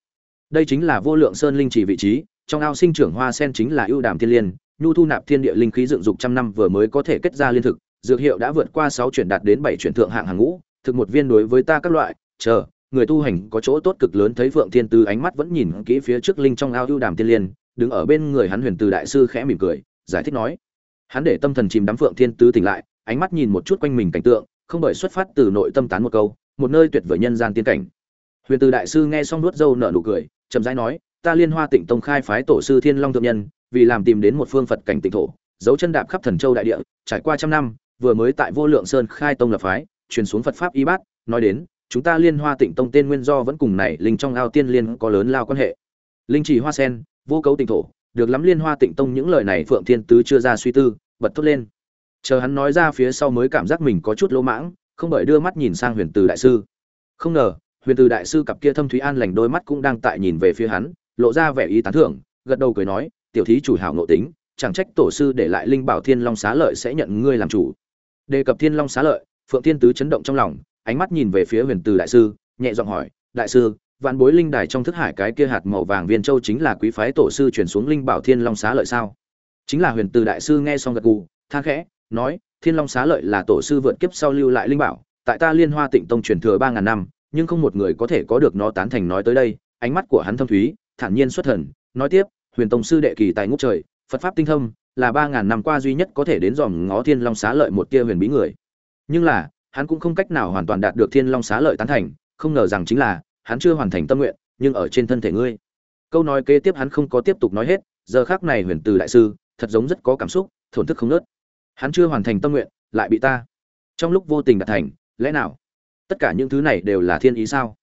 đây chính là vô lượng sơn linh chỉ vị trí trong ao sinh trưởng hoa sen chính là ưu đàm thiên liên nhu thu nạp thiên địa linh khí dựng dục trăm năm vừa mới có thể kết ra liên thực dược hiệu đã vượt qua sáu chuyển đạt đến bảy chuyển thượng hạng hàng ngũ thực một viên đối với ta các loại chờ người tu hành có chỗ tốt cực lớn thấy Phượng Thiên tư ánh mắt vẫn nhìn kỹ phía trước linh trong ao ưu đàm tiên liên, đứng ở bên người hắn Huyền Từ đại sư khẽ mỉm cười, giải thích nói: Hắn để tâm thần chìm đắm Phượng Thiên Tứ tỉnh lại, ánh mắt nhìn một chút quanh mình cảnh tượng, không bởi xuất phát từ nội tâm tán một câu, một nơi tuyệt vời nhân gian tiên cảnh. Huyền Từ đại sư nghe xong nuốt dâu nở nụ cười, chậm rãi nói: "Ta Liên Hoa Tịnh Tông khai phái tổ sư Thiên Long thượng nhân, vì làm tìm đến một phương Phật cảnh tịnh thổ, dấu chân đạp khắp Thần Châu đại địa, trải qua trăm năm, vừa mới tại Vô Lượng Sơn khai tông lập phái, truyền xuống Phật pháp y bát, nói đến, chúng ta liên hoa tịnh tông tên nguyên do vẫn cùng này linh trong ao tiên liên có lớn lao quan hệ linh chỉ hoa sen vô cấu tịnh thổ được lắm liên hoa tịnh tông những lời này phượng thiên tứ chưa ra suy tư bật thốt lên chờ hắn nói ra phía sau mới cảm giác mình có chút lỗ mãng không bởi đưa mắt nhìn sang huyền từ đại sư. Không ngờ, huyền từ đại sư cặp kia thâm thúy an lành đôi mắt cũng đang tại nhìn về phía hắn, lộ ra vẻ ý tán thưởng, gật đầu cười nói, tiểu thí chủ hảo ngộ tính, chẳng trách tổ sư để lại linh bảo thiên long xá lợi sẽ nhận ngươi làm chủ. Đề cập thiên long xá lợi, phượng thiên tứ chấn động trong lòng, ánh mắt nhìn về phía huyền từ đại sư, nhẹ giọng hỏi, đại sư, vạn bối linh đài trong thức hải cái kia hạt màu vàng viên châu chính là quý phái tổ sư chuyển xuống linh bảo thiên long xá lợi sao? Chính là huyền từ đại sư nghe xong gật gù, than khẽ, nói thiên long xá lợi là tổ sư vượt kiếp sau lưu lại linh bảo tại ta liên hoa tịnh tông truyền thừa ba ngàn năm nhưng không một người có thể có được nó tán thành nói tới đây. Ánh mắt của hắn thâm thúy thản nhiên xuất thần nói tiếp huyền tông sư đệ kỳ tài ngút trời phật pháp tinh thông, là ba ngàn năm qua duy nhất có thể đến dòm ngó thiên long xá lợi một tia huyền bí người. Nhưng là hắn cũng không cách nào hoàn toàn đạt được thiên long xá lợi tán thành không ngờ rằng chính là hắn chưa hoàn thành tâm nguyện nhưng ở trên thân thể ngươi. Câu nói kế tiếp hắn không có tiếp tục nói hết giờ khác này huyền từ đại sư thật giống rất có cảm xúc thổn thức không ngớt hắn chưa hoàn thành tâm nguyện, lại bị ta. Trong lúc vô tình đạt thành, lẽ nào? Tất cả những thứ này đều là thiên ý sao?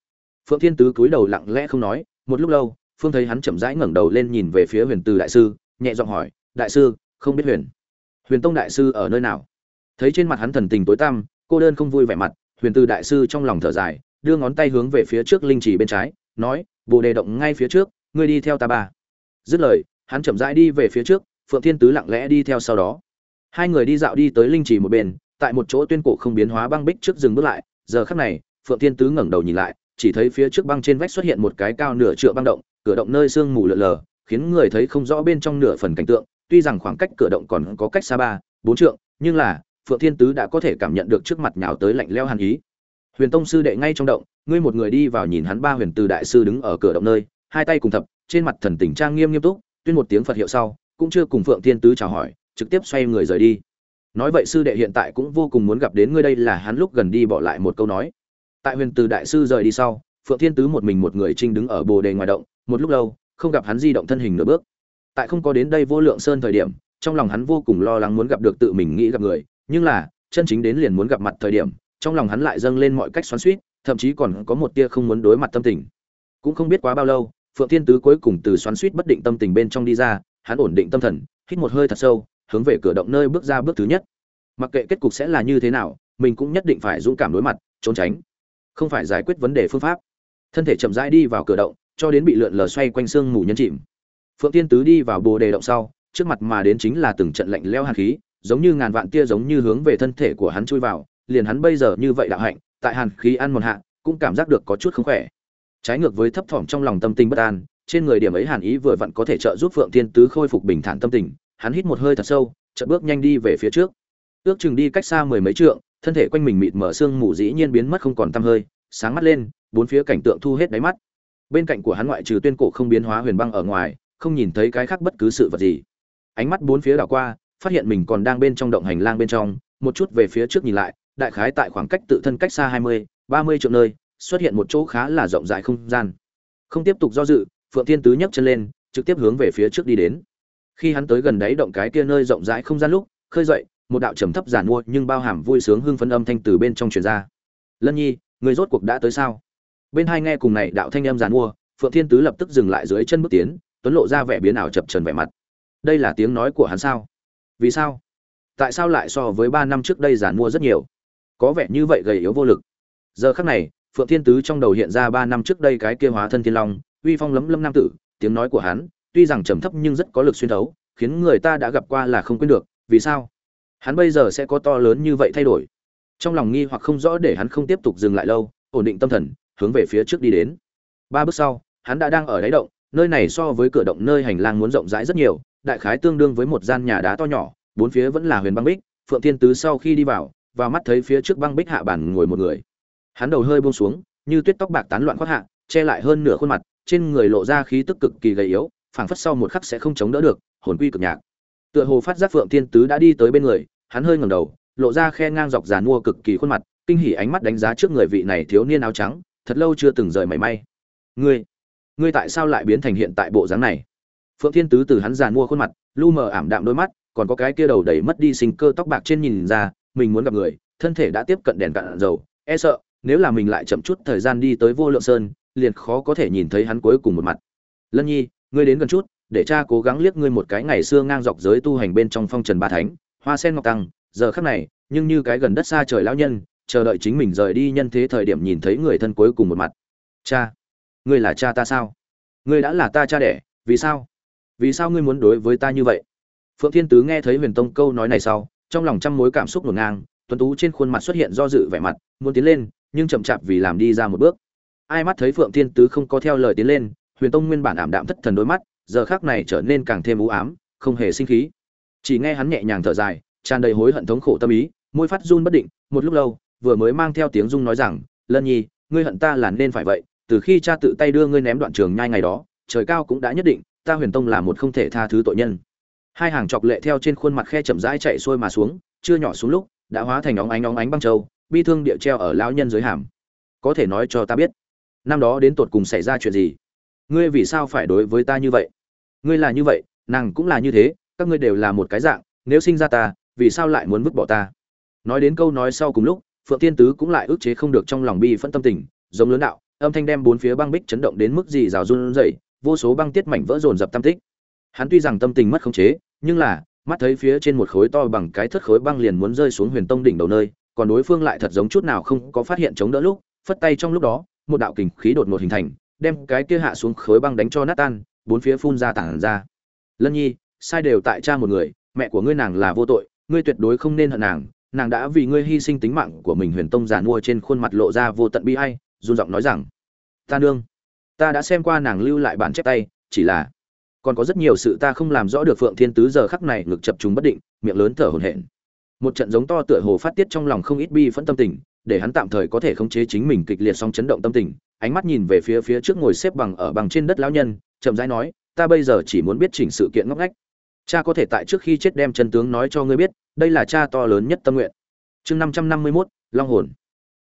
Phượng thiên tứ cúi đầu lặng lẽ không nói, một lúc lâu, phương thấy hắn chậm rãi ngẩng đầu lên nhìn về phía huyền từ đại sư, nhẹ giọng hỏi, đại sư, không biết huyền huyền tông đại sư ở nơi nào? Thấy trên mặt hắn thần tình tối tăm, cô đơn không vui vẻ mặt, huyền từ đại sư trong lòng thở dài, đưa ngón tay hướng về phía trước linh chỉ bên trái, nói, bồ đề động ngay phía trước, ngươi đi theo ta ba. Dứt lời, hắn chậm rãi đi về phía trước, phượng thiên tứ lặng lẽ đi theo sau đó hai người đi dạo đi tới linh trì một bên, tại một chỗ tuyên cổ không biến hóa băng bích trước dừng bước lại, giờ khắc này, phượng thiên tứ ngẩng đầu nhìn lại, chỉ thấy phía trước băng trên vách xuất hiện một cái cao nửa trượng băng động, cửa động nơi sương mù lượn lờ, khiến người thấy không rõ bên trong nửa phần cảnh tượng, tuy rằng khoảng cách cửa động còn có cách xa ba, bốn trượng, nhưng là, phượng thiên tứ đã có thể cảm nhận được trước mặt nhào tới lạnh leo hàn ý. Huyền tông sư đệ ngay trong động, ngươi một người đi vào nhìn hắn ba huyền từ đại sư đứng ở cửa động nơi, hai tay cùng thập, trên mặt thần tình trang nghiêm nghiêm túc, tuyên một tiếng phật hiệu sau, cũng chưa cùng phượng thiên tứ chào hỏi trực tiếp xoay người rời đi. Nói vậy sư đệ hiện tại cũng vô cùng muốn gặp đến ngươi đây là hắn lúc gần đi bỏ lại một câu nói. Tại huyền từ đại sư rời đi sau, phượng thiên tứ một mình một người trinh đứng ở bồ đề ngoài động, một lúc lâu, không gặp hắn di động thân hình nửa bước. Tại không có đến đây vô lượng sơn thời điểm, trong lòng hắn vô cùng lo lắng muốn gặp được tự mình nghĩ gặp người, nhưng là, chân chính đến liền muốn gặp mặt thời điểm, trong lòng hắn lại dâng lên mọi cách xoắn suýt thậm chí còn có một tia không muốn đối mặt tâm tình. Cũng không biết quá bao lâu, phượng thiên tứ cuối cùng từ xoắn suýt bất định tâm tình bên trong đi ra, hắn ổn định tâm thần, hít một hơi thật sâu hướng về cửa động nơi bước ra bước thứ nhất. Mặc kệ kết cục sẽ là như thế nào mình cũng nhất định phải dũng cảm đối mặt trốn tránh. Không phải giải quyết vấn đề phương pháp. Thân thể chậm rãi đi vào cửa động cho đến bị lượn lờ xoay quanh xương mù nhân chìm. Phượng tiên tứ đi vào bồ đề động sau trước mặt mà đến chính là từng trận lạnh lẽo hàn khí giống như ngàn vạn tia giống như hướng về thân thể của hắn chui vào, liền hắn bây giờ như vậy đạo hạnh, tại hàn khí ăn một hạ, cũng cảm giác được có chút không khỏe. Trái ngược với thấp thỏm trong lòng tâm tình bất an, trên người điểm ấy hàn ý vừa vặn có thể trợ giúp Phượng tiên Tứ khôi phục bình thản tâm tình, hắn hít một hơi thật sâu, chợt bước nhanh đi về phía trước. Ước chừng đi cách xa mười mấy trượng, thân thể quanh mình mịt mở xương mù dĩ nhiên biến mất không còn tăm hơi, sáng mắt lên, bốn phía cảnh tượng thu hết đáy mắt. Bên cạnh của hắn ngoại trừ tuyên cổ không biến hóa huyền băng ở ngoài, không nhìn thấy cái khác bất cứ sự vật gì. Ánh mắt bốn phía đảo qua, phát hiện mình còn đang bên trong động hành lang bên trong, một chút về phía trước nhìn lại, đại khái tại khoảng cách tự thân cách xa 20, 30 triệu nơi, xuất hiện một chỗ khá là rộng rãi không gian. Không tiếp tục do dự, Phượng Thiên Tứ nhấc chân lên, trực tiếp hướng về phía trước đi đến. Khi hắn tới gần đáy động cái kia nơi rộng rãi không gian lúc, khơi dậy, một đạo trầm thấp giản mua nhưng bao hàm vui sướng hưng phấn âm thanh từ bên trong truyền ra. "Lân Nhi, người rốt cuộc đã tới sao?" Bên hai nghe cùng này đạo thanh âm giản mua, Phượng Thiên Tứ lập tức dừng lại dưới chân bước tiến, tuấn lộ ra vẻ biến ảo chập chờn vẻ mặt. Đây là tiếng nói của hắn sao? vì sao tại sao lại so với ba năm trước đây giản mua rất nhiều có vẻ như vậy gầy yếu vô lực giờ khắc này phượng thiên tứ trong đầu hiện ra ba năm trước đây cái kia hóa thân thiên long uy phong lấm lâm nam tử tiếng nói của hắn tuy rằng trầm thấp nhưng rất có lực xuyên thấu, khiến người ta đã gặp qua là không quên được, vì sao? Hắn bây giờ sẽ có to lớn như vậy thay đổi. Trong lòng nghi hoặc không rõ để hắn không tiếp tục dừng lại lâu, ổn định tâm thần, hướng về phía trước đi đến. Ba bước sau, hắn đã đang ở đáy động, nơi này so với cửa động nơi hành lang muốn rộng rãi rất nhiều, đại khái tương đương với một gian nhà đá to nhỏ, bốn phía vẫn là huyền băng bích, phượng thiên tứ sau khi đi vào và mắt thấy phía trước băng bích hạ bản ngồi một người. Hắn đầu hơi buông xuống, như tuyết tóc bạc tán loạn khoác hạ, che lại hơn nửa khuôn mặt, trên người lộ ra khí tức cực kỳ gầy yếu phảng phất sau một khắc sẽ không chống đỡ được, hồn quy cực nhạc. Tựa hồ phát giác phượng thiên tứ đã đi tới bên người, hắn hơi ngẩng đầu, lộ ra khe ngang dọc giàn mua cực kỳ khuôn mặt, kinh hỉ ánh mắt đánh giá trước người vị này thiếu niên áo trắng, thật lâu chưa từng rời mảy may. Ngươi ngươi tại sao lại biến thành hiện tại bộ dáng này? Phượng thiên tứ từ hắn giàn mua khuôn mặt, lu mờ ảm đạm đôi mắt, còn có cái kia đầu đầy mất đi sinh cơ tóc bạc trên nhìn ra, mình muốn gặp người, thân thể đã tiếp cận đèn cạn dầu e sợ, nếu là mình lại chậm chút thời gian đi tới vô lượng sơn, liền khó có thể nhìn thấy hắn cuối cùng một mặt. Lân nhi ngươi đến gần chút, để cha cố gắng liếc ngươi một cái ngày xưa ngang dọc giới tu hành bên trong phong trần ba thánh, hoa sen ngọc tăng, giờ khắc này, nhưng như cái gần đất xa trời lão nhân, chờ đợi chính mình rời đi nhân thế thời điểm nhìn thấy người thân cuối cùng một mặt. Cha, ngươi là cha ta sao? Ngươi đã là ta cha đẻ, vì sao? Vì sao ngươi muốn đối với ta như vậy? Phượng thiên tứ nghe thấy huyền tông câu nói này sau, trong lòng trăm mối cảm xúc ngổn ngang, tuấn tú trên khuôn mặt xuất hiện do dự vẻ mặt, muốn tiến lên, nhưng chậm chạp vì làm đi ra một bước. Ai mắt thấy phượng thiên tứ không có theo lời tiến lên huyền tông nguyên bản ảm đạm thất thần đôi mắt, giờ khác này trở nên càng thêm u ám, không hề sinh khí. Chỉ nghe hắn nhẹ nhàng thở dài, tràn đầy hối hận thống khổ tâm ý, môi phát run bất định, một lúc lâu, vừa mới mang theo tiếng dung nói rằng, lân nhi, ngươi hận ta là nên phải vậy, từ khi cha tự tay đưa ngươi ném đoạn trường nhai ngày đó, trời cao cũng đã nhất định, ta huyền tông là một không thể tha thứ tội nhân. Hai hàng chọc lệ theo trên khuôn mặt khe chậm rãi chạy xuôi mà xuống, chưa nhỏ xuống lúc, đã hóa thành óng ánh óng ánh băng châu, bi thương địa treo ở lão nhân dưới hàm. Có thể nói cho ta biết, năm đó đến tột cùng xảy ra chuyện gì? Ngươi vì sao phải đối với ta như vậy? Ngươi là như vậy, nàng cũng là như thế, các ngươi đều là một cái dạng, nếu sinh ra ta, vì sao lại muốn vứt bỏ ta? Nói đến câu nói sau cùng lúc, phượng tiên tứ cũng lại ức chế không được trong lòng bi phẫn tâm tình, giống lớn đạo, âm thanh đem bốn phía băng bích chấn động đến mức gì rào run rẩy, vô số băng tiết mảnh vỡ rồn dập tam tích. Hắn tuy rằng tâm tình mất khống chế, nhưng là, mắt thấy phía trên một khối to bằng cái thất khối băng liền muốn rơi xuống huyền tông đỉnh đầu nơi, còn đối phương lại thật giống chút nào không có phát hiện chống đỡ lúc, phất tay trong lúc đó, một đạo kình khí đột ngột hình thành đem cái kia hạ xuống khối băng đánh cho nát tan, bốn phía phun ra tảng ra. Lân nhi, sai đều tại cha một người, mẹ của ngươi nàng là vô tội, ngươi tuyệt đối không nên hận nàng nàng đã vì ngươi hy sinh tính mạng của mình huyền tông giàn mua trên khuôn mặt lộ ra vô tận bi hay run giọng nói rằng, ta nương, ta đã xem qua nàng lưu lại bản chép tay, chỉ là còn có rất nhiều sự ta không làm rõ được phượng thiên tứ giờ khắc này ngực chập trùng bất định, miệng lớn thở hổn hển. Một trận giống to tựa hồ phát tiết trong lòng không ít bi phẫn tâm tình, để hắn tạm thời có thể khống chế chính mình kịch liệt song chấn động tâm tình ánh mắt nhìn về phía phía trước ngồi xếp bằng ở bằng trên đất lão nhân, chậm rãi nói, ta bây giờ chỉ muốn biết chỉnh sự kiện ngóc ngách cha có thể tại trước khi chết đem chân tướng nói cho ngươi biết, đây là cha to lớn nhất tâm nguyện. Chương năm trăm năm mươi mốt, long hồn.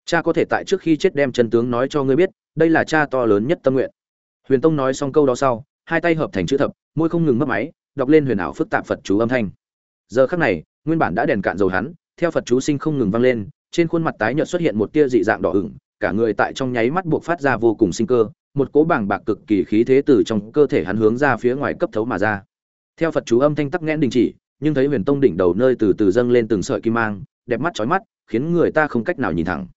Cha có thể tại trước khi chết đem chân tướng nói cho ngươi biết, đây là cha to lớn nhất tâm nguyện. Huyền tông nói xong câu đó sau, hai tay hợp thành chữ thập, môi không ngừng mấp máy, đọc lên huyền ảo phức tạp phật chú âm thanh. Giờ khắc này, nguyên bản đã đèn cạn dầu hắn, theo phật chú sinh không ngừng vang lên, trên khuôn mặt tái nhợt xuất hiện một tia dị dạng đỏ ửng cả người tại trong nháy mắt buộc phát ra vô cùng sinh cơ, một cỗ bảng bạc cực kỳ khí thế từ trong cơ thể hắn hướng ra phía ngoài cấp thấu mà ra. Theo phật chú âm thanh tắc nghẽn đình chỉ, nhưng thấy huyền tông đỉnh đầu nơi từ từ dâng lên từng sợi kim mang, đẹp mắt chói mắt, khiến người ta không cách nào nhìn thẳng.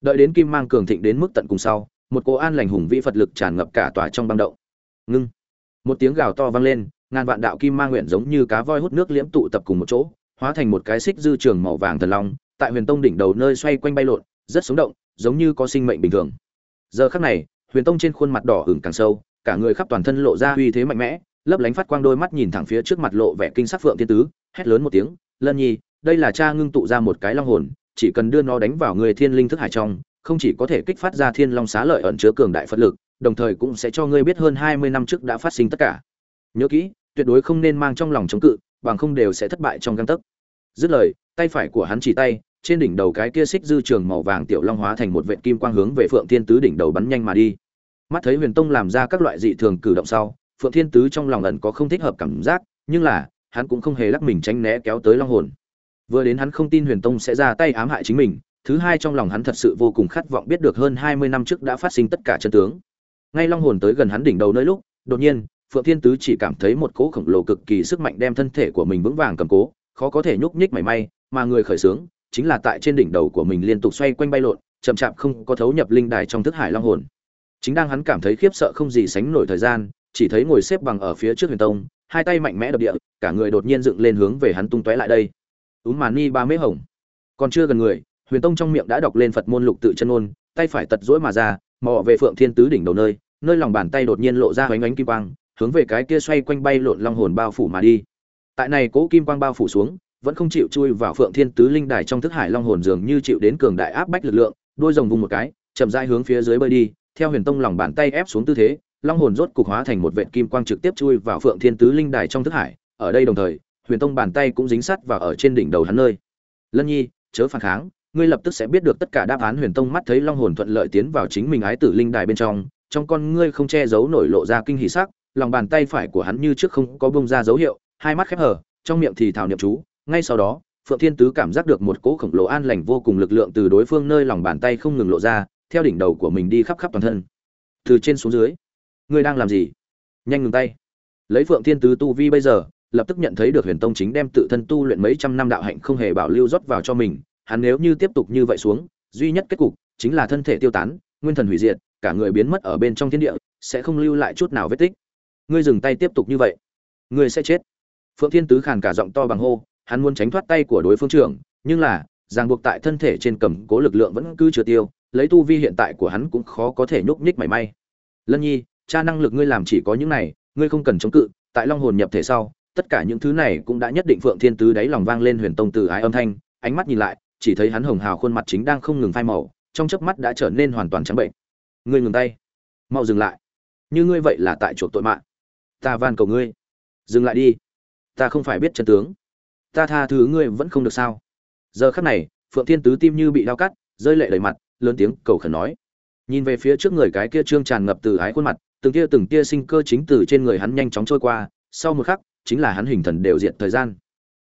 Đợi đến kim mang cường thịnh đến mức tận cùng sau, một cỗ an lành hùng vĩ phật lực tràn ngập cả tòa trong băng động. Ngưng. Một tiếng gào to vang lên, ngàn vạn đạo kim mang nguyện giống như cá voi hút nước liễm tụ tập cùng một chỗ, hóa thành một cái xích dư trường màu vàng thần long, tại huyền tông đỉnh đầu nơi xoay quanh bay lộn, rất sống động giống như có sinh mệnh bình thường. Giờ khắc này, huyền tông trên khuôn mặt đỏ hửng càng sâu, cả người khắp toàn thân lộ ra uy thế mạnh mẽ, lấp lánh phát quang đôi mắt nhìn thẳng phía trước mặt lộ vẻ kinh sắc phượng thiên tứ, hét lớn một tiếng, lân nhi, đây là cha ngưng tụ ra một cái long hồn, chỉ cần đưa nó đánh vào người thiên linh thức hải trong, không chỉ có thể kích phát ra thiên long xá lợi ẩn chứa cường đại phật lực, đồng thời cũng sẽ cho ngươi biết hơn hai mươi năm trước đã phát sinh tất cả. Nhớ kỹ, tuyệt đối không nên mang trong lòng chống cự, bằng không đều sẽ thất bại trong găng tấc. Dứt lời, tay phải của hắn chỉ tay trên đỉnh đầu cái kia xích dư trường màu vàng tiểu long hóa thành một vệt kim quang hướng về phượng thiên tứ đỉnh đầu bắn nhanh mà đi. Mắt thấy huyền tông làm ra các loại dị thường cử động sau, phượng thiên tứ trong lòng ẩn có không thích hợp cảm giác, nhưng là, hắn cũng không hề lắc mình tránh né kéo tới long hồn. Vừa đến hắn không tin huyền tông sẽ ra tay ám hại chính mình, thứ hai trong lòng hắn thật sự vô cùng khát vọng biết được hơn hai mươi năm trước đã phát sinh tất cả chân tướng. Ngay long hồn tới gần hắn đỉnh đầu nơi lúc, đột nhiên, phượng thiên tứ chỉ cảm thấy một cỗ khổng lồ cực kỳ sức mạnh đem thân thể của mình vững vàng cầm cố, khó có thể nhúc nhích mảy may, mà người khởi sướng chính là tại trên đỉnh đầu của mình liên tục xoay quanh bay lộn, chậm chạp không có thấu nhập linh đài trong thức hải long hồn. Chính đang hắn cảm thấy khiếp sợ không gì sánh nổi thời gian, chỉ thấy ngồi xếp bằng ở phía trước huyền tông, hai tay mạnh mẽ đập địa, cả người đột nhiên dựng lên hướng về hắn tung tóe lại đây. Úm màn ni ba mễ hồng. Còn chưa gần người, huyền tông trong miệng đã đọc lên phật môn lục tự chân ôn tay phải tật rỗi mà ra, mò về phượng thiên tứ đỉnh đầu nơi nơi lòng bàn tay đột nhiên lộ ra hoánh ánh kim quang, hướng về cái kia xoay quanh bay lộn long hồn bao phủ mà đi. Tại này cố kim quang bao phủ xuống vẫn không chịu chui vào phượng thiên tứ linh đài trong thức hải long hồn dường như chịu đến cường đại áp bách lực lượng, đôi rồng vùng một cái, chậm rãi hướng phía dưới bơi đi, theo huyền tông lòng bàn tay ép xuống tư thế, long hồn rốt cục hóa thành một vệt kim quang trực tiếp chui vào phượng thiên tứ linh đài trong thức hải, ở đây đồng thời, huyền tông bàn tay cũng dính sát vào ở trên đỉnh đầu hắn nơi. Lân nhi, chớ phản kháng, ngươi lập tức sẽ biết được tất cả đáp án. Huyền tông mắt thấy long hồn thuận lợi tiến vào chính mình ái tử linh đài bên trong trong con ngươi không che giấu nổi lộ ra kinh hỉ sắc, lòng bàn tay phải của hắn như trước không có bông ra dấu hiệu, hai mắt khép hờ, trong miệng thì thảo niệm chú ngay sau đó, phượng thiên tứ cảm giác được một cỗ khổng lồ an lành vô cùng lực lượng từ đối phương nơi lòng bàn tay không ngừng lộ ra, theo đỉnh đầu của mình đi khắp khắp toàn thân. Từ trên xuống dưới, ngươi đang làm gì? Nhanh ngừng tay. Lấy phượng thiên tứ tu vi bây giờ, lập tức nhận thấy được huyền tông chính đem tự thân tu luyện mấy trăm năm đạo hạnh không hề bảo lưu rót vào cho mình. Hắn nếu như tiếp tục như vậy xuống, duy nhất kết cục chính là thân thể tiêu tán, nguyên thần hủy diệt, cả người biến mất ở bên trong thiên địa, sẽ không lưu lại chút nào vết tích. Ngươi dừng tay tiếp tục như vậy, ngươi sẽ chết. Phượng thiên tứ khàn cả giọng to bằng hô hắn muốn tránh thoát tay của đối phương trưởng, nhưng là, ràng buộc tại thân thể trên cầm cố lực lượng vẫn cứ chưa tiêu, lấy tu vi hiện tại của hắn cũng khó có thể nhúc nhích mảy may. Lân nhi, cha năng lực ngươi làm chỉ có những này, ngươi không cần chống cự, tại long hồn nhập thể sau, tất cả những thứ này cũng đã nhất định phượng thiên tứ đáy lòng vang lên huyền tông từ ái âm thanh, ánh mắt nhìn lại, chỉ thấy hắn hồng hào khuôn mặt chính đang không ngừng phai màu, trong chớp mắt đã trở nên hoàn toàn trắng bệnh. Ngươi ngừng tay. Mau dừng lại. Như ngươi vậy là tại chuộc tội mạng. Ta van cầu ngươi. Dừng lại đi. Ta không phải biết chân tướng ta tha thứ ngươi vẫn không được sao? Giờ khắc này, phượng thiên tứ tim như bị đau cắt, rơi lệ đầy mặt, lớn tiếng cầu khẩn nói. Nhìn về phía trước người cái kia trương tràn ngập từ ái khuôn mặt, từng tia từng tia sinh cơ chính từ trên người hắn nhanh chóng trôi qua, sau một khắc, chính là hắn hình thần đều diện thời gian.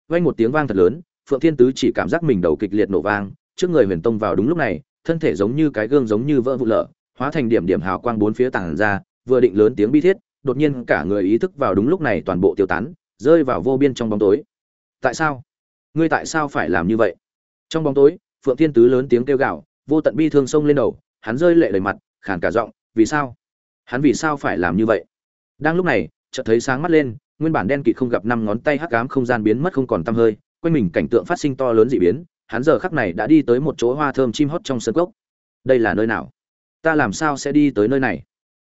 Vang một tiếng vang thật lớn, phượng thiên tứ chỉ cảm giác mình đầu kịch liệt nổ vang, trước người huyền tông vào đúng lúc này, thân thể giống như cái gương giống như vỡ vụn lở, hóa thành điểm điểm hào quang bốn phía tàng ra, vừa định lớn tiếng bi thiết, đột nhiên cả người ý thức vào đúng lúc này toàn bộ tiêu tán, rơi vào vô biên trong bóng tối tại sao? Ngươi tại sao phải làm như vậy? Trong bóng tối, phượng thiên tứ lớn tiếng kêu gào, vô tận bi thương sông lên đầu, hắn rơi lệ đầy mặt, khàn cả giọng, vì sao? Hắn vì sao phải làm như vậy? Đang lúc này, chợt thấy sáng mắt lên, nguyên bản đen kịt không gặp năm ngón tay hắc ám không gian biến mất không còn tăm hơi, quanh mình cảnh tượng phát sinh to lớn dị biến, hắn giờ khắc này đã đi tới một chỗ hoa thơm chim hót trong sân cốc. Đây là nơi nào? Ta làm sao sẽ đi tới nơi này?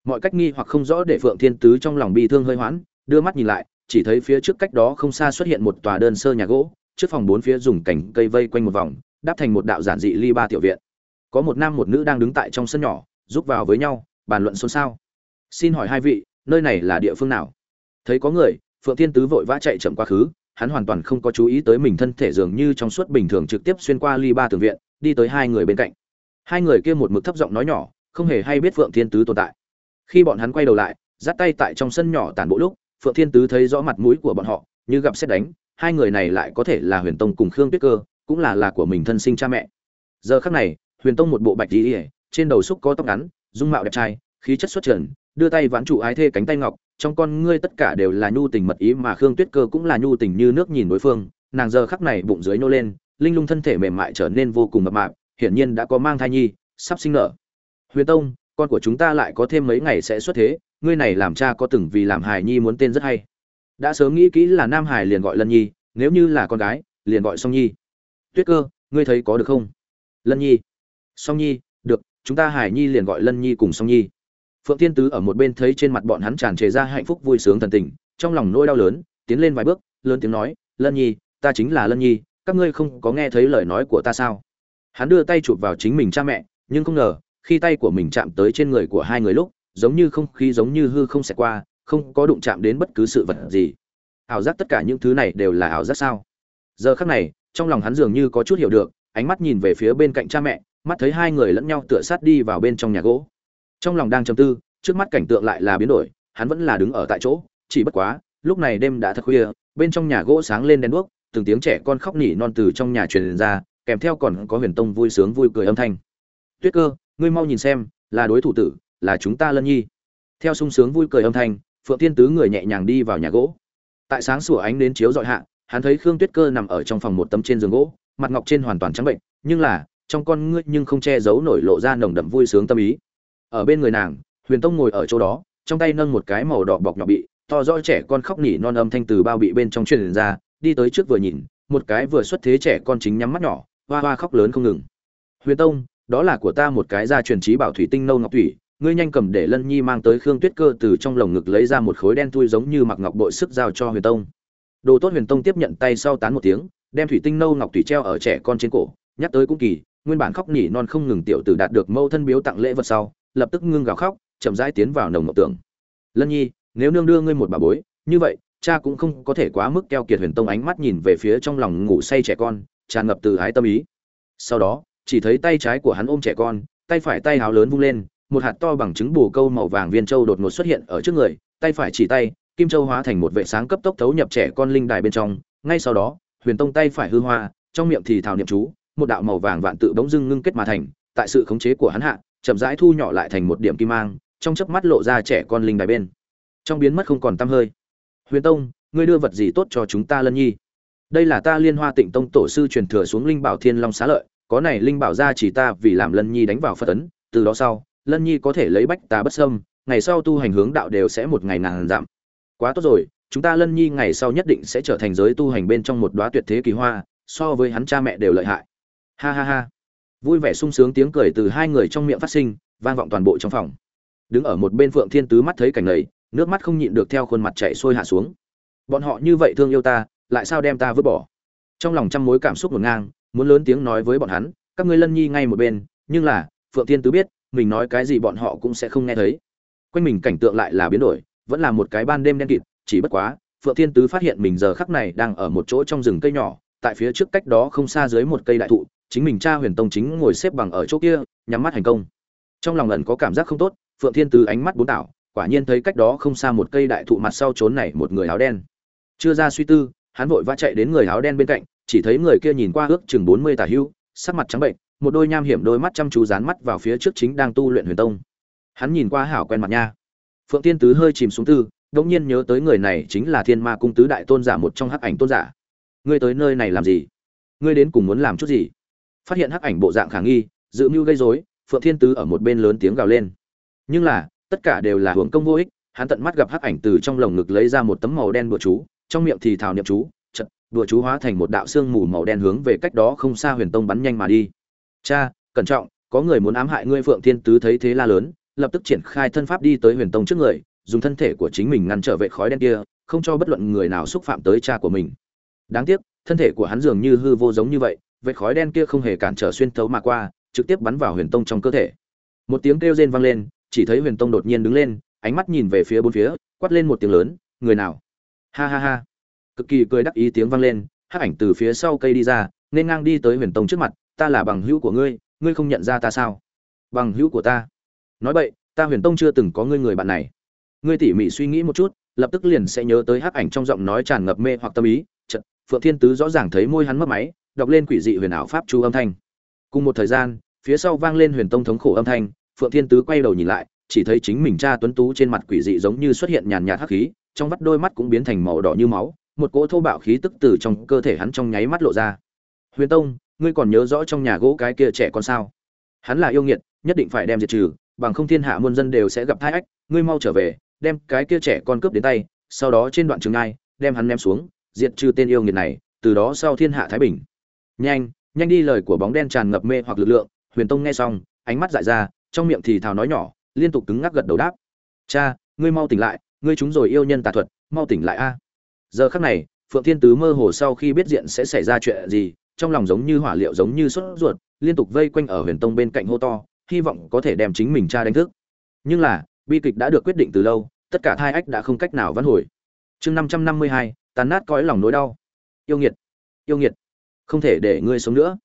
Mọi cách nghi hoặc không rõ để phượng thiên tứ trong lòng bi thương hơi hoãn đưa mắt nhìn lại chỉ thấy phía trước cách đó không xa xuất hiện một tòa đơn sơ nhà gỗ, trước phòng bốn phía dùng cành cây vây quanh một vòng đáp thành một đạo giản dị ly ba tiểu viện. Có một nam một nữ đang đứng tại trong sân nhỏ, giúp vào với nhau, bàn luận xôn xao. Xin hỏi hai vị, nơi này là địa phương nào? Thấy có người, phượng thiên tứ vội vã chạy chậm qua khứ, hắn hoàn toàn không có chú ý tới mình thân thể dường như trong suốt bình thường trực tiếp xuyên qua ly ba tường viện, đi tới hai người bên cạnh. Hai người kia một mực thấp giọng nói nhỏ, không hề hay biết phượng thiên tứ tồn tại. Khi bọn hắn quay đầu lại giắt tay tại trong sân nhỏ tản bộ lúc phượng thiên tứ thấy rõ mặt mũi của bọn họ, như gặp xét đánh, hai người này lại có thể là huyền tông cùng khương tuyết cơ, cũng là là của mình thân sinh cha mẹ. Giờ khắc này, huyền tông một bộ bạch dì ỉa trên đầu xúc có tóc ngắn, dung mạo đẹp trai, khí chất xuất trần, đưa tay vãn trụ ái thê cánh tay ngọc, trong con ngươi tất cả đều là nhu tình mật ý mà khương tuyết cơ cũng là nhu tình như nước nhìn đối phương. Nàng giờ khắc này bụng dưới nô lên, linh lung thân thể mềm mại trở nên vô cùng mập mạp, hiển nhiên đã có mang thai nhi, sắp sinh nở. Huyền tông, con của chúng ta lại có thêm mấy ngày sẽ xuất thế ngươi này làm cha có từng vì làm hài nhi muốn tên rất hay. Đã sớm nghĩ kỹ là nam hải liền gọi lân nhi, nếu như là con gái, liền gọi song nhi. Tuyết cơ, ngươi thấy có được không? Lân nhi. Song nhi, được, chúng ta hải nhi liền gọi lân nhi cùng song nhi. Phượng tiên tứ ở một bên thấy trên mặt bọn hắn tràn trề ra hạnh phúc vui sướng thần tình, trong lòng nỗi đau lớn, tiến lên vài bước, lớn tiếng nói, lân nhi, ta chính là lân nhi, các ngươi không có nghe thấy lời nói của ta sao? Hắn đưa tay chụp vào chính mình cha mẹ, nhưng không ngờ, khi tay của mình chạm tới trên người của hai người lúc giống như không khí giống như hư không xẹt qua, không có đụng chạm đến bất cứ sự vật gì. Ảo giác tất cả những thứ này đều là ảo giác sao? Giờ khắc này, trong lòng hắn dường như có chút hiểu được, ánh mắt nhìn về phía bên cạnh cha mẹ, mắt thấy hai người lẫn nhau tựa sát đi vào bên trong nhà gỗ. Trong lòng đang trầm tư, trước mắt cảnh tượng lại là biến đổi, hắn vẫn là đứng ở tại chỗ, chỉ bất quá, lúc này đêm đã thật khuya, bên trong nhà gỗ sáng lên đèn đuốc, từng tiếng trẻ con khóc nỉ non từ trong nhà truyền ra, kèm theo còn có huyền tông vui sướng vui cười âm thanh. Tuyết cơ, ngươi mau nhìn xem, là đối thủ tử là chúng ta lân nhi. Theo sung sướng vui cười âm thanh, phượng tiên tứ người nhẹ nhàng đi vào nhà gỗ. Tại sáng sủa ánh đến chiếu dọi hạ, hắn thấy khương tuyết cơ nằm ở trong phòng một tấm trên giường gỗ, mặt ngọc trên hoàn toàn trắng bệnh, nhưng là, trong con ngươi nhưng không che giấu nổi lộ ra nồng đậm vui sướng tâm ý. Ở bên người nàng, huyền tông ngồi ở chỗ đó, trong tay nâng một cái màu đỏ bọc nhỏ bị, to rõ trẻ con khóc nỉ non âm thanh từ bao bị bên trong truyền ra, đi tới trước vừa nhìn, một cái vừa xuất thế trẻ con chính nhắm mắt nhỏ, hoa hoa khóc lớn không ngừng. Huyền tông, đó là của ta một cái gia truyền trí bảo thủy tinh nâu ngọc thủy ngươi nhanh cầm để lân nhi mang tới khương tuyết cơ từ trong lồng ngực lấy ra một khối đen thui giống như mặc ngọc bội sức giao cho huyền tông. Đồ tốt huyền tông tiếp nhận tay sau tán một tiếng, đem thủy tinh nâu ngọc thủy treo ở trẻ con trên cổ, nhắc tới cũng kỳ, nguyên bản khóc nỉ non không ngừng tiểu tử đạt được mâu thân biếu tặng lễ vật sau, lập tức ngưng gào khóc, chậm rãi tiến vào nồng ngọc tưởng lân nhi, nếu nương đưa ngươi một bà bối, như vậy, cha cũng không có thể quá mức keo kiệt huyền tông ánh mắt nhìn về phía trong lòng ngủ say trẻ con, tràn ngập từ ái tâm ý. Sau đó, chỉ thấy tay trái của hắn ôm trẻ con, tay phải tay háo lớn vung lên một hạt to bằng trứng bù câu màu vàng viên châu đột ngột xuất hiện ở trước người, tay phải chỉ tay, kim châu hóa thành một vệ sáng cấp tốc thấu nhập trẻ con linh đài bên trong. Ngay sau đó, huyền tông tay phải hư hoa, trong miệng thì thào niệm chú, một đạo màu vàng vạn tự bỗng dưng ngưng kết mà thành. Tại sự khống chế của hắn hạ, chậm rãi thu nhỏ lại thành một điểm kim mang, trong chớp mắt lộ ra trẻ con linh đài bên. Trong biến mất không còn tăm hơi. Huyền tông, ngươi đưa vật gì tốt cho chúng ta lân nhi? Đây là ta liên hoa tịnh tông tổ sư truyền thừa xuống linh bảo thiên long xá lợi, có này linh bảo ra chỉ ta vì làm lân nhi đánh vào phật ấn, từ đó sau lân nhi có thể lấy bách tà bất sâm ngày sau tu hành hướng đạo đều sẽ một ngày ngàn giảm. Quá tốt rồi, chúng ta lân nhi ngày sau nhất định sẽ trở thành giới tu hành bên trong một đóa tuyệt thế kỳ hoa, so với hắn cha mẹ đều lợi hại. Ha ha ha. Vui vẻ sung sướng tiếng cười từ hai người trong miệng phát sinh, vang vọng toàn bộ trong phòng. Đứng ở một bên phượng thiên tứ mắt thấy cảnh này, nước mắt không nhịn được theo khuôn mặt chảy xuôi hạ xuống. Bọn họ như vậy thương yêu ta, lại sao đem ta vứt bỏ? Trong lòng trăm mối cảm xúc ngổn ngang, muốn lớn tiếng nói với bọn hắn, các ngươi lân nhi ngay một bên, nhưng là, phượng thiên tứ biết mình nói cái gì bọn họ cũng sẽ không nghe thấy. Quanh mình cảnh tượng lại là biến đổi, vẫn là một cái ban đêm đen kịt, chỉ bất quá, phượng thiên tứ phát hiện mình giờ khắc này đang ở một chỗ trong rừng cây nhỏ, tại phía trước cách đó không xa dưới một cây đại thụ, chính mình cha huyền tông chính ngồi xếp bằng ở chỗ kia, nhắm mắt hành công. Trong lòng ẩn có cảm giác không tốt, phượng thiên tứ ánh mắt bốn đảo quả nhiên thấy cách đó không xa một cây đại thụ mặt sau trốn này một người áo đen. Chưa ra suy tư, hắn vội vã chạy đến người áo đen bên cạnh, chỉ thấy người kia nhìn qua ước chừng bốn mươi tả hưu, sắc mặt trắng bệnh một đôi nham hiểm đôi mắt chăm chú dán mắt vào phía trước chính đang tu luyện huyền tông. Hắn nhìn qua hảo quen mặt nha. Phượng tiên tứ hơi chìm xuống tư đống nhiên nhớ tới người này chính là thiên ma cung tứ đại tôn giả một trong hắc ảnh tôn giả. Ngươi tới nơi này làm gì? Ngươi đến cùng muốn làm chút gì? Phát hiện hắc ảnh bộ dạng khả nghi, dự mưu gây rối, phượng thiên tứ ở một bên lớn tiếng gào lên. Nhưng là, tất cả đều là hưởng công vô ích, hắn tận mắt gặp hắc ảnh từ trong lồng ngực lấy ra một tấm màu đen bùa chú, trong miệng thì thào niệm chú, chật, bùa chú hóa thành một đạo xương mù màu đen hướng về cách đó không xa huyền tông bắn nhanh mà đi cha, cẩn trọng, có người muốn ám hại ngươi phượng thiên tứ thấy thế la lớn, lập tức triển khai thân pháp đi tới huyền tông trước người, dùng thân thể của chính mình ngăn trở vệ khói đen kia, không cho bất luận người nào xúc phạm tới cha của mình. Đáng tiếc, thân thể của hắn dường như hư vô giống như vậy, vệ khói đen kia không hề cản trở xuyên thấu mà qua, trực tiếp bắn vào huyền tông trong cơ thể. Một tiếng kêu rên vang lên, chỉ thấy huyền tông đột nhiên đứng lên, ánh mắt nhìn về phía bốn phía, quát lên một tiếng lớn, người nào? Ha ha ha. Cực kỳ cười đắc ý tiếng vang lên, hắc ảnh từ phía sau cây đi ra, nên ngang đi tới huyền tông trước mặt ta là bằng hữu của ngươi ngươi không nhận ra ta sao? Bằng hữu của ta. Nói vậy ta huyền tông chưa từng có ngươi người bạn này. Ngươi tỉ mỉ suy nghĩ một chút lập tức liền sẽ nhớ tới hắc ảnh trong giọng nói tràn ngập mê hoặc tâm ý. Chật, phượng thiên tứ rõ ràng thấy môi hắn mất máy đọc lên quỷ dị huyền ảo pháp chu âm thanh. Cùng một thời gian phía sau vang lên huyền tông thống khổ âm thanh phượng thiên tứ quay đầu nhìn lại chỉ thấy chính mình cha tuấn tú trên mặt quỷ dị giống như xuất hiện nhàn nhạt hắc khí trong vắt đôi mắt cũng biến thành màu đỏ như máu một cỗ thô bạo khí tức từ trong cơ thể hắn trong nháy mắt lộ ra. Huyền tông ngươi còn nhớ rõ trong nhà gỗ cái kia trẻ con sao? Hắn là yêu nghiệt, nhất định phải đem diệt trừ, bằng không thiên hạ muôn dân đều sẽ gặp thai ách, ngươi mau trở về, đem cái kia trẻ con cướp đến tay, sau đó trên đoạn trường ngai đem hắn ném xuống, diệt trừ tên yêu nghiệt này, từ đó sau thiên hạ thái bình. Nhanh nhanh đi lời của bóng đen tràn ngập mê hoặc lực lượng, huyền tông nghe xong, ánh mắt dại ra, trong miệng thì thào nói nhỏ, liên tục cứng ngắc gật đầu đáp. Cha, ngươi mau tỉnh lại, ngươi chúng rồi yêu nhân tà thuật, mau tỉnh lại a. Giờ khắc này, phượng thiên tứ mơ hồ sau khi biết diện sẽ xảy ra chuyện gì trong lòng giống như hỏa liệu giống như sốt ruột, liên tục vây quanh ở huyền tông bên cạnh hô to, hy vọng có thể đem chính mình cha đánh thức. Nhưng là, bi kịch đã được quyết định từ lâu, tất cả thai ách đã không cách nào vãn hồi. Chương năm trăm năm mươi hai, tàn nát cõi lòng nỗi đau. Yêu nghiệt yêu nghiệt, không thể để ngươi sống nữa.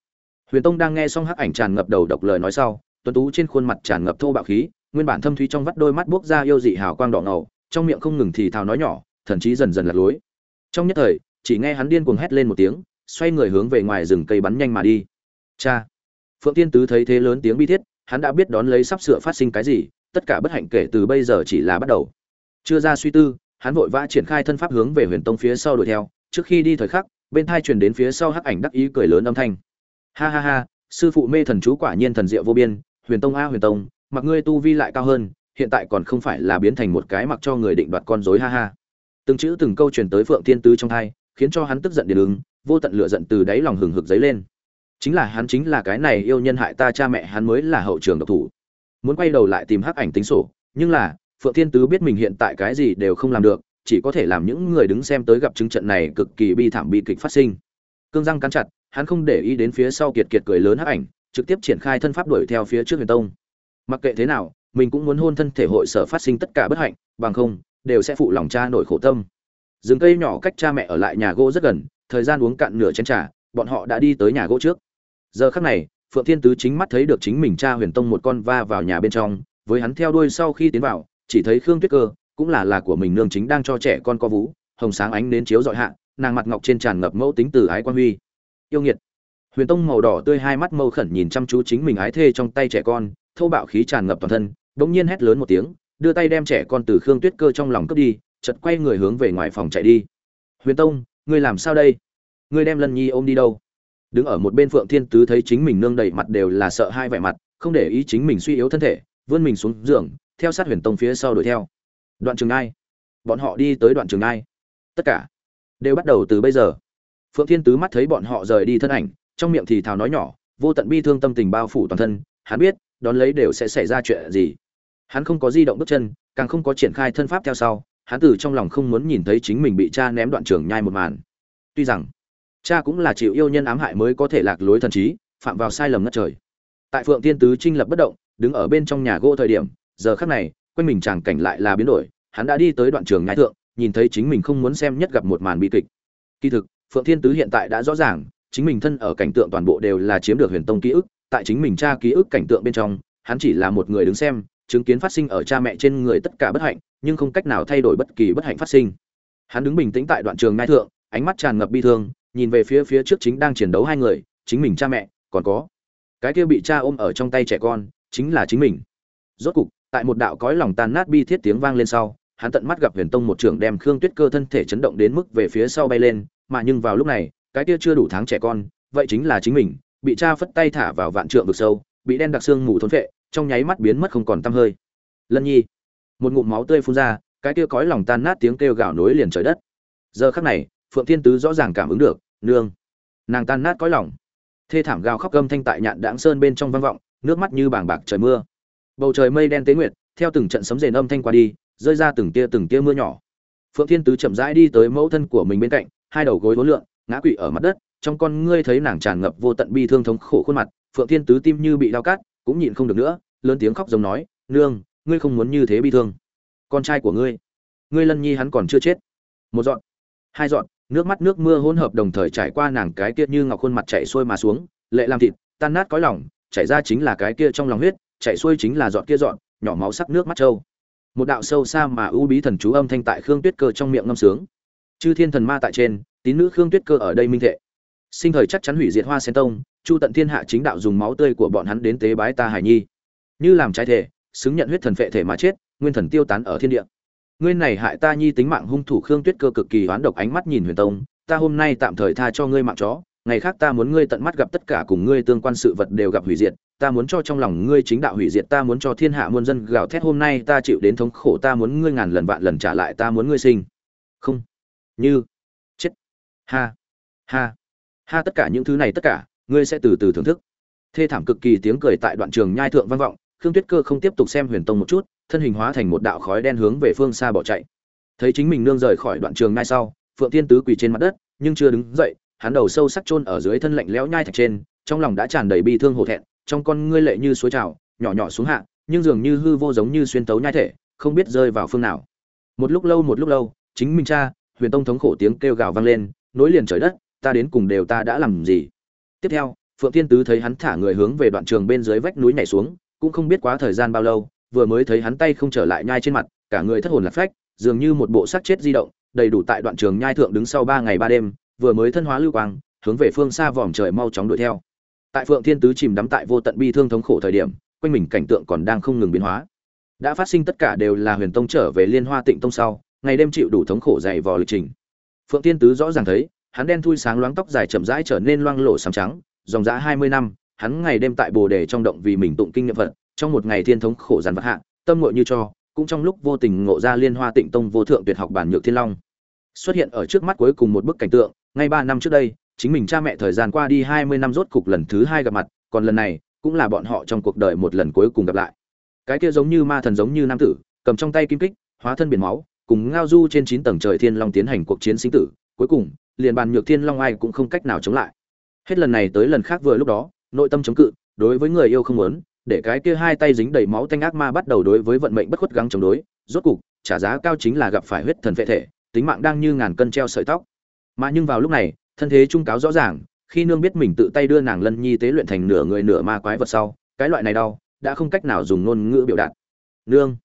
Huyền tông đang nghe xong hắc ảnh tràn ngập đầu độc lời nói sau, tuấn tú trên khuôn mặt tràn ngập thô bạo khí, nguyên bản thâm thúy trong vắt đôi mắt buốc ra yêu dị hào quang đỏ ngầu, trong miệng không ngừng thì thào nói nhỏ, thần chí dần dần lạc lối. Trong nhất thời, chỉ nghe hắn điên cuồng hét lên một tiếng xoay người hướng về ngoài rừng cây bắn nhanh mà đi. Cha! Phượng tiên tứ thấy thế lớn tiếng bi thiết, hắn đã biết đón lấy sắp sửa phát sinh cái gì, tất cả bất hạnh kể từ bây giờ chỉ là bắt đầu. Chưa ra suy tư, hắn vội vã triển khai thân pháp hướng về huyền tông phía sau đuổi theo. Trước khi đi thời khắc, bên thai truyền đến phía sau hắc ảnh đắc ý cười lớn âm thanh. Ha ha ha, sư phụ mê thần chú quả nhiên thần diệu vô biên, huyền tông a huyền tông, mặc ngươi tu vi lại cao hơn, hiện tại còn không phải là biến thành một cái mặc cho người định đoạt con rối, ha ha. Từng chữ từng câu truyền tới phượng thiên tứ trong thai khiến cho hắn tức giận điên ứng vô tận lửa giận từ đáy lòng hừng hực dấy lên. Chính là hắn chính là cái này yêu nhân hại ta cha mẹ, hắn mới là hậu trường độc thủ. Muốn quay đầu lại tìm hắc ảnh tính sổ, nhưng là, phượng thiên tứ biết mình hiện tại cái gì đều không làm được, chỉ có thể làm những người đứng xem tới gặp chứng trận này cực kỳ bi thảm bi kịch phát sinh. Cương răng cắn chặt, hắn không để ý đến phía sau kiệt kiệt cười lớn hắc ảnh, trực tiếp triển khai thân pháp đuổi theo phía trước huyền tông. Mặc kệ thế nào, mình cũng muốn hôn thân thể hội sở phát sinh tất cả bất hạnh, bằng không, đều sẽ phụ lòng cha nổi khổ tâm. Rừng cây nhỏ cách cha mẹ ở lại nhà gỗ rất gần thời gian uống cạn nửa chén trà, bọn họ đã đi tới nhà gỗ trước. Giờ khắc này, phượng thiên tứ chính mắt thấy được chính mình cha huyền tông một con va vào nhà bên trong, với hắn theo đuôi sau khi tiến vào, chỉ thấy khương tuyết cơ, cũng là là của mình nương chính đang cho trẻ con co vú hồng sáng ánh đến chiếu dọi hạ, nàng mặt ngọc trên tràn ngập mẫu tính từ ái quan huy. Yêu nghiệt. Huyền tông màu đỏ tươi hai mắt mâu khẩn nhìn chăm chú chính mình ái thê trong tay trẻ con thâu bạo khí tràn ngập toàn thân bỗng nhiên hét lớn một tiếng, đưa tay đem trẻ con từ khương tuyết cơ trong lòng cướp đi, chợt quay người hướng về ngoài phòng chạy đi. Huyền tông ngươi làm sao đây? Ngươi đem lân nhi ôm đi đâu? Đứng ở một bên phượng thiên tứ thấy chính mình nương đầy mặt đều là sợ hai vẻ mặt, không để ý chính mình suy yếu thân thể, vươn mình xuống giường, theo sát huyền tông phía sau đuổi theo. Đoạn trường ai bọn họ đi tới đoạn trường ai tất cả đều bắt đầu từ bây giờ. Phượng thiên tứ mắt thấy bọn họ rời đi thân ảnh, trong miệng thì thào nói nhỏ, vô tận bi thương tâm tình bao phủ toàn thân, hắn biết, đón lấy đều sẽ xảy ra chuyện gì. Hắn không có di động bước chân, càng không có triển khai thân pháp theo sau hắn từ trong lòng không muốn nhìn thấy chính mình bị cha ném đoạn trường nhai một màn. Tuy rằng, cha cũng là chịu yêu nhân ám hại mới có thể lạc lối thần trí, phạm vào sai lầm ngất trời. Tại phượng tiên tứ trinh lập bất động, đứng ở bên trong nhà gỗ thời điểm, giờ khắc này, quanh mình chàng cảnh lại là biến đổi, hắn đã đi tới đoạn trường nhai thượng, nhìn thấy chính mình không muốn xem nhất gặp một màn bi kịch. Kỳ thực, phượng thiên tứ hiện tại đã rõ ràng, chính mình thân ở cảnh tượng toàn bộ đều là chiếm được huyền tông ký ức, tại chính mình cha ký ức cảnh tượng bên trong, hắn chỉ là một người đứng xem chứng kiến phát sinh ở cha mẹ trên người tất cả bất hạnh, nhưng không cách nào thay đổi bất kỳ bất hạnh phát sinh. Hắn đứng bình tĩnh tại đoạn trường ngai thượng, ánh mắt tràn ngập bi thương, nhìn về phía phía trước chính đang chiến đấu hai người, chính mình cha mẹ, còn có. Cái kia bị cha ôm ở trong tay trẻ con, chính là chính mình. Rốt cục, tại một đạo cõi lòng tan nát bi thiết tiếng vang lên sau, hắn tận mắt gặp huyền tông một trưởng đem khương tuyết cơ thân thể chấn động đến mức về phía sau bay lên, mà nhưng vào lúc này, cái kia chưa đủ tháng trẻ con, vậy chính là chính mình, bị cha phất tay thả vào vạn trượng vực sâu, bị đen đặc xương mù thốn phệ trong nháy mắt biến mất không còn tăm hơi. Lân nhi, một ngụm máu tươi phun ra, cái kia cõi lòng tan nát tiếng kêu gào nối liền trời đất. Giờ khắc này, phượng thiên tứ rõ ràng cảm ứng được, nương, nàng tan nát cõi lòng. Thê thảm gào khóc gâm thanh tại nhạn đãng sơn bên trong vang vọng, nước mắt như bảng bạc trời mưa. Bầu trời mây đen tế nguyệt, theo từng trận sấm rền âm thanh qua đi, rơi ra từng tia từng tia mưa nhỏ. Phượng thiên tứ chậm rãi đi tới mẫu thân của mình bên cạnh, hai đầu gối vốn lượn, ngã quỵ ở mặt đất, trong con ngươi thấy nàng tràn ngập vô tận bi thương thống khổ khuôn mặt, phượng thiên tứ tim như bị đau cắt cũng nhịn không được nữa, lớn tiếng khóc giống nói, nương, ngươi không muốn như thế bi thương. Con trai của ngươi ngươi lân nhi hắn còn chưa chết. Một dọn hai dọn nước mắt nước mưa hỗn hợp đồng thời trải qua nàng cái kia như ngọc khuôn mặt chảy xuôi mà xuống, lệ làm thịt, tan nát cõi lòng, chảy ra chính là cái kia trong lòng huyết, chảy xuôi chính là dọn kia dọn nhỏ máu sắc nước mắt trâu. Một đạo sâu xa mà ưu bí thần chú âm thanh tại khương tuyết cơ trong miệng ngâm sướng. Chư thiên thần ma tại trên, tín nữ khương tuyết cơ ở đây minh thệ. Sinh thời chắc chắn hủy diệt hoa sen tông chu tận thiên hạ chính đạo dùng máu tươi của bọn hắn đến tế bái ta hải nhi. Như làm trái thể, xứng nhận huyết thần phệ thể mà chết, nguyên thần tiêu tán ở thiên địa. Ngươi này hại ta nhi tính mạng hung thủ khương tuyết cơ cực kỳ hoán độc ánh mắt nhìn huyền tông, ta hôm nay tạm thời tha cho ngươi mạng chó, ngày khác ta muốn ngươi tận mắt gặp tất cả cùng ngươi tương quan sự vật đều gặp hủy diệt, ta muốn cho trong lòng ngươi chính đạo hủy diệt, ta muốn cho thiên hạ muôn dân gào thét hôm nay ta chịu đến thống khổ, ta muốn ngươi ngàn lần vạn lần trả lại, ta muốn ngươi sinh. Không. Như. Chết. Ha. Ha. Ha, tất cả những thứ này tất cả ngươi sẽ từ từ thưởng thức. Thê thảm cực kỳ tiếng cười tại đoạn trường nhai thượng vang vọng, khương tuyết cơ không tiếp tục xem huyền tông một chút, thân hình hóa thành một đạo khói đen hướng về phương xa bỏ chạy. Thấy chính mình nương rời khỏi đoạn trường ngay sau, phượng tiên tứ quỳ trên mặt đất, nhưng chưa đứng dậy, hắn đầu sâu sắc chôn ở dưới thân lạnh lẽo nhai thạch trên, trong lòng đã tràn đầy bi thương hổ thẹn, trong con ngươi lệ như suối trào, nhỏ nhỏ xuống hạ, nhưng dường như hư vô giống như xuyên tấu nhai thể, không biết rơi vào phương nào. Một lúc lâu một lúc lâu, chính minh cha, huyền tông thống khổ tiếng kêu gào vang lên, nối liền trời đất, ta đến cùng đều ta đã làm gì? Tiếp theo, phượng thiên tứ thấy hắn thả người hướng về đoạn trường bên dưới vách núi nhảy xuống, cũng không biết quá thời gian bao lâu, vừa mới thấy hắn tay không trở lại nhai trên mặt, cả người thất hồn lạc phách, dường như một bộ xác chết di động, đầy đủ tại đoạn trường nhai thượng đứng sau ba ngày ba đêm, vừa mới thân hóa lưu quang, hướng về phương xa vòm trời mau chóng đuổi theo. Tại phượng thiên tứ chìm đắm tại vô tận bi thương thống khổ thời điểm, quanh mình cảnh tượng còn đang không ngừng biến hóa. Đã phát sinh tất cả đều là huyền tông trở về liên hoa tịnh tông sau, ngày đêm chịu đủ thống khổ dày vò lịch trình. Phượng thiên tứ rõ ràng thấy hắn đen thui sáng loáng tóc dài chậm rãi trở nên loang lổ sáng trắng, dòng dã hai mươi năm, hắn ngày đêm tại bồ đề trong động vì mình tụng kinh nghiệm phật, trong một ngày thiên thống khổ giàn vật hạ, tâm ngộ như cho, cũng trong lúc vô tình ngộ ra liên hoa tịnh tông vô thượng tuyệt học bản nhược thiên long. Xuất hiện ở trước mắt cuối cùng một bức cảnh tượng, ngay ba năm trước đây, chính mình cha mẹ thời gian qua đi hai mươi năm rốt cục lần thứ hai gặp mặt, còn lần này, cũng là bọn họ trong cuộc đời một lần cuối cùng gặp lại. Cái kia giống như ma thần giống như nam tử, cầm trong tay kim kích, hóa thân biển máu, cùng ngao du trên chín tầng trời thiên long tiến hành cuộc chiến sinh tử, cuối cùng liền bàn nhược thiên long ai cũng không cách nào chống lại. Hết lần này tới lần khác vừa lúc đó, nội tâm chống cự, đối với người yêu không muốn, để cái kia hai tay dính đầy máu tanh ác ma bắt đầu đối với vận mệnh bất khuất gắng chống đối, rốt cục, trả giá cao chính là gặp phải huyết thần vệ thể, tính mạng đang như ngàn cân treo sợi tóc. Mà nhưng vào lúc này, thân thế trung cáo rõ ràng, khi nương biết mình tự tay đưa nàng lân nhi tế luyện thành nửa người nửa ma quái vật sau, cái loại này đau, đã không cách nào dùng ngôn ngữ biểu đạt. Nương,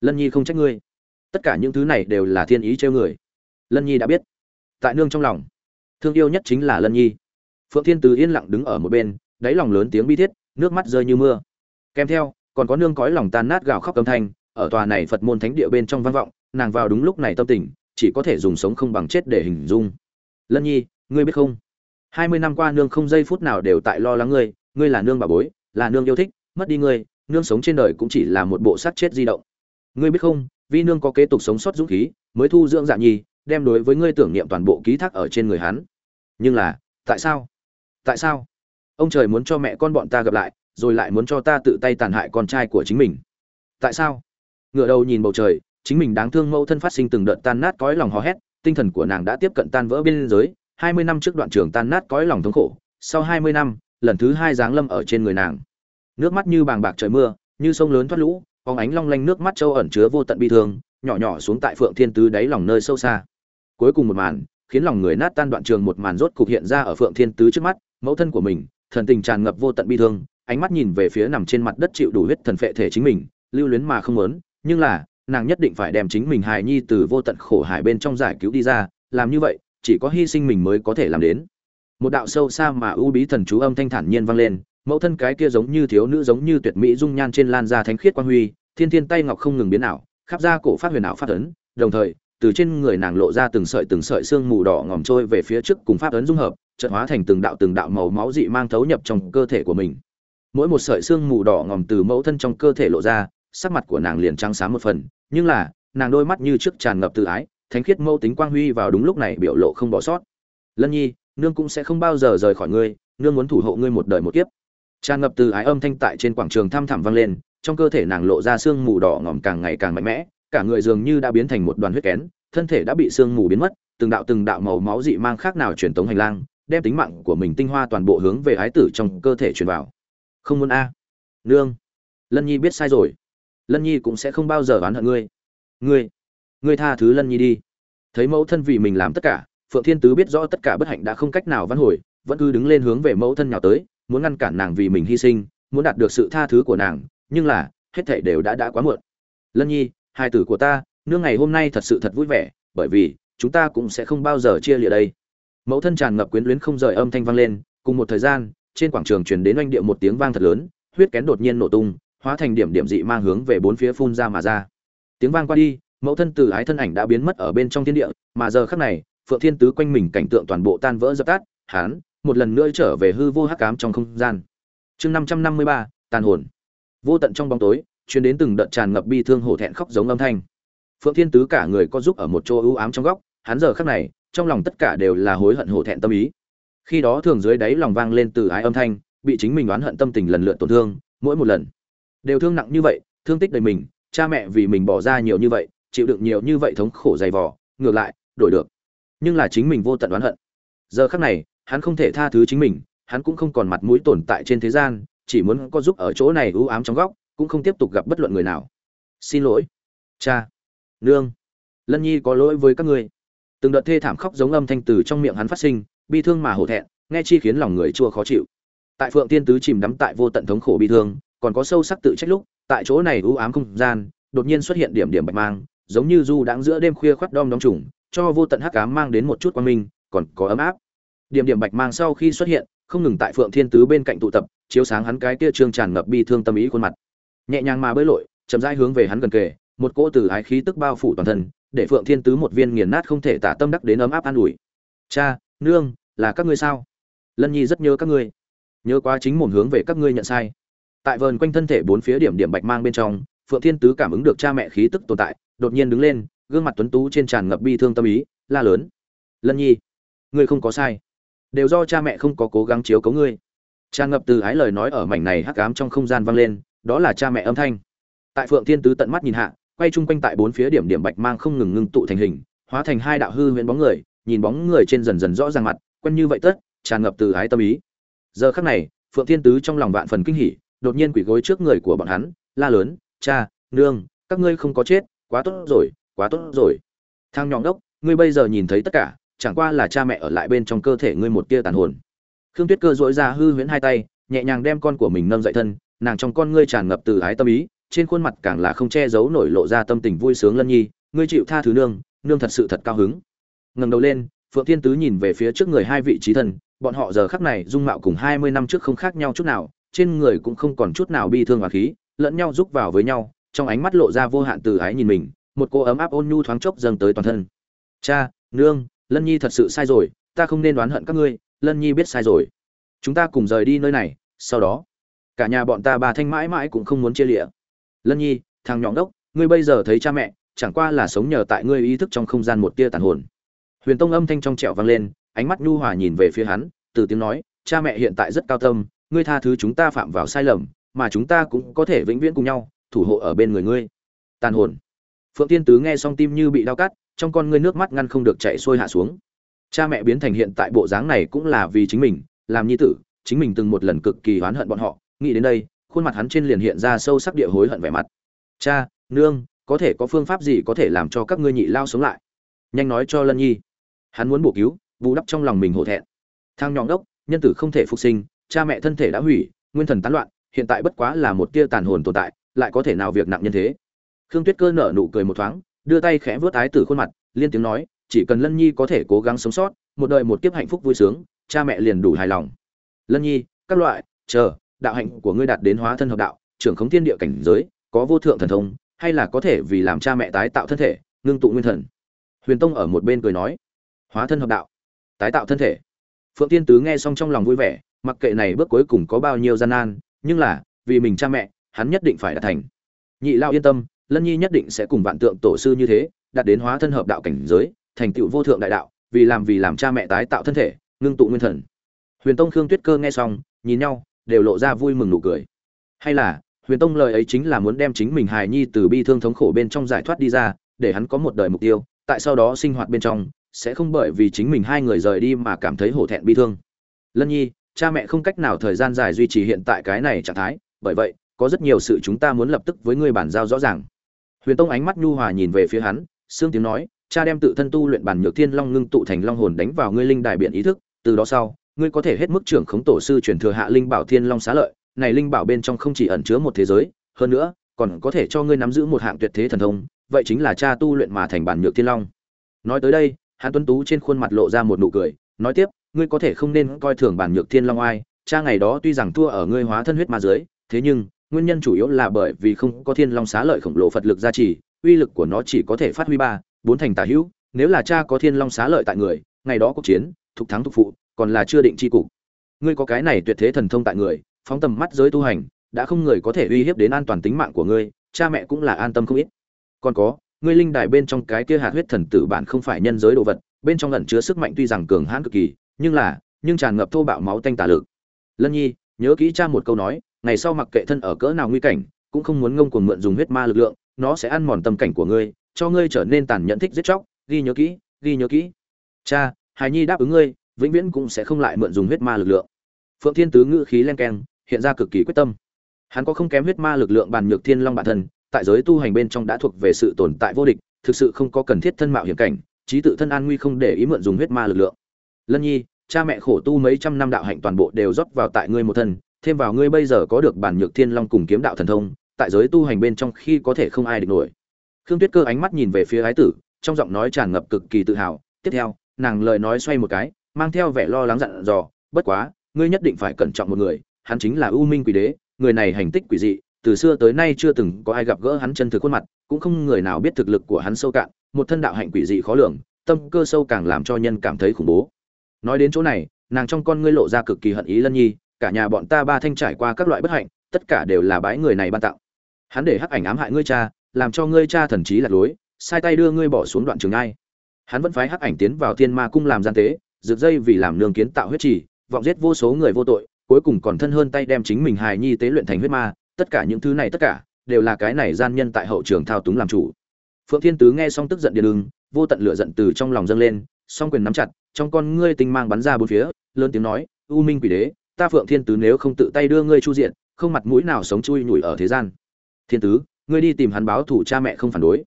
lân nhi không trách ngươi. Tất cả những thứ này đều là thiên ý trêu người. Lân nhi đã biết tại nương trong lòng. Thương yêu nhất chính là lân nhi. Phượng thiên từ yên lặng đứng ở một bên, đáy lòng lớn tiếng bi thiết, nước mắt rơi như mưa. Kèm theo, còn có nương cõi lòng tan nát gào khóc âm thanh, ở tòa này phật môn thánh địa bên trong vang vọng, nàng vào đúng lúc này tâm tình, chỉ có thể dùng sống không bằng chết để hình dung. Lân nhi, ngươi biết không? Hai mươi năm qua nương không giây phút nào đều tại lo lắng ngươi ngươi là nương bà bối, là nương yêu thích, mất đi ngươi, nương sống trên đời cũng chỉ là một bộ sát chết di động. Ngươi biết không, vì nương có kế tục sống sót dũng khí, mới thu dưỡng dạ nhi đem đối với ngươi tưởng niệm toàn bộ ký thác ở trên người hắn. Nhưng là, tại sao? Tại sao? Ông trời muốn cho mẹ con bọn ta gặp lại, rồi lại muốn cho ta tự tay tàn hại con trai của chính mình. Tại sao? Ngựa đầu nhìn bầu trời, chính mình đáng thương mẫu thân phát sinh từng đợt tan nát cõi lòng hò hét, tinh thần của nàng đã tiếp cận tan vỡ biên giới, hai mươi năm trước đoạn trường tan nát cõi lòng thống khổ, sau hai mươi năm, lần thứ hai giáng lâm ở trên người nàng. Nước mắt như bàng bạc trời mưa, như sông lớn thoát lũ phóng ánh long lanh nước mắt châu ẩn chứa vô tận bi thương, nhỏ nhỏ xuống tại phượng thiên tứ đáy lòng nơi sâu xa cuối cùng một màn, khiến lòng người nát tan đoạn trường một màn rốt cục hiện ra ở phượng thiên tứ trước mắt, mẫu thân của mình, thần tình tràn ngập vô tận bi thương, ánh mắt nhìn về phía nằm trên mặt đất chịu đủ huyết thần phệ thể chính mình, lưu luyến mà không muốn, nhưng là, nàng nhất định phải đem chính mình hài nhi từ vô tận khổ hải bên trong giải cứu đi ra, làm như vậy, chỉ có hy sinh mình mới có thể làm đến. Một đạo sâu xa mà ưu bí thần chú âm thanh thản nhiên vang lên, mẫu thân cái kia giống như thiếu nữ giống như tuyệt mỹ dung nhan trên lan ra thánh khiết quang huy, thiên thiên tay ngọc không ngừng biến ảo, khắp ra cổ phát huyền ảo phát ấn, đồng thời từ trên người nàng lộ ra từng sợi từng sợi xương mù đỏ ngòm trôi về phía trước cùng pháp ấn dung hợp, chợt hóa thành từng đạo từng đạo màu máu dị mang thấu nhập trong cơ thể của mình. Mỗi một sợi xương mù đỏ ngòm từ mẫu thân trong cơ thể lộ ra, sắc mặt của nàng liền trắng sáng một phần, nhưng là, nàng đôi mắt như trước tràn ngập tự ái, thánh khiết mâu tính quang huy vào đúng lúc này biểu lộ không bỏ sót. Lân nhi, nương cũng sẽ không bao giờ rời khỏi ngươi, nương muốn thủ hộ ngươi một đời một kiếp. Tràn ngập từ ái âm thanh tại trên quảng trường thăm thẳm vang lên, trong cơ thể nàng lộ ra xương mù đỏ ngòm càng ngày càng mạnh mẽ cả người dường như đã biến thành một đoàn huyết kén, thân thể đã bị xương mù biến mất, từng đạo từng đạo màu máu dị mang khác nào truyền tống hành lang, đem tính mạng của mình tinh hoa toàn bộ hướng về ái tử trong cơ thể truyền vào. Không muốn a. Nương. Lân nhi biết sai rồi. Lân nhi cũng sẽ không bao giờ oán hận ngươi. Ngươi. Ngươi tha thứ lân nhi đi. Thấy mẫu thân vì mình làm tất cả, phượng thiên tứ biết rõ tất cả bất hạnh đã không cách nào vãn hồi, vẫn cứ đứng lên hướng về mẫu thân nhào tới, muốn ngăn cản nàng vì mình hy sinh, muốn đạt được sự tha thứ của nàng, nhưng là, hết thảy đều đã đã quá muộn. Lân nhi hai tử của ta, nương ngày hôm nay thật sự thật vui vẻ, bởi vì chúng ta cũng sẽ không bao giờ chia lìa đây. Mẫu thân tràn ngập quyến luyến không rời âm thanh vang lên, cùng một thời gian, trên quảng trường truyền đến oanh địa một tiếng vang thật lớn, huyết kén đột nhiên nổ tung, hóa thành điểm điểm dị mang hướng về bốn phía phun ra mà ra. Tiếng vang qua đi, mẫu thân từ ái thân ảnh đã biến mất ở bên trong thiên địa, mà giờ khắc này, phượng thiên tứ quanh mình cảnh tượng toàn bộ tan vỡ dập tắt, hán, một lần nữa trở về hư vô hắc ám trong không gian. Chương năm trăm năm mươi ba, tàn hồn. Vô tận trong bóng tối truyền đến từng đợt tràn ngập bi thương hổ thẹn khóc giống âm thanh. Phượng thiên tứ cả người có giúp ở một chỗ ưu ám trong góc, hắn giờ khắc này, trong lòng tất cả đều là hối hận hổ thẹn tâm ý. Khi đó thường dưới đáy lòng vang lên từ ái âm thanh, bị chính mình oán hận tâm tình lần lượt tổn thương, mỗi một lần đều thương nặng như vậy, thương tích đầy mình, cha mẹ vì mình bỏ ra nhiều như vậy, chịu đựng nhiều như vậy thống khổ dày vò, ngược lại, đổi được. Nhưng là chính mình vô tận oán hận. Giờ khắc này, hắn không thể tha thứ chính mình, hắn cũng không còn mặt mũi tồn tại trên thế gian, chỉ muốn có giúp ở chỗ này ưu ám trong góc cũng không tiếp tục gặp bất luận người nào. Xin lỗi. Cha. Nương. Lân nhi có lỗi với các ngươi. Từng đợt thê thảm khóc giống âm thanh từ trong miệng hắn phát sinh, bi thương mà hổ thẹn, nghe chi khiến lòng người chua khó chịu. Tại phượng tiên tứ chìm đắm tại vô tận thống khổ bi thương, còn có sâu sắc tự trách lúc, tại chỗ này u ám không gian, đột nhiên xuất hiện điểm điểm bạch mang, giống như du đãng giữa đêm khuya khoắt đom đóm trùng, cho vô tận hắc ám mang đến một chút quang minh, còn có ấm áp. Điểm điểm bạch mang sau khi xuất hiện, không ngừng tại phượng thiên tứ bên cạnh tụ tập, chiếu sáng hắn cái kia trương tràn ngập bi thương tâm ý khuôn mặt nhẹ nhàng mà bơi lội, chậm rãi hướng về hắn gần kề, một cỗ từ ái khí tức bao phủ toàn thân, để phượng thiên tứ một viên nghiền nát không thể tả tâm đắc đến ấm áp an ủi. Cha, nương, là các ngươi sao? Lân nhi rất nhớ các ngươi. Nhớ quá chính mồm hướng về các ngươi nhận sai. Tại vườn quanh thân thể bốn phía điểm điểm bạch mang bên trong, phượng thiên tứ cảm ứng được cha mẹ khí tức tồn tại, đột nhiên đứng lên, gương mặt tuấn tú trên tràn ngập bi thương tâm ý, la lớn. Lân nhi, ngươi không có sai. Đều do cha mẹ không có cố gắng chiếu cấu ngươi. Tràn ngập từ ái lời nói ở mảnh này hắc ám trong không gian vang lên đó là cha mẹ âm thanh. Tại phượng thiên tứ tận mắt nhìn hạ, quay chung quanh tại bốn phía điểm điểm bạch mang không ngừng ngưng tụ thành hình, hóa thành hai đạo hư huyễn bóng người, nhìn bóng người trên dần dần rõ ràng mặt, quen như vậy tất, tràn ngập từ ái tâm ý. Giờ khắc này, phượng thiên tứ trong lòng vạn phần kinh hỉ, đột nhiên quỳ gối trước người của bọn hắn, la lớn, cha, nương, các ngươi không có chết, quá tốt rồi, quá tốt rồi. Thang nhọn đốc, ngươi bây giờ nhìn thấy tất cả, chẳng qua là cha mẹ ở lại bên trong cơ thể ngươi một tia tàn hồn. Khương tuyết cơ dỗi ra hư huyễn hai tay, nhẹ nhàng đem con của mình nâng dậy thân nàng trong con ngươi tràn ngập từ ái tâm ý, trên khuôn mặt càng là không che giấu nổi lộ ra tâm tình vui sướng lân nhi, ngươi chịu tha thứ nương nương thật sự thật cao hứng. Ngẩng đầu lên, phượng thiên tứ nhìn về phía trước người hai vị trí thần, bọn họ giờ khắc này dung mạo cùng hai mươi năm trước không khác nhau chút nào, trên người cũng không còn chút nào bi thương và khí, lẫn nhau rúc vào với nhau, trong ánh mắt lộ ra vô hạn từ ái nhìn mình, một cô ấm áp ôn nhu thoáng chốc dâng tới toàn thân. Cha, nương, lân nhi thật sự sai rồi, ta không nên đoán hận các ngươi, lân nhi biết sai rồi. Chúng ta cùng rời đi nơi này, sau đó cả nhà bọn ta bà thanh mãi mãi cũng không muốn chia lịa lân nhi, thằng nhọn đốc ngươi bây giờ thấy cha mẹ, chẳng qua là sống nhờ tại ngươi ý thức trong không gian một tia tàn hồn. Huyền tông âm thanh trong trẻo vang lên, ánh mắt nhu hòa nhìn về phía hắn, từ tiếng nói, cha mẹ hiện tại rất cao tâm, ngươi tha thứ chúng ta phạm vào sai lầm, mà chúng ta cũng có thể vĩnh viễn cùng nhau, thủ hộ ở bên người ngươi. Tàn hồn. Phượng tiên tứ nghe xong tim như bị đau cắt, trong con ngươi nước mắt ngăn không được chạy xuôi hạ xuống. Cha mẹ biến thành hiện tại bộ dáng này cũng là vì chính mình, làm nhi tử, chính mình từng một lần cực kỳ oán hận bọn họ nghĩ đến đây, khuôn mặt hắn trên liền hiện ra sâu sắc địa hối hận vẻ mặt. Cha, nương, có thể có phương pháp gì có thể làm cho các ngươi nhị lao sống lại? Nhanh nói cho lân nhi. Hắn muốn bổ cứu, bù đắp trong lòng mình hổ thẹn. Thang nhọn đốc, nhân tử không thể phục sinh, cha mẹ thân thể đã hủy, nguyên thần tán loạn, hiện tại bất quá là một tia tàn hồn tồn tại, lại có thể nào việc nặng nhân thế? Khương tuyết cơ nở nụ cười một thoáng, đưa tay khẽ vớt ái tử khuôn mặt, liên tiếng nói, chỉ cần lân nhi có thể cố gắng sống sót, một đời một kiếp hạnh phúc vui sướng, cha mẹ liền đủ hài lòng. Lân nhi, các loại, chờ đạo hạnh của ngươi đạt đến hóa thân hợp đạo, trưởng khống thiên địa cảnh giới, có vô thượng thần thông, hay là có thể vì làm cha mẹ tái tạo thân thể, ngưng tụ nguyên thần? Huyền tông ở một bên cười nói. Hóa thân hợp đạo, tái tạo thân thể. Phượng tiên tứ nghe xong trong lòng vui vẻ, mặc kệ này bước cuối cùng có bao nhiêu gian nan, nhưng là, vì mình cha mẹ, hắn nhất định phải đạt thành. Nhị lao yên tâm, lân nhi nhất định sẽ cùng vạn tượng tổ sư như thế, đạt đến hóa thân hợp đạo cảnh giới, thành tựu vô thượng đại đạo, vì làm vì làm cha mẹ tái tạo thân thể, ngưng tụ nguyên thần. Huyền tông khương tuyết cơ nghe xong, nhìn nhau đều lộ ra vui mừng nụ cười. Hay là, huyền tông lời ấy chính là muốn đem chính mình hài nhi từ bi thương thống khổ bên trong giải thoát đi ra, để hắn có một đời mục tiêu, tại sau đó sinh hoạt bên trong, sẽ không bởi vì chính mình hai người rời đi mà cảm thấy hổ thẹn bi thương. Lân nhi, cha mẹ không cách nào thời gian dài duy trì hiện tại cái này trạng thái, bởi vậy, có rất nhiều sự chúng ta muốn lập tức với ngươi bản giao rõ ràng. Huyền tông ánh mắt nhu hòa nhìn về phía hắn, sương tiếng nói, cha đem tự thân tu luyện bản nhược thiên long ngưng tụ thành long hồn đánh vào ngươi linh đài biện ý thức, từ đó sau ngươi có thể hết mức trưởng khống tổ sư truyền thừa hạ linh bảo thiên long xá lợi, này linh bảo bên trong không chỉ ẩn chứa một thế giới, hơn nữa, còn có thể cho ngươi nắm giữ một hạng tuyệt thế thần thông, vậy chính là cha tu luyện mà thành bản nhược thiên long. Nói tới đây hắn tuấn tú trên khuôn mặt lộ ra một nụ cười, nói tiếp, ngươi có thể không nên coi thường bản nhược thiên long ai, cha ngày đó tuy rằng thua ở ngươi hóa thân huyết ma dưới thế nhưng, nguyên nhân chủ yếu là bởi vì không có thiên long xá lợi khổng lồ phật lực gia trì, uy lực của nó chỉ có thể phát huy ba, bốn thành tả hữu, nếu là cha có thiên long xá lợi tại người, ngày đó cuộc chiến, thục thắng thục phụ còn là chưa định chi cục. Ngươi có cái này tuyệt thế thần thông tại người, phóng tầm mắt giới tu hành, đã không người có thể uy hiếp đến an toàn tính mạng của ngươi, cha mẹ cũng là an tâm không ít. Còn có, ngươi linh đài bên trong cái kia hạt huyết thần tử bản không phải nhân giới đồ vật, bên trong ẩn chứa sức mạnh tuy rằng cường hãn cực kỳ, nhưng là, nhưng tràn ngập thô bạo máu tanh tà lực. Lân nhi, nhớ kỹ cha một câu nói, ngày sau mặc kệ thân ở cỡ nào nguy cảnh, cũng không muốn ngông cuồng mượn dùng huyết ma lực lượng, nó sẽ ăn mòn tâm cảnh của ngươi, cho ngươi trở nên tàn nhẫn thích giết chóc, ghi nhớ kỹ, ghi nhớ kỹ. Cha hài nhi đáp ứng ngươi vĩnh viễn cũng sẽ không lại mượn dùng huyết ma lực lượng. Phượng thiên tứ ngữ khí len keng, hiện ra cực kỳ quyết tâm. Hắn có không kém huyết ma lực lượng bàn nhược thiên long bản thân, tại giới tu hành bên trong đã thuộc về sự tồn tại vô địch, thực sự không có cần thiết thân mạo hiểm cảnh, trí tự thân an nguy không để ý mượn dùng huyết ma lực lượng. Lân nhi, cha mẹ khổ tu mấy trăm năm đạo hạnh toàn bộ đều rót vào tại ngươi một thân, thêm vào ngươi bây giờ có được bản nhược thiên long cùng kiếm đạo thần thông, tại giới tu hành bên trong khi có thể không ai địch nổi. Khương tuyết cơ ánh mắt nhìn về phía ái tử, trong giọng nói tràn ngập cực kỳ tự hào. Tiếp theo, nàng lời nói xoay một cái mang theo vẻ lo lắng dặn dò, bất quá, ngươi nhất định phải cẩn trọng một người, hắn chính là u minh quỷ đế, người này hành tích quỷ dị, từ xưa tới nay chưa từng có ai gặp gỡ hắn chân thực khuôn mặt, cũng không người nào biết thực lực của hắn sâu cạn, một thân đạo hạnh quỷ dị khó lường, tâm cơ sâu càng làm cho nhân cảm thấy khủng bố. Nói đến chỗ này, nàng trong con ngươi lộ ra cực kỳ hận ý lân nhi, cả nhà bọn ta ba thanh trải qua các loại bất hạnh, tất cả đều là bái người này ban tặng. Hắn để hắc ảnh ám hại ngươi cha, làm cho ngươi cha thần trí lạc lối, sai tay đưa ngươi bỏ xuống đoạn trường ai. Hắn vẫn phái hắc ảnh tiến vào thiên ma cung làm gian tế rực dây vì làm nương kiến tạo huyết trì, vọng giết vô số người vô tội, cuối cùng còn thân hơn tay đem chính mình hài nhi tế luyện thành huyết ma, tất cả những thứ này tất cả, đều là cái này gian nhân tại hậu trường thao túng làm chủ. Phượng thiên tứ nghe xong tức giận điên lưng vô tận lửa giận từ trong lòng dâng lên, song quyền nắm chặt, trong con ngươi tinh mang bắn ra bốn phía, lớn tiếng nói, u minh quỷ đế, ta phượng thiên tứ nếu không tự tay đưa ngươi chu diện, không mặt mũi nào sống chui nhủi ở thế gian. Thiên tứ, ngươi đi tìm hắn báo thủ cha mẹ không phản đối.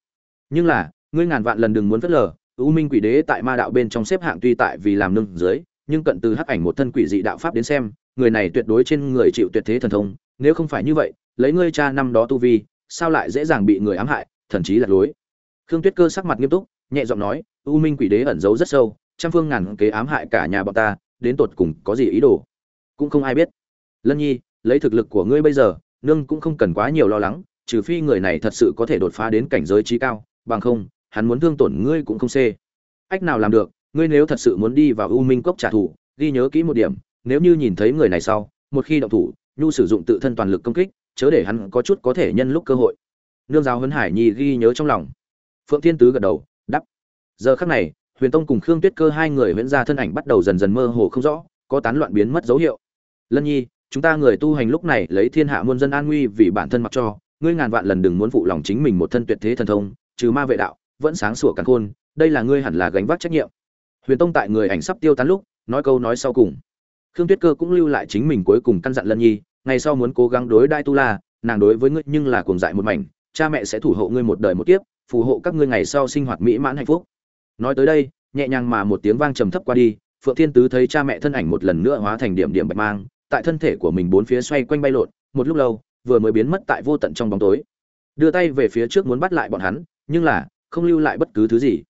Nhưng là, ngươi ngàn vạn lần đừng muốn phớt lờ u minh quỷ đế tại ma đạo bên trong xếp hạng tuy tại vì làm nương dưới, nhưng cận từ hắc ảnh một thân quỷ dị đạo pháp đến xem, người này tuyệt đối trên người chịu tuyệt thế thần thông, nếu không phải như vậy, lấy ngươi cha năm đó tu vi, sao lại dễ dàng bị người ám hại thậm chí là lối. Khương tuyết cơ sắc mặt nghiêm túc, nhẹ giọng nói, u minh quỷ đế ẩn giấu rất sâu, trăm phương ngàn kế ám hại cả nhà bọn ta, đến tột cùng có gì ý đồ? Cũng không ai biết. Lân nhi, lấy thực lực của ngươi bây giờ, nương cũng không cần quá nhiều lo lắng, trừ phi người này thật sự có thể đột phá đến cảnh giới trí cao, bằng không hắn muốn thương tổn ngươi cũng không xê. Ách nào làm được, ngươi nếu thật sự muốn đi vào u minh cốc trả thù, ghi nhớ kỹ một điểm, nếu như nhìn thấy người này sau, một khi động thủ, nhu sử dụng tự thân toàn lực công kích, chớ để hắn có chút có thể nhân lúc cơ hội. Nương giáo huấn hải nhi ghi nhớ trong lòng. Phượng thiên tứ gật đầu đắp giờ khắc này, huyền tông cùng khương tuyết cơ hai người huyễn ra thân ảnh bắt đầu dần dần mơ hồ không rõ, có tán loạn biến mất dấu hiệu. Lân nhi, chúng ta người tu hành lúc này lấy thiên hạ muôn dân an nguy vì bản thân mặc cho, ngươi ngàn vạn lần đừng muốn phụ lòng chính mình một thân tuyệt thế thần thông, trừ ma vệ đạo vẫn sáng sủa càng khôn, đây là ngươi hẳn là gánh vác trách nhiệm. Huyền tông tại người ảnh sắp tiêu tán lúc, nói câu nói sau cùng. Khương tuyết cơ cũng lưu lại chính mình cuối cùng căn dặn lân nhi, ngày sau muốn cố gắng đối đai tu la, nàng đối với ngươi nhưng là cuồng dại một mảnh, cha mẹ sẽ thủ hộ ngươi một đời một kiếp, phù hộ các ngươi ngày sau sinh hoạt mỹ mãn hạnh phúc. Nói tới đây, nhẹ nhàng mà một tiếng vang trầm thấp qua đi, phượng thiên tứ thấy cha mẹ thân ảnh một lần nữa hóa thành điểm điểm bạch mang, tại thân thể của mình bốn phía xoay quanh bay lộn, một lúc lâu, vừa mới biến mất tại vô tận trong bóng tối. Đưa tay về phía trước muốn bắt lại bọn hắn, nhưng là không lưu lại bất cứ thứ gì.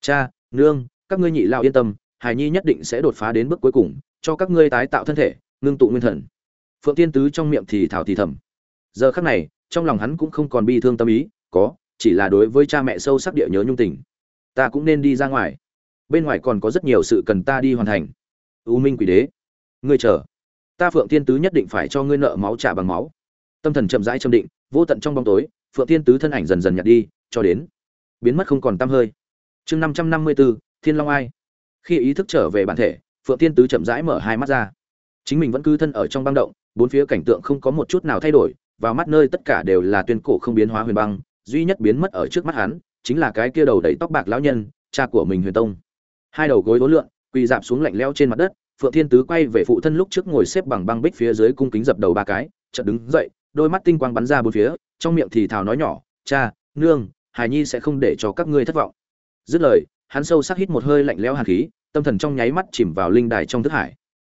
Cha, nương, các ngươi nhị lao yên tâm hải nhi nhất định sẽ đột phá đến bước cuối cùng, cho các ngươi tái tạo thân thể, ngưng tụ nguyên thần. Phượng thiên tứ trong miệng thì thảo thì thầm. Giờ khắc này, trong lòng hắn cũng không còn bi thương tâm ý, có, chỉ là đối với cha mẹ sâu sắc địa nhớ nhung tình. Ta cũng nên đi ra ngoài. Bên ngoài còn có rất nhiều sự cần ta đi hoàn thành. U minh quỷ đế, ngươi chờ. Ta phượng thiên tứ nhất định phải cho ngươi nợ máu trả bằng máu. Tâm thần chậm rãi châm định, vô tận trong bóng tối, phượng thiên tứ thân ảnh dần dần nhạt đi, cho đến biến mất không còn tăm hơi. Chương năm trăm năm mươi bốn thiên long ai. Khi ý thức trở về bản thể, phượng thiên tứ chậm rãi mở hai mắt ra. Chính mình vẫn cư thân ở trong băng động, bốn phía cảnh tượng không có một chút nào thay đổi, vào mắt nơi tất cả đều là tuyên cổ không biến hóa huyền băng, duy nhất biến mất ở trước mắt hắn, chính là cái kia đầu đầy tóc bạc lão nhân, cha của mình huyền tông. Hai đầu gối vốn lượn, quỳ dạp xuống lạnh leo trên mặt đất, phượng thiên tứ quay về phụ thân lúc trước ngồi xếp bằng băng bích phía dưới cung kính dập đầu ba cái, chợt đứng dậy, đôi mắt tinh quang bắn ra bốn phía, trong miệng thì thào nói nhỏ, cha, nương hài nhi sẽ không để cho các ngươi thất vọng. Dứt lời, hắn sâu sắc hít một hơi lạnh lẽo hàn khí, tâm thần trong nháy mắt chìm vào linh đài trong thức hải.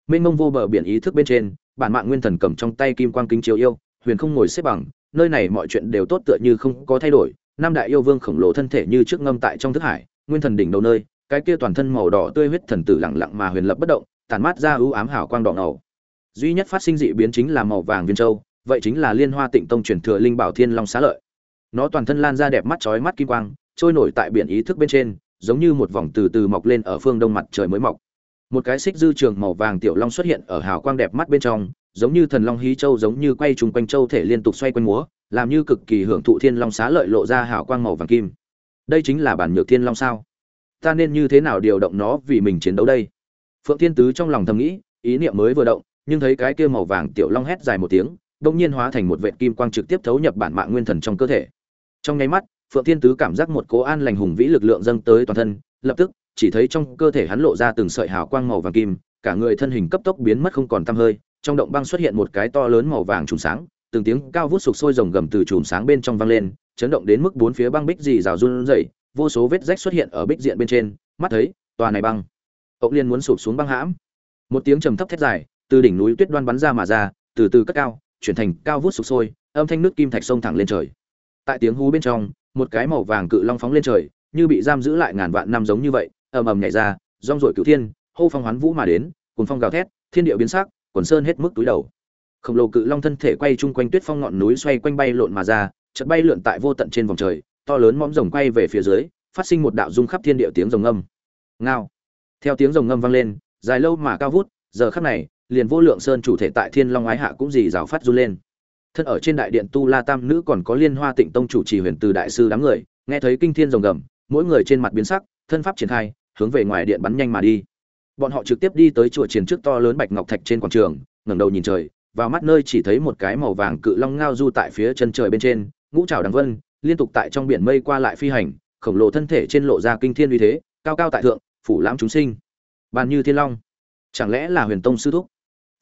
Mênh mông vô bờ biển ý thức bên trên, bản mạng nguyên thần cầm trong tay kim quang kính chiếu yêu, huyền không ngồi xếp bằng, nơi này mọi chuyện đều tốt tựa như không có thay đổi. Nam đại yêu vương khổng lồ thân thể như trước ngâm tại trong thức hải, nguyên thần đỉnh đầu nơi, cái kia toàn thân màu đỏ tươi huyết thần tử lặng lặng mà huyền lập bất động tàn mát ra ưu ám hào quang đỏ ngầu. Duy nhất phát sinh dị biến chính là màu vàng viên châu, vậy chính là liên hoa tịnh tông truyền thừa linh bảo thiên long xá lợi nó toàn thân lan ra đẹp mắt chói mắt kim quang, trôi nổi tại biển ý thức bên trên, giống như một vòng từ từ mọc lên ở phương đông mặt trời mới mọc. Một cái xích dư trường màu vàng tiểu long xuất hiện ở hào quang đẹp mắt bên trong, giống như thần long hí châu giống như quay trùng quanh châu thể liên tục xoay quanh múa, làm như cực kỳ hưởng thụ thiên long xá lợi lộ ra hào quang màu vàng kim. Đây chính là bản nhược thiên long sao? Ta nên như thế nào điều động nó vì mình chiến đấu đây? Phượng thiên tứ trong lòng thầm nghĩ, ý niệm mới vừa động, nhưng thấy cái kia màu vàng tiểu long hét dài một tiếng đông nhiên hóa thành một vệt kim quang trực tiếp thấu nhập bản mạng nguyên thần trong cơ thể trong nháy mắt, phượng thiên tứ cảm giác một cố an lành hùng vĩ lực lượng dâng tới toàn thân, lập tức, chỉ thấy trong cơ thể hắn lộ ra từng sợi hào quang màu vàng kim, cả người thân hình cấp tốc biến mất không còn tăm hơi, trong động băng xuất hiện một cái to lớn màu vàng trùng sáng, từng tiếng cao vút sục sôi rồng gầm từ chùm sáng bên trong vang lên, chấn động đến mức bốn phía băng bích dì rào run rẩy, vô số vết rách xuất hiện ở bích diện bên trên, mắt thấy, tòa này băng, ốc liên muốn sụp xuống băng hãm. Một tiếng trầm thấp thét dài, từ đỉnh núi tuyết đoan bắn ra mà ra, từ từ cất cao, chuyển thành cao vút sục sôi, âm thanh nước kim thạch sông thẳng lên trời tại tiếng hú bên trong, một cái màu vàng cự long phóng lên trời, như bị giam giữ lại ngàn vạn năm giống như vậy, ầm ầm nhảy ra, rong rổi cửu thiên, hô phong hoán vũ mà đến cùng phong gào thét, thiên địa biến sắc, quần sơn hết mức túi đầu. Khổng lồ cự long thân thể quay chung quanh tuyết phong ngọn núi xoay quanh bay lộn mà ra, chợt bay lượn tại vô tận trên vòng trời, to lớn mõm rồng quay về phía dưới, phát sinh một đạo rung khắp thiên địa tiếng rồng ngâm. Ngao. Theo tiếng rồng ngâm vang lên, dài lâu mà cao vút, giờ khắc này, liền vô lượng sơn chủ thể tại thiên long ái hạ cũng dì rào phát run lên thân ở trên đại điện tu la tam nữ còn có liên hoa tịnh tông chủ trì huyền từ đại sư đám người, nghe thấy kinh thiên rồng gầm, mỗi người trên mặt biến sắc, thân pháp triển khai, hướng về ngoài điện bắn nhanh mà đi. Bọn họ trực tiếp đi tới chùa triển trước to lớn bạch ngọc thạch trên quảng trường, ngẩng đầu nhìn trời, vào mắt nơi chỉ thấy một cái màu vàng cự long ngao du tại phía chân trời bên trên, ngũ trảo đằng vân, liên tục tại trong biển mây qua lại phi hành, khổng lồ thân thể trên lộ ra kinh thiên uy thế, cao cao tại thượng, phủ lãm chúng sinh. Bàn như thiên long. Chẳng lẽ là huyền tông sư thúc?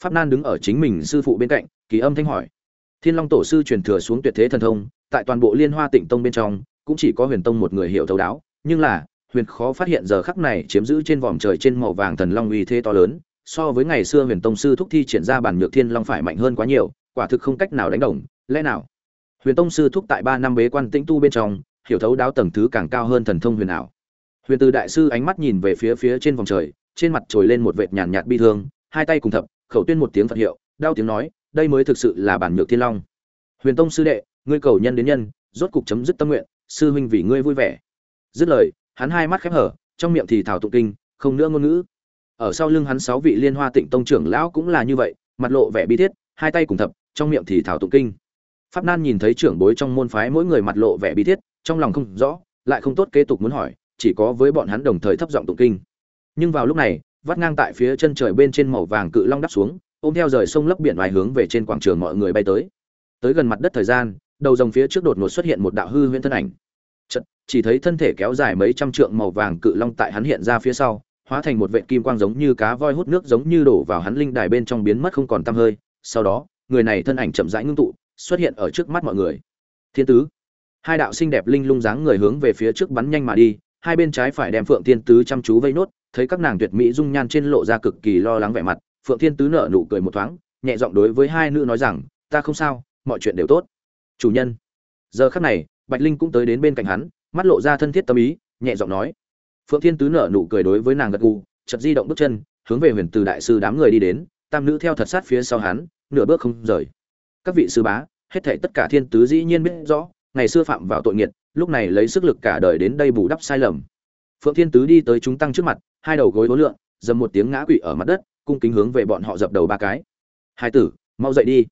Pháp nan đứng ở chính mình sư phụ bên cạnh, kỳ âm thanh hỏi thiên long tổ sư truyền thừa xuống tuyệt thế thần thông, tại toàn bộ liên hoa tịnh tông bên trong, cũng chỉ có huyền tông một người hiểu thấu đáo. Nhưng là, huyền khó phát hiện giờ khắc này chiếm giữ trên vòm trời trên màu vàng thần long uy thế to lớn, so với ngày xưa huyền tông sư thúc thi triển ra bản nhược thiên long phải mạnh hơn quá nhiều, quả thực không cách nào đánh đồng, lẽ nào? Huyền tông sư thúc tại ba năm bế quan tĩnh tu bên trong, hiểu thấu đáo tầng thứ càng cao hơn thần thông huyền ảo. Huyền từ đại sư ánh mắt nhìn về phía phía trên vòng trời, trên mặt trồi lên một vệt nhàn nhạt bi thương, hai tay cùng thập, khẩu tuyên một tiếng phật hiệu, đau tiếng nói đây mới thực sự là bản nhược thiên long. Huyền tông sư đệ, ngươi cầu nhân đến nhân, rốt cục chấm dứt tâm nguyện, sư huynh vì ngươi vui vẻ. Dứt lời, hắn hai mắt khép hở, trong miệng thì thảo tụng kinh, không nữa ngôn ngữ. Ở sau lưng hắn sáu vị liên hoa tịnh tông trưởng lão cũng là như vậy, mặt lộ vẻ bi thiết, hai tay cùng thập, trong miệng thì thảo tụng kinh. Pháp nan nhìn thấy trưởng bối trong môn phái mỗi người mặt lộ vẻ bi thiết, trong lòng không rõ, lại không tốt kế tục muốn hỏi, chỉ có với bọn hắn đồng thời thấp giọng tụng kinh. Nhưng vào lúc này, vắt ngang tại phía chân trời bên trên màu vàng cự long đắp xuống ôm theo rời sông lấp biển ngoài hướng về trên quảng trường mọi người bay tới. Tới gần mặt đất thời gian đầu dòng phía trước đột ngột xuất hiện một đạo hư huyễn thân ảnh. Chật, chỉ thấy thân thể kéo dài mấy trăm trượng màu vàng cự long tại hắn hiện ra phía sau hóa thành một vệt kim quang giống như cá voi hút nước giống như đổ vào hắn linh đài bên trong biến mất không còn tăm hơi. Sau đó người này thân ảnh chậm rãi ngưng tụ xuất hiện ở trước mắt mọi người. Thiên tứ. Hai đạo xinh đẹp linh lung dáng người hướng về phía trước bắn nhanh mà đi hai bên trái phải đem phượng thiên tứ chăm chú vây nốt thấy các nàng tuyệt mỹ dung nhan trên lộ ra cực kỳ lo lắng vẻ mặt phượng thiên tứ nở nụ cười một thoáng, nhẹ giọng đối với hai nữ nói rằng, ta không sao, mọi chuyện đều tốt. Chủ nhân. Giờ khắc này, bạch linh cũng tới đến bên cạnh hắn, mắt lộ ra thân thiết tâm ý, nhẹ giọng nói. Phượng thiên tứ nở nụ cười đối với nàng gật gù, chợt di động bước chân, hướng về huyền từ đại sư đám người đi đến, tam nữ theo thật sát phía sau hắn, nửa bước không rời. Các vị sư bá, hết thảy tất cả thiên tứ dĩ nhiên biết rõ, ngày xưa phạm vào tội nghiệt, lúc này lấy sức lực cả đời đến đây bù đắp sai lầm. Phượng thiên tứ đi tới chúng tăng trước mặt, hai đầu gối vốn lượn, dầm một tiếng ngã quỵ ở mặt đất cung kính hướng về bọn họ dập đầu ba cái. Hai tử, mau dậy đi.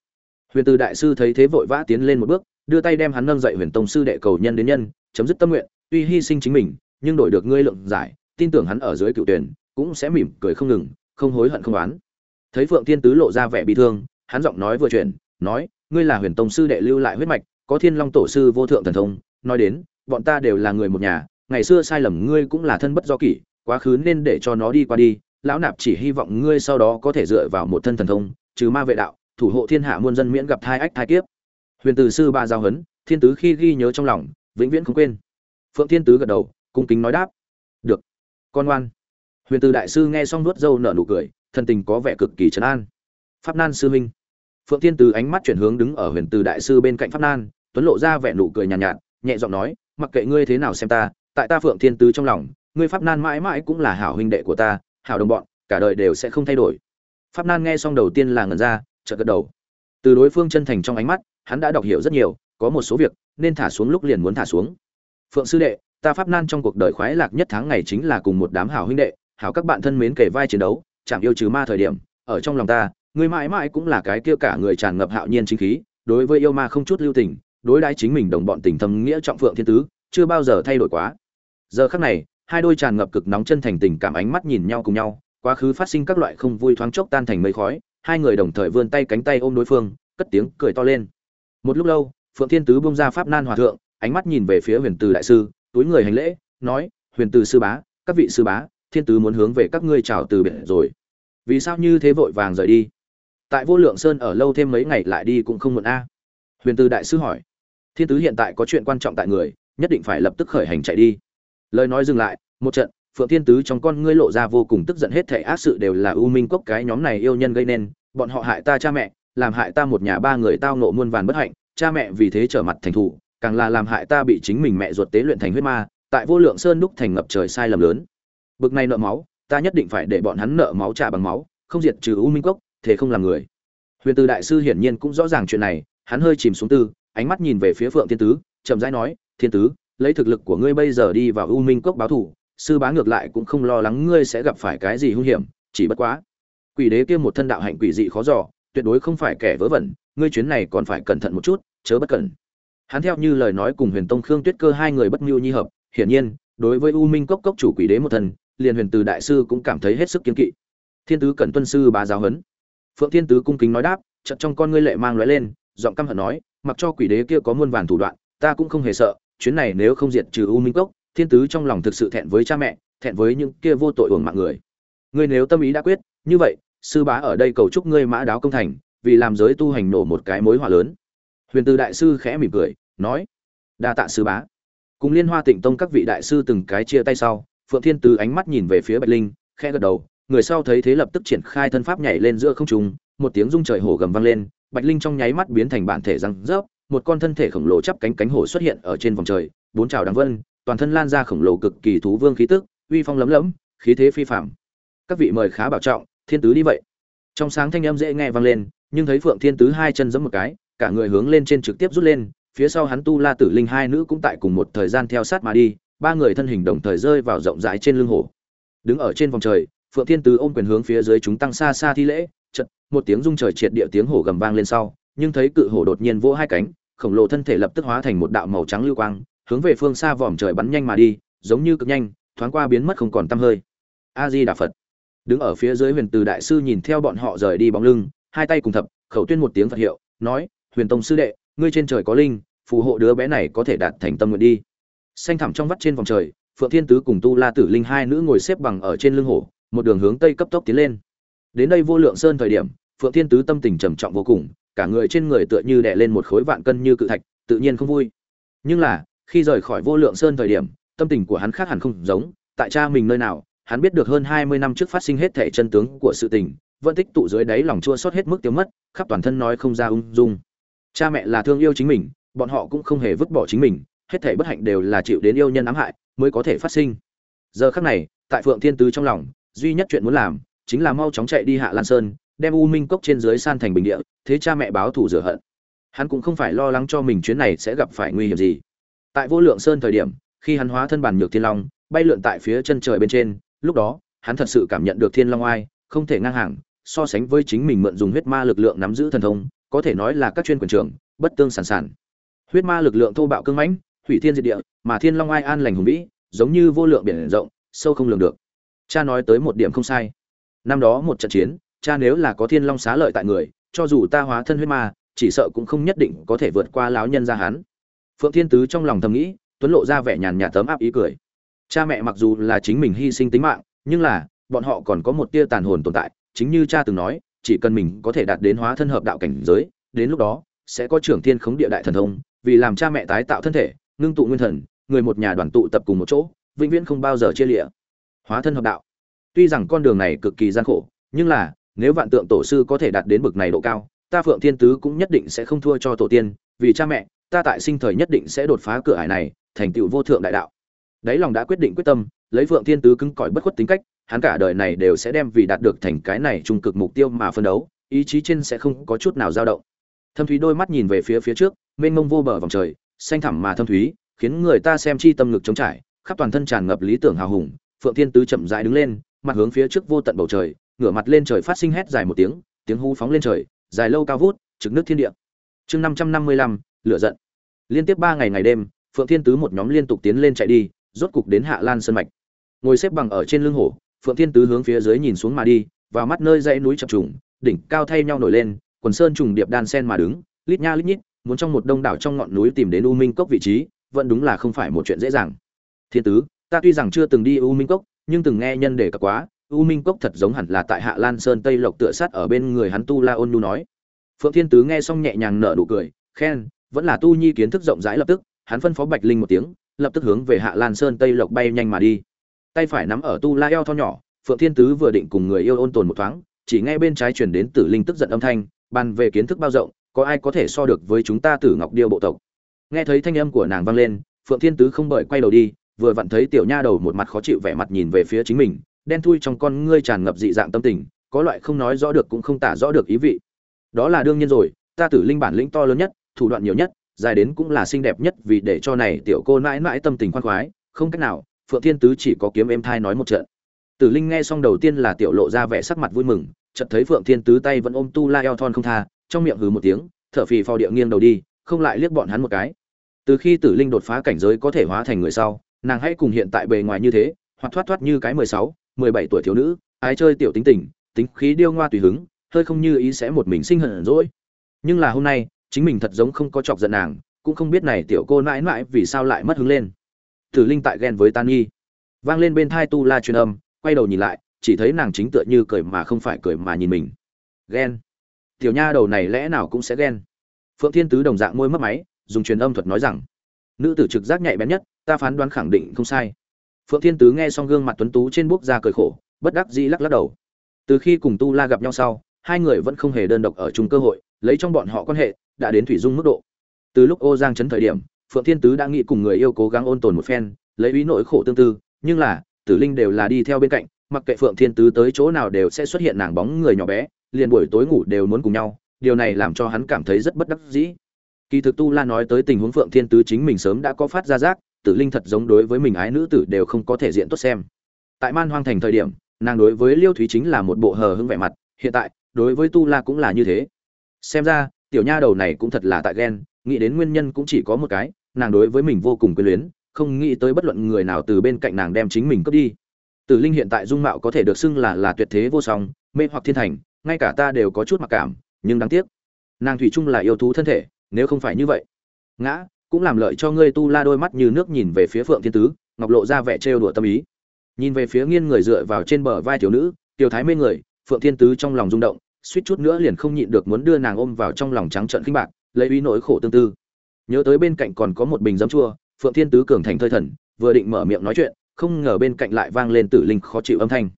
Huyền từ đại sư thấy thế vội vã tiến lên một bước, đưa tay đem hắn nâng dậy huyền tông sư đệ cầu nhân đến nhân, chấm dứt tâm nguyện, tuy hy sinh chính mình, nhưng đổi được ngươi lượng giải, tin tưởng hắn ở dưới cựu tuyển, cũng sẽ mỉm cười không ngừng, không hối hận không oán. Thấy phượng thiên tứ lộ ra vẻ bị thương, hắn giọng nói vừa chuyển, nói, ngươi là huyền tông sư đệ lưu lại huyết mạch, có thiên long tổ sư vô thượng thần thông, nói đến, bọn ta đều là người một nhà, ngày xưa sai lầm ngươi cũng là thân bất do kỷ, quá khứ nên để cho nó đi qua đi lão nạp chỉ hy vọng ngươi sau đó có thể dựa vào một thân thần thông trừ ma vệ đạo thủ hộ thiên hạ muôn dân miễn gặp thai ách thai kiếp. Huyền từ sư ba giao hấn thiên tứ khi ghi nhớ trong lòng vĩnh viễn không quên. Phượng thiên tứ gật đầu cung kính nói đáp. Được. Con ngoan. Huyền từ đại sư nghe xong nuốt dâu nở nụ cười thân tình có vẻ cực kỳ trấn an. Pháp nan sư minh. Phượng thiên tứ ánh mắt chuyển hướng đứng ở huyền từ đại sư bên cạnh pháp nan tuấn lộ ra vẻ nụ cười nhàn nhạt, nhạt nhẹ giọng nói mặc kệ ngươi thế nào xem ta tại ta phượng thiên tứ trong lòng ngươi pháp nan mãi mãi cũng là hảo huynh đệ của ta hảo đồng bọn, cả đời đều sẽ không thay đổi. Pháp nan nghe xong đầu tiên là ngẩn ra, chợt gật đầu. Từ đối phương chân thành trong ánh mắt, hắn đã đọc hiểu rất nhiều, có một số việc, nên thả xuống lúc liền muốn thả xuống. Phượng sư đệ, ta pháp nan trong cuộc đời khoái lạc nhất tháng ngày chính là cùng một đám hảo huynh đệ, hảo các bạn thân mến kể vai chiến đấu, chẳng yêu trừ ma thời điểm, ở trong lòng ta, người mãi mãi cũng là cái kia cả người tràn ngập hạo nhiên chính khí, đối với yêu ma không chút lưu tình, đối đãi chính mình đồng bọn tình thâm nghĩa trọng phượng thiên tứ, chưa bao giờ thay đổi quá. Giờ khắc này hai đôi tràn ngập cực nóng chân thành tình cảm ánh mắt nhìn nhau cùng nhau, quá khứ phát sinh các loại không vui thoáng chốc tan thành mây khói, hai người đồng thời vươn tay cánh tay ôm đối phương, cất tiếng cười to lên. Một lúc lâu, phượng thiên tứ bung ra pháp nan hòa thượng, ánh mắt nhìn về phía huyền từ đại sư, túi người hành lễ, nói, huyền từ sư bá, các vị sư bá, thiên tứ muốn hướng về các ngươi chào từ biệt rồi. Vì sao như thế vội vàng rời đi? Tại vô lượng sơn ở lâu thêm mấy ngày lại đi cũng không muộn a. Huyền từ đại sư hỏi. Thiên tứ hiện tại có chuyện quan trọng tại người, nhất định phải lập tức khởi hành chạy đi lời nói dừng lại, một trận, phượng thiên tứ trong con ngươi lộ ra vô cùng tức giận, hết thảy ác sự đều là u minh cốc cái nhóm này yêu nhân gây nên, bọn họ hại ta cha mẹ, làm hại ta một nhà ba người tao nộ muôn vàn bất hạnh, cha mẹ vì thế trở mặt thành thủ càng là làm hại ta bị chính mình mẹ ruột tế luyện thành huyết ma, tại vô lượng sơn đúc thành ngập trời sai lầm lớn. Bực này nợ máu, ta nhất định phải để bọn hắn nợ máu trả bằng máu, không diệt trừ u minh cốc, thế không làm người. Huyền từ đại sư hiển nhiên cũng rõ ràng chuyện này, hắn hơi chìm xuống tư, ánh mắt nhìn về phía phượng thiên tứ, chậm rãi nói, thiên tứ lấy thực lực của ngươi bây giờ đi vào u minh cốc báo thủ, sư bá ngược lại cũng không lo lắng ngươi sẽ gặp phải cái gì hung hiểm, chỉ bất quá. Quỷ đế kia một thân đạo hạnh quỷ dị khó dò, tuyệt đối không phải kẻ vớ vẩn, ngươi chuyến này còn phải cẩn thận một chút, chớ bất cẩn. Hắn theo như lời nói cùng huyền tông khương tuyết cơ hai người bất mưu nhi hợp, hiển nhiên, đối với u minh cốc cốc chủ quỷ đế một thần, liền huyền từ đại sư cũng cảm thấy hết sức kiêng kỵ. Thiên tứ cẩn tuân sư bá giáo huấn. Phượng thiên tứ cung kính nói đáp, chợt trong con ngươi lệ mang lóe lên, giọng căm hận nói, mặc cho quỷ đế kia có muôn vàn thủ đoạn, ta cũng không hề sợ chuyến này nếu không diệt trừ u minh cốc, thiên tứ trong lòng thực sự thẹn với cha mẹ, thẹn với những kia vô tội uổng mạng người. Ngươi nếu tâm ý đã quyết, như vậy, sư bá ở đây cầu chúc ngươi mã đáo công thành, vì làm giới tu hành nổ một cái mối hỏa lớn. Huyền từ đại sư khẽ mỉm cười, nói, đa tạ sư bá. Cùng liên hoa tịnh tông các vị đại sư từng cái chia tay sau, phượng thiên tứ ánh mắt nhìn về phía bạch linh, khẽ gật đầu, người sau thấy thế lập tức triển khai thân pháp nhảy lên giữa không trung, một tiếng rung trời hổ gầm vang lên, bạch linh trong nháy mắt biến thành bản thể răng rớp một con thân thể khổng lồ chắp cánh cánh hổ xuất hiện ở trên vòng trời bốn trào đằng vân toàn thân lan ra khổng lồ cực kỳ thú vương khí tức uy phong lấm lẫm, khí thế phi phàm. Các vị mời khá bảo trọng thiên tứ đi vậy. Trong sáng thanh âm dễ nghe vang lên nhưng thấy phượng thiên tứ hai chân giẫm một cái cả người hướng lên trên trực tiếp rút lên phía sau hắn tu la tử linh hai nữ cũng tại cùng một thời gian theo sát mà đi ba người thân hình đồng thời rơi vào rộng rãi trên lưng hổ đứng ở trên vòng trời phượng thiên tứ ôm quyền hướng phía dưới chúng tăng xa xa thi lễ chợt một tiếng rung trời triệt địa tiếng hổ gầm vang lên sau nhưng thấy cự hổ đột nhiên vỗ hai cánh, khổng lồ thân thể lập tức hóa thành một đạo màu trắng lưu quang, hướng về phương xa vòm trời bắn nhanh mà đi, giống như cực nhanh, thoáng qua biến mất không còn tăm hơi. A di đà phật đứng ở phía dưới huyền từ đại sư nhìn theo bọn họ rời đi bóng lưng, hai tay cùng thập, khẩu tuyên một tiếng phật hiệu, nói, huyền tông sư đệ, ngươi trên trời có linh, phù hộ đứa bé này có thể đạt thành tâm nguyện đi. Xanh thẳm trong vắt trên vòng trời, phượng thiên tứ cùng tu la tử linh hai nữ ngồi xếp bằng ở trên lưng hổ, một đường hướng tây cấp tốc tiến lên. Đến đây vô lượng sơn thời điểm, phượng thiên tứ tâm tình trầm trọng vô cùng cả người trên người tựa như đè lên một khối vạn cân như cự thạch, tự nhiên không vui. Nhưng là, khi rời khỏi vô lượng sơn thời điểm, tâm tình của hắn khác hẳn không giống, tại cha mình nơi nào, hắn biết được hơn hai mươi năm trước phát sinh hết thể chân tướng của sự tình, vẫn tích tụ dưới đáy lòng chua xót hết mức tiêu mất, khắp toàn thân nói không ra ung dung. Cha mẹ là thương yêu chính mình, bọn họ cũng không hề vứt bỏ chính mình, hết thể bất hạnh đều là chịu đến yêu nhân ám hại mới có thể phát sinh. Giờ khắc này, tại phượng thiên tứ trong lòng, duy nhất chuyện muốn làm, chính là mau chóng chạy đi hạ lan sơn đem u minh cốc trên dưới san thành bình địa, thế cha mẹ báo thù rửa hận. Hắn cũng không phải lo lắng cho mình chuyến này sẽ gặp phải nguy hiểm gì. Tại vô lượng sơn thời điểm, khi hắn hóa thân bản nhược thiên long, bay lượn tại phía chân trời bên trên, lúc đó, hắn thật sự cảm nhận được thiên long oai, không thể ngang hàng, so sánh với chính mình mượn dùng huyết ma lực lượng nắm giữ thần thông, có thể nói là các chuyên quyền trưởng, bất tương sản sản. Huyết ma lực lượng thô bạo cương mãnh, hủy thiên diệt địa, mà thiên long ai an lành hùng vĩ, giống như vô lượng biển rộng, sâu không lường được. Cha nói tới một điểm không sai. Năm đó một trận chiến cha nếu là có thiên long xá lợi tại người, cho dù ta hóa thân huyết ma, chỉ sợ cũng không nhất định có thể vượt qua lão nhân ra hắn. Phượng thiên tứ trong lòng thầm nghĩ, tuấn lộ ra vẻ nhàn nhạt tấm áp ý cười. Cha mẹ mặc dù là chính mình hy sinh tính mạng, nhưng là, bọn họ còn có một tia tàn hồn tồn tại, chính như cha từng nói, chỉ cần mình có thể đạt đến hóa thân hợp đạo cảnh giới, đến lúc đó, sẽ có trưởng thiên khống địa đại thần thông, vì làm cha mẹ tái tạo thân thể, ngưng tụ nguyên thần, người một nhà đoàn tụ tập cùng một chỗ, vĩnh viễn không bao giờ chia lịa hóa thân hợp đạo? Tuy rằng con đường này cực kỳ gian khổ, nhưng là nếu vạn tượng tổ sư có thể đạt đến bực này độ cao, ta phượng thiên tứ cũng nhất định sẽ không thua cho tổ tiên, vì cha mẹ, ta tại sinh thời nhất định sẽ đột phá cửa ải này, thành tựu vô thượng đại đạo. Đấy lòng đã quyết định quyết tâm, lấy phượng thiên tứ cứng cỏi bất khuất tính cách, hắn cả đời này đều sẽ đem vì đạt được thành cái này trung cực mục tiêu mà phân đấu, ý chí trên sẽ không có chút nào dao động. Thâm thúy đôi mắt nhìn về phía phía trước, mênh mông vô bờ vòng trời, xanh thẳm mà thâm thúy, khiến người ta xem chi tâm ngực trống trải, khắp toàn thân tràn ngập lý tưởng hào hùng, phượng thiên tứ chậm rãi đứng lên, mặt hướng phía trước vô tận bầu trời ngửa mặt lên trời phát sinh hét dài một tiếng tiếng hú phóng lên trời, dài lâu cao vút, trực nước thiên địa. Chương năm trăm năm mươi lăm, lửa giận. Liên tiếp ba ngày ngày đêm, phượng thiên tứ một nhóm liên tục tiến lên chạy đi, rốt cục đến hạ lan sơn mạch. Ngồi xếp bằng ở trên lưng hổ phượng thiên tứ hướng phía dưới nhìn xuống mà đi, vào mắt nơi dãy núi chập trùng, đỉnh cao thay nhau nổi lên, quần sơn trùng điệp đan sen mà đứng, lít nha lít nhít, muốn trong một đông đảo trong ngọn núi tìm đến u minh cốc vị trí, vẫn đúng là không phải một chuyện dễ dàng. Thiên tứ, ta tuy rằng chưa từng đi u minh cốc, nhưng từng nghe nhân đề cập quá u minh cốc thật giống hẳn là tại hạ lan sơn tây lộc tựa sát ở bên người hắn tu la ôn nu nói. Phượng thiên tứ nghe xong nhẹ nhàng nở nụ cười, khen, vẫn là tu nhi kiến thức rộng rãi lập tức, hắn phân phó bạch linh một tiếng, lập tức hướng về hạ lan sơn tây lộc bay nhanh mà đi. Tay phải nắm ở tu la eo tho nhỏ, phượng thiên tứ vừa định cùng người yêu ôn tồn một thoáng, chỉ nghe bên trái truyền đến tử linh tức giận âm thanh, bàn về kiến thức bao rộng, có ai có thể so được với chúng ta tử ngọc điêu bộ tộc? Nghe thấy thanh âm của nàng vang lên, phượng thiên tứ không bởi quay đầu đi, vừa vặn thấy tiểu nha đầu một mặt khó chịu vẻ mặt nhìn về phía chính mình đen thui trong con ngươi tràn ngập dị dạng tâm tình, có loại không nói rõ được cũng không tả rõ được ý vị. Đó là đương nhiên rồi, ta tử linh bản lĩnh to lớn nhất, thủ đoạn nhiều nhất, dài đến cũng là xinh đẹp nhất vì để cho này tiểu cô mãi mãi tâm tình khoan khoái, không cách nào, phượng thiên tứ chỉ có kiếm em thai nói một trận. Tử linh nghe xong đầu tiên là tiểu lộ ra vẻ sắc mặt vui mừng, chợt thấy phượng thiên tứ tay vẫn ôm tu la eo thon không tha, trong miệng hừ một tiếng, thở phì phò địa nghiêng đầu đi, không lại liếc bọn hắn một cái. Từ khi tử linh đột phá cảnh giới có thể hóa thành người sau, nàng hãy cùng hiện tại bề ngoài như thế, hoặc thoát thoát như cái mười sáu mười bảy tuổi thiếu nữ, ái chơi tiểu tính tình, tính khí điêu ngoa tùy hứng, hơi không như ý sẽ một mình sinh hận rỗi nhưng là hôm nay, chính mình thật giống không có chọc giận nàng, cũng không biết này tiểu cô mãi mãi vì sao lại mất hứng lên. Tử linh tại ghen với tan nghi vang lên bên thai tu la truyền âm, quay đầu nhìn lại, chỉ thấy nàng chính tựa như cười mà không phải cười mà nhìn mình. Ghen. Tiểu nha đầu này lẽ nào cũng sẽ ghen. Phượng thiên tứ đồng dạng môi mất máy, dùng truyền âm thuật nói rằng, nữ tử trực giác nhạy bén nhất, ta phán đoán khẳng định không sai phượng thiên tứ nghe xong gương mặt tuấn tú trên bút ra cười khổ, bất đắc dĩ lắc lắc đầu. Từ khi cùng tu la gặp nhau sau, hai người vẫn không hề đơn độc ở chung cơ hội, lấy trong bọn họ quan hệ, đã đến thủy dung mức độ. Từ lúc ô giang chấn thời điểm, phượng thiên tứ đã nghĩ cùng người yêu cố gắng ôn tồn một phen, lấy ý nỗi khổ tương tư, nhưng là, tử linh đều là đi theo bên cạnh, mặc kệ phượng thiên tứ tới chỗ nào đều sẽ xuất hiện nàng bóng người nhỏ bé, liền buổi tối ngủ đều muốn cùng nhau, điều này làm cho hắn cảm thấy rất bất đắc dĩ. Kỳ thực tu la nói tới tình huống phượng thiên tứ chính mình sớm đã có phát ra giác tử linh thật giống đối với mình ái nữ tử đều không có thể diện tốt xem. Tại man hoang thành thời điểm, nàng đối với liêu thúy chính là một bộ hờ hững vẻ mặt, hiện tại, đối với tu la cũng là như thế. Xem ra, tiểu nha đầu này cũng thật là tại ghen, nghĩ đến nguyên nhân cũng chỉ có một cái, nàng đối với mình vô cùng quyến luyến, không nghĩ tới bất luận người nào từ bên cạnh nàng đem chính mình cướp đi. Tử linh hiện tại dung mạo có thể được xưng là là tuyệt thế vô song, mê hoặc thiên thành, ngay cả ta đều có chút mặc cảm, nhưng đáng tiếc, nàng thủy chung là yêu thú thân thể, nếu không phải như vậy. Ngã cũng làm lợi cho ngươi tu la đôi mắt như nước nhìn về phía phượng thiên tứ, ngọc lộ ra vẻ trêu đùa tâm ý. Nhìn về phía nghiên người dựa vào trên bờ vai thiếu nữ tiểu thái mê người, phượng thiên tứ trong lòng rung động, suýt chút nữa liền không nhịn được muốn đưa nàng ôm vào trong lòng trắng trợn khinh bạc, lấy uy nỗi khổ tương tư. Nhớ tới bên cạnh còn có một bình giấm chua, phượng thiên tứ cường thành thơi thần, vừa định mở miệng nói chuyện, không ngờ bên cạnh lại vang lên tử linh khó chịu âm thanh.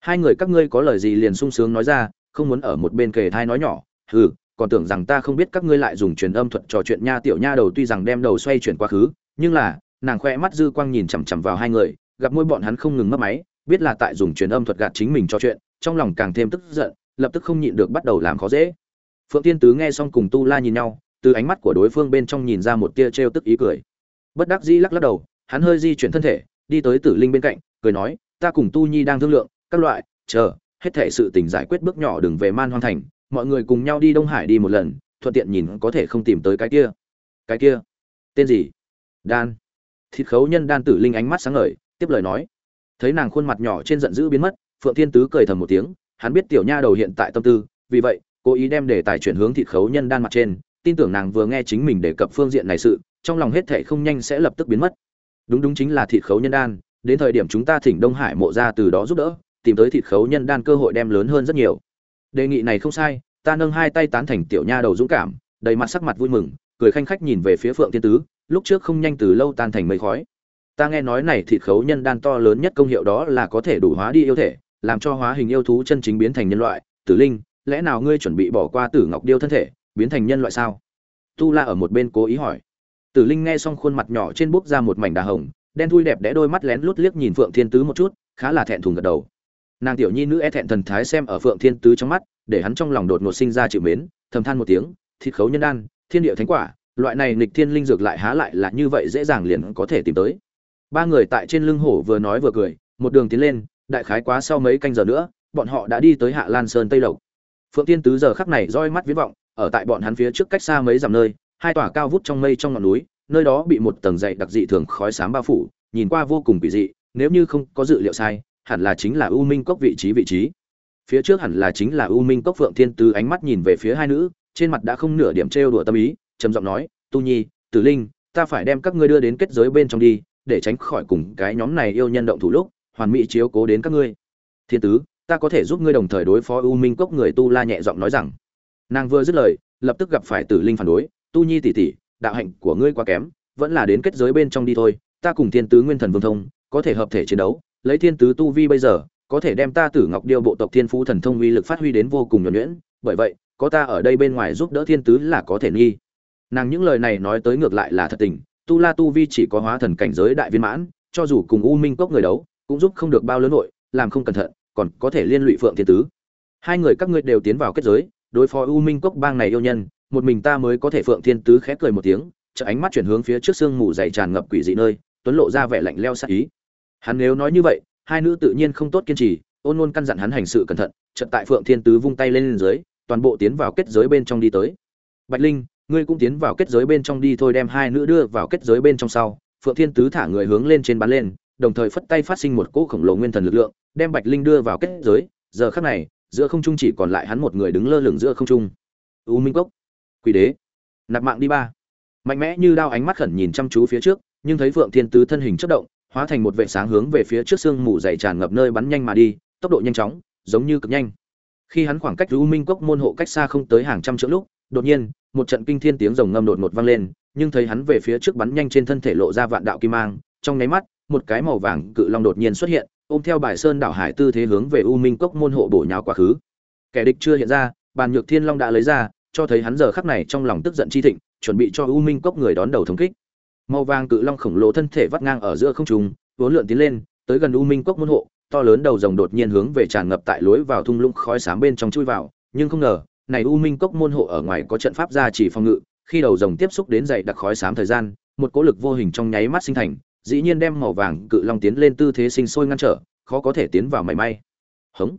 Hai người các ngươi có lời gì liền sung sướng nói ra, không muốn ở một bên kề thai nói nhỏ, hừ còn tưởng rằng ta không biết các ngươi lại dùng truyền âm thuật trò chuyện nha tiểu nha đầu tuy rằng đem đầu xoay chuyển quá khứ, nhưng là, nàng khoe mắt dư quang nhìn chằm chằm vào hai người, gặp môi bọn hắn không ngừng mất máy, biết là tại dùng truyền âm thuật gạt chính mình trò chuyện, trong lòng càng thêm tức giận, lập tức không nhịn được bắt đầu làm khó dễ. Phượng tiên tứ nghe xong cùng tu la nhìn nhau, từ ánh mắt của đối phương bên trong nhìn ra một tia trêu tức ý cười. Bất đắc dĩ lắc lắc đầu, hắn hơi di chuyển thân thể, đi tới tử linh bên cạnh, cười nói, ta cùng tu nhi đang thương lượng, các loại, chờ, hết thể sự tình giải quyết bước nhỏ đừng về man hoang thành mọi người cùng nhau đi đông hải đi một lần, thuận tiện nhìn có thể không tìm tới cái kia. Cái kia? Tên gì? Đan thịt khấu nhân đan tử linh ánh mắt sáng ngời, tiếp lời nói. Thấy nàng khuôn mặt nhỏ trên giận dữ biến mất, phượng thiên tứ cười thầm một tiếng, hắn biết tiểu nha đầu hiện tại tâm tư, vì vậy, cố ý đem đề tài chuyển hướng thịt khấu nhân đan mặt trên, tin tưởng nàng vừa nghe chính mình đề cập phương diện này sự, trong lòng hết thệ không nhanh sẽ lập tức biến mất. Đúng đúng chính là thịt khấu nhân đan đến thời điểm chúng ta thỉnh đông hải mộ ra từ đó giúp đỡ, tìm tới thịt khấu nhân đan cơ hội đem lớn hơn rất nhiều đề nghị này không sai, ta nâng hai tay tán thành tiểu nha đầu dũng cảm, đầy mặt sắc mặt vui mừng, cười khanh khách nhìn về phía phượng tiên tứ, lúc trước không nhanh từ lâu tan thành mây khói. Ta nghe nói này thịt khấu nhân đan to lớn nhất công hiệu đó là có thể đủ hóa đi yêu thể, làm cho hóa hình yêu thú chân chính biến thành nhân loại. Tử linh, lẽ nào ngươi chuẩn bị bỏ qua tử ngọc điêu thân thể, biến thành nhân loại sao? Tu la ở một bên cố ý hỏi. Tử linh nghe xong khuôn mặt nhỏ trên bút ra một mảnh đà hồng, đen thui đẹp đẽ đôi mắt lén lút liếc nhìn phượng thiên tứ một chút, khá là thẹn thùng gật đầu nàng tiểu nhi nữ e thẹn thần thái xem ở phượng thiên tứ trong mắt, để hắn trong lòng đột ngột sinh ra chịu mến, thầm than một tiếng, thịt khấu nhân đan, thiên địa thánh quả, loại này nghịch thiên linh dược lại há lại là như vậy dễ dàng liền có thể tìm tới. Ba người tại trên lưng hổ vừa nói vừa cười, một đường tiến lên, đại khái quá sau mấy canh giờ nữa, bọn họ đã đi tới hạ lan sơn tây lộc. Phượng thiên tứ giờ khắc này roi mắt viễn vọng, ở tại bọn hắn phía trước cách xa mấy dặm nơi, hai tòa cao vút trong mây trong ngọn núi, nơi đó bị một tầng dày đặc dị thường khói xám bao phủ, nhìn qua vô cùng kỳ dị, nếu như không có dự liệu sai hẳn là chính là u minh cốc vị trí vị trí. Phía trước hẳn là chính là u minh cốc phượng thiên tứ ánh mắt nhìn về phía hai nữ, trên mặt đã không nửa điểm trêu đùa tâm ý, trầm giọng nói, tu nhi, tử linh, ta phải đem các ngươi đưa đến kết giới bên trong đi, để tránh khỏi cùng cái nhóm này yêu nhân động thủ lúc, hoàn mỹ chiếu cố đến các ngươi. Thiên tứ, ta có thể giúp ngươi đồng thời đối phó u minh cốc người tu la nhẹ giọng nói rằng. Nàng vừa dứt lời, lập tức gặp phải tử linh phản đối, tu nhi tỷ tỷ, đạo hạnh của ngươi quá kém, vẫn là đến kết giới bên trong đi thôi, ta cùng thiên tứ nguyên thần vương thông, có thể hợp thể chiến đấu lấy thiên tứ tu vi bây giờ, có thể đem ta tử ngọc điêu bộ tộc thiên phú thần thông uy lực phát huy đến vô cùng nhuẩn nhuyễn, bởi vậy, có ta ở đây bên ngoài giúp đỡ thiên tứ là có thể nghi. Nàng những lời này nói tới ngược lại là thật tình, tu la tu vi chỉ có hóa thần cảnh giới đại viên mãn, cho dù cùng u minh cốc người đấu, cũng giúp không được bao lớn nội, làm không cẩn thận, còn có thể liên lụy phượng thiên tứ. Hai người các ngươi đều tiến vào kết giới, đối phó u minh cốc bang này yêu nhân, một mình ta mới có thể phượng thiên tứ khẽ cười một tiếng chợ ánh mắt chuyển hướng phía trước sương mù dày tràn ngập quỷ dị nơi, tuấn lộ ra vẻ lạnh leo sát ý hắn nếu nói như vậy, hai nữ tự nhiên không tốt kiên trì, ôn luôn căn dặn hắn hành sự cẩn thận Trận tại phượng thiên tứ vung tay lên dưới, toàn bộ tiến vào kết giới bên trong đi tới. Bạch linh, ngươi cũng tiến vào kết giới bên trong đi thôi, đem hai nữ đưa vào kết giới bên trong sau. Phượng thiên tứ thả người hướng lên trên bắn lên, đồng thời phất tay phát sinh một cỗ khổng lồ nguyên thần lực lượng, đem bạch linh đưa vào kết giới. Giờ khắc này, giữa không trung chỉ còn lại hắn một người đứng lơ lửng giữa không trung. U minh cốc, quỷ đế, nạp mạng đi ba. Mạnh mẽ như đao ánh mắt khẩn nhìn chăm chú phía trước, nhưng thấy phượng thiên tứ thân hình chất động hóa thành một vệ sáng hướng về phía trước sương mù dày tràn ngập nơi bắn nhanh mà đi, tốc độ nhanh chóng, giống như cực nhanh. Khi hắn khoảng cách u minh cốc môn hộ cách xa không tới hàng trăm trượng lúc, đột nhiên, một trận kinh thiên tiếng rồng ngâm đột ngột vang lên, nhưng thấy hắn về phía trước bắn nhanh trên thân thể lộ ra vạn đạo kim mang, trong nháy mắt, một cái màu vàng cự long đột nhiên xuất hiện, ôm theo bài sơn đảo hải tư thế hướng về u minh cốc môn hộ bổ nhào quá khứ. Kẻ địch chưa hiện ra, bàn nhược thiên long đã lấy ra, cho thấy hắn giờ khắc này trong lòng tức giận chi thịnh, chuẩn bị cho u minh cốc người đón đầu thống kích màu vàng cự long khổng lồ thân thể vắt ngang ở giữa không trung, vốn lượn tiến lên, tới gần u minh cốc môn hộ, to lớn đầu rồng đột nhiên hướng về tràn ngập tại lối vào thung lũng khói xám bên trong chui vào, nhưng không ngờ, này u minh cốc môn hộ ở ngoài có trận pháp gia chỉ phòng ngự, khi đầu rồng tiếp xúc đến dậy đặc khói xám thời gian, một cỗ lực vô hình trong nháy mắt sinh thành, dĩ nhiên đem màu vàng cự long tiến lên tư thế sinh sôi ngăn trở, khó có thể tiến vào mảy may. Hống.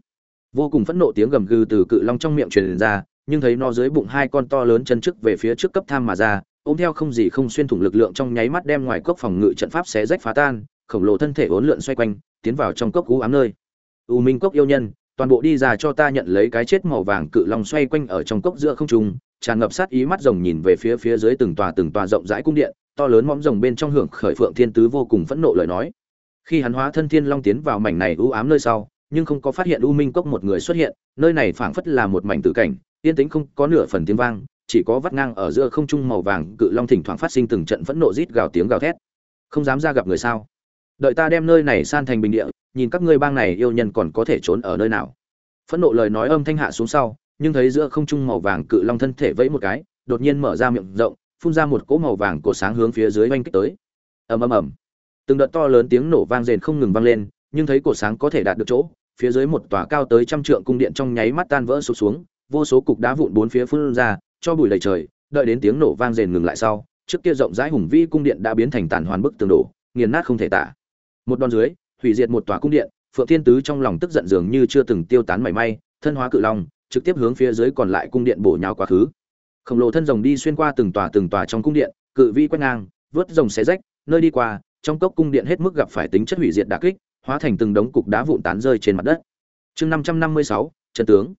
Vô cùng phẫn nộ tiếng gầm gừ từ cự long trong miệng truyền ra, nhưng thấy nó dưới bụng hai con to lớn chân trước về phía trước cấp tham mà ra ôm theo không gì không xuyên thủng lực lượng trong nháy mắt đem ngoài cốc phòng ngự trận pháp xé rách phá tan, khổng lồ thân thể uốn lượn xoay quanh, tiến vào trong cốc cú ám nơi. U minh cốc yêu nhân, toàn bộ đi ra cho ta nhận lấy cái chết màu vàng cự long xoay quanh ở trong cốc giữa không trung, tràn ngập sát ý mắt rồng nhìn về phía phía dưới từng tòa từng tòa rộng rãi cung điện, to lớn mõm rồng bên trong hưởng khởi phượng thiên tứ vô cùng phẫn nộ lời nói. Khi hắn hóa thân thiên long tiến vào mảnh này u ám nơi sau, nhưng không có phát hiện u minh cốc một người xuất hiện, nơi này phảng phất là một mảnh tử cảnh, yên tĩnh không có nửa phần tiếng vang chỉ có vắt ngang ở giữa không trung màu vàng cự long thỉnh thoảng phát sinh từng trận phẫn nộ rít gào tiếng gào thét. Không dám ra gặp người sao? Đợi ta đem nơi này san thành bình địa, nhìn các ngươi bang này yêu nhân còn có thể trốn ở nơi nào. Phẫn nộ lời nói âm thanh hạ xuống sau, nhưng thấy giữa không trung màu vàng cự long thân thể vẫy một cái, đột nhiên mở ra miệng rộng, phun ra một cỗ màu vàng cổ sáng hướng phía dưới oanh kích tới. Ầm ầm ầm. Từng đợt to lớn tiếng nổ vang rền không ngừng vang lên, nhưng thấy cổ sáng có thể đạt được chỗ, phía dưới một tòa cao tới trăm trượng cung điện trong nháy mắt tan vỡ sụp xuống, vô số cục đá vụn bốn phía phun ra cho bụi đầy trời, đợi đến tiếng nổ vang rền ngừng lại sau, trước kia rộng rãi hùng vĩ cung điện đã biến thành tàn hoàn bức tường đổ, nghiền nát không thể tả. Một đòn dưới, hủy diệt một tòa cung điện, phượng thiên tứ trong lòng tức giận dường như chưa từng tiêu tán mảy may, thân hóa cự long, trực tiếp hướng phía dưới còn lại cung điện bổ nhào quá khứ. Khổng lồ thân rồng đi xuyên qua từng tòa từng tòa trong cung điện, cự vi quét ngang, vớt rồng xé rách, nơi đi qua, trong cốc cung điện hết mức gặp phải tính chất hủy diệt đả kích, hóa thành từng đống cục đá vụn tán rơi trên mặt đất. Chương năm trăm năm mươi sáu trận tướng.